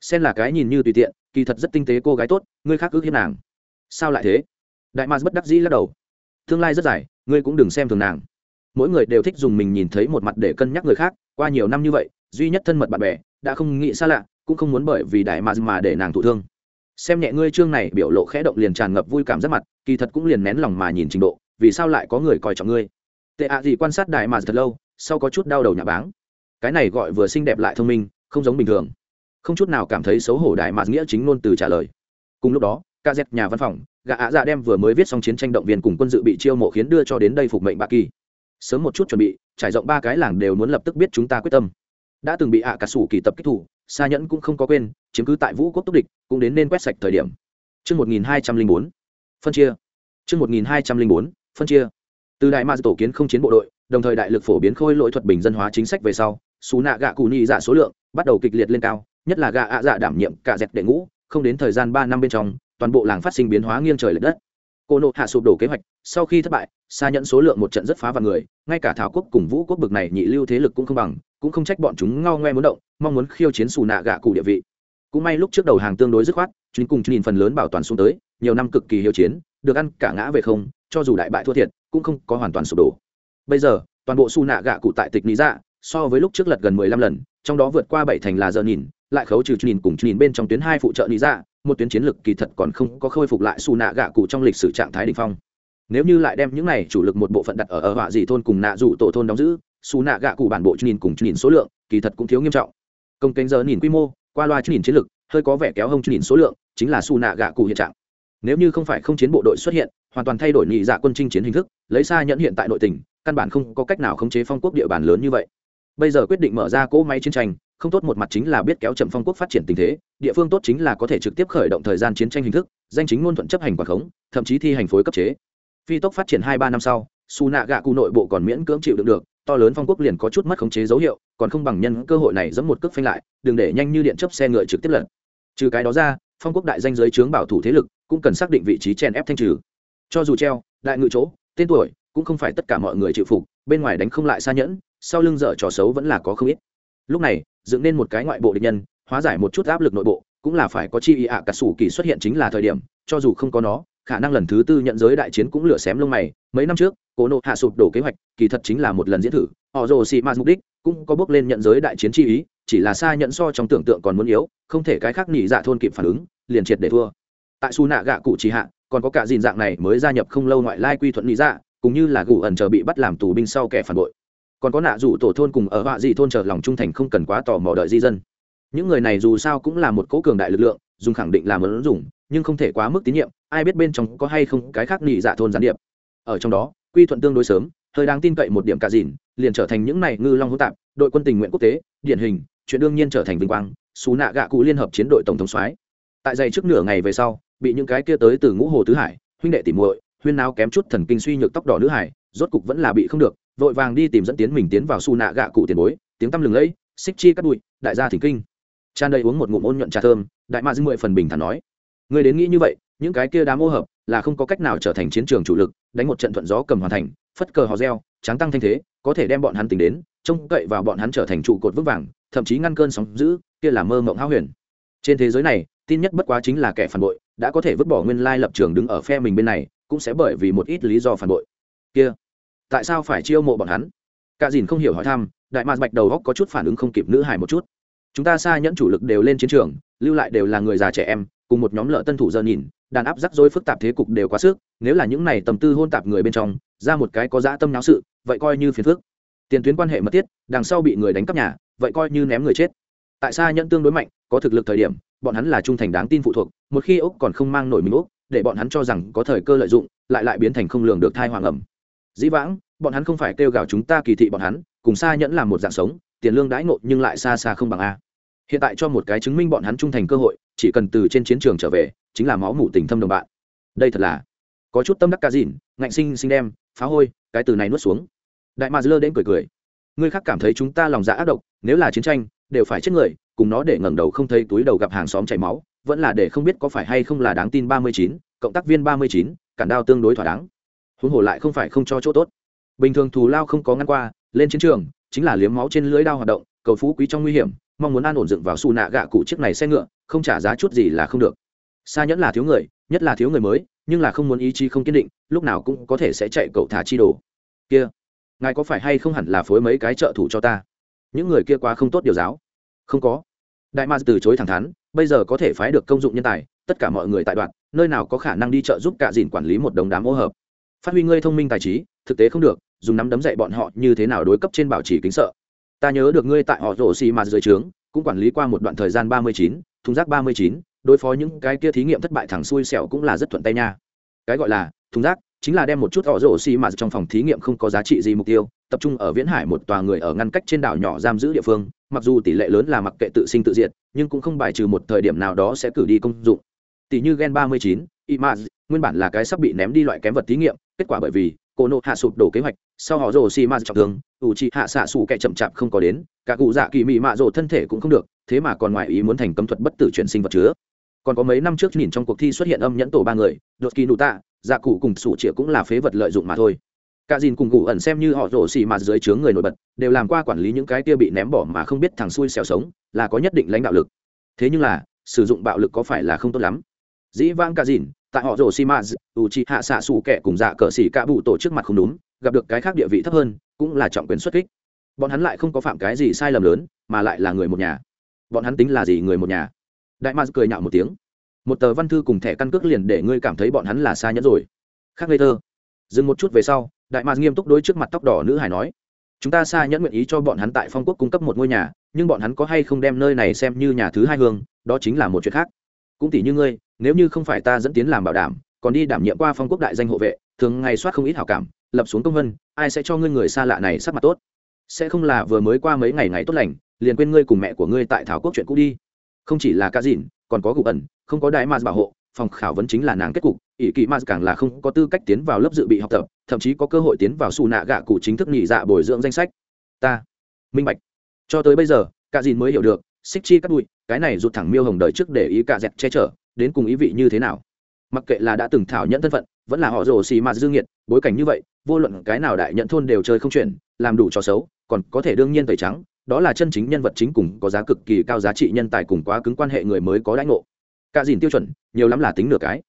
xen là cái nhìn như tùy tiện, kỳ thật rất tinh tế cô gái tốt, ngươi khác ước hiếp nàng. Sao lại thế? Đại ma bất đắc dĩ lắc đầu. Tương lai rất dài, ngươi cũng đừng xem thường nàng. Mỗi người đều thích dùng mình nhìn thấy một mặt để cân nhắc người khác, qua nhiều năm như vậy, duy nhất thân mật bạn bè, đã không nghĩ xa lạ cũng không muốn bởi vì đại mà mà để nàng thụ thương. Xem nhẹ ngươi chương này biểu lộ khẽ động liền tràn ngập vui cảm rất mặt, kỳ thật cũng liền nén lòng mà nhìn trình độ, vì sao lại có người coi trọng ngươi? Tệ ạ gì quan sát đại mà thật lâu, sau có chút đau đầu nhà báng. Cái này gọi vừa xinh đẹp lại thông minh, không giống bình thường. Không chút nào cảm thấy xấu hổ đại mà nghĩa chính ngôn từ trả lời. Cùng lúc đó, ca dẹp nhà văn phòng, gã ạ dạ đem vừa mới viết xong chiến tranh động viên cùng quân dự bị chiêu mộ khiến đưa cho đến đây phục mệnh bạ kỳ. Sớm một chút chuẩn bị, trải rộng ba cái làng đều muốn lập tức biết chúng ta quyết tâm. Đã từng bị ạ cả sủ kỳ tập kích thủ xa nhẫn cũng không có quên chiếm cứ tại vũ quốc túc địch cũng đến nên quét sạch thời điểm Trước 1204, phân chia. Trước 1204, phân chia. Từ đại ma tổ kiến không chiến bộ đội, đồng thời đại lực phổ biến khôi lỗi thuật bình dân hóa chính sách về sau, số nạ gạ cụ nhị dạ số lượng bắt đầu kịch liệt lên cao, nhất là gạ ạ dạ đảm nhiệm cả dẹt đệ ngũ, không đến thời gian ba năm bên trong, toàn bộ làng phát sinh biến hóa nghiêng trời lệch đất cô nộ hạ sụp đổ kế hoạch sau khi thất bại xa nhận số lượng một trận rất phá vào người ngay cả thảo quốc cùng vũ quốc bực này nhị lưu thế lực cũng không bằng cũng không trách bọn chúng ngao ngoe muốn động mong muốn khiêu chiến xù nạ gạ cụ địa vị. Cũng may lúc trước đầu hàng tương đối dứt khoát, chuyến cùng nhìn phần lớn bảo toàn xuống tới, nhiều năm cực kỳ hiếu chiến, được ăn cả ngã về không, cho dù đại bại thua thiệt, cũng không có hoàn toàn sụp đổ. Bây giờ, toàn bộ xù nạ gạ cụ tại tịch lý dạ so với lúc trước lật gần mười lăm lần, trong đó vượt qua bảy thành là giờ nhìn, lại khấu trừ nhìn cùng nhìn bên trong tuyến hai phụ trợ lý dạ một tuyến chiến lược kỳ thật còn không có khôi phục lại xù nạ gạ cụ trong lịch sử trạng thái đỉnh phong. Nếu như lại đem những này chủ lực một bộ phận đặt ở ở họa dị thôn cùng nạ rủ tổ thôn đóng giữ, xù nạ gạ cụ bản bộ nhìn cùng nhìn số lượng kỳ thật cũng thiếu nghiêm trọng công kênh giờ nhìn quy mô, qua loa nhìn chiến lược hơi có vẻ kéo hông nhìn số lượng, chính là su nạ gạ cụ hiện trạng. Nếu như không phải không chiến bộ đội xuất hiện, hoàn toàn thay đổi nhị dạ quân chinh chiến hình thức, lấy xa nhận hiện tại nội tỉnh căn bản không có cách nào khống chế phong quốc địa bàn lớn như vậy. Bây giờ quyết định mở ra cỗ máy chiến tranh, không tốt một mặt chính là biết kéo chậm phong quốc phát triển tình thế, địa phương tốt chính là có thể trực tiếp khởi động thời gian chiến tranh hình thức, danh chính ngôn thuận chấp hành quản khống, thậm chí thi hành phối cấp chế. Phi tốc phát triển hai ba năm sau, su nạ gạ cụ nội bộ còn miễn cưỡng chịu đựng được, to lớn phong quốc liền có chút mất khống chế dấu hiệu còn không bằng nhân cơ hội này giẫm một cước phanh lại, đừng để nhanh như điện chớp xe ngựa trực tiếp lật. Trừ cái đó ra, phong quốc đại danh giới chướng bảo thủ thế lực cũng cần xác định vị trí chèn ép thanh trừ. Cho dù treo, đại ngự chỗ, tên tuổi cũng không phải tất cả mọi người chịu phục, bên ngoài đánh không lại xa nhẫn, sau lưng dở trò xấu vẫn là có không ít. Lúc này, dựng nên một cái ngoại bộ địch nhân, hóa giải một chút áp lực nội bộ, cũng là phải có chi ý ạ, cả sủ kỳ xuất hiện chính là thời điểm, cho dù không có nó, khả năng lần thứ tư nhận giới đại chiến cũng lửa xém lông mày. Mấy năm trước, cố nộ hạ sụp đổ kế hoạch, kỳ thật chính là một lần diễn thử, họ rồ xị mạt mục đích cũng có bước lên nhận giới đại chiến chi ý, chỉ là xa nhận so trong tưởng tượng còn muốn yếu, không thể cái khác nhị dạ thôn kịp phản ứng, liền triệt để thua. Tại su nạ gạ cụ trì hạ, còn có cả dìn dạng này mới gia nhập không lâu ngoại lai quy thuận nhị dạ cũng như là gù ẩn chờ bị bắt làm tù binh sau kẻ phản bội. Còn có nạ rủ tổ thôn cùng ở họa dị thôn chờ lòng trung thành không cần quá tò mò đợi di dân. Những người này dù sao cũng là một cố cường đại lực lượng, dùng khẳng định là muốn dụng, nhưng không thể quá mức tín nhiệm, ai biết bên trong có hay không cái khác nhị dạ thôn gián điệp. Ở trong đó, quy thuận tương đối sớm hơi đáng tin cậy một điểm cả dìn, liền trở thành những này ngư long hỗn tạp, đội quân tình nguyện quốc tế, điển hình, chuyện đương nhiên trở thành vinh quang, xú nạ gạ cụ liên hợp chiến đội tổng thống soái. Tại dày trước nửa ngày về sau, bị những cái kia tới từ ngũ hồ tứ hải, huynh đệ tỉ muội, huyên nào kém chút thần kinh suy nhược tóc đỏ nữ hải, rốt cục vẫn là bị không được, vội vàng đi tìm dẫn tiến mình tiến vào su nạ gạ cụ tiền bối, tiếng tăm lừng lẫy, xích chi cắt bụi, đại gia thỉnh kinh. Tràn đầy uống một ngụm ôn nhuận trà thơm, đại ma dư mười phần bình thản nói. Người đến nghĩ như vậy, những cái kia đám ô hợp là không có cách nào trở thành chiến trường chủ lực, đánh một trận thuận gió cầm hoàn thành phất cờ hò reo, tráng tăng thanh thế, có thể đem bọn hắn tính đến, trông cậy vào bọn hắn trở thành trụ cột vững vàng, thậm chí ngăn cơn sóng giữ kia là mơ mộng háo huyền. Trên thế giới này, tin nhất bất quá chính là kẻ phản bội, đã có thể vứt bỏ nguyên lai lập trường đứng ở phe mình bên này, cũng sẽ bởi vì một ít lý do phản bội. Kia, tại sao phải chiêu mộ bọn hắn? Cả dìn không hiểu hỏi thăm, đại mạc bạch đầu góc có chút phản ứng không kịp nữ hài một chút. Chúng ta xa nhẫn chủ lực đều lên chiến trường, lưu lại đều là người già trẻ em, cùng một nhóm lợ tân thủ giờ nhìn đàn áp rắc rối phức tạp thế cục đều quá sức, nếu là những này tầm tư hôn tạp người bên trong, ra một cái có dã tâm náo sự, vậy coi như phiền phức. Tiền tuyến quan hệ mật thiết, đằng sau bị người đánh cắp nhà, vậy coi như ném người chết. Tại sao nhẫn tương đối mạnh, có thực lực thời điểm, bọn hắn là trung thành đáng tin phụ thuộc, một khi úc còn không mang nổi mình úc để bọn hắn cho rằng có thời cơ lợi dụng, lại lại biến thành không lường được thai hoàng ẩm. Dĩ vãng, bọn hắn không phải kêu gào chúng ta kỳ thị bọn hắn, cùng xa nhẫn làm một dạng sống, tiền lương đãi ngộ nhưng lại xa xa không bằng a hiện tại cho một cái chứng minh bọn hắn trung thành cơ hội, chỉ cần từ trên chiến trường trở về, chính là máu mủ tình thâm đồng bạn. Đây thật là có chút tâm đắc ca dìn ngạnh sinh sinh đem, phá hôi, cái từ này nuốt xuống. Đại ma lơ đến cười cười. Ngươi khác cảm thấy chúng ta lòng dạ ác độc, nếu là chiến tranh, đều phải chết người, cùng nó để ngẩng đầu không thấy túi đầu gặp hàng xóm chảy máu, vẫn là để không biết có phải hay không là đáng tin ba mươi chín, cộng tác viên ba mươi chín, cản đao tương đối thỏa đáng. Huống hồ lại không phải không cho chỗ tốt. Bình thường thù lao không có ngăn qua, lên chiến trường, chính là liếm máu trên lưới đao hoạt động, cầu phú quý trong nguy hiểm mong muốn an ổn dựng vào xù nạ gạ cụ chiếc này xe ngựa, không trả giá chút gì là không được. Xa nhẫn là thiếu người, nhất là thiếu người mới, nhưng là không muốn ý chí không kiên định, lúc nào cũng có thể sẽ chạy cậu thả chi đồ. Kia, ngài có phải hay không hẳn là phối mấy cái trợ thủ cho ta? Những người kia quá không tốt điều giáo. Không có. Đại ma từ chối thẳng thắn, bây giờ có thể phái được công dụng nhân tài, tất cả mọi người tại đoạn, nơi nào có khả năng đi trợ giúp cả dìn quản lý một đống đám ô hợp. Phát huy ngươi thông minh tài trí, thực tế không được, dùng nắm đấm dạy bọn họ như thế nào đối cấp trên bảo trì kính sợ ta nhớ được ngươi tại họ rổ xì mà dưới trướng, cũng quản lý qua một đoạn thời gian ba mươi chín, thùng rác ba mươi chín, đối phó những cái kia thí nghiệm thất bại thẳng xui xẻo cũng là rất thuận tay nha. Cái gọi là, thùng rác chính là đem một chút họ rổ xì mà trong phòng thí nghiệm không có giá trị gì mục tiêu, tập trung ở viễn hải một tòa người ở ngăn cách trên đảo nhỏ giam giữ địa phương, mặc dù tỷ lệ lớn là mặc kệ tự sinh tự diệt, nhưng cũng không bài trừ một thời điểm nào đó sẽ cử đi công dụng. Tỷ như gen ba mươi chín, imaz, nguyên bản là cái sắp bị ném đi loại kém vật thí nghiệm, kết quả bởi vì cô nộ hạ sụp đổ kế hoạch, sau họ rồ xi ma trọng thương ủ trị hạ xạ xù kẻ chậm chạp không có đến, cả cụ dạ kỳ mị mạ rộ thân thể cũng không được, thế mà còn ngoài ý muốn thành cấm thuật bất tử chuyển sinh vật chứa. Còn có mấy năm trước nhìn trong cuộc thi xuất hiện âm nhẫn tổ ba người đột kỳ nụ tạ dạ cụ cùng sủ chĩa cũng là phế vật lợi dụng mà thôi. Cả dìn cùng cụ ẩn xem như họ rổ xì mà dưới chướng người nổi bật, đều làm qua quản lý những cái kia bị ném bỏ mà không biết thằng xui xẻo sống, là có nhất định lãnh đạo lực. Thế nhưng là, sử dụng bạo lực có phải là không tốt lắm? Dĩ vãng cả dìn, tại họ rổ xì mà. ủ trị hạ xạ xù kẻ cùng dạ cờ xì cả bụ tổ trước mặt không đúng, gặp được cái khác địa vị thấp hơn cũng là trọng quyền xuất kích. Bọn hắn lại không có phạm cái gì sai lầm lớn, mà lại là người một nhà. Bọn hắn tính là gì người một nhà? Đại mars cười nhạo một tiếng. Một tờ văn thư cùng thẻ căn cước liền để ngươi cảm thấy bọn hắn là xa nhẫn rồi. Khác ngây thơ dừng một chút về sau, đại mars nghiêm túc đối trước mặt tóc đỏ nữ hải nói. Chúng ta xa nhẫn nguyện ý cho bọn hắn tại phong quốc cung cấp một ngôi nhà, nhưng bọn hắn có hay không đem nơi này xem như nhà thứ hai hương, đó chính là một chuyện khác. Cũng tỷ như ngươi, nếu như không phải ta dẫn tiến làm bảo đảm, còn đi đảm nhiệm qua phong quốc đại danh hộ vệ, thường ngày soát không ít hảo cảm lập xuống công vân, ai sẽ cho ngươi người xa lạ này sắc mặt tốt? Sẽ không là vừa mới qua mấy ngày ngày tốt lành, liền quên ngươi cùng mẹ của ngươi tại thảo quốc chuyện cũ đi. Không chỉ là cá dìn còn có gục ẩn, không có đại ma bảo hộ, phòng khảo vấn chính là nàng kết cục, ỷ kỳ ma càng là không có tư cách tiến vào lớp dự bị học tập, thậm chí có cơ hội tiến vào xù nạ gạ cụ chính thức nghỉ dạ bồi dưỡng danh sách. Ta, minh bạch. Cho tới bây giờ cả dìn mới hiểu được, xích chi cắt bụi, cái này rụt thẳng miêu hồng đời trước để ý cả dẹp che chở, đến cùng ý vị như thế nào. Mặc kệ là đã từng thảo nhận thân phận vẫn là họ rồ xì mạt dương nghiệt, bối cảnh như vậy, vô luận cái nào đại nhận thôn đều chơi không chuyển, làm đủ trò xấu, còn có thể đương nhiên tẩy trắng, đó là chân chính nhân vật chính cùng có giá cực kỳ cao giá trị nhân tài cùng quá cứng quan hệ người mới có đãi ngộ. Cả dìn tiêu chuẩn, nhiều lắm là tính nửa cái.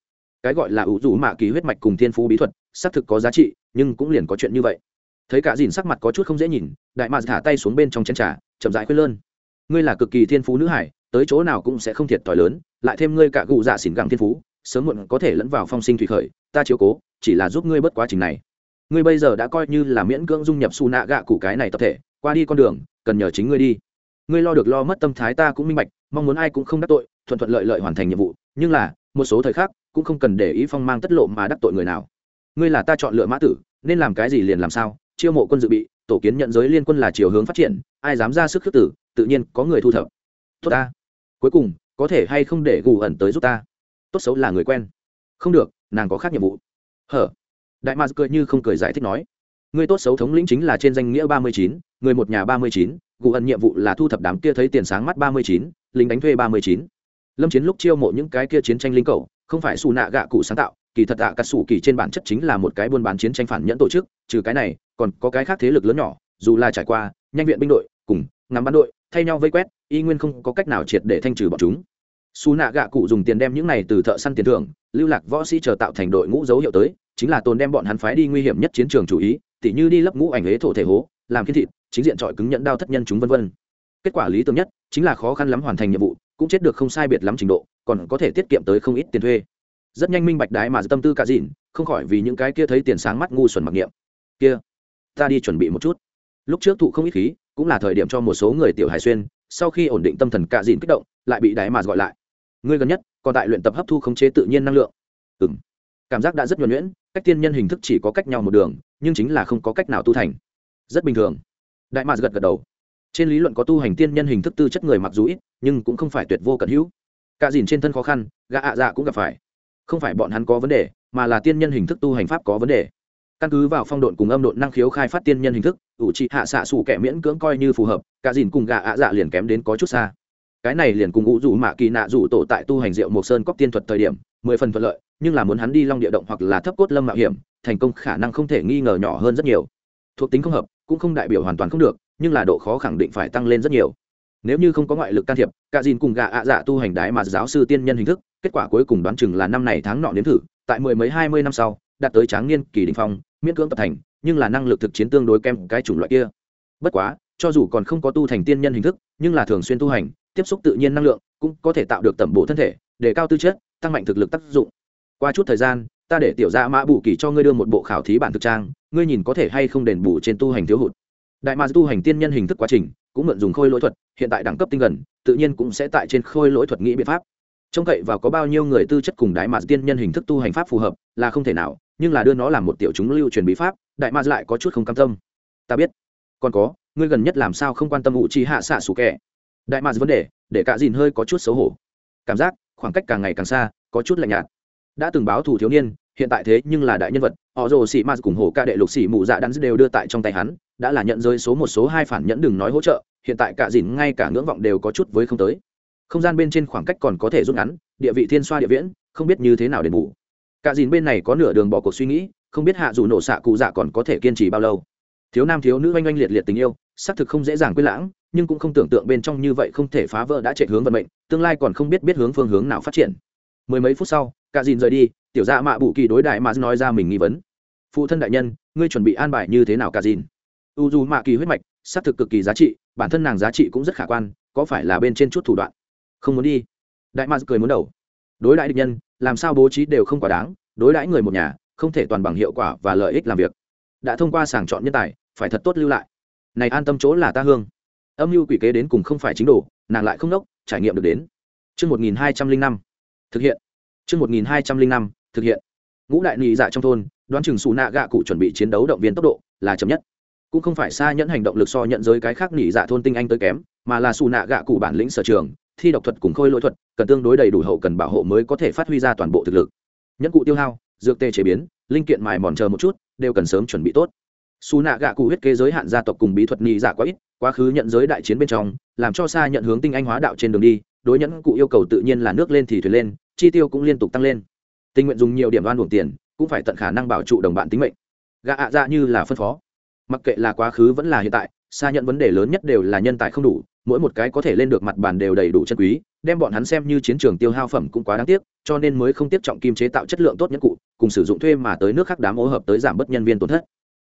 Cái gọi là ủ rủ mạ kỳ huyết mạch cùng thiên phú bí thuật, xác thực có giá trị, nhưng cũng liền có chuyện như vậy. Thấy cả dìn sắc mặt có chút không dễ nhìn, đại mạ thả tay xuống bên trong chén trà, chậm rãi khuyên lơn. Ngươi là cực kỳ thiên phú nữ hải, tới chỗ nào cũng sẽ không thiệt thòi lớn, lại thêm ngươi cả cụ dạ xỉn gẳng thiên phú sớm muộn có thể lẫn vào phong sinh thủy khởi, ta chiếu cố, chỉ là giúp ngươi bất quá trình này. Ngươi bây giờ đã coi như là miễn cưỡng dung nhập su nạ gạ cụ cái này tập thể, qua đi con đường, cần nhờ chính ngươi đi. Ngươi lo được lo mất tâm thái ta cũng minh bạch, mong muốn ai cũng không đắc tội, thuận thuận lợi lợi hoàn thành nhiệm vụ, nhưng là, một số thời khắc, cũng không cần để ý phong mang tất lộ mà đắc tội người nào. Ngươi là ta chọn lựa mã tử, nên làm cái gì liền làm sao, chiêu mộ quân dự bị, tổ kiến nhận giới liên quân là chiều hướng phát triển, ai dám ra sức khước tử, tự nhiên có người thu thập. Tốt ta. Cuối cùng, có thể hay không để gù ẩn tới giúp ta? Tốt xấu là người quen. Không được, nàng có khác nhiệm vụ. Hở? Đại mạc cười như không cười giải thích nói. Người tốt xấu thống lĩnh chính là trên danh nghĩa ba mươi chín, người một nhà ba mươi chín, gù ẩn nhiệm vụ là thu thập đám kia thấy tiền sáng mắt ba mươi chín, lính đánh thuê ba mươi chín. Lâm chiến lúc chiêu mộ những cái kia chiến tranh linh cầu không phải xù nạ gạ cụ sáng tạo, kỳ thật ạ cắt sủ kỳ trên bản chất chính là một cái buôn bán chiến tranh phản nhẫn tổ chức, trừ cái này, còn có cái khác thế lực lớn nhỏ, dù là trải qua, nhanh viện binh đội, cùng ngắm bắn đội, thay nhau vây quét, y nguyên không có cách nào triệt để thanh trừ bọn chúng xù nạ gạ cụ dùng tiền đem những này từ thợ săn tiền thưởng, lưu lạc võ sĩ chờ tạo thành đội ngũ dấu hiệu tới, chính là tồn đem bọn hắn phái đi nguy hiểm nhất chiến trường chủ ý, tỉ như đi lấp ngũ ảnh ế thổ thể hố, làm kiến thịt, chính diện trọi cứng nhẫn đao thất nhân chúng vân vân. Kết quả lý tưởng nhất, chính là khó khăn lắm hoàn thành nhiệm vụ, cũng chết được không sai biệt lắm trình độ, còn có thể tiết kiệm tới không ít tiền thuê. Rất nhanh minh bạch đái mà tâm tư cả dịn, không khỏi vì những cái kia thấy tiền sáng mắt ngu xuẩn mặc niệm. Kia, ta đi chuẩn bị một chút. Lúc trước thụ không ít khí, cũng là thời điểm cho một số người tiểu hải xuyên, sau khi ổn định tâm thần cả dịn kích động, lại bị đái mà gọi lại ngươi gần nhất, còn tại luyện tập hấp thu khống chế tự nhiên năng lượng. Ừ m cảm giác đã rất nhuẩn nhuyễn, cách tiên nhân hình thức chỉ có cách nhau một đường, nhưng chính là không có cách nào tu thành. Rất bình thường. Đại mạc gật gật đầu. Trên lý luận có tu hành tiên nhân hình thức tư chất người mặc dù ít, nhưng cũng không phải tuyệt vô cận hữu. Cả dìn trên thân khó khăn, gã ạ dạ cũng gặp phải. Không phải bọn hắn có vấn đề, mà là tiên nhân hình thức tu hành pháp có vấn đề. Căn cứ vào phong độn cùng âm độn năng khiếu khai phát tiên nhân hình thức, ủ trị hạ xạ xù kẻ miễn cưỡng coi như phù hợp, cả dìn cùng gạ ạ dạ liền kém đến có chút xa cái này liền cùng ngũ rủ mạ kỳ nạ rủ tổ tại tu hành rượu mộc sơn cóc tiên thuật thời điểm, mười phần thuận lợi, nhưng là muốn hắn đi long địa động hoặc là thấp cốt lâm mạo hiểm, thành công khả năng không thể nghi ngờ nhỏ hơn rất nhiều. Thuộc tính không hợp, cũng không đại biểu hoàn toàn không được, nhưng là độ khó khẳng định phải tăng lên rất nhiều. Nếu như không có ngoại lực can thiệp, cả dìn cùng gạ ạ dạ tu hành đái mà giáo sư tiên nhân hình thức, kết quả cuối cùng đoán chừng là năm này tháng nọ đến thử, tại mười mấy hai mươi năm sau, đạt tới tráng niên kỳ đình phong, miễn cưỡng tập thành, nhưng là năng lực thực chiến tương đối kém cái chủng loại kia. Bất quá, cho dù còn không có tu thành tiên nhân hình thức, nhưng là thường xuyên tu hành tiếp xúc tự nhiên năng lượng, cũng có thể tạo được tẩm bổ thân thể, để cao tư chất, tăng mạnh thực lực tác dụng. Qua chút thời gian, ta để tiểu gia mã bù kỳ cho ngươi đưa một bộ khảo thí bản thực trang, ngươi nhìn có thể hay không đền bù trên tu hành thiếu hụt. Đại ma tu hành tiên nhân hình thức quá trình, cũng mượn dùng khôi lỗi thuật, hiện tại đẳng cấp tinh gần, tự nhiên cũng sẽ tại trên khôi lỗi thuật nghĩ biện pháp. Trông cậy và có bao nhiêu người tư chất cùng đại ma tiên nhân hình thức tu hành pháp phù hợp, là không thể nào, nhưng là đưa nó làm một tiểu chúng lưu truyền bí pháp, đại ma lại có chút không cam tâm. Ta biết. Còn có, ngươi gần nhất làm sao không quan tâm ủ chi hạ xạ sủ kẻ? Đại ma vấn đề, để cả dìn hơi có chút xấu hổ. Cảm giác, khoảng cách càng ngày càng xa, có chút lạnh nhạt. Đã từng báo thủ thiếu niên, hiện tại thế nhưng là đại nhân vật, họ rồ sĩ m cùng hồ ca đệ lục sĩ mụ dạ đắn đều đưa tại trong tay hắn, đã là nhận rơi số một số hai phản nhẫn đừng nói hỗ trợ, hiện tại cả dìn ngay cả ngưỡng vọng đều có chút với không tới. Không gian bên trên khoảng cách còn có thể rút ngắn, địa vị thiên xoa địa viễn, không biết như thế nào đền bù. Cả dìn bên này có nửa đường bỏ cuộc suy nghĩ, không biết hạ dù nổ xạ cụ dạ còn có thể kiên trì bao lâu. Thiếu nam thiếu nữ oanh oanh liệt liệt tình yêu xác thực không dễ dàng quên lãng, nhưng cũng không tưởng tượng bên trong như vậy không thể phá vỡ đã chạy hướng vận mệnh, tương lai còn không biết biết hướng phương hướng nào phát triển. Mười mấy phút sau, cả dìn rời đi, tiểu dạ mạ bụ kỳ đối đại mà nói ra mình nghi vấn. Phụ thân đại nhân, ngươi chuẩn bị an bài như thế nào cả dìn? U dù mạ kỳ huyết mạch, xác thực cực kỳ giá trị, bản thân nàng giá trị cũng rất khả quan, có phải là bên trên chút thủ đoạn? Không muốn đi. Đại mạc cười muốn đầu. Đối đãi địch nhân, làm sao bố trí đều không quá đáng, đối đãi người một nhà, không thể toàn bằng hiệu quả và lợi ích làm việc. Đã thông qua sàng chọn nhân tài, phải thật tốt lưu lại này an tâm chỗ là ta hương. Âm mưu quỷ kế đến cùng không phải chính đồ nàng lại không đốc trải nghiệm được đến. Chương một nghìn hai trăm linh năm thực hiện. chương một nghìn hai trăm linh năm thực hiện. Ngũ đại nị dạ trong thôn, đoán chừng xù nạ gạ cụ chuẩn bị chiến đấu động viên tốc độ là chậm nhất. Cũng không phải xa nhẫn hành động lực so nhận giới cái khác nị dạ thôn tinh anh tới kém mà là xù nạ gạ cụ bản lĩnh sở trường thi độc thuật cùng khôi lỗi thuật cần tương đối đầy đủ hậu cần bảo hộ mới có thể phát huy ra toàn bộ thực lực. Nhẫn cụ tiêu hao dược tê chế biến linh kiện mài mòn chờ một chút đều cần sớm chuẩn bị tốt xù nạ gạ cụ huyết kế giới hạn gia tộc cùng bí thuật nhị giả quá ít, quá khứ nhận giới đại chiến bên trong, làm cho xa nhận hướng tinh anh hóa đạo trên đường đi, đối nhẫn cụ yêu cầu tự nhiên là nước lên thì thuyền lên, chi tiêu cũng liên tục tăng lên. Tình nguyện dùng nhiều điểm đoan buồng tiền, cũng phải tận khả năng bảo trụ đồng bạn tính mệnh. Gạ ạ dạ như là phân phó. Mặc kệ là quá khứ vẫn là hiện tại, xa nhận vấn đề lớn nhất đều là nhân tài không đủ, mỗi một cái có thể lên được mặt bàn đều đầy đủ chân quý, đem bọn hắn xem như chiến trường tiêu hao phẩm cũng quá đáng tiếc, cho nên mới không tiếp trọng kim chế tạo chất lượng tốt nhất cụ, cùng sử dụng thuê mà tới nước khác đám ô hợp tới giảm bớt nhân viên tổn thất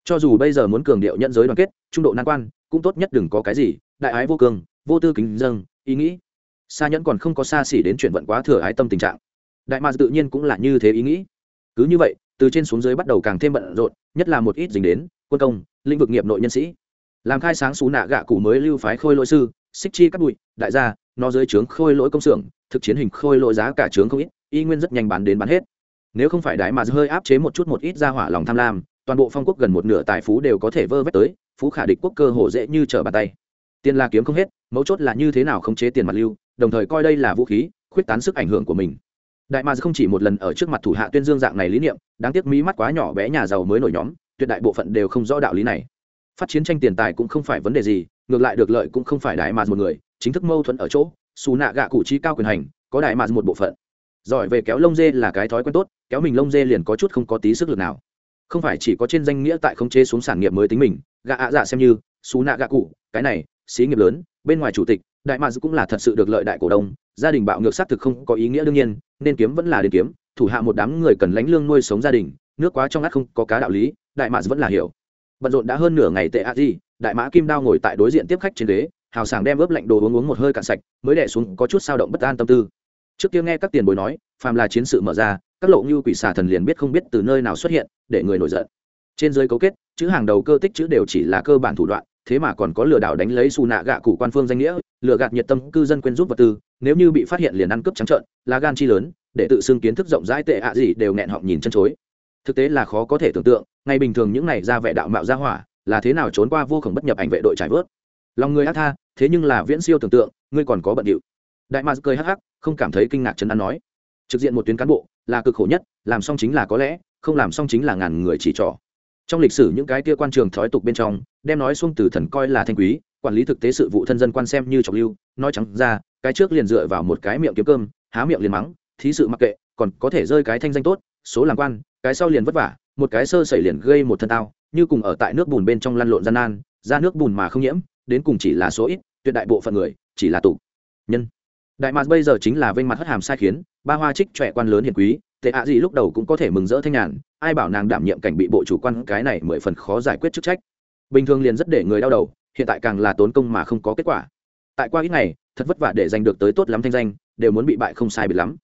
cho dù bây giờ muốn cường điệu nhận giới đoàn kết, trung độ nan quan, cũng tốt nhất đừng có cái gì, đại ái vô cường vô tư kính dâng ý nghĩ. Xa nhẫn còn không có xa xỉ đến chuyển vận quá thừa ái tâm tình trạng. Đại ma tự nhiên cũng là như thế ý nghĩ. Cứ như vậy, từ trên xuống dưới bắt đầu càng thêm bận rộn, nhất là một ít dính đến quân công, lĩnh vực nghiệp nội nhân sĩ. Làm khai sáng xú nạ gạ cụ mới lưu phái khôi lỗi sư, xích chi cắt bụi, đại gia, nó dưới trướng khôi lỗi công xưởng, thực chiến hình khôi lỗi giá cả trướng không ít, y nguyên rất nhanh bán đến bán hết. Nếu không phải đại mà hơi áp chế một chút một ít ra hỏa lòng tham lam toàn bộ phong quốc gần một nửa tài phú đều có thể vơ vét tới, phú khả địch quốc cơ hồ dễ như trở bàn tay. Tiền là kiếm không hết, mấu chốt là như thế nào khống chế tiền mặt lưu, đồng thời coi đây là vũ khí, khuyết tán sức ảnh hưởng của mình. Đại mà không chỉ một lần ở trước mặt thủ hạ tuyên dương dạng này lý niệm, đáng tiếc mỹ mắt quá nhỏ bé nhà giàu mới nổi nhóm, tuyệt đại bộ phận đều không rõ đạo lý này. Phát chiến tranh tiền tài cũng không phải vấn đề gì, ngược lại được lợi cũng không phải đại mà một người, chính thức mâu thuẫn ở chỗ, xù nạ gạ cụ trí cao quyền hành, có đại mà một bộ phận. Giỏi về kéo lông dê là cái thói quen tốt, kéo mình lông dê liền có chút không có tí sức lực nào không phải chỉ có trên danh nghĩa tại khống chế xuống sản nghiệp mới tính mình, gạ ạ dạ xem như, xú nạ gạ cụ, cái này, xí nghiệp lớn, bên ngoài chủ tịch, đại mads cũng là thật sự được lợi đại cổ đông, gia đình bạo ngược xác thực không có ý nghĩa đương nhiên, nên kiếm vẫn là đến kiếm, thủ hạ một đám người cần lánh lương nuôi sống gia đình, nước quá trong ngắt không có cá đạo lý, đại mads vẫn là hiểu. Bận rộn đã hơn nửa ngày tệ a di đại mã kim đao ngồi tại đối diện tiếp khách trên ghế, hào sảng đem ướp lạnh đồ uống uống một hơi cạn sạch, mới đẻ xuống có chút sao động bất an tâm tư. Trước kia nghe các tiền bối nói, phàm là chiến sự mở ra các lộ như quỷ xà thần liền biết không biết từ nơi nào xuất hiện, để người nổi giận. Trên dưới cấu kết, chữ hàng đầu cơ tích chữ đều chỉ là cơ bản thủ đoạn, thế mà còn có lừa đảo đánh lấy xù nạ gạ cụ quan phương danh nghĩa, lừa gạt nhiệt tâm cư dân quên giúp vật tư, nếu như bị phát hiện liền ăn cướp trắng trợn là gan chi lớn, để tự xưng kiến thức rộng rãi tệ ạ gì đều nghẹn họng nhìn chân chối. Thực tế là khó có thể tưởng tượng ngay bình thường những này ra vẻ đạo mạo ra hỏa, là thế nào trốn qua vô khổng bất nhập ảnh vệ đội trải vớt. Lòng người ác tha, thế nhưng là viễn siêu tưởng tượng, ngươi còn có bận điệu. Đại mạc cười hắc hắc, không cảm thấy kinh ngạc chân ăn nói trực diện một tuyến cán bộ là cực khổ nhất, làm xong chính là có lẽ, không làm xong chính là ngàn người chỉ trỏ. Trong lịch sử những cái kia quan trường thói tục bên trong, đem nói xuông từ thần coi là thanh quý, quản lý thực tế sự vụ thân dân quan xem như trọng lưu, nói trắng ra, cái trước liền dựa vào một cái miệng kiếm cơm, há miệng liền mắng, thí sự mặc kệ, còn có thể rơi cái thanh danh tốt, số làm quan, cái sau liền vất vả, một cái sơ sẩy liền gây một thân tao, như cùng ở tại nước bùn bên trong lăn lộn gian nan, ra nước bùn mà không nhiễm, đến cùng chỉ là số ít, tuyệt đại bộ phận người, chỉ là tụ nhân đại mạc bây giờ chính là vênh mặt hất hàm sai khiến, ba hoa trích trẻ quan lớn hiền quý, tệ ạ gì lúc đầu cũng có thể mừng rỡ thanh nhàn, ai bảo nàng đảm nhiệm cảnh bị bộ chủ quan, cái này mười phần khó giải quyết chức trách. Bình thường liền rất để người đau đầu, hiện tại càng là tốn công mà không có kết quả. Tại qua ít ngày, thật vất vả để giành được tới tốt lắm thanh danh, đều muốn bị bại không sai biệt lắm.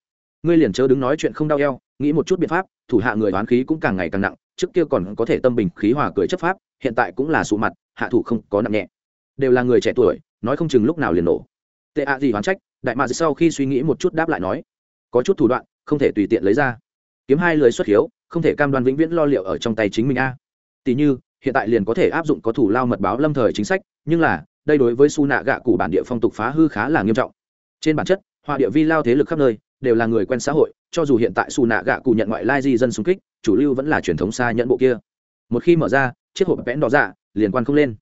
Ngươi liền chớ đứng nói chuyện không đau eo, nghĩ một chút biện pháp, thủ hạ người đoán khí cũng càng ngày càng nặng, trước kia còn có thể tâm bình khí hòa cười chấp pháp, hiện tại cũng là sụ mặt, hạ thủ không có nặng nhẹ. Đều là người trẻ tuổi, nói không chừng lúc nào liền nổ. Tệ ạ gì hoán trách đại mạc sau khi suy nghĩ một chút đáp lại nói, có chút thủ đoạn, không thể tùy tiện lấy ra. Kiếm hai lời xuất hiếu, không thể cam đoan vĩnh viễn lo liệu ở trong tay chính mình a. Tỷ như, hiện tại liền có thể áp dụng có thủ lao mật báo lâm thời chính sách, nhưng là, đây đối với su nạ gạ cụ bản địa phong tục phá hư khá là nghiêm trọng. Trên bản chất, họa địa vi lao thế lực khắp nơi, đều là người quen xã hội, cho dù hiện tại su nạ gạ cụ nhận ngoại lai di dân xung kích, chủ lưu vẫn là truyền thống xa nhận bộ kia. Một khi mở ra, chiếc hộp vẽn đỏ dạ liền quan không lên.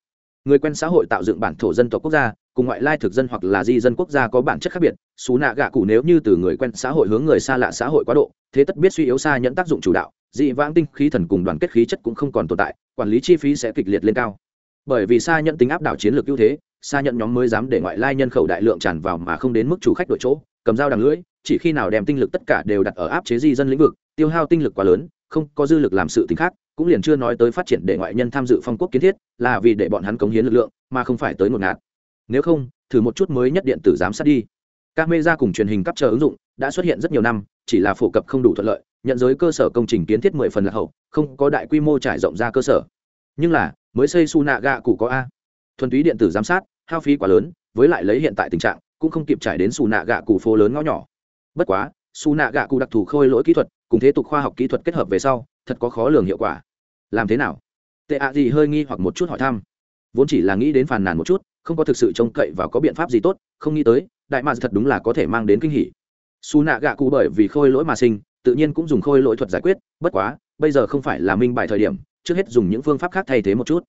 Người quen xã hội tạo dựng bản thổ dân tộc quốc gia cùng ngoại lai thực dân hoặc là di dân quốc gia có bản chất khác biệt, xú nạ gạ cụ nếu như từ người quen xã hội hướng người xa lạ xã hội quá độ, thế tất biết suy yếu xa nhận tác dụng chủ đạo, dị vãng tinh khí thần cùng đoàn kết khí chất cũng không còn tồn tại, quản lý chi phí sẽ kịch liệt lên cao. Bởi vì xa nhận tính áp đảo chiến lược ưu thế, xa nhận nhóm mới dám để ngoại lai nhân khẩu đại lượng tràn vào mà không đến mức chủ khách đội chỗ, cầm dao đằng lưỡi, chỉ khi nào đem tinh lực tất cả đều đặt ở áp chế di dân lĩnh vực, tiêu hao tinh lực quá lớn, không có dư lực làm sự tính khác, cũng liền chưa nói tới phát triển để ngoại nhân tham dự phong quốc kiến thiết, là vì để bọn hắn cống hiến lực lượng, mà không phải tới ngột ngạt nếu không, thử một chút mới nhất điện tử giám sát đi. Các mê cùng truyền hình cấp chờ ứng dụng đã xuất hiện rất nhiều năm, chỉ là phổ cập không đủ thuận lợi, nhận giới cơ sở công trình kiến thiết mười phần là hậu, không có đại quy mô trải rộng ra cơ sở. Nhưng là, mới xây su nạ gạ cụ có a. Thuần túy điện tử giám sát, hao phí quá lớn, với lại lấy hiện tại tình trạng, cũng không kịp trải đến su nạ gạ cụ phố lớn ngõ nhỏ. Bất quá su nạ gạ cụ đặc thù khôi lỗi kỹ thuật, cùng thế tục khoa học kỹ thuật kết hợp về sau, thật có khó lường hiệu quả. Làm thế nào? Tệ ạ gì hơi nghi hoặc một chút hỏi thăm. Vốn chỉ là nghĩ đến phàn nàn một chút không có thực sự trông cậy và có biện pháp gì tốt, không nghĩ tới, đại mads thật đúng là có thể mang đến kinh hỉ. Xù nạ gạ cụ bởi vì khôi lỗi mà sinh, tự nhiên cũng dùng khôi lỗi thuật giải quyết, bất quá, bây giờ không phải là minh bài thời điểm, trước hết dùng những phương pháp khác thay thế một chút.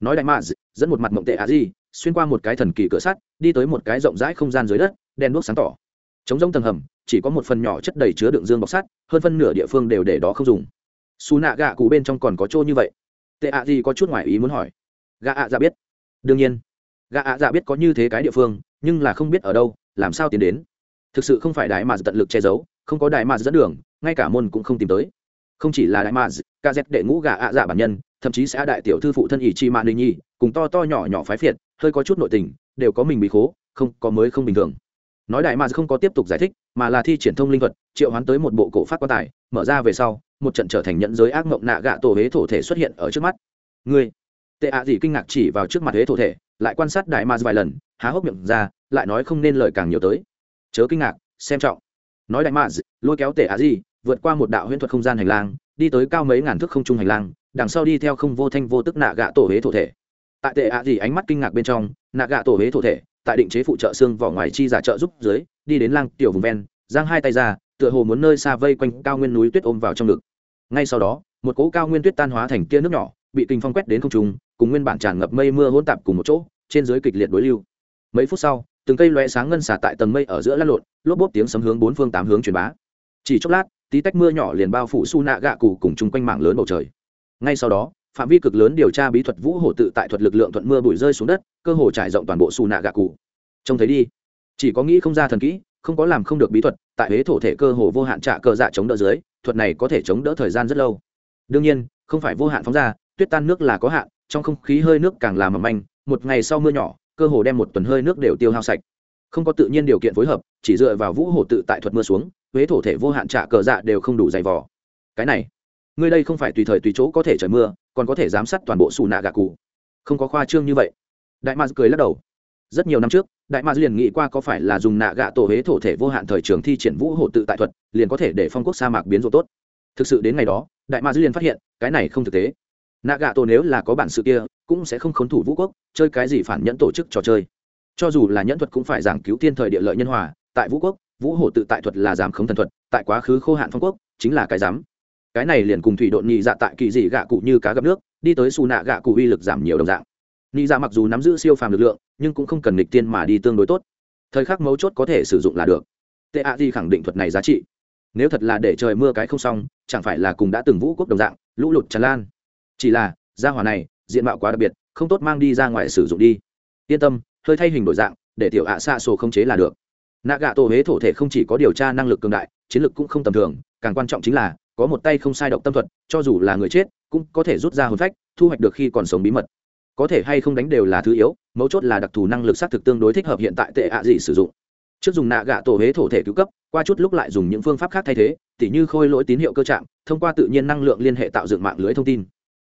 Nói đại mads dẫn một mặt mộng tệ ạ gì, xuyên qua một cái thần kỳ cửa sắt, đi tới một cái rộng rãi không gian dưới đất đen đuốc sáng tỏ. Chống rông tầng hầm, chỉ có một phần nhỏ chất đầy chứa đựng dương bọc sắt, hơn phân nửa địa phương đều để đó không dùng. Xù nạ gạ cụ bên trong còn có trô như vậy. Tệ ạ gì có chút ngoài ý muốn hỏi. Gạ ạ ra biết. Đương nhiên gã ạ dạ biết có như thế cái địa phương, nhưng là không biết ở đâu, làm sao tiến đến? Thực sự không phải đại mà tận lực che giấu, không có đại mà dẫn đường, ngay cả môn cũng không tìm tới. Không chỉ là đại mà ca z đệ ngũ gà ạ dạ bản nhân, thậm chí sẽ đại tiểu thư phụ thân ỷ chi mạn đình nhi cùng to to nhỏ nhỏ phái phiệt, hơi có chút nội tình, đều có mình bị khố, không, có mới không bình thường. Nói đại mà không có tiếp tục giải thích, mà là thi triển thông linh thuật, triệu hoán tới một bộ cổ phát quan tài, mở ra về sau, một trận trở thành nhận giới ác mộng nạ gạ tổ huế thổ thể xuất hiện ở trước mắt. Ngươi, tệ ạ gì kinh ngạc chỉ vào trước mặt huế thổ thể lại quan sát đại ma vài lần, há hốc miệng ra, lại nói không nên lời càng nhiều tới. Chớ kinh ngạc, xem trọng. Nói đại ma lôi kéo tệ ạ gì vượt qua một đạo huyễn thuật không gian hành lang, đi tới cao mấy ngàn thước không trung hành lang, đằng sau đi theo không vô thanh vô tức nạ gạ tổ huế thổ thể. Tại tệ ạ gì ánh mắt kinh ngạc bên trong, nạ gạ tổ huế thổ thể, tại định chế phụ trợ xương vỏ ngoài chi giả trợ giúp dưới, đi đến lang tiểu vùng ven, giang hai tay ra, tựa hồ muốn nơi xa vây quanh cao nguyên núi tuyết ôm vào trong ngực. Ngay sau đó, một cỗ cao nguyên tuyết tan hóa thành tia nước nhỏ, bị kinh phong quét đến không trung cùng nguyên bản tràn ngập mây mưa hỗn tạp cùng một chỗ, trên dưới kịch liệt đối lưu. Mấy phút sau, từng cây lóe sáng ngân xả tại tầng mây ở giữa lăn lộn, lốp bốp tiếng sấm hướng bốn phương tám hướng truyền bá. Chỉ chốc lát, tí tách mưa nhỏ liền bao phủ su nạ gạ cụ cùng chung quanh mạng lớn bầu trời. Ngay sau đó, phạm vi cực lớn điều tra bí thuật vũ hổ tự tại thuật lực lượng thuận mưa bụi rơi xuống đất, cơ hồ trải rộng toàn bộ su nạ gạ cụ trông thấy đi, chỉ có nghĩ không ra thần kỹ, không có làm không được bí thuật, tại huế thổ thể cơ hồ vô hạn trả cờ dạ chống đỡ dưới, thuật này có thể chống đỡ thời gian rất lâu. Đương nhiên, không phải vô hạn phóng ra, tuyết tan nước là có hạn trong không khí hơi nước càng làm mầm manh, một ngày sau mưa nhỏ, cơ hồ đem một tuần hơi nước đều tiêu hao sạch. Không có tự nhiên điều kiện phối hợp, chỉ dựa vào vũ hồ tự tại thuật mưa xuống, huế thổ thể vô hạn trả cờ dạ đều không đủ dày vỏ cái này, ngươi đây không phải tùy thời tùy chỗ có thể trời mưa, còn có thể giám sát toàn bộ xù nạ gà cụ. Không có khoa trương như vậy. Đại maz cười lắc đầu. Rất nhiều năm trước, đại maz liền nghĩ qua có phải là dùng nạ gạ tổ huế thổ thể vô hạn thời trường thi triển vũ hộ tự tại thuật, liền có thể để phong quốc sa mạc biến rộ tốt. Thực sự đến ngày đó, đại maz liền phát hiện, cái này không thực tế nạ gạ tổ nếu là có bản sự kia, cũng sẽ không khốn thủ vũ quốc, chơi cái gì phản nhẫn tổ chức trò chơi. Cho dù là nhẫn thuật cũng phải giảng cứu thiên thời địa lợi nhân hòa, tại vũ quốc, vũ hổ tự tại thuật là giảm khống thần thuật, tại quá khứ khô hạn phong quốc, chính là cái giám. Cái này liền cùng thủy độn nhị dạ tại kỳ dị gạ cụ như cá gặp nước, đi tới xù nạ gạ cụ uy lực giảm nhiều đồng dạng. Nhị dạ mặc dù nắm giữ siêu phàm lực lượng, nhưng cũng không cần nghịch tiên mà đi tương đối tốt. Thời khắc mấu chốt có thể sử dụng là được. Tệ ạ gì khẳng định thuật này giá trị. Nếu thật là để trời mưa cái không xong, chẳng phải là cùng đã từng vũ quốc đồng dạng, lũ lụt tràn lan chỉ là, gia hỏa này, diện mạo quá đặc biệt, không tốt mang đi ra ngoài sử dụng đi. Yên tâm, hơi thay hình đổi dạng, để tiểu ạ xạ sổ không chế là được. Nạ gạ tổ huế thổ thể không chỉ có điều tra năng lực cường đại, chiến lược cũng không tầm thường, càng quan trọng chính là, có một tay không sai động tâm thuật, cho dù là người chết, cũng có thể rút ra hồn phách, thu hoạch được khi còn sống bí mật. Có thể hay không đánh đều là thứ yếu, mấu chốt là đặc thù năng lực xác thực tương đối thích hợp hiện tại tệ ạ gì sử dụng. Trước dùng nạ gạ tổ huế thổ thể cứu cấp, qua chút lúc lại dùng những phương pháp khác thay thế, tỉ như khôi lỗi tín hiệu cơ trạng, thông qua tự nhiên năng lượng liên hệ tạo dựng mạng lưới thông tin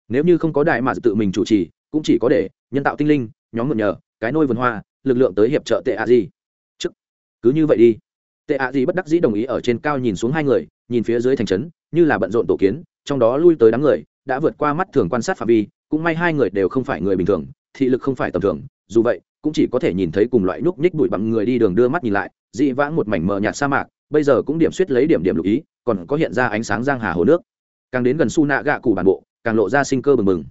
nếu như không có đại mà tự mình chủ trì, cũng chỉ có để nhân tạo tinh linh, nhóm mượn nhờ, cái nôi vườn hoa, lực lượng tới hiệp trợ tệ ạ gì trước, cứ như vậy đi. Tệ ạ gì bất đắc dĩ đồng ý ở trên cao nhìn xuống hai người, nhìn phía dưới thành trấn, như là bận rộn tổ kiến, trong đó lui tới đám người, đã vượt qua mắt thường quan sát phạm vi, cũng may hai người đều không phải người bình thường, thị lực không phải tầm thường, dù vậy, cũng chỉ có thể nhìn thấy cùng loại nhúc nhích bụi bằng người đi đường đưa mắt nhìn lại, dị vãng một mảnh mờ nhạt sa mạc, bây giờ cũng điểm suýt lấy điểm điểm lục ý, còn có hiện ra ánh sáng giang hà hồ nước. Càng đến gần su nạ gạ cụ bản bộ càng lộ ra sinh cơ bừng bừng.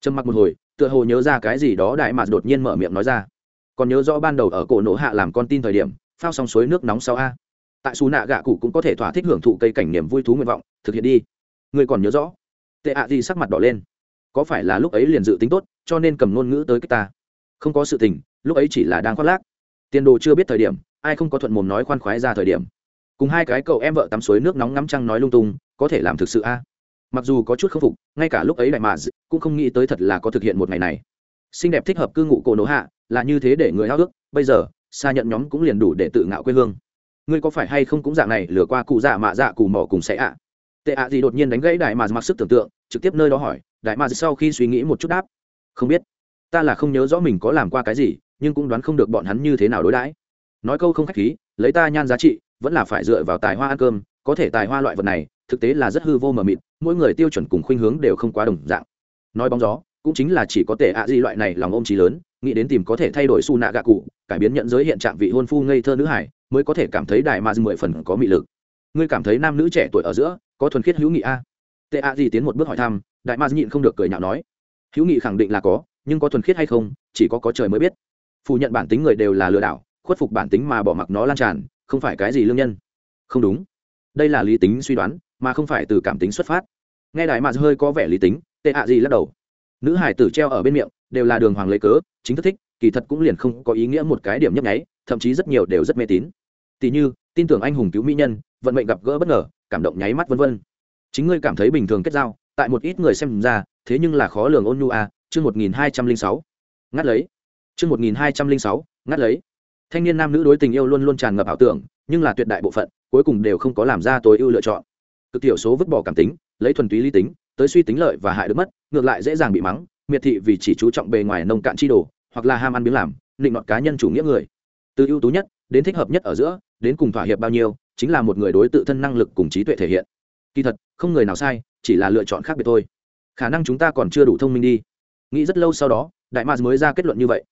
Trầm mặc một hồi, tựa hồ nhớ ra cái gì đó đại mạt đột nhiên mở miệng nói ra. Còn nhớ rõ ban đầu ở cổ nổ hạ làm con tin thời điểm, phao xong suối nước nóng sau a. Tại xù nạ gạ cụ cũng có thể thỏa thích hưởng thụ cây cảnh niềm vui thú nguyện vọng, thực hiện đi. Người còn nhớ rõ? Tệ ạ gì sắc mặt đỏ lên. Có phải là lúc ấy liền dự tính tốt, cho nên cầm ngôn ngữ tới cách ta? Không có sự tình, lúc ấy chỉ là đang khoác lác. Tiền đồ chưa biết thời điểm, ai không có thuận mồm nói khoan khoái ra thời điểm. Cùng hai cái cậu em vợ tắm suối nước nóng ngắm trăng nói lung tung, có thể làm thực sự a? Mặc dù có chút k phục, ngay cả lúc ấy đại mà cũng không nghĩ tới thật là có thực hiện một ngày này. Xinh đẹp thích hợp cư ngụ cổ nổ hạ, là như thế để người háo ước, bây giờ, xa nhận nhóm cũng liền đủ để tự ngạo quê hương. Ngươi có phải hay không cũng dạng này, lừa qua cụ dạ mạ dạ cù mỏ cùng sẽ ạ? Tệ ạ gì đột nhiên đánh gãy đại mà mặc sức tưởng tượng, trực tiếp nơi đó hỏi, đại mà sau khi suy nghĩ một chút đáp. Không biết. Ta là không nhớ rõ mình có làm qua cái gì, nhưng cũng đoán không được bọn hắn như thế nào đối đãi. Nói câu không khách khí, lấy ta nhan giá trị, vẫn là phải dựa vào tài hoa ăn cơm, có thể tài hoa loại vật này, thực tế là rất hư vô mờ mịt mỗi người tiêu chuẩn cùng khuynh hướng đều không quá đồng dạng. Nói bóng gió, cũng chính là chỉ có tệ ạ gì loại này lòng ôm trí lớn, nghĩ đến tìm có thể thay đổi su nạ gạ cụ, cải biến nhận giới hiện trạng vị hôn phu ngây thơ nữ hải, mới có thể cảm thấy đại ma mười phần có mị lực. Ngươi cảm thấy nam nữ trẻ tuổi ở giữa, có thuần khiết hữu nghị a? Tệ ạ gì tiến một bước hỏi thăm đại ma nhịn không được cười nhạo nói, hữu nghị khẳng định là có, nhưng có thuần khiết hay không, chỉ có có trời mới biết. Phủ nhận bản tính người đều là lừa đảo, khuất phục bản tính mà bỏ mặc nó lan tràn, không phải cái gì lương nhân. Không đúng. Đây là lý tính suy đoán mà không phải từ cảm tính xuất phát. Nghe đại mà hơi có vẻ lý tính tệ ạ gì lắc đầu. Nữ hải tử treo ở bên miệng, đều là đường hoàng lấy cớ, chính thức thích, kỳ thật cũng liền không có ý nghĩa một cái điểm nhấp nháy, thậm chí rất nhiều đều rất mê tín. Tỷ như, tin tưởng anh hùng cứu mỹ nhân, vận mệnh gặp gỡ bất ngờ, cảm động nháy mắt vân vân. Chính ngươi cảm thấy bình thường kết giao, tại một ít người xem ra, thế nhưng là khó lường ôn nhu a chương một nghìn hai trăm linh sáu. Ngắt lấy. Chương một nghìn hai trăm linh sáu, ngắt lấy. Thanh niên nam nữ đối tình yêu luôn luôn tràn ngập ảo tưởng, nhưng là tuyệt đại bộ phận, cuối cùng đều không có làm ra tối ưu lựa chọn cực thiểu số vứt bỏ cảm tính, lấy thuần túy lý tính, tới suy tính lợi và hại được mất, ngược lại dễ dàng bị mắng, miệt thị vì chỉ chú trọng bề ngoài nông cạn chi đồ, hoặc là ham ăn biếng làm định đoạt cá nhân chủ nghĩa người. Từ ưu tú nhất, đến thích hợp nhất ở giữa, đến cùng thỏa hiệp bao nhiêu, chính là một người đối tự thân năng lực cùng trí tuệ thể hiện. Kỳ thật, không người nào sai, chỉ là lựa chọn khác biệt thôi. Khả năng chúng ta còn chưa đủ thông minh đi. Nghĩ rất lâu sau đó, đại mars mới ra kết luận như vậy.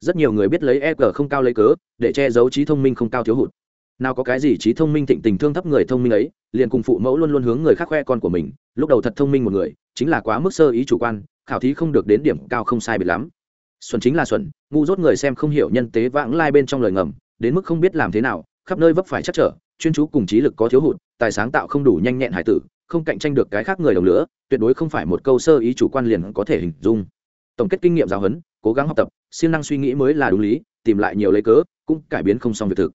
Rất nhiều người biết lấy e g không cao lấy cớ, để che giấu trí thông minh không cao thiếu hụt nào có cái gì trí thông minh thịnh tình thương thấp người thông minh ấy, liền cùng phụ mẫu luôn luôn hướng người khác khoe con của mình, lúc đầu thật thông minh một người, chính là quá mức sơ ý chủ quan, khảo thí không được đến điểm cao không sai biệt lắm. Xuân chính là xuân, ngu dốt người xem không hiểu nhân tế vãng lai bên trong lời ngầm, đến mức không biết làm thế nào, khắp nơi vấp phải chắc trở, chuyên chú cùng trí lực có thiếu hụt, tài sáng tạo không đủ nhanh nhẹn hải tử, không cạnh tranh được cái khác người đồng lửa, tuyệt đối không phải một câu sơ ý chủ quan liền có thể hình dung. Tổng kết kinh nghiệm giáo huấn, cố gắng học tập, siêng năng suy nghĩ mới là đúng lý, tìm lại nhiều lấy cớ, cũng cải biến không xong việc thực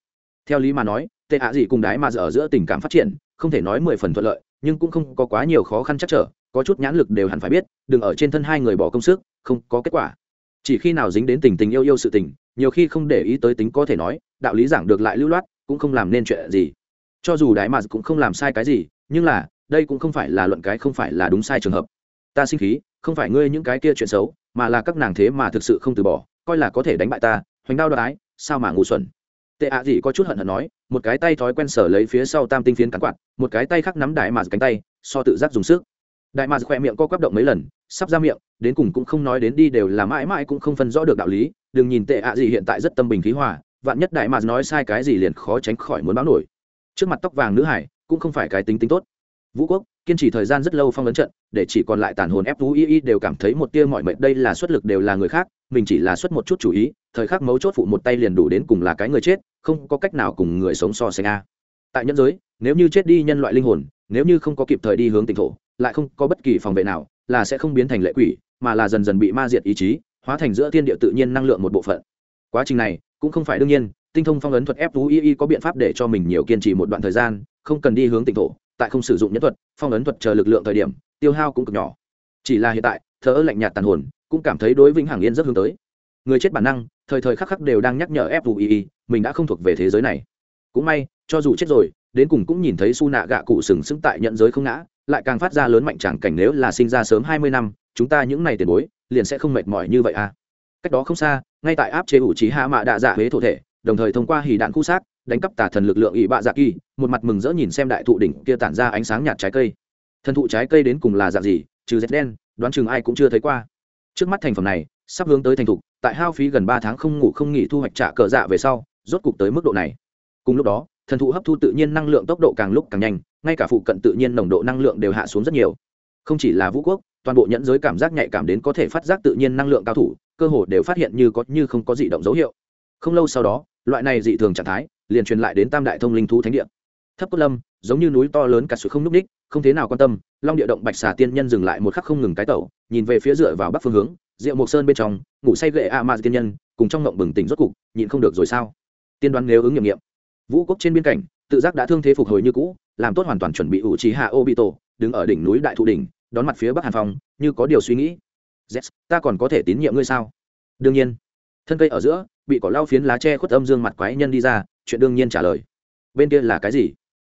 theo lý mà nói, tệ ạ gì cùng đái mà dở giữa tình cảm phát triển, không thể nói mười phần thuận lợi, nhưng cũng không có quá nhiều khó khăn chắc trở, có chút nhãn lực đều hẳn phải biết, đừng ở trên thân hai người bỏ công sức, không có kết quả. Chỉ khi nào dính đến tình tình yêu yêu sự tình, nhiều khi không để ý tới tính có thể nói, đạo lý giảng được lại lưu loát, cũng không làm nên chuyện gì. Cho dù đái mà cũng không làm sai cái gì, nhưng là, đây cũng không phải là luận cái không phải là đúng sai trường hợp. Ta sinh khí, không phải ngươi những cái kia chuyện xấu, mà là các nàng thế mà thực sự không từ bỏ, coi là có thể đánh bại ta, hoành đao đoái sao mà ngu xuẩn tệ ạ gì có chút hận hận nói, một cái tay thói quen sở lấy phía sau tam tinh phiến cắn quạt, một cái tay khác nắm đại mạt cánh tay, so tự giác dùng sức. Đại mạt khỏe miệng co quắp động mấy lần, sắp ra miệng, đến cùng cũng không nói đến đi đều là mãi mãi cũng không phân rõ được đạo lý, đừng nhìn tệ ạ gì hiện tại rất tâm bình khí hòa, vạn nhất đại mạt nói sai cái gì liền khó tránh khỏi muốn báo nổi. Trước mặt tóc vàng nữ hải, cũng không phải cái tính tính tốt. Vũ quốc, kiên trì thời gian rất lâu phong ấn trận, để chỉ còn lại tàn hồn fui đều cảm thấy một tia mọi mệnh đây là xuất lực đều là người khác mình chỉ là xuất một chút chủ ý, thời khắc mấu chốt phụ một tay liền đủ đến cùng là cái người chết, không có cách nào cùng người sống so sánh a. Tại nhân giới, nếu như chết đi nhân loại linh hồn, nếu như không có kịp thời đi hướng tỉnh thổ, lại không có bất kỳ phòng vệ nào, là sẽ không biến thành lệ quỷ, mà là dần dần bị ma diệt ý chí, hóa thành giữa thiên địa tự nhiên năng lượng một bộ phận. Quá trình này, cũng không phải đương nhiên, tinh thông phong ấn thuật fui có biện pháp để cho mình nhiều kiên trì một đoạn thời gian, không cần đi hướng tỉnh thổ, tại không sử dụng nhất thuật, phong ấn thuật chờ lực lượng thời điểm, tiêu hao cũng cực nhỏ. Chỉ là hiện tại, thờ lạnh nhạt tàn hồn cũng cảm thấy đối vĩnh hằng yên rất hướng tới. Người chết bản năng, thời thời khắc khắc đều đang nhắc nhở fui mình đã không thuộc về thế giới này. Cũng may, cho dù chết rồi, đến cùng cũng nhìn thấy su nạ gạ cụ sừng sững tại nhận giới không ngã, lại càng phát ra lớn mạnh chẳng cảnh nếu là sinh ra sớm hai mươi năm, chúng ta những ngày tiền bối, liền sẽ không mệt mỏi như vậy à. Cách đó không xa, ngay tại áp chế ủ trí hạ mạ đạ dạ huế thổ thể, đồng thời thông qua hì đạn khu xác, đánh cắp tà thần lực lượng ỵ bạ dạ kỳ, một mặt mừng rỡ nhìn xem đại thụ đỉnh kia tản ra ánh sáng nhạt trái cây. Thần thụ trái cây đến cùng là dạng gì, trừ rét đen, đoán chừng ai cũng chưa thấy qua trước mắt thành phẩm này, sắp hướng tới thành thục, tại hao phí gần ba tháng không ngủ không nghỉ thu hoạch trả cờ dạ về sau, rốt cục tới mức độ này. Cùng lúc đó, thần thụ hấp thu tự nhiên năng lượng tốc độ càng lúc càng nhanh, ngay cả phụ cận tự nhiên nồng độ năng lượng đều hạ xuống rất nhiều. Không chỉ là vũ quốc, toàn bộ nhẫn giới cảm giác nhạy cảm đến có thể phát giác tự nhiên năng lượng cao thủ, cơ hồ đều phát hiện như có, như không có dị động dấu hiệu. Không lâu sau đó, loại này dị thường trạng thái liền truyền lại đến tam đại thông linh thú thánh địa. Thấp cốt lâm, giống như núi to lớn cả sự không n ú c ních không thế nào quan tâm, long địa động bạch xà tiên nhân dừng lại một khắc không ngừng cái tẩu nhìn về phía dựa vào bắc phương hướng rượu mộc sơn bên trong, ngủ say gậy a ma tiên nhân, cùng trong ngộng bừng tỉnh rốt cục, nhịn không được rồi sao? Tiên đoán nếu ứng nghiệm nghiệm. Vũ quốc trên biên cảnh tự giác đã thương thế phục hồi như cũ, làm tốt hoàn toàn chuẩn bị ủ trí hạ ô bị tổ đứng ở đỉnh núi đại thụ đỉnh, đón mặt phía bắc hàn phong, như có điều suy nghĩ. Z ta còn có thể tín nhiệm ngươi sao? Đương nhiên. Thân cây ở giữa, bị cỏ lau phiến lá tre khuất âm dương mặt quái nhân đi ra, chuyện đương nhiên trả lời. Bên kia là cái gì?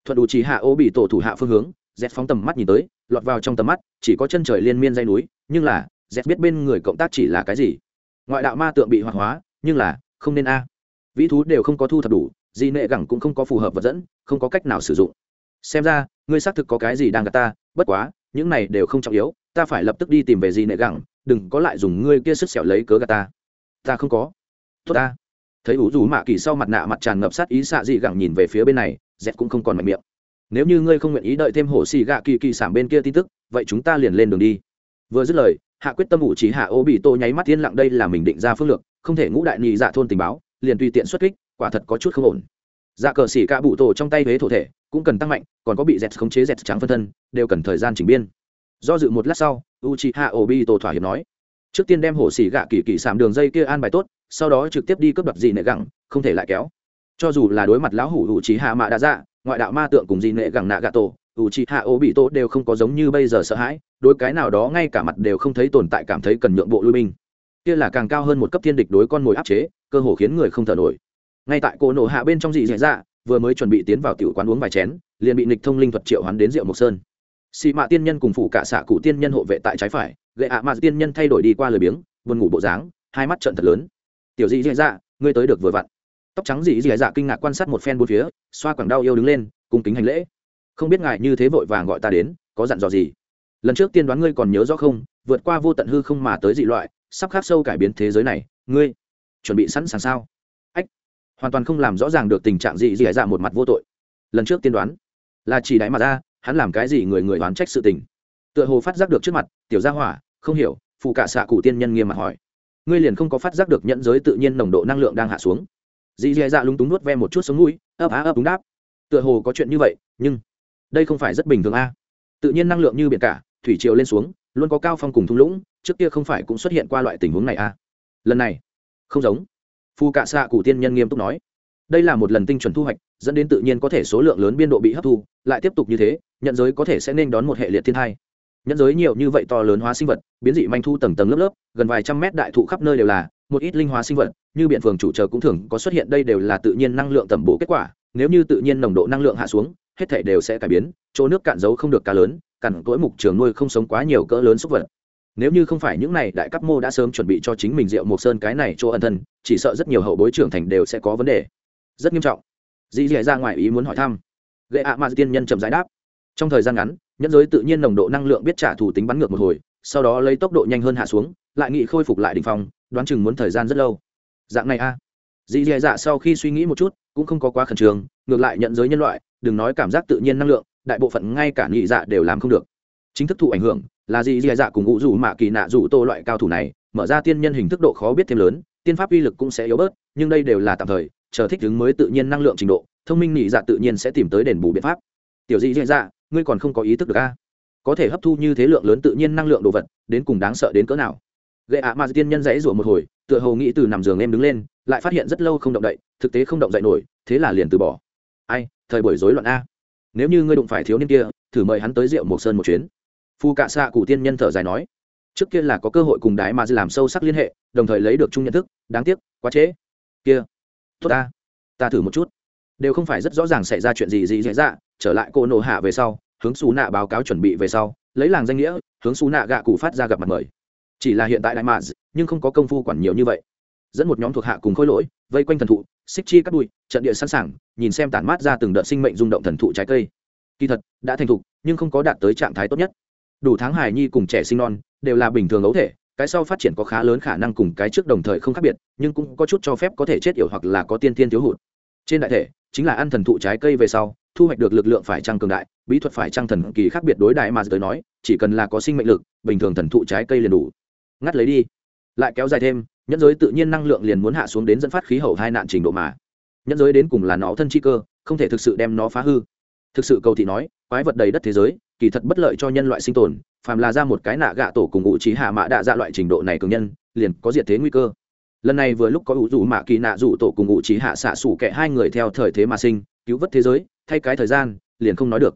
Thuận ủ trí hạ ô bị tổ thủ hạ phương hướng z phóng tầm mắt nhìn tới, lọt vào trong tầm mắt, chỉ có chân trời liên miên dây núi, nhưng là, z biết bên người cộng tác chỉ là cái gì. Ngoại đạo ma tượng bị hoạt hóa, nhưng là, không nên a. Vĩ thú đều không có thu thập đủ, di nệ gẳng cũng không có phù hợp vật dẫn, không có cách nào sử dụng. Xem ra, ngươi xác thực có cái gì đang gặp ta, bất quá, những này đều không trọng yếu, ta phải lập tức đi tìm về di nệ gẳng, đừng có lại dùng ngươi kia sức xẻo lấy cớ gà ta. Ta không có. Tốt ta. Thấy ủ rủ mạ kỳ sau mặt nạ mặt tràn ngập sát ý xạ dị gẳng nhìn về phía bên này dẹt cũng không còn mạnh miệng nếu như ngươi không nguyện ý đợi thêm hồ xì gạ kỳ kỳ sảm bên kia tin tức, vậy chúng ta liền lên đường đi. Vừa dứt lời, hạ quyết tâm ủ trí hạ ô bị tô nháy mắt yên lặng đây là mình định ra phương lược, không thể ngũ đại nhị dạ thôn tình báo, liền tùy tiện xuất kích, quả thật có chút không ổn. Dạ cờ xỉ cả bụ tổ trong tay huế thổ thể, cũng cần tăng mạnh, còn có bị dẹt khống chế dẹt trắng phân thân, đều cần thời gian chỉnh biên. Do dự một lát sau u c h i h a bi tổ thỏa hiệp nói, trước tiên đem hổ xỉ gạ kỳ kỳ sảm đường dây kia an bài tốt, sau đó trực tiếp đi cướp đoạt gì nệ gẳng, không thể lại kéo. Cho dù là đối mặt lão hủ u c h i hạ mạ đã dạ ngoại đạo ma tượng cùng di nệ gẳng nạ gà tổ u c h i hạ ô bị tổ đều không có giống như bây giờ sợ hãi, đối cái nào đó ngay cả mặt đều không thấy tồn tại cảm thấy cần nhượng bộ lui binh. Kia là càng cao hơn một cấp thiên địch đối con mồi áp chế, cơ hồ khiến người không thở nổi. Ngay tại cổ nổ hạ bên trong dị dạ dạ vừa mới chuẩn bị tiến vào tiểu quán uống vài chén, liền bị nịch thông linh thuật triệu hoán đến rượu mộc sơn. Xị mạ tiên nhân cùng phụ cả xạ cụ tiên nhân hộ vệ tại trái phải, gậy ạ mạ tiên nhân thay đổi đi qua lời biếng, buồn ngủ bộ dáng, hai mắt trận thật lớn. Tiểu dị dạ dạ ngươi tới được vừa vặn tóc trắng dị dị dạ, dạ kinh ngạc quan sát một phen bốn phía, xoa quảng đau yêu đứng lên, cung kính hành lễ. Không biết ngài như thế vội vàng gọi ta đến, có dặn dò gì? Lần trước tiên đoán ngươi còn nhớ rõ không, vượt qua vô tận hư không mà tới dị loại, sắp khắc sâu cải biến thế giới này. Ngươi, chuẩn bị sẵn sàng sao? Ách, hoàn toàn không làm rõ ràng được tình trạng dị dị dạ, dạ một mặt vô tội. Lần trước tiên đoán, là chỉ đáy mặt ra, hắn làm cái gì người người đoán trách sự tình. Tựa hồ phát giác được trước mặt, tiểu gia hỏa, không hiểu, phụ cả xạ cụ tiên nhân nghiêm mặt hỏi. Ngươi liền không có phát giác được nhận giới tự nhiên nồng độ năng lượng đang hạ xuống dì dì dạ lúng túng nuốt ve một chút sống mũi, ấp á ấp đúng đáp. Tựa hồ có chuyện như vậy, nhưng đây không phải rất bình thường a. Tự nhiên năng lượng như biển cả, thủy triều lên xuống, luôn có cao phong cùng thung lũng, trước kia không phải cũng xuất hiện qua loại tình huống này a. Lần này, không giống. Phu cạ xạ cụ tiên nhân nghiêm túc nói, đây là một lần tinh chuẩn thu hoạch, dẫn đến tự nhiên có thể số lượng lớn biên độ bị hấp thu, lại tiếp tục như thế, nhận giới có thể sẽ nên đón một hệ liệt thiên thai. Nhận giới nhiều như vậy to lớn hóa sinh vật, biến dị manh thu tầng tầng lớp lớp, gần vài trăm mét đại thụ khắp nơi đều là một ít linh hóa sinh vật, như biện phường chủ chờ cũng thường có xuất hiện đây đều là tự nhiên năng lượng tẩm bổ kết quả, nếu như tự nhiên nồng độ năng lượng hạ xuống, hết thể đều sẽ cải biến, chỗ nước cạn giấu không được cá lớn, cằn cỗi mục trường nuôi không sống quá nhiều cỡ lớn súc vật. Nếu như không phải những này, đại cấp mô đã sớm chuẩn bị cho chính mình rượu mộc sơn cái này chỗ ân thân, chỉ sợ rất nhiều hậu bối trưởng thành đều sẽ có vấn đề. Rất nghiêm trọng. Dĩ dẻ ra ngoài ý muốn hỏi thăm. Gậy ạ ma tiên nhân chậm giải đáp. Trong thời gian ngắn, nhẫn giới tự nhiên nồng độ năng lượng biết trả thủ tính bắn ngược một hồi, sau đó lấy tốc độ nhanh hơn hạ xuống, lại nghị khôi phục lại đ ỉ n h phong đoán chừng muốn thời gian rất lâu. Dạng này a. À. dì dì dạ sau khi suy nghĩ một chút, cũng không có quá khẩn trương, ngược lại nhận giới nhân loại, đừng nói cảm giác tự nhiên năng lượng, đại bộ phận ngay cả nghị dạ đều làm không được. Chính thức thụ ảnh hưởng, là dì dì dạ cùng ngụ rủ mạ kỳ nạ rủ tô loại cao thủ này, mở ra tiên nhân hình thức độ khó biết thêm lớn, tiên pháp uy lực cũng sẽ yếu bớt, nhưng đây đều là tạm thời, chờ thích ứng mới tự nhiên năng lượng trình độ, thông minh nhị dạ tự nhiên sẽ tìm tới đền bù biện pháp. Tiểu dì dì dạ ngươi còn không có ý thức được a? Có thể hấp thu như thế lượng lớn tự nhiên năng lượng đồ vật, đến cùng đáng sợ đến cỡ nào? Gậy ạ mà tiên nhân dãy rủa một hồi, tựa hồ nghĩ từ nằm giường em đứng lên, lại phát hiện rất lâu không động đậy, thực tế không động dậy nổi, thế là liền từ bỏ. Ai, thời buổi rối loạn a. Nếu như ngươi đụng phải thiếu niên kia, thử mời hắn tới rượu mộc sơn một chuyến. Phu cạ xạ cụ tiên nhân thở dài nói. Trước kia là có cơ hội cùng đái mà làm sâu sắc liên hệ, đồng thời lấy được chung nhận thức, đáng tiếc, quá trễ. Kia, tốt ta. Ta thử một chút. Đều không phải rất rõ ràng xảy ra chuyện gì gì dễ dạ trở lại cô nổ hạ về sau, hướng xù nạ báo cáo chuẩn bị về sau, lấy làng danh nghĩa, hướng xù nạ gạ cụ phát ra gặp mặt mời chỉ là hiện tại đại mạc nhưng không có công phu quản nhiều như vậy. Dẫn một nhóm thuộc hạ cùng khôi lỗi, vây quanh thần thụ, xích chi cắt bụi, trận địa sẵn sàng, nhìn xem tản mát ra từng đợt sinh mệnh rung động thần thụ trái cây. Kỳ thật, đã thành thục, nhưng không có đạt tới trạng thái tốt nhất. Đủ tháng hài nhi cùng trẻ sinh non, đều là bình thường ấu thể, cái sau phát triển có khá lớn khả năng cùng cái trước đồng thời không khác biệt, nhưng cũng có chút cho phép có thể chết yểu hoặc là có tiên tiên thiếu hụt. Trên đại thể, chính là ăn thần thụ trái cây về sau, thu hoạch được lực lượng phải trăng cường đại, bí thuật phải trăng thần kỳ khác biệt đối đại mà tới nói, chỉ cần là có sinh mệnh lực, bình thường thần thụ trái cây liền đủ ngắt lấy đi. Lại kéo dài thêm nhân giới tự nhiên năng lượng liền muốn hạ xuống đến dẫn phát khí hậu hai nạn trình độ mà. Nhân giới đến cùng là nó thân chi cơ, không thể thực sự đem nó phá hư. Thực sự cầu thị nói, quái vật đầy đất thế giới, kỳ thật bất lợi cho nhân loại sinh tồn, phàm là ra một cái nạ gạ tổ cùng ngụ trí hạ mã đạ ra loại trình độ này cường nhân, liền có diệt thế nguy cơ. Lần này vừa lúc có ủ rủ mạ kỳ nạ rủ tổ cùng ngụ trí hạ xạ xủ kẻ hai người theo thời thế mà sinh, cứu vớt thế giới, thay cái thời gian, liền không nói được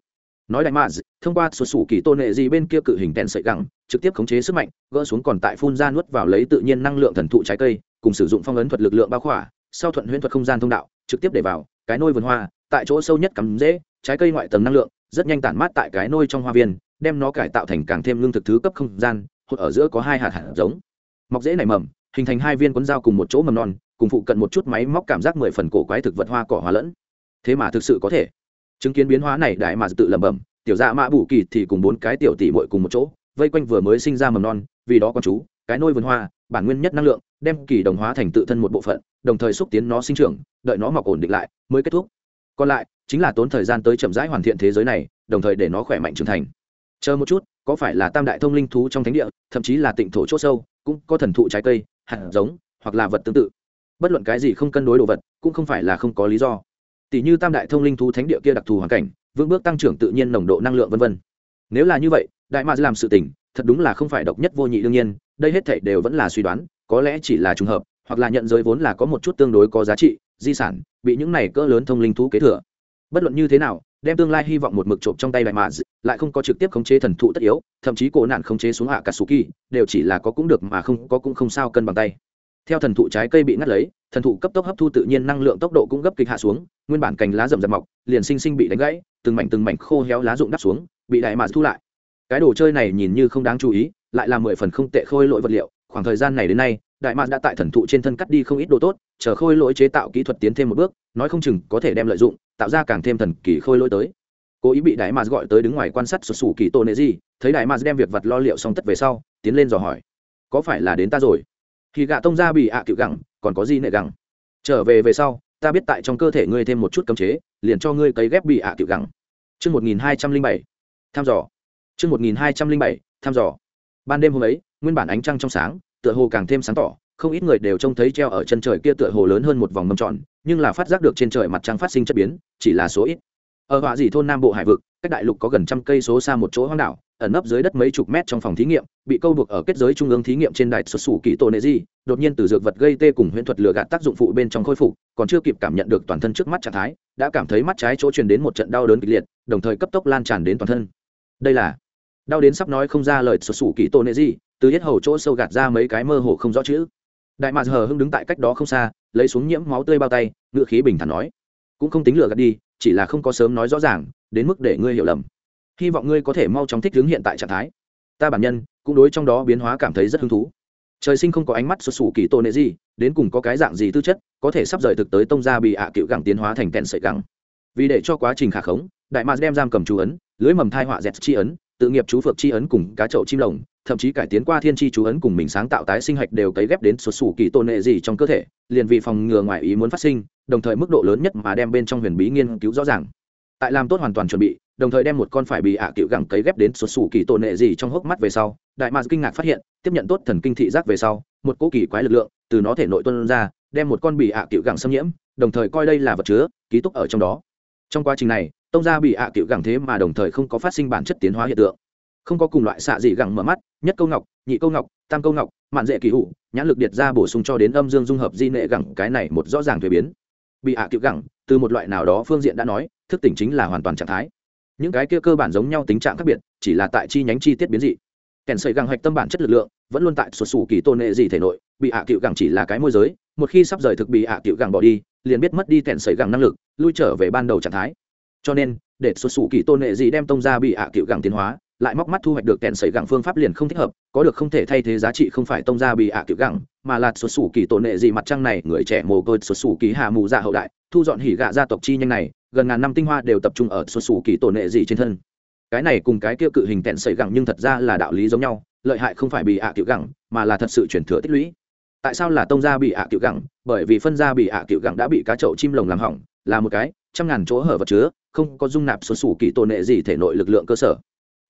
nói đại maz, thông qua sụt sủ kỳ tôn nệ gì bên kia cự hình tèn sợi gẳng, trực tiếp khống chế sức mạnh, gỡ xuống còn tại phun ra nuốt vào lấy tự nhiên năng lượng thần thụ trái cây, cùng sử dụng phong ấn thuật lực lượng bao khỏa, sau thuận huyễn thuật không gian thông đạo, trực tiếp để vào, cái nôi vườn hoa, tại chỗ sâu nhất cắm dễ, trái cây ngoại tầng năng lượng, rất nhanh tản mát tại cái nôi trong hoa viên, đem nó cải tạo thành càng thêm lương thực thứ cấp không gian, hột ở giữa có hai hạt hạt giống. Mọc dễ nảy mầm, hình thành hai viên cuốn dao cùng một chỗ mầm non, cùng phụ cận một chút máy móc cảm giác mười phần cổ quái thực vật hoa cỏ hòa lẫn. Thế mà thực sự có thể chứng kiến biến hóa này đại mà tự lẩm bẩm, tiểu dạ mã bù kỳ thì cùng bốn cái tiểu tỷ muội cùng một chỗ, vây quanh vừa mới sinh ra mầm non, vì đó con chú, cái nôi vườn hoa, bản nguyên nhất năng lượng, đem kỳ đồng hóa thành tự thân một bộ phận, đồng thời xúc tiến nó sinh trưởng, đợi nó mọc ổn định lại, mới kết thúc. Còn lại, chính là tốn thời gian tới chậm rãi hoàn thiện thế giới này, đồng thời để nó khỏe mạnh trưởng thành. Chờ một chút, có phải là tam đại thông linh thú trong thánh địa, thậm chí là tịnh thổ c h ỗ sâu, cũng có thần thụ trái cây, hạt giống, hoặc là vật tương tự. Bất luận cái gì không cân đối đồ vật, cũng không phải là không có lý do tỷ như tam đại thông linh thú thánh địa kia đặc thù hoàn cảnh, vững bước tăng trưởng tự nhiên nồng độ năng lượng v v nếu là như vậy, đại mạc làm sự tình, thật đúng là không phải độc nhất vô nhị đương nhiên, đây hết thảy đều vẫn là suy đoán, có lẽ chỉ là trùng hợp, hoặc là nhận giới vốn là có một chút tương đối có giá trị, di sản, bị những này cỡ lớn thông linh thú kế thừa. Bất luận như thế nào, đem tương lai hy vọng một mực trộm trong tay đại mạc lại không có trực tiếp khống chế thần thụ tất yếu, thậm chí cổ nạn khống chế xuống hạ cả su kỳ, đều chỉ là có cũng được mà không có cũng không sao cân bằng tay theo thần thụ trái cây bị ngắt lấy, thần thụ cấp tốc hấp thu tự nhiên năng lượng tốc độ cũng gấp kịch hạ xuống, nguyên bản cành lá rậm rậm mọc, liền sinh sinh bị đánh gãy, từng mảnh từng mảnh khô héo lá rụng đắp xuống, bị đại mạc thu lại. Cái đồ chơi này nhìn như không đáng chú ý, lại là mười phần không tệ khôi lỗi vật liệu, khoảng thời gian này đến nay, đại mạc đã tại thần thụ trên thân cắt đi không ít đồ tốt, chờ khôi lỗi chế tạo kỹ thuật tiến thêm một bước, nói không chừng có thể đem lợi dụng, tạo ra càng thêm thần kỳ khôi lỗi tới. Cố ý bị đại mạc gọi tới đứng ngoài quan sát sụt sủ kỳ tô nệ gì, thấy đại mạc đem việc vật lo liệu xong tất về sau, tiến lên dò hỏi, có phải là đến ta rồi? Khi gạ tông ra bị ạ à cựu gẳng, còn có gì nệ gẳng? Trở về về sau, ta biết tại trong cơ thể ngươi thêm một chút cấm chế, liền cho ngươi cấy ghép bị ạ à cựu gẳng. Chương một nghìn hai trăm linh bảy, thăm dò. Chương một nghìn hai trăm linh bảy, thăm dò. Ban đêm hôm ấy, nguyên bản ánh trăng trong sáng, tựa hồ càng thêm sáng tỏ, không ít người đều trông thấy treo ở chân trời kia tựa hồ lớn hơn một vòng mâm tròn, nhưng là phát giác được trên trời mặt trăng phát sinh chất biến, chỉ là số ít ở họa dị thôn nam bộ hải vực, cách đại lục có gần trăm cây số xa một chỗ hoang đảo, ẩn nấp dưới đất mấy chục mét trong phòng thí nghiệm, bị câu buộc ở kết giới trung ương thí nghiệm trên đài xuất xù kỳ tổ nệ di, đột nhiên từ dược vật gây tê cùng huyễn thuật lừa gạt tác dụng phụ bên trong khôi phục, còn chưa kịp cảm nhận được toàn thân trước mắt trạng thái, đã cảm thấy mắt trái chỗ truyền đến một trận đau đớn kịch liệt, đồng thời cấp tốc lan tràn đến toàn thân. Đây là đau đến sắp nói không ra lời xuất xù kỳ tổ nệ di, từ hết hầu chỗ sâu gạt ra mấy cái mơ hồ không rõ chữ. Đại mạc hờ hưng đứng tại cách đó không xa, lấy xuống nhiễm máu tươi bao tay, ngựa khí bình thản nói, cũng không tính lừa gạt đi chỉ là không có sớm nói rõ ràng, đến mức để ngươi hiểu lầm. Hy vọng ngươi có thể mau chóng thích ứng hiện tại trạng thái. Ta bản nhân, cũng đối trong đó biến hóa cảm thấy rất hứng thú. Trời sinh không có ánh mắt xuất xù kỳ tôn nệ gì, đến cùng có cái dạng gì tư chất, có thể sắp rời thực tới tông ra bị ạ cựu gẳng tiến hóa thành kẹn sợi gẳng. Vì để cho quá trình khả khống, đại mạc đem giam cầm chú ấn, lưới mầm thai họa dẹt chi ấn tự nghiệp chú phược chi ấn cùng cá chậu chim lồng, thậm chí cải tiến qua thiên chi chú ấn cùng mình sáng tạo tái sinh hạch đều cấy ghép đến sụt sủ kỳ tôn nệ gì trong cơ thể, liền vì phòng ngừa ngoài ý muốn phát sinh, đồng thời mức độ lớn nhất mà đem bên trong huyền bí nghiên cứu rõ ràng. Tại làm tốt hoàn toàn chuẩn bị, đồng thời đem một con phải bị ạ à cựu gẳng cấy ghép đến sụt sủ kỳ tôn nệ gì trong hốc mắt về sau, đại mạc kinh ngạc phát hiện, tiếp nhận tốt thần kinh thị giác về sau, một cỗ kỳ quái lực lượng từ nó thể nội tuân ra, đem một con bị ạ à cựu gẳng xâm nhiễm, đồng thời coi đây là vật chứa, ký túc ở trong đó. Trong quá trình này tông gia bị ạ à cựu gẳng thế mà đồng thời không có phát sinh bản chất tiến hóa hiện tượng. Không có cùng loại xạ dị gẳng mở mắt, nhất câu ngọc, nhị câu ngọc, tam câu ngọc, mạn dễ kỳ hụ nhãn lực điệt ra bổ sung cho đến âm dương dung hợp di nệ gẳng, cái này một rõ ràng thuế biến. Bị ạ à gẳng, từ một loại nào đó phương diện đã nói, thức tỉnh chính là hoàn toàn trạng thái. Những cái kia cơ bản giống nhau tính trạng khác biệt, chỉ là tại chi nhánh chi tiết biến dị. Kèn sợi gẳng hạch tâm bản chất lực lượng, vẫn luôn tại sụt sù kỳ tôn nệ gì thể nội, bị ạ à gẳng chỉ là cái môi giới, một khi sắp rời thực bị ạ à gẳng bỏ đi, liền biết mất đi kèn sợi gẳng năng lực, lui trở về ban đầu trạng thái cho nên, để xuất sủ kỳ tôn nệ gì đem tông ra bị ạ à gẳng tiến hóa, lại móc mắt thu hoạch được kèn sấy gẳng phương pháp liền không thích hợp, có được không thể thay thế giá trị không phải tông ra bị ạ cựu gẳng, mà là xuất xù kỳ tôn nệ gì mặt trăng này, người trẻ mồ côi xuất xù kỳ hạ mù dạ hậu đại, thu dọn hỉ gạ gia tộc chi nhanh này, gần ngàn năm tinh hoa đều tập trung ở xuất xù kỳ tôn nệ gì trên thân. Cái này cùng cái kia cự hình kèn sấy gẳng nhưng thật ra là đạo lý giống nhau, lợi hại không phải bị ạ cựu gẳng, mà là thật sự chuyển thừa tích lũy. Tại sao là tông gia bị ạ cựu gẳng? Bởi vì phân gia bị ạ cựu gẳng đã bị cá chậu chim lồng làm hỏng, là một cái trăm ngàn chỗ hở vật chứa, không có dung nạp xuất xù kỳ tổ nệ gì thể nội lực lượng cơ sở.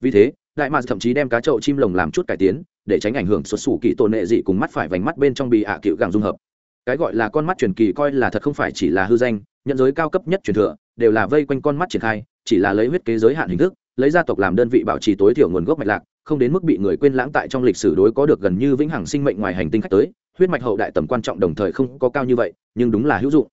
Vì thế, đại mạc thậm chí đem cá chậu chim lồng làm chút cải tiến, để tránh ảnh hưởng xuất xù kỳ tổ nệ dị cùng mắt phải vành mắt bên trong bị ạ à cựu gàng dung hợp. Cái gọi là con mắt truyền kỳ coi là thật không phải chỉ là hư danh, nhận giới cao cấp nhất truyền thừa, đều là vây quanh con mắt triển khai, chỉ là lấy huyết kế giới hạn hình thức, lấy gia tộc làm đơn vị bảo trì tối thiểu nguồn gốc mạch lạc, không đến mức bị người quên lãng tại trong lịch sử đối có được gần như vĩnh hằng sinh mệnh ngoài hành tinh khách tới. Huyết mạch hậu đại tầm quan trọng đồng thời không có cao như vậy, nhưng đúng là hữu dụng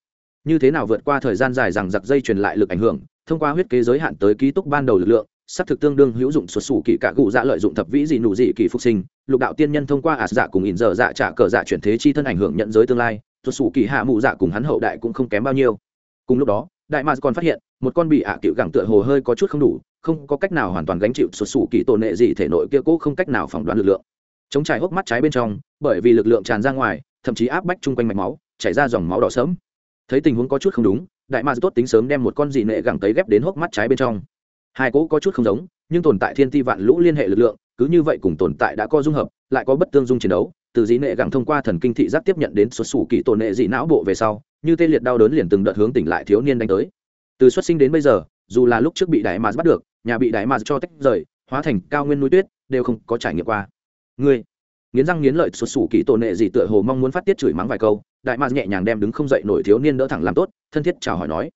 như thế nào vượt qua thời gian dài rằng giặc dây truyền lại lực ảnh hưởng, thông qua huyết kế giới hạn tới ký túc ban đầu lực lượng, xác thực tương đương hữu dụng xuất xù kỳ cả cụ dạ lợi dụng thập vĩ dị nụ dị kỳ phục sinh, lục đạo tiên nhân thông qua ạt dạ cùng ỉn dở dạ trả cờ dạ chuyển thế chi thân ảnh hưởng nhận giới tương lai, xuất xù kỳ hạ mụ dạ cùng hắn hậu đại cũng không kém bao nhiêu. Cùng lúc đó, đại mạc còn phát hiện, một con bị ạ à cựu gẳng tựa hồ hơi có chút không đủ, không có cách nào hoàn toàn gánh chịu xuất xù kỳ tổn nệ gì thể nội kia cố không cách nào phỏng đoán lực lượng. Chống trải hốc mắt trái bên trong, bởi vì lực lượng tràn ra ngoài, thậm chí áp bách chung quanh mạch máu, chảy ra dòng máu đỏ sớm thấy tình huống có chút không đúng, đại ma tốt tính sớm đem một con dị nệ gẳng tấy ghép đến hốc mắt trái bên trong. Hai cỗ có chút không giống, nhưng tồn tại thiên ti vạn lũ liên hệ lực lượng, cứ như vậy cùng tồn tại đã có dung hợp, lại có bất tương dung chiến đấu, từ dị nệ gẳng thông qua thần kinh thị giác tiếp nhận đến xuất xù kỳ tổn nệ dị não bộ về sau, như tê liệt đau đớn liền từng đợt hướng tỉnh lại thiếu niên đánh tới. Từ xuất sinh đến bây giờ, dù là lúc trước bị đại ma bắt được, nhà bị đại ma cho tách rời, hóa thành cao nguyên núi tuyết, đều không có trải nghiệm qua. Ngươi, nghiến răng nghiến lợi xuất xù kỳ tổn nệ dị tựa hồ mong muốn phát tiết chửi mắng vài câu đại mạc nhẹ nhàng đem đứng không dậy nổi thiếu niên đỡ thẳng làm tốt, thân thiết chào hỏi nói,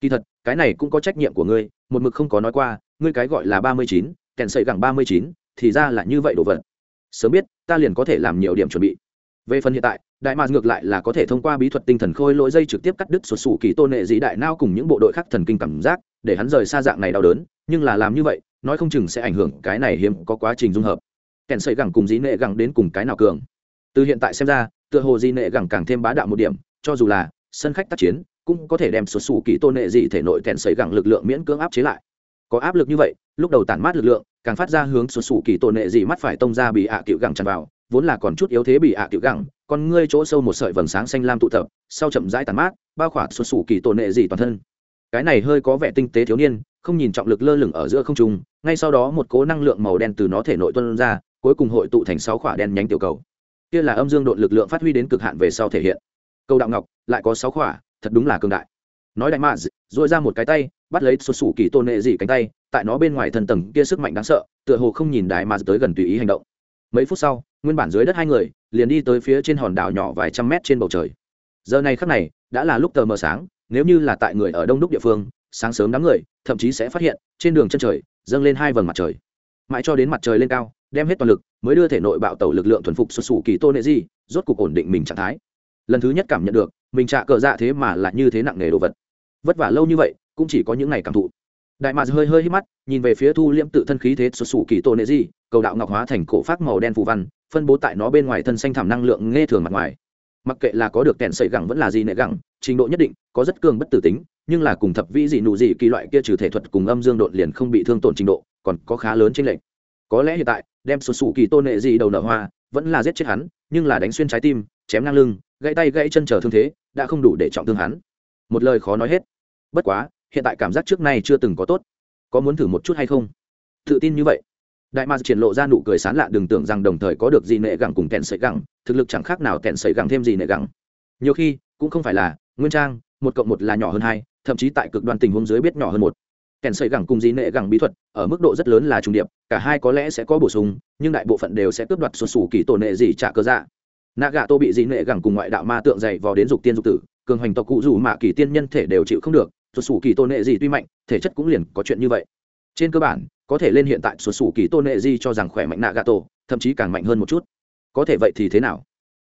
kỳ thật, cái này cũng có trách nhiệm của ngươi, một mực không có nói qua, ngươi cái gọi là ba mươi chín, kèn sợi gẳng ba mươi chín, thì ra là như vậy đồ vật. Sớm biết, ta liền có thể làm nhiều điểm chuẩn bị. Về phần hiện tại, đại mạc ngược lại là có thể thông qua bí thuật tinh thần khôi lỗi dây trực tiếp cắt đứt sụt sù kỳ tôn nệ dĩ đại nao cùng những bộ đội khác thần kinh cảm giác, để hắn rời xa dạng này đau đớn, nhưng là làm như vậy, nói không chừng sẽ ảnh hưởng cái này hiếm có quá trình dung hợp. Kèn sợi gẳng cùng dĩ nệ gẳng đến cùng cái nào cường? Từ hiện tại xem ra tựa hồ di nệ gẳng càng thêm bá đạo một điểm, cho dù là sân khách tác chiến, cũng có thể đem sụt sù kỳ tôn nệ dị thể nội kèn sợi gẳng lực lượng miễn cưỡng áp chế lại. Có áp lực như vậy, lúc đầu tản mát lực lượng, càng phát ra hướng sụt sù kỳ tôn nệ dị mắt phải tông ra bị ạ à cựu gẳng tràn vào, vốn là còn chút yếu thế bị ạ à cựu gẳng còn ngươi chỗ sâu một sợi vầng sáng xanh lam tụ tập, sau chậm rãi tàn mát, bao khỏa sụt sù kỳ tôn nệ gì toàn thân. Cái này hơi có vẻ tinh tế thiếu niên, không nhìn trọng lực lơ lửng ở giữa không trung, ngay sau đó một cố năng lượng màu đen từ nó thể nội tuân ra, cuối cùng hội tụ thành sáu khỏa đen nhánh tiểu cầu kia là âm dương độn lực lượng phát huy đến cực hạn về sau thể hiện. Câu đạo ngọc, lại có sáu khỏa, thật đúng là cường đại. Nói đại mạ dội ra một cái tay, bắt lấy sụt sủ kỳ tôn nệ dị cánh tay, tại nó bên ngoài thần tầng kia sức mạnh đáng sợ, tựa hồ không nhìn đại mạ tới gần tùy ý hành động. Mấy phút sau, nguyên bản dưới đất hai người, liền đi tới phía trên hòn đảo nhỏ vài trăm mét trên bầu trời. Giờ này khắc này, đã là lúc tờ mờ sáng, nếu như là tại người ở đông đúc địa phương, sáng sớm đám người, thậm chí sẽ phát hiện, trên đường chân trời, dâng lên hai vầng mặt trời mãi cho đến mặt trời lên cao, đem hết toàn lực, mới đưa thể nội bạo tẩu lực lượng thuần phục xuất xù kỳ tô nệ di, rốt cục ổn định mình trạng thái. Lần thứ nhất cảm nhận được, mình trạ cờ dạ thế mà là như thế nặng nề đồ vật. Vất vả lâu như vậy, cũng chỉ có những ngày cảm thụ. Đại mạc hơi hơi hít mắt, nhìn về phía thu liễm tự thân khí thế xuất xù kỳ tô nệ di, cầu đạo ngọc hóa thành cổ phát màu đen phù văn, phân bố tại nó bên ngoài thân xanh thảm năng lượng nghe thường mặt ngoài. Mặc kệ là có được kẹn sậy gẳng vẫn là gì nệ gẳng, trình độ nhất định, có rất cường bất tử tính, nhưng là cùng thập vĩ dị nụ dị kỳ loại kia trừ thể thuật cùng âm dương độn liền không bị thương tổn trình độ còn có khá lớn trên lệnh có lẽ hiện tại, đem sụt sụ kỳ tôn nệ dị đầu nở hoa, vẫn là giết chết hắn, nhưng là đánh xuyên trái tim, chém ngang lưng, gãy tay gãy chân trở thương thế, đã không đủ để trọng thương hắn. Một lời khó nói hết. Bất quá, hiện tại cảm giác trước nay chưa từng có tốt. Có muốn thử một chút hay không? Tự tin như vậy. Đại ma triển lộ ra nụ cười sán lạ đừng tưởng rằng đồng thời có được gì nệ gẳng cùng kẹn sợi gẳng, thực lực chẳng khác nào kẹn sợi gẳng thêm gì nệ gẳng. Nhiều khi, cũng không phải là, nguyên trang, một cộng một là nhỏ hơn hai, thậm chí tại cực đoan tình huống dưới biết nhỏ hơn một. Kèn sợi gẳng cùng gì nệ gẳng bí thuật ở mức độ rất lớn là trùng điệp, cả hai có lẽ sẽ có bổ sung, nhưng đại bộ phận đều sẽ cướp đoạt xuân sủ kỳ tổ nệ gì trả cơ dạ. Nạ gà tô bị dị nệ gẳng cùng ngoại đạo ma tượng dày vò đến dục tiên dục tử, cường hoành tộc cụ dù mạ kỳ tiên nhân thể đều chịu không được, xuân sủ kỳ tổ nệ gì tuy mạnh, thể chất cũng liền có chuyện như vậy. Trên cơ bản, có thể lên hiện tại xuân sủ kỳ tôn nệ di cho rằng khỏe mạnh nạ gà tổ thậm chí càng mạnh hơn một chút. Có thể vậy thì thế nào?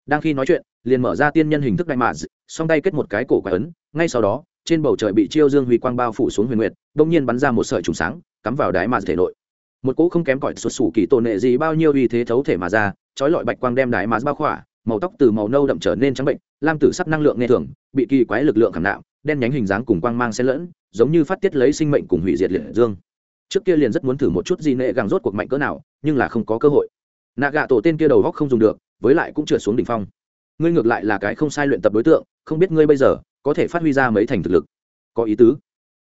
Đang khi nói chuyện, liền mở ra tiên nhân hình thức đại mạ song tay kết một cái cổ quả ấn, ngay sau đó, trên bầu trời bị chiêu dương huy quang bao phủ xuống huyền nguyệt đông nhiên bắn ra một sợi trùng sáng cắm vào đáy mà thể nội. Một cỗ không kém cỏi xuất xù kỳ tôn nệ gì bao nhiêu uy thế thấu thể mà ra trói lọi bạch quang đem đáy mà bao khỏa, màu tóc từ màu nâu đậm trở nên trắng bệnh, lam tử sắc năng lượng nghe thường, bị kỳ quái lực lượng khảm nạo, đen nhánh hình dáng cùng quang mang xen lẫn, giống như phát tiết lấy sinh mệnh cùng hủy diệt liệt dương. Trước kia liền rất muốn thử một chút gì nệ gàng rốt cuộc mạnh cỡ nào, nhưng là không có cơ hội. Nạ gạ tổ tên kia đầu góc không dùng được, với lại cũng trượt xuống đỉnh phong. Ngươi ngược lại là cái không sai luyện tập đối tượng, không biết ngươi bây giờ có thể phát huy ra mấy thành thực lực. Có ý tứ.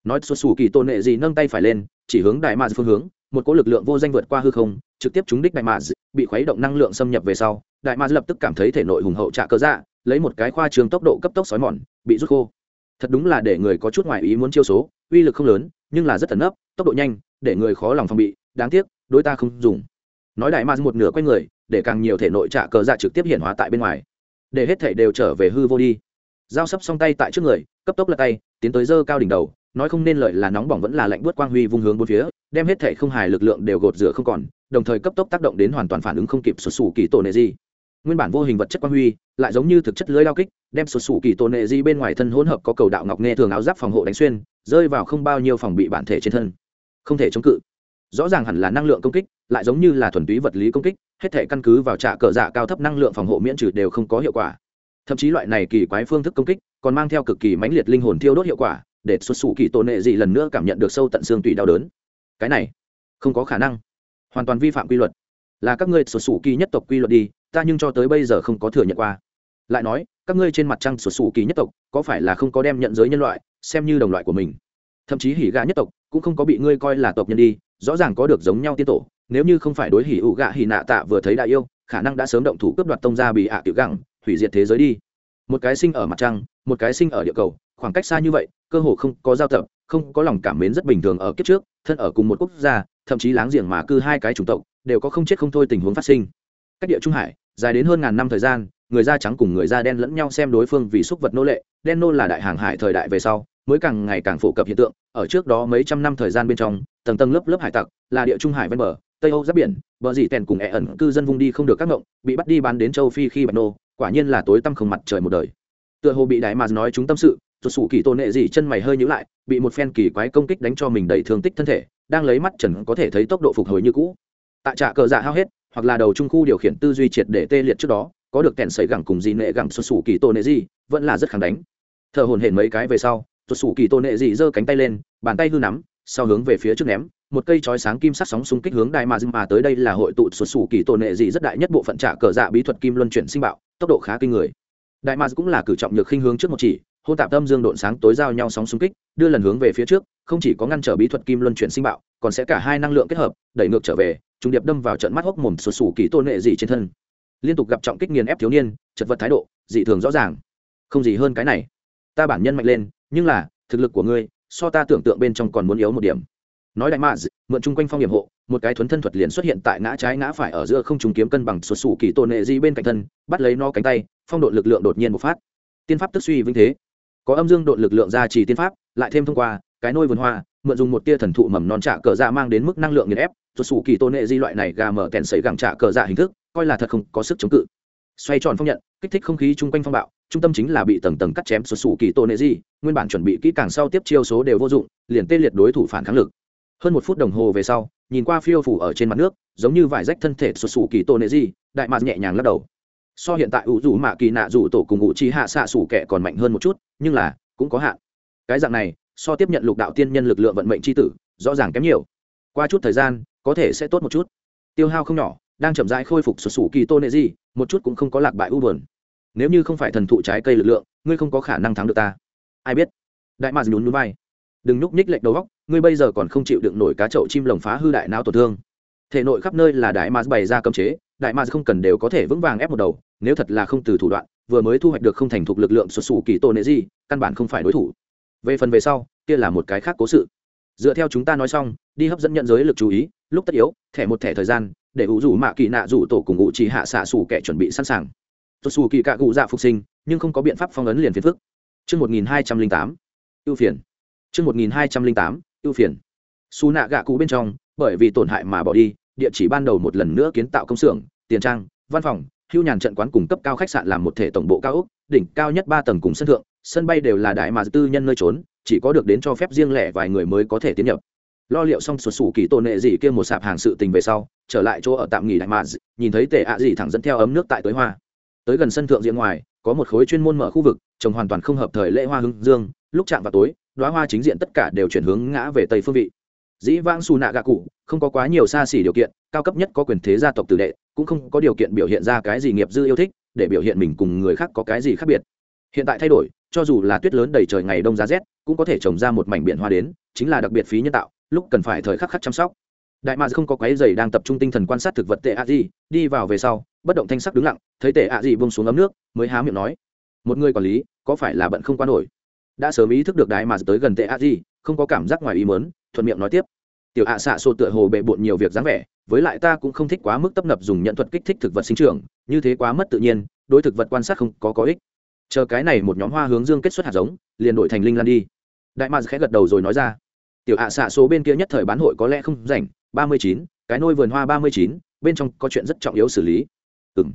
Nói xuất xù kỳ tôn nệ gì nâng tay phải lên chỉ hướng đại mạc phương hướng, một cỗ lực lượng vô danh vượt qua hư không, trực tiếp trúng đích đại mạc bị khuấy động năng lượng xâm nhập về sau, đại mạc lập tức cảm thấy thể nội hùng hậu trả cơ dạ lấy một cái khoa trường tốc độ cấp tốc sói mòn, bị rút khô. Thật đúng là để người có chút ngoài ý muốn chiêu số, uy lực không lớn, nhưng là rất ẩn ấp tốc độ nhanh, để người khó lòng phòng bị, đáng tiếc, đối ta không dùng. Nói đại ma một nửa quay người, để càng nhiều thể nội trả cờ dạ trực tiếp hiện hóa tại bên ngoài. Để hết thể đều trở về hư vô đi. Giao sắp song tay tại trước người, cấp tốc lật tay, tiến tới dơ cao đỉnh đầu nói không nên lợi là nóng bỏng vẫn là lạnh buốt quang huy vung hướng bốn phía, đem hết thể không hài lực lượng đều gột rửa không còn, đồng thời cấp tốc tác động đến hoàn toàn phản ứng không kịp sụt sù kỳ tổ nệ gì nguyên bản vô hình vật chất quang huy lại giống như thực chất lưới lao kích, đem sụt sù kỳ tổ nệ di bên ngoài thân hỗn hợp có cầu đạo ngọc nghe thường áo giáp phòng hộ đánh xuyên, rơi vào không bao nhiêu phòng bị bản thể trên thân. Không thể chống cự. Rõ ràng hẳn là năng lượng công kích, lại giống như là thuần túy vật lý công kích, hết thể căn cứ vào trả cờ dạ cao thấp năng lượng phòng hộ miễn trừ đều không có hiệu quả. Thậm chí loại này kỳ quái phương thức công kích còn mang theo cực kỳ mãnh liệt linh hồn thiêu đốt hiệu quả để xuất xù kỳ tổ nệ dị lần nữa cảm nhận được sâu tận xương tủy đau đớn. Cái này, không có khả năng. Hoàn toàn vi phạm quy luật. Là các ngươi xuất xù kỳ nhất tộc quy luật đi, ta nhưng cho tới bây giờ không có thừa nhận qua. Lại nói, các ngươi trên mặt trăng xuất xù kỳ nhất tộc, có phải là không có đem nhận giới nhân loại, xem như đồng loại của mình? Thậm chí hỉ gà nhất tộc cũng không có bị ngươi coi là tộc nhân đi, rõ ràng có được giống nhau tiên tổ, nếu như không phải đối hỉ ủ gạ hỉ nạ tạ vừa thấy đại yêu, khả năng đã sớm động thủ cướp đoạt tông ra bị ạ tiểu gẳng hủy diệt thế giới đi. Một cái sinh ở mặt trăng, một cái sinh ở địa cầu khoảng cách xa như vậy, cơ hồ không có giao tập, không có lòng cảm mến rất bình thường ở kiếp trước, thân ở cùng một quốc gia, thậm chí láng giềng mà cư hai cái chủng tộc, đều có không chết không thôi tình huống phát sinh. Cách địa trung hải, dài đến hơn ngàn năm thời gian, người da trắng cùng người da đen lẫn nhau xem đối phương vì xúc vật nô lệ, đen nô là đại hàng hải thời đại về sau, mới càng ngày càng phổ cập hiện tượng, ở trước đó mấy trăm năm thời gian bên trong, tầng tầng lớp lớp hải tặc, là địa trung hải ven bờ, tây âu giáp biển, bờ dì tèn cùng ẹ ẩn cư dân vùng đi không được các ngộng, bị bắt đi bán đến châu phi khi bạch nô, quả nhiên là tối tăm không mặt trời một đời. Tựa hồ bị đại mà nói chúng tâm sự rồi sủ kỳ tôn nệ gì chân mày hơi nhíu lại, bị một phen kỳ quái công kích đánh cho mình đầy thương tích thân thể, đang lấy mắt trần có thể thấy tốc độ phục hồi như cũ. Tại trạ cờ dạ hao hết, hoặc là đầu trung khu điều khiển tư duy triệt để tê liệt trước đó, có được kèn sấy gẳng cùng gì nệ gẳng xuất sủ kỳ tôn nệ gì vẫn là rất kháng đánh. Thở hồn hển mấy cái về sau tuột sủ kỳ tôn nệ gì giơ cánh tay lên, bàn tay hư nắm, sau hướng về phía trước ném, một cây chói sáng kim sắc sóng xung kích hướng đại mà dưng mà tới đây là hội tụ xuất sủ kỳ tôn nệ gì rất đại nhất bộ phận trả cờ dạ bí thuật kim luân chuyển sinh bạo, tốc độ khá kinh người. Đại mà cũng là cử trọng nhược khinh hướng trước một chỉ hôn tạp tâm dương độn sáng tối giao nhau sóng xung kích, đưa lần hướng về phía trước, không chỉ có ngăn trở bí thuật kim luân chuyển sinh bạo, còn sẽ cả hai năng lượng kết hợp, đẩy ngược trở về, trùng điệp đâm vào trận mắt hốc mồm sụt sủ kỳ tôn nệ dị trên thân. Liên tục gặp trọng kích nghiền ép thiếu niên, chật vật thái độ, dị thường rõ ràng. Không gì hơn cái này. Ta bản nhân mạnh lên, nhưng là, thực lực của ngươi, so ta tưởng tượng bên trong còn muốn yếu một điểm. Nói đại mạ mượn chung quanh phong hiểm hộ, một cái thuấn thân thuật liền xuất hiện tại ngã trái ngã phải ở giữa không trùng kiếm cân bằng sụt sủ kỳ tôn nệ dị bên cạnh thân, bắt lấy nó cánh tay, phong độ lực lượng đột nhiên một phát. Tiên pháp tức suy vinh thế có âm dương độn lực lượng gia trì tiên pháp, lại thêm thông qua, cái nôi vườn hoa, mượn dùng một tia thần thụ mầm non trả cờ dạ mang đến mức năng lượng nghiền ép sụt sủ kỳ tôn nệ di loại này gà mở kèn sấy gẳng trả cờ dạ hình thức, coi là thật không có sức chống cự. Xoay tròn phong nhận, kích thích không khí chung quanh phong bạo, trung tâm chính là bị tầng tầng cắt chém sụt sủ kỳ tôn nệ di, nguyên bản chuẩn bị kỹ càng sau tiếp chiêu số đều vô dụng, liền tê liệt đối thủ phản kháng lực. Hơn một phút đồng hồ về sau, nhìn qua phiêu phủ ở trên mặt nước, giống như vải rách thân thể sụt sủ kỳ tôn nệ di, đại mạc nhẹ nhàng lắc đầu so hiện tại ủ rủ mạ kỳ nạ rủ tổ cùng ủ chi hạ xạ sủ kẻ còn mạnh hơn một chút, nhưng là, cũng có hạn. Cái dạng này, so tiếp nhận lục đạo tiên nhân lực lượng vận mệnh c h i tử, rõ ràng kém nhiều. Qua chút thời gian, có thể sẽ tốt một chút. Tiêu hao không nhỏ, đang chậm rãi khôi phục sụt sủ kỳ tôn nệ gì một chút cũng không có lạc bại u buồn. Nếu như không phải thần thụ trái cây lực lượng, ngươi không có khả năng thắng được ta. Ai biết? Đại mạc nhún núi vai. Đừng nhúc nhích lệch đầu góc, ngươi bây giờ còn không chịu đựng nổi cá chậu chim lồng phá hư đại não tổn thương. Thể nội khắp nơi là đại mạc bày ra cấm chế đại Ma không cần đều có thể vững vàng ép một đầu, nếu thật là không từ thủ đoạn, vừa mới thu hoạch được không thành thục lực lượng xuất xù kỳ tổ nệ gì căn bản không phải đối thủ. Về phần về sau, kia là một cái khác cố sự. Dựa theo chúng ta nói xong, đi hấp dẫn nhận giới lực chú ý, lúc tất yếu, thẻ một thẻ thời gian, để ủ rủ mạ kỳ nạ rủ tổ cùng ngụ chỉ hạ xạ xù kẻ chuẩn bị sẵn sàng. Xuất xù kỳ cạ cụ dạ phục sinh, nhưng không có biện pháp phong ấn liền phiền phức. Chương một nghìn hai trăm linh tám, ưu phiền. Chương một nghìn hai trăm linh tám, ưu phiền. Xù nạ gạ cụ bên trong, bởi vì tổn hại mà bỏ đi địa chỉ ban đầu một lần nữa kiến tạo công xưởng, tiền trang, văn phòng, hưu nhàn trận quán cung cấp cao khách sạn làm một thể tổng bộ cao ốc, đỉnh cao nhất ba tầng cùng sân thượng, sân bay đều là đại mà tư nhân nơi trốn, chỉ có được đến cho phép riêng lẻ vài người mới có thể tiến nhập. Lo liệu xong sụt sủ kỳ tôn nệ gì kia một sạp hàng sự tình về sau, trở lại chỗ ở tạm nghỉ đại mà nhìn thấy tệ ạ gì thẳng dẫn theo ấm nước tại tới hoa. Tới gần sân thượng diện ngoài, có một khối chuyên môn mở khu vực trồng hoàn toàn không hợp thời lễ hoa hưng dương, lúc chạm vào tối đoá hoa chính diện tất cả đều chuyển hướng ngã về tây phương vị dĩ vãng xù nạ gạ cụ không có quá nhiều xa xỉ điều kiện, cao cấp nhất có quyền thế gia tộc tử đệ, cũng không có điều kiện biểu hiện ra cái gì nghiệp dư yêu thích, để biểu hiện mình cùng người khác có cái gì khác biệt. Hiện tại thay đổi, cho dù là tuyết lớn đầy trời ngày đông giá rét, cũng có thể trồng ra một mảnh biển hoa đến, chính là đặc biệt phí nhân tạo, lúc cần phải thời khắc khắc chăm sóc. Đại mads không có quái dày đang tập trung tinh thần quan sát thực vật tệ ạ di, đi vào về sau, bất động thanh sắc đứng lặng, thấy tệ ạ di bông xuống ấm nước, mới há miệng nói, một người quản lý, có phải là bận không quan nổi? Đã sớm ý thức được đại mads tới gần tệ ạ di, không có cảm giác ngoài ý mớn thuận miệng nói tiếp. Tiểu ạ xạ xô tựa hồ bệ bộn nhiều việc dáng vẻ, với lại ta cũng không thích quá mức tấp nập dùng nhận thuật kích thích thực vật sinh trưởng, như thế quá mất tự nhiên, đối thực vật quan sát không có có ích. Chờ cái này một nhóm hoa hướng dương kết xuất hạt giống, liền đổi thành linh lan đi. Đại mạc khẽ gật đầu rồi nói ra. Tiểu ạ xạ số bên kia nhất thời bán hội có lẽ không rảnh, ba mươi chín, cái nôi vườn hoa ba mươi chín, bên trong có chuyện rất trọng yếu xử lý. Ừ m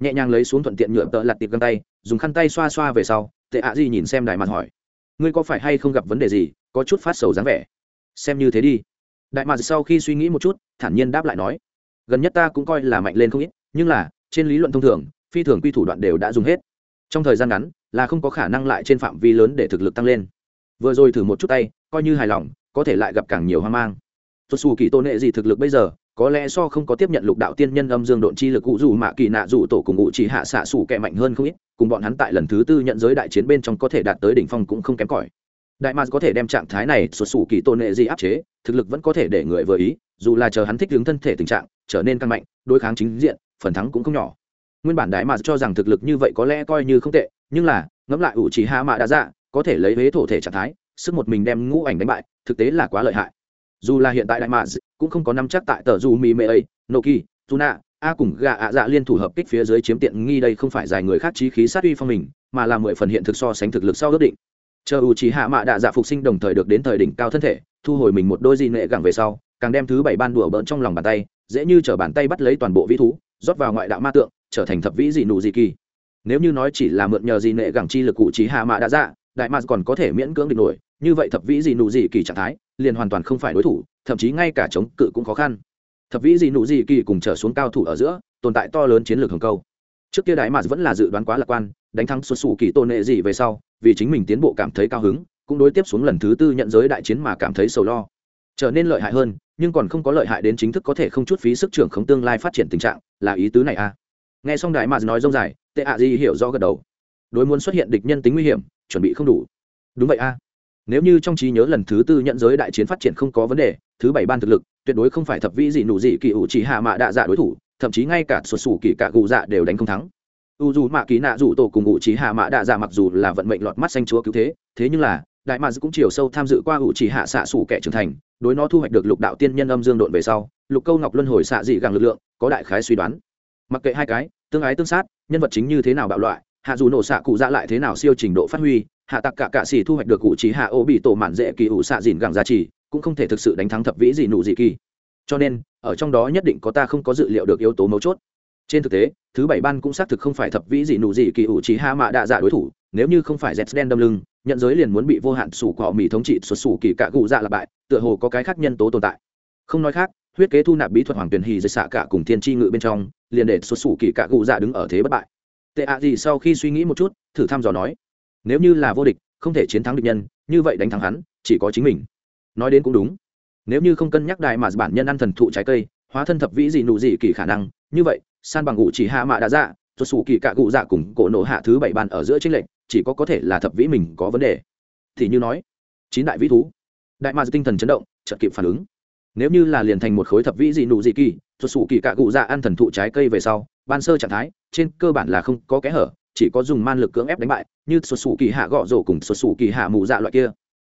nhẹ nhàng lấy xuống thuận tiện nhựa tợ lặt tiệp găng tay, dùng khăn tay xoa xoa về sau, tệ ạ gì nhìn xem đại mạc hỏi. Ngươi có phải hay không gặp vấn đề gì, có chút phát sầu dáng vẻ? Xem như thế đi. Đại mạc sau khi suy nghĩ một chút, thản nhiên đáp lại nói, gần nhất ta cũng coi là mạnh lên không ít, nhưng là, trên lý luận thông thường, phi thường quy thủ đoạn đều đã dùng hết. Trong thời gian ngắn, là không có khả năng lại trên phạm vi lớn để thực lực tăng lên. Vừa rồi thử một chút tay, coi như hài lòng, có thể lại gặp càng nhiều hoang mang. Xuất xù kỳ tôn nệ gì thực lực bây giờ, có lẽ so không có tiếp nhận lục đạo tiên nhân âm dương độn chi lực cụ dù mạ kỳ nạ dù tổ cùng ngụ chỉ hạ xạ xù kẹ mạnh hơn không ít, cùng bọn hắn tại lần thứ tư nhận giới đại chiến bên trong có thể đạt tới đỉnh phong cũng không kém cỏi đại mạc có thể đem trạng thái này xuất xù kỳ tôn nệ di áp chế, thực lực vẫn có thể để người vừa ý, dù là chờ hắn thích hướng thân thể tình trạng, trở nên căn mạnh, đối kháng chính diện, phần thắng cũng không nhỏ. Nguyên bản đại mạc cho rằng thực lực như vậy có lẽ coi như không tệ, nhưng là, ngẫm lại ủ chỉ hạ mạ đã dạ có thể lấy huế thổ thể trạng thái, sức một mình đem ngũ ảnh đánh bại, thực tế là quá lợi hại. Dù là hiện tại đại mạc cũng không có năm chắc tại tờ du mi mê ấy, noki, tuna, a cùng gà ạ dạ liên thủ hợp kích phía dưới chiếm tiện nghi đây không phải dài người khác trí khí sát uy phong mình, mà là mười phần hiện thực so sánh thực lực sau ước định chờ u trí hạ mạ đạ dạ phục sinh đồng thời được đến thời đỉnh cao thân thể, thu hồi mình một đôi di nệ gẳng về sau, càng đem thứ bảy ban đùa bỡn trong lòng bàn tay, dễ như chở bàn tay bắt lấy toàn bộ vĩ thú, rót vào ngoại đạo ma tượng, trở thành thập vĩ dị nụ dị kỳ. Nếu như nói chỉ là mượn nhờ gì nệ gẳng chi lực cụ trí hạ mạ đã dạ đại ma còn có thể miễn cưỡng địch nổi, như vậy thập vĩ dị nụ dị kỳ trạng thái, liền hoàn toàn không phải đối thủ, thậm chí ngay cả chống cự cũng khó khăn. Thập vĩ dị nụ dị kỳ cùng trở xuống cao thủ ở giữa, tồn tại to lớn chiến lược hồng câu. Trước kia đại ma vẫn là dự đoán quá lạc quan đánh thắng xuất xù kỳ tôn nệ gì về sau, vì chính mình tiến bộ cảm thấy cao hứng, cũng đối tiếp xuống lần thứ tư nhận giới đại chiến mà cảm thấy sầu lo. Trở nên lợi hại hơn, nhưng còn không có lợi hại đến chính thức có thể không chút phí sức trưởng không tương lai phát triển tình trạng, là ý tứ này à? Nghe xong đại mà nói rông dài, tệ ạ gì hiểu rõ gật đầu. Đối muốn xuất hiện địch nhân tính nguy hiểm, chuẩn bị không đủ. Đúng vậy a à. nếu như trong trí nhớ lần thứ tư nhận giới đại chiến phát triển không có vấn đề, thứ bảy ban thực lực, tuyệt đối không phải thập vĩ gì nụ gì kỳ ủ chỉ hạ mạ đạ dạ đối thủ, thậm chí ngay cả sụt sủ kỳ cả gù dạ đều đánh không thắng u dù mạ kỳ nạ dù tổ cùng ngụ trí hạ mạ đạ dạ mặc dù là vận mệnh lọt mắt xanh chúa cứu thế thế nhưng là, đại mạc cũng chiều sâu tham dự qua ngụ trí hạ xạ sủ kẻ trưởng thành, đối nó thu hoạch được lục đạo tiên nhân âm dương độn về sau, lục câu ngọc luân hồi xạ dị gàng lực lượng, có đại khái suy đoán. Mặc kệ hai cái, tương ái tương sát, nhân vật chính như thế nào bạo loại, hạ dù nổ xạ cụ dạ lại thế nào siêu trình độ phát huy, hạ tặc cả cạ xỉ thu hoạch được cụ trí hạ ô bị tổ mạn dễ kỳ ủ xạ dìn gẳng giá trị cũng không thể thực sự đánh thắng thập vĩ gì nụ gì kỳ. Cho nên, ở trong đó nhất định có ta không có dự liệu được yếu tố mấu chốt trên thực tế, thứ bảy ban cũng xác thực không phải thập vĩ gì nụ gì kỳ ủ trí hạ mạ đạ dạ đối thủ, nếu như không phải z đen đâm lưng, nhận giới liền muốn bị vô hạn sủ cỏ mì thống trị xuất xù kỳ cạ cụ dạ là bại, tựa hồ có cái khác nhân tố tồn tại. Không nói khác, huyết kế thu nạp bí thuật hoàng tuyển hì dây xạ cả cùng thiên tri ngự bên trong, liền để xuất xù kỳ cạ cụ dạ đứng ở thế bất bại. Tệ ạ gì sau khi suy nghĩ một chút, thử thăm dò nói, nếu như là vô địch, không thể chiến thắng địch nhân, như vậy đánh thắng hắn, chỉ có chính mình. Nói đến cũng đúng. Nếu như không cân nhắc đại mà bản nhân ăn thần thụ trái cây, hóa thân thập vĩ gì nụ gì kỳ khả năng, như vậy san bằng ngụ chỉ hạ mạ đã dạ xuất xù kỳ cạ cụ dạ cùng cổ nổ hạ thứ bảy bàn ở giữa tranh lệch, chỉ có có thể là thập vĩ mình có vấn đề. Thì như nói, chín đại vĩ thú. Đại ma tinh thần chấn động, chợt kịp phản ứng. Nếu như là liền thành một khối thập vĩ dị nụ dị kỳ xuất xù kỳ cạ cụ dạ ăn thần thụ trái cây về sau, ban sơ trạng thái, trên cơ bản là không có kẽ hở, chỉ có dùng man lực cưỡng ép đánh bại, như xuất xù kỳ hạ gọ rổ cùng xuất xù kỳ hạ mù dạ loại kia.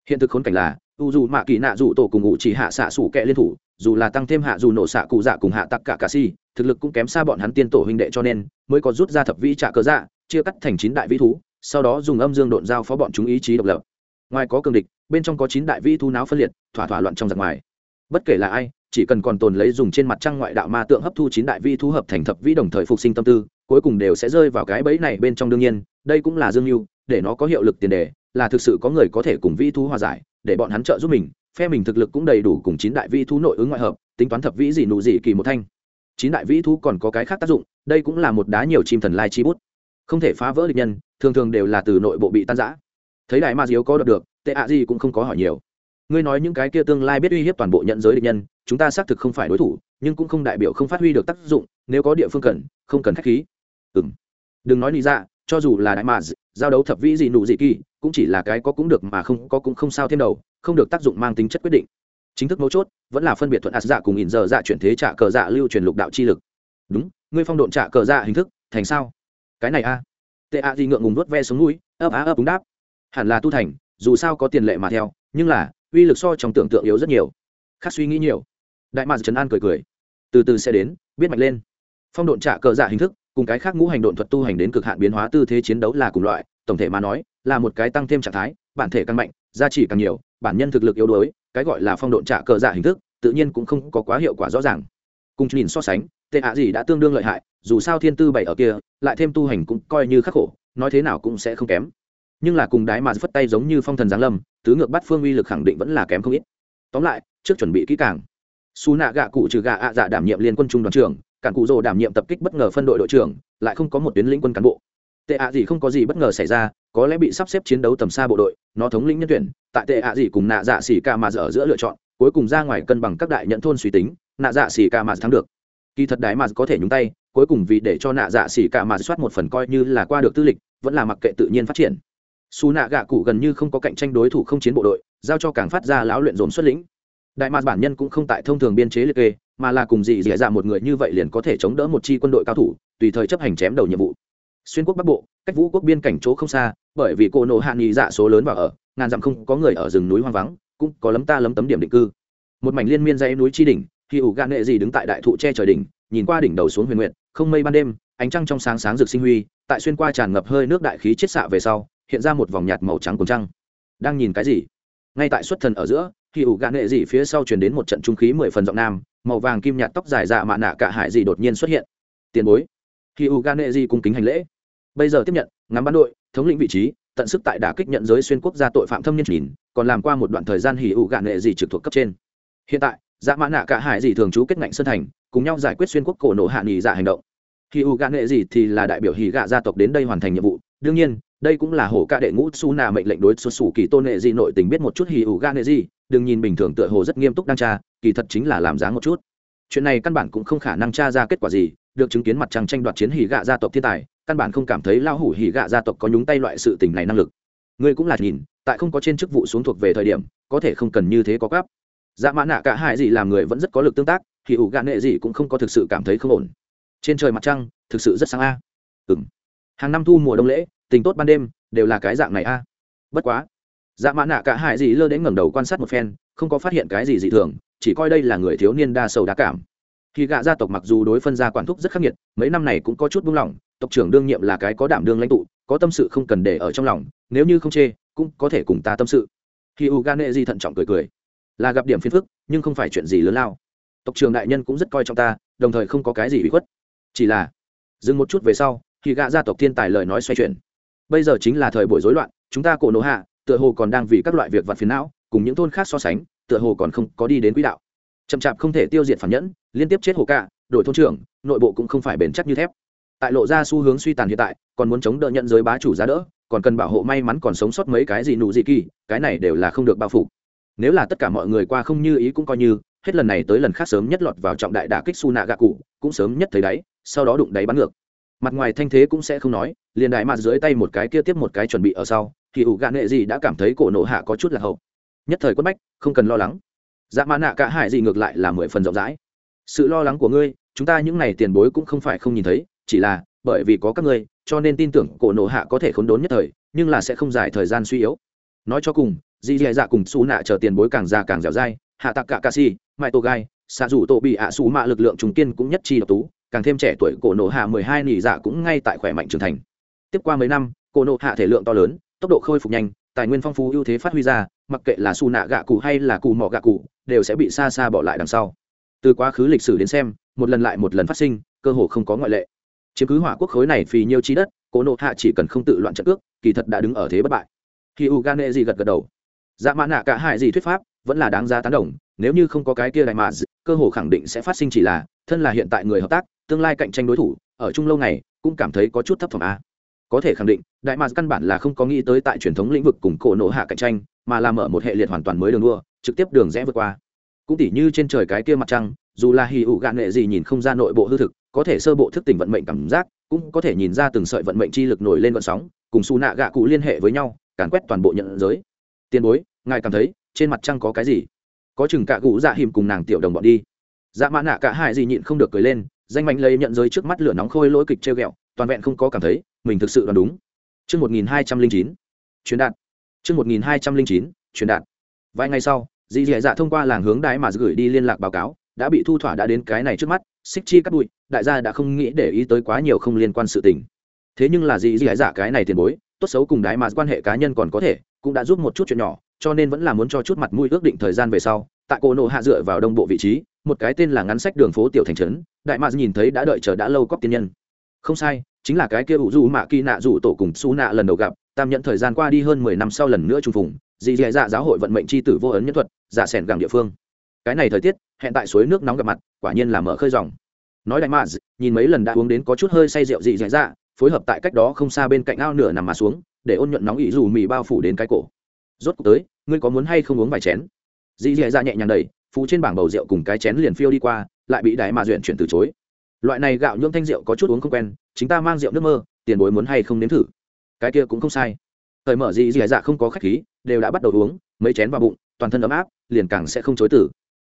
Hiện thực khốn cảnh là, u dù mạ kỳ nạ dù tổ cùng ngụ chỉ hạ xạ xù kẹ liên thủ dù là tăng thêm hạ dù nổ xạ cụ dạ cùng hạ tặc cả cà si, thực lực cũng kém xa bọn hắn tiên tổ huynh đệ cho nên mới có rút ra thập vĩ trả cơ dạ chia cắt thành chín đại vĩ thú, sau đó dùng âm dương độn giao phó bọn chúng ý chí độc lập. Ngoài có cường địch, bên trong có chín đại vĩ thú náo phân liệt, thỏa thỏa loạn trong giặc ngoài. Bất kể là ai, chỉ cần còn tồn lấy dùng trên mặt trăng ngoại đạo ma tượng hấp thu chín đại vĩ thú hợp thành thập vĩ đồng thời phục sinh tâm tư, cuối cùng đều sẽ rơi vào cái bẫy này bên trong đương nhiên, đây cũng là dương mưu để nó có hiệu lực tiền đề, là thực sự có người có thể cùng vĩ thú hòa giải, để bọn hắn trợ giúp mình phe mình thực lực cũng đầy đủ cùng chín đại vĩ thú nội ứng ngoại hợp, tính toán thập vĩ gì nụ gì kỳ một thanh. Chín đại vĩ thú còn có cái khác tác dụng, đây cũng là một đá nhiều chim thần lai chi bút. Không thể phá vỡ địch nhân, thường thường đều là từ nội bộ bị tan giã thấy đại ma diếu có đọc được, tệ ạ gì cũng không có hỏi nhiều. Ngươi nói những cái kia tương lai biết uy hiếp toàn bộ nhận giới địch nhân, chúng ta xác thực không phải đối thủ, nhưng cũng không đại biểu không phát huy được tác dụng, nếu có địa phương cần, không cần k h á c h khí. Ừ đừng nói lý ra dạ, cho dù là đại mà giao đấu thập vĩ gì nụ dị kỳ, cũng chỉ là cái có cũng được mà không có cũng không sao thêm đầu không được tác dụng mang tính chất quyết định. Chính thức mấu chốt vẫn là phân biệt thuận ạt dạ cùng ỉn giờ dạ chuyển thế trả cờ dạ lưu truyền lục đạo chi lực. Đúng, ngươi phong độn trả cờ dạ hình thức, thành sao? Cái này a. Tệ a gì ngượng ngùng nuốt ve xuống núi ấp á ấp đúng đáp. Hẳn là tu thành, dù sao có tiền lệ mà theo, nhưng là, uy lực so trong tưởng tượng yếu rất nhiều. Khác suy nghĩ nhiều. Đại mạc trấn an cười cười. Từ từ sẽ đến, biết mạnh lên. Phong độn trả cờ dạ hình thức, cùng cái khác ngũ hành độn thuật tu hành đến cực hạn biến hóa tư thế chiến đấu là cùng loại, tổng thể mà nói, là một cái tăng thêm trạng thái, bản thể càng mạnh gia trì càng nhiều bản nhân thực lực yếu đuối, cái gọi là phong độn trả cờ dạ hình thức, tự nhiên cũng không có quá hiệu quả rõ ràng. Cùng nhìn so sánh, tệ ạ gì đã tương đương lợi hại, dù sao thiên tư bảy ở kia, lại thêm tu hành cũng coi như khắc khổ, nói thế nào cũng sẽ không kém. Nhưng là cùng đái mà phất tay giống như phong thần giáng lâm, tứ ngược bắt phương uy lực khẳng định vẫn là kém không ít. Tóm lại, trước chuẩn bị kỹ càng. Su nạ gạ cụ trừ gạ ạ dạ đảm nhiệm liên quân trung đoàn trưởng, cản cụ rồ đảm nhiệm tập kích bất ngờ phân đội đội trưởng, lại không có một tuyến lĩnh quân cán bộ. Tệ ạ gì không có gì bất ngờ xảy ra có lẽ bị sắp xếp chiến đấu tầm xa bộ đội, nó thống lĩnh nhân tuyển, tại tệ ạ gì cùng nạ dạ xỉ ca mà dở giữa lựa chọn, cuối cùng ra ngoài cân bằng các đại nhận thôn suy tính, nạ dạ xỉ ca mà thắng được. Kỳ thật đái mà có thể nhúng tay, cuối cùng vì để cho nạ dạ xỉ ca mà soát một phần coi như là qua được tư lịch, vẫn là mặc kệ tự nhiên phát triển. Xù nạ gạ cụ gần như không có cạnh tranh đối thủ không chiến bộ đội, giao cho càng phát ra lão luyện dồn xuất lĩnh. Đại mạc bản nhân cũng không tại thông thường biên chế liệt kê, mà là cùng dị dì dạ một người như vậy liền có thể chống đỡ một chi quân đội cao thủ, tùy thời chấp hành chém đầu nhiệm vụ xuyên quốc bắc bộ, cách vũ quốc biên cảnh chỗ không xa, bởi vì cô nộ hạ nghị dạ số lớn vào ở, ngàn dặm không có người ở rừng núi hoang vắng, cũng có lấm ta lấm tấm điểm định cư. Một mảnh liên miên dãy núi chi đỉnh, khi ủ gạn nghệ gì đứng tại đại thụ che trời đỉnh, nhìn qua đỉnh đầu xuống huyền nguyện không mây ban đêm, ánh trăng trong sáng sáng rực sinh huy, tại xuyên qua tràn ngập hơi nước đại khí chiết xạ về sau, hiện ra một vòng nhạt màu trắng cùng trăng. Đang nhìn cái gì? Ngay tại xuất thần ở giữa, khi ủ gạn nghệ dị phía sau chuyển đến một trận trung khí mười phần giọng nam, màu vàng kim nhạt tóc dài dạ mạ nạ cả hải dị đột nhiên xuất hiện. Tiền bối. Khi ủ gạn nghệ dị cung kính hành lễ bây giờ tiếp nhận, ngắm bán đội, thống lĩnh vị trí, tận sức tại đả kích nhận giới xuyên quốc gia tội phạm thâm niên nhìn, còn làm qua một đoạn thời gian hỉ ủ gạn nghệ gì trực thuộc cấp trên. Hiện tại dạ mã nạ cả hải dị thường trú kết ngạnh sơn thành, cùng nhau giải quyết xuyên quốc cổ nổ hạ nghỉ dạ hành động. Hỉ ủ gạn nghệ gì thì là đại biểu hỉ gạ gia tộc đến đây hoàn thành nhiệm vụ. Đương nhiên, đây cũng là hổ ca đệ ngũ su nà mệnh lệnh đối xuất xù kỳ tôn nghệ gì nội tình biết một chút hỉ ủ gạn nghệ gì, đừng nhìn bình thường tựa hồ rất nghiêm túc đang tra, kỳ thật chính là làm dáng một chút. Chuyện này căn bản cũng không khả năng tra ra kết quả gì, được chứng kiến mặt trăng tranh đoạt chiến hỉ gạ gia tộc thiên tài căn bản không cảm thấy lao hủ hỉ gạ gia tộc có nhúng tay loại sự tình này năng lực. Ngươi cũng là nhìn, tại không có trên chức vụ xuống thuộc về thời điểm, có thể không cần như thế có gấp dạ mã nạ cả hai gì làm người vẫn rất có lực tương tác, thì ủ gạ nệ gì cũng không có thực sự cảm thấy không ổn. Trên trời mặt trăng, thực sự rất sáng a. À. ừng hàng năm thu mùa đông lễ, tình tốt ban đêm, đều là cái dạng này a. Bất quá dạ mã nạ cả hai gì lơ đến ngẩng đầu quan sát một phen, không có phát hiện cái gì dị thường, chỉ coi đây là người thiếu niên đa sầu đa cảm. Khi gạ gia tộc mặc dù đối phân gia quản thúc rất khắc nghiệt, mấy năm này cũng có chút buông lỏng tộc trưởng đương nhiệm là cái có đảm đương lãnh tụ, có tâm sự không cần để ở trong lòng, nếu như không chê, cũng có thể cùng ta tâm sự. Khi u gan nệ di thận trọng cười cười. Là gặp điểm phiền phức, nhưng không phải chuyện gì lớn lao. Tộc trưởng đại nhân cũng rất coi trọng ta, đồng thời không có cái gì bị khuất. Chỉ là, dừng một chút về sau, khi gạ gia tộc thiên tài lời nói xoay chuyển. Bây giờ chính là thời buổi rối loạn, chúng ta cổ nổ hạ, tựa hồ còn đang vì các loại việc vặt phiền não, cùng những thôn khác so sánh, tựa hồ còn không có đi đến quỹ đạo. Chậm chạp không thể tiêu diệt phản nhẫn, liên tiếp chết hồ cạ, đội thôn trưởng, nội bộ cũng không phải bền chắc như thép tại lộ ra xu hướng suy tàn hiện tại, còn muốn chống đỡ nhận giới bá chủ giá đỡ, còn cần bảo hộ may mắn còn sống sót mấy cái gì nụ gì kỳ, cái này đều là không được bao phủ. Nếu là tất cả mọi người qua không như ý cũng coi như, hết lần này tới lần khác sớm nhất lọt vào trọng đại đả kích su nạ gạ cụ cũng sớm nhất thấy đáy, sau đó đụng đáy bắn ngược. Mặt ngoài thanh thế cũng sẽ không nói, liền đại mặt dưới tay một cái kia tiếp một cái chuẩn bị ở sau, thì ủ gạ nghệ gì đã cảm thấy cổ nộ hạ có chút là hậu. Nhất thời quất bách, không cần lo lắng. Dạ mã nạ cả hải gì ngược lại là mười phần rộng rãi. Sự lo lắng của ngươi, chúng ta những n à y tiền bối cũng không phải không nhìn thấy chỉ là, bởi vì có các ngươi, cho nên tin tưởng cổ nộ hạ có thể khốn đốn nhất thời, nhưng là sẽ không dài thời gian suy yếu. Nói cho cùng, dì dì dạ cùng xù nạ chờ tiền bối càng già càng dẻo dai, hạ tạc cả ca si mãi tô gai xạ dù tổ bị ạ xù mạ lực lượng trùng kiên cũng nhất chi độc tú, càng thêm trẻ tuổi cổ nộ hạ mười hai nỉ dạ cũng ngay tại khỏe mạnh trưởng thành. Tiếp qua mấy năm, cổ nộ hạ thể lượng to lớn, tốc độ khôi phục nhanh, tài nguyên phong phú ưu thế phát huy ra, mặc kệ là xù nạ gạ cụ hay là cụ mỏ gạ cụ, đều sẽ bị xa xa bỏ lại đằng sau. Từ quá khứ lịch sử đến xem, một lần lại một lần phát sinh, cơ hồ không có ngoại lệ chiếm cứ hỏa quốc khối này phì nhiêu chi đất cổ nộ hạ chỉ cần không tự loạn trận ước kỳ thật đã đứng ở thế bất bại. Khi u gan nệ gì gật gật đầu dạ mã nạ cả hai gì thuyết pháp vẫn là đáng giá tán đồng, nếu như không có cái kia đại mà cơ hồ khẳng định sẽ phát sinh chỉ là, thân là hiện tại người hợp tác, tương lai cạnh tranh đối thủ, ở chung lâu ngày, cũng cảm thấy có chút thấp phẩm a. Có thể khẳng định, đại mà căn bản là không có nghĩ tới tại truyền thống lĩnh vực cùng cổ nộ hạ cạnh tranh, mà làm ở một hệ liệt hoàn toàn mới đường đua, trực tiếp đường rẽ vượt qua. Cũng tỉ như trên trời cái kia mặt trăng, dù là hì ụ gạn nghệ gì nhìn không ra nội bộ hư thực có thể sơ bộ thức tỉnh vận mệnh cảm giác cũng có thể nhìn ra từng sợi vận mệnh chi lực nổi lên vận sóng cùng xù nạ gạ cụ liên hệ với nhau càn quét toàn bộ nhận giới tiền bối ngài cảm thấy trên mặt trăng có cái gì có chừng cạ cụ dạ hiểm cùng nàng tiểu đồng bọn đi dạ mã nạ cả hai gì nhịn không được cười lên danh mạnh lấy nhận giới trước mắt lửa nóng khôi lỗi kịch treo ghẹo toàn vẹn không có cảm thấy mình thực sự đoán đúng Chương 1209. Truyền đạt. Chương 1209. Truyền đạt. Vài ngày sau, dì Dĩ Dạ thông qua làng hướng đái mà gửi đi liên lạc báo cáo, đã bị thu thỏa đã đến cái này trước mắt, xích chi cắt bụi, đại gia đã không nghĩ để ý tới quá nhiều không liên quan sự tình. Thế nhưng là gì, gái giả cái này tiền bối, tốt xấu cùng đái mà quan hệ cá nhân còn có thể, cũng đã giúp một chút chuyện nhỏ, cho nên vẫn là muốn cho chút mặt mũi ước định thời gian về sau, tại cô nô hạ dựa vào đông bộ vị trí, một cái tên là ngắn sách đường phố tiểu thành trấn, đại mạc nhìn thấy đã đợi chờ đã lâu cóc tiên nhân. Không sai, chính là cái kia ủ du mạ kỳ nạ rủ tổ cùng su nạ lần đầu gặp tam nhận thời gian qua đi hơn mười năm sau lần nữa trùng phùng dì dì dạ giáo hội vận mệnh c h i tử vô ấn nhân thuật giả sẻn gẳng địa phương cái này thời tiết, hẹn tại suối nước nóng gặp mặt, quả nhiên là mở khơi dòng. Nói đại mạ nhìn mấy lần đã uống đến có chút hơi say rượu dị dạy dạ phối hợp tại cách đó không xa bên cạnh ao nửa nằm mà xuống, để ôn nhuận nóng ỉ dù mì bao phủ đến cái cổ. Rốt cuộc tới, ngươi có muốn hay không uống vài chén? Dị dạy dạ nhẹ nhàng đầy phú trên bảng bầu rượu cùng cái chén liền phiêu đi qua, lại bị đại mà duyện chuyển từ chối. Loại này gạo nhuộm thanh rượu có chút uống không quen, chính ta mang rượu nước mơ, tiền bối muốn hay không nếm thử? Cái kia cũng không sai. Thời mở dị gì dạ không có khách khí, đều đã bắt đầu uống, mấy chén vào bụng, toàn thân ấm áp, liền càng sẽ không chối tử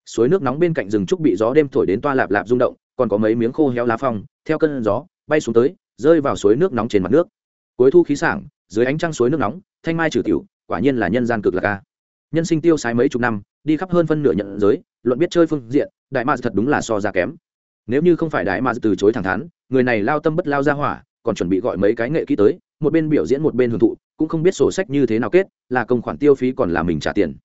suối nước nóng bên cạnh rừng trúc bị gió đêm thổi đến toa lạp lạp rung động, còn có mấy miếng khô héo lá phong, theo cơn gió, bay xuống tới, rơi vào suối nước nóng trên mặt nước. Cuối thu khí sảng, dưới ánh trăng suối nước nóng, thanh mai trừ tiểu, quả nhiên là nhân gian cực lạc ca nhân sinh tiêu sái mấy chục năm, đi khắp hơn phân nửa nhận giới, luận biết chơi phương diện, đại ma thật đúng là so ra kém. Nếu như không phải đại ma từ chối thẳng thắn, người này lao tâm bất lao ra hỏa, còn chuẩn bị gọi mấy cái nghệ kỹ tới, một bên biểu diễn một bên hưởng thụ, cũng không biết sổ sách như thế nào kết, là công khoản tiêu phí còn là mình trả tiền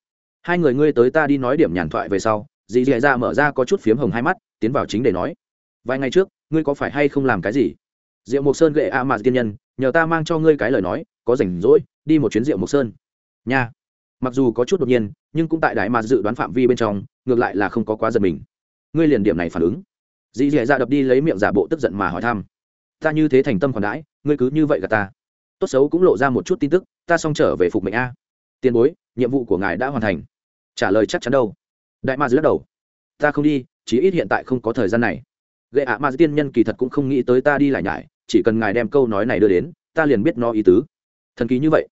hai người ngươi tới ta đi nói điểm nhàn thoại về sau, dì dì dạ mở ra có chút phiếm hồng hai mắt, tiến vào chính để nói. Vài ngày trước, ngươi có phải hay không làm cái gì? Diệu mộc sơn gệ a mạt tiên nhân, nhờ ta mang cho ngươi cái lời nói, có rảnh rỗi, đi một chuyến diệu mộc sơn. Nha. Mặc dù có chút đột nhiên, nhưng cũng tại đại mạt dự đoán phạm vi bên trong, ngược lại là không có quá giật mình. Ngươi liền điểm này phản ứng. Dì dì dạ đập đi lấy miệng giả bộ tức giận mà hỏi thăm. Ta như thế thành tâm còn đãi, ngươi cứ như vậy gà ta. Tốt xấu cũng lộ ra một chút tin tức, ta xong trở về phục mệnh a. Tiền bối, nhiệm vụ của ngài đã hoàn thành trả lời chắc chắn đâu. Đại ma lắc đầu. Ta không đi, chí ít hiện tại không có thời gian này. Ghệ ạ, ma tiên nhân kỳ thật cũng không nghĩ tới ta đi lại nhải, chỉ cần ngài đem câu nói này đưa đến, ta liền biết nó ý tứ. Thần kỳ như vậy.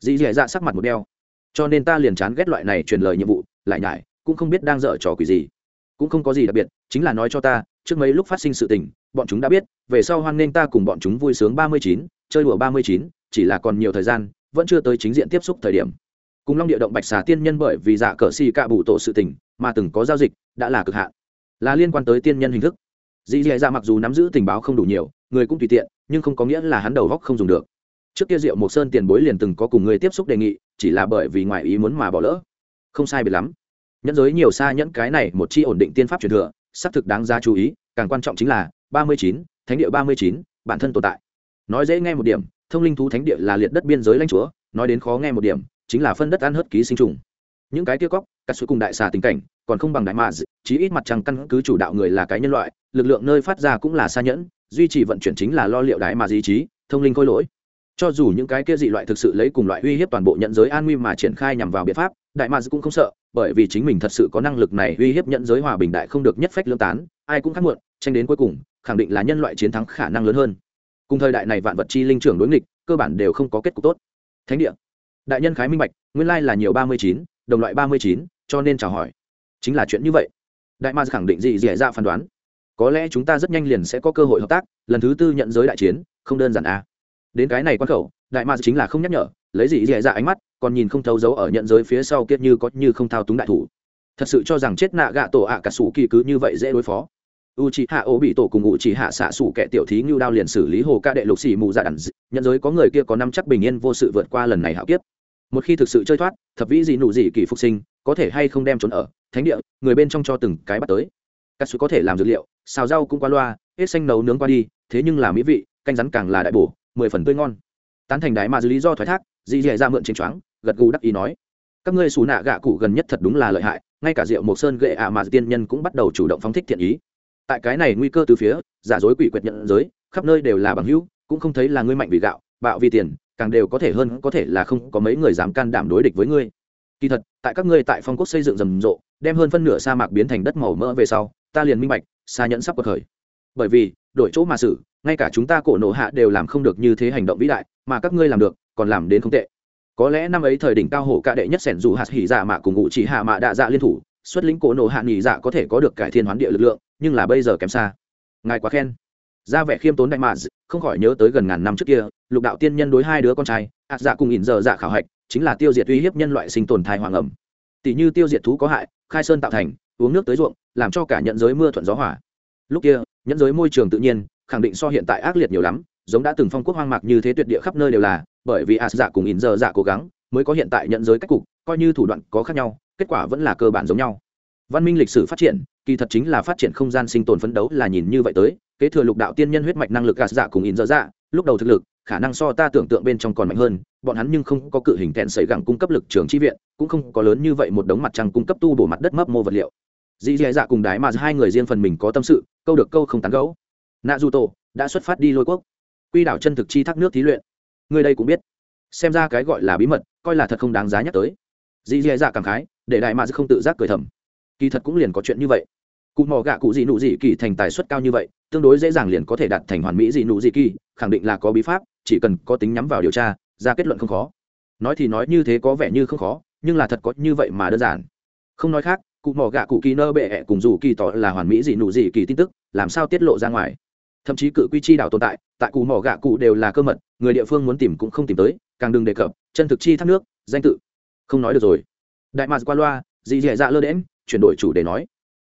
Dì dì dạ sắc mặt một đeo. Cho nên ta liền chán ghét loại này truyền lời nhiệm vụ, lại nhải, cũng không biết đang dở trò quỷ gì. Cũng không có gì đặc biệt, chính là nói cho ta, trước mấy lúc phát sinh sự tình, bọn chúng đã biết, về sau hoan nghênh ta cùng bọn chúng vui sướng ba mươi chín, chơi đùa ba mươi chín, chỉ là còn nhiều thời gian, vẫn chưa tới chính diện tiếp xúc thời điểm cùng long địa động bạch xà tiên nhân bởi vì dạ cờ xì cạ bù tổ sự tình mà từng có giao dịch, đã là cực hạn. Là liên quan tới tiên nhân hình thức. Dì dì dạ mặc dù nắm giữ tình báo không đủ nhiều, người cũng tùy tiện, nhưng không có nghĩa là hắn đầu góc không dùng được. Trước kia diệu mộc sơn tiền bối liền từng có cùng người tiếp xúc đề nghị, chỉ là bởi vì ngoài ý muốn mà bỏ lỡ. Không sai biệt lắm. Nhẫn giới nhiều xa nhẫn cái này một chi ổn định tiên pháp truyền thừa, xác thực đáng ra chú ý, càng quan trọng chính là ba mươi chín, thánh địa ba mươi chín, bản thân tồn tại. Nói dễ nghe một điểm, thông linh thú thánh địa là liệt đất biên giới lãnh chúa, nói đến khó nghe một điểm chính là phân đất ăn hớt ký sinh trùng. Những cái kia cóc, cắt suối cùng đại xà tình cảnh, còn không bằng đại mạ chí ít mặt trăng căn cứ chủ đạo người là cái nhân loại, lực lượng nơi phát ra cũng là xa nhẫn, duy trì vận chuyển chính là lo liệu đại mà di trí, thông linh khôi lỗi. Cho dù những cái kia dị loại thực sự lấy cùng loại uy hiếp toàn bộ nhận giới an nguy mà triển khai nhằm vào biện pháp, đại mads cũng không sợ, bởi vì chính mình thật sự có năng lực này uy hiếp nhận giới hòa bình đại không được nhất phách lương tán, ai cũng khác muộn, tranh đến cuối cùng, khẳng định là nhân loại chiến thắng khả năng lớn hơn. Cùng thời đại này vạn vật chi linh trưởng đối nghịch, cơ bản đều không có kết cục tốt. Thánh địa đại nhân khái minh bạch, nguyên lai là nhiều ba mươi chín, đồng loại ba mươi chín, cho nên chào hỏi. Chính là chuyện như vậy. Đại ma khẳng định gì dễ ra phán đoán. Có lẽ chúng ta rất nhanh liền sẽ có cơ hội hợp tác, lần thứ tư nhận giới đại chiến, không đơn giản à. đến cái này quan khẩu, đại ma chính là không nhắc nhở, lấy gì dễ ra ánh mắt, còn nhìn không thấu dấu ở nhận giới phía sau kiệt như có như không thao túng đại thủ. Thật sự cho rằng chết nạ gạ tổ ạ cả sủ kỳ cứ như vậy dễ đối phó. U c h ị hạ ô bị tổ cùng u c h ị hạ xạ sủ kẻ tiểu thí ngưu đao liền xử lý hồ ca đệ lục xì mù dạ đàn nhận giới có người kia có năm chắc bình yên vô sự vượt qua lần này hạo kiếp một khi thực sự chơi thoát, thập vĩ gì nụ gì kỳ phục sinh, có thể hay không đem trốn ở thánh địa, người bên trong cho từng cái bắt tới. Các suối có thể làm dược liệu, xào rau cũng qua loa, hết xanh nấu nướng qua đi, thế nhưng là mỹ vị, canh rắn càng là đại bổ, mười phần tươi ngon. Tán thành đái mà lý do thoái thác, dì dì ra mượn chính choáng, gật gù đắc ý nói, các ngươi xù nạ gạ cụ gần nhất thật đúng là lợi hại, ngay cả rượu mộc sơn gệ ạ mà tiên nhân cũng bắt đầu chủ động phóng thích thiện ý. Tại cái này nguy cơ từ phía, giả dối quỷ quyệt nhận giới, khắp nơi đều là bằng hữu, cũng không thấy là ngươi mạnh vì gạo, bạo vì tiền càng đều có thể hơn có thể là không có mấy người dám can đảm đối địch với ngươi. Kỳ thật, tại các ngươi tại phong quốc xây dựng rầm rộ, đem hơn phân nửa sa mạc biến thành đất màu mỡ về sau, ta liền minh bạch xa nhẫn sắp cuộc khởi. Bởi vì, đổi chỗ mà xử, ngay cả chúng ta cổ nộ hạ đều làm không được như thế hành động vĩ đại, mà các ngươi làm được, còn làm đến không tệ. Có lẽ năm ấy thời đỉnh cao hổ ca đệ nhất sẻn dù hạt hỉ dạ mạ cùng ngụ chỉ hạ mạ đạ dạ liên thủ, xuất lĩnh cổ nộ hạ nghỉ dạ có thể có được cải thiên hoán địa lực lượng, nhưng là bây giờ kém xa. Ngài quá khen. Ra vẻ khiêm tốn đại mạ không khỏi nhớ tới gần ngàn năm trước kia lục đạo tiên nhân đối hai đứa con trai ạt dạ cùng ỉn giờ dạ khảo hạch, chính là tiêu diệt uy hiếp nhân loại sinh tồn thai hoàng ẩm. Tỷ như tiêu diệt thú có hại, khai sơn tạo thành, uống nước tới ruộng, làm cho cả nhận giới mưa thuận gió hỏa lúc kia, nhận giới môi trường tự nhiên, khẳng định so hiện tại ác liệt nhiều lắm, giống đã từng phong quốc hoang mạc như thế tuyệt địa khắp nơi đều là, bởi vì ạt dạ cùng ỉn giờ dạ cố gắng, mới có hiện tại nhận giới cách cục, coi như thủ đoạn có khác nhau, kết quả vẫn là cơ bản giống nhau. Văn minh lịch sử phát triển, kỳ thật chính là phát triển không gian sinh tồn phấn đấu là nhìn như vậy tới, kế thừa lục đạo tiên nhân huyết mạch năng lực gạt dạ cùng in dơ dạ lúc đầu thực lực, khả năng so ta tưởng tượng bên trong còn mạnh hơn, bọn hắn nhưng không có cự hình thẹn xảy gẳng cung cấp lực trường tri viện, cũng không có lớn như vậy một đống mặt trăng cung cấp tu bổ mặt đất mấp mô vật liệu. Dì dì dạ cùng đái mà hai người riêng phần mình có tâm sự, câu được câu không tán gấu nạ du tổ đã xuất phát đi lôi quốc. Quy đảo chân thực chi thác nước thí luyện. Người đây cũng biết. Xem ra cái gọi là bí mật, coi là thật không đáng giá nhắc tới. Dì dì dạ cảm khái, để đại mà không tự giác cười thầm. Kỳ thật cũng liền có chuyện như vậy cụ mỏ gạ cụ gì nụ gì kỳ thành tài suất cao như vậy, tương đối dễ dàng liền có thể đạt thành hoàn mỹ gì nụ gì kỳ, khẳng định là có bí pháp, chỉ cần có tính nhắm vào điều tra, ra kết luận không khó. Nói thì nói như thế có vẻ như không khó, nhưng là thật có như vậy mà đơn giản. Không nói khác, cụ mỏ gạ cụ kỳ nơ bệ ẹ cùng dù kỳ tỏ là hoàn mỹ gì nụ gì kỳ tin tức, làm sao tiết lộ ra ngoài. Thậm chí cự quy chi đảo tồn tại tại cụ mỏ gạ cụ đều là cơ mật, người địa phương muốn tìm cũng không tìm tới, càng đừng đề cập, chân thực chi thác nước, danh tự. Không nói được rồi. Đại mạc qua loa, dị dạ lơ đễm, chuyển đổi chủ để nói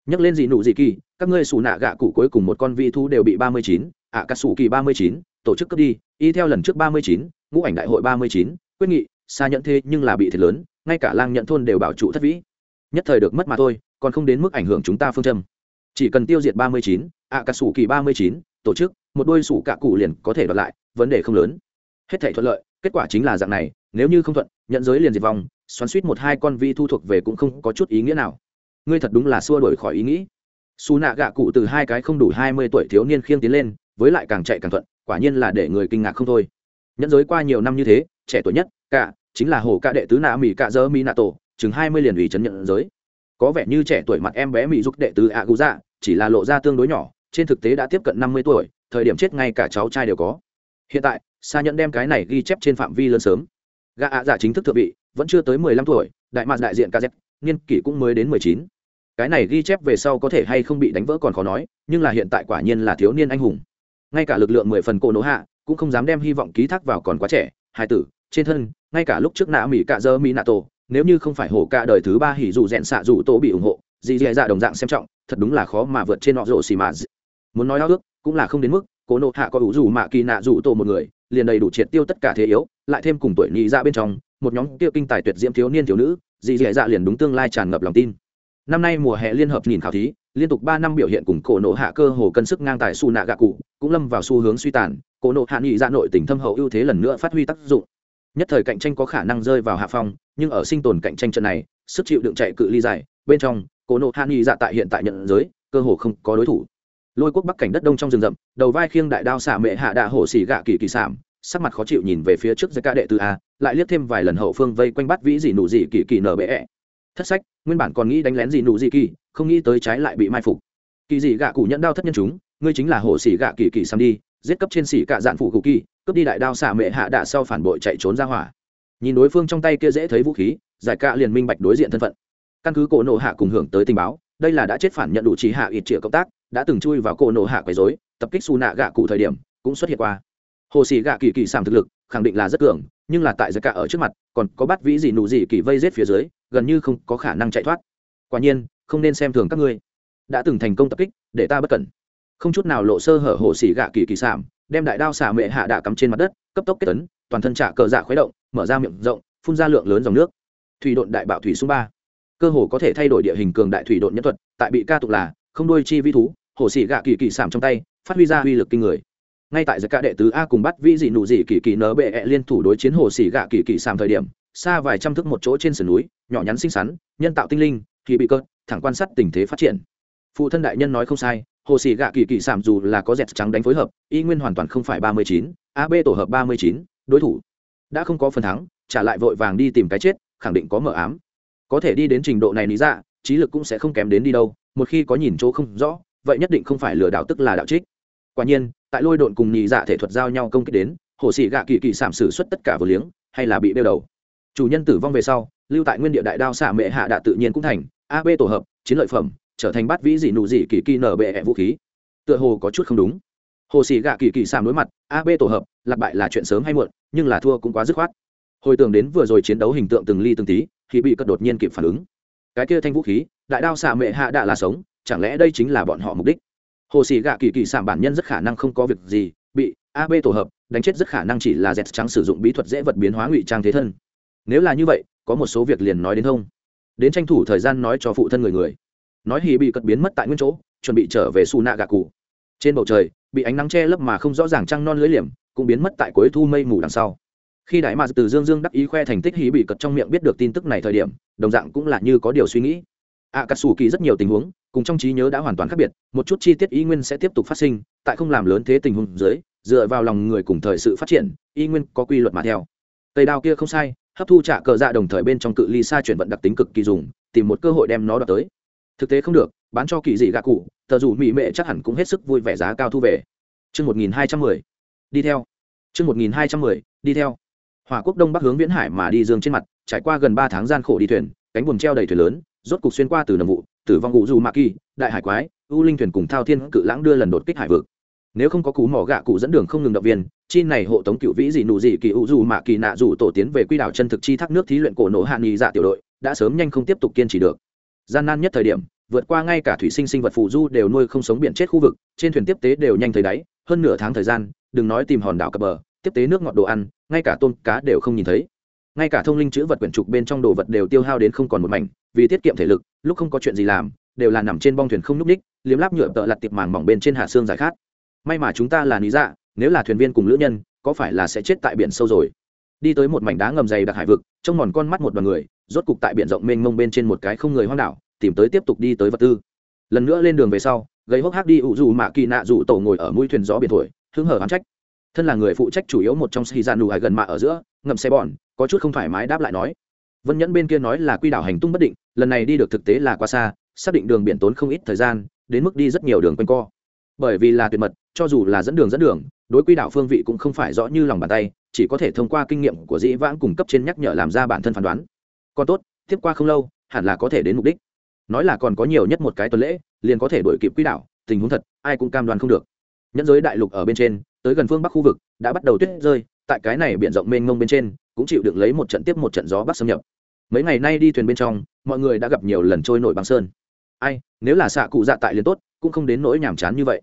nhắc lên gì nụ gì kỳ, các ngươi xù nạ gạ cụ cuối cùng một con vi thu đều bị ba mươi chín, ạ cà sủ kỳ ba mươi chín, tổ chức cướp đi, y theo lần trước ba mươi chín, ngũ ảnh đại hội ba mươi chín, quyết nghị, xa nhận thế nhưng là bị thiệt lớn, ngay cả lang nhận thôn đều bảo trụ thất vĩ. Nhất thời được mất mà thôi, còn không đến mức ảnh hưởng chúng ta phương châm. Chỉ cần tiêu diệt ba mươi chín, ạ cà sủ kỳ ba mươi chín, tổ chức, một đôi sủ cạ cụ liền có thể đoạt lại, vấn đề không lớn. Hết thể thuận lợi, kết quả chính là dạng này, nếu như không thuận, nhận giới liền diệt vong, xoắn suýt một hai con vi thu thuộc về cũng không có chút ý nghĩa nào ngươi thật đúng là xua đổi khỏi ý nghĩ. Xù nạ gạ cụ từ hai cái không đủ hai mươi tuổi thiếu niên khiêng tiến lên, với lại càng chạy càng thuận, quả nhiên là để người kinh ngạc không thôi. Nhẫn giới qua nhiều năm như thế, trẻ tuổi nhất, cả, chính là hồ ca đệ tứ nạ mỹ cạ dơ mỹ nạ tổ, chừng hai mươi liền ủy chấn nhận giới. Có vẻ như trẻ tuổi mặt em bé mỹ giúp đệ tứ ạ gù dạ chỉ là lộ ra tương đối nhỏ, trên thực tế đã tiếp cận năm mươi tuổi, thời điểm chết ngay cả cháu trai đều có. Hiện tại xa nhẫn đem cái này ghi chép trên phạm vi lớn sớm. Gạ ạ dạ chính thức thượng vị, vẫn chưa tới mười lăm tuổi, đại mạc đại diện kz niên kỷ cũng mới đến mười chín cái này ghi chép về sau có thể hay không bị đánh vỡ còn khó nói, nhưng là hiện tại quả nhiên là thiếu niên anh hùng. Ngay cả lực lượng mười phần cổ nỗ hạ, cũng không dám đem hy vọng ký thác vào còn quá trẻ, hai tử, trên thân, ngay cả lúc trước nạ mỹ cạ dơ mỹ nạ tổ, nếu như không phải hổ cả đời thứ ba hỉ dù rẽn xạ dù tổ bị ủng hộ, dì dì dạ đồng dạng xem trọng, thật đúng là khó mà vượt trên họ rộ xì mà muốn nói ao ước, cũng là không đến mức cố nộ hạ có ủ dù mạ kỳ nạ dù tổ một người, liền đầy đủ triệt tiêu tất cả thế yếu, lại thêm cùng tuổi nhị ra dạ bên trong, một nhóm tiêu kinh tài tuyệt diễm thiếu niên thiếu nữ, dì dì dạ liền đúng tương lai tràn ngập lòng tin năm nay mùa hè liên hợp nhìn khảo thí, liên tục ba năm biểu hiện cùng cổ nộ hạ cơ hồ cân sức ngang tài su nạ gạ cụ, cũng lâm vào xu hướng suy tàn, cổ nộ hạ nghị ra dạ nội tỉnh thâm hậu ưu thế lần nữa phát huy tác dụng. Nhất thời cạnh tranh có khả năng rơi vào hạ phong, nhưng ở sinh tồn cạnh tranh trận này, sức chịu đựng chạy cự ly dài, bên trong, cổ nộ hạ nghị dạ tại hiện tại nhận giới, cơ hồ không có đối thủ. Lôi quốc bắc cảnh đất đông trong rừng rậm, đầu vai khiêng đại đao xả mệ hạ đạ hổ xỉ gạ kỳ kỳ sảm, sắc mặt khó chịu nhìn về phía trước giới ca đệ tử a, lại liếc thêm vài lần hậu phương vây quanh bắt vĩ dị nụ dị kỳ kỳ nở bệ thất sách, nguyên bản còn nghĩ đánh lén gì nụ dị kỳ, không nghĩ tới trái lại bị mai phục. Kỳ dị gạ cụ nhẫn đao thất nhân chúng, ngươi chính là hồ sĩ gạ kỳ kỳ sam đi, giết cấp trên sĩ cạ dạn phụ cụ kỳ, cướp đi đại đao xả mệ hạ đạ sau phản bội chạy trốn ra hỏa. Nhìn đối phương trong tay kia dễ thấy vũ khí, giải cạ liền minh bạch đối diện thân phận. Căn cứ cổ nộ hạ cùng hưởng tới tình báo, đây là đã chết phản nhận đủ trí hạ ít triệu cộng tác, đã từng chui vào cổ nộ hạ quấy dối tập kích xù nạ gạ cụ thời điểm, cũng xuất hiện qua. Hồ sĩ gạ kỳ kỳ sảm thực lực khẳng định là rất cường, nhưng là tại giải cả ở trước mặt, còn có bắt vĩ gì nụ gì kỳ vây rết phía dưới, gần như không có khả năng chạy thoát. Quả nhiên, không nên xem thường các ngươi. Đã từng thành công tập kích, để ta bất cẩn. Không chút nào lộ sơ hở hồ sĩ gạ kỳ kỳ sảm đem đại đao xả mệ hạ đạ cắm trên mặt đất, cấp tốc kết tấn toàn thân trả cờ dạ khuấy động, mở ra miệng rộng, phun ra lượng lớn dòng nước. Thủy độn đại bạo thủy số ba. Cơ hồ có thể thay đổi địa hình cường đại thủy độn nhân thuật, tại bị ca tục là không đuôi chi vi thú hồ sĩ gạ kỳ kỳ sảm trong tay, phát huy ra uy lực kinh người ngay tại giai cả đệ tứ a cùng bắt vĩ dị nụ dị kỳ kỳ nở bệ -E liên thủ đối chiến hồ xỉ gạ kỳ kỳ sàm thời điểm, xa vài trăm thước một chỗ trên sườn núi, nhỏ nhắn xinh xắn, nhân tạo tinh linh, kỳ bị cơn thẳng quan sát tình thế phát triển. Phụ thân đại nhân nói không sai, hồ xỉ gạ kỳ kỳ sàm dù là có dẹt trắng đánh phối hợp, y nguyên hoàn toàn không phải ba mươi chín ab tổ hợp ba mươi chín, đối thủ. Đã không có phần thắng, trả lại vội vàng đi tìm cái chết, khẳng định có mở ám. Có thể đi đến trình độ này lý dạ trí lực cũng sẽ không kém đến đi đâu, một khi có nhìn chỗ không rõ, vậy nhất định không phải lừa đảo tức là đạo trích quả nhiên, tại lôi độn cùng nhị dạ thể thuật giao nhau công kích đến, hồ sĩ gạ kỳ kỳ sảm xử suất tất cả vừa liếng, hay là bị đeo đầu. Chủ nhân tử vong về sau, lưu tại nguyên địa đại đao xạ mệ hạ đạ tự nhiên cũng thành ab tổ hợp, chiến lợi phẩm, trở thành bát vĩ dị nụ dị kỳ kỳ nở bệ vũ khí. Tựa hồ có chút không đúng. Hồ sĩ gạ kỳ kỳ sảm đối mặt ab tổ hợp lạc bại là chuyện sớm hay muộn, nhưng là thua cũng quá dứt khoát. Hồi tưởng đến vừa rồi chiến đấu hình tượng từng ly từng tí, thì bị cất đột nhiên kịp phản ứng. Cái kia thanh vũ khí, đại đao xạ mệ hạ đạ là sống, chẳng lẽ đây chính là bọn họ mục đích? Hồ sĩ gạ kỳ kỳ sản bản nhân rất khả năng không có việc gì, bị ab tổ hợp, đánh chết rất khả năng chỉ là dẹt trắng sử dụng bí thuật dễ vật biến hóa ngụy trang thế thân. Nếu là như vậy, có một số việc liền nói đến thông. Đến tranh thủ thời gian nói cho phụ thân người người. Nói hì bị cất biến mất tại nguyên chỗ, chuẩn bị trở về su nạ gạ cụ. Trên bầu trời, bị ánh nắng che lấp mà không rõ ràng trăng non lưới liềm, cũng biến mất tại cuối thu mây mù đằng sau. Khi đại mạc từ dương dương đắc ý khoe thành tích hí bị cật trong miệng biết được tin tức này thời điểm, đồng dạng cũng là như có điều suy nghĩ ạ cà sủ kỳ rất nhiều tình huống, cùng trong trí nhớ đã hoàn toàn khác biệt, một chút chi tiết y nguyên sẽ tiếp tục phát sinh, tại không làm lớn thế tình huống dưới, dựa vào lòng người cùng thời sự phát triển y nguyên có quy luật mà theo. Tây đao kia không sai, hấp thu trả cờ dạ đồng thời bên trong cự ly xa chuyển vận đặc tính cực kỳ dùng, tìm một cơ hội đem nó đoạt tới. Thực tế không được, bán cho kỳ dị gạ cụ, tờ dù mỹ mệ chắc hẳn cũng hết sức vui vẻ giá cao thu về. Chương một nghìn hai trăm mười, đi theo. Chương một nghìn hai trăm mười, đi theo. Hỏa quốc đông bắc hướng viễn hải mà đi dương trên mặt, trải qua gần ba tháng gian khổ đi thuyền, cánh buồm treo đầy thuyền lớn rốt cục xuyên qua từ nầm vụ tử vong ngụ dù ma kỳ, đại hải quái u linh thuyền cùng thao thiên cự lãng đưa lần đột kích hải vực. Nếu không có cú mỏ gạ cụ dẫn đường không ngừng động viên, chi này hộ tống cựu vĩ dị nụ dị kỳ u dù mạ kỳ nạ dù tổ tiến về quy đảo chân thực chi thác nước thí luyện cổ nổ hạ nghị dạ tiểu đội, đã sớm nhanh không tiếp tục kiên trì được. Gian nan nhất thời điểm, vượt qua ngay cả thủy sinh sinh vật phù du đều nuôi không sống biển chết khu vực, trên thuyền tiếp tế đều nhanh thấy đáy, hơn nửa tháng thời gian, đừng nói tìm hòn đảo cập bờ, tiếp tế nước ngọt đồ ăn, ngay cả tôm cá đều không nhìn thấy ngay cả thông linh chữ vật quyển trục bên trong đồ vật đều tiêu hao đến không còn một mảnh, vì tiết kiệm thể lực, lúc không có chuyện gì làm, đều là nằm trên bong thuyền không n ú c ních liếm láp nhựa tợ lặt tiệp màng mỏng bên trên hạ xương giải khát. May mà chúng ta là lý dạ nếu là thuyền viên cùng lữ nhân, có phải là sẽ chết tại biển sâu rồi? Đi tới một mảnh đá ngầm dày đặc hải vực trong mòn con mắt một đoàn người, rốt cục tại biển rộng mênh mông bên trên một cái không người hoang đảo, tìm tới tiếp tục đi tới vật tư. Lần nữa lên đường về sau gây hốc hác đi ủ dù mạ kỳ nạ dù tổ ngồi ở mũi thuyền gió biển thổi, hứng hở hán trách. Thân là người phụ trách chủ yếu một trong xì gian nụ hải gần mạ ở giữa, ngậm xe bọn có chút không thoải mái đáp lại nói. Vân nhẫn bên kia nói là quy đảo hành tung bất định, lần này đi được thực tế là quá xa, xác định đường biển tốn không ít thời gian, đến mức đi rất nhiều đường quanh co. Bởi vì là tuyệt mật, cho dù là dẫn đường dẫn đường, đối quy đảo phương vị cũng không phải rõ như lòng bàn tay, chỉ có thể thông qua kinh nghiệm của dĩ vãng cung cấp trên nhắc nhở làm ra bản thân phán đoán. Còn tốt, tiếp qua không lâu, hẳn là có thể đến mục đích. Nói là còn có nhiều nhất một cái tuần lễ, liền có thể đổi kịp quỹ đạo tình huống thật, ai cũng cam đoan không được. Nhẫn giới đại lục ở bên trên, tới gần phương bắc khu vực, đã bắt đầu tuyết rơi, tại cái này biển rộng mênh mông bên trên cũng chịu đựng lấy một trận tiếp một trận gió bắc xâm nhập. Mấy ngày nay đi thuyền bên trong, mọi người đã gặp nhiều lần trôi nổi băng sơn. Ai, nếu là xạ cụ dạ tại liền tốt, cũng không đến nỗi nhàm chán như vậy.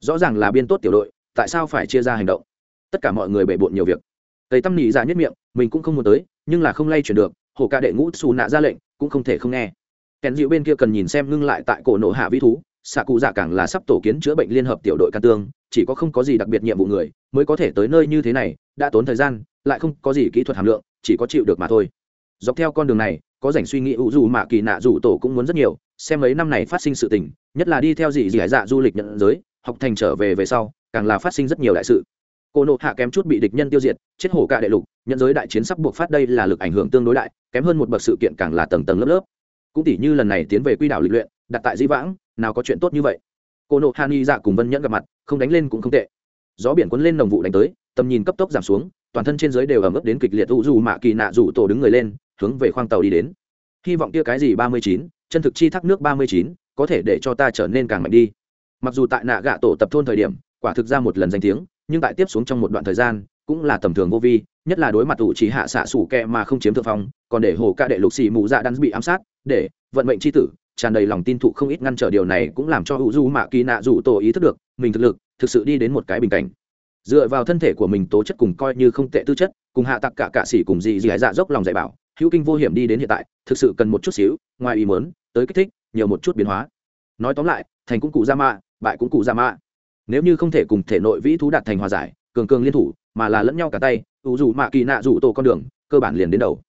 Rõ ràng là biên tốt tiểu đội, tại sao phải chia ra hành động? Tất cả mọi người bể bộn nhiều việc. Tây tâm nhị dạ nhất miệng, mình cũng không muốn tới, nhưng là không lay chuyển được, hồ ca đệ ngũ xù nạ ra lệnh, cũng không thể không nghe. Kèn dịu bên kia cần nhìn xem ngưng lại tại cổ nộ hạ vĩ thú, xạ cụ dạ càng là sắp tổ kiến chữa bệnh liên hợp tiểu đội can tương, chỉ có không có gì đặc biệt nhiệm vụ người, mới có thể tới nơi như thế này đã tốn thời gian, lại không có gì kỹ thuật hàm lượng, chỉ có chịu được mà thôi. Dọc theo con đường này, có dành suy nghĩ ủ dù mạ kỳ nạ dù tổ cũng muốn rất nhiều, xem mấy năm này phát sinh sự tình, nhất là đi theo gì gì hải dạ du lịch nhận giới, học thành trở về về sau, càng là phát sinh rất nhiều đại sự. Cô nộ hạ kém chút bị địch nhân tiêu diệt, chết hổ cả đệ lục, nhận giới đại chiến sắp buộc phát đây là lực ảnh hưởng tương đối đại, kém hơn một bậc sự kiện càng là tầng tầng lớp lớp. Cũng tỷ như lần này tiến về quy đảo lịch luyện, đặt tại dĩ vãng, nào có chuyện tốt như vậy. Cô nộ hạ nghi dạ cùng vân nhẫn gặp mặt, không đánh lên cũng không tệ. Gió biển cuốn lên đồng vụ đánh tới tầm nhìn cấp tốc giảm xuống, toàn thân trên giới đều ẩm ướt đến kịch liệt u dù mạ kỳ nạ rủ tổ đứng người lên, hướng về khoang tàu đi đến. Hy vọng kia cái gì ba mươi chín, chân thực chi thác nước ba mươi chín, có thể để cho ta trở nên càng mạnh đi. Mặc dù tại nạ gạ tổ tập thôn thời điểm, quả thực ra một lần danh tiếng, nhưng tại tiếp xuống trong một đoạn thời gian, cũng là tầm thường vô vi, nhất là đối mặt ủ chỉ hạ xạ sủ kẹ mà không chiếm thượng phong, còn để hồ ca đệ lục xì mù dạ đắn bị ám sát, để vận mệnh c h i tử, tràn đầy lòng tin thụ không ít ngăn trở điều này cũng làm cho hữu du mạ kỳ nạ rủ tổ ý thức được, mình thực lực thực sự đi đến một cái bình cảnh dựa vào thân thể của mình tố chất cùng coi như không tệ tư chất, cùng hạ tặc cả cạ s cùng dị dị dạ dốc lòng dạy bảo, hữu kinh vô hiểm đi đến hiện tại, thực sự cần một chút xíu, ngoài ý mớn tới kích thích, nhiều một chút biến hóa. Nói tóm lại, thành cũng cụ ra mạ, bại cũng cụ ra mạ. Nếu như không thể cùng thể nội vĩ thú đạt thành hòa giải, cường cường liên thủ, mà là lẫn nhau cả tay, ủ dù mạ kỳ nạ rủ tổ con đường, cơ bản liền đến đầu.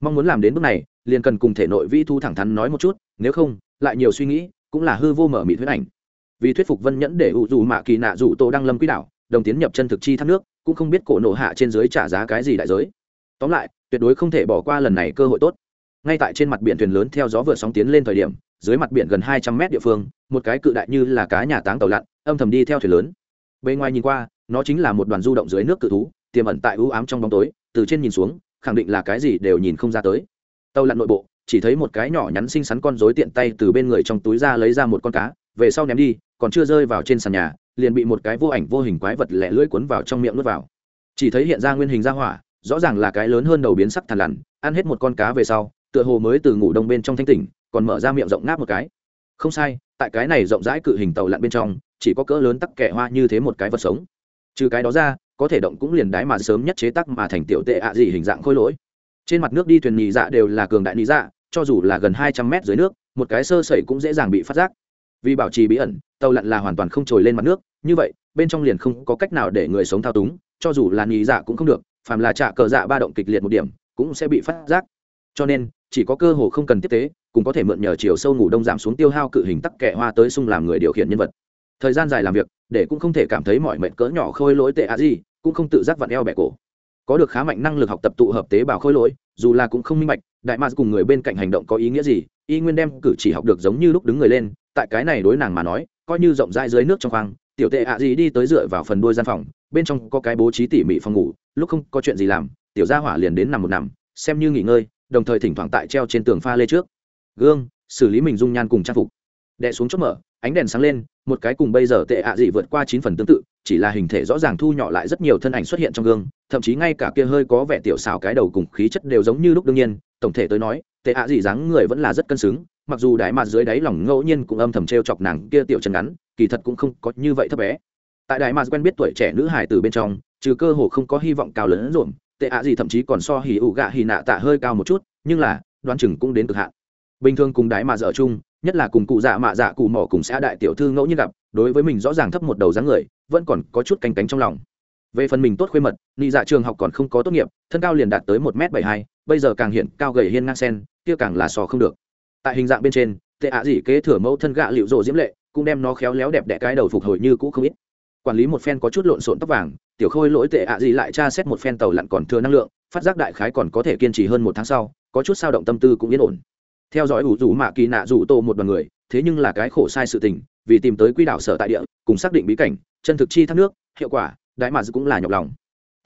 Mong muốn làm đến bước này, liền cần cùng thể nội vĩ thú thẳng thắn nói một chút, nếu không, lại nhiều suy nghĩ, cũng là hư vô mở mị thuyết ảnh. Vì thuyết phục vân nhẫn để ủ dù mạ kỳ nạ rủ tổ đăng lâm quỹ đạo đồng tiến nhập chân thực chi thác nước, cũng không biết cổ nộ hạ trên dưới trả giá cái gì đại giới. Tóm lại, tuyệt đối không thể bỏ qua lần này cơ hội tốt. Ngay tại trên mặt biển thuyền lớn theo gió vượt sóng tiến lên thời điểm, dưới mặt biển gần hai trăm mét địa phương, một cái cự đại như là cá nhà táng tàu lặn, âm thầm đi theo thuyền lớn. Bề ngoài nhìn qua, nó chính là một đoàn du động dưới nước cự thú, tiềm ẩn tại ưu ám trong bóng tối, từ trên nhìn xuống, khẳng định là cái gì đều nhìn không ra tới. Tàu lặn nội bộ, chỉ thấy một cái nhỏ nhắn xinh xắn con rối tiện tay từ bên người trong túi ra lấy ra một con cá, về sau ném đi, còn chưa rơi vào trên sàn nhà liền bị một cái vô ảnh vô hình quái vật lẻ lưỡi cuốn vào trong miệng nuốt vào. Chỉ thấy hiện ra nguyên hình ra hỏa, rõ ràng là cái lớn hơn đầu biến sắc thằn lằn, ăn hết một con cá về sau, tựa hồ mới từ ngủ đông bên trong thanh tỉnh, còn mở ra miệng rộng ngáp một cái. Không sai, tại cái này rộng rãi cự hình tàu lặn bên trong, chỉ có cỡ lớn tắc kẹ hoa như thế một cái vật sống. Trừ cái đó ra, có thể động cũng liền đái mà sớm nhất chế tắc mà thành tiểu tệ ạ gì hình dạng khôi lỗi. Trên mặt nước đi thuyền nhị dạ đều là cường đại nhị dạ cho dù là gần hai trăm mét dưới nước, một cái sơ sẩy cũng dễ dàng bị phát giác. Vì bảo trì bí ẩn tàu lặn là hoàn toàn không trồi lên mặt nước, như vậy, bên trong liền không có cách nào để người sống thao túng, cho dù là nhị dạ cũng không được, phàm là trả cờ dạ ba động kịch liệt một điểm, cũng sẽ bị phát giác. Cho nên, chỉ có cơ hồ không cần tiếp tế cũng có thể mượn nhờ chiều sâu ngủ đông giảm xuống tiêu hao cự hình tắc kẹ hoa tới sung làm người điều khiển nhân vật. Thời gian dài làm việc, để cũng không thể cảm thấy mọi mệnh cỡ nhỏ khôi lỗi tệ ạ gì cũng không tự giác vặn eo bẻ cổ. Có được khá mạnh năng lực học tập tụ hợp tế bào khôi lỗi, dù là cũng không minh bạch, đại mars cùng người bên cạnh hành động có ý nghĩa gì, y nguyên đem cử chỉ học được giống như lúc đứng người lên, tại cái này đối nàng mà nói coi như rộng rãi dưới nước trong khoang, tiểu tệ ạ gì đi tới dựa vào phần đuôi gian phòng, bên trong có cái bố trí tỉ mỉ phòng ngủ, lúc không có chuyện gì làm, tiểu gia hỏa liền đến nằm một nằm, xem như nghỉ ngơi, đồng thời thỉnh thoảng tại treo trên tường pha lê trước. Gương, xử lý mình dung nhan cùng trang phục. Đè xuống chốt mở, ánh đèn sáng lên, một cái cùng bây giờ tệ ạ gì vượt qua chín phần tương tự, chỉ là hình thể rõ ràng thu nhỏ lại rất nhiều thân ảnh xuất hiện trong gương, thậm chí ngay cả kia hơi có vẻ tiểu xảo cái đầu cùng khí chất đều giống như lúc đương nhiên, tổng thể tới nói tệ ạ gì dáng người vẫn là rất cân xứng, mặc dù đại mạt dưới đáy lòng ngẫu nhiên cũng âm thầm t chọc nàng kia tiểu chân ngắn, kỳ thật cũng không có như vậy thấp bé. Tại đại mạt quen biết tuổi trẻ nữ hải từ bên trong, trừ cơ hồ không có hy vọng cao lớn rộn, tệ ạ gì thậm chí còn so hì ủ gạ hì nạ tạ hơi cao một chút, nhưng là, đoán chừng cũng đến cực hạn. Bình thường cùng đái mạt dở chung, nhất là cùng cụ dạ mạ dạ cụ mỏ cùng xã đại tiểu thư ngẫu nhiên gặp, đối với mình rõ ràng thấp một đầu dáng người, vẫn còn có chút canh cánh trong lòng. Về phần mình tốt khuê mật, nị dạ trường học còn không có tốt nghiệp, thân cao liền đạt tới một m bảy hai bây giờ càng hiện cao gầy hiên ngang sen, kia càng là sò không được. Tại hình dạng bên trên, tệ ạ gì kế thừa mẫu thân gạ liệu rộ diễm lệ, cũng đem nó khéo léo đẹp đẽ cái đầu phục hồi như cũ không ít. Quản lý một phen có chút lộn xộn tóc vàng, tiểu khôi lỗi tệ ạ gì lại tra xét một phen tàu lặn còn thừa năng lượng, phát giác đại khái còn có thể kiên trì hơn một tháng sau, có chút sao động tâm tư cũng yên ổn. Theo dõi ủ rủ mạ kỳ nạ rủ tô một đoàn người, thế nhưng là cái khổ sai sự tình, vì tìm tới quy đảo sở tại địa, cùng xác định bí cảnh, chân thực chi thác nước, hiệu quả, đại mà cũng là nhọc lòng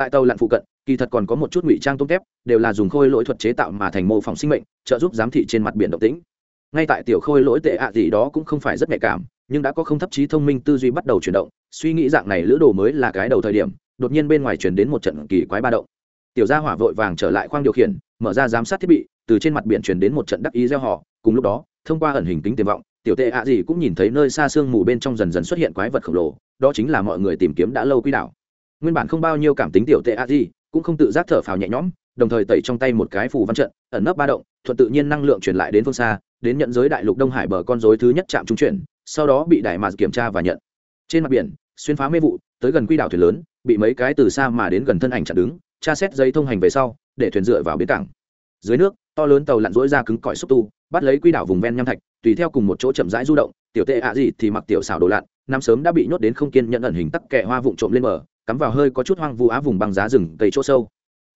tại tàu lặn phụ cận, kỳ thật còn có một chút ngụy trang tôm tép, đều là dùng khôi lỗi thuật chế tạo mà thành mô phỏng sinh mệnh, trợ giúp giám thị trên mặt biển động tĩnh. Ngay tại tiểu khôi lỗi tệ ạ gì đó cũng không phải rất nhạy cảm, nhưng đã có không thấp trí thông minh tư duy bắt đầu chuyển động, suy nghĩ dạng này lữ đồ mới là cái đầu thời điểm, đột nhiên bên ngoài chuyển đến một trận kỳ quái ba động. Tiểu gia hỏa vội vàng trở lại khoang điều khiển, mở ra giám sát thiết bị, từ trên mặt biển chuyển đến một trận đắc ý gieo họ, cùng lúc đó, thông qua ẩn hình tính tiềm vọng, tiểu tệ ạ gì cũng nhìn thấy nơi xa sương mù bên trong dần dần xuất hiện quái vật khổng lồ, đó chính là mọi người tìm kiếm đã lâu quỹ đạo nguyên bản không bao nhiêu cảm tính tiểu tệ a gì cũng không tự giác thở phào nhẹ nhõm, đồng thời tẩy trong tay một cái phù văn trận, ẩn nấp ba động, thuận tự nhiên năng lượng truyền lại đến phương xa, đến nhận giới đại lục đông hải bờ con rối thứ nhất chạm trung chuyển, sau đó bị đại mạt kiểm tra và nhận. Trên mặt biển, xuyên phá mê vụ, tới gần quy đảo thuyền lớn, bị mấy cái từ xa mà đến gần thân ảnh chặn đứng, tra xét giấy thông hành về sau, để thuyền dựa vào bến cảng. Dưới nước, to lớn tàu lặn rỗi ra cứng cỏi xúc tu, bắt lấy quy đảo vùng ven nham thạch, tùy theo cùng một chỗ chậm rãi du động, tiểu tệ ạ gì thì mặc tiểu xảo đồ lặn, năm sớm đã bị nhốt đến không kiên nhận ẩn hình tắc kẹ hoa vụn trộm lên mở cắm vào hơi có chút hoang vu á vùng băng giá rừng cây chỗ sâu.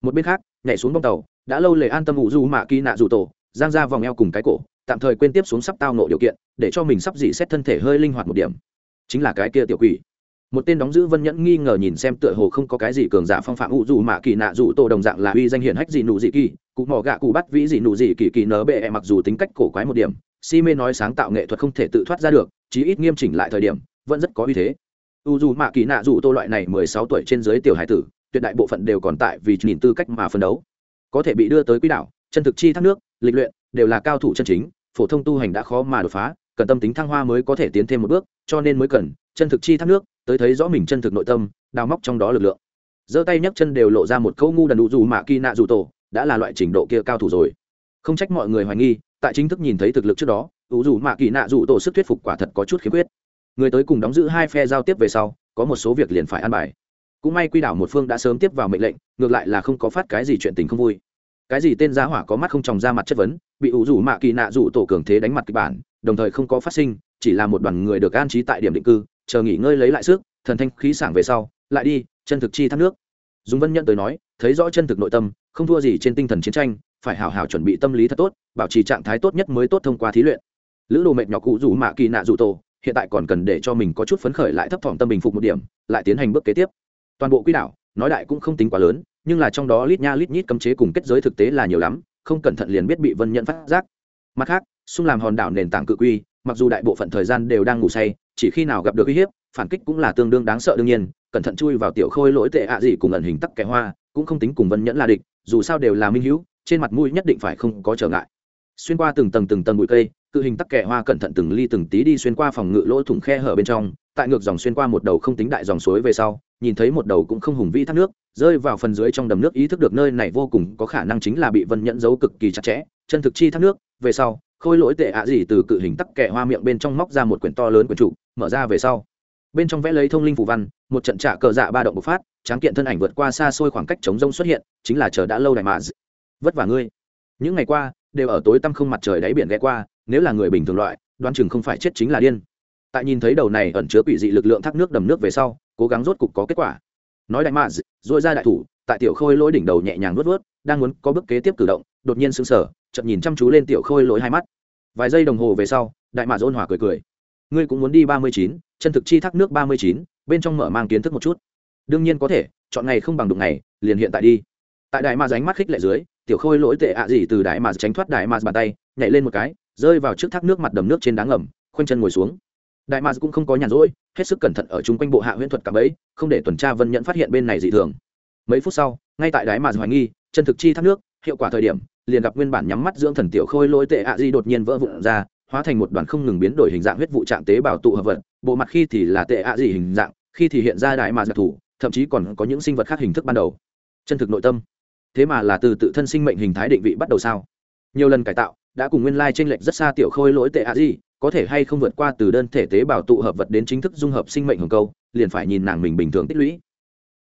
Một bên khác, nhảy xuống bông tàu, đã lâu lề an tâm ủ du mạ kỳ nạ dù tổ, giang ra vòng eo cùng cái cổ, tạm thời quên tiếp xuống sắp tao nộ điều kiện, để cho mình sắp dị xét thân thể hơi linh hoạt một điểm. Chính là cái kia tiểu quỷ. Một tên đóng giữ vân nhẫn nghi ngờ nhìn xem tựa hồ không có cái gì cường giả phong phạm ủ dù mạ kỳ nạ dù tổ đồng dạng là uy danh hiển hách gì nụ dị kỳ, cụ mỏ gạ cụ bắt vĩ gì nụ dị kỳ kỳ nớ bệ mặc dù tính cách cổ quái một điểm, si mê nói sáng tạo nghệ thuật không thể tự thoát ra được, chí ít nghiêm chỉnh lại thời điểm, vẫn rất có uy thế u dù mạ kỳ nạ dù tô loại này mười sáu tuổi trên dưới tiểu hải tử, tuyệt đại bộ phận đều còn tại vì nhìn tư cách mà phân đấu. Có thể bị đưa tới quỹ đạo, chân thực chi thác nước, lịch luyện, đều là cao thủ chân chính, phổ thông tu hành đã khó mà đột phá, cần tâm tính thăng hoa mới có thể tiến thêm một bước, cho nên mới cần chân thực chi thác nước, tới thấy rõ mình chân thực nội tâm, đào móc trong đó lực lượng. Giơ tay nhấc chân đều lộ ra một câu ngu đần đủ dù mạ kỳ nạ dù tổ đã là loại trình độ kia cao thủ rồi. Không trách mọi người hoài nghi, tại chính thức nhìn thấy thực lực trước đó ủ dù mạ kỳ nạ dù tổ sức thuyết phục quả thật có chút khiếm khuyết người tới cùng đóng giữ hai phe giao tiếp về sau, có một số việc liền phải an bài. Cũng may quy đảo một phương đã sớm tiếp vào mệnh lệnh, ngược lại là không có phát cái gì chuyện tình không vui. Cái gì tên giá hỏa có mắt không tròng ra mặt chất vấn, bị ủ rủ mạ kỳ nạ rủ tổ cường thế đánh mặt kịch bản, đồng thời không có phát sinh, chỉ là một đoàn người được an trí tại điểm định cư, chờ nghỉ ngơi lấy lại sức, thần thanh khí sảng về sau, lại đi, chân thực chi thác nước. Dùng vân nhận tới nói, thấy rõ chân thực nội tâm, không thua gì trên tinh thần chiến tranh, phải hào hào chuẩn bị tâm lý thật tốt, bảo trì trạng thái tốt nhất mới tốt thông qua thí luyện. Lữ đồ mệt nhỏ cụ rủ mạ kỳ nạ rủ tổ hiện tại còn cần để cho mình có chút phấn khởi lại thấp thỏm tâm bình phục một điểm, lại tiến hành bước kế tiếp. Toàn bộ quỹ đạo, nói đại cũng không tính quá lớn, nhưng là trong đó lít nha lít nhít cấm chế cùng kết giới thực tế là nhiều lắm, không cẩn thận liền biết bị vân nhận phát giác. Mặt khác, xung làm hòn đảo nền tảng cự quy, mặc dù đại bộ phận thời gian đều đang ngủ say, chỉ khi nào gặp được uy hiếp, phản kích cũng là tương đương đáng sợ đương nhiên, cẩn thận chui vào tiểu khôi lỗi tệ ạ gì cùng ẩn hình tắc kẻ hoa, cũng không tính cùng vân nhẫn là địch, dù sao đều là minh hữu, trên mặt mũi nhất định phải không có trở ngại. Xuyên qua từng tầng từng tầng bụi cây cự hình tắc kẻ hoa cẩn thận từng ly từng tí đi xuyên qua phòng ngự lỗ thủng khe hở bên trong, tại ngược dòng xuyên qua một đầu không tính đại dòng suối về sau, nhìn thấy một đầu cũng không hùng vĩ thác nước, rơi vào phần dưới trong đầm nước ý thức được nơi này vô cùng có khả năng chính là bị vân nhẫn giấu cực kỳ chặt chẽ, chân thực chi thác nước, về sau, khôi lỗi tệ ạ gì từ cự hình tắc kẻ hoa miệng bên trong móc ra một quyển to lớn quyển trụ, mở ra về sau. Bên trong vẽ lấy thông linh phù văn, một trận trạ cờ dạ ba động bộc phát, tráng kiện thân ảnh vượt qua xa xôi khoảng cách chống rông xuất hiện, chính là chờ đã lâu đại mà. Vất vả ngươi. Những ngày qua, đều ở tối tăm không mặt trời đáy biển ghé qua nếu là người bình thường loại, đoán chừng không phải chết chính là điên. Tại nhìn thấy đầu này ẩn chứa quỷ dị lực lượng thác nước đầm nước về sau, cố gắng rốt cục có kết quả. Nói đại mạ dội ra đại thủ, tại tiểu khôi lỗi đỉnh đầu nhẹ nhàng vớt vớt đang muốn có bước kế tiếp cử động, đột nhiên sững sờ chậm nhìn chăm chú lên tiểu khôi lỗi hai mắt. Vài giây đồng hồ về sau, đại mạ ôn hòa cười cười. Ngươi cũng muốn đi ba mươi chín, chân thực chi thác nước ba mươi chín, bên trong mở mang kiến thức một chút. Đương nhiên có thể, chọn ngày không bằng đụng ngày, liền hiện tại đi. Tại đại mạ ránh mắt khích lệ dưới, tiểu khôi lỗi tệ ạ gì từ đại mạ tránh thoát đại mạ bàn tay, nhảy lên một cái rơi vào trước thác nước mặt đầm nước trên đá ngầm, khoanh chân ngồi xuống. Đại mạc cũng không có nhàn rỗi, hết sức cẩn thận ở chung quanh bộ hạ huyễn thuật cả bấy không để tuần tra vân nhận phát hiện bên này dị thường. Mấy phút sau, ngay tại đại mạc hoài nghi, chân thực chi thác nước, hiệu quả thời điểm, liền gặp nguyên bản nhắm mắt dưỡng thần tiểu khôi lỗi tệ ạ di đột nhiên vỡ vụn ra, hóa thành một đoàn không ngừng biến đổi hình dạng huyết vụ trạng tế bào tụ hợp vật, bộ mặt khi thì là tệ ạ gì hình dạng, khi thì hiện ra đại mạc đặc thủ, thậm chí còn có những sinh vật khác hình thức ban đầu. Chân thực nội tâm, thế mà là từ tự thân sinh mệnh hình thái định vị bắt đầu sao? Nhiều lần cải tạo đã cùng nguyên lai t r lệch rất xa tiểu khôi lỗi tệ ạ gì, có thể hay không vượt qua từ đơn thể tế bào tụ hợp vật đến chính thức dung hợp sinh mệnh hồng câu, liền phải nhìn nàng mình bình thường tích lũy.